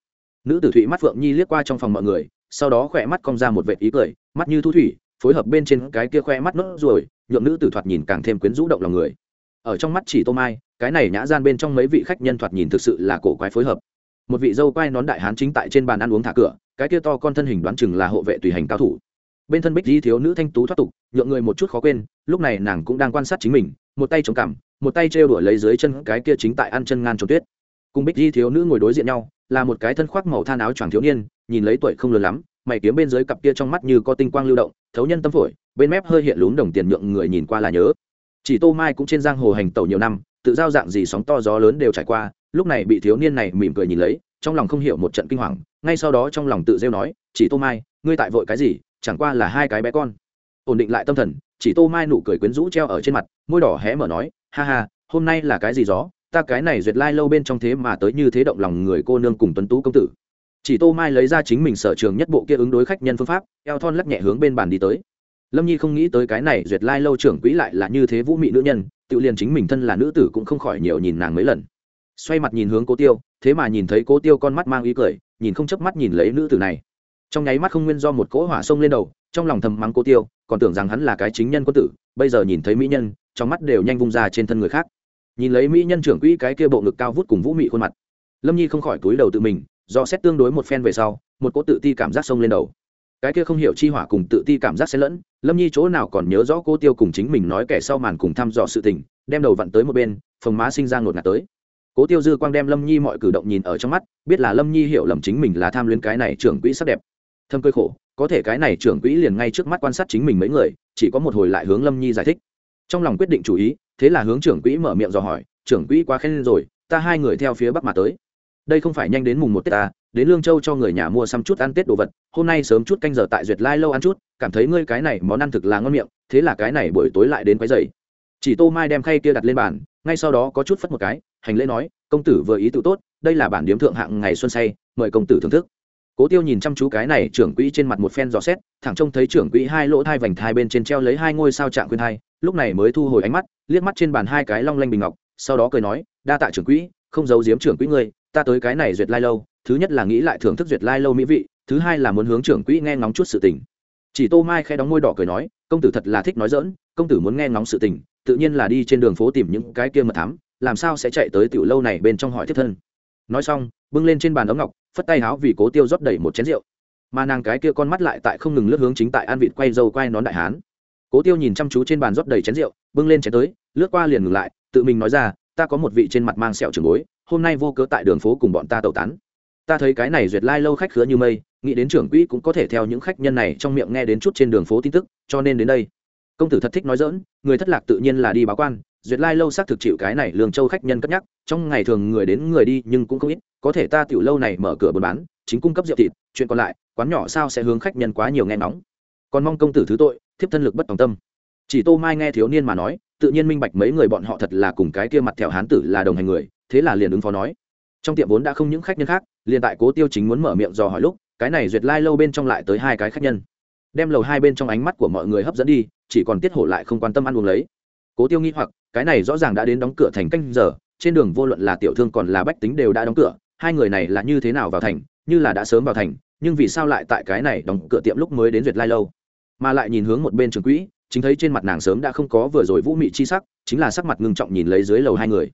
Nữ tử thụy mắt phượng nhi liếc qua trong phòng mọi người, sau đó khỏe mắt cong ra một vệt ý cười, mắt như thu thủy, phối hợp bên trên cái kia khoe mắt nốt ruồi nhượng nữ tử thoạt nhìn càng thêm quyến rũ động lòng người. Ở trong mắt chỉ tô mai, cái này nhã gian bên trong mấy vị khách nhân thoạt nhìn thực sự là cổ quái phối hợp. Một vị dâu quai nón đại hán chính tại trên bàn ăn uống thả cửa, cái kia to con thân hình đoán chừng là hộ vệ tùy hành cao thủ. Bên thân bích di thiếu nữ thanh tú thoát tục, nhượng người một chút khó quên, lúc này nàng cũng đang quan sát chính mình, một tay chống cằm, một tay trêu đuổi lấy dưới chân cái kia chính tại ăn chân ngan trồng tuyết. Cùng bích di thiếu nữ ngồi đối diện nhau, là một cái thân khoác màu than áo choàng thiếu niên nhìn lấy tuổi không lớn lắm, mày kiếm bên dưới cặp kia trong mắt như có tinh quang lưu động, thấu nhân tâm phổi, bên mép hơi hiện lún đồng tiền nhượng người nhìn qua là nhớ. Chỉ tô mai cũng trên giang hồ hành tẩu nhiều năm, tự giao dạng gì sóng to gió lớn đều trải qua, lúc này bị thiếu niên này mỉm cười nhìn lấy, trong lòng không hiểu một trận kinh hoàng, ngay sau đó trong lòng tự rêu nói, chỉ tô mai, ngươi tại vội cái gì, chẳng qua là hai cái bé con. Ổn định lại tâm thần, chỉ tô mai nụ cười quyến rũ treo ở trên mặt, môi đỏ hé mở nói, ha ha, hôm nay là cái gì gió, ta cái này duyệt lai lâu bên trong thế mà tới như thế động lòng người cô nương cùng tuấn tú công tử chỉ tô mai lấy ra chính mình sở trường nhất bộ kia ứng đối khách nhân phương pháp, eo thon lắc nhẹ hướng bên bàn đi tới. Lâm nhi không nghĩ tới cái này duyệt lai lâu trưởng quỹ lại là như thế vũ mị nữ nhân, tự liền chính mình thân là nữ tử cũng không khỏi nhiều nhìn nàng mấy lần. Xoay mặt nhìn hướng cố tiêu, thế mà nhìn thấy cố tiêu con mắt mang ý cười, nhìn không chớp mắt nhìn lấy nữ tử này. Trong nháy mắt không nguyên do một cỗ hỏa sông lên đầu, trong lòng thầm mắng cố tiêu, còn tưởng rằng hắn là cái chính nhân quân tử, bây giờ nhìn thấy mỹ nhân, trong mắt đều nhanh vung ra trên thân người khác. Nhìn lấy mỹ nhân trưởng quỹ cái kia bộ ngực cao vút cùng vũ mị khuôn mặt, lâm nhi không khỏi túi đầu tự mình do xét tương đối một phen về sau, một cỗ tự ti cảm giác sông lên đầu. Cái kia không hiểu chi hỏa cùng tự ti cảm giác xen lẫn, lâm nhi chỗ nào còn nhớ rõ cô tiêu cùng chính mình nói kẻ sau màn cùng thăm dò sự tình, đem đầu vặn tới một bên, phồng má sinh ra ngột ngạt tới. Cố tiêu dư quang đem lâm nhi mọi cử động nhìn ở trong mắt, biết là lâm nhi hiểu lầm chính mình là tham luyến cái này trưởng quỹ sắc đẹp. Thâm cơ khổ, có thể cái này trưởng quỹ liền ngay trước mắt quan sát chính mình mấy người, chỉ có một hồi lại hướng lâm nhi giải thích. Trong lòng quyết định chủ ý, thế là hướng trưởng quỹ mở miệng dò hỏi, trưởng quỹ quá khen rồi, ta hai người theo phía bắc mà tới đây không phải nhanh đến mùng một tết ta, đến lương châu cho người nhà mua xăm chút ăn tết đồ vật, hôm nay sớm chút canh giờ tại duyệt lai lâu ăn chút, cảm thấy ngươi cái này món ăn thực là ngon miệng, thế là cái này buổi tối lại đến quấy dày chỉ tô mai đem khay kia đặt lên bàn, ngay sau đó có chút phất một cái, hành lễ nói, công tử vừa ý tự tốt, đây là bản điếm thượng hạng ngày xuân say, mời công tử thưởng thức. Cố tiêu nhìn chăm chú cái này trưởng quỹ trên mặt một phen dò xét, thẳng trông thấy trưởng quỹ hai lỗ thai vành thai bên trên treo lấy hai ngôi sao trạng khuyên thai, lúc này mới thu hồi ánh mắt, liếc mắt trên bàn hai cái long lanh bình ngọc, sau đó cười nói, đa tạ trưởng quỹ, không giấu giếm trưởng quỹ ngươi ta tới cái này duyệt lai lâu, thứ nhất là nghĩ lại thưởng thức duyệt lai lâu mỹ vị, thứ hai là muốn hướng trưởng quỹ nghe ngóng chút sự tình. Chỉ tô mai khe đóng môi đỏ cười nói, công tử thật là thích nói dỡn công tử muốn nghe ngóng sự tình, tự nhiên là đi trên đường phố tìm những cái kia mật thám, làm sao sẽ chạy tới tiểu lâu này bên trong hỏi tiếp thân. Nói xong, bưng lên trên bàn ống ngọc, phất tay háo vì cố tiêu rót đầy một chén rượu. Mà nàng cái kia con mắt lại tại không ngừng lướt hướng chính tại an vịt quay dâu quay nón đại hán. Cố tiêu nhìn chăm chú trên bàn rót đầy chén rượu, bưng lên chén tới, lướt qua liền ngừng lại, tự mình nói ra, ta có một vị trên mặt mang sẹo trường bối hôm nay vô cớ tại đường phố cùng bọn ta tẩu tán. Ta thấy cái này duyệt lai lâu khách khứa như mây, nghĩ đến trưởng quỹ cũng có thể theo những khách nhân này trong miệng nghe đến chút trên đường phố tin tức, cho nên đến đây. Công tử thật thích nói dỡn người thất lạc tự nhiên là đi báo quan, duyệt lai lâu xác thực chịu cái này lương châu khách nhân cất nhắc, trong ngày thường người đến người đi nhưng cũng không ít, có thể ta tiểu lâu này mở cửa buôn bán, chính cung cấp rượu thịt, chuyện còn lại, quán nhỏ sao sẽ hướng khách nhân quá nhiều nghe nóng còn mong công tử thứ tội, thiếp thân lực bất tòng tâm. Chỉ tô mai nghe thiếu niên mà nói tự nhiên minh bạch mấy người bọn họ thật là cùng cái kia mặt thẹo hán tử là đồng hành người, thế là liền ứng phó nói. Trong tiệm vốn đã không những khách nhân khác, liền tại cố tiêu chính muốn mở miệng dò hỏi lúc, cái này duyệt lai lâu bên trong lại tới hai cái khách nhân. Đem lầu hai bên trong ánh mắt của mọi người hấp dẫn đi, chỉ còn tiết hổ lại không quan tâm ăn uống lấy. Cố tiêu nghĩ hoặc, cái này rõ ràng đã đến đóng cửa thành canh giờ, trên đường vô luận là tiểu thương còn là bách tính đều đã đóng cửa, hai người này là như thế nào vào thành, như là đã sớm vào thành, nhưng vì sao lại tại cái này đóng cửa tiệm lúc mới đến duyệt lai lâu? Mà lại nhìn hướng một bên trường quỹ chính thấy trên mặt nàng sớm đã không có vừa rồi vũ mị chi sắc, chính là sắc mặt ngưng trọng nhìn lấy dưới lầu hai người.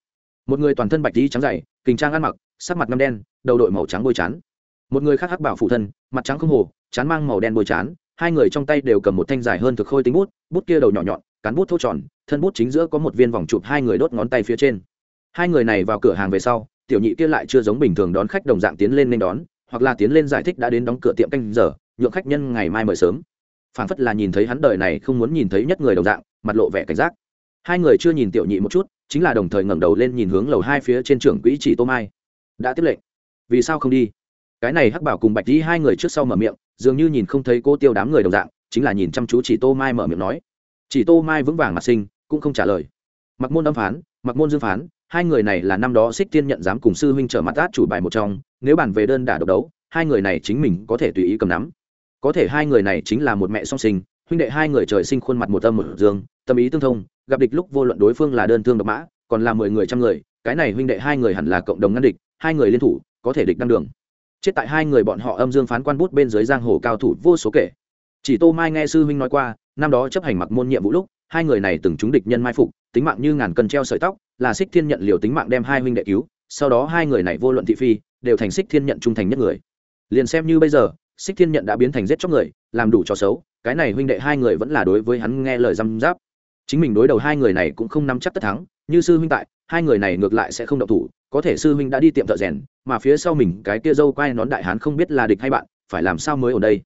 Một người toàn thân bạch tí trắng dày, kình trang ăn mặc, sắc mặt ngâm đen, đầu đội màu trắng bôi chán. Một người khác hắc bảo phụ thân, mặt trắng không hồ, chán mang màu đen bôi chán, hai người trong tay đều cầm một thanh dài hơn thực khôi tính bút bút kia đầu nhỏ nhọn, cán bút thô tròn, thân bút chính giữa có một viên vòng chụp hai người đốt ngón tay phía trên. Hai người này vào cửa hàng về sau, tiểu nhị kia lại chưa giống bình thường đón khách đồng dạng tiến lên nên đón, hoặc là tiến lên giải thích đã đến đóng cửa tiệm canh giờ, nhượng khách nhân ngày mai mời sớm phảng phất là nhìn thấy hắn đời này không muốn nhìn thấy nhất người đồng dạng, mặt lộ vẻ cảnh giác. Hai người chưa nhìn tiểu nhị một chút, chính là đồng thời ngẩng đầu lên nhìn hướng lầu hai phía trên trưởng quỹ chỉ tô mai. Đã tiếp lệnh. Vì sao không đi? Cái này hắc bảo cùng bạch đi hai người trước sau mở miệng, dường như nhìn không thấy cô tiêu đám người đồng dạng, chính là nhìn chăm chú chỉ tô mai mở miệng nói. Chỉ tô mai vững vàng mặt sinh, cũng không trả lời. Mặc môn âm phán, mặc môn dương phán, hai người này là năm đó xích tiên nhận dám cùng sư huynh trở mặt át chủ bài một trong, nếu bàn về đơn đả độc đấu, hai người này chính mình có thể tùy ý cầm nắm có thể hai người này chính là một mẹ song sinh, huynh đệ hai người trời sinh khuôn mặt một âm một dương, tâm ý tương thông, gặp địch lúc vô luận đối phương là đơn thương độc mã, còn là mười người trăm người, cái này huynh đệ hai người hẳn là cộng đồng ngăn địch, hai người liên thủ, có thể địch đăng đường. Chết tại hai người bọn họ âm dương phán quan bút bên dưới giang hồ cao thủ vô số kể. Chỉ tô mai nghe sư huynh nói qua, năm đó chấp hành mặc môn nhiệm vụ lúc, hai người này từng trúng địch nhân mai phục, tính mạng như ngàn cân treo sợi tóc, là xích thiên nhận liều tính mạng đem hai huynh đệ cứu, sau đó hai người này vô luận thị phi, đều thành xích thiên nhận trung thành nhất người. Liền xem như bây giờ xích thiên nhận đã biến thành giết chóc người, làm đủ cho xấu, cái này huynh đệ hai người vẫn là đối với hắn nghe lời răm giáp chính mình đối đầu hai người này cũng không nắm chắc tất thắng, như sư huynh tại, hai người này ngược lại sẽ không động thủ, có thể sư huynh đã đi tiệm thợ rèn, mà phía sau mình cái kia dâu quay nón đại hán không biết là địch hay bạn, phải làm sao mới ở đây?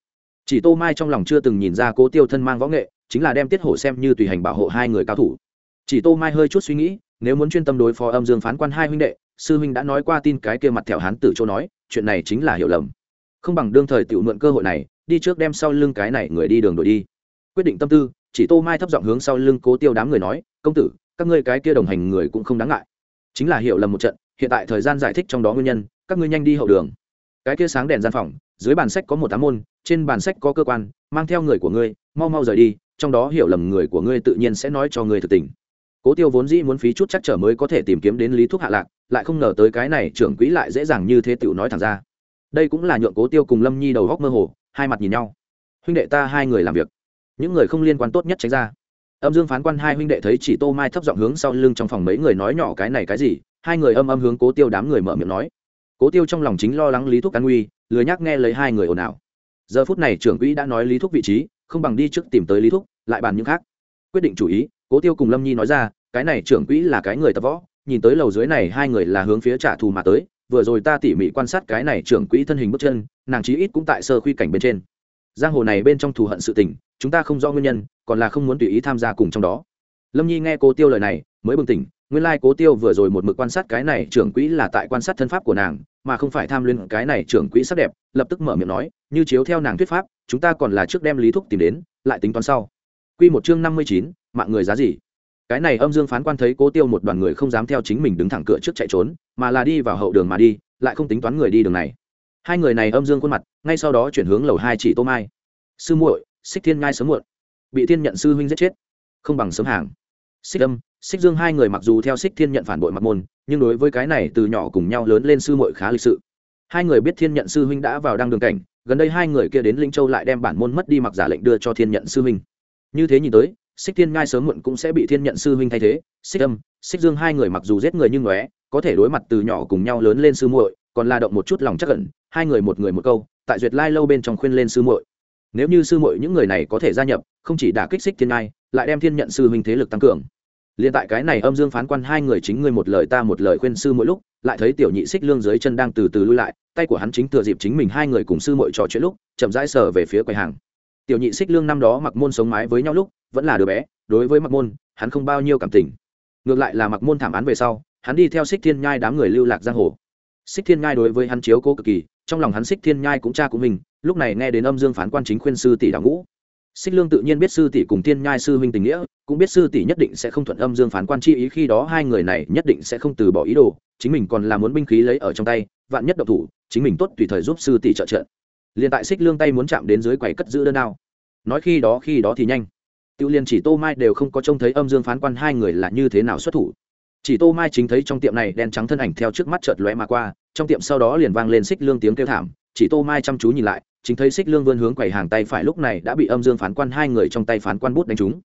Chỉ tô mai trong lòng chưa từng nhìn ra cố tiêu thân mang võ nghệ, chính là đem tiết hổ xem như tùy hành bảo hộ hai người cao thủ. Chỉ tô mai hơi chút suy nghĩ, nếu muốn chuyên tâm đối phó âm dương phán quan hai huynh đệ, sư huynh đã nói qua tin cái kia mặt thẹo hán tử châu nói, chuyện này chính là hiểu lầm không bằng đương thời tự mượn cơ hội này, đi trước đem sau lưng cái này người đi đường đổi đi. Quyết định tâm tư, chỉ tô mai thấp giọng hướng sau lưng cố tiêu đám người nói, công tử, các ngươi cái kia đồng hành người cũng không đáng ngại. Chính là hiểu lầm một trận, hiện tại thời gian giải thích trong đó nguyên nhân, các ngươi nhanh đi hậu đường. Cái kia sáng đèn gian phòng, dưới bàn sách có một tám môn, trên bàn sách có cơ quan, mang theo người của ngươi, mau mau rời đi, trong đó hiểu lầm người của ngươi tự nhiên sẽ nói cho ngươi thực tình. Cố tiêu vốn dĩ muốn phí chút chắc trở mới có thể tìm kiếm đến lý thuốc hạ lạc, lại không ngờ tới cái này trưởng quỹ lại dễ dàng như thế tựu nói thẳng ra đây cũng là nhượng cố tiêu cùng lâm nhi đầu góc mơ hồ, hai mặt nhìn nhau. Huynh đệ ta hai người làm việc. Những người không liên quan tốt nhất tránh ra. Âm dương phán quan hai huynh đệ thấy chỉ tô mai thấp giọng hướng sau lưng trong phòng mấy người nói nhỏ cái này cái gì, hai người âm âm hướng cố tiêu đám người mở miệng nói. Cố tiêu trong lòng chính lo lắng lý thuốc an nguy, lười nhắc nghe lấy hai người ồn ào. Giờ phút này trưởng quỹ đã nói lý thuốc vị trí, không bằng đi trước tìm tới lý thuốc lại bàn những khác. Quyết định chủ ý, cố tiêu cùng lâm nhi nói ra, cái này trưởng quỹ là cái người tập võ, nhìn tới lầu dưới này hai người là hướng phía trả thù mà tới vừa rồi ta tỉ mỉ quan sát cái này trưởng quỹ thân hình bước chân, nàng chí ít cũng tại sơ khuy cảnh bên trên. Giang hồ này bên trong thù hận sự tình, chúng ta không rõ nguyên nhân, còn là không muốn tùy ý tham gia cùng trong đó. Lâm nhi nghe cố tiêu lời này, mới bừng tỉnh, nguyên lai cố tiêu vừa rồi một mực quan sát cái này trưởng quỹ là tại quan sát thân pháp của nàng, mà không phải tham luyện cái này trưởng quỹ sắc đẹp, lập tức mở miệng nói, như chiếu theo nàng thuyết pháp, chúng ta còn là trước đem lý thúc tìm đến, lại tính toán sau. Quy một chương năm mươi chín, mạng người giá gì? Cái này âm dương phán quan thấy cố tiêu một đoàn người không dám theo chính mình đứng thẳng cửa trước chạy trốn, mà là đi vào hậu đường mà đi, lại không tính toán người đi đường này. Hai người này âm dương khuôn mặt, ngay sau đó chuyển hướng lầu hai chỉ tô mai. Sư muội, xích thiên ngai sớm muộn. Bị thiên nhận sư huynh giết chết. Không bằng sớm hàng. Xích âm, xích dương hai người mặc dù theo xích thiên nhận phản bội mặt môn, nhưng đối với cái này từ nhỏ cùng nhau lớn lên sư muội khá lịch sự. Hai người biết thiên nhận sư huynh đã vào đăng đường cảnh, gần đây hai người kia đến linh châu lại đem bản môn mất đi mặc giả lệnh đưa cho thiên nhận sư huynh. Như thế nhìn tới xích thiên ngai sớm muộn cũng sẽ bị thiên nhận sư huynh thay thế. Xích âm, xích dương hai người mặc dù giết người nhưng ngóe, có thể đối mặt từ nhỏ cùng nhau lớn lên sư muội, còn la động một chút lòng chắc ẩn, hai người một người một câu, tại duyệt lai lâu bên trong khuyên lên sư muội. Nếu như sư muội những người này có thể gia nhập, không chỉ đả kích xích thiên ngai lại đem thiên nhận sư huynh thế lực tăng cường. Liền tại cái này âm dương phán quan hai người chính ngươi một lời ta một lời khuyên sư mỗi lúc, lại thấy tiểu nhị xích lương dưới chân đang từ từ lui lại, tay của hắn chính thừa dịp chính mình hai người cùng sư mội trò chuyện lúc, chậm rãi sờ về phía quầy hàng. Tiểu nhị xích lương năm đó mặc môn sống mái với nhau lúc vẫn là đứa bé, đối với mặc môn, hắn không bao nhiêu cảm tình. Ngược lại là mặc môn thảm án về sau, hắn đi theo xích thiên nhai đám người lưu lạc giang hồ. Xích thiên nhai đối với hắn chiếu cố cực kỳ, trong lòng hắn xích thiên nhai cũng cha của mình, lúc này nghe đến âm dương phán quan chính khuyên sư tỷ đạo ngũ. Xích lương tự nhiên biết sư tỷ cùng thiên nhai sư huynh tình nghĩa, cũng biết sư tỷ nhất định sẽ không thuận âm dương phán quan chi ý khi đó hai người này nhất định sẽ không từ bỏ ý đồ, chính mình còn là muốn binh khí lấy ở trong tay, vạn nhất độc thủ, chính mình tốt tùy thời giúp sư tỷ trợ trợ. Liền tại xích lương tay muốn chạm đến dưới quầy cất giữ đơn đao. Nói khi đó khi đó thì nhanh. Tiêu Liên chỉ Tô Mai đều không có trông thấy âm dương phán quan hai người là như thế nào xuất thủ. Chỉ Tô Mai chính thấy trong tiệm này đen trắng thân ảnh theo trước mắt chợt lóe mà qua, trong tiệm sau đó liền vang lên xích lương tiếng kêu thảm, chỉ Tô Mai chăm chú nhìn lại, chính thấy xích lương vươn hướng quầy hàng tay phải lúc này đã bị âm dương phán quan hai người trong tay phán quan bút đánh trúng.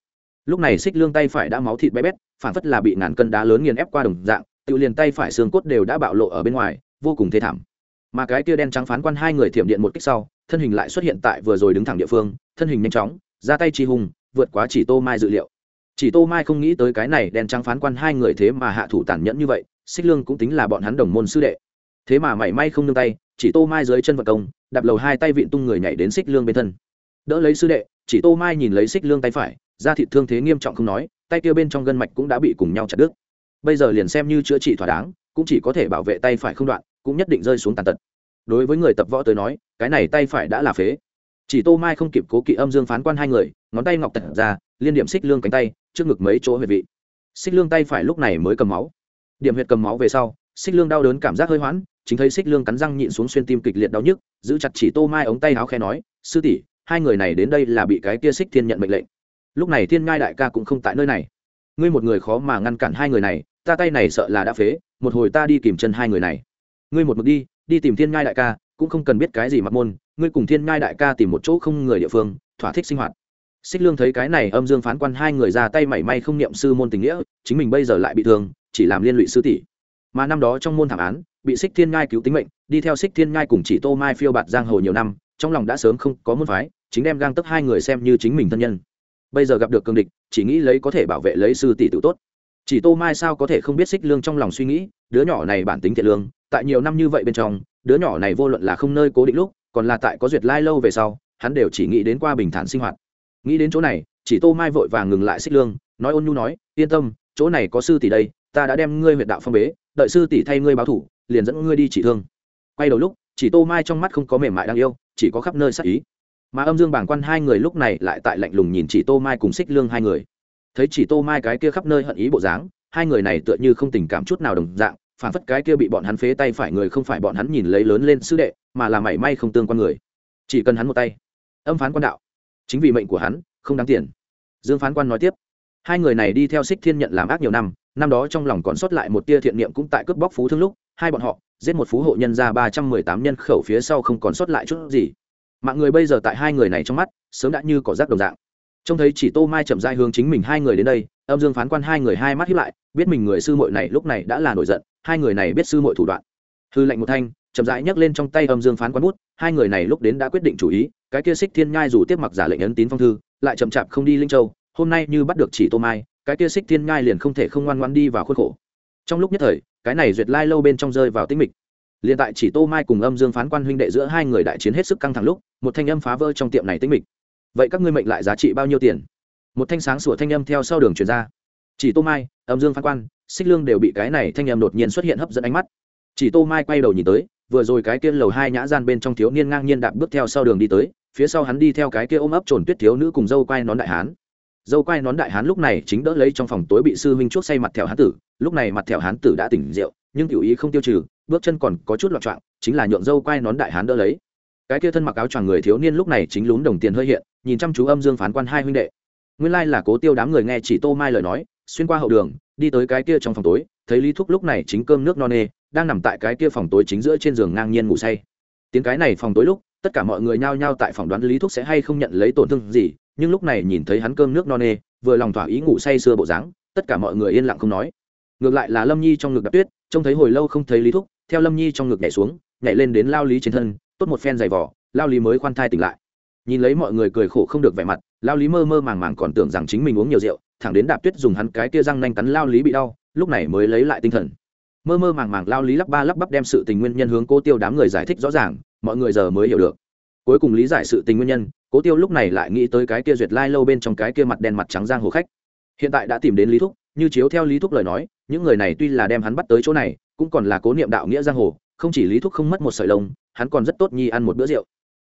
Lúc này xích lương tay phải đã máu thịt bé bét, phản phất là bị ngàn cân đá lớn nghiền ép qua đồng dạng, Tự liền tay phải xương cốt đều đã bạo lộ ở bên ngoài, vô cùng thê thảm. Mà cái kia đen trắng phán quan hai người thiểm điện một kích sau, thân hình lại xuất hiện tại vừa rồi đứng thẳng địa phương, thân hình nhanh chóng, ra tay chi hùng, vượt quá chỉ tô mai dự liệu. Chỉ tô mai không nghĩ tới cái này đen trắng phán quan hai người thế mà hạ thủ tàn nhẫn như vậy, xích lương cũng tính là bọn hắn đồng môn sư đệ. Thế mà mảy may không nương tay, chỉ tô mai dưới chân vật công, đạp lầu hai tay vịn tung người nhảy đến xích lương bên thân. Đỡ lấy sư đệ, chỉ tô mai nhìn lấy xích lương tay phải, da thịt thương thế nghiêm trọng không nói, tay kia bên trong gân mạch cũng đã bị cùng nhau chặt đứt. Bây giờ liền xem như chữa trị thỏa đáng, cũng chỉ có thể bảo vệ tay phải không đoạn, cũng nhất định rơi xuống tàn tật. Đối với người tập võ tới nói, cái này tay phải đã là phế chỉ tô mai không kịp cố kỵ âm dương phán quan hai người, ngón tay ngọc tật ra, liên điểm xích lương cánh tay, trước ngực mấy chỗ huyệt vị. Xích lương tay phải lúc này mới cầm máu. Điểm huyệt cầm máu về sau, xích lương đau đớn cảm giác hơi hoãn, chính thấy xích lương cắn răng nhịn xuống xuyên tim kịch liệt đau nhức, giữ chặt chỉ tô mai ống tay áo khe nói, sư tỷ, hai người này đến đây là bị cái kia xích thiên nhận mệnh lệnh. Lúc này thiên ngai đại ca cũng không tại nơi này. Ngươi một người khó mà ngăn cản hai người này, ta tay này sợ là đã phế, một hồi ta đi kìm chân hai người này. Ngươi một mực đi đi tìm thiên ngai đại ca, cũng không cần biết cái gì mặc môn ngươi cùng thiên ngai đại ca tìm một chỗ không người địa phương, thỏa thích sinh hoạt. Xích lương thấy cái này, âm dương phán quan hai người ra tay mảy may không niệm sư môn tình nghĩa, chính mình bây giờ lại bị thương, chỉ làm liên lụy sư tỷ. Mà năm đó trong môn thảm án, bị xích thiên ngai cứu tính mệnh, đi theo xích thiên ngai cùng chỉ tô mai phiêu bạt giang hồ nhiều năm, trong lòng đã sớm không có môn phái, chính đem gang tấp hai người xem như chính mình thân nhân. Bây giờ gặp được cương địch, chỉ nghĩ lấy có thể bảo vệ lấy sư tỷ tự tốt. Chỉ tô mai sao có thể không biết xích lương trong lòng suy nghĩ, đứa nhỏ này bản tính thiện lương, tại nhiều năm như vậy bên trong, đứa nhỏ này vô luận là không nơi cố định lúc còn là tại có duyệt lai lâu về sau, hắn đều chỉ nghĩ đến qua bình thản sinh hoạt. Nghĩ đến chỗ này, chỉ tô mai vội vàng ngừng lại xích lương, nói ôn nhu nói, yên tâm, chỗ này có sư tỷ đây, ta đã đem ngươi huyện đạo phong bế, đợi sư tỷ thay ngươi báo thủ, liền dẫn ngươi đi chỉ thương. Quay đầu lúc, chỉ tô mai trong mắt không có mềm mại đang yêu, chỉ có khắp nơi sắc ý. Mà âm dương bảng quan hai người lúc này lại tại lạnh lùng nhìn chỉ tô mai cùng xích lương hai người. Thấy chỉ tô mai cái kia khắp nơi hận ý bộ dáng, hai người này tựa như không tình cảm chút nào đồng dạng phản phất cái kia bị bọn hắn phế tay phải người không phải bọn hắn nhìn lấy lớn lên sư đệ, mà là mảy may không tương quan người. Chỉ cần hắn một tay. Âm phán quan đạo. Chính vì mệnh của hắn, không đáng tiền. Dương phán quan nói tiếp. Hai người này đi theo xích thiên nhận làm ác nhiều năm năm đó trong lòng còn sót lại một tia thiện niệm cũng tại cướp bóc phú thương lúc, hai bọn họ, giết một phú hộ nhân ra ba trăm mười tám nhân khẩu phía sau không còn sót lại chút gì. Mạng người bây giờ tại hai người này trong mắt, sớm đã như cỏ rác đồng dạng. Trông thấy chỉ tô mai chậm dai hướng chính mình hai người đến đây, âm dương phán quan hai người hai mắt hiếp lại, biết mình người sư muội này lúc này đã là nổi giận hai người này biết sư muội thủ đoạn. Hư lệnh một thanh, chậm rãi nhấc lên trong tay âm dương phán quan bút, hai người này lúc đến đã quyết định chủ ý, cái kia xích thiên nhai dù tiếp mặc giả lệnh ấn tín phong thư, lại chậm chạp không đi linh châu, hôm nay như bắt được chỉ tô mai, cái kia xích thiên nhai liền không thể không ngoan ngoan đi vào khuôn khổ. Trong lúc nhất thời, cái này duyệt lai lâu bên trong rơi vào tĩnh mịch. Liền tại chỉ tô mai cùng âm dương phán quan huynh đệ giữa hai người đại chiến hết sức căng thẳng lúc, một thanh âm phá vỡ trong tiệm này tĩnh mịch. Vậy các ngươi mệnh lại giá trị bao nhiêu tiền? Một thanh sáng sủa thanh âm theo sau đường truyền ra. Chỉ tô mai, âm dương phán quan xích lương đều bị cái này thanh em đột nhiên xuất hiện hấp dẫn ánh mắt. Chỉ tô mai quay đầu nhìn tới, vừa rồi cái kia lầu hai nhã gian bên trong thiếu niên ngang nhiên đạp bước theo sau đường đi tới, phía sau hắn đi theo cái kia ôm ấp trồn tuyết thiếu nữ cùng dâu quai nón đại hán. Dâu quai nón đại hán lúc này chính đỡ lấy trong phòng tối bị sư huynh chuốc say mặt thẹo hán tử, lúc này mặt thẹo hán tử đã tỉnh rượu, nhưng tiểu ý không tiêu trừ, bước chân còn có chút loạn trọng chính là nhượng dâu quai nón đại hán đỡ lấy. Cái kia thân mặc áo choàng người thiếu niên lúc này chính lún đồng tiền hơi hiện, nhìn chăm chú âm dương phán quan hai huynh đệ. Nguyên lai là cố tiêu đám người nghe chỉ tô mai lời nói, xuyên qua hậu đường đi tới cái kia trong phòng tối, thấy lý thúc lúc này chính cơm nước no nê, đang nằm tại cái kia phòng tối chính giữa trên giường ngang nhiên ngủ say. Tiếng cái này phòng tối lúc, tất cả mọi người nhao nhao tại phòng đoán lý thúc sẽ hay không nhận lấy tổn thương gì, nhưng lúc này nhìn thấy hắn cơm nước no nê, vừa lòng thỏa ý ngủ say sưa bộ dáng, tất cả mọi người yên lặng không nói. Ngược lại là lâm nhi trong ngực đập tuyết, trông thấy hồi lâu không thấy lý thúc, theo lâm nhi trong ngực nhảy xuống, nhảy lên đến lao lý trên thân, tốt một phen giày vỏ lao lý mới khoan thai tỉnh lại. Nhìn lấy mọi người cười khổ không được vẻ mặt, lao lý mơ mơ màng màng còn tưởng rằng chính mình uống nhiều rượu thẳng đến đạp tuyết dùng hắn cái kia răng nanh cắn lao lý bị đau, lúc này mới lấy lại tinh thần. Mơ mơ màng màng lao lý lắp ba lắp bắp đem sự tình nguyên nhân hướng cố tiêu đám người giải thích rõ ràng, mọi người giờ mới hiểu được. Cuối cùng lý giải sự tình nguyên nhân, cố tiêu lúc này lại nghĩ tới cái kia duyệt lai lâu bên trong cái kia mặt đen mặt trắng giang hồ khách. Hiện tại đã tìm đến lý thúc, như chiếu theo lý thúc lời nói, những người này tuy là đem hắn bắt tới chỗ này, cũng còn là cố niệm đạo nghĩa giang hồ, không chỉ lý thúc không mất một sợi lông, hắn còn rất tốt nhi ăn một bữa rượu.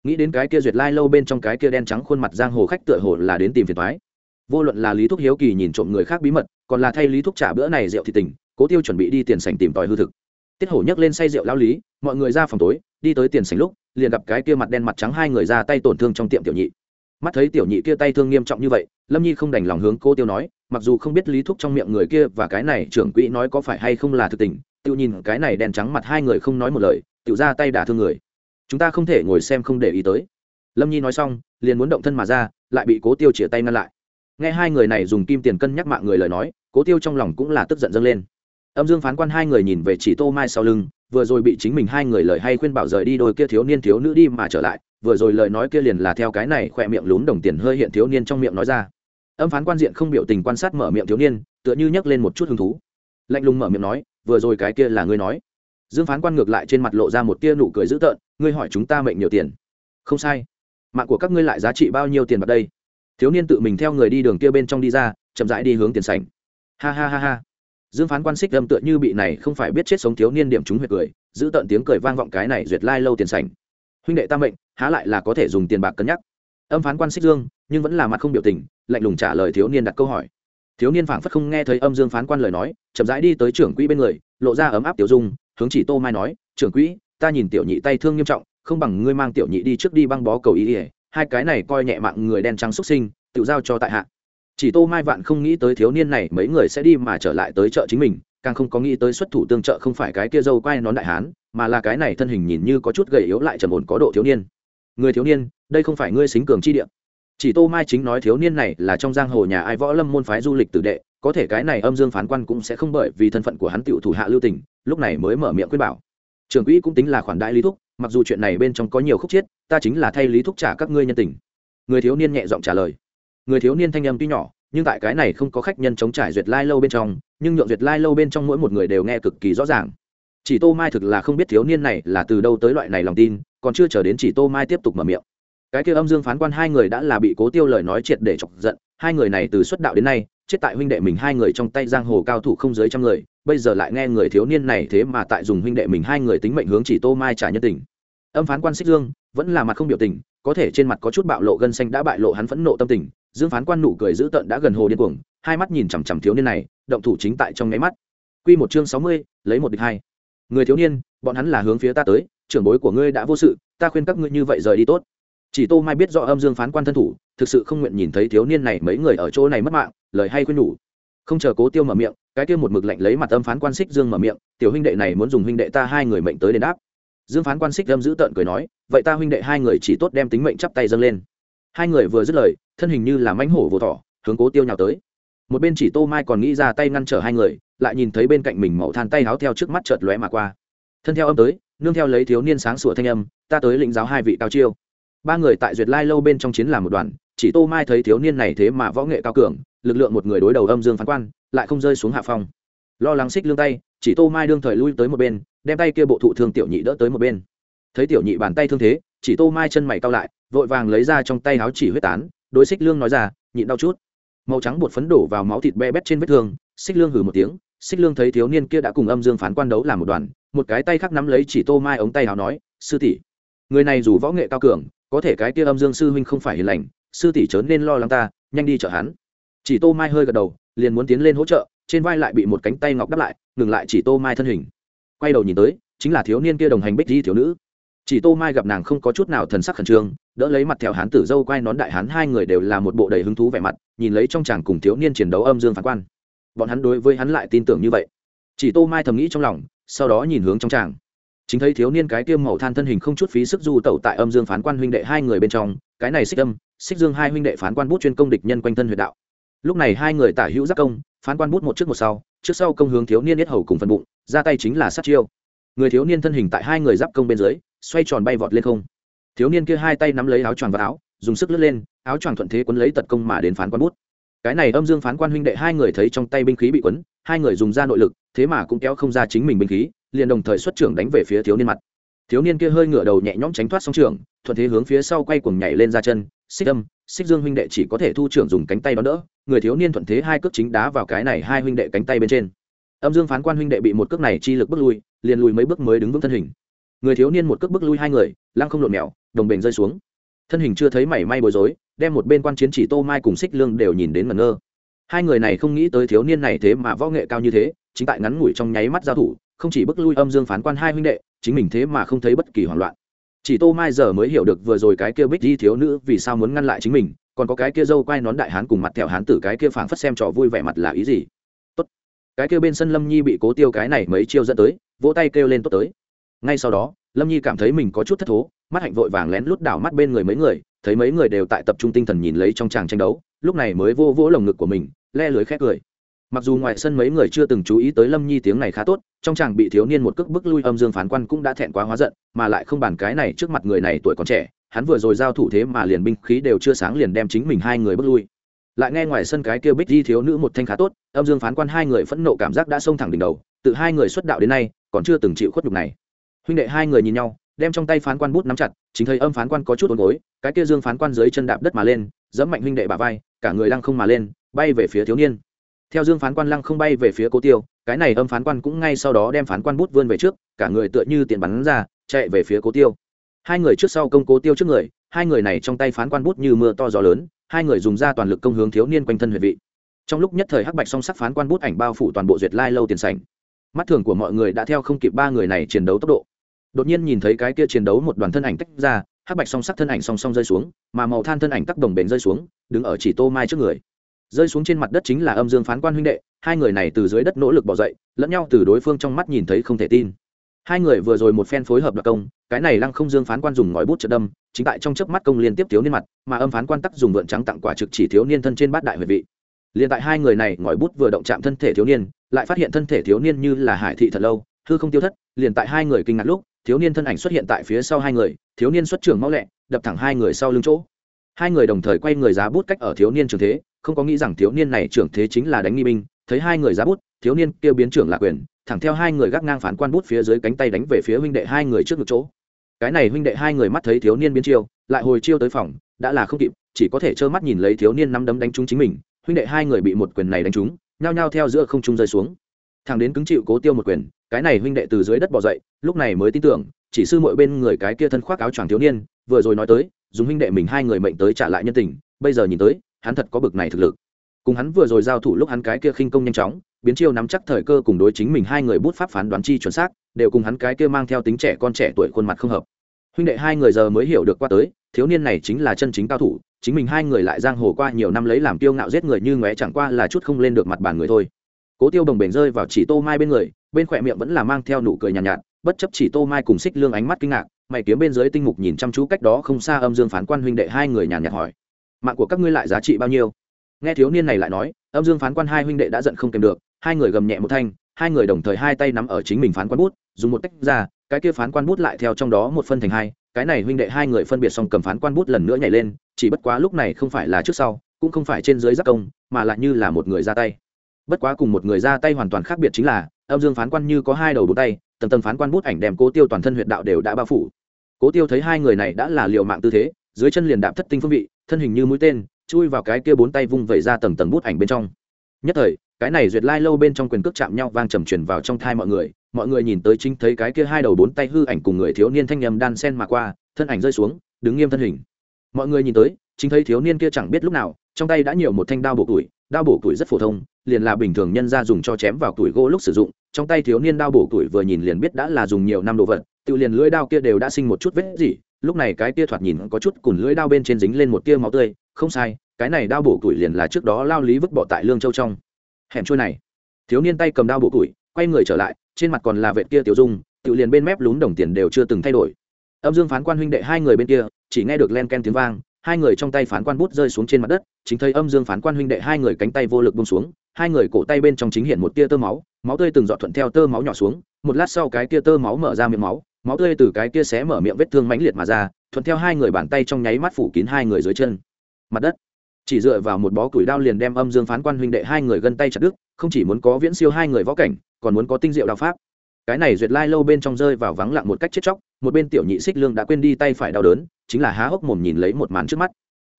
Nghĩ đến cái kia duyệt lai lâu bên trong cái kia đen trắng khuôn mặt giang hồ khách tựa hồ là đến tìm phiền thoái vô luận là lý thúc hiếu kỳ nhìn trộm người khác bí mật, còn là thay lý thúc trả bữa này rượu thì tỉnh. cố tiêu chuẩn bị đi tiền sảnh tìm tòi hư thực. Tiết hổ nhấc lên say rượu lao lý, mọi người ra phòng tối, đi tới tiền sảnh lúc, liền gặp cái kia mặt đen mặt trắng hai người ra tay tổn thương trong tiệm tiểu nhị. Mắt thấy tiểu nhị kia tay thương nghiêm trọng như vậy, lâm nhi không đành lòng hướng cô tiêu nói, mặc dù không biết lý thúc trong miệng người kia và cái này trưởng quỹ nói có phải hay không là thực tình, tự nhìn cái này đen trắng mặt hai người không nói một lời, tự ra tay đả thương người. Chúng ta không thể ngồi xem không để ý tới. Lâm nhi nói xong, liền muốn động thân mà ra, lại bị cố tiêu chĩa tay ngăn lại nghe hai người này dùng kim tiền cân nhắc mạng người lời nói, cố tiêu trong lòng cũng là tức giận dâng lên. Âm dương phán quan hai người nhìn về chỉ tô mai sau lưng, vừa rồi bị chính mình hai người lời hay khuyên bảo rời đi đôi kia thiếu niên thiếu nữ đi mà trở lại, vừa rồi lời nói kia liền là theo cái này khỏe miệng lún đồng tiền hơi hiện thiếu niên trong miệng nói ra. Âm phán quan diện không biểu tình quan sát mở miệng thiếu niên, tựa như nhấc lên một chút hứng thú. Lạnh lùng mở miệng nói, vừa rồi cái kia là ngươi nói. Dương phán quan ngược lại trên mặt lộ ra một tia nụ cười dữ tợn, ngươi hỏi chúng ta mệnh nhiều tiền? Không sai. Mạng của các ngươi lại giá trị bao nhiêu tiền vào đây? Thiếu niên tự mình theo người đi đường kia bên trong đi ra, chậm rãi đi hướng tiền sảnh. Ha ha ha ha. Dương phán quan xích âm tựa như bị này không phải biết chết sống thiếu niên điểm chúng huyệt cười, giữ tận tiếng cười vang vọng cái này duyệt lai lâu tiền sảnh. Huynh đệ tam mệnh, há lại là có thể dùng tiền bạc cân nhắc. Âm phán quan xích dương, nhưng vẫn là mặt không biểu tình, lạnh lùng trả lời thiếu niên đặt câu hỏi. Thiếu niên phảng phất không nghe thấy âm dương phán quan lời nói, chậm rãi đi tới trưởng quỹ bên người, lộ ra ấm áp tiểu dung, hướng chỉ tô mai nói, trưởng quỹ, ta nhìn tiểu nhị tay thương nghiêm trọng, không bằng ngươi mang tiểu nhị đi trước đi băng bó cầu ý ỉa hai cái này coi nhẹ mạng người đen trắng xuất sinh, tự giao cho tại hạ. Chỉ tô mai vạn không nghĩ tới thiếu niên này, mấy người sẽ đi mà trở lại tới chợ chính mình, càng không có nghĩ tới xuất thủ tương trợ không phải cái kia dâu quai nón đại hán, mà là cái này thân hình nhìn như có chút gầy yếu lại trầm ổn có độ thiếu niên. Người thiếu niên, đây không phải ngươi xính cường chi địa. Chỉ tô mai chính nói thiếu niên này là trong giang hồ nhà ai võ lâm môn phái du lịch tử đệ, có thể cái này âm dương phán quan cũng sẽ không bởi vì thân phận của hắn tiểu thủ hạ lưu tình, lúc này mới mở miệng quyết bảo. Trưởng quỹ cũng tính là khoản đại lý thúc mặc dù chuyện này bên trong có nhiều khúc chiết, ta chính là thay lý thúc trả các ngươi nhân tình. Người thiếu niên nhẹ giọng trả lời. Người thiếu niên thanh âm tuy nhỏ, nhưng tại cái này không có khách nhân chống trải duyệt lai lâu bên trong, nhưng nhượng duyệt lai lâu bên trong mỗi một người đều nghe cực kỳ rõ ràng. Chỉ tô mai thực là không biết thiếu niên này là từ đâu tới loại này lòng tin, còn chưa chờ đến chỉ tô mai tiếp tục mở miệng. Cái kia âm dương phán quan hai người đã là bị cố tiêu lời nói triệt để chọc giận, hai người này từ xuất đạo đến nay chết tại huynh đệ mình hai người trong tay giang hồ cao thủ không dưới trăm người, bây giờ lại nghe người thiếu niên này thế mà tại dùng huynh đệ mình hai người tính mệnh hướng chỉ tô mai trả nhân tình. Âm phán quan xích dương, vẫn là mặt không biểu tình, có thể trên mặt có chút bạo lộ gân xanh đã bại lộ hắn phẫn nộ tâm tình, dương phán quan nụ cười dữ tợn đã gần hồ điên cuồng, hai mắt nhìn chằm chằm thiếu niên này, động thủ chính tại trong nháy mắt. Quy một chương sáu mươi, lấy một địch hai. Người thiếu niên, bọn hắn là hướng phía ta tới, trưởng bối của ngươi đã vô sự, ta khuyên các ngươi như vậy rời đi tốt chỉ tô mai biết do âm dương phán quan thân thủ, thực sự không nguyện nhìn thấy thiếu niên này mấy người ở chỗ này mất mạng, lời hay khuyên nhủ. Không chờ cố tiêu mở miệng, cái tiêu một mực lạnh lấy mặt âm phán quan xích dương mở miệng, tiểu huynh đệ này muốn dùng huynh đệ ta hai người mệnh tới đền đáp. Dương phán quan xích âm giữ tợn cười nói, vậy ta huynh đệ hai người chỉ tốt đem tính mệnh chắp tay dâng lên. Hai người vừa dứt lời, thân hình như là mãnh hổ vô thỏ, hướng cố tiêu nhào tới. Một bên chỉ tô mai còn nghĩ ra tay ngăn trở hai người, lại nhìn thấy bên cạnh mình màu than tay háo theo trước mắt chợt lóe mà qua. Thân theo âm tới, nương theo lấy thiếu niên sáng sủa thanh âm, ta tới lĩnh giáo hai vị cao chiêu ba người tại duyệt lai lâu bên trong chiến làm một đoàn, chỉ tô mai thấy thiếu niên này thế mà võ nghệ cao cường, lực lượng một người đối đầu âm dương phán quan, lại không rơi xuống hạ phong. Lo lắng xích lương tay, chỉ tô mai đương thời lui tới một bên, đem tay kia bộ thụ thương tiểu nhị đỡ tới một bên. Thấy tiểu nhị bàn tay thương thế, chỉ tô mai chân mày cao lại, vội vàng lấy ra trong tay áo chỉ huyết tán, đối xích lương nói ra, nhịn đau chút. Màu trắng bột phấn đổ vào máu thịt be bét trên vết thương, xích lương hừ một tiếng, xích lương thấy thiếu niên kia đã cùng âm dương phán quan đấu làm một đoàn, một cái tay khác nắm lấy chỉ tô mai ống tay áo nói, sư tỷ, người này dù võ nghệ cao cường có thể cái kia âm dương sư huynh không phải hiền lành, sư tỷ chớ nên lo lắng ta, nhanh đi chở hắn. Chỉ tô mai hơi gật đầu, liền muốn tiến lên hỗ trợ, trên vai lại bị một cánh tay ngọc đắp lại, ngừng lại chỉ tô mai thân hình. Quay đầu nhìn tới, chính là thiếu niên kia đồng hành bích di thiếu nữ. Chỉ tô mai gặp nàng không có chút nào thần sắc khẩn trương, đỡ lấy mặt theo hán tử dâu quay nón đại hán hai người đều là một bộ đầy hứng thú vẻ mặt, nhìn lấy trong chàng cùng thiếu niên chiến đấu âm dương phán quan. Bọn hắn đối với hắn lại tin tưởng như vậy. Chỉ tô mai thầm nghĩ trong lòng, sau đó nhìn hướng trong chàng chính thấy thiếu niên cái tiêm màu than thân hình không chút phí sức du tẩu tại âm dương phán quan huynh đệ hai người bên trong, cái này xích âm, xích dương hai huynh đệ phán quan bút chuyên công địch nhân quanh thân huyệt đạo. Lúc này hai người tả hữu giác công, phán quan bút một trước một sau, trước sau công hướng thiếu niên yết hầu cùng phần bụng, ra tay chính là sát chiêu. Người thiếu niên thân hình tại hai người giáp công bên dưới, xoay tròn bay vọt lên không. Thiếu niên kia hai tay nắm lấy áo choàng và áo, dùng sức lướt lên, áo choàng thuận thế quấn lấy tật công mà đến phán quan bút. Cái này âm dương phán quan huynh đệ hai người thấy trong tay binh khí bị quấn, hai người dùng ra nội lực thế mà cũng kéo không ra chính mình binh khí, liền đồng thời xuất trưởng đánh về phía thiếu niên mặt. Thiếu niên kia hơi ngửa đầu nhẹ nhõm tránh thoát song trường thuận thế hướng phía sau quay cuồng nhảy lên ra chân. Xích âm, xích dương huynh đệ chỉ có thể thu trưởng dùng cánh tay đón đỡ, người thiếu niên thuận thế hai cước chính đá vào cái này hai huynh đệ cánh tay bên trên. Âm dương phán quan huynh đệ bị một cước này chi lực bước lui, liền lùi mấy bước mới đứng vững thân hình. Người thiếu niên một cước bước lui hai người, lăng không lộn mèo, đồng bền rơi xuống. Thân hình chưa thấy mảy may bối rối, đem một bên quan chiến chỉ tô mai cùng xích lương đều nhìn đến ngẩn ngơ. Hai người này không nghĩ tới thiếu niên này thế mà võ nghệ cao như thế chính tại ngắn ngủi trong nháy mắt giao thủ, không chỉ bước lui âm dương phán quan hai huynh đệ, chính mình thế mà không thấy bất kỳ hoảng loạn. Chỉ tô mai giờ mới hiểu được vừa rồi cái kia bích di thiếu nữ vì sao muốn ngăn lại chính mình, còn có cái kia dâu quai nón đại hán cùng mặt thẹo hán tử cái kia phảng phất xem trò vui vẻ mặt là ý gì? Tốt. Cái kia bên sân lâm nhi bị cố tiêu cái này mấy chiêu dẫn tới, vỗ tay kêu lên tốt tới. Ngay sau đó, lâm nhi cảm thấy mình có chút thất thố, mắt hạnh vội vàng lén lút đảo mắt bên người mấy người, thấy mấy người đều tại tập trung tinh thần nhìn lấy trong tràng tranh đấu, lúc này mới vô vỗ lồng ngực của mình, le lưới khét cười mặc dù ngoài sân mấy người chưa từng chú ý tới lâm nhi tiếng này khá tốt, trong chàng bị thiếu niên một cước bức lui âm dương phán quan cũng đã thẹn quá hóa giận, mà lại không bàn cái này trước mặt người này tuổi còn trẻ, hắn vừa rồi giao thủ thế mà liền binh khí đều chưa sáng liền đem chính mình hai người bước lui. Lại nghe ngoài sân cái kia bích di thiếu nữ một thanh khá tốt, âm dương phán quan hai người phẫn nộ cảm giác đã xông thẳng đỉnh đầu từ hai người xuất đạo đến nay, còn chưa từng chịu khuất nhục này. Huynh đệ hai người nhìn nhau, đem trong tay phán quan bút nắm chặt, chính thấy âm phán quan có chút ồn gối, cái kia dương phán quan dưới chân đạp đất mà lên dẫm mạnh huynh đệ bà vai, cả người lăng không mà lên, bay về phía thiếu niên theo dương phán quan lăng không bay về phía cố tiêu, cái này âm phán quan cũng ngay sau đó đem phán quan bút vươn về trước, cả người tựa như tiền bắn ra, chạy về phía cố tiêu. Hai người trước sau công cố tiêu trước người, hai người này trong tay phán quan bút như mưa to gió lớn, hai người dùng ra toàn lực công hướng thiếu niên quanh thân huyệt vị. Trong lúc nhất thời hắc bạch song sắc phán quan bút ảnh bao phủ toàn bộ duyệt lai lâu tiền sảnh. Mắt thường của mọi người đã theo không kịp ba người này chiến đấu tốc độ. Đột nhiên nhìn thấy cái kia chiến đấu một đoàn thân ảnh tách ra, hắc bạch song sắc thân ảnh song song rơi xuống, mà màu than thân ảnh tắc đồng bền rơi xuống, đứng ở chỉ tô mai trước người rơi xuống trên mặt đất chính là âm dương phán quan huynh đệ, hai người này từ dưới đất nỗ lực bỏ dậy, lẫn nhau từ đối phương trong mắt nhìn thấy không thể tin. Hai người vừa rồi một phen phối hợp đặc công, cái này lăng không dương phán quan dùng ngòi bút trợ đâm, chính tại trong chớp mắt công liên tiếp thiếu niên mặt, mà âm phán quan tắc dùng vượn trắng tặng quả trực chỉ thiếu niên thân trên bát đại huệ vị. Liền tại hai người này, ngòi bút vừa động chạm thân thể thiếu niên, lại phát hiện thân thể thiếu niên như là hải thị thật lâu, hư không tiêu thất, liền tại hai người kinh ngạc lúc, thiếu niên thân ảnh xuất hiện tại phía sau hai người, thiếu niên xuất trưởng mau lẹ, đập thẳng hai người sau lưng chỗ hai người đồng thời quay người giá bút cách ở thiếu niên trường thế, không có nghĩ rằng thiếu niên này trưởng thế chính là đánh nghi binh, thấy hai người giá bút, thiếu niên kêu biến trưởng là quyền, thẳng theo hai người gác ngang phản quan bút phía dưới cánh tay đánh về phía huynh đệ hai người trước ngực chỗ. Cái này huynh đệ hai người mắt thấy thiếu niên biến chiêu, lại hồi chiêu tới phòng, đã là không kịp, chỉ có thể trơ mắt nhìn lấy thiếu niên nắm đấm đánh trúng chính mình, huynh đệ hai người bị một quyền này đánh trúng, nhao nhao theo giữa không trung rơi xuống. Thằng đến cứng chịu cố tiêu một quyền, cái này huynh đệ từ dưới đất bỏ dậy, lúc này mới tin tưởng, chỉ sư mọi bên người cái kia thân khoác áo choàng thiếu niên, vừa rồi nói tới dùng huynh đệ mình hai người mệnh tới trả lại nhân tình bây giờ nhìn tới hắn thật có bực này thực lực. Cùng hắn vừa rồi giao thủ lúc hắn cái kia khinh công nhanh chóng biến chiêu nắm chắc thời cơ cùng đối chính mình hai người bút pháp phán đoán chi chuẩn xác đều cùng hắn cái kia mang theo tính trẻ con trẻ tuổi khuôn mặt không hợp. Huynh đệ hai người giờ mới hiểu được qua tới thiếu niên này chính là chân chính cao thủ chính mình hai người lại giang hồ qua nhiều năm lấy làm tiêu ngạo giết người như ngóe chẳng qua là chút không lên được mặt bàn người thôi. Cố tiêu đồng bền rơi vào chỉ tô mai bên người bên khỏe miệng vẫn là mang theo nụ cười nhàn nhạt, nhạt bất chấp chỉ tô mai cùng xích lương ánh mắt kinh ngạc mày kiếm bên dưới tinh mục nhìn chăm chú cách đó không xa âm dương phán quan huynh đệ hai người nhàn nhạt hỏi, mạng của các ngươi lại giá trị bao nhiêu? Nghe thiếu niên này lại nói, âm dương phán quan hai huynh đệ đã giận không kèm được, hai người gầm nhẹ một thanh, hai người đồng thời hai tay nắm ở chính mình phán quan bút, dùng một tách ra, cái kia phán quan bút lại theo trong đó một phân thành hai, cái này huynh đệ hai người phân biệt xong cầm phán quan bút lần nữa nhảy lên, chỉ bất quá lúc này không phải là trước sau, cũng không phải trên dưới giác công, mà lại như là một người ra tay. Bất quá cùng một người ra tay hoàn toàn khác biệt chính là, âm dương phán quan như có hai đầu bốn tay, tầng tầng phán quan bút ảnh đem cố tiêu toàn thân huyện đạo đều đã bao phủ cố tiêu thấy hai người này đã là liệu mạng tư thế, dưới chân liền đạp thất tinh phương vị, thân hình như mũi tên, chui vào cái kia bốn tay vung vẩy ra tầng tầng bút ảnh bên trong. Nhất thời, cái này duyệt lai lâu bên trong quyền cước chạm nhau vang trầm truyền vào trong thai mọi người mọi người nhìn tới chính thấy cái kia hai đầu bốn tay hư ảnh cùng người thiếu niên thanh nhầm đan sen mà qua, thân ảnh rơi xuống, đứng nghiêm thân hình. Mọi người nhìn tới, chính thấy thiếu niên kia chẳng biết lúc nào, trong tay đã nhiều một thanh đao bổ tuổi đao bổ tuổi rất phổ thông, liền là bình thường nhân ra dùng cho chém vào tuổi gỗ lúc sử dụng, trong tay thiếu niên đao bổ tuổi vừa nhìn liền biết đã là dùng nhiều năm đồ vật tự liền lưỡi đao kia đều đã sinh một chút vết gì lúc này cái kia thoạt nhìn có chút cùn lưỡi đao bên trên dính lên một tia máu tươi, không sai, cái này đao bổ củi liền là trước đó lao lý vứt bỏ tại lương châu trong. Hẻm trôi này. Thiếu niên tay cầm đao bổ củi, quay người trở lại, trên mặt còn là vệ kia tiểu dung, tự liền bên mép lún đồng tiền đều chưa từng thay đổi. Âm dương phán quan huynh đệ hai người bên kia, chỉ nghe được len ken tiếng vang, hai người trong tay phán quan bút rơi xuống trên mặt đất, chính thấy âm dương phán quan huynh đệ hai người cánh tay vô lực bông xuống, hai người cổ tay bên trong chính hiện một tia tơ máu máu tươi từng dọn thuận theo tơ máu nhỏ xuống, một lát sau cái kia tơ máu mở ra miệng máu máu tươi từ cái kia xé mở miệng vết thương mãnh liệt mà ra, thuận theo hai người bàn tay trong nháy mắt phủ kín hai người dưới chân. Mặt đất. Chỉ dựa vào một bó củi đao liền đem âm dương phán quan huynh đệ hai người gân tay chặt đứt, không chỉ muốn có viễn siêu hai người võ cảnh, còn muốn có tinh diệu đạo pháp. Cái này duyệt lai lâu bên trong rơi vào vắng lặng một cách chết chóc, một bên tiểu nhị xích lương đã quên đi tay phải đau đớn, chính là há hốc mồm nhìn lấy một màn trước mắt.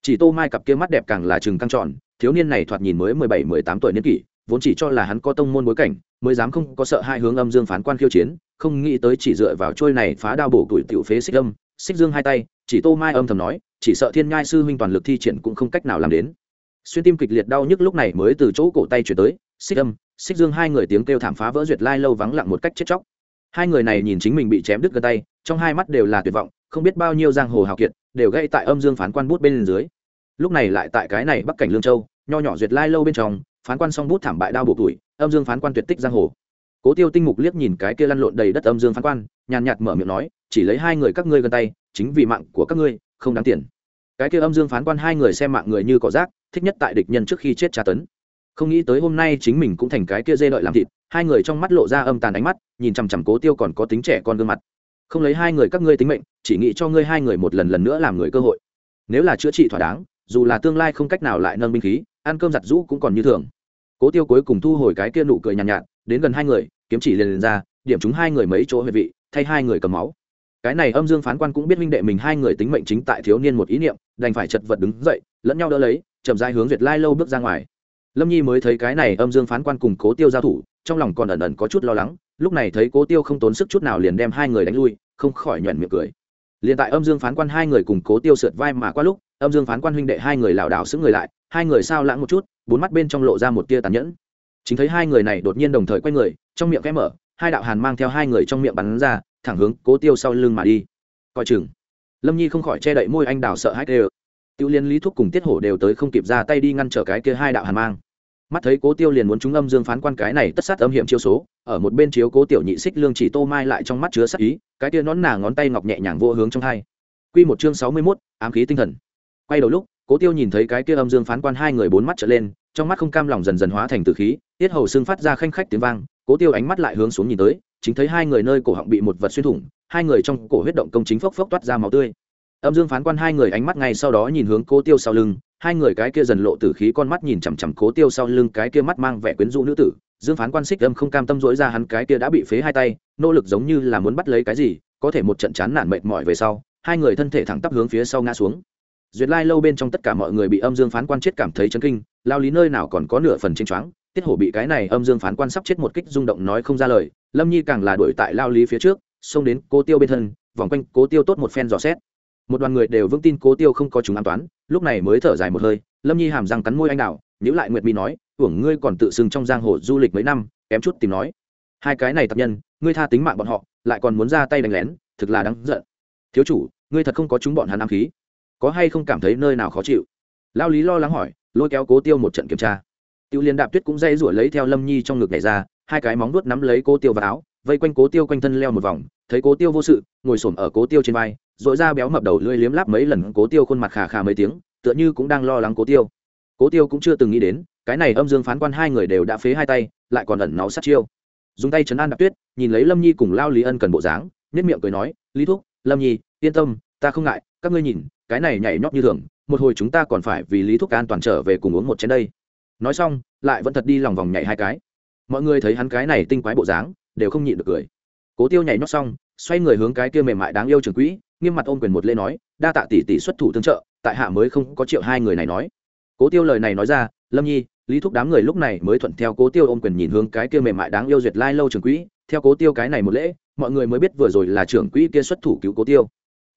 Chỉ tô mai cặp kia mắt đẹp càng là chừng căng tròn, thiếu niên này thoạt nhìn mới mười bảy, mười tám tuổi niên kỷ, vốn chỉ cho là hắn có tông môn bối cảnh, mới dám không có sợ hai hướng âm dương phán quan khiêu chiến không nghĩ tới chỉ dựa vào trôi này phá đao bổ tuổi tiểu phế xích âm, xích dương hai tay, chỉ tô mai âm thầm nói, chỉ sợ thiên nhai sư huynh toàn lực thi triển cũng không cách nào làm đến. Xuyên tim kịch liệt đau nhức lúc này mới từ chỗ cổ tay chuyển tới, xích âm, xích dương hai người tiếng kêu thảm phá vỡ duyệt lai lâu vắng lặng một cách chết chóc. Hai người này nhìn chính mình bị chém đứt gân tay, trong hai mắt đều là tuyệt vọng, không biết bao nhiêu giang hồ hào kiệt, đều gây tại âm dương phán quan bút bên dưới. Lúc này lại tại cái này bắc cảnh lương châu, nho nhỏ duyệt lai lâu bên trong, phán quan song bút thảm bại đao bộ tuổi, âm dương phán quan tuyệt tích giang hồ cố tiêu tinh mục liếc nhìn cái kia lăn lộn đầy đất âm dương phán quan nhàn nhạt mở miệng nói chỉ lấy hai người các ngươi gần tay chính vì mạng của các ngươi không đáng tiền. Cái kia âm dương phán quan hai người xem mạng người như cỏ rác thích nhất tại địch nhân trước khi chết tra tấn. Không nghĩ tới hôm nay chính mình cũng thành cái kia dê lợi làm thịt hai người trong mắt lộ ra âm tàn ánh mắt nhìn chằm chằm cố tiêu còn có tính trẻ con gương mặt. Không lấy hai người các ngươi tính mệnh chỉ nghĩ cho ngươi hai người một lần lần nữa làm người cơ hội. Nếu là chữa trị thỏa đáng dù là tương lai không cách nào lại nâng binh khí ăn cơm giặt rũ cũng còn như thường. Cố tiêu cuối cùng thu hồi cái kia nụ cười nhàn nhạt, nhạt đến gần hai người kiếm chỉ liền, liền ra điểm chúng hai người mấy chỗ huệ vị thay hai người cầm máu. Cái này âm dương phán quan cũng biết minh đệ mình hai người tính mệnh chính tại thiếu niên một ý niệm đành phải chật vật đứng dậy lẫn nhau đỡ lấy chậm dai hướng duyệt lai lâu bước ra ngoài. Lâm nhi mới thấy cái này âm dương phán quan cùng cố tiêu giao thủ trong lòng còn ẩn ẩn có chút lo lắng lúc này thấy cố tiêu không tốn sức chút nào liền đem hai người đánh lui không khỏi nhuận miệng cười. Liền tại âm dương phán quan hai người cùng cố tiêu sượt vai mà qua lúc âm dương phán quan huynh đệ hai người lảo đảo xứng người lại hai người sao lãng một chút bốn mắt bên trong lộ ra một tia tàn nhẫn chính thấy hai người này đột nhiên đồng thời quay người trong miệng khẽ mở hai đạo hàn mang theo hai người trong miệng bắn ra thẳng hướng cố tiêu sau lưng mà đi. Coi chừng. Lâm nhi không khỏi che đậy môi anh đào sợ hãi đều. Tiêu liên lý thúc cùng tiết hổ đều tới không kịp ra tay đi ngăn trở cái kia hai đạo hàn mang. Mắt thấy cố tiêu liền muốn trúng âm dương phán quan cái này tất sát âm hiểm chiêu số ở một bên chiếu cố tiểu nhị xích lương chỉ tô mai lại trong mắt chứa sắc ý cái kia nón nà ngón tay ngọc nhẹ nhàng vô hướng trong hai. Quy một chương sáu mươi 61, ám khí tinh thần. Quay đầu lúc cố tiêu nhìn thấy cái kia âm dương phán quan hai người bốn mắt trở lên trong mắt không cam lòng dần dần hóa thành tử khí tiết hầu xương phát ra khanh khách tiếng vang, cố tiêu ánh mắt lại hướng xuống nhìn tới, chính thấy hai người nơi cổ họng bị một vật xuyên thủng, hai người trong cổ huyết động công chính phốc phốc toát ra máu tươi. Âm dương phán quan hai người ánh mắt ngay sau đó nhìn hướng cố tiêu sau lưng, hai người cái kia dần lộ tử khí con mắt nhìn chằm chằm cố tiêu sau lưng cái kia mắt mang vẻ quyến rũ nữ tử. Dương phán quan xích âm không cam tâm dỗi ra hắn cái kia đã bị phế hai tay, nỗ lực giống như là muốn bắt lấy cái gì, có thể một trận chán nản mệt mỏi về sau, hai người thân thể thẳng tắp hướng phía sau ngã xuống. Duyệt lai lâu bên trong tất cả mọi người bị âm dương phán quan chết cảm thấy chấn kinh, lao lý nơi nào còn có nửa phần chênh choáng tiết hổ bị cái này âm dương phán quan sắp chết một kích rung động nói không ra lời, lâm nhi càng là đuổi tại lao lý phía trước, xông đến cố tiêu bên thân, vòng quanh cố tiêu tốt một phen dò xét. Một đoàn người đều vững tin cố tiêu không có chúng an toán, lúc này mới thở dài một hơi, lâm nhi hàm răng cắn môi anh đạo nhữ lại nguyệt mi nói hưởng ngươi còn tự xưng trong giang hồ du lịch mấy năm, kém chút tìm nói. Hai cái này tập nhân, ngươi tha tính mạng bọn họ, lại còn muốn ra tay đánh lén, thực là đáng giận. Thiếu chủ, ngươi thật không có chúng bọn hắn ám khí. Có hay không cảm thấy nơi nào khó chịu? Lao lý lo lắng hỏi, lôi kéo cố tiêu một trận kiểm tra tiêu liên đạp tuyết cũng dây rủa lấy theo lâm nhi trong ngực nhảy ra, hai cái móng nuốt nắm lấy cố tiêu vào áo, vây quanh cố tiêu quanh thân leo một vòng, thấy cố tiêu vô sự, ngồi s ở cố tiêu trên vai dội ra béo mập đầu lưỡi liếm láp mấy lần, cố tiêu khuôn mặt khà khà mấy tiếng, tựa như cũng đang lo lắng cố tiêu. Cố tiêu cũng chưa từng nghĩ đến, cái này âm dương phán quan hai người đều đã phế hai tay, lại còn ẩn náu sát chiêu. Dùng tay chấn an đạp tuyết, nhìn lấy lâm nhi cùng lao lý ân cần bộ dáng nhất miệng cười nói, lý thúc, lâm nhi, yên tâm, ta không ngại, các ngươi nhìn, cái này nhảy nhót như thường, một hồi chúng ta còn phải vì lý thúc an toàn trở về cùng uống một chén đây nói xong, lại vẫn thật đi lòng vòng nhảy hai cái. Mọi người thấy hắn cái này tinh quái bộ dáng, đều không nhịn được cười. Cố tiêu nhảy nhót xong, xoay người hướng cái kia mềm mại đáng yêu trường quỹ, nghiêm mặt ôm quyền một lễ nói, đa tạ tỷ tỷ xuất thủ tương trợ, tại hạ mới không có triệu hai người này nói. Cố tiêu lời này nói ra, lâm nhi, lý thúc đám người lúc này mới thuận theo cố tiêu ôm quyền nhìn hướng cái kia mềm mại đáng yêu duyệt lai lâu trường quỹ. Theo cố tiêu cái này một lễ, mọi người mới biết vừa rồi là trưởng quỹ kia xuất thủ cứu cố tiêu.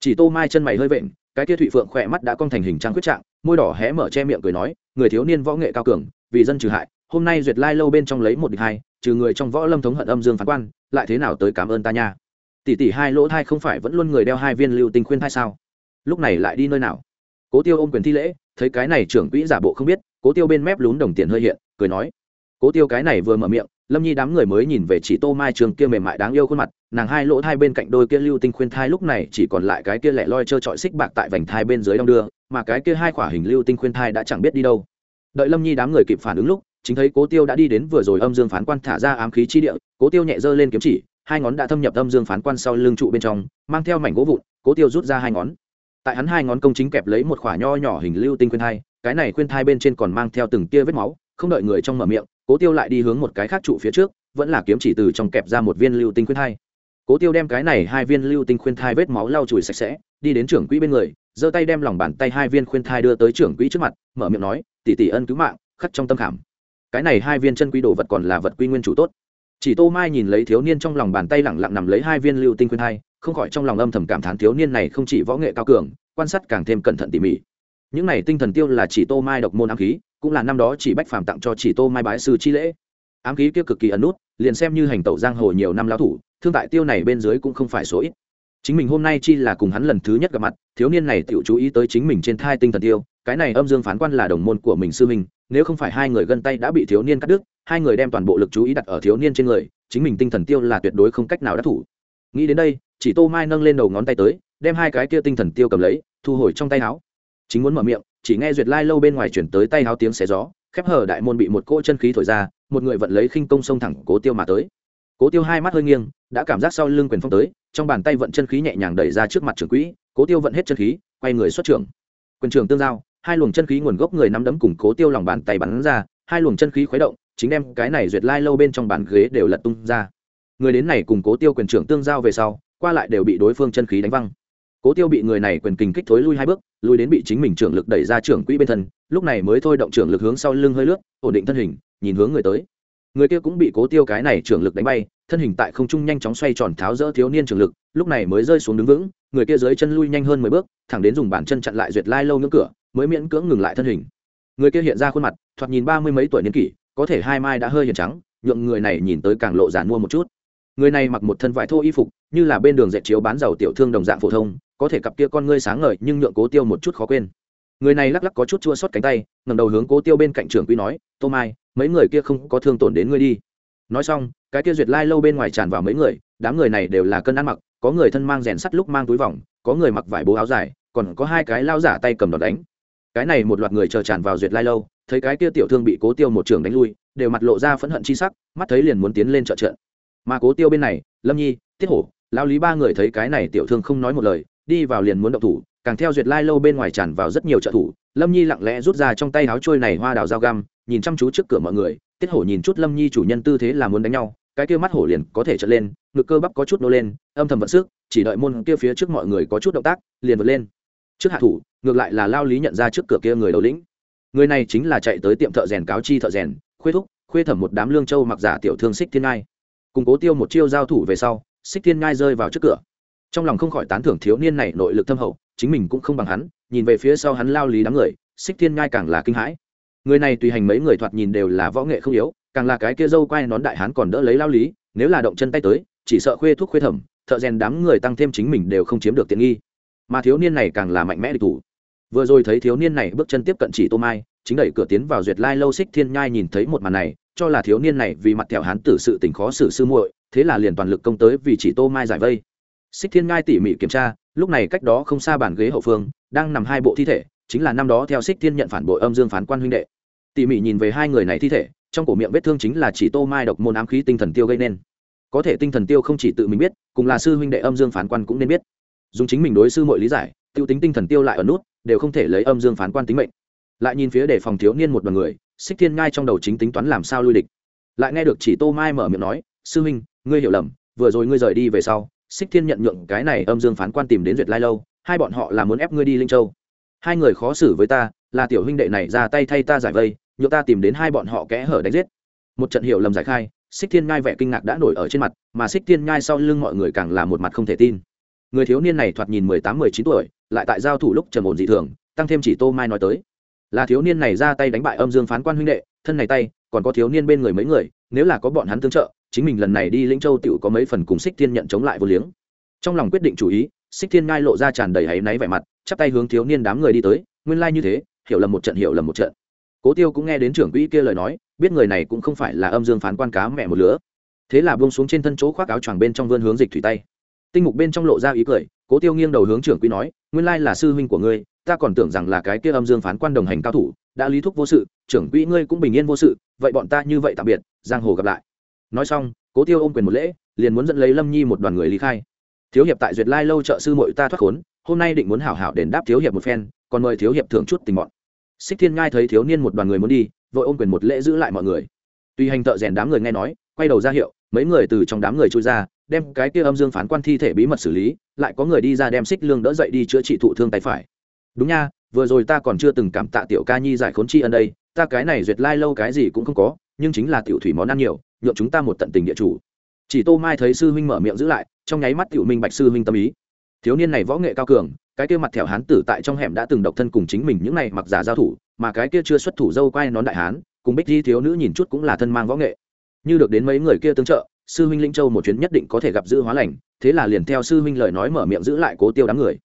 Chỉ tô mai chân mày hơi vện, cái kia thụy phượng khỏe mắt đã cong thành hình trang quyết trạng, môi đỏ hé mở che miệng cười nói người thiếu niên võ nghệ cao cường, vì dân trừ hại, hôm nay duyệt lai lâu bên trong lấy một địch hai, trừ người trong võ lâm thống hận âm dương phán quan, lại thế nào tới cảm ơn ta nha? Tỷ tỷ hai lỗ thai không phải vẫn luôn người đeo hai viên lưu tình khuyên thai sao? Lúc này lại đi nơi nào? Cố tiêu ôm quyền thi lễ, thấy cái này trưởng quỹ giả bộ không biết, cố tiêu bên mép lún đồng tiền hơi hiện, cười nói. Cố tiêu cái này vừa mở miệng, lâm nhi đám người mới nhìn về chỉ tô mai trường kia mềm mại đáng yêu khuôn mặt, nàng hai lỗ thai bên cạnh đôi kia lưu tinh khuyên thai lúc này chỉ còn lại cái kia lẻ loi trơ trọi xích bạc tại vành thai bên dưới đong đưa mà cái kia hai quả hình lưu tinh khuyên thai đã chẳng biết đi đâu. Đợi lâm nhi đám người kịp phản ứng lúc, chính thấy cố tiêu đã đi đến vừa rồi âm dương phán quan thả ra ám khí chi địa, cố tiêu nhẹ dơ lên kiếm chỉ, hai ngón đã thâm nhập âm dương phán quan sau lưng trụ bên trong, mang theo mảnh gỗ vụn, cố tiêu rút ra hai ngón. Tại hắn hai ngón công chính kẹp lấy một quả nho nhỏ hình lưu tinh khuyên thai, cái này khuyên thai bên trên còn mang theo từng tia vết máu, không đợi người trong mở miệng, cố tiêu lại đi hướng một cái khác trụ phía trước, vẫn là kiếm chỉ từ trong kẹp ra một viên lưu tinh khuyên thai. Cố tiêu đem cái này hai viên lưu tinh khuyên thai vết máu lau chùi sạch sẽ đi đến trưởng quỹ bên người, giơ tay đem lòng bàn tay hai viên khuyên thai đưa tới trưởng quỹ trước mặt, mở miệng nói, tỷ tỷ ân cứu mạng, khắc trong tâm khảm. Cái này hai viên chân quý đồ vật còn là vật quy nguyên chủ tốt. Chỉ tô mai nhìn lấy thiếu niên trong lòng bàn tay lẳng lặng nằm lấy hai viên lưu tinh khuyên thai, không khỏi trong lòng âm thầm cảm thán thiếu niên này không chỉ võ nghệ cao cường, quan sát càng thêm cẩn thận tỉ mỉ. Những này tinh thần tiêu là chỉ tô mai độc môn ám khí, cũng là năm đó chỉ bách phàm tặng cho chỉ tô mai bái sư chi lễ. Ám khí kia cực kỳ ẩn nút, liền xem như hành tẩu giang hồ nhiều năm lao thủ, thương tại tiêu này bên dưới cũng không phải số ít chính mình hôm nay chi là cùng hắn lần thứ nhất gặp mặt, thiếu niên này tự chú ý tới chính mình trên thai tinh thần tiêu cái này âm dương phán quan là đồng môn của mình sư mình nếu không phải hai người gân tay đã bị thiếu niên cắt đứt, hai người đem toàn bộ lực chú ý đặt ở thiếu niên trên người, chính mình tinh thần tiêu là tuyệt đối không cách nào đắc thủ. Nghĩ đến đây, chỉ tô mai nâng lên đầu ngón tay tới, đem hai cái kia tinh thần tiêu cầm lấy, thu hồi trong tay áo. Chính muốn mở miệng, chỉ nghe duyệt lai lâu bên ngoài chuyển tới tay áo tiếng xé gió, khép hở đại môn bị một cỗ chân khí thổi ra, một người vận lấy khinh công sông thẳng cố tiêu mà tới cố tiêu hai mắt hơi nghiêng, đã cảm giác sau lưng quyền phong tới, trong bàn tay vận chân khí nhẹ nhàng đẩy ra trước mặt trưởng quỹ, cố tiêu vận hết chân khí, quay người xuất trưởng. Quyền trưởng tương giao, hai luồng chân khí nguồn gốc người nắm đấm cùng cố tiêu lòng bàn tay bắn ra, hai luồng chân khí khuấy động, chính đem cái này duyệt lai lâu bên trong bàn ghế đều lật tung ra. Người đến này cùng cố tiêu quyền trưởng tương giao về sau, qua lại đều bị đối phương chân khí đánh văng. Cố tiêu bị người này quyền kình kích thối lui hai bước, lui đến bị chính mình trưởng lực đẩy ra trưởng quỹ bên thân, lúc này mới thôi động trưởng lực hướng sau lưng hơi lướt, ổn định thân hình, nhìn hướng người tới người kia cũng bị cố tiêu cái này trưởng lực đánh bay, thân hình tại không trung nhanh chóng xoay tròn tháo rỡ thiếu niên trưởng lực, lúc này mới rơi xuống đứng vững, người kia dưới chân lui nhanh hơn mười bước, thẳng đến dùng bàn chân chặn lại duyệt lai lâu ngưỡng cửa, mới miễn cưỡng ngừng lại thân hình. Người kia hiện ra khuôn mặt, thoạt nhìn ba mươi mấy tuổi niên kỷ, có thể hai mai đã hơi hiền trắng, nhượng người này nhìn tới càng lộ giản mua một chút. Người này mặc một thân vải thô y phục, như là bên đường dệt chiếu bán dầu tiểu thương đồng dạng phổ thông, có thể cặp kia con ngươi sáng ngời, nhưng nhượng cố tiêu một chút khó quên người này lắc lắc có chút chua xót cánh tay ngầm đầu hướng cố tiêu bên cạnh trưởng quý nói, tô mai, mấy người kia không có thương tổn đến ngươi đi. Nói xong, cái kia duyệt lai lâu bên ngoài tràn vào mấy người, đám người này đều là cân ăn mặc, có người thân mang rèn sắt lúc mang túi vòng, có người mặc vải bố áo dài, còn có hai cái lao giả tay cầm đòn đánh. Cái này một loạt người chờ tràn vào duyệt lai lâu, thấy cái kia tiểu thương bị cố tiêu một trường đánh lui, đều mặt lộ ra phẫn hận chi sắc, mắt thấy liền muốn tiến lên trợ trận. Mà cố tiêu bên này, lâm nhi, tiết hổ lao lý ba người thấy cái này tiểu thương không nói một lời, đi vào liền muốn động thủ càng theo duyệt lai lâu bên ngoài tràn vào rất nhiều trợ thủ, lâm nhi lặng lẽ rút ra trong tay áo trôi này hoa đào dao găm, nhìn chăm chú trước cửa mọi người, tiết hổ nhìn chút lâm nhi chủ nhân tư thế là muốn đánh nhau, cái kia mắt hổ liền có thể trở lên, ngực cơ bắp có chút nô lên, âm thầm vận sức, chỉ đợi môn kia phía trước mọi người có chút động tác, liền vượt lên. Trước hạ thủ, ngược lại là lao lý nhận ra trước cửa kia người đầu lĩnh. Người này chính là chạy tới tiệm thợ rèn cáo chi thợ rèn, khuê thúc, khuê thẩm một đám lương châu mặc giả tiểu thương xích thiên ngai. Cùng cố tiêu một chiêu giao thủ về sau, xích thiên ngai rơi vào trước cửa. Trong lòng không khỏi tán thưởng thiếu niên này nội lực thâm hậu chính mình cũng không bằng hắn, nhìn về phía sau hắn lao lý đám người, xích thiên ngai càng là kinh hãi. Người này tùy hành mấy người thoạt nhìn đều là võ nghệ không yếu, càng là cái kia dâu quay nón đại hán còn đỡ lấy lao lý, nếu là động chân tay tới, chỉ sợ khuê thuốc khuê thẩm, thợ rèn đám người tăng thêm chính mình đều không chiếm được tiện nghi. Mà thiếu niên này càng là mạnh mẽ địch thủ. Vừa rồi thấy thiếu niên này bước chân tiếp cận chỉ tô mai, chính đẩy cửa tiến vào duyệt lai lâu xích thiên nhai nhìn thấy một màn này, cho là thiếu niên này vì mặt thẹo hán tử sự tình khó xử sư muội, thế là liền toàn lực công tới vì chỉ tô mai giải vây. Xích thiên nhai tỉ mỉ kiểm tra lúc này cách đó không xa bàn ghế hậu phương, đang nằm hai bộ thi thể, chính là năm đó theo xích thiên nhận phản bội âm dương phán quan huynh đệ. Tỉ mỉ nhìn về hai người này thi thể, trong cổ miệng vết thương chính là chỉ tô mai độc môn ám khí tinh thần tiêu gây nên. Có thể tinh thần tiêu không chỉ tự mình biết, cùng là sư huynh đệ âm dương phán quan cũng nên biết. Dùng chính mình đối sư mọi lý giải, tiêu tính tinh thần tiêu lại ở nút, đều không thể lấy âm dương phán quan tính mệnh. Lại nhìn phía để phòng thiếu niên một đoàn người xích thiên ngai trong đầu chính tính toán làm sao lui địch. Lại nghe được chỉ tô mai mở miệng nói, sư huynh, ngươi hiểu lầm, vừa rồi ngươi rời đi về sau xích thiên nhận nhượng cái này âm dương phán quan tìm đến duyệt lai lâu, hai bọn họ là muốn ép ngươi đi linh châu. Hai người khó xử với ta, là tiểu huynh đệ này ra tay thay ta giải vây nhựa ta tìm đến hai bọn họ kẽ hở đánh giết. Một trận hiểu lầm giải khai, xích thiên ngai vẻ kinh ngạc đã nổi ở trên mặt, mà xích thiên ngai sau lưng mọi người càng là một mặt không thể tin. Người thiếu niên này thoạt nhìn mười tám, mười chín tuổi, lại tại giao thủ lúc trầm ổn dị thường, tăng thêm chỉ tô mai nói tới. Là thiếu niên này ra tay đánh bại âm dương phán quan huynh đệ, thân này tay còn có thiếu niên bên người mấy người, nếu là có bọn hắn tương trợ, chính mình lần này đi lĩnh châu tựu có mấy phần cùng xích thiên nhận chống lại vô liếng. Trong lòng quyết định chủ ý xích thiên ngai lộ ra tràn đầy áy náy vẻ mặt, chắp tay hướng thiếu niên đám người đi tới, nguyên lai như thế, hiểu lầm một trận, hiểu lầm một trận. Cố tiêu cũng nghe đến trưởng quỹ kia lời nói, biết người này cũng không phải là âm dương phán quan cá mẹ một lứa. Thế là buông xuống trên thân chỗ khoác áo choàng bên trong vươn hướng dịch thủy tay. Tinh mục bên trong lộ ra ý cười, cố tiêu nghiêng đầu hướng trưởng quỹ nói, nguyên lai là sư huynh của ngươi ta còn tưởng rằng là cái kia âm dương phán quan đồng hành cao thủ, đã lý thúc vô sự, trưởng quỹ ngươi cũng bình yên vô sự, vậy bọn ta như vậy tạm biệt, giang hồ gặp lại. Nói xong, cố tiêu ôm quyền một lễ, liền muốn dẫn lấy lâm nhi một đoàn người lý khai. Thiếu hiệp tại duyệt lai lâu trợ sư mội ta thoát khốn, hôm nay định muốn hảo hảo đền đáp thiếu hiệp một phen, còn mời thiếu hiệp thưởng chút tình bọn. Xích thiên ngai thấy thiếu niên một đoàn người muốn đi, vội ôm quyền một lễ giữ lại mọi người. Tuy hành thợ rèn đám người nghe nói, quay đầu ra hiệu, mấy người từ trong đám người trôi ra, đem cái kia âm dương phán quan thi thể bí mật xử lý, lại có người đi ra đem xích lương đỡ dậy đi chữa trị thụ thương tay phải đúng nha, vừa rồi ta còn chưa từng cảm tạ tiểu ca nhi giải khốn chi ân đây, ta cái này duyệt lai lâu cái gì cũng không có, nhưng chính là tiểu thủy món ăn nhiều, nhượng chúng ta một tận tình địa chủ. Chỉ tô mai thấy sư huynh mở miệng giữ lại, trong nháy mắt tiểu minh bạch sư huynh tâm ý. Thiếu niên này võ nghệ cao cường, cái kia mặt thẻo hán tử tại trong hẻm đã từng độc thân cùng chính mình những này mặc giả giao thủ, mà cái kia chưa xuất thủ dâu quay nón đại hán, cùng bích di thiếu nữ nhìn chút cũng là thân mang võ nghệ. Như được đến mấy người kia tương trợ, sư huynh linh châu một chuyến nhất định có thể gặp giữ hóa lành, thế là liền theo sư huynh lời nói mở miệng giữ lại cố tiêu đám người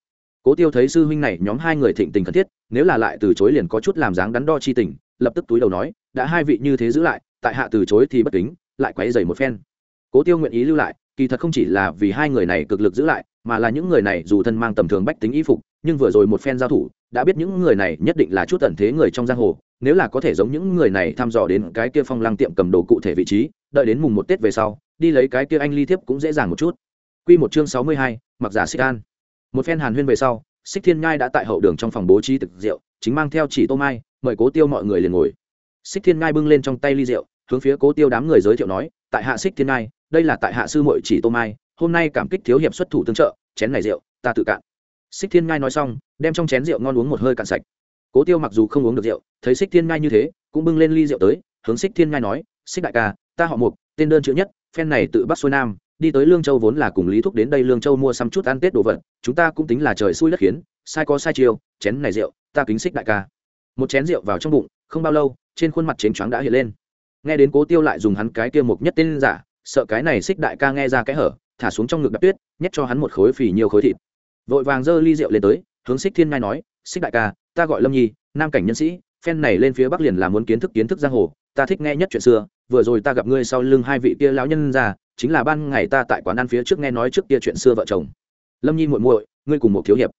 cố tiêu thấy sư huynh này nhóm hai người thịnh tình cần thiết nếu là lại từ chối liền có chút làm dáng đắn đo chi tình lập tức túi đầu nói đã hai vị như thế giữ lại tại hạ từ chối thì bất kính lại quấy dày một phen. Cố tiêu nguyện ý lưu lại kỳ thật không chỉ là vì hai người này cực lực giữ lại mà là những người này dù thân mang tầm thường bách tính y phục nhưng vừa rồi một phen giao thủ đã biết những người này nhất định là chút tận thế người trong giang hồ nếu là có thể giống những người này thăm dò đến cái kia phong lăng tiệm cầm đồ cụ thể vị trí đợi đến mùng một tết về sau đi lấy cái kia anh ly thiếp cũng dễ dàng một chút. Quy một chương sáu mươi hai, mặc giả xích an một phen hàn huyên về sau, xích thiên nhai đã tại hậu đường trong phòng bố trí thực rượu, chính mang theo chỉ tô mai, mời cố tiêu mọi người liền ngồi. Xích thiên nhai bưng lên trong tay ly rượu, hướng phía cố tiêu đám người giới thiệu nói, tại hạ xích thiên nhai, đây là tại hạ sư muội chỉ tô mai, hôm nay cảm kích thiếu hiệp xuất thủ tương trợ, chén này rượu, ta tự cạn. Xích thiên ngai nói xong, đem trong chén rượu ngon uống một hơi cạn sạch. Cố tiêu mặc dù không uống được rượu, thấy xích thiên ngai như thế, cũng bưng lên ly rượu tới, hướng xích thiên ngai nói, xích đại ca, ta họ mục, tên đơn chữ nhất, phen này tự bắc xuôi nam đi tới lương châu vốn là cùng lý thúc đến đây lương châu mua xăm chút ăn tết đồ vật, chúng ta cũng tính là trời xui đất khiến, sai có sai chiều chén này rượu, ta kính xích đại ca. Một chén rượu vào trong bụng, không bao lâu, trên khuôn mặt chén choáng đã hiện lên. Nghe đến cố tiêu lại dùng hắn cái kia mục nhất tên giả, sợ cái này xích đại ca nghe ra cái hở, thả xuống trong ngực đập tuyết, nhét cho hắn một khối phì nhiều khối thịt. Vội vàng giơ ly rượu lên tới, hướng xích thiên ngai nói, xích đại ca, ta gọi lâm nhi, nam cảnh nhân sĩ, phen này lên phía bắc liền là muốn kiến thức kiến thức giang hồ, ta thích nghe nhất chuyện xưa, vừa rồi ta gặp ngươi sau lưng hai vị kia lão nhân ra chính là ban ngày ta tại quán ăn phía trước nghe nói trước kia chuyện xưa vợ chồng. Lâm nhi muội muội, ngươi cùng một thiếu hiệp.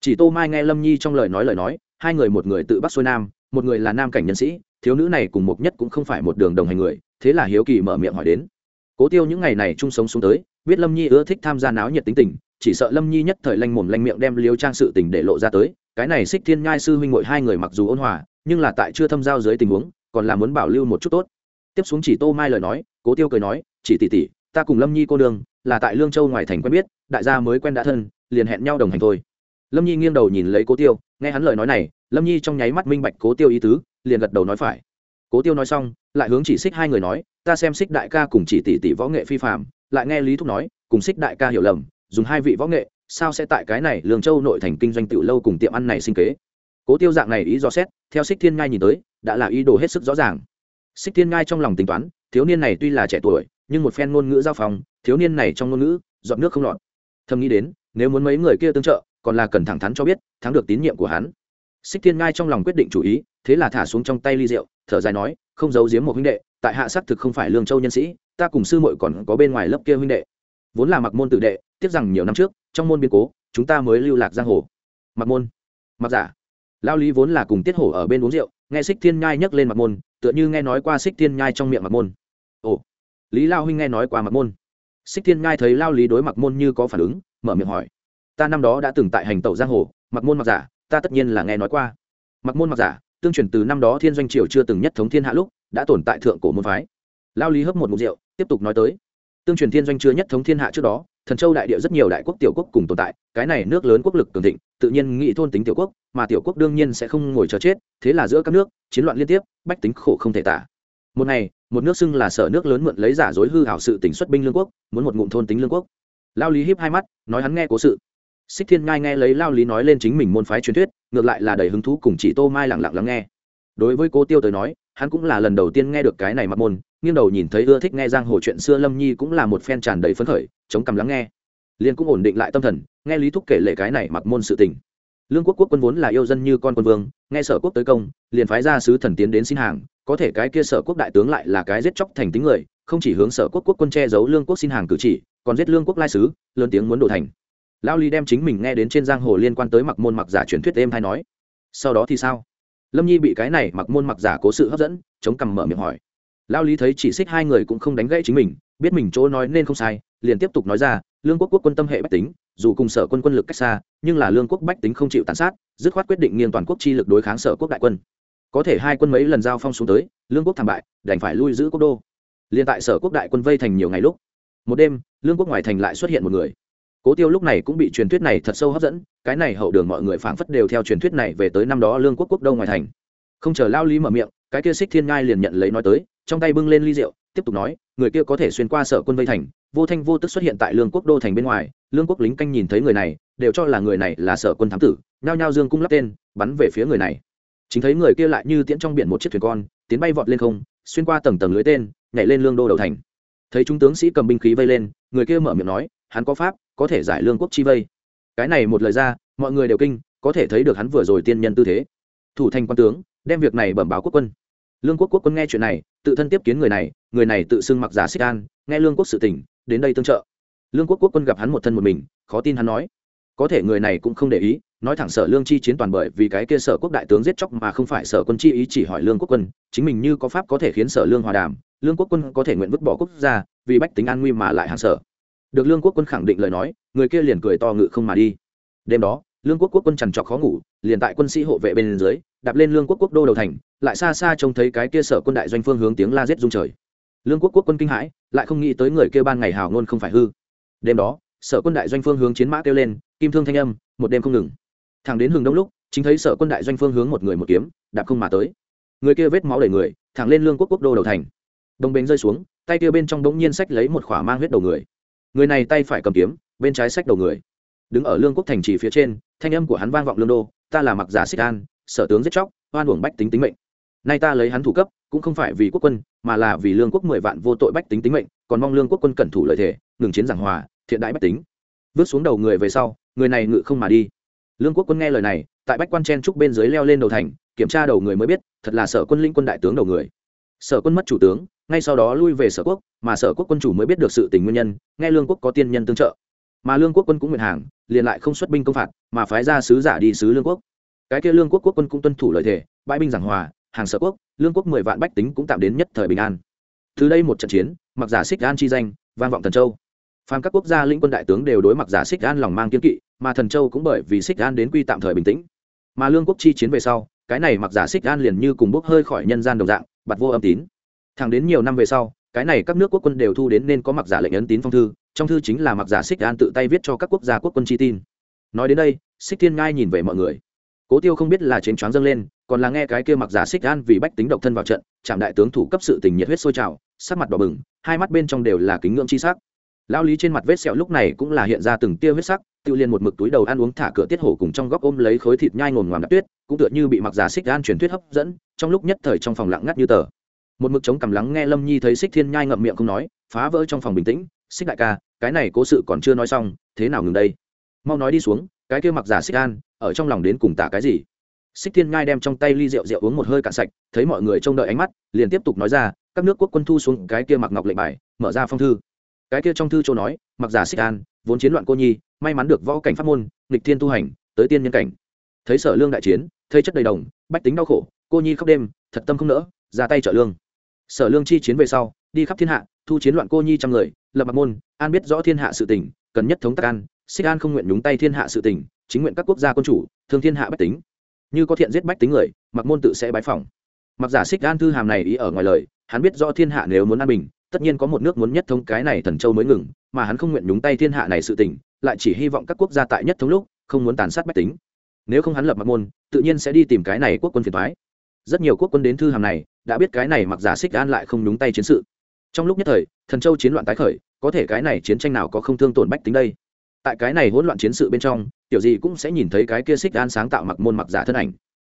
Chỉ tô mai nghe lâm nhi trong lời nói lời nói, hai người một người tự bắc xuôi nam, một người là nam cảnh nhân sĩ, thiếu nữ này cùng một nhất cũng không phải một đường đồng hành người, thế là hiếu kỳ mở miệng hỏi đến. Cố tiêu những ngày này chung sống xuống tới, biết lâm nhi ưa thích tham gia náo nhiệt tính tình, chỉ sợ lâm nhi nhất thời lanh mồm lanh miệng đem liếu trang sự tình để lộ ra tới, cái này xích thiên nhai sư huynh ngội hai người mặc dù ôn hòa, nhưng là tại chưa thâm giao dưới tình huống, còn là muốn bảo lưu một chút tốt. Tiếp xuống chỉ tô mai lời nói, cố tiêu cười nói, chỉ tỷ tỷ ta cùng lâm nhi cô đường là tại lương châu ngoài thành quen biết đại gia mới quen đã thân liền hẹn nhau đồng hành thôi lâm nhi nghiêng đầu nhìn lấy cố tiêu nghe hắn lời nói này lâm nhi trong nháy mắt minh bạch cố tiêu ý tứ liền gật đầu nói phải cố tiêu nói xong lại hướng chỉ xích hai người nói ta xem xích đại ca cùng chỉ tỷ tỷ võ nghệ phi phạm lại nghe lý thúc nói cùng xích đại ca hiểu lầm dùng hai vị võ nghệ sao sẽ tại cái này lương châu nội thành kinh doanh tiểu lâu cùng tiệm ăn này sinh kế cố tiêu dạng này ý do xét theo xích thiên ngai nhìn tới đã là ý đồ hết sức rõ ràng xích thiên ngai trong lòng tính toán thiếu niên này tuy là trẻ tuổi nhưng một phen ngôn ngữ giao phòng, thiếu niên này trong ngôn ngữ dọn nước không lọt. Thầm nghĩ đến, nếu muốn mấy người kia tương trợ, còn là cần thẳng thắn cho biết, thắng được tín nhiệm của hắn. Xích thiên ngai trong lòng quyết định chủ ý, thế là thả xuống trong tay ly rượu, thở dài nói, không giấu giếm một huynh đệ, tại hạ xác thực không phải lương châu nhân sĩ, ta cùng sư muội còn có bên ngoài lớp kia huynh đệ. Vốn là mặc môn tự đệ, tiếc rằng nhiều năm trước, trong môn biến cố, chúng ta mới lưu lạc giang hồ. Mặc môn. Mặc giả. Lao lý vốn là cùng tiết hổ ở bên uống rượu, nghe xích thiên nhai nhấc lên mặc môn, tựa như nghe nói qua xích thiên nhai trong miệng mặc môn. Ồ lý lao huynh nghe nói qua mặc môn. Xích thiên ngai thấy lao lý đối mặc môn như có phản ứng, mở miệng hỏi. Ta năm đó đã từng tại hành tẩu giang hồ mặc môn mặc giả, ta tất nhiên là nghe nói qua. Mặc môn mặc giả, tương truyền từ năm đó thiên doanh triều chưa từng nhất thống thiên hạ lúc, đã tồn tại thượng cổ môn phái. Lao lý hấp một mục rượu, tiếp tục nói tới. Tương truyền thiên doanh chưa nhất thống thiên hạ trước đó, thần châu đại địa rất nhiều đại quốc tiểu quốc cùng tồn tại, cái này nước lớn quốc lực cường thịnh, tự nhiên nghĩ thôn tính tiểu quốc, mà tiểu quốc đương nhiên sẽ không ngồi chờ chết, thế là giữa các nước, chiến loạn liên tiếp, bách tính khổ không thể tả một ngày, một nước xưng là sở nước lớn mượn lấy giả dối hư hảo sự tỉnh xuất binh lương quốc, muốn một ngụm thôn tính lương quốc. Lao lý híp hai mắt, nói hắn nghe cố sự. Xích thiên ngai nghe lấy lao lý nói lên chính mình môn phái truyền thuyết, ngược lại là đầy hứng thú cùng chỉ tô mai lặng lặng lắng nghe. Đối với cô tiêu tới nói, hắn cũng là lần đầu tiên nghe được cái này mặt môn, nghiêng đầu nhìn thấy ưa thích nghe giang hồ chuyện xưa lâm nhi cũng là một phen tràn đầy phấn khởi, chống cằm lắng nghe. Liên cũng ổn định lại tâm thần, nghe lý thúc kể lệ cái này mặc môn sự tình. Lương quốc quốc quân vốn là yêu dân như con quân vương, nghe sở quốc tới công, liền phái ra sứ thần tiến đến xin hàng có thể cái kia sở quốc đại tướng lại là cái giết chóc thành tính người, không chỉ hướng sở quốc quốc quân che giấu lương quốc xin hàng cử chỉ, còn giết lương quốc lai sứ, lớn tiếng muốn đổ thành. Lao ly đem chính mình nghe đến trên giang hồ liên quan tới mặc môn mặc giả truyền thuyết êm hay nói. Sau đó thì sao? Lâm nhi bị cái này mặc môn mặc giả cố sự hấp dẫn, chống cằm mở miệng hỏi. Lao lý thấy chỉ xích hai người cũng không đánh gãy chính mình, biết mình chỗ nói nên không sai, liền tiếp tục nói ra, lương quốc quốc quân tâm hệ bách tính, dù cùng sở quân quân lực cách xa, nhưng là lương quốc bách tính không chịu tàn sát, dứt khoát quyết định nghiêng toàn quốc chi lực đối kháng sở quốc đại quân có thể hai quân mấy lần giao phong xuống tới, lương quốc thảm bại, đành phải lui giữ quốc đô. Liền tại sở quốc đại quân vây thành nhiều ngày lúc, một đêm, lương quốc ngoài thành lại xuất hiện một người. Cố tiêu lúc này cũng bị truyền thuyết này thật sâu hấp dẫn, cái này hậu đường mọi người phảng phất đều theo truyền thuyết này về tới năm đó lương quốc quốc đâu ngoài thành. Không chờ lao lý mở miệng, cái kia xích thiên ngai liền nhận lấy nói tới, trong tay bưng lên ly rượu, tiếp tục nói, người kia có thể xuyên qua sở quân vây thành, vô thanh vô tức xuất hiện tại lương quốc đô thành bên ngoài, lương quốc lính canh nhìn thấy người này, đều cho là người này là sở quân thám tử, nhao nhao dương cung lắp tên, bắn về phía người này chính thấy người kia lại như tiễn trong biển một chiếc thuyền con, tiến bay vọt lên không, xuyên qua tầng tầng lưới tên, nhảy lên lương đô đầu thành. Thấy chúng tướng sĩ cầm binh khí vây lên, người kia mở miệng nói, hắn có pháp, có thể giải lương quốc chi vây. Cái này một lời ra, mọi người đều kinh, có thể thấy được hắn vừa rồi tiên nhân tư thế. Thủ thành quan tướng, đem việc này bẩm báo quốc quân. Lương quốc quốc quân nghe chuyện này, tự thân tiếp kiến người này người này tự xưng mặc giả xích an, nghe lương quốc sự tỉnh đến đây tương trợ. Lương quốc quốc quân gặp hắn một thân một mình, khó tin hắn nói, có thể người này cũng không để ý nói thẳng sở lương chi chiến toàn bởi vì cái kia sở quốc đại tướng giết chóc mà không phải sở quân chi ý chỉ hỏi lương quốc quân, chính mình như có pháp có thể khiến sở lương hòa đàm, lương quốc quân có thể nguyện vứt bỏ quốc gia, vì bách tính an nguy mà lại hàng sở. Được lương quốc quân khẳng định lời nói, người kia liền cười to ngự không mà đi. Đêm đó, lương quốc quốc quân trằn trọc khó ngủ, liền tại quân sĩ hộ vệ bên dưới, đạp lên lương quốc quốc đô đầu thành, lại xa xa trông thấy cái kia sở quân đại doanh phương hướng tiếng la giết rung trời. Lương quốc quốc quân kinh hãi, lại không nghĩ tới người kia ban ngày hào ngôn không phải hư. Đêm đó, sở quân đại doanh phương hướng chiến mã kêu lên, kim thương thanh âm, một đêm không ngừng thẳng đến hừng đông lúc, chính thấy sở quân đại doanh phương hướng một người một kiếm, đạp không mà tới. Người kia vết máu đầy người, thẳng lên lương quốc quốc đô đầu thành. Đồng bến rơi xuống, tay kia bên trong bỗng nhiên sách lấy một khỏa mang huyết đầu người. Người này tay phải cầm kiếm, bên trái sách đầu người. Đứng ở lương quốc thành trì phía trên, thanh âm của hắn vang vọng lương đô, ta là mặc giả xích an, sở tướng giết chóc, oan uổng bách tính tính mệnh. Nay ta lấy hắn thủ cấp, cũng không phải vì quốc quân, mà là vì lương quốc mười vạn vô tội bách tính tính mệnh, còn mong lương quốc quân cẩn thủ lợi thể, ngừng chiến giảng hòa, thiện đại bách tính. Vứt xuống đầu người về sau, người này ngự không mà đi lương quốc quân nghe lời này tại bách quan chen trúc bên dưới leo lên đầu thành kiểm tra đầu người mới biết thật là sở quân linh quân đại tướng đầu người. Sở quân mất chủ tướng ngay sau đó lui về sở quốc mà sở quốc quân chủ mới biết được sự tình nguyên nhân nghe lương quốc có tiên nhân tương trợ. Mà lương quốc quân cũng nguyện hàng liền lại không xuất binh công phạt mà phái ra sứ giả đi sứ lương quốc. Cái kia lương quốc quốc quân cũng tuân thủ lời thề, bãi binh giảng hòa hàng sở quốc lương quốc mười vạn bách tính cũng tạm đến nhất thời bình an. Từ đây một trận chiến mặc giả xích an chi danh vang vọng thần châu. Phàm các quốc gia lĩnh quân đại tướng đều đối mặc giả xích an lòng mang kiên kỵ mà thần châu cũng bởi vì xích an đến quy tạm thời bình tĩnh. Mà lương quốc chi chiến về sau, cái này mặc giả xích an liền như cùng bốc hơi khỏi nhân gian đồng dạng bặt vô âm tín. Thẳng đến nhiều năm về sau, cái này các nước quốc quân đều thu đến nên có mặc giả lệnh ấn tín phong thư, trong thư chính là mặc giả xích an tự tay viết cho các quốc gia quốc quân chi tin. Nói đến đây, xích thiên ngai nhìn về mọi người. Cố tiêu không biết là trên choáng dâng lên, còn là nghe cái kia mặc giả xích an vì bách tính độc thân vào trận, chạm đại tướng thủ cấp sự tình nhiệt huyết sôi trào, sắc mặt đỏ bừng, hai mắt bên trong đều là kính ngưỡng chi sắc. Lao lý trên mặt vết sẹo lúc này cũng là hiện ra từng tia huyết sắc tự liền một mực túi đầu ăn uống thả cửa tiết hổ cùng trong góc ôm lấy khối thịt nhai ngồn ngoàm đạp tuyết, cũng tựa như bị mặc giả xích an truyền thuyết hấp dẫn, trong lúc nhất thời trong phòng lặng ngắt như tờ. Một mực chống cằm lắng nghe lâm nhi thấy xích thiên nhai ngậm miệng không nói, phá vỡ trong phòng bình tĩnh, xích đại ca, cái này cố sự còn chưa nói xong, thế nào ngừng đây? Mau nói đi xuống, cái kia mặc giả xích an, ở trong lòng đến cùng tả cái gì? Xích thiên nhai đem trong tay ly rượu rượu uống một hơi cạn sạch, thấy mọi người trông đợi ánh mắt, liền tiếp tục nói ra, các nước quốc quân thu xuống cái kia mặc ngọc lệnh bài, mở ra phong thư. Cái kia trong thư châu nói, mặc giả xích an, vốn chiến loạn cô nhi may mắn được võ cảnh pháp môn, nghịch thiên tu hành, tới tiên nhân cảnh. Thấy sở lương đại chiến thấy chất đầy đồng, bách tính đau khổ, cô nhi khóc đêm, thật tâm không nỡ, ra tay trợ lương. Sở lương chi chiến về sau, đi khắp thiên hạ, thu chiến loạn cô nhi trăm người, lập mặc môn, an biết rõ thiên hạ sự tình, cần nhất thống tắc an, xích an không nguyện nhúng tay thiên hạ sự tình, chính nguyện các quốc gia quân chủ, thương thiên hạ bách tính. Như có thiện giết bách tính người, mặc môn tự sẽ bái phỏng. Mặc giả xích an thư hàm này ý ở ngoài lời, hắn biết rõ thiên hạ nếu muốn an bình, tất nhiên có một nước muốn nhất thống cái này thần châu mới ngừng, mà hắn không nguyện nhúng tay thiên hạ này sự tình lại chỉ hy vọng các quốc gia tại nhất thống lúc không muốn tàn sát bách tính. Nếu không hắn lập mặc môn, tự nhiên sẽ đi tìm cái này quốc quân phiền thoái rất nhiều quốc quân đến thư hàm này, đã biết cái này mặc giả xích an lại không đúng tay chiến sự. Trong lúc nhất thời, thần châu chiến loạn tái khởi, có thể cái này chiến tranh nào có không thương tổn bách tính đây? Tại cái này hỗn loạn chiến sự bên trong, tiểu gì cũng sẽ nhìn thấy cái kia xích an sáng tạo mặc môn mặc giả thân ảnh.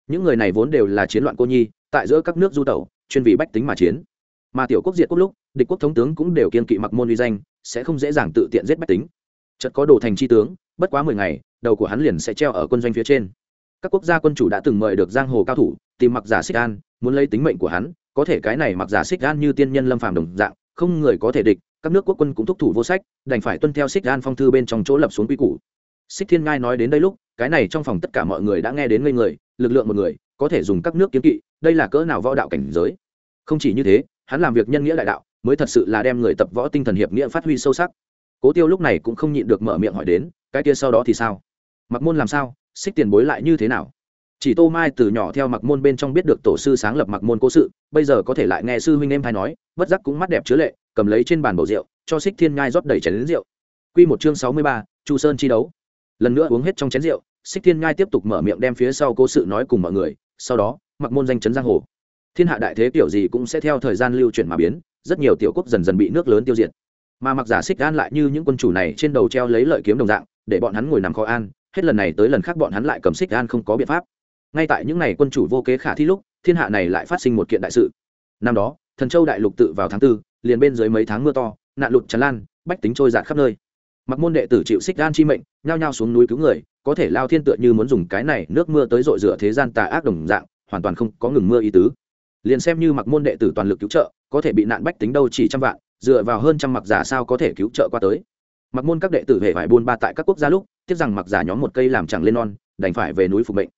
Những người này vốn đều là chiến loạn cô nhi, tại giữa các nước du tẩu, chuyên vì bách tính mà chiến. Mà tiểu quốc diệt quốc lúc, địch quốc thống tướng cũng đều kiên kỵ mặc môn uy danh, sẽ không dễ dàng tự tiện giết bách tính chợt có đồ thành chi tướng, bất quá mười ngày, đầu của hắn liền sẽ treo ở quân doanh phía trên. Các quốc gia quân chủ đã từng mời được giang hồ cao thủ, tìm mặc giả xích an, muốn lấy tính mệnh của hắn, có thể cái này mặc giả xích an như tiên nhân lâm phàm đồng dạng, không người có thể địch, các nước quốc quân cũng thúc thủ vô sách, đành phải tuân theo xích an phong thư bên trong chỗ lập xuống quy củ. Xích thiên ngai nói đến đây lúc, cái này trong phòng tất cả mọi người đã nghe đến ngây người, lực lượng một người, có thể dùng các nước kiếm kỵ, đây là cỡ nào võ đạo cảnh giới? Không chỉ như thế, hắn làm việc nhân nghĩa đại đạo, mới thật sự là đem người tập võ tinh thần hiệp nghĩa phát huy sâu sắc cố tiêu lúc này cũng không nhịn được mở miệng hỏi đến, cái kia sau đó thì sao? Mặc môn làm sao? Xích tiền bối lại như thế nào? Chỉ tô mai từ nhỏ theo mặc môn bên trong biết được tổ sư sáng lập mặc môn cố sự, bây giờ có thể lại nghe sư huynh em thay nói, bất giác cũng mắt đẹp chứa lệ, cầm lấy trên bàn bầu rượu, cho xích thiên ngai rót đầy chén rượu. Q một chương sáu mươi ba, chu sơn chi đấu. Lần nữa uống hết trong chén rượu, xích thiên ngai tiếp tục mở miệng đem phía sau cố sự nói cùng mọi người, sau đó, mặc môn danh chấn giang hồ. Thiên hạ đại thế kiểu gì cũng sẽ theo thời gian lưu chuyển mà biến, rất nhiều tiểu quốc dần dần bị nước lớn tiêu diệt mà mặc giả xích an lại như những quân chủ này trên đầu treo lấy lợi kiếm đồng dạng, để bọn hắn ngồi nằm khó an hết lần này tới lần khác bọn hắn lại cầm xích an không có biện pháp. Ngay tại những ngày quân chủ vô kế khả thi lúc, thiên hạ này lại phát sinh một kiện đại sự. Năm đó, thần châu đại lục tự vào tháng tư, liền bên dưới mấy tháng mưa to, nạn lụt tràn lan, bách tính trôi giạt khắp nơi. Mặc môn đệ tử chịu xích gan chi mệnh, nhao nhao xuống núi cứu người, có thể lao thiên tựa như muốn dùng cái này nước mưa tới dội rửa thế gian tà ác đồng dạng, hoàn toàn không có ngừng mưa ý tứ. Liền xem như mặc môn đệ tử toàn lực cứu trợ, có thể bị nạn bách tính đâu chỉ trăm vạn dựa vào hơn trăm mặc giả sao có thể cứu trợ qua tới. Mặc môn các đệ tử hệ vải buôn ba tại các quốc gia lúc, tiếc rằng mặc giả nhóm một cây làm chẳng lên non, đành phải về núi phục mệnh.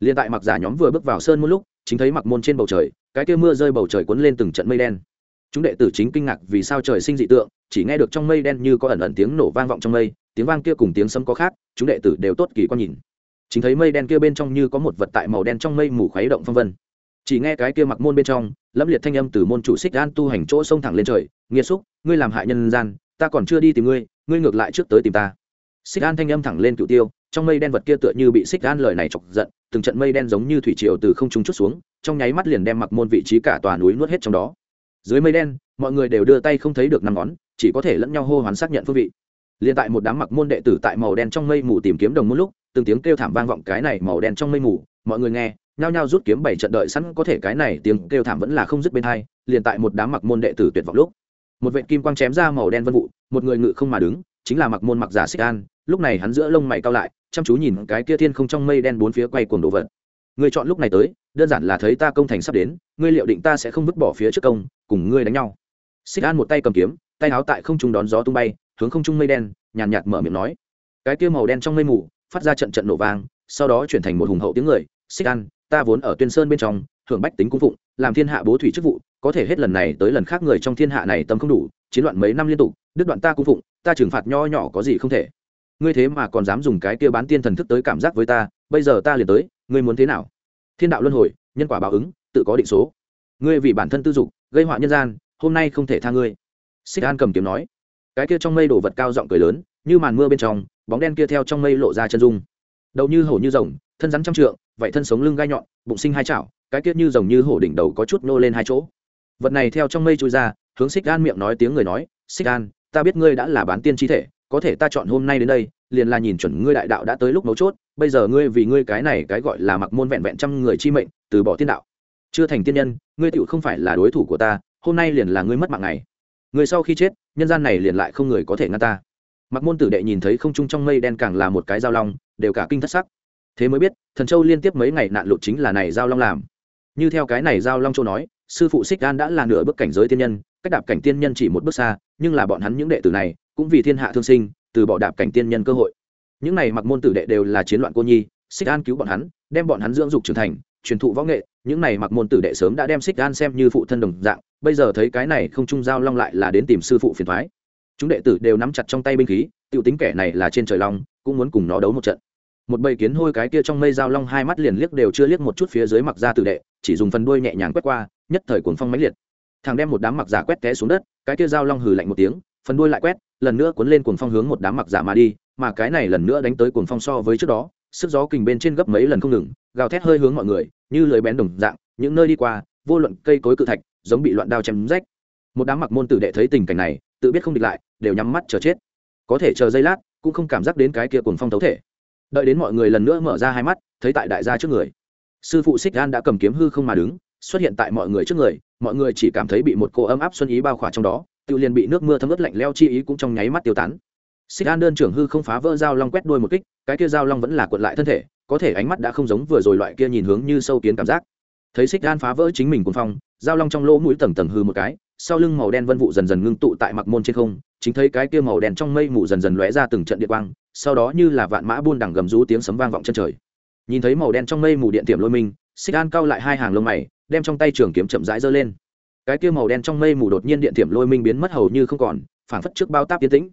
Liền tại mặc giả nhóm vừa bước vào sơn một lúc, chính thấy mặc môn trên bầu trời, cái kia mưa rơi bầu trời cuốn lên từng trận mây đen. Chúng đệ tử chính kinh ngạc vì sao trời sinh dị tượng, chỉ nghe được trong mây đen như có ẩn ẩn tiếng nổ vang vọng trong mây, tiếng vang kia cùng tiếng sấm có khác, chúng đệ tử đều tốt kỳ quan nhìn. Chính thấy mây đen kia bên trong như có một vật tại màu đen trong mây mù khuấy động phong vân chỉ nghe cái kia mặc môn bên trong lâm liệt thanh âm từ môn chủ xích gan tu hành chỗ sông thẳng lên trời, nghiệt xúc, ngươi làm hại nhân gian, ta còn chưa đi tìm ngươi ngươi ngược lại trước tới tìm ta. Xích gan thanh âm thẳng lên cựu tiêu, trong mây đen vật kia tựa như bị xích gan lời này chọc giận, từng trận mây đen giống như thủy triều từ không trung chút xuống, trong nháy mắt liền đem mặc môn vị trí cả tòa núi nuốt hết trong đó. Dưới mây đen, mọi người đều đưa tay không thấy được năm ngón, chỉ có thể lẫn nhau hô hoán xác nhận phương vị. Liền tại một đám mặc môn đệ tử tại màu đen trong mây mù tìm kiếm đồng một lúc, từng tiếng kêu thảm vang vọng cái này màu đen trong mây mù, mọi người nghe nhao nhao rút kiếm bảy trận đợi sẵn, có thể cái này tiếng kêu thảm vẫn là không dứt bên hai, liền tại một đám mặc môn đệ tử tuyệt vọng lúc. Một vệ kim quang chém ra màu đen vân vụ, một người ngự không mà đứng, chính là mặc môn mặc giả xích an, lúc này hắn giữa lông mày cao lại, chăm chú nhìn cái kia thiên không trong mây đen bốn phía quay cuồng đồ vật. Ngươi chọn lúc này tới, đơn giản là thấy ta công thành sắp đến, ngươi liệu định ta sẽ không vứt bỏ phía trước công, cùng ngươi đánh nhau. Xích an một tay cầm kiếm, tay áo tại không trung đón gió tung bay, hướng không trung mây đen, nhàn nhạt mở miệng nói. Cái kia màu đen trong mây mù, phát ra trận trận nổ vang, sau đó chuyển thành một hùng hậu tiếng người. Xích an ta vốn ở tuyên sơn bên trong, hưởng bách tính cung phụng, làm thiên hạ bố thủy chức vụ, có thể hết lần này tới lần khác người trong thiên hạ này tâm không đủ, chiến loạn mấy năm liên tục, đứt đoạn ta cung phụng, ta trừng phạt nho nhỏ có gì không thể. Ngươi thế mà còn dám dùng cái kia bán tiên thần thức tới cảm giác với ta, bây giờ ta liền tới, ngươi muốn thế nào? Thiên đạo luân hồi, nhân quả báo ứng, tự có định số. Ngươi vì bản thân tư dục, gây họa nhân gian, hôm nay không thể tha ngươi. Xích an cầm kiếm nói. Cái kia trong mây đổ vật cao giọng cười lớn, như màn mưa bên trong, bóng đen kia theo trong mây lộ ra chân dung. Đầu như hổ như rồng thân rắn trăm trượng, vậy thân sống lưng gai nhọn, bụng sinh hai chảo, cái kiết như rồng như hổ đỉnh đầu có chút nô lên hai chỗ. Vật này theo trong mây trôi ra, hướng xích gan miệng nói tiếng người nói, xích gan ta biết ngươi đã là bán tiên chi thể, có thể ta chọn hôm nay đến đây, liền là nhìn chuẩn ngươi đại đạo đã tới lúc mấu chốt, bây giờ ngươi vì ngươi cái này cái gọi là mặc môn vẹn vẹn trăm người chi mệnh, từ bỏ tiên đạo. Chưa thành tiên nhân, ngươi tựu không phải là đối thủ của ta, hôm nay liền là ngươi mất mạng này người sau khi chết, nhân gian này liền lại không người có thể ngăn ta. Mặc môn tử đệ nhìn thấy không trung trong mây đen càng là một cái dao long, đều cả kinh thất sắc thế mới biết, thần châu liên tiếp mấy ngày nạn lụt chính là này giao long làm. Như theo cái này giao long châu nói, sư phụ xích gan đã là nửa bước cảnh giới tiên nhân, cách đạp cảnh tiên nhân chỉ một bước xa, nhưng là bọn hắn những đệ tử này, cũng vì thiên hạ thương sinh, từ bỏ đạp cảnh tiên nhân cơ hội. Những này mặc môn tử đệ đều là chiến loạn cô nhi, xích an cứu bọn hắn, đem bọn hắn dưỡng dục trưởng thành, truyền thụ võ nghệ, những này mặc môn tử đệ sớm đã đem xích an xem như phụ thân đồng dạng, bây giờ thấy cái này không trung giao long lại là đến tìm sư phụ phiền thoái. Chúng đệ tử đều nắm chặt trong tay binh khí t i ể u tính kẻ này là trên trời long, cũng muốn cùng nó đấu một trận một bầy kiến hôi cái kia trong mây dao long hai mắt liền liếc đều chưa liếc một chút phía dưới mặc ra tử đệ, chỉ dùng phần đuôi nhẹ nhàng quét qua, nhất thời cuồng phong mãnh liệt. Thằng đem một đám mặc giả quét té xuống đất, cái kia dao long hừ lạnh một tiếng, phần đuôi lại quét, lần nữa cuốn lên cuồng phong hướng một đám mặc giả mà đi, mà cái này lần nữa đánh tới cuồng phong so với trước đó, sức gió kình bên trên gấp mấy lần không ngừng, gào thét hơi hướng mọi người, như lưới bén đồng dạng, những nơi đi qua, vô luận cây cối cự thạch, giống bị loạn đao chém rách. Một đám mặc môn tử đệ thấy tình cảnh này, tự biết không địch lại, đều nhắm mắt chờ chết. Có thể chờ giây lát, cũng không cảm giác đến cái kia cuồng phong thấu thể đợi đến mọi người lần nữa mở ra hai mắt, thấy tại đại gia trước người. Sư phụ xích gan đã cầm kiếm hư không mà đứng, xuất hiện tại mọi người trước người, mọi người chỉ cảm thấy bị một cô ấm áp xuân ý bao khỏa trong đó, tự liền bị nước mưa thấm ướt lạnh leo chi ý cũng trong nháy mắt tiêu tán. Xích an đơn trưởng hư không phá vỡ dao long quét đuôi một kích, cái kia dao long vẫn là cuộn lại thân thể, có thể ánh mắt đã không giống vừa rồi loại kia nhìn hướng như sâu kiến cảm giác. Thấy xích an phá vỡ chính mình cuồng phong dao long trong lỗ mũi tầng tầng hư một cái, sau lưng màu đen vân vụ dần dần ngưng tụ tại mặc môn trên không, chính thấy cái kia màu đen trong mây mù dần dần lóe ra từng trận điện quang sau đó như là vạn mã buôn đằng gầm rú tiếng sấm vang vọng chân trời. Nhìn thấy màu đen trong mây mù điện tiệm lôi minh, xích an cao lại hai hàng lông mày, đem trong tay trường kiếm chậm rãi giơ lên. Cái kia màu đen trong mây mù đột nhiên điện tiệm lôi minh biến mất hầu như không còn, phảng phất trước bao táp yên tĩnh.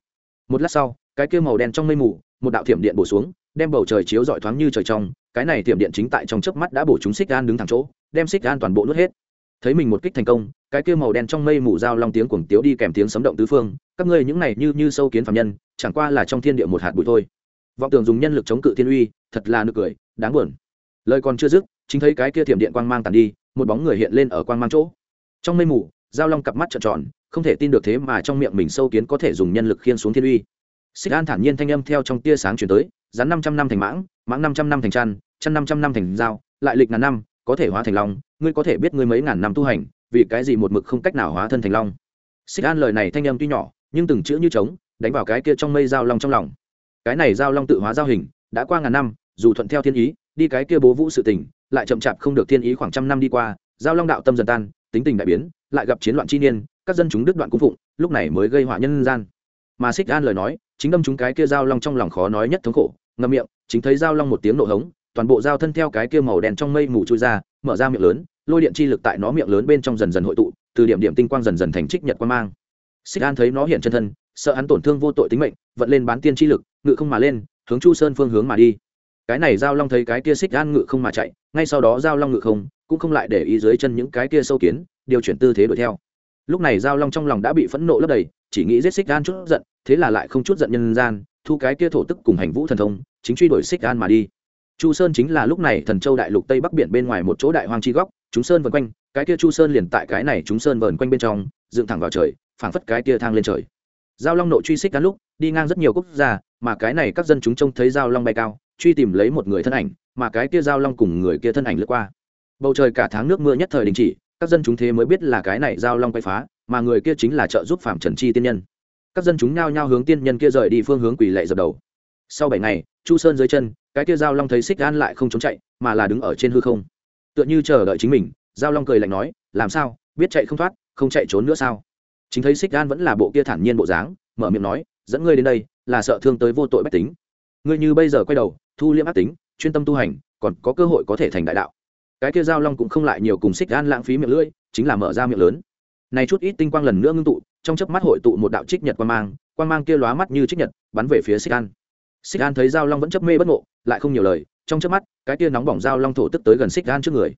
Một lát sau, cái kia màu đen trong mây mù, một đạo thiểm điện bổ xuống, đem bầu trời chiếu rọi thoáng như trời trong, cái này thiểm điện chính tại trong chớp mắt đã bổ chúng xích gan đứng thẳng chỗ, đem xích gan toàn bộ nuốt hết thấy mình một kích thành công cái kia màu đen trong mây mù dao long tiếng cuồng tiếu đi kèm tiếng sấm động tứ phương các ngươi những này như như sâu kiến phạm nhân chẳng qua là trong thiên địa một hạt bụi thôi. Vọng tưởng dùng nhân lực chống cự thiên uy thật là nực cười đáng buồn. Lời còn chưa dứt chính thấy cái kia thiểm điện quang mang tàn đi một bóng người hiện lên ở quang mang chỗ. Trong mây mù dao long cặp mắt trợn tròn không thể tin được thế mà trong miệng mình sâu kiến có thể dùng nhân lực khiên xuống thiên uy. Xích an thản nhiên thanh âm theo trong tia sáng chuyển tới rắn năm trăm năm thành mãng mãng năm trăm năm thành trăn, chăn năm trăm năm thành dao lại lịch ngàn năm có thể hóa thành long, ngươi có thể biết ngươi mấy ngàn năm tu hành, vì cái gì một mực không cách nào hóa thân thành long. Xích an lời này thanh âm tuy nhỏ, nhưng từng chữ như trống, đánh vào cái kia trong mây giao long trong lòng. Cái này giao long tự hóa giao hình, đã qua ngàn năm, dù thuận theo thiên ý, đi cái kia bố vũ sự tình, lại chậm chạp không được thiên ý khoảng trăm năm đi qua, giao long đạo tâm dần tan, tính tình đại biến, lại gặp chiến loạn chi niên, các dân chúng đứt đoạn cung phụng, lúc này mới gây họa nhân gian. Mà xích an lời nói, chính đâm chúng cái kia giao long trong lòng khó nói nhất thống khổ, ngậm miệng, chính thấy giao long một tiếng nộ hống toàn bộ dao thân theo cái kia màu đen trong mây mù trôi ra, mở ra miệng lớn, lôi điện chi lực tại nó miệng lớn bên trong dần dần hội tụ, từ điểm điểm tinh quang dần dần thành trích nhật quan mang. Xích an thấy nó hiện chân thân, sợ hắn tổn thương vô tội tính mệnh, vận lên bán tiên chi lực, ngự không mà lên, hướng chu sơn phương hướng mà đi. Cái này giao long thấy cái kia xích an ngự không mà chạy, ngay sau đó giao long ngự không, cũng không lại để ý dưới chân những cái kia sâu kiến, điều chuyển tư thế đuổi theo. Lúc này giao long trong lòng đã bị phẫn nộ lấp đầy, chỉ nghĩ giết xích An chút giận, thế là lại không chút giận nhân gian, thu cái kia thổ tức cùng hành vũ thần thông, chính truy đuổi xích An mà đi chu sơn chính là lúc này thần châu đại lục tây bắc biển bên ngoài một chỗ đại hoang chi góc, chúng sơn vần quanh, cái kia chu sơn liền tại cái này chúng sơn vần quanh bên trong, dựng thẳng vào trời, phảng phất cái kia thang lên trời. Giao long nội truy xích gan lúc, đi ngang rất nhiều quốc gia, mà cái này các dân chúng trông thấy giao long bay cao, truy tìm lấy một người thân ảnh, mà cái kia giao long cùng người kia thân ảnh lướt qua. Bầu trời cả tháng nước mưa nhất thời đình chỉ, các dân chúng thế mới biết là cái này giao long quay phá, mà người kia chính là trợ giúp phạm trần chi tiên nhân. Các dân chúng nhao nhao hướng tiên nhân kia rời đi phương hướng quỳ lệ dập đầu. Sau bảy ngày, chu sơn dưới chân cái kia giao long thấy xích gan lại không trốn chạy, mà là đứng ở trên hư không. Tựa như chờ đợi chính mình, giao long cười lạnh nói, làm sao? Biết chạy không thoát, không chạy trốn nữa sao? Chính thấy xích gan vẫn là bộ kia thản nhiên bộ dáng, mở miệng nói, dẫn ngươi đến đây, là sợ thương tới vô tội bách tính. Ngươi như bây giờ quay đầu, thu liêm ác tính, chuyên tâm tu hành, còn có cơ hội có thể thành đại đạo. Cái kia giao long cũng không lại nhiều cùng xích gan lãng phí miệng lưỡi, chính là mở ra miệng lớn. Này chút ít tinh quang lần nữa ngưng tụ, trong chớp mắt hội tụ một đạo trích nhật quang mang quang mang kia lóa mắt như trích nhật, bắn về phía xích gan xích gan thấy giao long vẫn chấp mê bất ngộ lại không nhiều lời, trong chớp mắt, cái tia nóng bỏng dao long thổ tức tới gần xích gan trước người.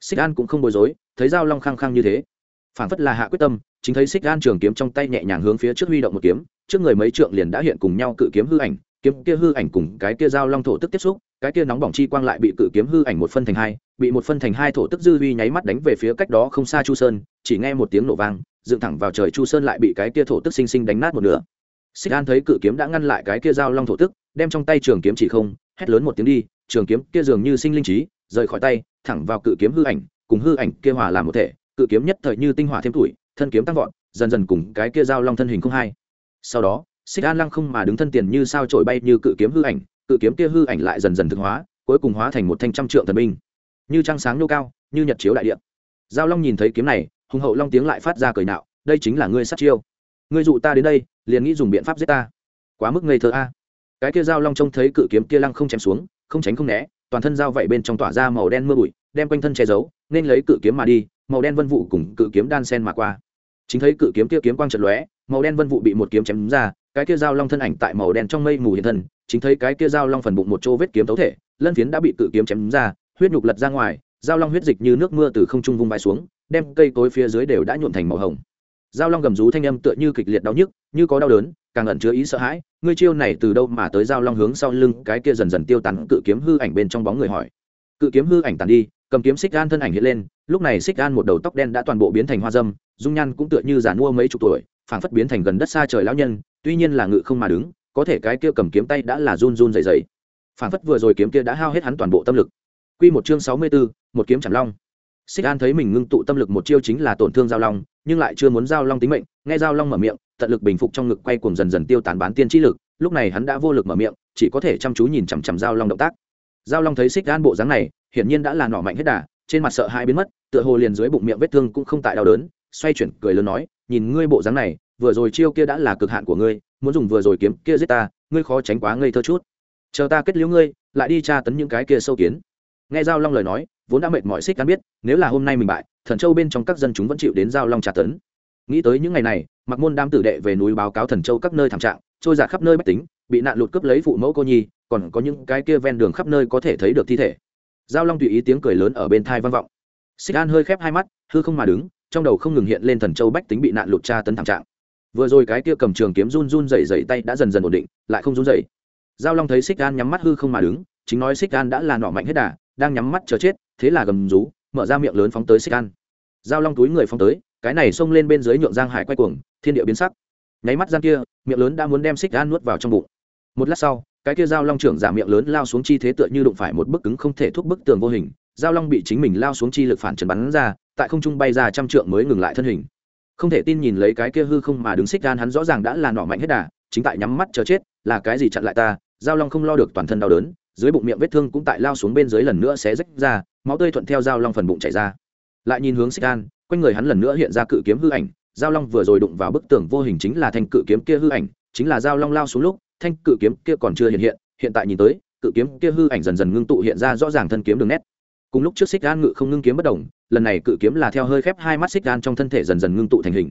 Xích gan cũng không bối rối, thấy dao long khăng khăng như thế. Phản phất là hạ quyết tâm, chính thấy xích gan trường kiếm trong tay nhẹ nhàng hướng phía trước huy động một kiếm, trước người mấy trượng liền đã hiện cùng nhau cự kiếm hư ảnh, kiếm kia hư ảnh cùng cái kia dao long thổ tức tiếp xúc, cái kia nóng bỏng chi quang lại bị cự kiếm hư ảnh một phân thành hai, bị một phân thành hai thổ tức dư huy nháy mắt đánh về phía cách đó không xa chu sơn, chỉ nghe một tiếng nổ vang, dựng thẳng vào trời chu sơn lại bị cái kia thổ tức sinh sinh đánh nát một nửa. Xích an thấy cự kiếm đã ngăn lại cái kia dao long thổ tức, đem trong tay trường kiếm chỉ không hét lớn một tiếng đi, trường kiếm kia dường như sinh linh trí, rời khỏi tay, thẳng vào cự kiếm hư ảnh, cùng hư ảnh kia hòa làm một thể, cự kiếm nhất thời như tinh hỏa thêm tuổi, thân kiếm tăng vọt, dần dần cùng cái kia giao long thân hình không hai. Sau đó, xích an lăng không mà đứng thân tiền như sao trổi bay như cự kiếm hư ảnh, cự kiếm kia hư ảnh lại dần dần thực hóa, cuối cùng hóa thành một thanh trăm trượng thần binh. Như trăng sáng nô cao, như nhật chiếu đại điện giao long nhìn thấy kiếm này, hùng hậu long tiếng lại phát ra cười nạo, đây chính là ngươi sát chiêu. Ngươi dụ ta đến đây, liền nghĩ dùng biện pháp giết ta. Quá mức ngây thơ a cái kia dao long trông thấy cự kiếm kia lăng không chém xuống, không tránh không né, toàn thân dao vậy bên trong tỏa ra màu đen mưa bụi, đem quanh thân che giấu, nên lấy cự kiếm mà đi, màu đen vân vụ cùng cự kiếm đan sen mà qua. Chính thấy cự kiếm kia kiếm quang trận lóe, màu đen vân vụ bị một kiếm chém ra, cái kia dao long thân ảnh tại màu đen trong mây mù hiện thân, chính thấy cái kia dao long phần bụng một chỗ vết kiếm tấu thể, lân phiến đã bị cự kiếm chém ra, huyết nhục lật ra ngoài, dao long huyết dịch như nước mưa từ không trung vung bay xuống, đem cây cối phía dưới đều đã nhuộn thành màu hồng. Dao long gầm rú thanh âm tựa như kịch liệt đau nhức, như có đau đớn càng ẩn chứa ý sợ hãi ngươi chiêu này từ đâu mà tới giao long hướng sau lưng cái kia dần dần tiêu tán cự kiếm hư ảnh bên trong bóng người hỏi. Cự kiếm hư ảnh tàn đi cầm kiếm xích gan thân ảnh hiện lên lúc này xích gan một đầu tóc đen đã toàn bộ biến thành hoa dâm dung nhan cũng tựa như giàn mua mấy chục tuổi phảng phất biến thành gần đất xa trời lão nhân tuy nhiên là ngự không mà đứng có thể cái kia cầm kiếm tay đã là run run dày dày phảng phất vừa rồi kiếm kia đã hao hết hắn toàn bộ tâm lực. Quy một chương sáu mươi 64, một kiếm chạm long. Xích an thấy mình ngưng tụ tâm lực một chiêu chính là tổn thương giao long nhưng lại chưa muốn giao long tính mệnh nghe giao long mở miệng tận lực bình phục trong ngực quay cuồng dần dần tiêu tán bán tiên trí lực, lúc này hắn đã vô lực mở miệng, chỉ có thể chăm chú nhìn chằm chằm giao long động tác. Giao long thấy xích gan bộ dáng này, hiển nhiên đã là nỏ mạnh hết đà, trên mặt sợ hai biến mất, tựa hồ liền dưới bụng miệng vết thương cũng không tại đau đớn, xoay chuyển cười lớn nói, nhìn ngươi bộ dáng này, vừa rồi chiêu kia đã là cực hạn của ngươi, muốn dùng vừa rồi kiếm kia giết ta, ngươi khó tránh quá ngây thơ chút. Chờ ta kết liễu ngươi, lại đi tra tấn những cái kia sâu kiến. Nghe giao long lời nói, vốn đã mệt mỏi xích gan biết, nếu là hôm nay mình bại, thần châu bên trong các dân chúng vẫn chịu đến giao long tra tấn. Nghĩ tới những ngày này mặc môn đám tử đệ về núi báo cáo thần châu các nơi thảm trạng, trôi giạt khắp nơi bách tính, bị nạn lụt cướp lấy phụ mẫu cô nhi, còn có những cái kia ven đường khắp nơi có thể thấy được thi thể. Giao long tùy ý tiếng cười lớn ở bên thai vang vọng. Xích an hơi khép hai mắt, hư không mà đứng, trong đầu không ngừng hiện lên thần châu bách tính bị nạn lụt tra tấn thảm trạng. Vừa rồi cái kia cầm trường kiếm run run dày dày tay đã dần dần ổn định, lại không run dày giao long thấy xích an nhắm mắt hư không mà đứng, chính nói xích an đã là nọ mạnh hết đà, đang nhắm mắt chờ chết, thế là gầm rú, mở ra miệng lớn phóng tới xích an. Giao long túi người phóng tới, cái này xông lên bên dưới nhượng giang hải quay cuồng thiên địa biến sắc. Nháy mắt gian kia, miệng lớn đã muốn đem xích gan nuốt vào trong bụng. Một lát sau, cái kia dao long trưởng giả miệng lớn lao xuống chi thế tựa như đụng phải một bức cứng không thể thúc bức tường vô hình dao long bị chính mình lao xuống chi lực phản trần bắn ra, tại không trung bay ra trăm trượng mới ngừng lại thân hình. Không thể tin nhìn lấy cái kia hư không mà đứng xích gan hắn rõ ràng đã là nọ mạnh hết đà, chính tại nhắm mắt chờ chết, là cái gì chặn lại ta Dao long không lo được toàn thân đau đớn, dưới bụng miệng vết thương cũng tại lao xuống bên dưới lần nữa sẽ rách ra, máu tươi thuận theo dao long phần bụng chảy ra. Lại nhìn hướng xích gan quanh người hắn lần nữa hiện ra cự kiếm hư ảnh giao long vừa rồi đụng vào bức tường vô hình chính là thanh cự kiếm kia hư ảnh, chính là giao long lao xuống lúc, thanh cự kiếm kia còn chưa hiện hiện hiện tại nhìn tới, cự kiếm kia hư ảnh dần dần ngưng tụ hiện ra rõ ràng thân kiếm đường nét. Cùng lúc trước xích gan ngự không ngưng kiếm bất đồng lần này cự kiếm là theo hơi khép hai mắt xích gan trong thân thể dần dần ngưng tụ thành hình.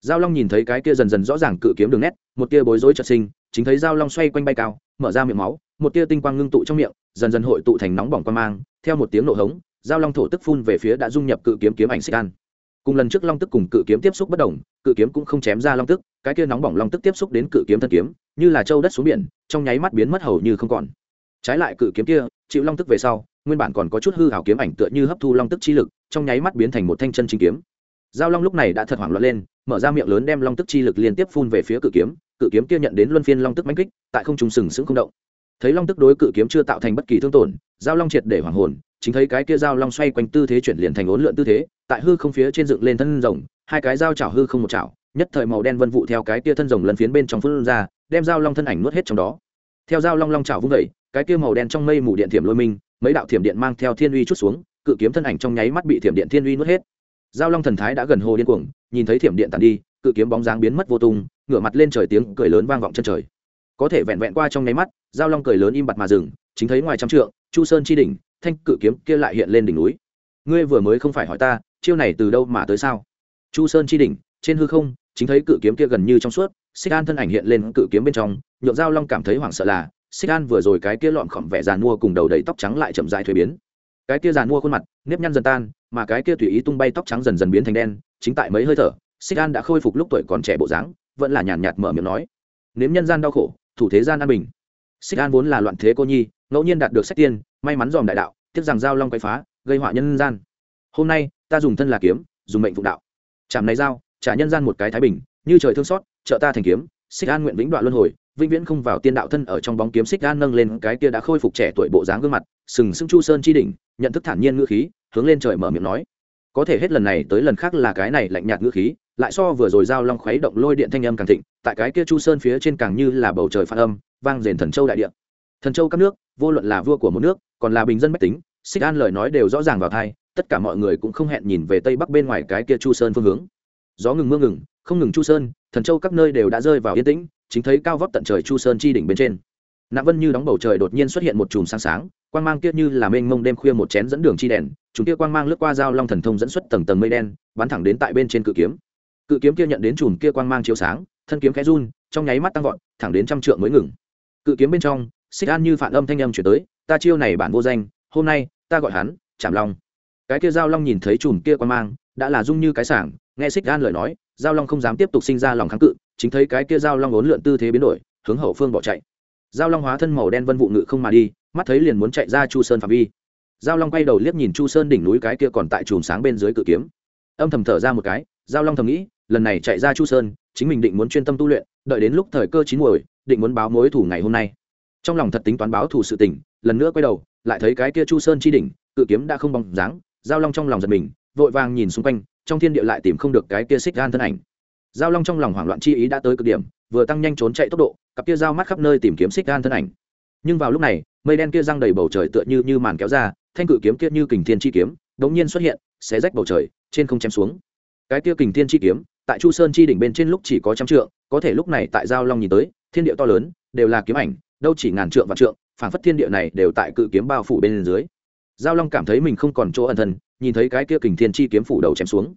Giao long nhìn thấy cái kia dần dần rõ ràng cự kiếm đường nét, một tia bối rối chợt sinh, chính thấy giao long xoay quanh bay cao, mở ra miệng máu, một tia tinh quang ngưng tụ trong miệng, dần dần hội tụ thành nóng bỏng quan mang, theo một tiếng nổ hống, giao long thổ tức phun về phía đã dung nhập cự kiếm kiếm ảnh xích gan cùng lần trước long tức cùng cự kiếm tiếp xúc bất đồng, cự kiếm cũng không chém ra long tức, cái kia nóng bỏng long tức tiếp xúc đến cự kiếm thân kiếm, như là trâu đất xuống biển, trong nháy mắt biến mất hầu như không còn. Trái lại cự kiếm kia, chịu long tức về sau, nguyên bản còn có chút hư hảo kiếm ảnh tựa như hấp thu long tức chi lực, trong nháy mắt biến thành một thanh chân chính kiếm. Giao long lúc này đã thật hoảng loạn lên, mở ra miệng lớn đem long tức chi lực liên tiếp phun về phía cự kiếm cự kiếm kia nhận đến luân phiên long tức mánh kích, tại không trùng sừng sững không động. Thấy long tức đối cự kiếm chưa tạo thành bất kỳ thương tổn, giao long triệt để hoảng hồn, chính thấy cái kia giao long xoay quanh tư thế chuyển liền thành ốn lượn tư thế tại hư không phía trên dựng lên thân rồng, hai cái dao chảo hư không một chảo, nhất thời màu đen vân vụ theo cái kia thân rồng lần phiến bên trong phương ra, đem dao long thân ảnh nuốt hết trong đó. Theo dao long long chảo vung vẩy cái kia màu đen trong mây mù điện thiểm lôi minh, mấy đạo thiểm điện mang theo thiên uy chút xuống, cự kiếm thân ảnh trong nháy mắt bị thiểm điện thiên uy nuốt hết. Giao long thần thái đã gần hồ điên cuồng, nhìn thấy thiểm điện tàn đi, cự kiếm bóng dáng biến mất vô tung, ngửa mặt lên trời tiếng cười lớn vang vọng chân trời. Có thể vẹn vẹn qua trong nháy mắt giao long cười lớn im bặt mà dừng, chính thấy ngoài trăm trượng, chu sơn chi đỉnh, thanh cự kiếm kia lại hiện lên đỉnh núi ngươi vừa mới không phải hỏi ta, chiêu này từ đâu mà tới sao? Chu sơn chi đỉnh, trên hư không, chính thấy cự kiếm kia gần như trong suốt, xích an thân ảnh hiện lên cự kiếm bên trong, nhượng giao long cảm thấy hoảng sợ là, xích an vừa rồi cái kia lọn khỏm vẻ giàn mua cùng đầu đầy tóc trắng lại chậm dại thuế biến. Cái kia giàn mua khuôn mặt, nếp nhăn dần tan, mà cái kia tùy ý tung bay tóc trắng dần dần biến thành đen, chính tại mấy hơi thở, xích an đã khôi phục lúc tuổi còn trẻ bộ dáng, vẫn là nhàn nhạt mở miệng nói. Nếm nhân gian đau khổ, thủ thế gian an bình. Xích an vốn là loạn thế cô nhi, ngẫu nhiên đạt được sách tiên, may mắn dòm đại đạo, tiếc rằng giao long quay phá gây họa nhân gian. Hôm nay, ta dùng thân là kiếm, dùng mệnh phụng đạo. Chạm này giao, trả nhân gian một cái thái bình, như trời thương xót, trợ ta thành kiếm, xích an nguyện vĩnh đoạn luân hồi, vĩnh viễn không vào tiên đạo thân ở trong bóng kiếm xích an nâng lên cái kia đã khôi phục trẻ tuổi bộ dáng gương mặt, sừng sững chu sơn chi đỉnh, nhận thức thản nhiên ngữ khí, hướng lên trời mở miệng nói. Có thể hết lần này tới lần khác là cái này lạnh nhạt ngữ khí, lại so vừa rồi giao long khuấy động lôi điện thanh âm càng thịnh, tại cái kia chu sơn phía trên càng như là bầu trời phan âm, vang rền thần châu đại địa. thần châu các nước, vô luận là vua của một nước, còn là bình dân bách tính xích an lời nói đều rõ ràng vào thai tất cả mọi người cũng không hẹn nhìn về tây bắc bên ngoài cái kia chu sơn phương hướng. Gió ngừng mưa ngừng, không ngừng chu sơn, thần châu các nơi đều đã rơi vào yên tĩnh, chính thấy cao vóc tận trời chu sơn chi đỉnh bên trên. Nạp vân như đóng bầu trời đột nhiên xuất hiện một chùm sáng sáng, quang mang kia như là mênh mông đêm khuya một chén dẫn đường chi đèn, chúng kia quang mang lướt qua dao long thần thông dẫn xuất tầng tầng mây đen, bắn thẳng đến tại bên trên cự kiếm. Cự kiếm kia nhận đến chùm kia quang mang chiếu sáng, thân kiếm khẽ run, trong nháy mắt tăng vọt, thẳng đến trăm trượng mới ngừng. Cự kiếm bên trong, xích an như phản âm thanh âm chuyển tới, ta chiêu này bản vô danh hôm nay, ta gọi hắn chạm long. Cái kia giao long nhìn thấy chùm kia quan mang, đã là dung như cái sảng, nghe xích gan lời nói, giao long không dám tiếp tục sinh ra lòng kháng cự, chính thấy cái kia giao long ốn lượn tư thế biến đổi, hướng hậu phương bỏ chạy. Giao long hóa thân màu đen vân vụ ngự không mà đi, mắt thấy liền muốn chạy ra chu sơn phạm vi. Giao long quay đầu liếc nhìn chu sơn đỉnh núi cái kia còn tại chùm sáng bên dưới cự kiếm. Âm thầm thở ra một cái, giao long thầm nghĩ, lần này chạy ra chu sơn, chính mình định muốn chuyên tâm tu luyện, đợi đến lúc thời cơ chín muồi, định muốn báo mối thủ ngày hôm nay. Trong lòng thật tính toán báo thủ sự tình lần nữa quay đầu, lại thấy cái kia chu sơn chi đỉnh, cự kiếm đã không bóng dáng, giao long trong lòng giật mình, vội vàng nhìn xung quanh, trong thiên địa lại tìm không được cái kia xích gan thân ảnh. Giao long trong lòng hoảng loạn chi ý đã tới cực điểm, vừa tăng nhanh trốn chạy tốc độ, cặp kia giao mắt khắp nơi tìm kiếm xích gan thân ảnh. Nhưng vào lúc này, mây đen kia răng đầy bầu trời tựa như như màn kéo ra, thanh cự kiếm kia như kình thiên chi kiếm đống nhiên xuất hiện, xé rách bầu trời, trên không chém xuống. Cái kia kình thiên chi kiếm, tại chu sơn chi đỉnh bên trên lúc chỉ có trăm trượng, có thể lúc này tại giao long nhìn tới, thiên địa to lớn, đều là kiếm ảnh, đâu chỉ ngàn trượng và trượng phảng phất thiên địa này đều tại cự kiếm bao phủ bên dưới. Giao long cảm thấy mình không còn chỗ ẩn thân, nhìn thấy cái kia kình thiên chi kiếm phủ đầu chém xuống.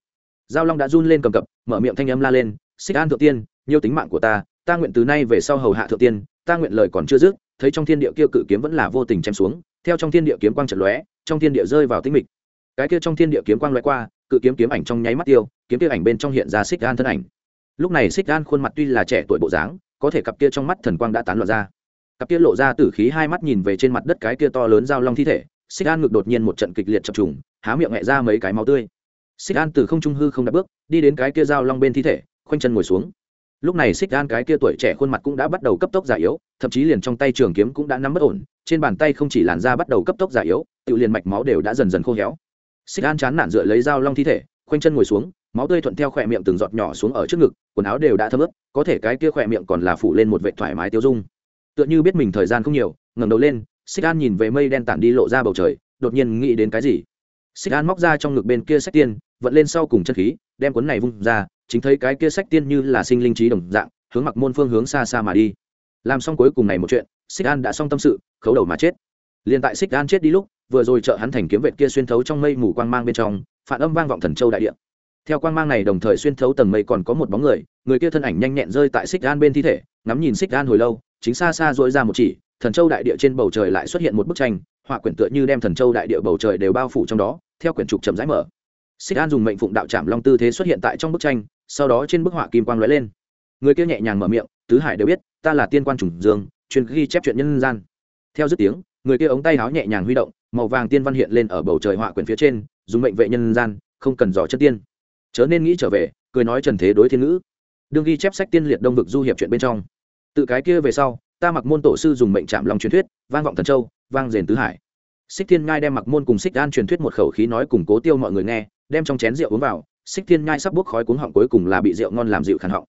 Giao long đã run lên cầm cập, mở miệng thanh âm la lên, xích an thượng tiên, nhiều tính mạng của ta ta nguyện từ nay về sau hầu hạ thượng tiên, ta nguyện lời còn chưa dứt, thấy trong thiên địa kia cự kiếm vẫn là vô tình chém xuống, theo trong thiên địa kiếm quang trận lóe, trong thiên địa rơi vào tĩnh mịch. Cái kia trong thiên địa kiếm quang lóe qua, cự kiếm kiếm ảnh trong nháy mắt tiêu, kiếm kia ảnh bên trong hiện ra xích an thân ảnh. Lúc này xích an khuôn mặt tuy là trẻ tuổi bộ dáng, có thể cặp kia trong mắt thần quang đã tán loạn ra cặp kia lộ ra tử khí hai mắt nhìn về trên mặt đất cái kia to lớn giao long thi thể, xích an ngực đột nhiên một trận kịch liệt chập trùng, há miệng nhẹ ra mấy cái máu tươi. Xích an từ không trung hư không đã bước, đi đến cái kia giao long bên thi thể, khoanh chân ngồi xuống. Lúc này xích an cái kia tuổi trẻ khuôn mặt cũng đã bắt đầu cấp tốc già yếu, thậm chí liền trong tay trường kiếm cũng đã nắm bất ổn, trên bàn tay không chỉ làn da bắt đầu cấp tốc già yếu, tự liền mạch máu đều đã dần dần khô héo. Xích an chán nản dựa lấy dao long thi thể, khoanh chân ngồi xuống, máu tươi thuận theo khỏe miệng từng giọt nhỏ xuống ở trước ngực, quần áo đều đã thấm ướt, có thể cái kia khỏe miệng còn là phủ lên một vệ thoải mái tiêu dung tựa như biết mình thời gian không nhiều, ngẩng đầu lên, xích an nhìn về mây đen tản đi lộ ra bầu trời, đột nhiên nghĩ đến cái gì? Xích an móc ra trong ngực bên kia sách tiên, vận lên sau cùng chân khí, đem cuốn này vung ra, chính thấy cái kia sách tiên như là sinh linh trí đồng dạng, hướng mặc môn phương hướng xa xa mà đi. Làm xong cuối cùng này một chuyện, xích an đã xong tâm sự, khấu đầu mà chết. Liền tại xích an chết đi lúc, vừa rồi trợ hắn thành kiếm vệt kia xuyên thấu trong mây mù quang mang bên trong, phản âm vang vọng thần châu đại địa. Theo quang mang này đồng thời xuyên thấu tầng mây còn có một bóng người người kia thân ảnh nhanh nhẹn rơi tại xích an bên thi thể, ngắm nhìn xích an hồi lâu chính xa xa dỗi ra một chỉ, thần châu đại địa trên bầu trời lại xuất hiện một bức tranh, họa quyển tựa như đem thần châu đại địa bầu trời đều bao phủ trong đó, theo quyển trục chậm rãi mở. Xích an dùng mệnh phụng đạo trảm long tư thế xuất hiện tại trong bức tranh, sau đó trên bức họa kim quang lóe lên. Người kia nhẹ nhàng mở miệng, tứ hải đều biết, ta là tiên quan trùng dương, chuyên ghi chép chuyện nhân gian. Theo dứt tiếng, người kia ống tay áo nhẹ nhàng huy động, màu vàng tiên văn hiện lên ở bầu trời họa quyển phía trên, dùng mệnh vệ nhân gian, không cần dò chân tiên. Chớ nên nghĩ trở về, cười nói trần thế đối thiên ngữ. Đương ghi chép sách tiên liệt đông vực du hiệp chuyện bên trong tự cái kia về sau, ta mặc môn tổ sư dùng mệnh chạm lòng truyền thuyết, vang vọng thần châu, vang rền tứ hải. Xích thiên ngai đem mặc môn cùng xích an truyền thuyết một khẩu khí nói cùng cố tiêu mọi người nghe, đem trong chén rượu uống vào, xích thiên ngai sắp bốc khói cuống họng cuối cùng là bị rượu ngon làm dịu khàn họng.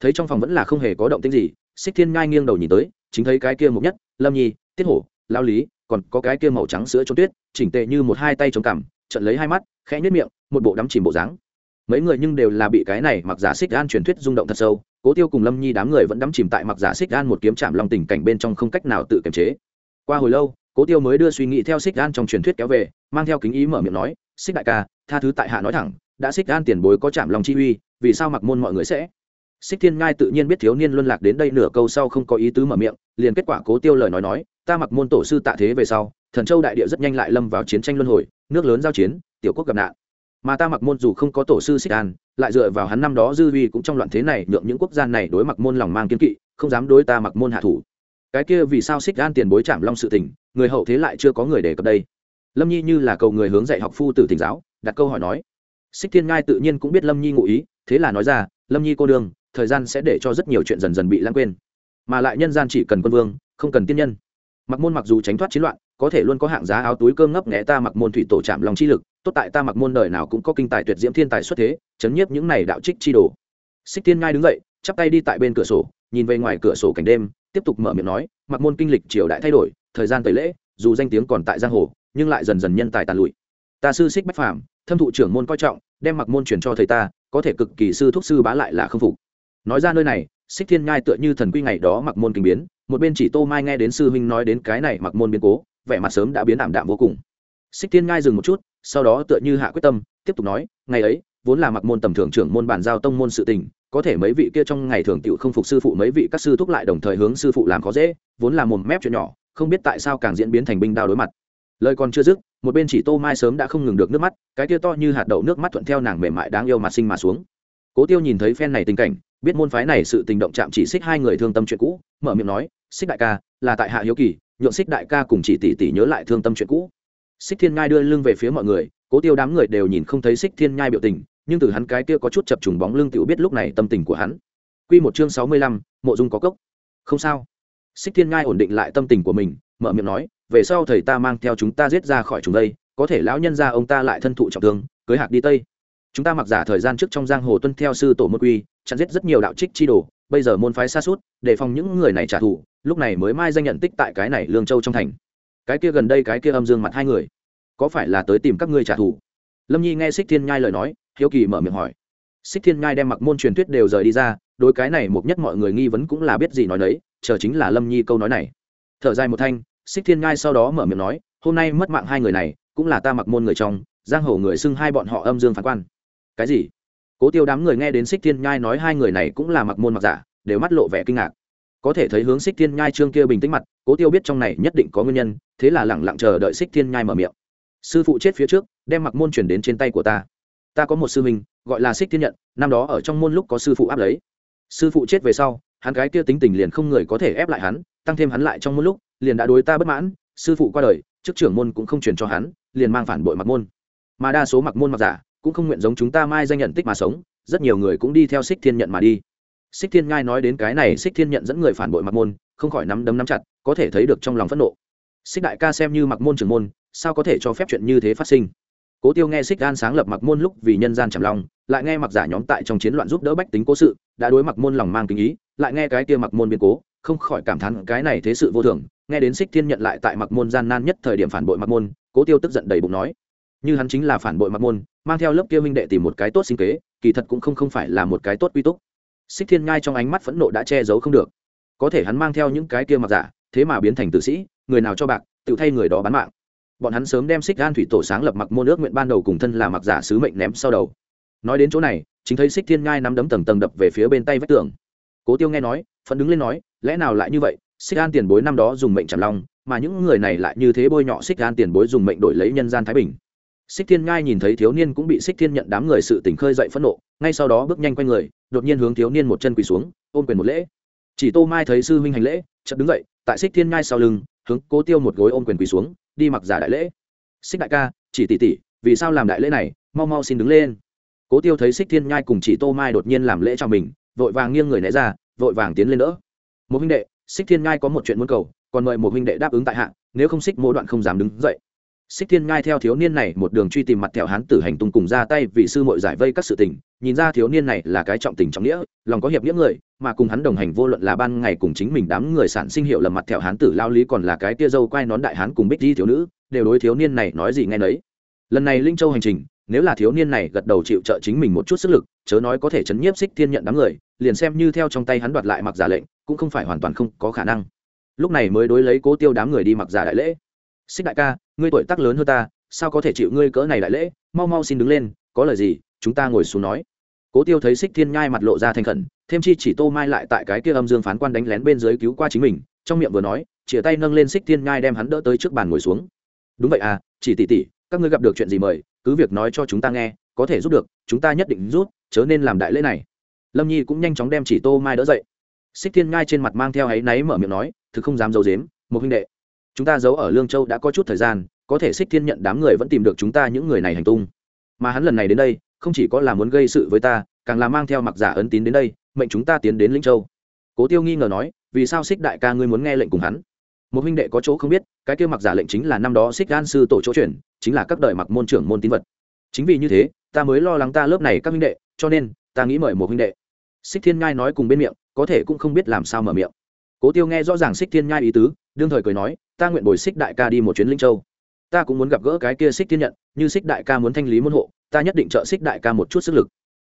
Thấy trong phòng vẫn là không hề có động tĩnh gì, xích thiên ngai nghiêng đầu nhìn tới, chính thấy cái kia mục nhất, lâm nhi, tiết hổ, Lão lý, còn có cái kia màu trắng sữa trốn tuyết, chỉnh tề như một hai tay chống cằm trận lấy hai mắt, khẽ nhếch miệng, một bộ đắm chìm bộ dáng mấy người nhưng đều là bị cái này mặc giả xích an truyền thuyết rung động thật sâu, cố tiêu cùng lâm nhi đám người vẫn đắm chìm tại mặc giả xích an một kiếm chạm lòng tình cảnh bên trong không cách nào tự kiềm chế. Qua hồi lâu, cố tiêu mới đưa suy nghĩ theo xích an trong truyền thuyết kéo về, mang theo kính ý mở miệng nói, xích đại ca, tha thứ tại hạ nói thẳng, đã xích an tiền bối có chạm lòng chi uy, vì sao mặc môn mọi người sẽ? Xích thiên ngai tự nhiên biết thiếu niên luân lạc đến đây nửa câu sau không có ý tứ mở miệng, liền kết quả cố tiêu lời nói nói, ta mặc môn tổ sư tạ thế về sau, thần châu đại địa rất nhanh lại lâm vào chiến tranh luân hồi, nước lớn giao chiến, tiểu quốc gặp nạn mà ta mặc môn dù không có tổ sư xích an, lại dựa vào hắn năm đó dư vi cũng trong loạn thế này nhượng những quốc gia này đối mặc môn lòng mang kiên kỵ, không dám đối ta mặc môn hạ thủ. Cái kia vì sao xích an tiền bối chạm long sự tình, người hậu thế lại chưa có người đề cập đây? Lâm nhi như là cầu người hướng dạy học phu tử tỉnh giáo, đặt câu hỏi nói. Xích thiên ngai tự nhiên cũng biết lâm nhi ngụ ý, thế là nói ra, lâm nhi cô đương thời gian sẽ để cho rất nhiều chuyện dần dần bị lãng quên. Mà lại nhân gian chỉ cần quân vương, không cần tiên nhân. Mặc môn mặc dù tránh thoát chiến loạn, có thể luôn có hạng giá áo túi cơm ngấp nghẽ ta mặc môn thủy tổ chạm lòng chi lực tốt tại ta mặc môn đời nào cũng có kinh tài tuyệt diễm thiên tài xuất thế, chấn nhiếp những này đạo trích chi đồ. Xích tiên ngai đứng dậy, chắp tay đi tại bên cửa sổ, nhìn về ngoài cửa sổ cảnh đêm, tiếp tục mở miệng nói, mặc môn kinh lịch triều đại thay đổi, thời gian tẩy lễ, dù danh tiếng còn tại giang hồ, nhưng lại dần dần nhân tài tàn lụi. Ta sư xích bách phàm, thâm thụ trưởng môn coi trọng, đem mặc môn truyền cho thầy ta, có thể cực kỳ sư thúc sư bá lại là không phục. Nói ra nơi này, xích thiên ngai tựa như thần quy ngày đó mặc môn kinh biến, một bên chỉ tô mai nghe đến sư huynh nói đến cái này mặc môn biến cố, vẻ mặt sớm đã biến ảm đạm vô cùng xích thiên ngai dừng một chút, sau đó tựa như hạ quyết tâm, tiếp tục nói, ngày ấy, vốn là mặc môn tầm thường trưởng môn bản giao tông môn sự tình, có thể mấy vị kia trong ngày thường tựu không phục sư phụ mấy vị các sư thúc lại đồng thời hướng sư phụ làm khó dễ, vốn là mồm mép chuyện nhỏ, không biết tại sao càng diễn biến thành binh đao đối mặt. Lời còn chưa dứt, một bên chỉ tô mai sớm đã không ngừng được nước mắt, cái kia to như hạt đậu nước mắt thuận theo nàng mềm mại đáng yêu mặt sinh mà xuống. Cố tiêu nhìn thấy phen này tình cảnh, biết môn phái này sự tình động chạm chỉ xích hai người thương tâm chuyện cũ, mở miệng nói, xích đại ca, là tại hạ hiếu kỳ, nhượng xích đại ca cùng chỉ tỷ tỷ nhớ lại thương tâm chuyện cũ xích thiên ngai đưa lưng về phía mọi người cố tiêu đám người đều nhìn không thấy xích thiên nhai biểu tình nhưng từ hắn cái kia có chút chập trùng bóng lưng tiểu biết lúc này tâm tình của hắn Quy một chương sáu mươi lăm, mộ dung có cốc. Không sao. Xích Thiên Ngai ổn định lại tâm tình của mình, mở miệng nói, về sau thầy ta mang theo chúng ta giết ra khỏi chúng đây, có thể lão nhân gia ông ta lại thân thụ trọng thương, cưới hạc đi tây. Chúng ta mặc giả thời gian trước trong giang hồ tuân theo sư tổ môn quy, chặn giết rất nhiều đạo trích chi đồ, bây giờ môn phái xa suốt, để phòng những người này trả thù, lúc này mới mai danh nhận tích tại cái này Lương Châu trong thành. Cái kia gần đây cái kia âm dương mặt hai người, có phải là tới tìm các ngươi trả thù? Lâm Nhi nghe Xích Thiên Nhai lời nói, hiếu kỳ mở miệng hỏi. Xích thiên nhai đem mặc môn truyền thuyết đều rời đi ra đối cái này một nhất mọi người nghi vấn cũng là biết gì nói đấy chờ chính là lâm nhi câu nói này. Thở dài một thanh xích thiên nhai sau đó mở miệng nói hôm nay mất mạng hai người này cũng là ta mặc môn người trong giang hồ người xưng hai bọn họ âm dương phán quan. Cái gì? Cố tiêu đám người nghe đến xích thiên nhai nói hai người này cũng là mặc môn mặc giả đều mắt lộ vẻ kinh ngạc có thể thấy hướng xích thiên nhai trương kia bình tĩnh mặt, cố tiêu biết trong này nhất định có nguyên nhân, thế là lẳng lặng chờ đợi xích thiên nhai mở miệng. Sư phụ chết phía trước, đem mặc môn chuyển đến trên tay của ta. Ta có một sư minh gọi là xích thiên nhận, năm đó ở trong môn lúc có sư phụ áp lấy. Sư phụ chết về sau, hắn gái kia tính tình liền không người có thể ép lại hắn, tăng thêm hắn lại trong môn lúc, liền đã đối ta bất mãn, sư phụ qua đời, chức trưởng môn cũng không truyền cho hắn, liền mang phản bội mặc môn. Mà đa số mặc môn mặc giả, cũng không nguyện giống chúng ta mai danh nhận tích mà sống, rất nhiều người cũng đi theo xích thiên nhận mà đi xích thiên ngai nói đến cái này, xích thiên nhận dẫn người phản bội mặc môn, không khỏi nắm đấm nắm chặt, có thể thấy được trong lòng phẫn nộ. Xích đại ca xem như mặc môn trưởng môn, sao có thể cho phép chuyện như thế phát sinh? Cố tiêu nghe xích gan sáng lập mặc môn lúc vì nhân gian trầm lòng, lại nghe mặc giả nhóm tại trong chiến loạn giúp đỡ bách tính cố sự, đã đối mặc môn lòng mang tình ý, lại nghe cái kia mặc môn biến cố, không khỏi cảm thán cái này thế sự vô thường. Nghe đến xích thiên nhận lại tại mặc môn gian nan nhất thời điểm phản bội mặc môn, cố tiêu tức giận đầy bụng nói, như hắn chính là phản bội mặc môn, mang theo lớp kia minh đệ tìm một cái tốt sinh kế, kỳ thật cũng không không phải là một cái tốt quy túc xích thiên ngai trong ánh mắt phẫn nộ đã che giấu không được. Có thể hắn mang theo những cái kia mặc giả, thế mà biến thành tử sĩ, người nào cho bạc, tự thay người đó bán mạng. Bọn hắn sớm đem xích gan thủy tổ sáng lập mặc môn ước nguyện ban đầu cùng thân là mặc giả sứ mệnh ném sau đầu. Nói đến chỗ này, chính thấy xích thiên ngai nắm đấm tầng tầng đập về phía bên tay vách tường. Cố tiêu nghe nói phấn đứng lên nói, lẽ nào lại như vậy? Xích gan tiền bối năm đó dùng mệnh chảm long, mà những người này lại như thế bôi nhọ xích gan tiền bối dùng mệnh đổi lấy nhân gian thái bình xích thiên ngai nhìn thấy thiếu niên cũng bị xích thiên nhận đám người sự tỉnh khơi dậy phẫn nộ, ngay sau đó bước nhanh q u a người, đột nhiên hướng thiếu niên một chân quỳ xuống, ôm quyền một lễ. Chỉ tô mai thấy sư huynh hành lễ, chợt đứng dậy, tại xích thiên ngai sau lưng, hướng cố tiêu một gối ôm quyền quỳ xuống, đi mặc giả đại lễ. Xích đại ca, chỉ tỷ tỷ, vì sao làm đại lễ này, mau mau xin đứng lên. Cố tiêu thấy xích thiên nhai cùng chỉ tô mai đột nhiên làm lễ cho mình, vội vàng nghiêng người né ra, vội vàng tiến lên đỡ. Một huynh đệ, xích thiên nhai có một chuyện muốn cầu, còn mời một huynh đệ đáp ứng tại hạ, nếu không xích mô đoạn không dám đứng dậy xích thiên ngay theo thiếu niên này một đường truy tìm mặt thẹo hán tử hành tung cùng ra tay vì sư mội giải vây các sự tình, nhìn ra thiếu niên này là cái trọng tình trọng nghĩa, lòng có hiệp nghĩa người, mà cùng hắn đồng hành vô luận là ban ngày cùng chính mình đám người sản sinh hiệu là mặt thẹo hán tử lao lý còn là cái tia dâu quai nón đại hán cùng bích di thiếu nữ, đều đối thiếu niên này nói gì nghe nấy. Lần này linh châu hành trình, nếu là thiếu niên này gật đầu chịu trợ chính mình một chút sức lực, chớ nói có thể chấn nhiếp xích thiên nhận đám người, liền xem như theo trong tay hắn đoạt lại mặc giả lệnh, cũng không phải hoàn toàn không có khả năng. Lúc này mới đối lấy cố tiêu đám người đi mặc giả đại lễ. Xích đại ca ngươi tuổi tác lớn hơn ta, sao có thể chịu ngươi cỡ này đại lễ? Mau mau xin đứng lên, có lời gì, chúng ta ngồi xuống nói. Cố tiêu thấy xích thiên nhai mặt lộ ra thành khẩn, thêm chi chỉ tô mai lại tại cái kia âm dương phán quan đánh lén bên dưới cứu qua chính mình, trong miệng vừa nói chĩa tay nâng lên xích thiên nhai đem hắn đỡ tới trước bàn ngồi xuống. Đúng vậy à chỉ tỷ tỷ, các ngươi gặp được chuyện gì mời, cứ việc nói cho chúng ta nghe, có thể giúp được, chúng ta nhất định rút chớ nên làm đại lễ này. Lâm nhi cũng nhanh chóng đem chỉ tô mai đỡ dậy. Xích thiên Nhai trên mặt mang theo áy náy mở miệng nói, thực không dám giấu dếm một huynh đệ chúng ta giấu ở lương châu đã có chút thời gian, có thể xích thiên nhận đám người vẫn tìm được chúng ta những người này hành tung. Mà hắn lần này đến đây, không chỉ có là muốn gây sự với ta, càng là mang theo mặc giả ấn tín đến đây, mệnh chúng ta tiến đến lĩnh châu. Cố tiêu nghi ngờ nói, vì sao xích đại ca ngươi muốn nghe lệnh cùng hắn? Một huynh đệ có chỗ không biết, cái kia mặc giả lệnh chính là năm đó xích gan sư tổ chỗ chuyển chính là các đời mặc môn trưởng môn tín vật. Chính vì như thế, ta mới lo lắng ta lớp này các huynh đệ, cho nên, ta nghĩ mời một huynh đệ. Xích thiên nhai nói cùng bên miệng, có thể cũng không biết làm sao mở miệng. Cố tiêu nghe rõ ràng xích thiên nhai ý tứ đương thời cười nói, ta nguyện bồi xích đại ca đi một chuyến linh châu. Ta cũng muốn gặp gỡ cái kia xích thiên nhận, như xích đại ca muốn thanh lý môn hộ, ta nhất định trợ xích đại ca một chút sức lực.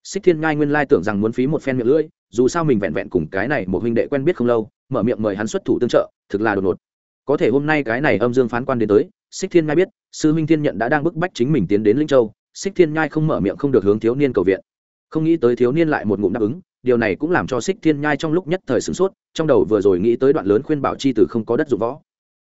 Xích thiên ngai nguyên lai tưởng rằng muốn phí một phen miệng lưỡi, dù sao mình vẹn vẹn cùng cái này một huynh đệ quen biết không lâu, mở miệng mời hắn xuất thủ tương trợ, thực là đột ngột. Có thể hôm nay cái này âm dương phán quan đến tới xích thiên ngai biết, sư huynh thiên nhận đã đang bức bách chính mình tiến đến linh châu xích thiên ngai không mở miệng không được hướng thiếu niên cầu viện. Không nghĩ tới thiếu niên lại một ngụm đáp ứng điều này cũng làm cho xích thiên nhai trong lúc nhất thời sửng sốt, trong đầu vừa rồi nghĩ tới đoạn lớn khuyên bảo chi từ không có đất dụng võ.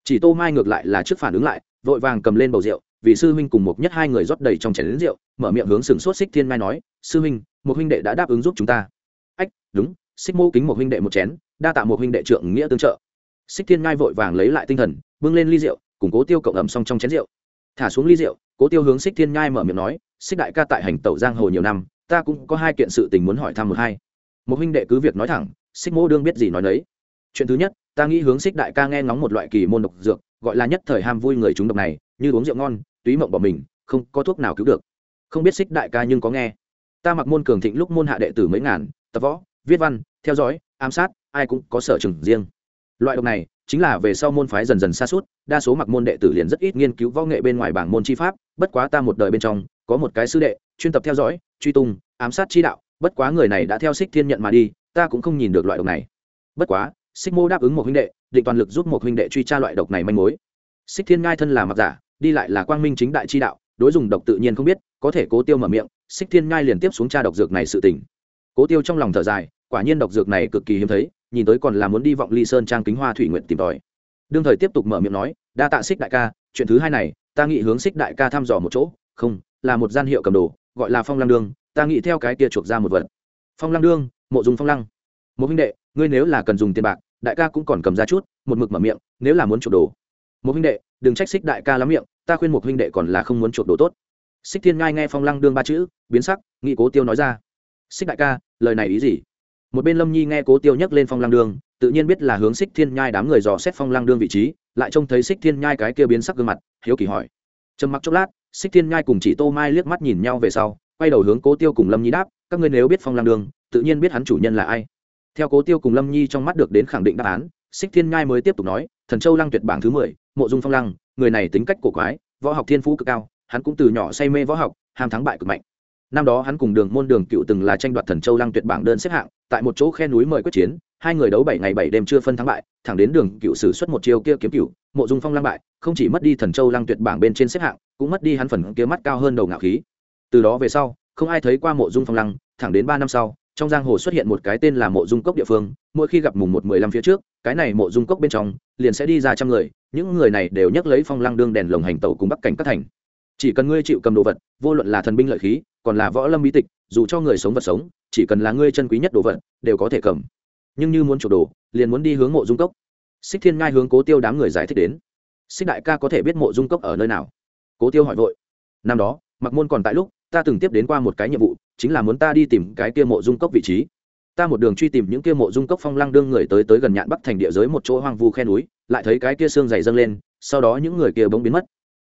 Chỉ tô mai ngược lại là trước phản ứng lại, vội vàng cầm lên bầu rượu, vì sư huynh cùng một nhất hai người rót đầy trong chén lính rượu, mở miệng hướng sửng sốt xích thiên nhai nói, sư huynh, một huynh đệ đã đáp ứng giúp chúng ta. Ách, đúng xích mô kính một huynh đệ một chén, đa tạ một huynh đệ trượng nghĩa tương trợ. Xích thiên nhai vội vàng lấy lại tinh thần, bưng lên ly rượu, cùng cố tiêu cộng ẩm xong trong chén rượu. Thả xuống ly rượu, cố tiêu hướng xích thiên nhai mở miệng nói xích đại ca tại hành tẩu giang hồ nhiều năm, ta cũng có hai kiện sự tình muốn hỏi thăm một hai một huynh đệ cứ việc nói thẳng, xích mô đương biết gì nói đấy chuyện thứ nhất, ta nghĩ hướng xích đại ca nghe ngóng một loại kỳ môn độc dược, gọi là nhất thời ham vui người chúng độc này, như uống rượu ngon, túy mộng bỏ mình, không có thuốc nào cứu được. Không biết xích đại ca nhưng có nghe. Ta mặc môn cường thịnh lúc môn hạ đệ tử mấy ngàn, tập võ, viết văn, theo dõi, ám sát, ai cũng có sở trường riêng. Loại độc này, chính là về sau môn phái dần dần xa suốt, đa số mặc môn đệ tử liền rất ít nghiên cứu võ nghệ bên ngoài bảng môn chi pháp, bất quá ta một đời bên trong, có một cái sư đệ, chuyên tập theo dõi, truy tung, ám sát chi đạo bất quá người này đã theo xích thiên nhận mà đi, ta cũng không nhìn được loại độc này. Bất quá xích mô đáp ứng một huynh đệ, định toàn lực giúp một huynh đệ truy tra loại độc này manh mối. Xích thiên ngai thân là mặc giả, đi lại là quang minh chính đại chi đạo, đối dùng độc tự nhiên không biết, có thể cố tiêu mở miệng xích thiên ngai liền tiếp xuống tra độc dược này sự tỉnh cố tiêu trong lòng thở dài, quả nhiên độc dược này cực kỳ hiếm thấy, nhìn tới còn là muốn đi vọng ly sơn trang kính hoa thủy nguyện tìm tòi. Đương thời tiếp tục mở miệng nói, đa tạ xích đại ca, chuyện thứ hai này, ta nghĩ hướng xích đại ca thăm dò một chỗ, không, là một gian hiệu cầm đồ, gọi là phong lam đương ta nghĩ theo cái kia chuộc ra một vật. Phong lăng đương, mộ dùng phong lăng. Một huynh đệ, ngươi nếu là cần dùng tiền bạc, đại ca cũng còn cầm ra chút, một mực mở miệng, nếu là muốn chuộc đồ. Một huynh đệ, đừng trách xích đại ca lắm miệng, ta khuyên một huynh đệ còn là không muốn chuộc đồ tốt. Xích thiên ngai nghe phong lăng đương ba chữ, biến sắc, nghị cố tiêu nói ra. Xích đại ca, lời này ý gì? Một bên lâm nhi nghe cố tiêu nhắc lên phong lăng đương, tự nhiên biết là hướng xích thiên nhai đám người dò xét phong lăng đương vị trí, lại trông thấy xích thiên nhai cái kia biến sắc gương mặt, hiếu kỳ hỏi. Trầm mặc chốc lát, xích thiên nhai cùng chỉ tô mai liếc mắt nhìn nhau về sau quay đầu hướng cố tiêu cùng lâm nhi đáp các ngươi nếu biết phong lăng đường, tự nhiên biết hắn chủ nhân là ai. Theo cố tiêu cùng lâm nhi trong mắt được đến khẳng định đáp án xích thiên nhai mới tiếp tục nói thần châu lăng tuyệt bảng thứ mười mộ dung phong lăng người này tính cách cổ quái võ học thiên phú cực cao hắn cũng từ nhỏ say mê võ học ham thắng bại cực mạnh. Năm đó hắn cùng đường môn đường cựu từng là tranh đoạt thần châu lăng tuyệt bảng đơn xếp hạng tại một chỗ khe núi mời quyết chiến hai người đấu bảy ngày bảy đêm chưa phân thắng bại thẳng đến đường cựu sử xuất một chiêu kia kiếm cựu mộ dung phong lăng bại không chỉ mất đi thần châu lăng tuyệt bảng bên trên xếp hạng cũng mất đi hắn phần kia mắt cao hơn đầu ngạo khí từ đó về sau, không ai thấy qua mộ dung phong lăng, thẳng đến ba năm sau, trong giang hồ xuất hiện một cái tên là mộ dung cốc địa phương, mỗi khi gặp mùng một mười lăm phía trước, cái này mộ dung cốc bên trong, liền sẽ đi ra trăm người, những người này đều nhắc lấy phong lăng đương đèn lồng hành tẩu cùng bắc cảnh các thành. Chỉ cần ngươi chịu cầm đồ vật, vô luận là thần binh lợi khí, còn là võ lâm bí tịch, dù cho người sống vật sống, chỉ cần là ngươi chân quý nhất đồ vật, đều có thể cầm. Nhưng như muốn chủ đồ, liền muốn đi hướng mộ dung cốc. Xích thiên ngai hướng cố tiêu đám người giải thích đến. Xích đại ca có thể biết mộ dung cốc ở nơi nào? Cố tiêu hỏi vội. Năm đó mặc môn còn tại lúc ta từng tiếp đến qua một cái nhiệm vụ, chính là muốn ta đi tìm cái kia mộ dung cốc vị trí. Ta một đường truy tìm những kia mộ dung cốc phong lăng đương người tới tới gần nhạn bắc thành địa giới một chỗ hoang vu khe núi, lại thấy cái kia xương dày dâng lên, sau đó những người kia bỗng biến mất.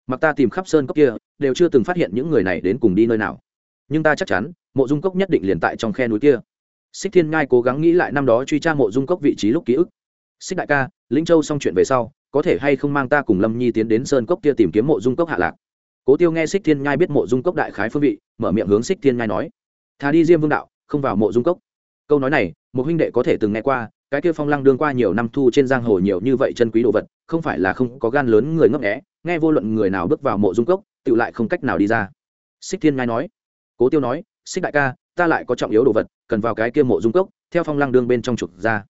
Mặc ta tìm khắp sơn cốc kia, đều chưa từng phát hiện những người này đến cùng đi nơi nào. Nhưng ta chắc chắn, mộ dung cốc nhất định liền tại trong khe núi kia. Xích thiên ngai cố gắng nghĩ lại năm đó truy tra mộ dung cốc vị trí lúc ký ức. Xích đại ca lĩnh châu xong chuyện về sau, có thể hay không mang ta cùng lâm nhi tiến đến sơn cốc kia tìm kiếm mộ dung cốc hạ lạc? Cố tiêu nghe xích thiên nhai biết mộ dung cốc đại khái phương vị, mở miệng hướng xích thiên nhai nói, thà đi diêm vương đạo, không vào mộ dung cốc. Câu nói này, một huynh đệ có thể từng nghe qua, cái kia phong lăng đương qua nhiều năm thu trên giang hồ nhiều như vậy chân quý đồ vật, không phải là không có gan lớn người ngấp nghẽ nghe vô luận người nào bước vào mộ dung cốc, tự lại không cách nào đi ra. Xích thiên nhai nói, cố tiêu nói, xích đại ca, ta lại có trọng yếu đồ vật, cần vào cái kia mộ dung cốc, theo phong lăng đương bên trong trục ra.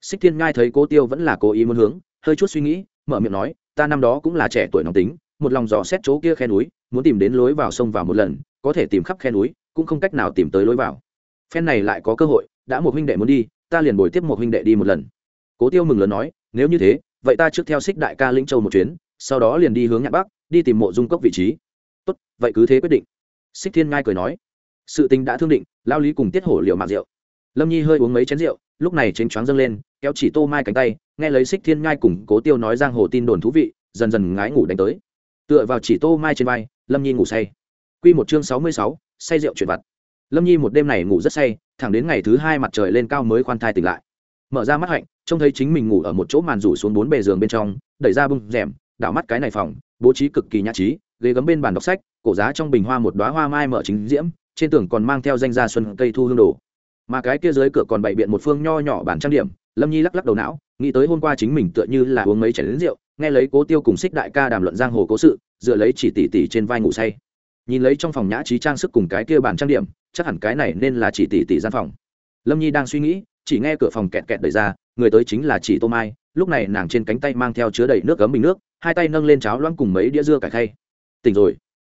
Xích thiên nhai thấy cố tiêu vẫn là cố ý muốn hướng, hơi chút suy nghĩ, mở miệng nói, ta năm đó cũng là trẻ tuổi nóng tính một lòng dò xét chỗ kia khe núi, muốn tìm đến lối vào sông vào một lần, có thể tìm khắp khe núi, cũng không cách nào tìm tới lối vào. Phen này lại có cơ hội, đã một huynh đệ muốn đi, ta liền bồi tiếp một huynh đệ đi một lần. Cố tiêu mừng lớn nói, nếu như thế, vậy ta trước theo xích đại ca lĩnh châu một chuyến, sau đó liền đi hướng nhạc bắc, đi tìm mộ dung cốc vị trí. Tốt, vậy cứ thế quyết định. Xích thiên ngai cười nói, sự tình đã thương định, lao lý cùng tiết hổ liệu mạng rượu. Lâm nhi hơi uống mấy chén rượu, lúc này chênh choáng dâng lên, kéo chỉ tô mai cánh tay, nghe lấy xích thiên ngai cùng cố tiêu nói giang hồ tin đồn thú vị, dần dần ngái ngủ đánh tới tựa vào chỉ tô mai trên vai, lâm nhi ngủ say. Q một chương sáu mươi sáu, say rượu chuyện vặt. Lâm nhi một đêm này ngủ rất say, thẳng đến ngày thứ hai mặt trời lên cao mới khoan thai tỉnh lại. Mở ra mắt hạnh, trông thấy chính mình ngủ ở một chỗ màn rủ xuống bốn bề giường bên trong, đẩy ra bưng rèm, đảo mắt cái này phòng, bố trí cực kỳ nhã trí, ghế gấm bên bàn đọc sách, cổ giá trong bình hoa một đoá hoa mai mở chính diễm, trên tường còn mang theo danh gia xuân cây thu hương đồ. Mà cái kia dưới cửa còn bày biện một phương nho nhỏ bàn trang điểm, lâm nhi lắc lắc đầu não, nghĩ tới hôm qua chính mình tựa như là uống mấy chén lính rượu nghe lấy cố tiêu cùng xích đại ca đàm luận giang hồ cố sự, dựa lấy chỉ tỷ tỷ trên vai ngủ say. Nhìn lấy trong phòng nhã trí trang sức cùng cái kia bàn trang điểm, chắc hẳn cái này nên là chỉ tỷ tỷ gian phòng. Lâm nhi đang suy nghĩ, chỉ nghe cửa phòng kẹt kẹt đẩy ra, người tới chính là chỉ tô mai, lúc này nàng trên cánh tay mang theo chứa đầy nước cấm bình nước, hai tay nâng lên cháo loãng cùng mấy đĩa dưa cải khay. Tỉnh rồi.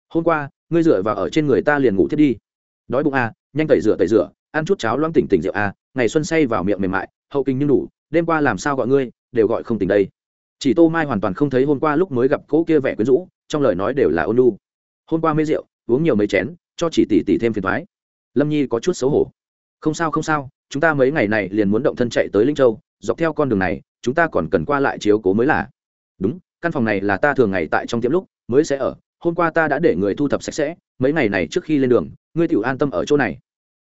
Hôm qua, ngươi dựa vào ở trên người ta liền ngủ thiết đi. Đói bụng à nhanh tẩy rửa tẩy rửa, ăn chút cháo loãng tỉnh tỉnh rượu à ngày xuân say vào miệng mềm mại, hậu kinh như đủ, đêm qua làm sao gọi ngươi, đều gọi không tỉnh đây chỉ tô mai hoàn toàn không thấy hôm qua lúc mới gặp cỗ kia vẻ quyến rũ, trong lời nói đều là ôn lu hôm qua mê rượu, uống nhiều mấy chén, cho chỉ tỷ tỷ thêm phiền thoái lâm nhi có chút xấu hổ. Không sao không sao, chúng ta mấy ngày này liền muốn động thân chạy tới linh châu, dọc theo con đường này, chúng ta còn cần qua lại chiếu cố mới là. Đúng, căn phòng này là ta thường ngày tại trong tiệm lúc mới sẽ ở, hôm qua ta đã để người thu thập sạch sẽ, mấy ngày này trước khi lên đường, ngươi tiểu an tâm ở chỗ này.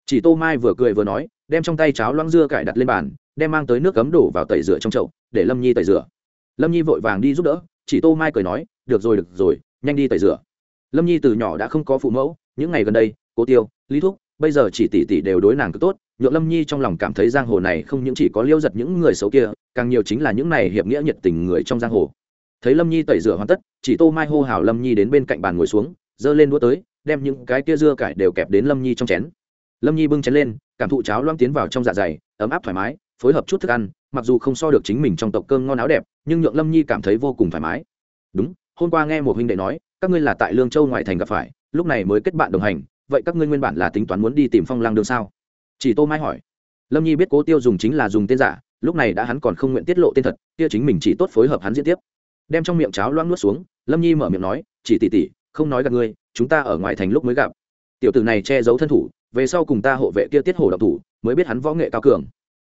Chỉ tô mai vừa cười vừa nói, đem trong tay cháo loãng dưa cải đặt lên bàn, đem mang tới nước cấm đổ vào tẩy rửa trong chậu, để lâm nhi tẩy rửa lâm nhi vội vàng đi giúp đỡ, chỉ tô mai cười nói, được rồi được rồi, nhanh đi tẩy rửa. Lâm nhi từ nhỏ đã không có phụ mẫu, những ngày gần đây, cố tiêu, lý thúc, bây giờ chỉ tỷ tỷ đều đối nàng cứ tốt, nhượng lâm nhi trong lòng cảm thấy giang hồ này không những chỉ có liêu giật những người xấu kia, càng nhiều chính là những này hiệp nghĩa nhiệt tình người trong giang hồ. Thấy lâm nhi tẩy rửa hoàn tất, chỉ tô mai hô hào lâm nhi đến bên cạnh bàn ngồi xuống, giơ lên đũa tới, đem những cái kia dưa cải đều kẹp đến lâm nhi trong chén. Lâm nhi bưng chén lên, cảm thụ cháo loang tiến vào trong dạ dày, ấm áp thoải mái, phối hợp chút thức ăn mặc dù không so được chính mình trong tộc cơm ngon áo đẹp, nhưng nhượng lâm nhi cảm thấy vô cùng thoải mái. Đúng, hôm qua nghe một huynh đệ nói, các ngươi là tại lương châu ngoại thành gặp phải, lúc này mới kết bạn đồng hành, vậy các ngươi nguyên bản là tính toán muốn đi tìm phong lang đường sao? Chỉ tô mai hỏi. Lâm nhi biết cố tiêu dùng chính là dùng tên giả, lúc này đã hắn còn không nguyện tiết lộ tên thật, kia chính mình chỉ tốt phối hợp hắn diễn tiếp. Đem trong miệng cháo loang nuốt xuống, lâm nhi mở miệng nói, chỉ tỉ tỉ không nói gặp ngươi, chúng ta ở ngoài thành lúc mới gặp. Tiểu tử này che giấu thân thủ, về sau cùng ta hộ vệ kia tiết hổ độc thủ, mới biết hắn võ nghệ cao cường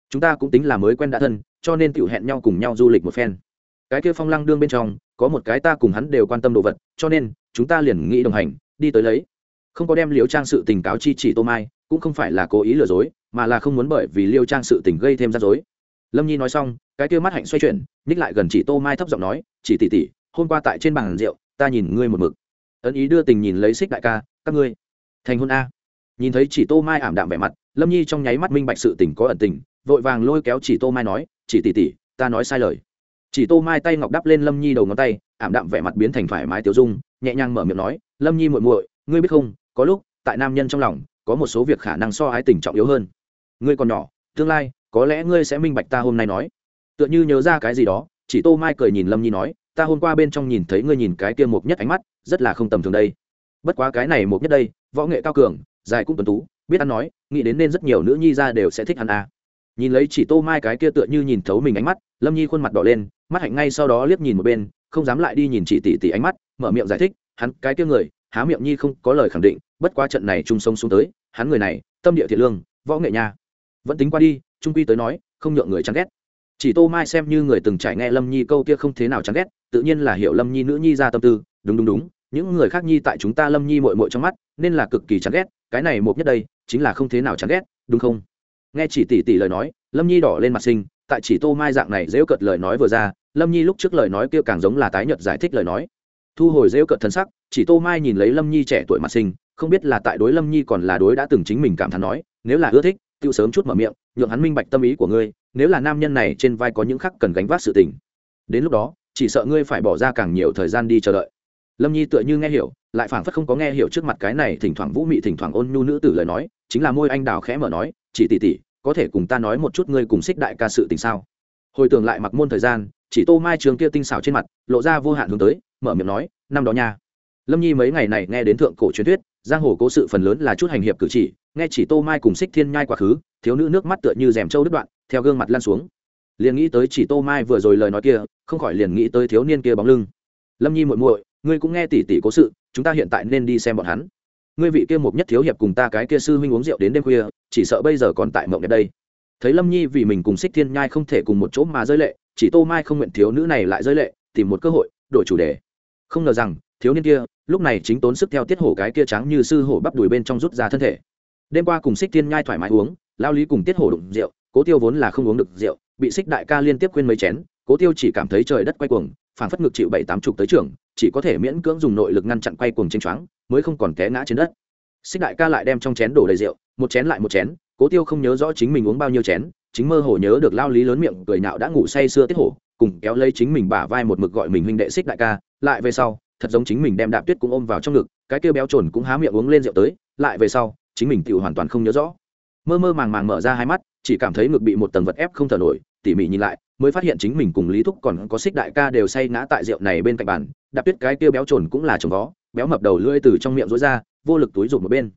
chúng ta cũng tính là mới quen đã thân, cho nên tự hẹn nhau cùng nhau du lịch một phen. Cái kia phong lăng đương bên trong, có một cái ta cùng hắn đều quan tâm đồ vật, cho nên, chúng ta liền nghĩ đồng hành, đi tới lấy. Không có đem liêu trang sự tình cáo chi chỉ tô mai, cũng không phải là cố ý lừa dối, mà là không muốn bởi vì liêu trang sự tình gây thêm rắc rối. Lâm nhi nói xong, cái kia mắt hạnh xoay chuyển ních lại gần chỉ tô mai thấp giọng nói, chỉ tỉ tỉ hôm qua tại trên bàn rượu, ta nhìn ngươi một mực. Ấn ý đưa tình nhìn lấy xích đại ca, các ngươi, thành hôn a. Nhìn thấy chỉ tô mai ảm đạm vẻ mặt, lâm nhi trong nháy mắt minh bạch sự tình có ẩn tình vội vàng lôi kéo chỉ tô mai nói, chỉ tỉ tỉ ta nói sai lời. Chỉ tô mai tay ngọc đắp lên lâm nhi đầu ngón tay, ảm đạm vẻ mặt biến thành thoải mái tiêu dung, nhẹ nhàng mở miệng nói, lâm nhi muội muội, ngươi biết không, có lúc, tại nam nhân trong lòng, có một số việc khả năng so ái tình trọng yếu hơn. Ngươi còn nhỏ, tương lai, có lẽ ngươi sẽ minh bạch ta hôm nay nói. Tựa như nhớ ra cái gì đó, chỉ tô mai cười nhìn lâm nhi nói, ta hôm qua bên trong nhìn thấy ngươi nhìn cái kia mục nhất ánh mắt, rất là không tầm thường đây. Bất quá cái này mục nhất đây, võ nghệ cao cường, dài cũng tuấn tú, biết ăn nói, nghĩ đến nên rất nhiều nữ nhi ra đều sẽ thích ăn à nhìn lấy chỉ tô mai cái kia tựa như nhìn thấu mình ánh mắt, lâm nhi khuôn mặt đỏ lên, mắt hạnh ngay sau đó liếc nhìn một bên, không dám lại đi nhìn chị tỷ tỷ ánh mắt, mở miệng giải thích, hắn cái kia người, há miệng nhi không có lời khẳng định, bất quá trận này chung sông xuống tới, hắn người này, tâm địa thiện lương, võ nghệ nha. Vẫn tính qua đi, trung quy tới nói, không nhượng người chán ghét. Chỉ tô mai xem như người từng trải nghe lâm nhi câu kia không thế nào chán ghét, tự nhiên là hiểu lâm nhi nữ nhi ra tâm tư, đúng đúng đúng, những người khác nhi tại chúng ta lâm nhi mội mội trong mắt, nên là cực kỳ chán ghét, cái này một nhất đây, chính là không thế nào chán ghét, đúng không? Nghe chỉ tỷ tỷ lời nói, lâm nhi đỏ lên mặt sinh tại chỉ tô mai dạng này dễu cợt lời nói vừa ra, lâm nhi lúc trước lời nói kia càng giống là tái nhật giải thích lời nói. Thu hồi dễu cợt thân sắc, chỉ tô mai nhìn lấy lâm nhi trẻ tuổi mặt sinh không biết là tại đối lâm nhi còn là đối đã từng chính mình cảm thán nói, nếu là ưa thích tự sớm chút mở miệng, nhượng hắn minh bạch tâm ý của ngươi, nếu là nam nhân này trên vai có những khắc cần gánh vác sự tình. Đến lúc đó, chỉ sợ ngươi phải bỏ ra càng nhiều thời gian đi chờ đợi. Lâm nhi tựa như nghe hiểu, lại phảng phất không có nghe hiểu trước mặt cái này thỉnh thoảng vũ mị thỉnh thoảng ôn nhu nữ tử lời nói, chính là môi anh đào khẽ mở nói, chỉ tỷ tỷ có thể cùng ta nói một chút ngươi cùng xích đại ca sự tình sao? Hồi tưởng lại mặc môn thời gian, chỉ tô mai trường kia tinh xảo trên mặt, lộ ra vô hạn hướng tới, mở miệng nói, năm đó nha. Lâm nhi mấy ngày này nghe đến thượng cổ truyền thuyết, giang hồ cố sự phần lớn là chút hành hiệp cử chỉ, nghe chỉ tô mai cùng xích thiên nhai quá khứ, thiếu nữ nước mắt tựa như rèm trâu đứt đoạn, theo gương mặt lan xuống. Liền nghĩ tới chỉ tô mai vừa rồi lời nói kia, không khỏi liền nghĩ tới thiếu niên kia bóng lưng. Lâm nhi muội muội, ngươi cũng nghe tỉ tỉ cố sự, chúng ta hiện tại nên đi xem bọn hắn ngươi vị kia một nhất thiếu hiệp cùng ta cái kia sư huynh uống rượu đến đêm khuya, chỉ sợ bây giờ còn tại mộng đẹp đây. Thấy lâm nhi vì mình cùng xích thiên nhai không thể cùng một chỗ mà rơi lệ, chỉ tô mai không nguyện thiếu nữ này lại rơi lệ, tìm một cơ hội, đổi chủ đề. Không ngờ rằng, thiếu niên kia, lúc này chính tốn sức theo tiết hổ cái kia trắng như sư hổ bắp đùi bên trong rút ra thân thể. Đêm qua cùng xích thiên nhai thoải mái uống, lao lý cùng tiết hổ đụng rượu, cố tiêu vốn là không uống được rượu, bị xích đại ca liên tiếp khuyên mấy chén, cố tiêu chỉ cảm thấy trời đất quay cuồng phản phất ngực chịu bảy tám chục tới trường, chỉ có thể miễn cưỡng dùng nội lực ngăn chặn quay cuồng trên choáng, mới không còn té ngã trên đất. Xích đại ca lại đem trong chén đổ đầy rượu, một chén lại một chén, cố tiêu không nhớ rõ chính mình uống bao nhiêu chén, chính mơ hồ nhớ được lao lý lớn miệng cười nhạo đã ngủ say sưa tiết hổ, cùng kéo lấy chính mình bả vai một mực gọi mình huynh đệ xích đại ca, lại về sau, thật giống chính mình đem đạp tuyết cũng ôm vào trong ngực, cái kêu béo trồn cũng há miệng uống lên rượu tới, lại về sau, chính mình tự hoàn toàn không nhớ rõ. Mơ mơ màng màng mở ra hai mắt, chỉ cảm thấy ngực bị một tầng vật ép không thở nổi, tỉ mỉ nhìn lại mới phát hiện chính mình cùng lý thúc còn có xích đại ca đều say ngã tại rượu này bên cạnh bàn, đạp tuyết cái kia béo trồn cũng là chồng vó, béo mập đầu lưỡi từ trong miệng rối ra, vô lực túi rụt một bên.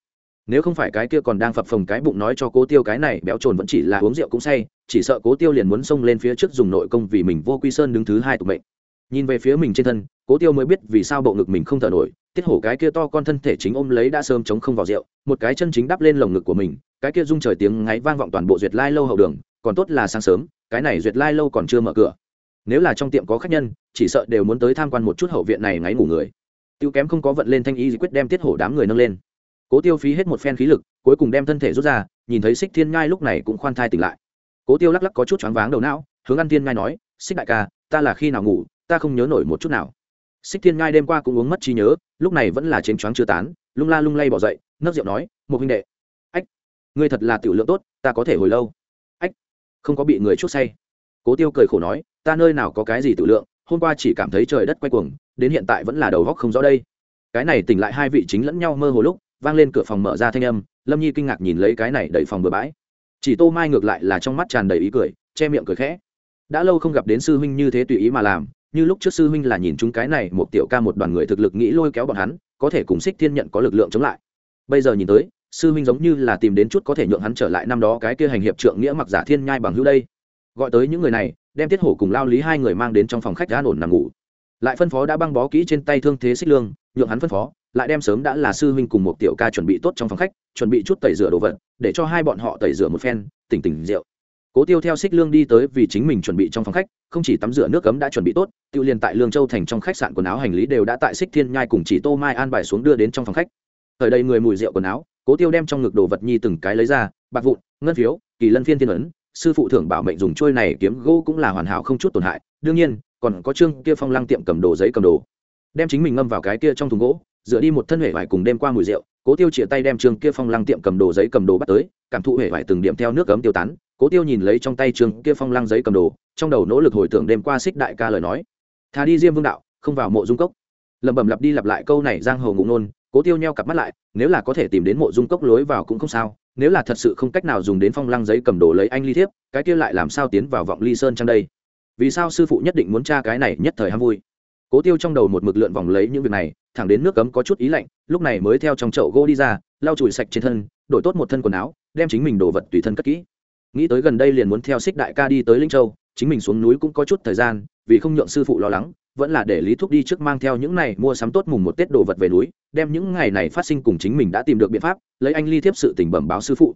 Nếu không phải cái kia còn đang phập phồng cái bụng nói cho cố tiêu cái này, béo trồn vẫn chỉ là uống rượu cũng say, chỉ sợ cố tiêu liền muốn xông lên phía trước dùng nội công vì mình vô quy sơn đứng thứ hai tục mệnh. Nhìn về phía mình trên thân, cố tiêu mới biết vì sao bộ ngực mình không thở nổi, tiết hổ cái kia to con thân thể chính ôm lấy đã sớm chống không vào rượu, một cái chân chính đắp lên lồng ngực của mình, cái kia rung trời tiếng ngáy vang vọng toàn bộ duyệt lai lâu hậu đường, còn tốt là sáng sớm cái này duyệt lai lâu còn chưa mở cửa. Nếu là trong tiệm có khách nhân, chỉ sợ đều muốn tới tham quan một chút hậu viện này ngáy ngủ người. Tiêu kém không có vận lên thanh y quyết đem tiết hổ đám người nâng lên. Cố tiêu phí hết một phen khí lực, cuối cùng đem thân thể rút ra, nhìn thấy xích thiên ngai lúc này cũng khoan thai tỉnh lại. Cố tiêu lắc lắc có chút choáng váng đầu não, hướng ăn thiên ngai nói xích đại ca, ta là khi nào ngủ, ta không nhớ nổi một chút nào. Xích thiên ngai đêm qua cũng uống mất trí nhớ, lúc này vẫn là chén choáng chưa tán, lung la lung lay bỏ dậy, nấc rượu nói một huynh đệ. Ách, ngươi thật là tiểu lượng tốt, ta có thể hồi lâu không có bị người chuốc say. Cố tiêu cười khổ nói, ta nơi nào có cái gì tự lượng, hôm qua chỉ cảm thấy trời đất quay cuồng, đến hiện tại vẫn là đầu góc không rõ đây. Cái này tỉnh lại hai vị chính lẫn nhau mơ hồ lúc, vang lên cửa phòng mở ra thanh âm, lâm nhi kinh ngạc nhìn lấy cái này đẩy phòng bừa bãi. Chỉ tô mai ngược lại là trong mắt tràn đầy ý cười, che miệng cười khẽ. Đã lâu không gặp đến sư huynh như thế tùy ý mà làm, như lúc trước sư huynh là nhìn chúng cái này một tiểu ca một đoàn người thực lực nghĩ lôi kéo bọn hắn, có thể cùng xích thiên nhận có lực lượng chống lại. Bây giờ nhìn tới sư huynh giống như là tìm đến chút có thể nhượng hắn trở lại năm đó cái kia hành hiệp trượng nghĩa mặc giả thiên nhai bằng hữu đây. Gọi tới những người này, đem tiết hổ cùng lao lý hai người mang đến trong phòng khách an ổn nằm ngủ. Lại phân phó đã băng bó kỹ trên tay thương thế xích lương, nhượng hắn phân phó, lại đem sớm đã là sư huynh cùng một tiểu ca chuẩn bị tốt trong phòng khách, chuẩn bị chút tẩy rửa đồ vật, để cho hai bọn họ tẩy rửa một phen, tỉnh tỉnh rượu. Cố tiêu theo xích lương đi tới vì chính mình chuẩn bị trong phòng khách, không chỉ tắm rửa nước cấm đã chuẩn bị tốt tiêu liền tại lương châu thành trong khách sạn quần áo hành lý đều đã tại xích thiên nhai cùng chỉ tô mai an bài xuống đưa đến trong phòng khách. Thời đây người mùi rượu quần áo cố tiêu đem trong ngực đồ vật nhi từng cái lấy ra, bạc vụn, ngân phiếu, kỳ lân phiên thiên ấn, sư phụ thưởng bảo mệnh dùng trôi này kiếm gỗ cũng là hoàn hảo không chút tổn hại, đương nhiên, còn có trương kia phong lăng tiệm cầm đồ giấy cầm đồ. Đem chính mình ngâm vào cái kia trong thùng gỗ dựa đi một thân hệ vải cùng đêm qua mùi rượu, cố tiêu chĩa tay đem trương kia phong lăng tiệm cầm đồ giấy cầm đồ bắt tới, cảm thụ hệ vải từng điểm theo nước cấm tiêu tán, cố tiêu nhìn lấy trong tay trương kia phong lăng giấy cầm đồ, trong đầu nỗ lực hồi tưởng đêm qua xích đại ca lời nói. Thà đi diêm vương đạo, không vào mộ dung cốc. Lẩm bẩm lặp đi lặp lại câu này giang hồ ngụ nôn cố tiêu nheo cặp mắt lại, nếu là có thể tìm đến mộ dung cốc lối vào cũng không sao, nếu là thật sự không cách nào dùng đến phong lăng giấy cầm đồ lấy anh ly thiếp, cái kia lại làm sao tiến vào vọng ly sơn trong đây? Vì sao sư phụ nhất định muốn tra cái này nhất thời ham vui? Cố tiêu trong đầu một mực lượn vòng lấy những việc này, thẳng đến nước cấm có chút ý lạnh, lúc này mới theo trong chậu gỗ đi ra, lau chùi sạch trên thân, đổi tốt một thân quần áo, đem chính mình đồ vật tùy thân cất kỹ. Nghĩ tới gần đây liền muốn theo xích đại ca đi tới linh châu, chính mình xuống núi cũng có chút thời gian, vì không nhượng sư phụ lo lắng vẫn là để lý thúc đi trước mang theo những này mua sắm tốt mùng một tết đồ vật về núi, đem những ngày này phát sinh cùng chính mình đã tìm được biện pháp, lấy anh ly thiếp sự tình bẩm báo sư phụ.